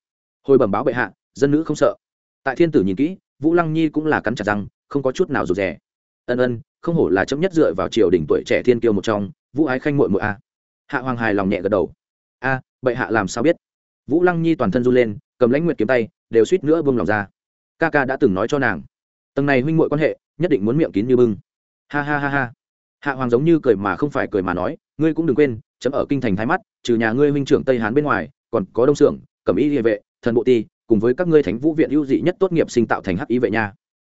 Hồi bẩm báo bệ hạ dân nữ không sợ. Tại thiên tử nhìn kỹ, vũ lăng nhi cũng là cắn chặt răng, không có chút nào rụt rè. Ân ân, không hổ là chấm nhất dựa vào triều đình tuổi trẻ thiên kiêu một trong, vũ ái khanh muội muội a. Hạ hoàng hài lòng nhẹ gật đầu. A, bệ hạ làm sao biết? Vũ lăng nhi toàn thân run lên, cầm lãnh nguyệt kiếm tay, đều suýt nữa bông lòng ra. Ca ca đã từng nói cho nàng, tầng này huynh muội quan hệ, nhất định muốn miệng kín như bưng. Ha ha ha ha. Hạ hoàng giống như cười mà không phải cười mà nói, ngươi cũng đừng quên, chấm ở kinh thành thái mắt, trừ nhà ngươi huynh trưởng tây hán bên ngoài, còn có đông xưởng cẩm y địa vệ, thần bộ ti cùng với các ngươi thánh vũ viện ưu dị nhất tốt nghiệp sinh tạo thành hắc ý vệ nha.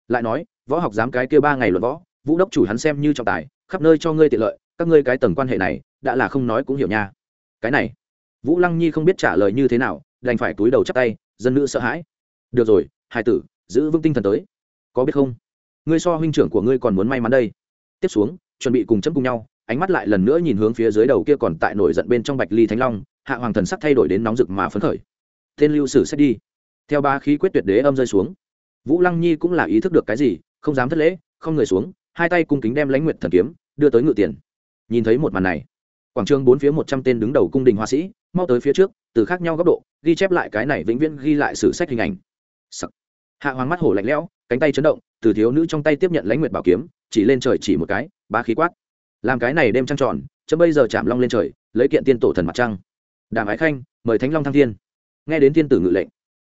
Lại nói, võ học dám cái kia ba ngày luận võ, vũ đốc chủ hắn xem như trọng tài, khắp nơi cho ngươi tiện lợi, các ngươi cái tầng quan hệ này, đã là không nói cũng hiểu nha. Cái này, vũ lăng nhi không biết trả lời như thế nào, đành phải túi đầu chắp tay, dân nữ sợ hãi. Được rồi hai tử, giữ vững tinh thần tới. Có biết không? Ngươi so huynh trưởng của ngươi còn muốn may mắn đây. Tiếp xuống, chuẩn bị cùng chấm cùng nhau, ánh mắt lại lần nữa nhìn hướng phía dưới đầu kia còn tại nổi giận bên trong bạch ly thánh long, hạ hoàng thần sắc thay đổi đến nóng rực mà phấn khởi. Tên lưu sử sẽ đi theo ba khí quyết tuyệt đế âm rơi xuống, vũ lăng nhi cũng là ý thức được cái gì, không dám thất lễ, không người xuống, hai tay cung kính đem lãnh nguyện thần kiếm, đưa tới ngự tiền. Nhìn thấy một màn này, quảng trường bốn phía một trăm tên đứng đầu cung đình hoa sĩ, mau tới phía trước, từ khác nhau góc độ, ghi chép lại cái này vĩnh viễn ghi lại sử sách hình ảnh、Sắc. Hạ hoàng mắt hổ lạnh lẽo, cánh tay chấn động, từ thiếu nữ trong tay tiếp nhận lãnh nguyệt bảo kiếm, chỉ lên trời chỉ một cái ba khí quát. Làm cái này đem trăng tròn, chấm bây giờ chạm long lên trời, lấy kiện tiên tổ thần mặt trăng. Đàm ái khanh, mời thánh long thăng thiên. Nghe đến tiên tử ngự lệnh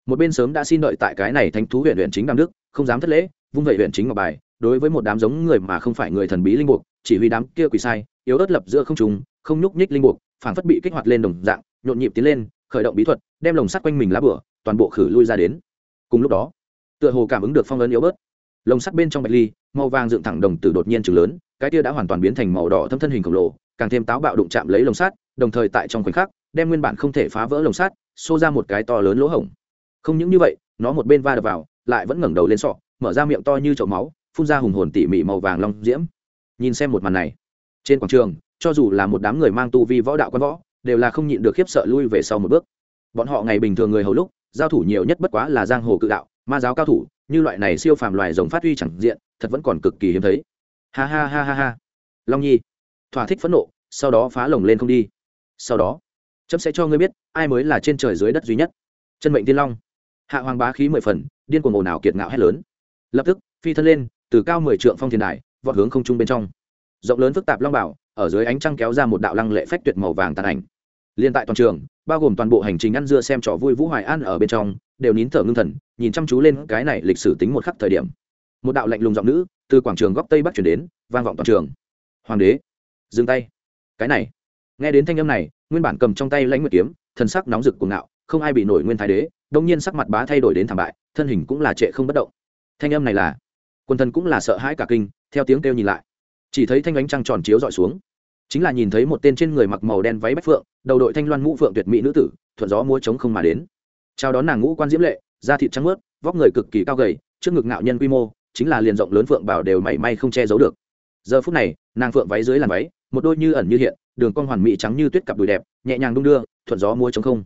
một bên sớm đã xin đợi tại cái này thánh thú huyện huyện chính đàm đức, không dám thất lễ, vung vậy huyện chính ngọc bài, đối với một đám giống người mà không phải người thần bí linh buộc, chỉ huy đám kia quỷ sai, yếu ớt lập giữa không trùng không nhúc nhích linh buộc, phảng phất bị kích hoạt lên đồng dạng, nhộn nhịp tiến lên, khởi động bí thuật, đem lồng sắt quanh mình lá bửa, toàn bộ khử lui ra đến. Cùng lúc đó, tựa hồ cảm ứng được phong ấn yếu bớt. Lồng sắt bên trong bạch ly, màu vàng dựng thẳng đồng tử đột nhiên chừng lớn, cái tia đã hoàn toàn biến thành màu đỏ thâm thân hình khổng lồ, càng thêm táo bạo đụng chạm lấy lồng sắt, đồng thời tại trong khoảnh khắc, đem nguyên bản không thể phá vỡ lồng sắt, xô ra một cái to lớn lỗ hổng không những như vậy, nó một bên va đập vào, lại vẫn ngẩng đầu lên sọ, mở ra miệng to như chậu máu, phun ra hùng hồn tỉ mỉ màu vàng long diễm. Nhìn xem một màn này, trên quảng trường, cho dù là một đám người mang tu vi võ đạo quan võ, đều là không nhịn được khiếp sợ lui về sau một bước. Bọn họ ngày bình thường người hầu lúc, giao thủ nhiều nhất bất quá là giang hồ cự đạo, ma giáo cao thủ, như loại này siêu phàm loài rồng phát huy chẳng diện, thật vẫn còn cực kỳ hiếm thấy. Ha ha ha ha ha. Long nhi, thỏa thích phẫn nộ, sau đó phá lồng lên không đi. Sau đó, chấm sẽ cho ngươi biết, ai mới là trên trời dưới đất duy nhất. Chân mệnh tiên long hạ hoàng bá khí mười phần, điên cuồng ồn ào kiệt ngạo hét lớn. Lập tức, phi thân lên, từ cao mười trượng phong thiên đài, vọt hướng không trung bên trong. Rộng lớn phức tạp long bảo, ở dưới ánh trăng kéo ra một đạo lăng lệ phách tuyệt màu vàng tàn ảnh. Liên tại toàn trường, bao gồm toàn bộ hành trình ăn dưa xem trò vui vũ hoài an ở bên trong, đều nín thở ngưng thần, nhìn chăm chú lên cái này lịch sử tính một khắc thời điểm. Một đạo lạnh lùng giọng nữ, từ quảng trường góc tây bắc chuyển đến, vang vọng toàn trường. Hoàng đế, dừng tay. Cái này, nghe đến thanh âm này, nguyên bản cầm trong tay lãnh nguyệt kiếm, thần sắc nóng rực cuồng ngạo, không ai bị nổi nguyên thái đế đông nhiên sắc mặt bá thay đổi đến thảm bại, thân hình cũng là trệ không bất động. Thanh âm này là quân thần cũng là sợ hãi cả kinh, theo tiếng kêu nhìn lại. Chỉ thấy thanh ánh trăng tròn chiếu dọi xuống. Chính là nhìn thấy một tên trên người mặc màu đen váy bách phượng, đầu đội thanh loan ngũ phượng tuyệt mỹ nữ tử, thuận gió múa trống không mà đến. Chào đón nàng ngũ quan diễm lệ, da thịt trắng ướt vóc người cực kỳ cao gầy, trước ngực ngạo nhân quy mô, chính là liền rộng lớn phượng bảo đều mảy may không che giấu được. Giờ phút này, nàng phượng váy dưới làn váy, một đôi như ẩn như hiện, đường con hoàn mỹ trắng như tuyết cặp đùi đẹp, nhẹ nhàng đung đưa, thuận gió múa trống không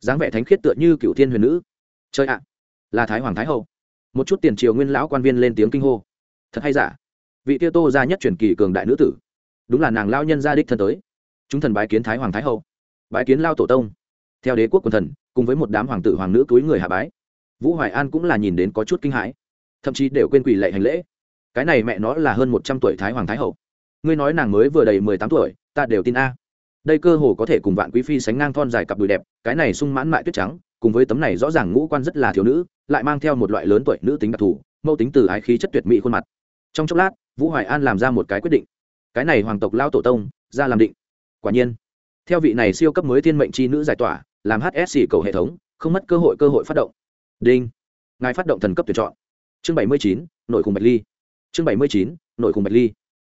dáng vẻ thánh khiết tựa như cựu thiên huyền nữ. Chơi ạ, là thái hoàng thái hậu. Một chút tiền triều nguyên lão quan viên lên tiếng kinh hô. Thật hay giả? Vị tiêu tô ra nhất truyền kỳ cường đại nữ tử. Đúng là nàng lao nhân gia đích thân tới. Chúng thần bái kiến thái hoàng thái hậu. Bái kiến lao tổ tông. Theo đế quốc quần thần, cùng với một đám hoàng tử hoàng nữ túi người hạ bái. Vũ hoài an cũng là nhìn đến có chút kinh hãi. Thậm chí đều quên quỳ lệ hành lễ. Cái này mẹ nó là hơn một trăm tuổi thái hoàng thái hậu. Ngươi nói nàng mới vừa đầy mười tám tuổi, ta đều tin a đây cơ hồ có thể cùng vạn quý phi sánh ngang thon dài cặp đùi đẹp, cái này sung mãn mại tuyết trắng, cùng với tấm này rõ ràng ngũ quan rất là thiếu nữ, lại mang theo một loại lớn tuổi nữ tính đặc thù mâu tính từ ái khí chất tuyệt mỹ khuôn mặt. Trong chốc lát, vũ hoài an làm ra một cái quyết định. Cái này hoàng tộc lao tổ tông, ra làm định. Quả nhiên, theo vị này siêu cấp mới thiên mệnh c h i nữ giải tỏa, làm hsc cầu hệ thống, không mất cơ hội cơ hội phát động. Đinh. Ngài phát động thần cấp tuyển chọn. Chương bảy mươi chín, nội khùng bạch ly. Chương bảy mươi chín, nội khùng bạch ly.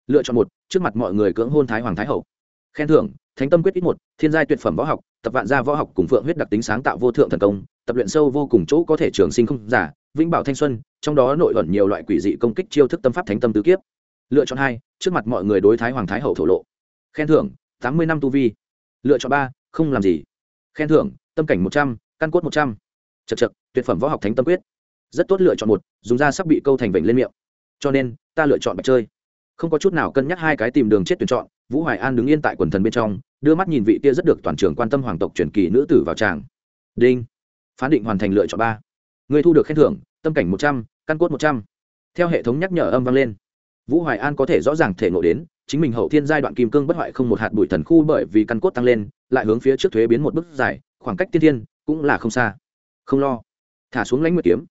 Lựa chọn một, trước mặt mọi người cưỡng hôn thái hoàng thái hậu khen thưởng, thánh tâm quyết ít một, thiên giai tuyệt phẩm võ học, tập vạn gia võ học cùng phượng huyết đặc tính sáng tạo vô thượng thần công, tập luyện sâu vô cùng chỗ có thể trường sinh không giả, vĩnh bảo thanh xuân, trong đó nội ẩn nhiều loại quỷ dị công kích chiêu thức tâm pháp thánh tâm tứ kiếp. Lựa chọn hai, trước mặt mọi người đối thái hoàng thái hậu thổ lộ. Khen thưởng, tám mươi năm tu vi. Lựa chọn ba, không làm gì. Khen thưởng, tâm cảnh một trăm, căn cốt một trăm. Chật chật tuyệt phẩm võ học thánh tâm quyết. Rất tốt lựa chọn một, dùng da sắp bị câu thành vệnh lên miệng. Cho nên, ta lựa chọn bạch chơi. Không có chút nào cân nhắc hai cái tìm đường chết tuyển chọn vũ hoài an đứng yên tại quần thần bên trong, đưa mắt nhìn vị kia rất được toàn trường quan tâm hoàng tộc truyền kỳ nữ tử vào tràng. Đinh. Phán định hoàn thành lựa chọn ba. Người thu được khen thưởng, tâm cảnh một trăm, căn cốt một trăm. Theo hệ thống nhắc nhở âm vang lên, vũ hoài an có thể rõ ràng thể ngộ đến, chính mình hậu thiên giai đoạn kim cương bất hoại không một hạt bụi thần khu bởi vì căn cốt tăng lên, lại hướng phía trước thuế biến một bước dài, khoảng cách tiên thiên cũng là không xa. Không lo. Thả xuống lãnh nguyệt kiếm.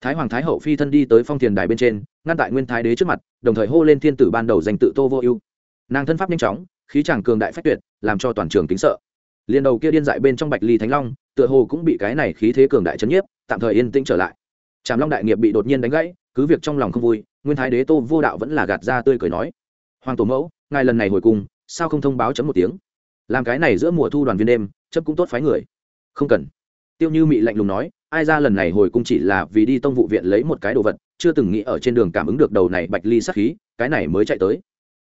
Thái hoàng thái hậu phi thân đi tới phong thiền đài bên trên, ngăn tại nguyên thái đế trước mặt, đồng thời hô lên thiên tử ban đầu danh tự tô vô ưu nàng thân pháp nhanh chóng, khí chàng cường đại phách tuyệt, làm cho toàn trường kính sợ. Liền đầu kia điên dại bên trong bạch ly thánh long, tựa hồ cũng bị cái này khí thế cường đại chấn nhiếp, tạm thời yên tĩnh trở lại. Tràm long đại nghiệp bị đột nhiên đánh gãy, cứ việc trong lòng không vui, nguyên thái đế tô vô đạo vẫn là gạt ra tươi cười nói, hoàng tổ mẫu, ngài lần này hồi cùng, sao không thông báo chấm một tiếng? Làm cái này giữa mùa thu đoàn viên đêm chấp cũng tốt phái người. Không cần. Tiêu như mị lạnh lùng nói, ai ra lần này hồi cung chỉ là vì đi tông vụ viện lấy một cái đồ vật, chưa từng nghĩ ở trên đường cảm ứng được đầu này bạch ly sắc khí, cái này mới chạy tới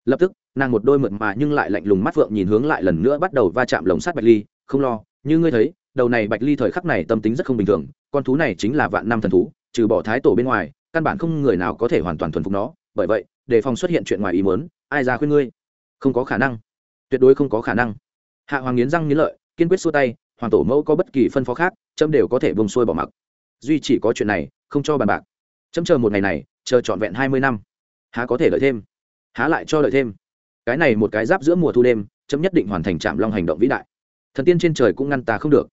lập tức, nàng một đôi mượn mà nhưng lại lạnh lùng mắt phượng nhìn hướng lại lần nữa bắt đầu va chạm lồng sắt bạch ly. Không lo, như ngươi thấy, đầu này bạch ly thời khắc này tâm tính rất không bình thường, con thú này chính là vạn năm thần thú, trừ bỏ thái tổ bên ngoài, căn bản không người nào có thể hoàn toàn thuần phục nó. Bởi vậy, đề phòng xuất hiện chuyện ngoài ý muốn, ai ra khuyên ngươi? Không có khả năng. Tuyệt đối không có khả năng. Hạ hoàng nghiến răng nghiến lợi, kiên quyết xua tay, hoàng tổ mẫu có bất kỳ phân phó khác trâm đều có thể bông xuôi bỏ mặc. Duy chỉ có chuyện này, không cho bàn bạc. Trâm chờ một ngày này, chờ trọn vẹn hai mươi năm. Há có thể lợi thêm? Há lại cho đợi thêm. Cái này một cái giáp giữa mùa thu đêm, chấm nhất định hoàn thành trạm long hành động vĩ đại. Thần tiên trên trời cũng ngăn ta không được.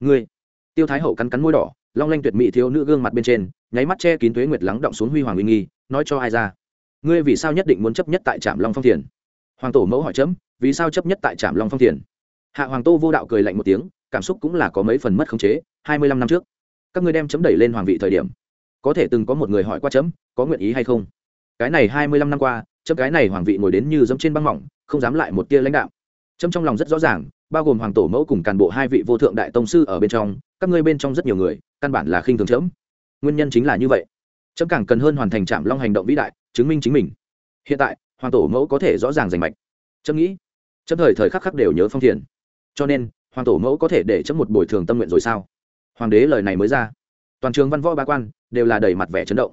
Ngươi, tiêu thái hậu cắn cắn môi đỏ, long lanh tuyệt mỹ thiếu nữ gương mặt bên trên, nháy mắt che kín tuế nguyệt lắng động xuống huy hoàng uy nghi, nói cho ai ra? Ngươi vì sao nhất định muốn chấp nhất tại trạm long phong thiền? Hoàng tổ mẫu hỏi chấm, vì sao chấp nhất tại trạm long phong thiền? Hạ hoàng tô vô đạo cười lạnh một tiếng, cảm xúc cũng là có mấy phần mất khống chế, hai mươi lăm năm trước. Các ngươi đem chấm đẩy lên hoàng vị thời điểm, có thể từng có một người hỏi qua chấm, có nguyện ý hay không? Cái này hai mươi lăm năm qua chấm cái này hoàng vị ngồi đến như dẫm trên băng mỏng, không dám lại một tia lãnh đạo chấm trong lòng rất rõ ràng, bao gồm hoàng tổ mẫu cùng càn bộ hai vị vô thượng đại tông sư ở bên trong, các ngươi bên trong rất nhiều người, căn bản là khinh thường chấm. Nguyên nhân chính là như vậy. Chấm càng cần hơn hoàn thành trạm long hành động vĩ đại, chứng minh chính mình. Hiện tại, hoàng tổ mẫu có thể rõ ràng giành mạch. Chấm nghĩ, chấm thời thời khắc khắc đều nhớ phong thiền. Cho nên, hoàng tổ mẫu có thể để chấm một bồi thường tâm nguyện rồi sao? Hoàng đế lời này mới ra. Toàn trường văn võ ba quan đều là đầy mặt vẻ chấn động.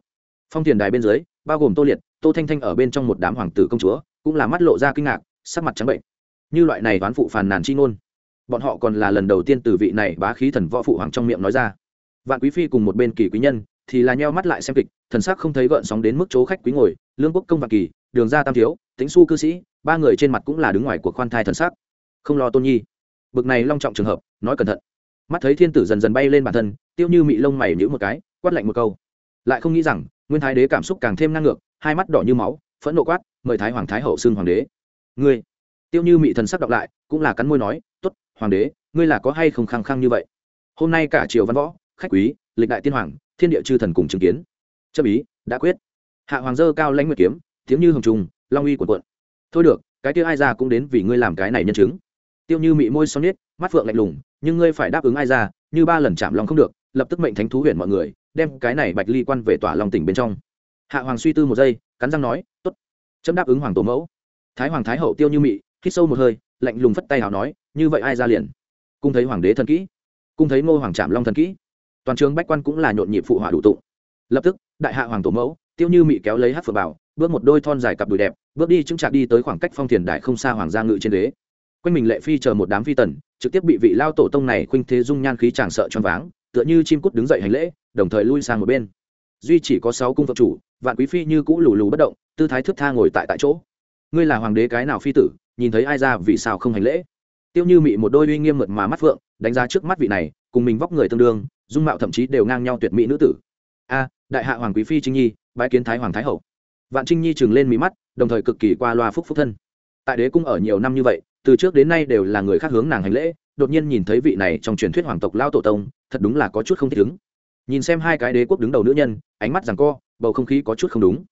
Phong thiền đài bên dưới bao gồm tô liệt, tô thanh thanh ở bên trong một đám hoàng tử công chúa, cũng là mắt lộ ra kinh ngạc, sắc mặt trắng bệnh. Như loại này toán phụ phàn nàn chi ngôn, bọn họ còn là lần đầu tiên từ vị này bá khí thần võ phụ hoàng trong miệng nói ra. Vạn quý phi cùng một bên kỳ quý nhân, thì là nheo mắt lại xem kịch, thần sắc không thấy gợn sóng đến mức chỗ khách quý ngồi, lương quốc công vạn kỳ, đường gia tam thiếu tính su cư sĩ, ba người trên mặt cũng là đứng ngoài cuộc khoan thai thần sắc. Không lo tôn nhi. Bực này long trọng trường hợp, nói cẩn thận. Mắt thấy thiên tử dần dần bay lên bản thân, tiêu như mị lông mày nhữ một cái, quát lạnh một câu. Lại không nghĩ rằng nguyên thái đế cảm xúc càng thêm năng ngược, hai mắt đỏ như máu, phẫn nộ quát, mời thái hoàng thái hậu xưng hoàng đế. Ngươi? Tiêu như mị thần sắc đọc lại, cũng là cắn môi nói t ố t hoàng đế, ngươi là có hay không khăng khăng như vậy? Hôm nay cả triều văn võ, khách quý, lịch đại tiên hoàng, thiên địa chư thần cùng chứng kiến. Chấp ý, đã quyết. Hạ hoàng dơ cao lãnh nguyệt kiếm, tiếng như hồng trùng, long uy quần quận thôi được, cái kia ai ra cũng đến vì ngươi làm cái này nhân chứng. Tiêu như mị môi son nết mắt phượng lạnh lùng, nhưng ngươi phải đáp ứng ai ra, như ba lần chạm lòng không được, lập tức mệnh thánh thú huyền mọi người đem cái này bạch ly quan về tỏa lòng tỉnh bên trong. Hạ hoàng suy tư một giây, cắn răng nói t ố t chấm đáp ứng hoàng tổ mẫu. Thái hoàng thái hậu tiêu như mị, hít sâu một hơi, lạnh lùng phất tay hào nói, như vậy ai ra liền? Cung thấy hoàng đế thần kỹ. Cung thấy ngô hoàng trạm long thần kỹ. Toàn trường bách quan cũng là nhộn nhịp phụ họa đủ tụng lập tức, đại hạ hoàng tổ mẫu, tiêu như mị kéo lấy hát phượng bảo, bước một đôi thon dài cặp đùi đẹp, bước đi chững chạc đi tới khoảng cách phong thiền đại không xa hoàng gia ngự trên đế. Quanh mình lệ phi chờ một đám phi tần, trực tiếp bị vị lao tổ tông này khuynh thế dung nhan khí tràng sợ choáng váng tựa như chim cút đứng dậy hành lễ, đồng thời lui sang một bên. Duy chỉ có sáu cung phật chủ, vạn quý phi như cũ lù lù bất động, tư thái thướt tha ngồi tại tại chỗ. Ngươi là hoàng đế cái nào phi tử, nhìn thấy ai ra vì sao không hành lễ? Tiêu như mị một đôi uy nghiêm mượt mà mắt phượng, đánh giá trước mắt vị này, cùng mình vóc người tương đương, dung mạo thậm chí đều ngang nhau tuyệt mỹ nữ tử. A, đại hạ hoàng quý phi trinh nhi, bái kiến thái hoàng thái hậu. Vạn trinh nhi trừng lên mí mắt, đồng thời cực kỳ qua loa phúc phúc thân. Tại đế cung ở nhiều năm như vậy, từ trước đến nay đều là người khác hướng nàng hành lễ, đột nhiên nhìn thấy vị này trong truyền thuyết hoàng tộc lao tổ tông thật đúng là có chút không thích ứng. Nhìn xem hai cái đế quốc đứng đầu nữ nhân, ánh mắt rằng co, bầu không khí có chút không đúng.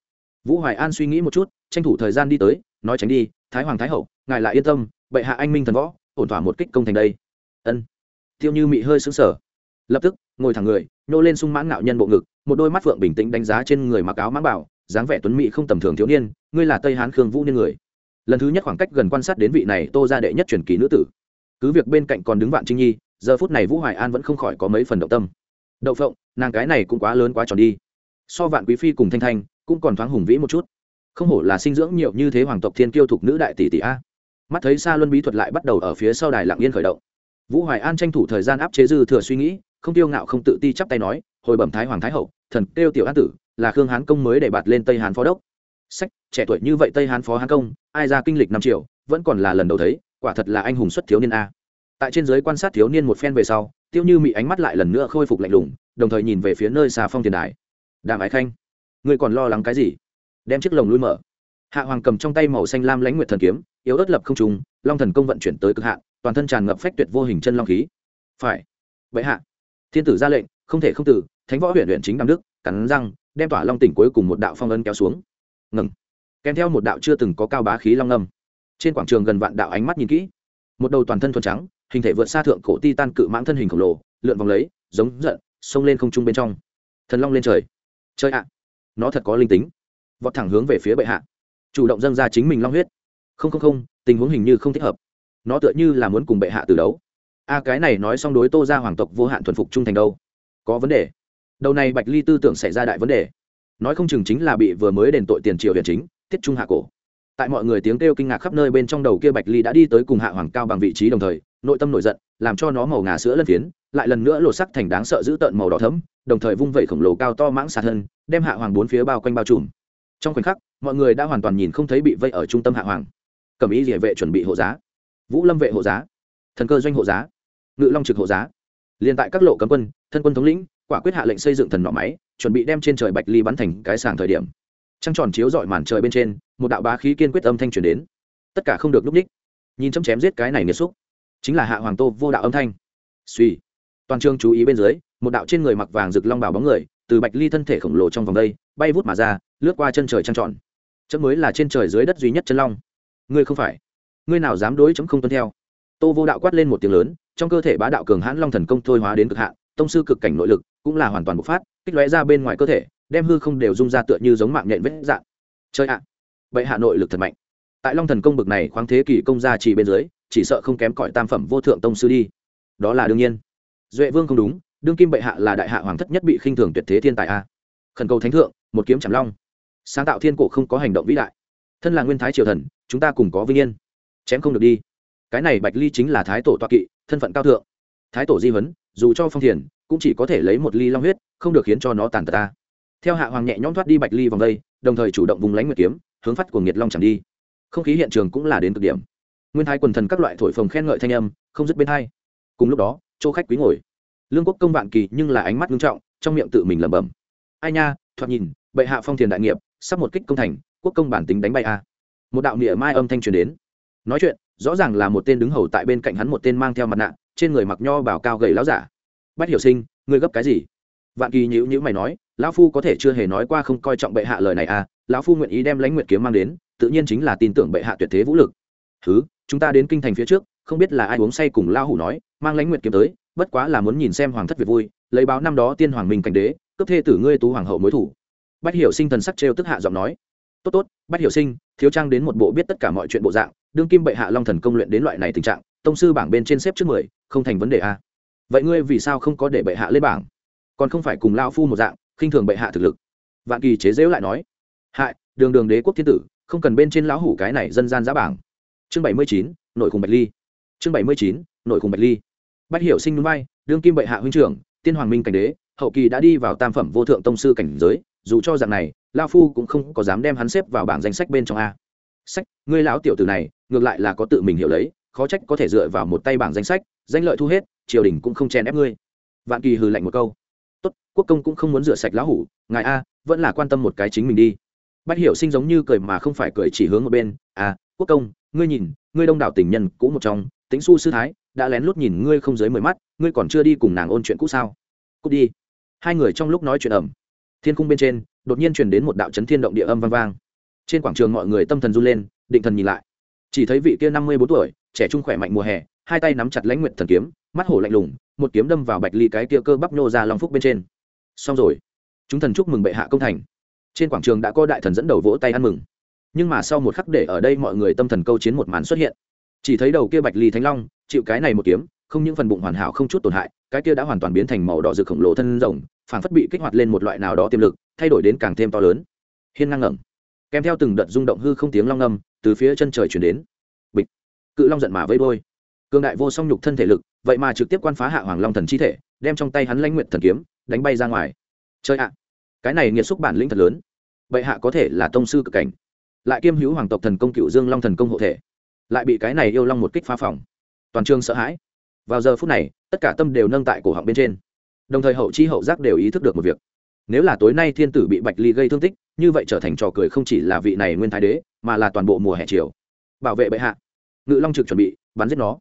Vũ hoài an suy nghĩ một chút, tranh thủ thời gian đi tới, nói tránh đi, thái hoàng thái hậu, ngài lại yên tâm, bệ hạ anh minh thần võ, ổn thỏa một kích công thành đây. Ân. Tiêu như mị hơi xứng sở lập tức, ngồi thẳng người, nhô lên sung mãn ngạo nhân bộ ngực, một đôi mắt phượng bình tĩnh đánh giá trên người mặc áo mãng bảo, dáng vẻ tuấn mỹ không tầm thường thiếu niên, ngươi là tây hán khương vũ niên người. Lần thứ nhất khoảng cách gần quan sát đến vị này tô ra đệ nhất truyền kỳ nữ tử. Cứ việc bên cạnh còn đứng vạn trinh nhi giờ phút này vũ hoài an vẫn không khỏi có mấy phần động tâm. Đậu phộng, nàng cái này cũng quá lớn quá tròn đi. So vạn quý phi cùng thanh thanh, cũng còn thoáng hùng vĩ một chút. Không hổ là sinh dưỡng nhiều như thế hoàng tộc thiên kiêu thục nữ đại tỷ tỷ a. Mắt thấy xa luân bí thuật lại bắt đầu ở phía sau đài lặng yên khởi động. Vũ hoài an tranh thủ thời gian áp chế dư thừa suy nghĩ, không tiêu ngạo không tự ti chắp tay nói, hồi bẩm thái hoàng thái hậu, thần kêu tiểu an tử, là khương hán công mới để bạt lên tây hán phó đốc. Sách, trẻ tuổi như vậy tây hán phó hán công, ai ra kinh lịch năm triệu vẫn còn là lần đầu thấy, quả thật là anh hùng xuất thiếu niên a tại trên giới quan sát thiếu niên một phen về sau, tiêu như mị ánh mắt lại lần nữa khôi phục lạnh lùng, đồng thời nhìn về phía nơi xa phong tiền đài. Đàm ái khanh, ngươi còn lo lắng cái gì? Đem chiếc lồng lui mở. Hạ hoàng cầm trong tay màu xanh lam lãnh nguyệt thần kiếm, yếu ớt lập không trùng long thần công vận chuyển tới cực hạ toàn thân tràn ngập phách tuyệt vô hình chân long khí. Phải. Vậy hạ. Thiên tử ra lệnh, không thể không tử, thánh võ huyện huyện chính đàm đức, cắn răng, đem tỏa long tỉnh cuối cùng một đạo phong ấn kéo xuống. Ngừng. Kèm theo một đạo chưa từng có cao bá khí long âm. Trên quảng trường gần vạn đạo ánh mắt nhìn kỹ. Một đầu toàn thân thuần trắng hình thể vượt xa thượng cổ ti tan cự mãng thân hình khổng lồ, lượn vòng lấy, giống giận, xông lên không trung bên trong. Thần long lên trời. Chơi ạ, nó thật có linh tính. Vọt thẳng hướng về phía bệ hạ. Chủ động dâng ra chính mình long huyết. Không không không, tình huống hình như không thích hợp. Nó tựa như là muốn cùng bệ hạ từ đấu. A, cái này nói xong đối tô ra hoàng tộc vô hạn thuần phục trung thành đâu. Có vấn đề. Đầu này bạch ly tư tưởng xảy ra đại vấn đề. Nói không chừng chính là bị vừa mới đền tội tiền triều huyền chính, tiết trung hạ cổ tại mọi người tiếng kêu kinh ngạc khắp nơi bên trong đầu kia bạch ly đã đi tới cùng hạ hoàng cao bằng vị trí đồng thời, nội tâm nổi giận, làm cho nó màu ngà sữa lân phiến, lại lần nữa lột sắc thành đáng sợ giữ tợn màu đỏ thấm đồng thời vung vẩy khổng lồ cao to mãng xà thân, đem hạ hoàng bốn phía bao quanh bao trùm. Trong khoảnh khắc, mọi người đã hoàn toàn nhìn không thấy bị vây ở trung tâm hạ hoàng. Cầm ý địa vệ chuẩn bị hộ giá. Vũ lâm vệ hộ giá. Thần cơ doanh hộ giá. Ngự long trực hộ giá. Liền tại các lộ cấm quân, thân quân thống lĩnh, quả quyết hạ lệnh xây dựng thần nỏ máy, chuẩn bị đem trên trời bạch ly bắn thành cái sàng thời điểm. Trăng tròn chiếu dọi màn trời bên trên một đạo bá khí kiên quyết âm thanh truyền đến. Tất cả không được núp ních. Nhìn chấm chém giết cái này nghiệt xúc chính là hạ hoàng tô vô đạo âm thanh. Suy toàn trường chú ý bên dưới, một đạo trên người mặc vàng rực long bảo bóng người, từ bạch ly thân thể khổng lồ trong vòng đây, bay vút mà ra, lướt qua chân trời trăng tròn. Chấm mới là trên trời dưới đất duy nhất chân long. Ngươi không phải. Ngươi nào dám đối chấm không tuân theo. Tô vô đạo quát lên một tiếng lớn, trong cơ thể bá đạo cường hãn long thần công thôi hóa đến cực hạn, tông sư cực cảnh nội lực cũng là hoàn toàn bộc phát, kích lóe ra bên ngoài cơ thể, đem hư không đều rung ra tựa như giống mạng nhện vết dạng. Chơi ạ! Bệ hạ nội lực thật mạnh. Tại long thần công bực này khoáng thế kỷ công gia chỉ bên dưới, chỉ sợ không kém cỏi tam phẩm vô thượng tông sư đi. Đó là đương nhiên. Duệ vương không đúng, đương kim bệ hạ là đại hạ hoàng thất nhất bị khinh thường tuyệt thế thiên tài a. Khẩn cầu thánh thượng, một kiếm chảm long. Sáng tạo thiên cổ không có hành động vĩ đại. Thân là nguyên thái triều thần, chúng ta cùng có vinh yên. Chém không được đi. Cái này bạch ly chính là thái tổ toa kỵ, thân phận cao thượng. Thái tổ di huấn, dù cho phong thiền, cũng chỉ có thể lấy một ly long huyết, không được khiến cho nó tàn tật ta theo hạ hoàng nhẹ nhõm thoát đi bạch ly vòng đây, đồng thời chủ động vùng lánh nguyệt kiếm, hướng phát của nghiệt long chẳng đi. Không khí hiện trường cũng là đến cực điểm. Nguyên thái quần thần các loại thổi phồng khen ngợi thanh âm, không dứt bên hai. Cùng lúc đó, chỗ khách quý ngồi. Lương quốc công vạn kỳ nhưng là ánh mắt nghiêm trọng, trong miệng tự mình lẩm bẩm. Ai nha, thoạt nhìn, bệ hạ phong thiền đại nghiệp, sắp một kích công thành, quốc công bản tính đánh bay a. Một đạo nghĩa mai âm thanh truyền đến. Nói chuyện, rõ ràng là một tên đứng hầu tại bên cạnh hắn một tên mang theo mặt nạ, trên người mặc nho bảo cao gầy láo giả. Bách hiểu sinh, ngươi gấp cái gì? Vạn kỳ nhữ nhữ mày nói, lão phu có thể chưa hề nói qua không coi trọng bệ hạ lời này à lão phu nguyện ý đem lãnh nguyệt kiếm mang đến, tự nhiên chính là tin tưởng bệ hạ tuyệt thế vũ lực. Thứ chúng ta đến kinh thành phía trước, không biết là ai uống say cùng lao hủ nói, mang lãnh nguyệt kiếm tới, bất quá là muốn nhìn xem hoàng thất việt vui, lấy báo năm đó tiên hoàng minh cảnh đế, cướp thê tử ngươi tú hoàng hậu mối thủ. Bách hiểu sinh thần sắc trêu tức hạ giọng nói, tốt tốt, bách hiểu sinh, thiếu trang đến một bộ biết tất cả mọi chuyện bộ dạng, đương kim bệ hạ long thần công luyện đến loại này tình trạng, tông sư bảng bên trên xếp trước mười, không thành vấn đề a vậy ngươi vì sao không có để bệ hạ lên bảng? Còn không phải cùng lao phu một dạng, khinh thường bệ hạ thực lực. Vạn kỳ chế dễu lại nói, hại, đường đường đế quốc thiên tử, không cần bên trên lão hủ cái này dân gian giá bảng. Chương bảy mươi chín, nội cùng bạch ly. Chương bảy mươi chín, nội cùng bạch ly. Bách hiểu sinh núi bay đương kim bệ hạ huynh trưởng, tiên hoàng minh cảnh đế, hậu kỳ đã đi vào tam phẩm vô thượng tông sư cảnh giới, dù cho dạng này lao phu cũng không có dám đem hắn xếp vào bảng danh sách bên trong a. Sách, ngươi lão tiểu tử này, ngược lại là có tự mình hiểu lấy, khó trách có thể dựa vào một tay bảng danh sách, danh lợi thu hết, triều đình cũng không chen ép ngươi. Vạn kỳ hừ lạnh một câu tốt, quốc công cũng không muốn rửa sạch lão hủ, ngài a, vẫn là quan tâm một cái chính mình đi. Bách hiểu sinh giống như cười mà không phải cười chỉ hướng một bên à quốc công, ngươi nhìn, ngươi đông đảo tình nhân cũ một trong tính su sư thái, đã lén lút nhìn ngươi không dưới mười mắt, ngươi còn chưa đi cùng nàng ôn chuyện cũ sao? Cút đi. Hai người trong lúc nói chuyện ẩm thiên cung bên trên, đột nhiên truyền đến một đạo chấn thiên động địa âm vang vang. Trên quảng trường mọi người tâm thần run lên, định thần nhìn lại. Chỉ thấy vị kia năm mươi bốn tuổi, trẻ trung khỏe mạnh mùa hè, hai tay nắm chặt lãnh nguyện thần kiếm mắt hổ lạnh lùng, một kiếm đâm vào bạch ly cái kia cơ bắp nhô ra long phúc bên trên. Xong rồi. Chúng thần chúc mừng bệ hạ công thành. Trên quảng trường đã có đại thần dẫn đầu vỗ tay ăn mừng. Nhưng mà sau một khắc để ở đây mọi người tâm thần câu chiến một màn xuất hiện. Chỉ thấy đầu kia bạch ly thánh long, chịu cái này một kiếm, không những phần bụng hoàn hảo không chút tổn hại, cái kia đã hoàn toàn biến thành màu đỏ rực khổng lồ thân rồng, phảng phất bị kích hoạt lên một loại nào đó tiềm lực, thay đổi đến càng thêm to lớn. Hiên ngang ngẩng. Kèm theo từng đợt rung động hư không tiếng long ngâm từ phía chân trời chuyển đến. Bịch. Cự long giận mà vây đôi cương đại vô song nhục thân thể lực vậy mà trực tiếp quan phá hạ hoàng long thần chi thể, đem trong tay hắn lãnh nguyện thần kiếm, đánh bay ra ngoài. Chơi ạ, cái này nghiệt xúc bản lĩnh thật lớn. Bệ hạ có thể là tông sư cực cảnh. Lại kiêm hữu hoàng tộc thần công cựu dương long thần công hộ thể. Lại bị cái này yêu long một kích phá phòng. Toàn trường sợ hãi. Vào giờ phút này, tất cả tâm đều nâng tại cổ họng bên trên. Đồng thời hậu chi hậu giác đều ý thức được một việc. Nếu là tối nay thiên tử bị bạch ly gây thương tích, như vậy trở thành trò cười không chỉ là vị này nguyên thái đế, mà là toàn bộ mùa hè chiều bảo vệ bệ hạ. Ngự long trực chuẩn bị, bắn giết nó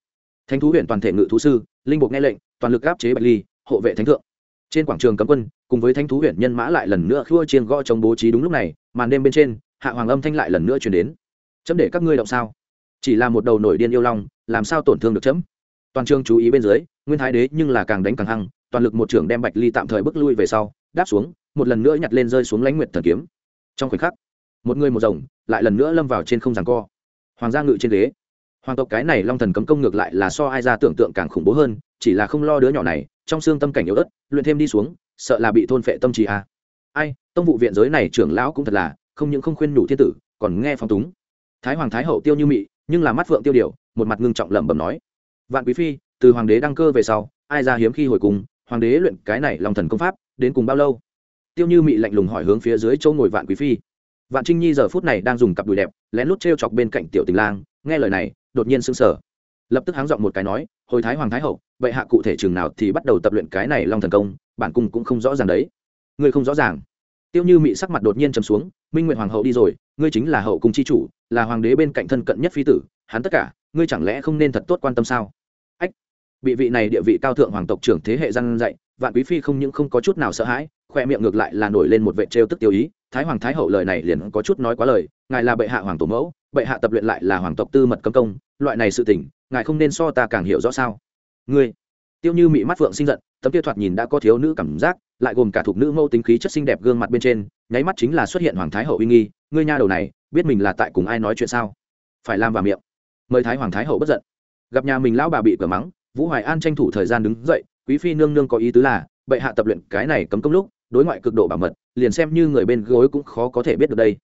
thánh thú huyện toàn thể ngự thú sư, linh buộc nghe lệnh, toàn lực áp chế bạch ly, hộ vệ thánh thượng. Trên quảng trường cấm quân, cùng với thánh thú huyện nhân mã lại lần nữa khua chiên gõ chống bố trí đúng lúc này, màn đêm bên trên, hạ hoàng âm thanh lại lần nữa chuyển đến. Chấm để các ngươi động sao? Chỉ là một đầu nổi điên yêu long, làm sao tổn thương được chấm? Toàn trường chú ý bên dưới, nguyên thái đế nhưng là càng đánh càng hăng, toàn lực một trưởng đem bạch ly tạm thời bước lui về sau, đáp xuống, một lần nữa nhặt lên rơi xuống lãnh nguyệt thần kiếm. Trong khoảnh khắc, một người một rồng lại lần nữa lâm vào trên không giằng co. Hoàng gia ngự trên ghế hoàng tộc cái này long thần cấm công ngược lại là so ai ra tưởng tượng càng khủng bố hơn, chỉ là không lo đứa nhỏ này, trong xương tâm cảnh yếu ớt, luyện thêm đi xuống, sợ là bị thôn phệ tâm trí à. ai, tông vụ viện giới này trưởng lão cũng thật là, không những không khuyên nhủ thiên tử, còn nghe phong túng. Thái hoàng thái hậu tiêu như mị, nhưng là mắt phượng tiêu điều, một mặt ngưng trọng lẩm bẩm nói. Vạn quý phi, từ hoàng đế đăng cơ về sau, ai ra hiếm khi hồi cùng, hoàng đế luyện cái này long thần công pháp, đến cùng bao lâu? Tiêu như mị lạnh lùng hỏi hướng phía dưới chỗ ngồi vạn quý phi. Vạn trinh nhi giờ phút này đang dùng cặp đùi đẹp, lén lút t r e o chọc bên cạnh tiểu tình lang, nghe lời này đột nhiên sững sờ. Lập tức háng giọng một cái nói, hồi thái hoàng thái hậu, vậy hạ cụ thể chừng nào thì bắt đầu tập luyện cái này long thần công, bản cung cũng không rõ ràng đấy. Ngươi không rõ ràng. Tiêu như mị sắc mặt đột nhiên trầm xuống, minh nguyện hoàng hậu đi rồi, ngươi chính là hậu cung chi chủ, là hoàng đế bên cạnh thân cận nhất phi tử, hắn tất cả, ngươi chẳng lẽ không nên thật tốt quan tâm sao? Ách, bị vị này địa vị cao thượng hoàng tộc trưởng thế hệ răn dạy, vạn quý phi không những không có chút nào sợ hãi, khoe miệng ngược lại là nổi lên một vệ trêu tức tiêu ý, thái hoàng thái hậu lời này liền có chút nói quá lời ngài là bệ hạ hoàng tổ mẫu, bệ hạ tập luyện lại là hoàng tộc tư mật cấm công, loại này sự tình, ngài không nên so ta càng hiểu rõ sao? Ngươi, tiêu như mị mắt phượng sinh giận, tấm tiêu thoạt nhìn đã có thiếu nữ cảm giác, lại gồm cả thuộc nữ mâu tính khí chất xinh đẹp gương mặt bên trên, nháy mắt chính là xuất hiện hoàng thái hậu uy nghi, ngươi nha đầu này, biết mình là tại cùng ai nói chuyện sao? Phải làm vào miệng. Mời thái hoàng thái hậu bất giận. Gặp nhà mình lão bà bị cửa mắng, vũ hoài an tranh thủ thời gian đứng dậy, quý phi nương nương có ý tứ là, bệ hạ tập luyện cái này cấm công lúc, đối ngoại cực độ bảo mật, liền xem như người bên gối cũng khó có thể biết được đây.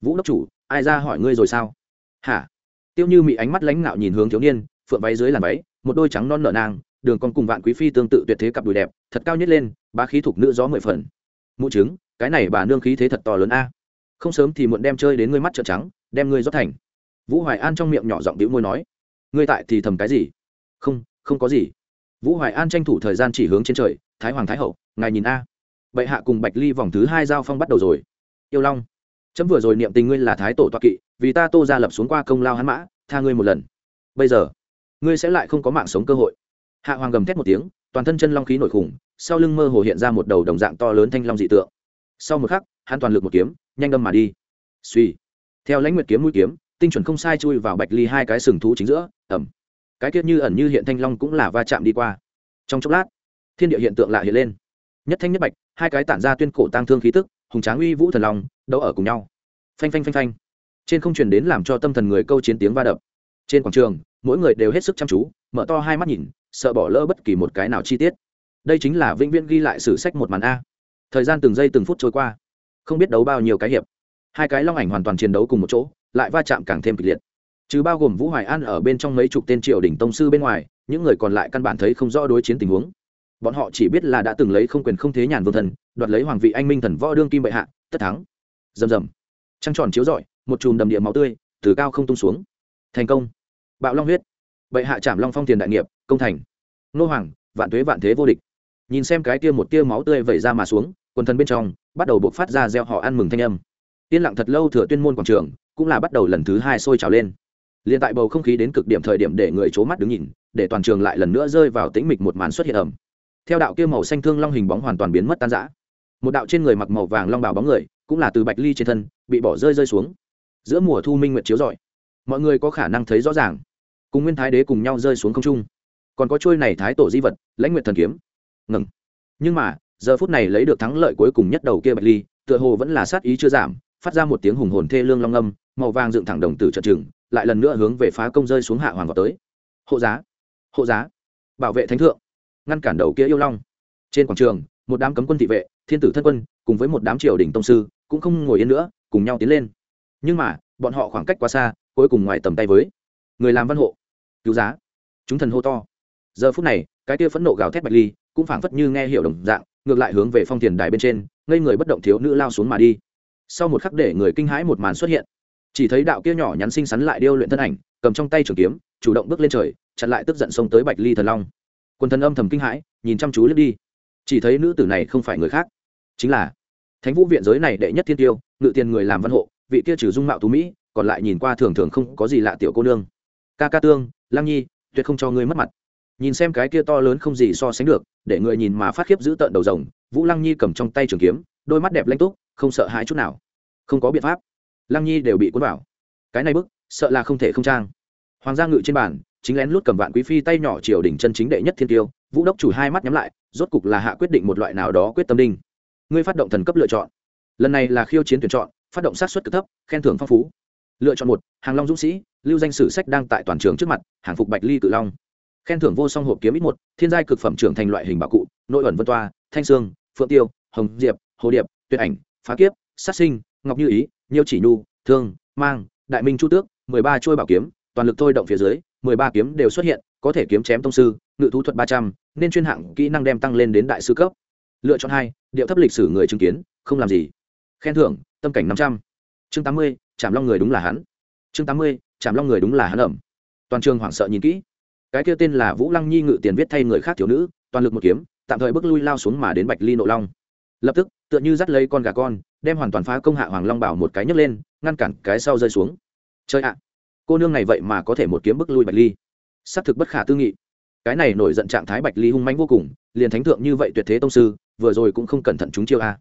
Vũ đốc chủ ai ra hỏi ngươi rồi sao? Hả? Tiêu như mị ánh mắt lãnh ngạo nhìn hướng thiếu niên, phượng váy dưới làn váy, một đôi trắng non nở nang, đường con cùng vạn quý phi tương tự tuyệt thế cặp đùi đẹp, thật cao nhất lên, bá khí thục nữ gió mười phần. Mụ chứng cái này bà nương khí thế thật to lớn a. Không sớm thì muộn đem chơi đến ngươi mắt trợn trắng, đem ngươi rót thành. Vũ hoài an trong miệng nhỏ giọng đĩu môi nói, ngươi tại thì thầm cái gì? Không không có gì. Vũ hoài an tranh thủ thời gian chỉ hướng trên trời, thái hoàng thái hậu, ngài nhìn a. Bệ hạ cùng bạch ly vòng thứ hai giao phong bắt đầu rồi. Yêu long chấm vừa rồi niệm tình ngươi là thái tổ toa kỵ, vì ta tô ra lập xuống qua công lao hắn mã, tha ngươi một lần. Bây giờ, ngươi sẽ lại không có mạng sống cơ hội. Hạ hoàng gầm thét một tiếng, toàn thân chân long khí nổi khủng, sau lưng mơ hồ hiện ra một đầu đồng dạng to lớn thanh long dị tượng. Sau một khắc, hắn toàn lực một kiếm, nhanh đâm mà đi. Suy theo lãnh nguyệt kiếm mũi kiếm, tinh chuẩn không sai chui vào bạch ly hai cái sừng thú chính giữa ẩm cái tiết như ẩn như hiện thanh long cũng là va chạm đi qua. Trong chốc lát, thiên địa hiện tượng lại hiện lên. Nhất thanh nhất bạch, hai cái tản ra tuyên cổ tăng thương khí tức hùng tráng uy vũ thần long, đấu ở cùng nhau. Phanh phanh phanh phanh. Trên không truyền đến làm cho tâm thần người câu chiến tiếng va đập. Trên quảng trường, mỗi người đều hết sức chăm chú, mở to hai mắt nhìn, sợ bỏ lỡ bất kỳ một cái nào chi tiết. Đây chính là vĩnh viễn ghi lại sử sách một màn a. Thời gian từng giây từng phút trôi qua, không biết đấu bao nhiêu cái hiệp. Hai cái long ảnh hoàn toàn chiến đấu cùng một chỗ, lại va chạm càng thêm kịch liệt. Chứ bao gồm vũ hoài an ở bên trong mấy chục tên triều đỉnh tông sư bên ngoài, những người còn lại căn bản thấy không rõ đối chiến tình huống. Bọn họ chỉ biết là đã từng lấy không quyền không thế nhàn vương thần đoạt lấy hoàng vị anh minh thần võ đương kim bệ hạ, tất thắng. Rầm rầm. Trăng tròn chiếu rọi, một chùm đầm địa máu tươi từ cao không tung xuống. Thành công. Bạo long huyết. Bệ hạ chạm long phong tiền đại nghiệp, công thành. Nô hoàng, vạn tuế vạn thế vô địch. Nhìn xem cái tia một tia máu tươi vẩy ra mà xuống, quần thân bên trong bắt đầu buộc phát ra gieo họ ăn mừng thanh âm. Yên lặng thật lâu thừa tuyên môn quảng trường, cũng là bắt đầu lần thứ hai sôi trào lên. Liền tại bầu không khí đến cực điểm thời điểm để người c mắt đứng nhìn, để toàn trường lại lần nữa rơi vào tĩnh mịch một màn xuất hiện ẩm theo đạo kia màu xanh thương long hình bóng hoàn toàn biến mất tan rã một đạo trên người mặc màu vàng long bào bóng người, cũng là từ bạch ly trên thân, bị bỏ rơi rơi xuống. Giữa mùa thu minh nguyệt chiếu rọi, mọi người có khả năng thấy rõ ràng. Cùng nguyên thái đế cùng nhau rơi xuống không trung. Còn có trôi này thái tổ di vật, lãnh nguyệt thần kiếm. Ngừng. Nhưng mà, giờ phút này lấy được thắng lợi cuối cùng nhất đầu kia bạch ly, tựa hồ vẫn là sát ý chưa giảm, phát ra một tiếng hùng hồn thê lương long âm, màu vàng dựng thẳng đồng tử trận trường, lại lần nữa hướng về phá công rơi xuống hạ hoàng vào tới. Hộ giá. Hộ giá. Bảo vệ thánh thượng. Ngăn cản đầu kia yêu long. Trên quảng trường một đám cấm quân thị vệ, thiên tử thân quân, cùng với một đám triều đình tông sư, cũng không ngồi yên nữa, cùng nhau tiến lên. Nhưng mà, bọn họ khoảng cách quá xa, cuối cùng ngoài tầm tay với người làm văn hộ. Cứu giá. Chúng thần hô to. Giờ phút này, cái kia phẫn nộ gào thét bạch ly, cũng phảng phất như nghe hiểu đồng dạng, ngược lại hướng về phong tiền đài bên trên, ngây người bất động thiếu nữ lao xuống mà đi. Sau một khắc để người kinh hãi một màn xuất hiện. Chỉ thấy đạo kia nhỏ nhắn xinh xắn lại điêu luyện thân ảnh, cầm trong tay trường kiếm, chủ động bước lên trời, chặn lại tức giận xông tới bạch ly thần long. Quân thần âm thầm kinh hãi, nhìn chăm chú lướt đi chỉ thấy nữ tử này không phải người khác, chính là thánh vũ viện giới này đệ nhất thiên tiêu, ngự tiền người làm văn hộ, vị kia trừ dung mạo tú mỹ, còn lại nhìn qua thường thường không có gì lạ tiểu cô nương. Ca ca tương, lăng nhi, tuyệt không cho ngươi mất mặt. Nhìn xem cái kia to lớn không gì so sánh được, để người nhìn mà phát khiếp giữ tợn đầu rồng, vũ lăng nhi cầm trong tay trường kiếm, đôi mắt đẹp lanh túc, không sợ hãi chút nào. Không có biện pháp. Lăng nhi đều bị cuốn vào. Cái này bức, sợ là không thể không trang. Hoàng gia ngự trên bàn, chính lén lút cầm vạn quý phi tay nhỏ triều đỉnh chân chính đệ nhất thiên tiêu vũ đốc chủ hai mắt nhắm lại, rốt cục là hạ quyết định một loại nào đó quyết tâm đinh. Ngươi phát động thần cấp lựa chọn. Lần này là khiêu chiến tuyển chọn, phát động sát xuất cực thấp, khen thưởng phong phú. Lựa chọn một, hàng long dũng sĩ, lưu danh sử sách đang tại toàn trường trước mặt, hàng phục bạch ly cự long. Khen thưởng vô song hộp kiếm ít một, thiên giai cực phẩm trưởng thành loại hình bảo cụ, nội ẩn vân toa, thanh sương, phượng tiêu, hồng, diệp, hồ điệp, tuyệt ảnh, phá kiếp, sát sinh, ngọc như ý, nhiêu chỉ nhu, thương, mang, đại minh chu tước, mười ba trôi bảo kiếm, toàn lực thôi động phía dưới, mười ba kiếm đều xuất hiện, có thể kiếm chém tông sư ngự thú thuật ba trăm, nên chuyên hạng kỹ năng đem tăng lên đến đại sư cấp. Lựa chọn hai, điệu thấp lịch sử người chứng kiến, không làm gì. Khen thưởng, tâm cảnh năm trăm. Chương tám mươi chạm long người đúng là hắn. Chương tám mươi chạm long người đúng là hắn ẩm. Toàn trường hoảng sợ nhìn kỹ. Cái kia tên là vũ lăng nhi ngự tiền viết thay người khác thiếu nữ, toàn lực một kiếm, tạm thời bước lui lao xuống mà đến bạch ly nộ long. Lập tức, tựa như dắt lấy con gà con, đem hoàn toàn phá công hạ hoàng long bảo một cái nhấc lên, ngăn cản cái sau rơi xuống. Chơi ạ! Cô nương này vậy mà có thể một kiếm bức lui bạch ly. Xác thực bất khả tư nghị cái này nổi giận trạng thái bạch ly hung manh vô cùng, liền thánh thượng như vậy tuyệt thế tông sư, vừa rồi cũng không cẩn thận chúng chiêu a.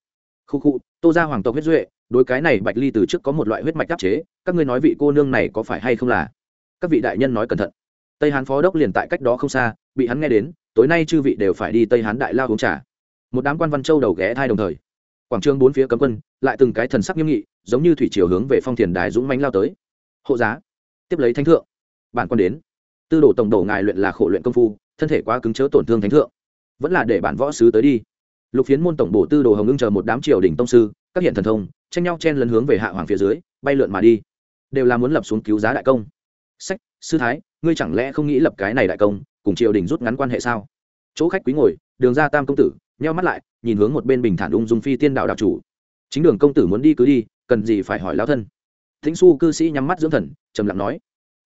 Khu khu, tô ra hoàng tộc huyết duệ, đối cái này bạch ly từ trước có một loại huyết mạch đắc chế, các ngươi nói vị cô nương này có phải hay không là? Các vị đại nhân nói cẩn thận. Tây hán phó đốc liền tại cách đó không xa, bị hắn nghe đến, tối nay chư vị đều phải đi tây hán đại lao uống trà. Một đám quan văn châu đầu ghé thai đồng thời. Quảng trường bốn phía cấm quân, lại từng cái thần sắc nghiêm nghị, giống như thủy chiều hướng về phong thiền đài dũng mánh lao tới. Hộ giá, tiếp lấy thánh thượng. Bản quan đến tư đồ tổng đồ ngài luyện là khổ luyện công phu, thân thể quá cứng chớ tổn thương thánh thượng. Vẫn là để bản võ sứ tới đi. Lục phiến môn tổng bổ tư đồ hồng ngưng chờ một đám triều đình tông sư, các hiện thần thông, tranh nhau chen lấn hướng về hạ hoàng phía dưới, bay lượn mà đi. Đều là muốn lập xuống cứu giá đại công. Sách, sư thái, ngươi chẳng lẽ không nghĩ lập cái này đại công, cùng triều đình rút ngắn quan hệ sao? Chỗ khách quý ngồi, đường ra tam công tử, nheo mắt lại, nhìn hướng một bên bình thản ung dung phi tiên đạo đạo chủ. Chính đường công tử muốn đi cứ đi, cần gì phải hỏi lao thân? Thính su cư sĩ nhắm mắt dưỡng thần, trầm lặng nói.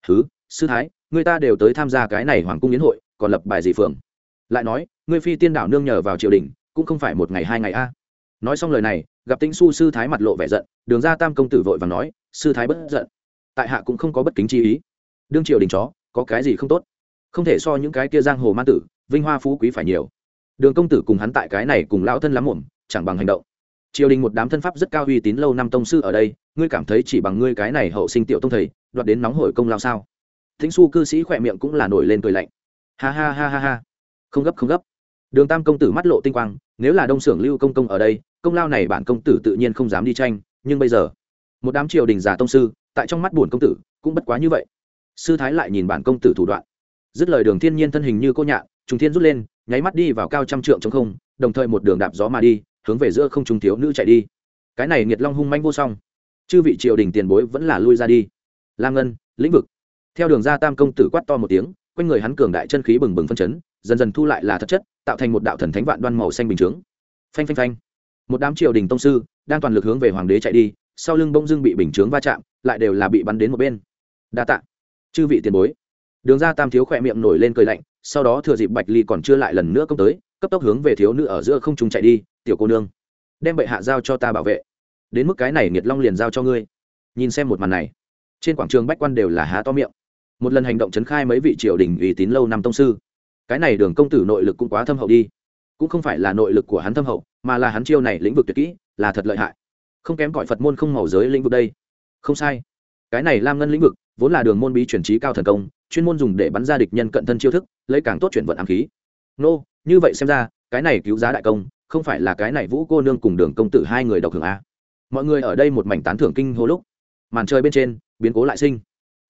Thứ sư thái người ta đều tới tham gia cái này hoàng cung yến hội, còn lập bài gì phường. Lại nói, ngươi phi tiên đạo nương nhờ vào triều đình, cũng không phải một ngày hai ngày a. Nói xong lời này, gặp tĩnh su sư thái mặt lộ vẻ giận, đường ra tam công tử vội và nói, sư thái bất giận. Tại hạ cũng không có bất kính chi ý. Đương triều đình chó, có cái gì không tốt? Không thể so những cái kia giang hồ man tử, vinh hoa phú quý phải nhiều. Đường công tử cùng hắn tại cái này cùng lão thân lắm muộn, chẳng bằng hành động. Triều đình một đám thân pháp rất cao uy tín lâu năm tông sư ở đây, ngươi cảm thấy chỉ bằng ngươi cái này hậu sinh tiểu tông thầy, đoạt đến nóng hổi công lao sao? Thính su cư sĩ khỏe miệng cũng là nổi lên cười lạnh. Ha ha ha ha ha. Không gấp không gấp. Đường tam công tử mắt lộ tinh quang, nếu là đông xưởng lưu công công ở đây, công lao này bản công tử tự nhiên không dám đi tranh, nhưng bây giờ, một đám triều đình giả tông sư, tại trong mắt buồn công tử, cũng bất quá như vậy. Sư thái lại nhìn bản công tử thủ đoạn. Dứt lời đường thiên nhiên thân hình như cô nhạn, trùng thiên rút lên, nháy mắt đi vào cao trăm trượng trong không, đồng thời một đường đạp gió mà đi, hướng về giữa không trung thiếu nữ chạy đi. Cái này nghiệt long hung manh vô song. Chư vị triều đình tiền bối vẫn là lui ra đi. Lam ngân, lĩnh vực theo đường ra tam công tử quát to một tiếng, quanh người hắn cường đại chân khí bừng bừng phân chấn, dần dần thu lại là thật chất, tạo thành một đạo thần thánh vạn đoan màu xanh bình chướng. Phanh phanh phanh. Một đám triều đình tông sư đang toàn lực hướng về hoàng đế chạy đi, sau lưng bông dưng bị bình chướng va chạm, lại đều là bị bắn đến một bên. Đa tạ. Chư vị tiền bối. Đường ra tam thiếu khỏe miệng nổi lên cười lạnh, sau đó thừa dịp bạch ly còn chưa lại lần nữa công tới, cấp tốc hướng về thiếu nữ ở giữa không trung chạy đi, tiểu cô nương, đem bệ hạ giao cho ta bảo vệ. Đến mức cái này nghiệt long liền giao cho ngươi. Nhìn xem một màn này, trên quảng trường bách quan đều là há to miệng một lần hành động chấn khai mấy vị triều đình uy tín lâu năm tông sư. Cái này đường công tử nội lực cũng quá thâm hậu đi. Cũng không phải là nội lực của hắn thâm hậu, mà là hắn chiêu này lĩnh vực tuyệt kỹ, là thật lợi hại. Không kém cỏi phật môn không màu giới lĩnh vực đây. Không sai. Cái này lam ngân lĩnh vực, vốn là đường môn bí chuyển trí cao thần công, chuyên môn dùng để bắn ra địch nhân cận thân chiêu thức, lấy càng tốt chuyển vận ám khí. Nô, như vậy xem ra, cái này cứu giá đại công, không phải là cái này vũ cô nương cùng đường công tử hai người độc hưởng a. Mọi người ở đây một mảnh tán thưởng kinh hô lúc. Màn trời bên trên, biến cố lại sinh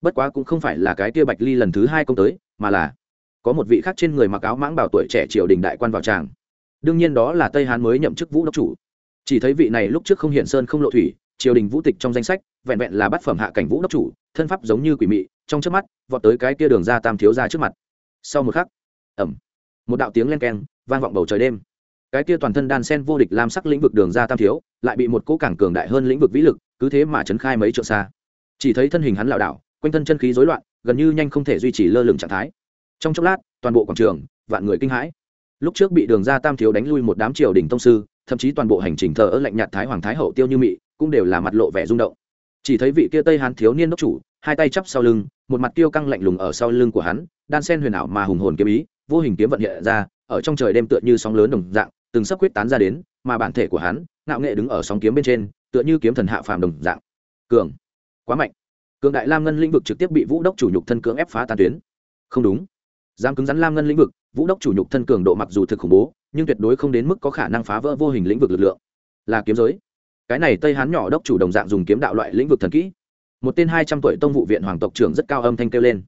bất quá cũng không phải là cái kia bạch ly lần thứ hai công tới, mà là có một vị khác trên người mặc áo mãng bảo tuổi trẻ triều đình đại quan vào tràng. Đương nhiên đó là tây hán mới nhậm chức vũ đốc chủ. Chỉ thấy vị này lúc trước không hiện sơn không lộ thủy, triều đình vũ tịch trong danh sách, vẹn vẹn là bát phẩm hạ cảnh vũ đốc chủ, thân pháp giống như quỷ mị, trong trước mắt, vọt tới cái kia đường ra tam thiếu ra trước mặt. Sau một khắc ẩm một đạo tiếng len keng vang vọng bầu trời đêm. Cái kia toàn thân đan sen vô địch làm sắc lĩnh vực đường ra tam thiếu, lại bị một cỗ cảng cường đại hơn lĩnh vực vĩ lực, cứ thế mà chấn khai mấy trượng xa. Chỉ thấy thân hình hắn lảo đảo quanh thân chân khí rối loạn, gần như nhanh không thể duy trì lơ lửng trạng thái. Trong chốc lát, toàn bộ quảng trường, vạn người kinh hãi. Lúc trước bị đường ra tam thiếu đánh lui một đám triều đình tông sư, thậm chí toàn bộ hành trình thờ ơ lạnh nhạt thái hoàng thái hậu tiêu như mị, cũng đều là mặt lộ vẻ rung động. Chỉ thấy vị kia tây hán thiếu niên đốc chủ, hai tay chắp sau lưng, một mặt tiêu căng lạnh lùng ở sau lưng của hắn, đan sen huyền ảo mà hùng hồn kiếm ý, vô hình kiếm vận hiện ra, ở trong trời đêm tựa như sóng lớn đồng dạng, từng sắp quyết tán ra đến, mà bản thể của hắn, ngạo nghệ đứng ở sóng kiếm bên trên, tựa như kiếm thần hạ phàm đồng dạng. Cường, quá mạnh cường đại lam ngân lĩnh vực trực tiếp bị vũ đốc chủ nhục thân cưỡng ép phá tan tuyến. Không đúng. Dám cứng rắn lam ngân lĩnh vực, vũ đốc chủ nhục thân cường độ mặc dù thực khủng bố, nhưng tuyệt đối không đến mức có khả năng phá vỡ vô hình lĩnh vực lực lượng. Là kiếm giới. Cái này tây hán nhỏ đốc chủ đồng dạng dùng kiếm đạo loại lĩnh vực thần kỹ. Một tên hai trăm tuổi tông vụ viện hoàng tộc trưởng rất cao âm thanh kêu lên.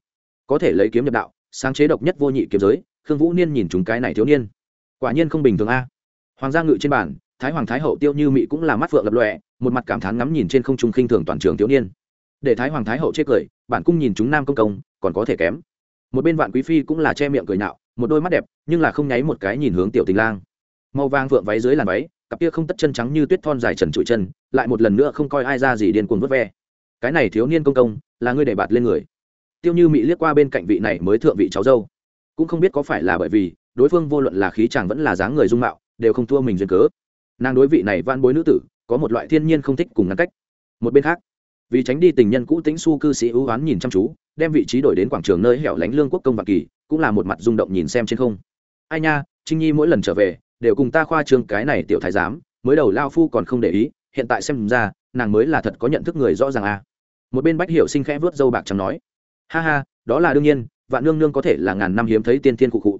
Có thể lấy kiếm nhập đạo, sáng chế độc nhất vô nhị kiếm giới, khương vũ niên nhìn chúng cái này thiếu niên. Quả nhiên không bình thường a. Hoàng gia ngự trên bàn, thái hoàng thái hậu tiêu như mỹ cũng là mắt phượng lập lọe một mặt cảm thán ngắm nhìn trên không trung khinh thường toàn trường thiếu niên để thái hoàng thái hậu chê cười, bản cung nhìn chúng nam công công, còn có thể kém. Một bên vạn quý phi cũng là che miệng cười nạo một đôi mắt đẹp, nhưng là không nháy một cái nhìn hướng tiểu tình lang. Màu vàng vượng váy dưới làn váy, cặp kia không tất chân trắng như tuyết thon dài trần trụi chân, lại một lần nữa không coi ai ra gì điên cuồng vớt ve. Cái này thiếu niên công công, là ngươi để bạt lên người. Tiêu như mỹ liếc qua bên cạnh vị này mới thượng vị cháu dâu. Cũng không biết có phải là bởi vì, đối phương vô luận là khí chàng vẫn là dáng người dung mạo, đều không thua mình duyên cớ. Nàng đối vị này van bối nữ tử, có một loại thiên nhiên không thích cùng ngăn cách. Một bên khác vì tránh đi tình nhân cũ tính su cư sĩ ưu oán nhìn chăm chú, đem vị trí đổi đến quảng trường nơi hẻo lánh lương quốc công vạn kỳ, cũng là một mặt rung động nhìn xem trên không. Ai nha, trinh nhi mỗi lần trở về, đều cùng ta khoa trương cái này tiểu thái giám, mới đầu lao phu còn không để ý, hiện tại xem ra, nàng mới là thật có nhận thức người rõ ràng à. Một bên bách hiểu sinh khẽ vớt dâu bạc trắng nói, ha ha, đó là đương nhiên, vạn nương nương có thể là ngàn năm hiếm thấy tiên thiên cụ cụ.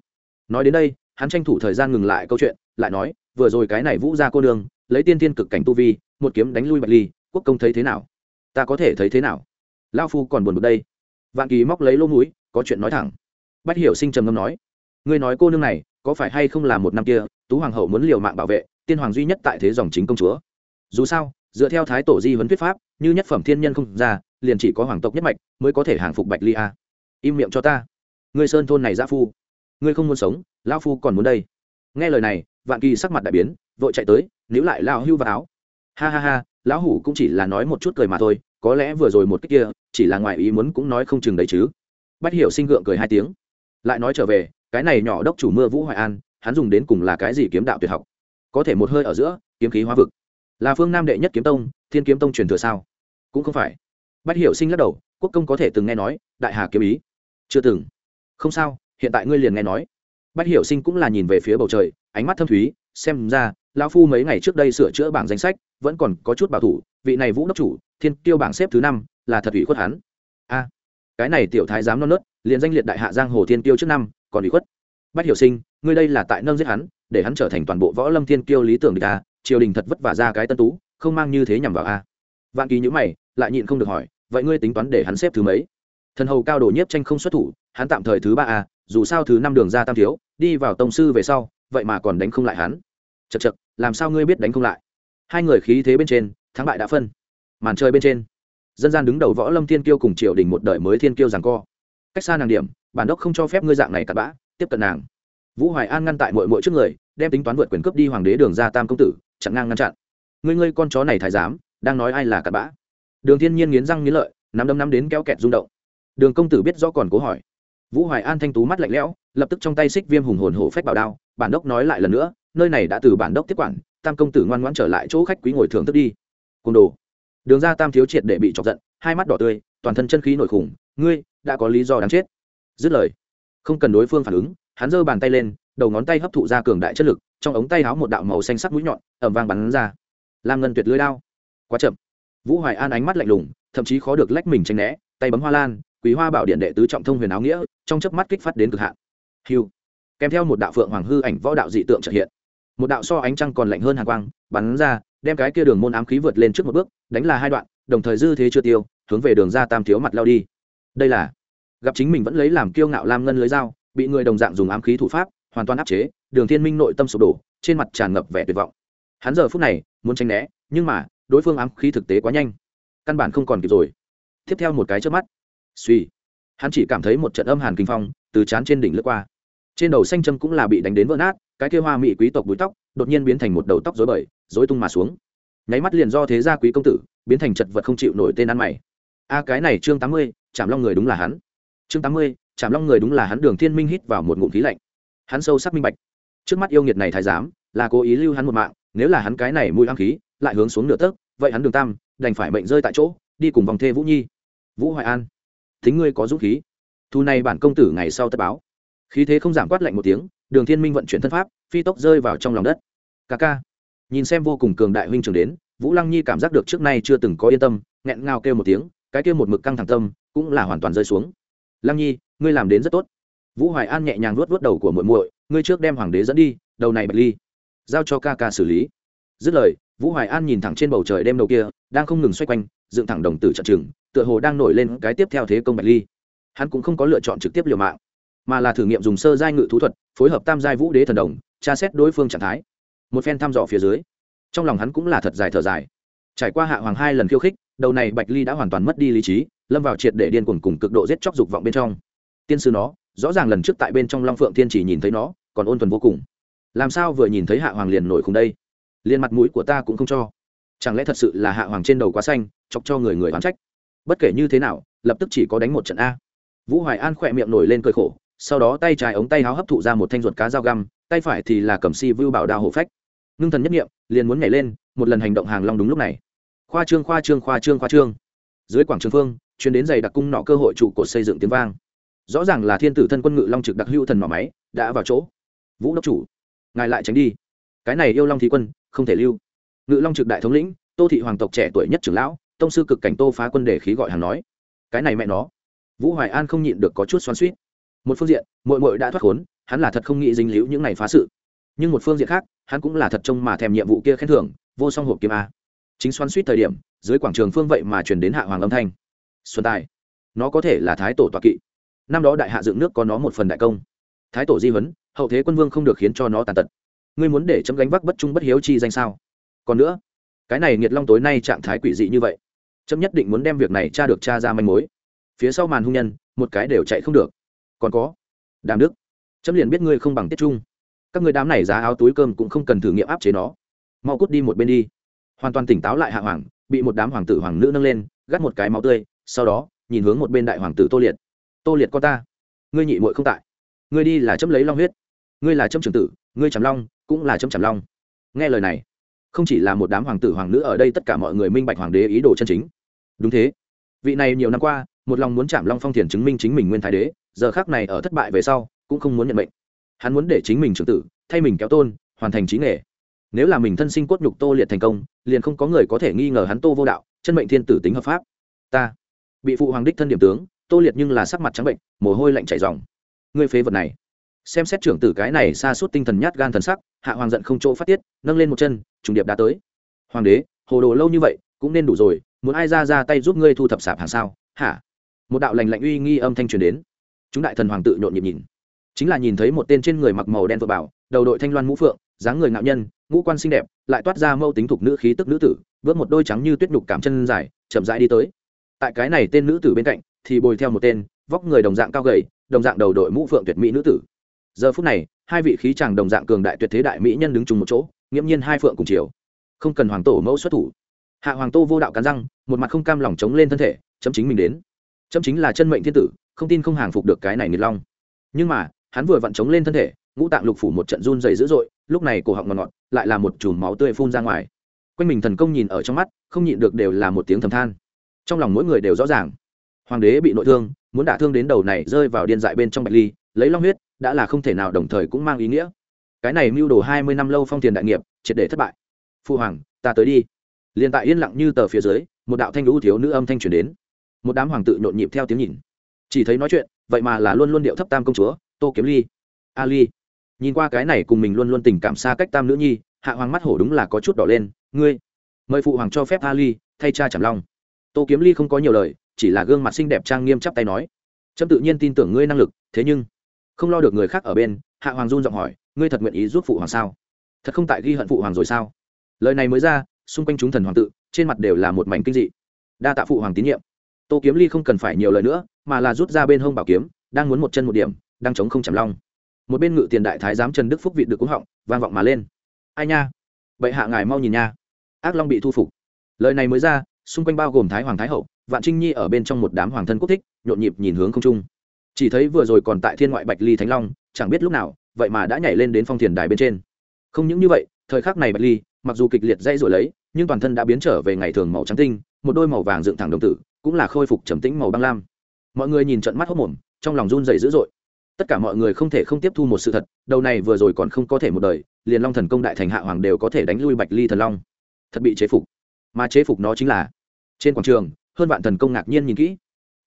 Nói đến đây, hắn tranh thủ thời gian ngừng lại câu chuyện, lại nói, vừa rồi cái này vũ ra cô nương, lấy tiên thiên cực cảnh tu vi, một kiếm đánh lui bạch ly, quốc công thấy thế nào? Ta có thể thấy thế nào? Lao phu còn buồn bực đây. Vạn kỳ móc lấy lỗ mũi, có chuyện nói thẳng. Bách hiểu sinh trầm ngâm nói, ngươi nói cô nương này, có phải hay không là một năm kia, tú hoàng hậu muốn liều mạng bảo vệ, tiên hoàng duy nhất tại thế dòng chính công chúa. Dù sao, dựa theo thái tổ di huấn thuyết pháp, như nhất phẩm thiên nhân không ra, liền chỉ có hoàng tộc nhất mạch mới có thể hàng phục bạch ly a. Im miệng cho ta. Ngươi sơn thôn này giã phu, ngươi không muốn sống lao phu còn muốn đây. Nghe lời này, vạn kỳ sắc mặt đại biến, vội chạy tới, níu lại lao hưu vào áo. Ha ha ha lão hủ cũng chỉ là nói một chút cười mà thôi, có lẽ vừa rồi một cách kia, chỉ là ngoài ý muốn cũng nói không chừng đấy chứ. Bách hiểu sinh gượng cười hai tiếng. Lại nói trở về, cái này nhỏ đốc chủ mưa vũ hoài an, hắn dùng đến cùng là cái gì kiếm đạo tuyệt học? Có thể một hơi ở giữa, kiếm khí hóa vực. Là phương nam đệ nhất kiếm tông, thiên kiếm tông truyền thừa sao? Cũng không phải. Bách hiểu sinh lắc đầu, quốc công có thể từng nghe nói, đại hà kiếm ý. Chưa từng. Không sao, hiện tại ngươi liền nghe nói. Bách hiểu sinh cũng là nhìn về phía bầu trời, ánh mắt thâm thúy, xem ra, lão phu mấy ngày trước đây sửa chữa bảng danh sách vẫn còn có chút bảo thủ, vị này vũ đốc chủ, thiên tiêu bảng xếp thứ năm, là thật ủy khuất hắn. A, cái này tiểu thái giám non nớt, liền danh liệt đại hạ giang hồ thiên tiêu trước năm, còn ủy khuất. Bách hiểu sinh, ngươi đây là tại nâng giết hắn, để hắn trở thành toàn bộ võ lâm thiên tiêu lý tưởng địch a, triều đình thật vất vả ra cái tân tú, không mang như thế nhằm vào a. Vạn kỳ nhữ mày, lại nhịn không được hỏi, vậy ngươi tính toán để hắn xếp thứ mấy? Thần hầu cao đồ nhiếp tranh không xuất thủ, hắn tạm thời thứ ba a, dù sao thứ năm đường ra tam thiếu, đi vào tông sư về sau, vậy mà còn đánh không lại hắn. Chật chật làm sao ngươi biết đánh không lại? Hai người khí thế bên trên, thắng bại đã phân. Màn chơi bên trên, dân gian đứng đầu võ lâm thiên kiêu cùng triều đình một đời mới thiên kiêu rằng co. Cách xa nàng điểm, bản đốc không cho phép ngươi dạng này cặn bã, tiếp cận nàng. Vũ hoài an ngăn tại mội mội trước người, đem tính toán vượt quyền cướp đi hoàng đế đường ra tam công tử, chặn ngang ngăn chặn. Ngươi ngươi con chó này thái giám, đang nói ai là cặn bã? Đường thiên nhiên nghiến răng nghiến lợi, nắm đấm nắm đến kéo kẹt rung động. Đường công tử biết rõ còn cố hỏi. Vũ hoài an thanh tú mắt lạnh lẽo, lập tức trong tay xích viêm hùng hồn hổ phách bảo đao, bản đốc nói lại lần nữa, nơi này đã từ bản đốc tiếp quản tam công tử ngoan ngoãn trở lại chỗ khách quý ngồi thưởng thức đi. Côn đồ. Đường ra tam thiếu triệt để bị chọc giận, hai mắt đỏ tươi, toàn thân chân khí nổi khủng, ngươi, đã có lý do đáng chết. Dứt lời, không cần đối phương phản ứng, hắn giơ bàn tay lên, đầu ngón tay hấp thụ ra cường đại chất lực, trong ống tay háo một đạo màu xanh sắc mũi nhọn ẩm vang bắn ra. Làm ngân tuyệt lưới đao. Quá chậm. Vũ hoài an ánh mắt lạnh lùng, thậm chí khó được lách mình tranh né, tay bấm hoa lan quý hoa bảo điện đệ tứ trọng thông huyền áo nghĩa, trong chớp mắt kích phát đến cực hạn. Hiu kèm theo một đạo phượng hoàng hư ảnh võ đạo dị tượng trợ hiện một đạo so ánh trăng còn lạnh hơn hàng quang, bắn ra, đem cái kia đường môn ám khí vượt lên trước một bước, đánh là hai đoạn, đồng thời dư thế chưa tiêu, hướng về đường ra tam thiếu mặt lao đi. Đây là, gặp chính mình vẫn lấy làm kiêu ngạo lam ngân lưới dao, bị người đồng dạng dùng ám khí thủ pháp, hoàn toàn áp chế, đường thiên minh nội tâm sụp đổ, trên mặt tràn ngập vẻ tuyệt vọng. Hắn giờ phút này, muốn tránh né, nhưng mà, đối phương ám khí thực tế quá nhanh, căn bản không còn kịp rồi. Tiếp theo một cái trước mắt, suy, hắn chỉ cảm thấy một trận âm hàn kinh phong, từ chán trên đỉnh lướt qua. Trên đầu xanh châm cũng là bị đánh đến vỡ nát cái kia hoa mỹ quý tộc búi tóc đột nhiên biến thành một đầu tóc rối bời, rối tung mà xuống. Nháy mắt liền do thế gia quý công tử, biến thành chật vật không chịu nổi tên ăn mày. A, cái này chương tám mươi chạm long người đúng là hắn. Chương tám mươi chạm long người đúng là hắn đường thiên minh hít vào một ngụm khí lạnh. Hắn sâu sắc minh bạch. Trước mắt yêu nghiệt này thái giám, là cố ý lưu hắn một mạng, nếu là hắn cái này mùi ám khí, lại hướng xuống nửa tấc, vậy hắn đường tam, đành phải mệnh rơi tại chỗ, đi cùng vòng thê vũ nhi. Vũ hoài an, thính ngươi có dũng khí. Thu này bản công tử ngày sau tất báo. Khí thế không giảm quát lạnh một tiếng đường thiên minh vận chuyển thân pháp, phi tốc rơi vào trong lòng đất. Ca ca. Nhìn xem vô cùng cường đại huynh trưởng đến, vũ lăng nhi cảm giác được trước nay chưa từng có yên tâm, nghẹn ngào kêu một tiếng, cái kêu một mực căng thẳng tâm, cũng là hoàn toàn rơi xuống. Lăng nhi, ngươi làm đến rất tốt. Vũ hoài an nhẹ nhàng luốt vớt đầu của muội muội, ngươi trước đem hoàng đế dẫn đi, đầu này bạch ly. Giao cho ca ca xử lý. Dứt lời, vũ hoài an nhìn thẳng trên bầu trời đêm đầu kia, đang không ngừng xoay quanh, dựng thẳng đồng tử trận trừng tựa hồ đang nổi lên cái tiếp theo thế công bạch ly. Hắn cũng không có lựa chọn trực tiếp liều mạng mà là thử nghiệm dùng sơ giai ngự thú thuật, phối hợp tam giai vũ đế thần đồng, tra xét đối phương trạng thái. Một phen thăm dò phía dưới, trong lòng hắn cũng là thật dài thở dài. Trải qua hạ hoàng hai lần khiêu khích, đầu này bạch ly đã hoàn toàn mất đi lý trí, lâm vào triệt để điên cuồng cùng cực độ giết chóc dục vọng bên trong. Tiên sư nó, rõ ràng lần trước tại bên trong long phượng thiên chỉ nhìn thấy nó, còn ôn thuần vô cùng. Làm sao vừa nhìn thấy hạ hoàng liền nổi khùng đây? Liền mặt mũi của ta cũng không cho. Chẳng lẽ thật sự là hạ hoàng trên đầu quá xanh, chọc cho người người oán trách? Bất kể như thế nào, lập tức chỉ có đánh một trận a. Vũ hoài an khỏe miệng nổi lên cơi khổ sau đó tay trái ống tay háo hấp thụ ra một thanh ruột cá dao găm, tay phải thì là cầm si vưu bảo đao hổ phách. Ngưng thần nhất nghiệm liền muốn nhảy lên, một lần hành động hàng long đúng lúc này. Khoa trương khoa trương khoa trương khoa trương. Dưới quảng trường phương chuyến đến giày đặc cung nọ cơ hội trụ cột xây dựng tiếng vang. Rõ ràng là thiên tử thân quân ngự long trực đặc hữu thần mỏ máy, đã vào chỗ. Vũ đốc chủ, ngài lại tránh đi. Cái này yêu long thị quân, không thể lưu. Ngự long trực đại thống lĩnh, tô thị hoàng tộc trẻ tuổi nhất trưởng lão, tông sư cực cảnh tô phá quân để khí gọi hàng nói. Cái này mẹ nó. Vũ hoài an không nhịn được có chút xoắn suýt một phương diện mội mội đã thoát khốn, hắn là thật không nghĩ dính líu những này phá sự. Nhưng một phương diện khác, hắn cũng là thật trông mà thèm nhiệm vụ kia khen thưởng, vô song hộp kiếm a. Chính xoắn suýt thời điểm, dưới quảng trường phương vậy mà truyền đến hạ hoàng âm thanh. Xuân tài, nó có thể là thái tổ toạ kỵ. Năm đó đại hạ dựng nước có nó một phần đại công. Thái tổ di vấn hậu thế quân vương không được khiến cho nó tàn tật. Ngươi muốn để chấm gánh vác bất trung bất hiếu chi danh sao? Còn nữa, cái này nghiệt long tối nay trạng thái quỷ dị như vậy, chấm nhất định muốn đem việc này tra được tra ra manh mối. Phía sau màn hung nhân, một cái đều chạy không được còn có. Đàm đức chấm liền biết ngươi không bằng tiết trung. Các người đám này giá áo túi cơm cũng không cần thử nghiệm áp chế nó. Mau cút đi một bên đi. Hoàn toàn tỉnh táo lại hạ hoàng, bị một đám hoàng tử hoàng nữ nâng lên, gắt một cái máu tươi, sau đó, nhìn hướng một bên đại hoàng tử tô liệt. Tô liệt con ta, ngươi nhị muội không tại. Ngươi đi là chấm lấy long huyết. Ngươi là chấm trường tử, ngươi chấm long, cũng là chấm chấm long. Nghe lời này, không chỉ là một đám hoàng tử hoàng nữ ở đây tất cả mọi người minh bạch hoàng đế ý đồ chân chính. Đúng thế. Vị này nhiều năm qua một lòng muốn chạm long phong thiền chứng minh chính mình nguyên thái đế, giờ khác này ở thất bại về sau, cũng không muốn nhận mệnh. Hắn muốn để chính mình trưởng tử, thay mình kéo tôn, hoàn thành trí nghề. Nếu là mình thân sinh cốt nhục tô liệt thành công, liền không có người có thể nghi ngờ hắn tô vô đạo, chân mệnh thiên tử tính hợp pháp. Ta, bị phụ hoàng đích thân điểm tướng, tô liệt nhưng là sắc mặt trắng bệnh, mồ hôi lạnh chảy dòng ngươi phế vật này. Xem xét trưởng tử cái này xa suốt tinh thần nhát gan thần sắc, hạ hoàng giận không chỗ phát tiết, nâng lên một chân, trùng điệp đã tới. Hoàng đế, hồ đồ lâu như vậy, cũng nên đủ rồi, muốn ai ra ra tay giúp ngươi thu thập sạp hàng sao? Hả? Một đạo lành lạnh uy nghi âm thanh truyền đến. Chúng đại thần hoàng tự nhộn nhịp nhìn. Chính là nhìn thấy một tên trên người mặc màu đen vợ bảo, đầu đội thanh loan mũ phượng, dáng người ngạo nhân, ngũ quan xinh đẹp, lại toát ra mâu tính thục nữ khí tức nữ tử, vớt một đôi trắng như tuyết nhục cảm chân dài, chậm rãi đi tới. Tại cái này tên nữ tử bên cạnh, thì bồi theo một tên, vóc người đồng dạng cao gầy, đồng dạng đầu đội mũ phượng tuyệt mỹ nữ tử. Giờ phút này, hai vị khí chàng đồng dạng cường đại tuyệt thế đại mỹ nhân đứng chung một chỗ, nghiễm nhiên hai phượng cùng chiều. Không cần hoàng tổ mẫu xuất thủ. Hạ hoàng tô vô đạo cắn răng, một mặt không cam lòng chống lên thân thể, chấm chính mình đến chấm chính là chân mệnh thiên tử, không tin không hàng phục được cái này nghiệt long. Nhưng mà, hắn vừa vặn chống lên thân thể, ngũ tạng lục phủ một trận run dày dữ dội, lúc này cổ họng ngọt ngọt, lại là một chùm máu tươi phun ra ngoài. Quanh mình thần công nhìn ở trong mắt, không nhịn được đều là một tiếng thầm than. Trong lòng mỗi người đều rõ ràng. Hoàng đế bị nội thương, muốn đả thương đến đầu này rơi vào điên dại bên trong bạch ly, lấy long huyết, đã là không thể nào đồng thời cũng mang ý nghĩa. Cái này mưu đồ hai mươi năm lâu phong tiền đại nghiệp, triệt để thất bại. Phu hoàng, ta tới đi. Liền tại yên lặng như tờ phía dưới, một đạo thanh lũ thiếu nữ âm thanh truyền đến một đám hoàng tự nhộn nhịp theo tiếng nhìn. Chỉ thấy nói chuyện, vậy mà là luôn luôn điệu thấp tam công chúa, tô kiếm ly a ly nhìn qua cái này cùng mình luôn luôn tình cảm xa cách tam nữ nhi, hạ hoàng mắt hổ đúng là có chút đỏ lên, ngươi, mời phụ hoàng cho phép a ly thay cha chảm long. Tô kiếm ly không có nhiều lời, chỉ là gương mặt xinh đẹp trang nghiêm chắp tay nói trâm tự nhiên tin tưởng ngươi năng lực, thế nhưng, không lo được người khác ở bên. Hạ hoàng run giọng hỏi, ngươi thật nguyện ý giúp phụ hoàng sao? Thật không tại ghi hận phụ hoàng rồi sao? Lời này mới ra, xung quanh chúng thần hoàng tự, trên mặt đều là một mảnh kinh dị. Đa tạ phụ hoàng tín nhiệm tô kiếm ly không cần phải nhiều lời nữa, mà là rút ra bên hông bảo kiếm, đang muốn một chân một điểm, đang chống không chầm long. Một bên ngự tiền đại thái giám trần đức phúc vị được cúng họng, vang vọng mà lên. Ai nha? Bệ hạ ngài mau nhìn nha. Ác long bị thu phục. Lời này mới ra, xung quanh bao gồm thái hoàng thái hậu, vạn trinh nhi ở bên trong một đám hoàng thân quốc thích, nhộn nhịp nhìn hướng không trung. Chỉ thấy vừa rồi còn tại thiên ngoại bạch ly thánh long, chẳng biết lúc nào, vậy mà đã nhảy lên đến phong thiền đài bên trên. Không những như vậy, thời khắc này bạch ly, mặc dù kịch liệt dây rồi lấy, nhưng toàn thân đã biến trở về ngày thường màu trắng tinh, một đôi màu vàng dựng thẳng đồng tử cũng là khôi phục trầm tĩnh màu băng lam. Mọi người nhìn trận mắt hốc mồm, trong lòng run dày dữ dội. Tất cả mọi người không thể không tiếp thu một sự thật, đầu này vừa rồi còn không có thể một đời, liền long thần công đại thành hạ hoàng đều có thể đánh lui bạch ly thần long. Thật bị chế phục. Mà chế phục nó chính là, trên quảng trường, hơn vạn thần công ngạc nhiên nhìn kỹ.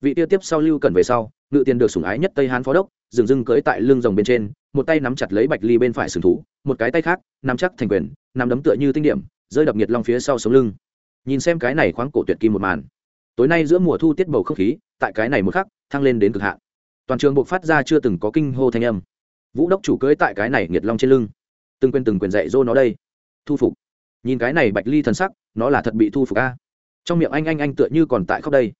Vị tiêu tiếp sau lưu cần về sau, ngự tiền được sủng ái nhất tây hán phó đốc, dừng dưng cưỡi tại lưng rồng bên trên, một tay nắm chặt lấy bạch ly bên phải sừng thú, một cái tay khác, nắm chắc thành quyền, nắm đấm tựa như tinh điểm, rơi đập nhiệt long phía sau sống lưng. Nhìn xem cái này khoáng cổ tuyệt kim một màn tối nay giữa mùa thu tiết bầu không khí, tại cái này một khắc, thăng lên đến cực hạn. Toàn trường buộc phát ra chưa từng có kinh hô thanh âm. Vũ đốc chủ cưới tại cái này nghiệt long trên lưng. Từng quên từng quyền dạy dô nó đây. Thu phục. Nhìn cái này bạch ly thần sắc, nó là thật bị thu phục a. Trong miệng anh anh anh tựa như còn tại khóc đây.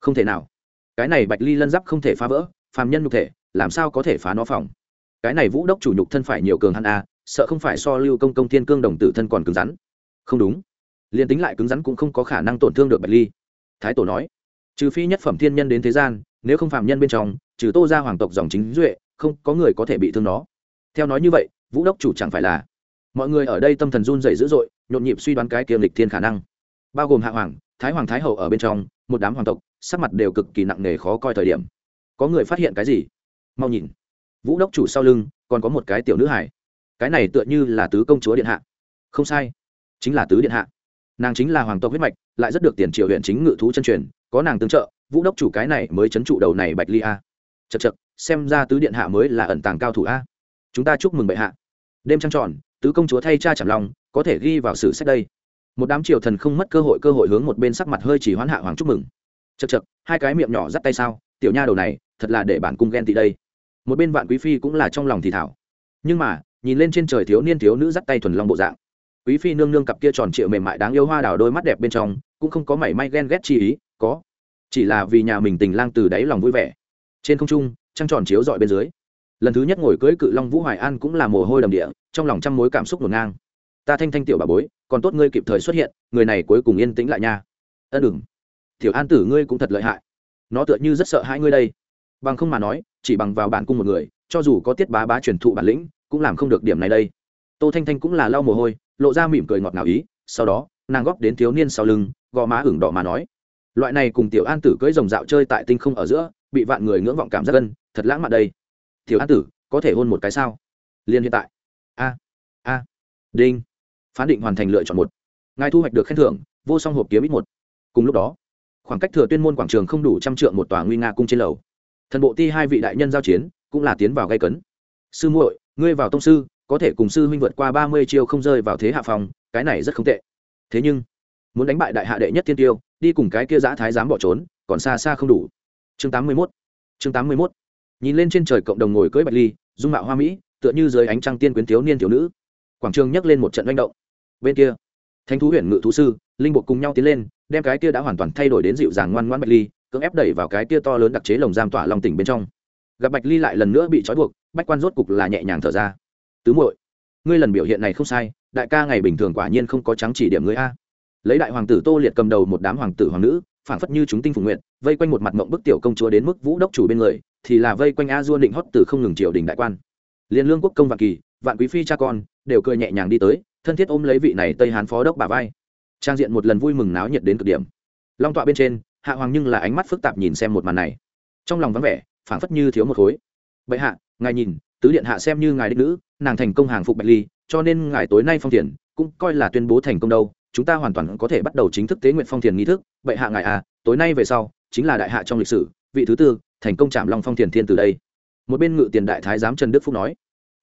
Không thể nào. Cái này bạch ly lân giáp không thể phá vỡ, phàm nhân nhục thể, làm sao có thể phá nó phòng? Cái này vũ đốc chủ nhục thân phải nhiều cường hắn a, sợ không phải so lưu công công thiên cương đồng tử thân còn cứng rắn. Không đúng. Liền tính lại cứng rắn cũng không có khả năng tổn thương được bạch ly thái tổ nói, trừ phi nhất phẩm thiên nhân đến thế gian, nếu không phạm nhân bên trong, trừ tô ra hoàng tộc dòng chính duệ, không có người có thể bị thương nó. Theo nói như vậy, vũ đốc chủ chẳng phải là, mọi người ở đây tâm thần run dày dữ dội, nhộn nhịp suy đoán cái kiềm lịch thiên khả năng. Bao gồm hạ hoàng, thái hoàng, thái hậu ở bên trong, một đám hoàng tộc, sắc mặt đều cực kỳ nặng nề khó coi thời điểm. Có người phát hiện cái gì? Mau nhìn. Vũ đốc chủ sau lưng, còn có một cái tiểu nữ hải cái này tựa như là tứ công chúa điện hạ. Không sai, chính là tứ điện hạ nàng chính là hoàng tộc huyết mạch, lại rất được tiền triều huyện chính ngự thú chân truyền, có nàng tương trợ, vũ đốc chủ cái này mới c h ấ n trụ đầu này bạch ly a. Chật chật xem ra tứ điện hạ mới là ẩn tàng cao thủ a. Chúng ta chúc mừng bệ hạ. Đêm trăng tròn, tứ công chúa thay cha chảm lòng có thể ghi vào sử sách đây. Một đám triều thần không mất cơ hội cơ hội hướng một bên sắc mặt hơi chỉ hoán hạ hoàng chúc mừng. Chật chật hai cái miệng nhỏ dắt tay sao, tiểu nha đầu này, thật là để bản cung ghen tị đây. Một bên vạn quý phi cũng là trong lòng thì thảo. Nhưng mà, nhìn lên trên trời thiếu niên thiếu nữ dắt tay thuần long bộ dạng quý phi nương nương cặp kia tròn trịa mềm mại đáng yêu hoa đào đôi mắt đẹp bên trong, cũng không có mảy may ghen ghét chi ý, có. Chỉ là vì nhà mình tình lang từ đáy lòng vui vẻ. Trên không trung, trăng tròn chiếu dọi bên dưới. Lần thứ nhất ngồi cưới cự long vũ hoài an cũng là mồ hôi đầm địa, trong lòng trăm mối cảm xúc ngổn ngang. Ta thanh thanh tiểu bà bối, còn tốt ngươi kịp thời xuất hiện, người này cuối cùng yên tĩnh lại nha. Ân đừng. Tiểu an tử ngươi cũng thật lợi hại. Nó tựa như rất sợ hai ngươi đây. Bằng không mà nói, chỉ bằng vào bản cung một người, cho dù có tiết bá bá truyền thụ bản lĩnh, cũng làm không được điểm này đây. Tô thanh thanh cũng là lau mồ hôi lộ ra mỉm cười ngọt ngào ý, sau đó, nàng góp đến thiếu niên sau lưng, gò má hửng đỏ mà nói, loại này cùng tiểu an tử cưỡi rồng dạo chơi tại tinh không ở giữa, bị vạn người ngưỡng vọng cảm giác gân, thật lãng mạn đây. Tiểu an tử, có thể hôn một cái sao? Liên hiện tại. A a, đinh. Phán định hoàn thành lựa chọn một. Ngài thu hoạch được khen thưởng, vô song hộp kiếm ít một. Cùng lúc đó, khoảng cách thừa tuyên môn quảng trường không đủ trăm trượng một tòa nguy nga cung trên lầu. Thần bộ ti hai vị đại nhân giao chiến, cũng là tiến vào gây cấn. Sư muội, ngươi vào tông sư có thể cùng sư huynh vượt qua ba mươi chiêu không rơi vào thế hạ phòng, cái này rất không tệ. Thế nhưng, muốn đánh bại đại hạ đệ nhất thiên tiêu, đi cùng cái kia giã thái dám bỏ trốn, còn xa xa không đủ. Chương tám mươi mốt, chương tám mươi mốt. Nhìn lên trên trời cộng đồng ngồi cưỡi bạch ly, dung mạo hoa mỹ, tựa như dưới ánh trăng tiên quyến thiếu niên thiếu nữ. Quảng trường nhấc lên một trận manh động. Bên kia, thánh thú huyền ngự thú sư, linh bộ cùng nhau tiến lên, đem cái kia đã hoàn toàn thay đổi đến dịu dàng ngoan ngoãn bạch ly, cưỡng ép đẩy vào cái kia to lớn đặc chế lồng giam tỏa lòng tỉnh bên trong. Gặp bạch ly lại lần nữa bị trói buộc, bách quan rốt cục là nhẹ nhàng thở ra tứ muội, ngươi lần biểu hiện này không sai, đại ca ngày bình thường quả nhiên không có trắng chỉ điểm ngươi a. Lấy đại hoàng tử tô liệt cầm đầu một đám hoàng tử hoàng nữ phản phất như chúng tinh phục nguyện vây quanh một mặt mộng bức tiểu công chúa đến mức vũ đốc chủ bên người, thì là vây quanh a dua định hót từ không ngừng triều đình đại quan. Liên lương quốc công vạn kỳ, vạn quý phi cha con, đều cười nhẹ nhàng đi tới, thân thiết ôm lấy vị này tây hán phó đốc bà vai. Trang diện một lần vui mừng náo nhiệt đến cực điểm. Long tọa bên trên, hạ hoàng nhưng là ánh mắt phức tạp nhìn xem một màn này. Trong lòng vắng vẻ, phảng phất như thiếu một khối. Bệ hạ, ngài nhìn, tứ điện hạ xem như ngài đích nữ nàng thành công hàng phục bạch ly, cho nên ngài tối nay phong thiền cũng coi là tuyên bố thành công đâu. Chúng ta hoàn toàn có thể bắt đầu chính thức tế nguyện phong thiền nghi thức. Bệ hạ ngài à tối nay về sau, chính là đại hạ trong lịch sử, vị thứ tư, thành công chạm long phong thiền thiên từ đây. Một bên ngự tiền đại thái giám trần đức phúc nói,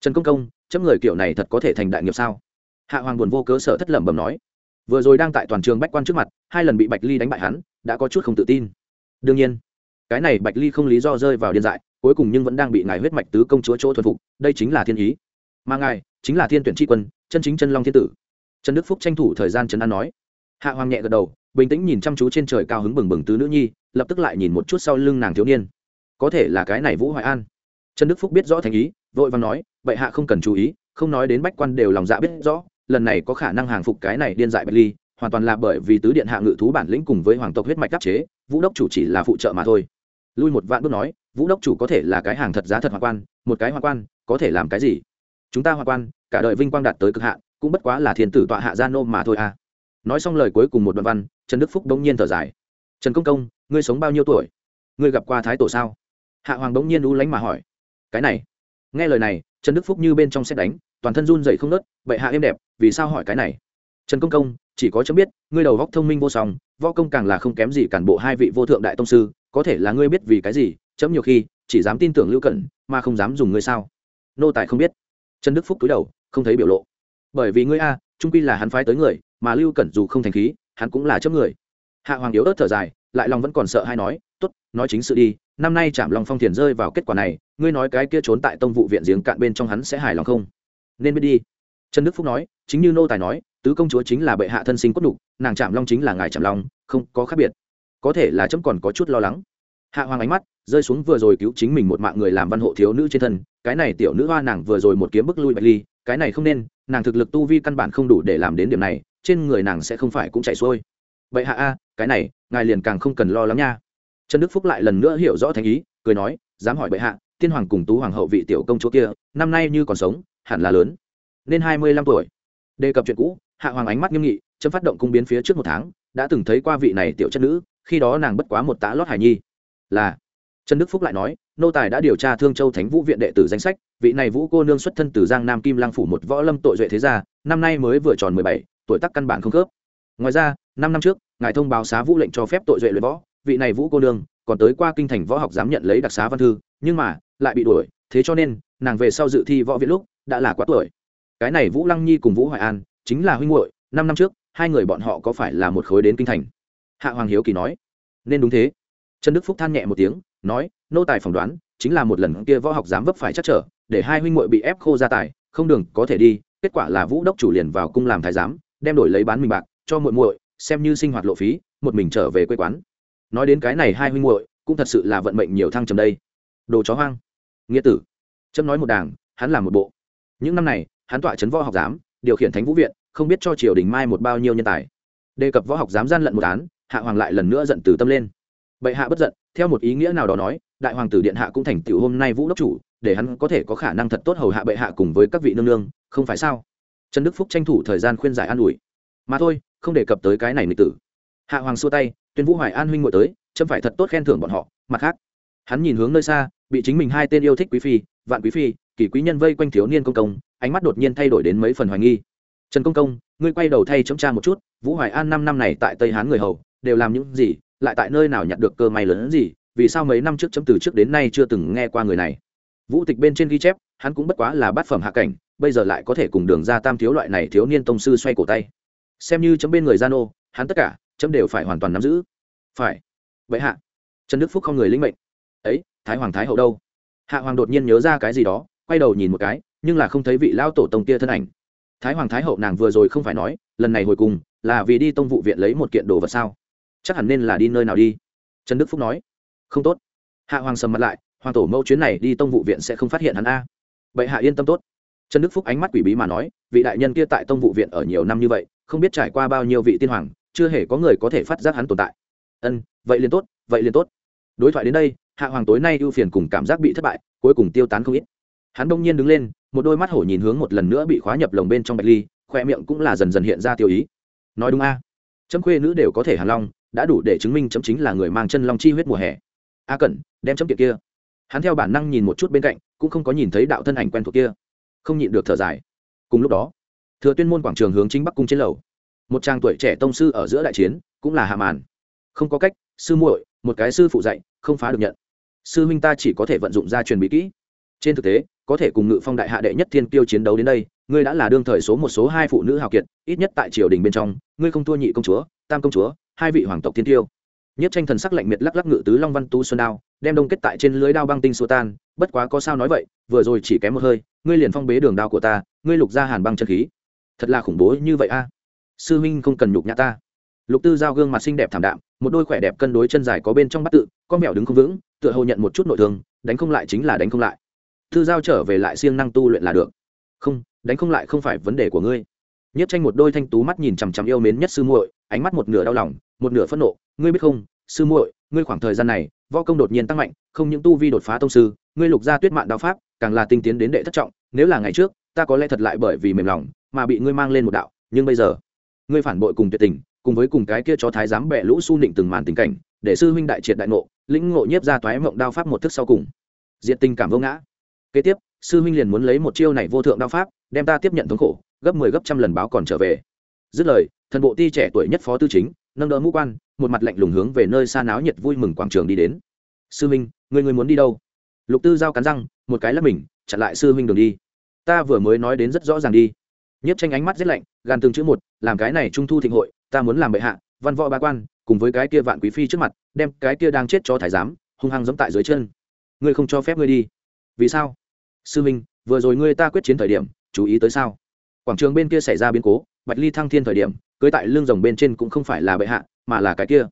trần công công chấm người kiểu này thật có thể thành đại nghiệp sao? Hạ hoàng buồn vô cớ sở thất lẩm bẩm nói, vừa rồi đang tại toàn trường bách quan trước mặt, hai lần bị bạch ly đánh bại hắn, đã có chút không tự tin. Đương nhiên, cái này bạch ly không lý do rơi vào điên dại, cuối cùng nhưng vẫn đang bị ngài huyết mạch tứ công chúa chỗ thuần phục, đây chính là thiên ý mà ngài chính là thiên tuyển tri quân, chân chính chân long thiên tử. Trần đức phúc tranh thủ thời gian trấn an nói. Hạ hoàng nhẹ gật đầu, bình tĩnh nhìn chăm chú trên trời cao hứng bừng bừng tứ nữ nhi, lập tức lại nhìn một chút sau lưng nàng thiếu niên. Có thể là cái này vũ hoài an. Trần đức phúc biết rõ thành ý, vội vàng nói vậy hạ không cần chú ý, không nói đến bách quan đều lòng dạ biết rõ, lần này có khả năng hàng phục cái này điên dại bạch ly, hoàn toàn là bởi vì tứ điện hạ ngự thú bản lĩnh cùng với hoàng tộc huyết mạch đắc chế, vũ đốc chủ chỉ là phụ trợ mà thôi. Lui một vạn bước nói, vũ đốc chủ có thể là cái hàng thật giá thật hoàng quan, một cái hoàng quan, có thể làm cái gì? Chúng ta hòa quan, cả đời vinh quang đạt tới cực hạn, cũng bất quá là thiên tử tọa hạ gia nô mà thôi à. Nói xong lời cuối cùng một đoạn văn, trần đức phúc đống nhiên thở dài. Trần công công, ngươi sống bao nhiêu tuổi? Ngươi gặp qua thái tổ sao? Hạ hoàng đống nhiên u lánh mà hỏi. Cái này. Nghe lời này, trần đức phúc như bên trong xét đánh, toàn thân run dậy không nớt bệ hạ êm đẹp, vì sao hỏi cái này? Trần công công, chỉ có chấm biết, ngươi đầu góc thông minh vô song, võ công càng là không kém gì cản bộ hai vị vô thượng đại tông sư, có thể là ngươi biết vì cái gì, chấm nhiều khi, chỉ dám tin tưởng lưu cẩn, mà không dám dùng ngươi sao? Nô tài không biết trần đức phúc cúi đầu, không thấy biểu lộ. Bởi vì ngươi a, trung quy là hắn phái tới người, mà lưu cẩn dù không thành khí, hắn cũng là chấp người. Hạ hoàng yếu ớt thở dài, lại lòng vẫn còn sợ hay nói t ố t nói chính sự đi, năm nay chạm lòng phong thiền rơi vào kết quả này, ngươi nói cái kia trốn tại tông vụ viện giếng cạn bên trong hắn sẽ hài lòng không? Nên biết đi. Trần đức phúc nói, chính như nô tài nói, tứ công chúa chính là bệ hạ thân sinh cốt đục nàng chạm long chính là ngài chạm long, không có khác biệt. Có thể là chấm còn có chút lo lắng hạ hoàng ánh mắt rơi xuống vừa rồi cứu chính mình một mạng người làm văn hộ thiếu nữ trên thân, cái này tiểu nữ hoa nàng vừa rồi một kiếm bức lui bạch ly, cái này không nên, nàng thực lực tu vi căn bản không đủ để làm đến điểm này, trên người nàng sẽ không phải cũng chạy xuôi. Vậy hạ a, cái này, ngài liền càng không cần lo lắng nha. Trần đức phúc lại lần nữa hiểu rõ thành ý, cười nói, dám hỏi bệ hạ, tiên hoàng cùng tú hoàng hậu vị tiểu công chúa kia, năm nay như còn sống, hẳn là lớn, nên hai mươi lăm tuổi. Đề cập chuyện cũ, hạ hoàng ánh mắt nghiêm nghị, chấm phát động cung biến phía trước một tháng, đã từng thấy qua vị này tiểu chất nữ, khi đó nàng bất quá một tá lót hải nhi là trần đức phúc lại nói nô tài đã điều tra thương châu thánh vũ viện đệ tử danh sách vị này vũ cô nương xuất thân từ giang nam kim lang phủ một võ lâm tội duệ thế gia năm nay mới vừa tròn mười bảy tuổi tác căn bản không khớp ngoài ra năm năm trước ngài thông báo xá vũ lệnh cho phép tội duệ luyện võ vị này vũ cô nương còn tới qua kinh thành võ học dám nhận lấy đặc xá văn thư nhưng mà lại bị đuổi thế cho nên nàng về sau dự thi võ viện lúc đã là quá tuổi cái này vũ lăng nhi cùng vũ hoài an chính là huynh muội năm năm trước hai người bọn họ có phải là một khối đến kinh thành hạ hoàng hiếu kỳ nói nên đúng thế trần đức phúc than nhẹ một tiếng, nói, nô tài phỏng đoán, chính là một lần kia võ học dám vấp phải chắc trở, để hai huynh muội bị ép khô ra tài, không đường, có thể đi, kết quả là vũ đốc chủ liền vào cung làm thái giám, đem đổi lấy bán mình bạc, cho muội muội, xem như sinh hoạt lộ phí, một mình trở về quê quán. Nói đến cái này hai huynh muội, cũng thật sự là vận mệnh nhiều thăng trầm đây. Đồ chó hoang. Nghĩa tử. Trâm nói một đảng hắn làm một bộ. Những năm này, hắn tọa trấn võ học giám, điều khiển thánh vũ viện, không biết cho triều đình mai một bao nhiêu nhân tài. Đề cập võ học giám gian lận một án, hạ hoàng lại lần nữa giận từ tâm lên bệ hạ bất giận, theo một ý nghĩa nào đó nói, đại hoàng tử điện hạ cũng thành tựu hôm nay vũ đốc chủ, để hắn có thể có khả năng thật tốt hầu hạ bệ hạ cùng với các vị nương nương, không phải sao? Trần đức phúc tranh thủ thời gian khuyên giải an ủi. Mà thôi, không đề cập tới cái này nghịch tử. Hạ hoàng xua tay, tuyên vũ hoài an huynh ngồi tới, chấm phải thật tốt khen thưởng bọn họ, mặt khác. Hắn nhìn hướng nơi xa, bị chính mình hai tên yêu thích quý phi, vạn quý phi, kỳ quý nhân vây quanh thiếu niên công công, ánh mắt đột nhiên thay đổi đến mấy phần hoài nghi. Trần công công, ngươi quay đầu thay chấm tra một chút, vũ hoài an năm năm này tại tây hán người hầu, đều làm những gì lại tại nơi nào nhặt được cơ may lớn hơn gì, vì sao mấy năm trước chấm từ trước đến nay chưa từng nghe qua người này? Vũ tịch bên trên ghi chép, hắn cũng bất quá là bát phẩm hạ cảnh, bây giờ lại có thể cùng đường ra tam thiếu loại này thiếu niên tông sư xoay cổ tay. Xem như chấm bên người gian ô hắn tất cả, chấm đều phải hoàn toàn nắm giữ. Phải. Vậy hạ, trần đức phúc không người linh mệnh. Ấy, thái hoàng thái hậu đâu? Hạ hoàng đột nhiên nhớ ra cái gì đó, quay đầu nhìn một cái, nhưng là không thấy vị lao tổ tông kia thân ảnh. Thái hoàng thái hậu nàng vừa rồi không phải nói, lần này hồi cùng, là vì đi tông vụ viện lấy một kiện đồ vật sao? Chắc hẳn nên là đi nơi nào đi. Trần đức phúc nói. Không tốt. Hạ hoàng sầm mặt lại, hoàng tổ mẫu chuyến này đi tông vụ viện sẽ không phát hiện hắn a. Vậy hạ yên tâm tốt. Trần đức phúc ánh mắt quỷ bí mà nói, vị đại nhân kia tại tông vụ viện ở nhiều năm như vậy, không biết trải qua bao nhiêu vị tiên hoàng, chưa hề có người có thể phát giác hắn tồn tại. Ân, vậy liền tốt, vậy liền tốt. Đối thoại đến đây, hạ hoàng tối nay ưu phiền cùng cảm giác bị thất bại, cuối cùng tiêu tán không ít. Hắn đông nhiên đứng lên, một đôi mắt hổ nhìn hướng một lần nữa bị khóa nhập lồng bên trong bạch ly, khoe miệng cũng là dần dần hiện ra tiêu ý. Nói đúng a. À. chấm khuê nữ đều có thể hàn long đã đủ để chứng minh chấm chính là người mang chân long chi huyết mùa hè. A cẩn, đem chấm kiệt kia. Hắn theo bản năng nhìn một chút bên cạnh, cũng không có nhìn thấy đạo thân ảnh quen thuộc kia. Không nhịn được thở dài. Cùng lúc đó, thừa tuyên môn quảng trường hướng chính bắc cung trên lầu. Một trang tuổi trẻ tông sư ở giữa đại chiến, cũng là hạ màn. Không có cách, sư muội, một cái sư phụ dạy, không phá được nhận. Sư huynh ta chỉ có thể vận dụng ra truyền bí kỹ. Trên thực tế, có thể cùng ngự phong đại hạ đệ nhất thiên tiêu chiến đấu đến đây, ngươi đã là đương thời số một, số hai phụ nữ hào kiệt, ít nhất tại triều đình bên trong, ngươi không thua nhị công chúa, tam công chúa hai vị hoàng tộc thiên tiêu. Nhất tranh thần sắc lạnh miệt lắc lắc ngự tứ long văn tu xuân đao, đem đông kết tại trên lưới đao băng tinh xua tan, bất quá có sao nói vậy, vừa rồi chỉ kém một hơi, ngươi liền phong bế đường đao của ta, ngươi lục ra hàn băng chân khí. Thật là khủng bố như vậy a. À? Sư huynh không cần nhục nhã ta. Lục tư giao gương mặt xinh đẹp thảm đạm, một đôi khỏe đẹp cân đối chân dài có bên trong bắt tự con mèo đứng không vững, tựa hồ nhận một chút nội thương, đánh không lại chính là đánh không lại. Thư giao trở về lại siêng năng tu luyện là được. Không, đánh không lại không phải vấn đề của ngươi. Nhất tranh một đôi thanh tú mắt nhìn chằm chằm yêu mến nhất sư muội, ánh mắt một nửa đau lòng một nửa phẫn nộ, ngươi biết không, sư muội, ngươi khoảng thời gian này, võ công đột nhiên tăng mạnh, không những tu vi đột phá tông sư, ngươi lục gia tuyết mạng đạo pháp, càng là tinh tiến đến đệ thất trọng, nếu là ngày trước, ta có lẽ thật lại bởi vì mềm lòng, mà bị ngươi mang lên một đạo, nhưng bây giờ, ngươi phản bội cùng tuyệt tình, cùng với cùng cái kia cho thái giám bẹ lũ su nịnh từng màn tình cảnh, để sư huynh đại triệt đại ngộ, lĩnh ngộ nhiếp ra toái mộng đao pháp một thức sau cùng. Diện tình cảm vô ngã. Kế tiếp, sư huynh liền muốn lấy một chiêu này vô thượng đao pháp, đem ta tiếp nhận thống khổ, gấp mười 10 gấp trăm lần báo còn trở về. Dứt lời, thần bộ ti trẻ tuổi nhất phó tư chính nâng đỡ mũ quan, một mặt lạnh lùng hướng về nơi xa náo nhiệt vui mừng quảng trường đi đến. Sư huynh, người người muốn đi đâu? Lục tư giao cắn răng, một cái lắp mình, chặn lại sư huynh đường đi. Ta vừa mới nói đến rất rõ ràng đi. Nhất tranh ánh mắt rất lạnh gan từng chữ một, làm cái này trung thu thịnh hội, ta muốn làm bệ hạ, văn võ ba quan, cùng với cái kia vạn quý phi trước mặt, đem cái kia đang chết cho thái giám, hung hăng giẫm tại dưới chân. Ngươi không cho phép ngươi đi. Vì sao? Sư minh vừa rồi ngươi ta quyết chiến thời điểm, chú ý tới sao? Quảng trường bên kia xảy ra biến cố bạch ly thăng thiên thời điểm, cưới tại lương rồng bên trên cũng không phải là bệ hạ, mà là cái kia.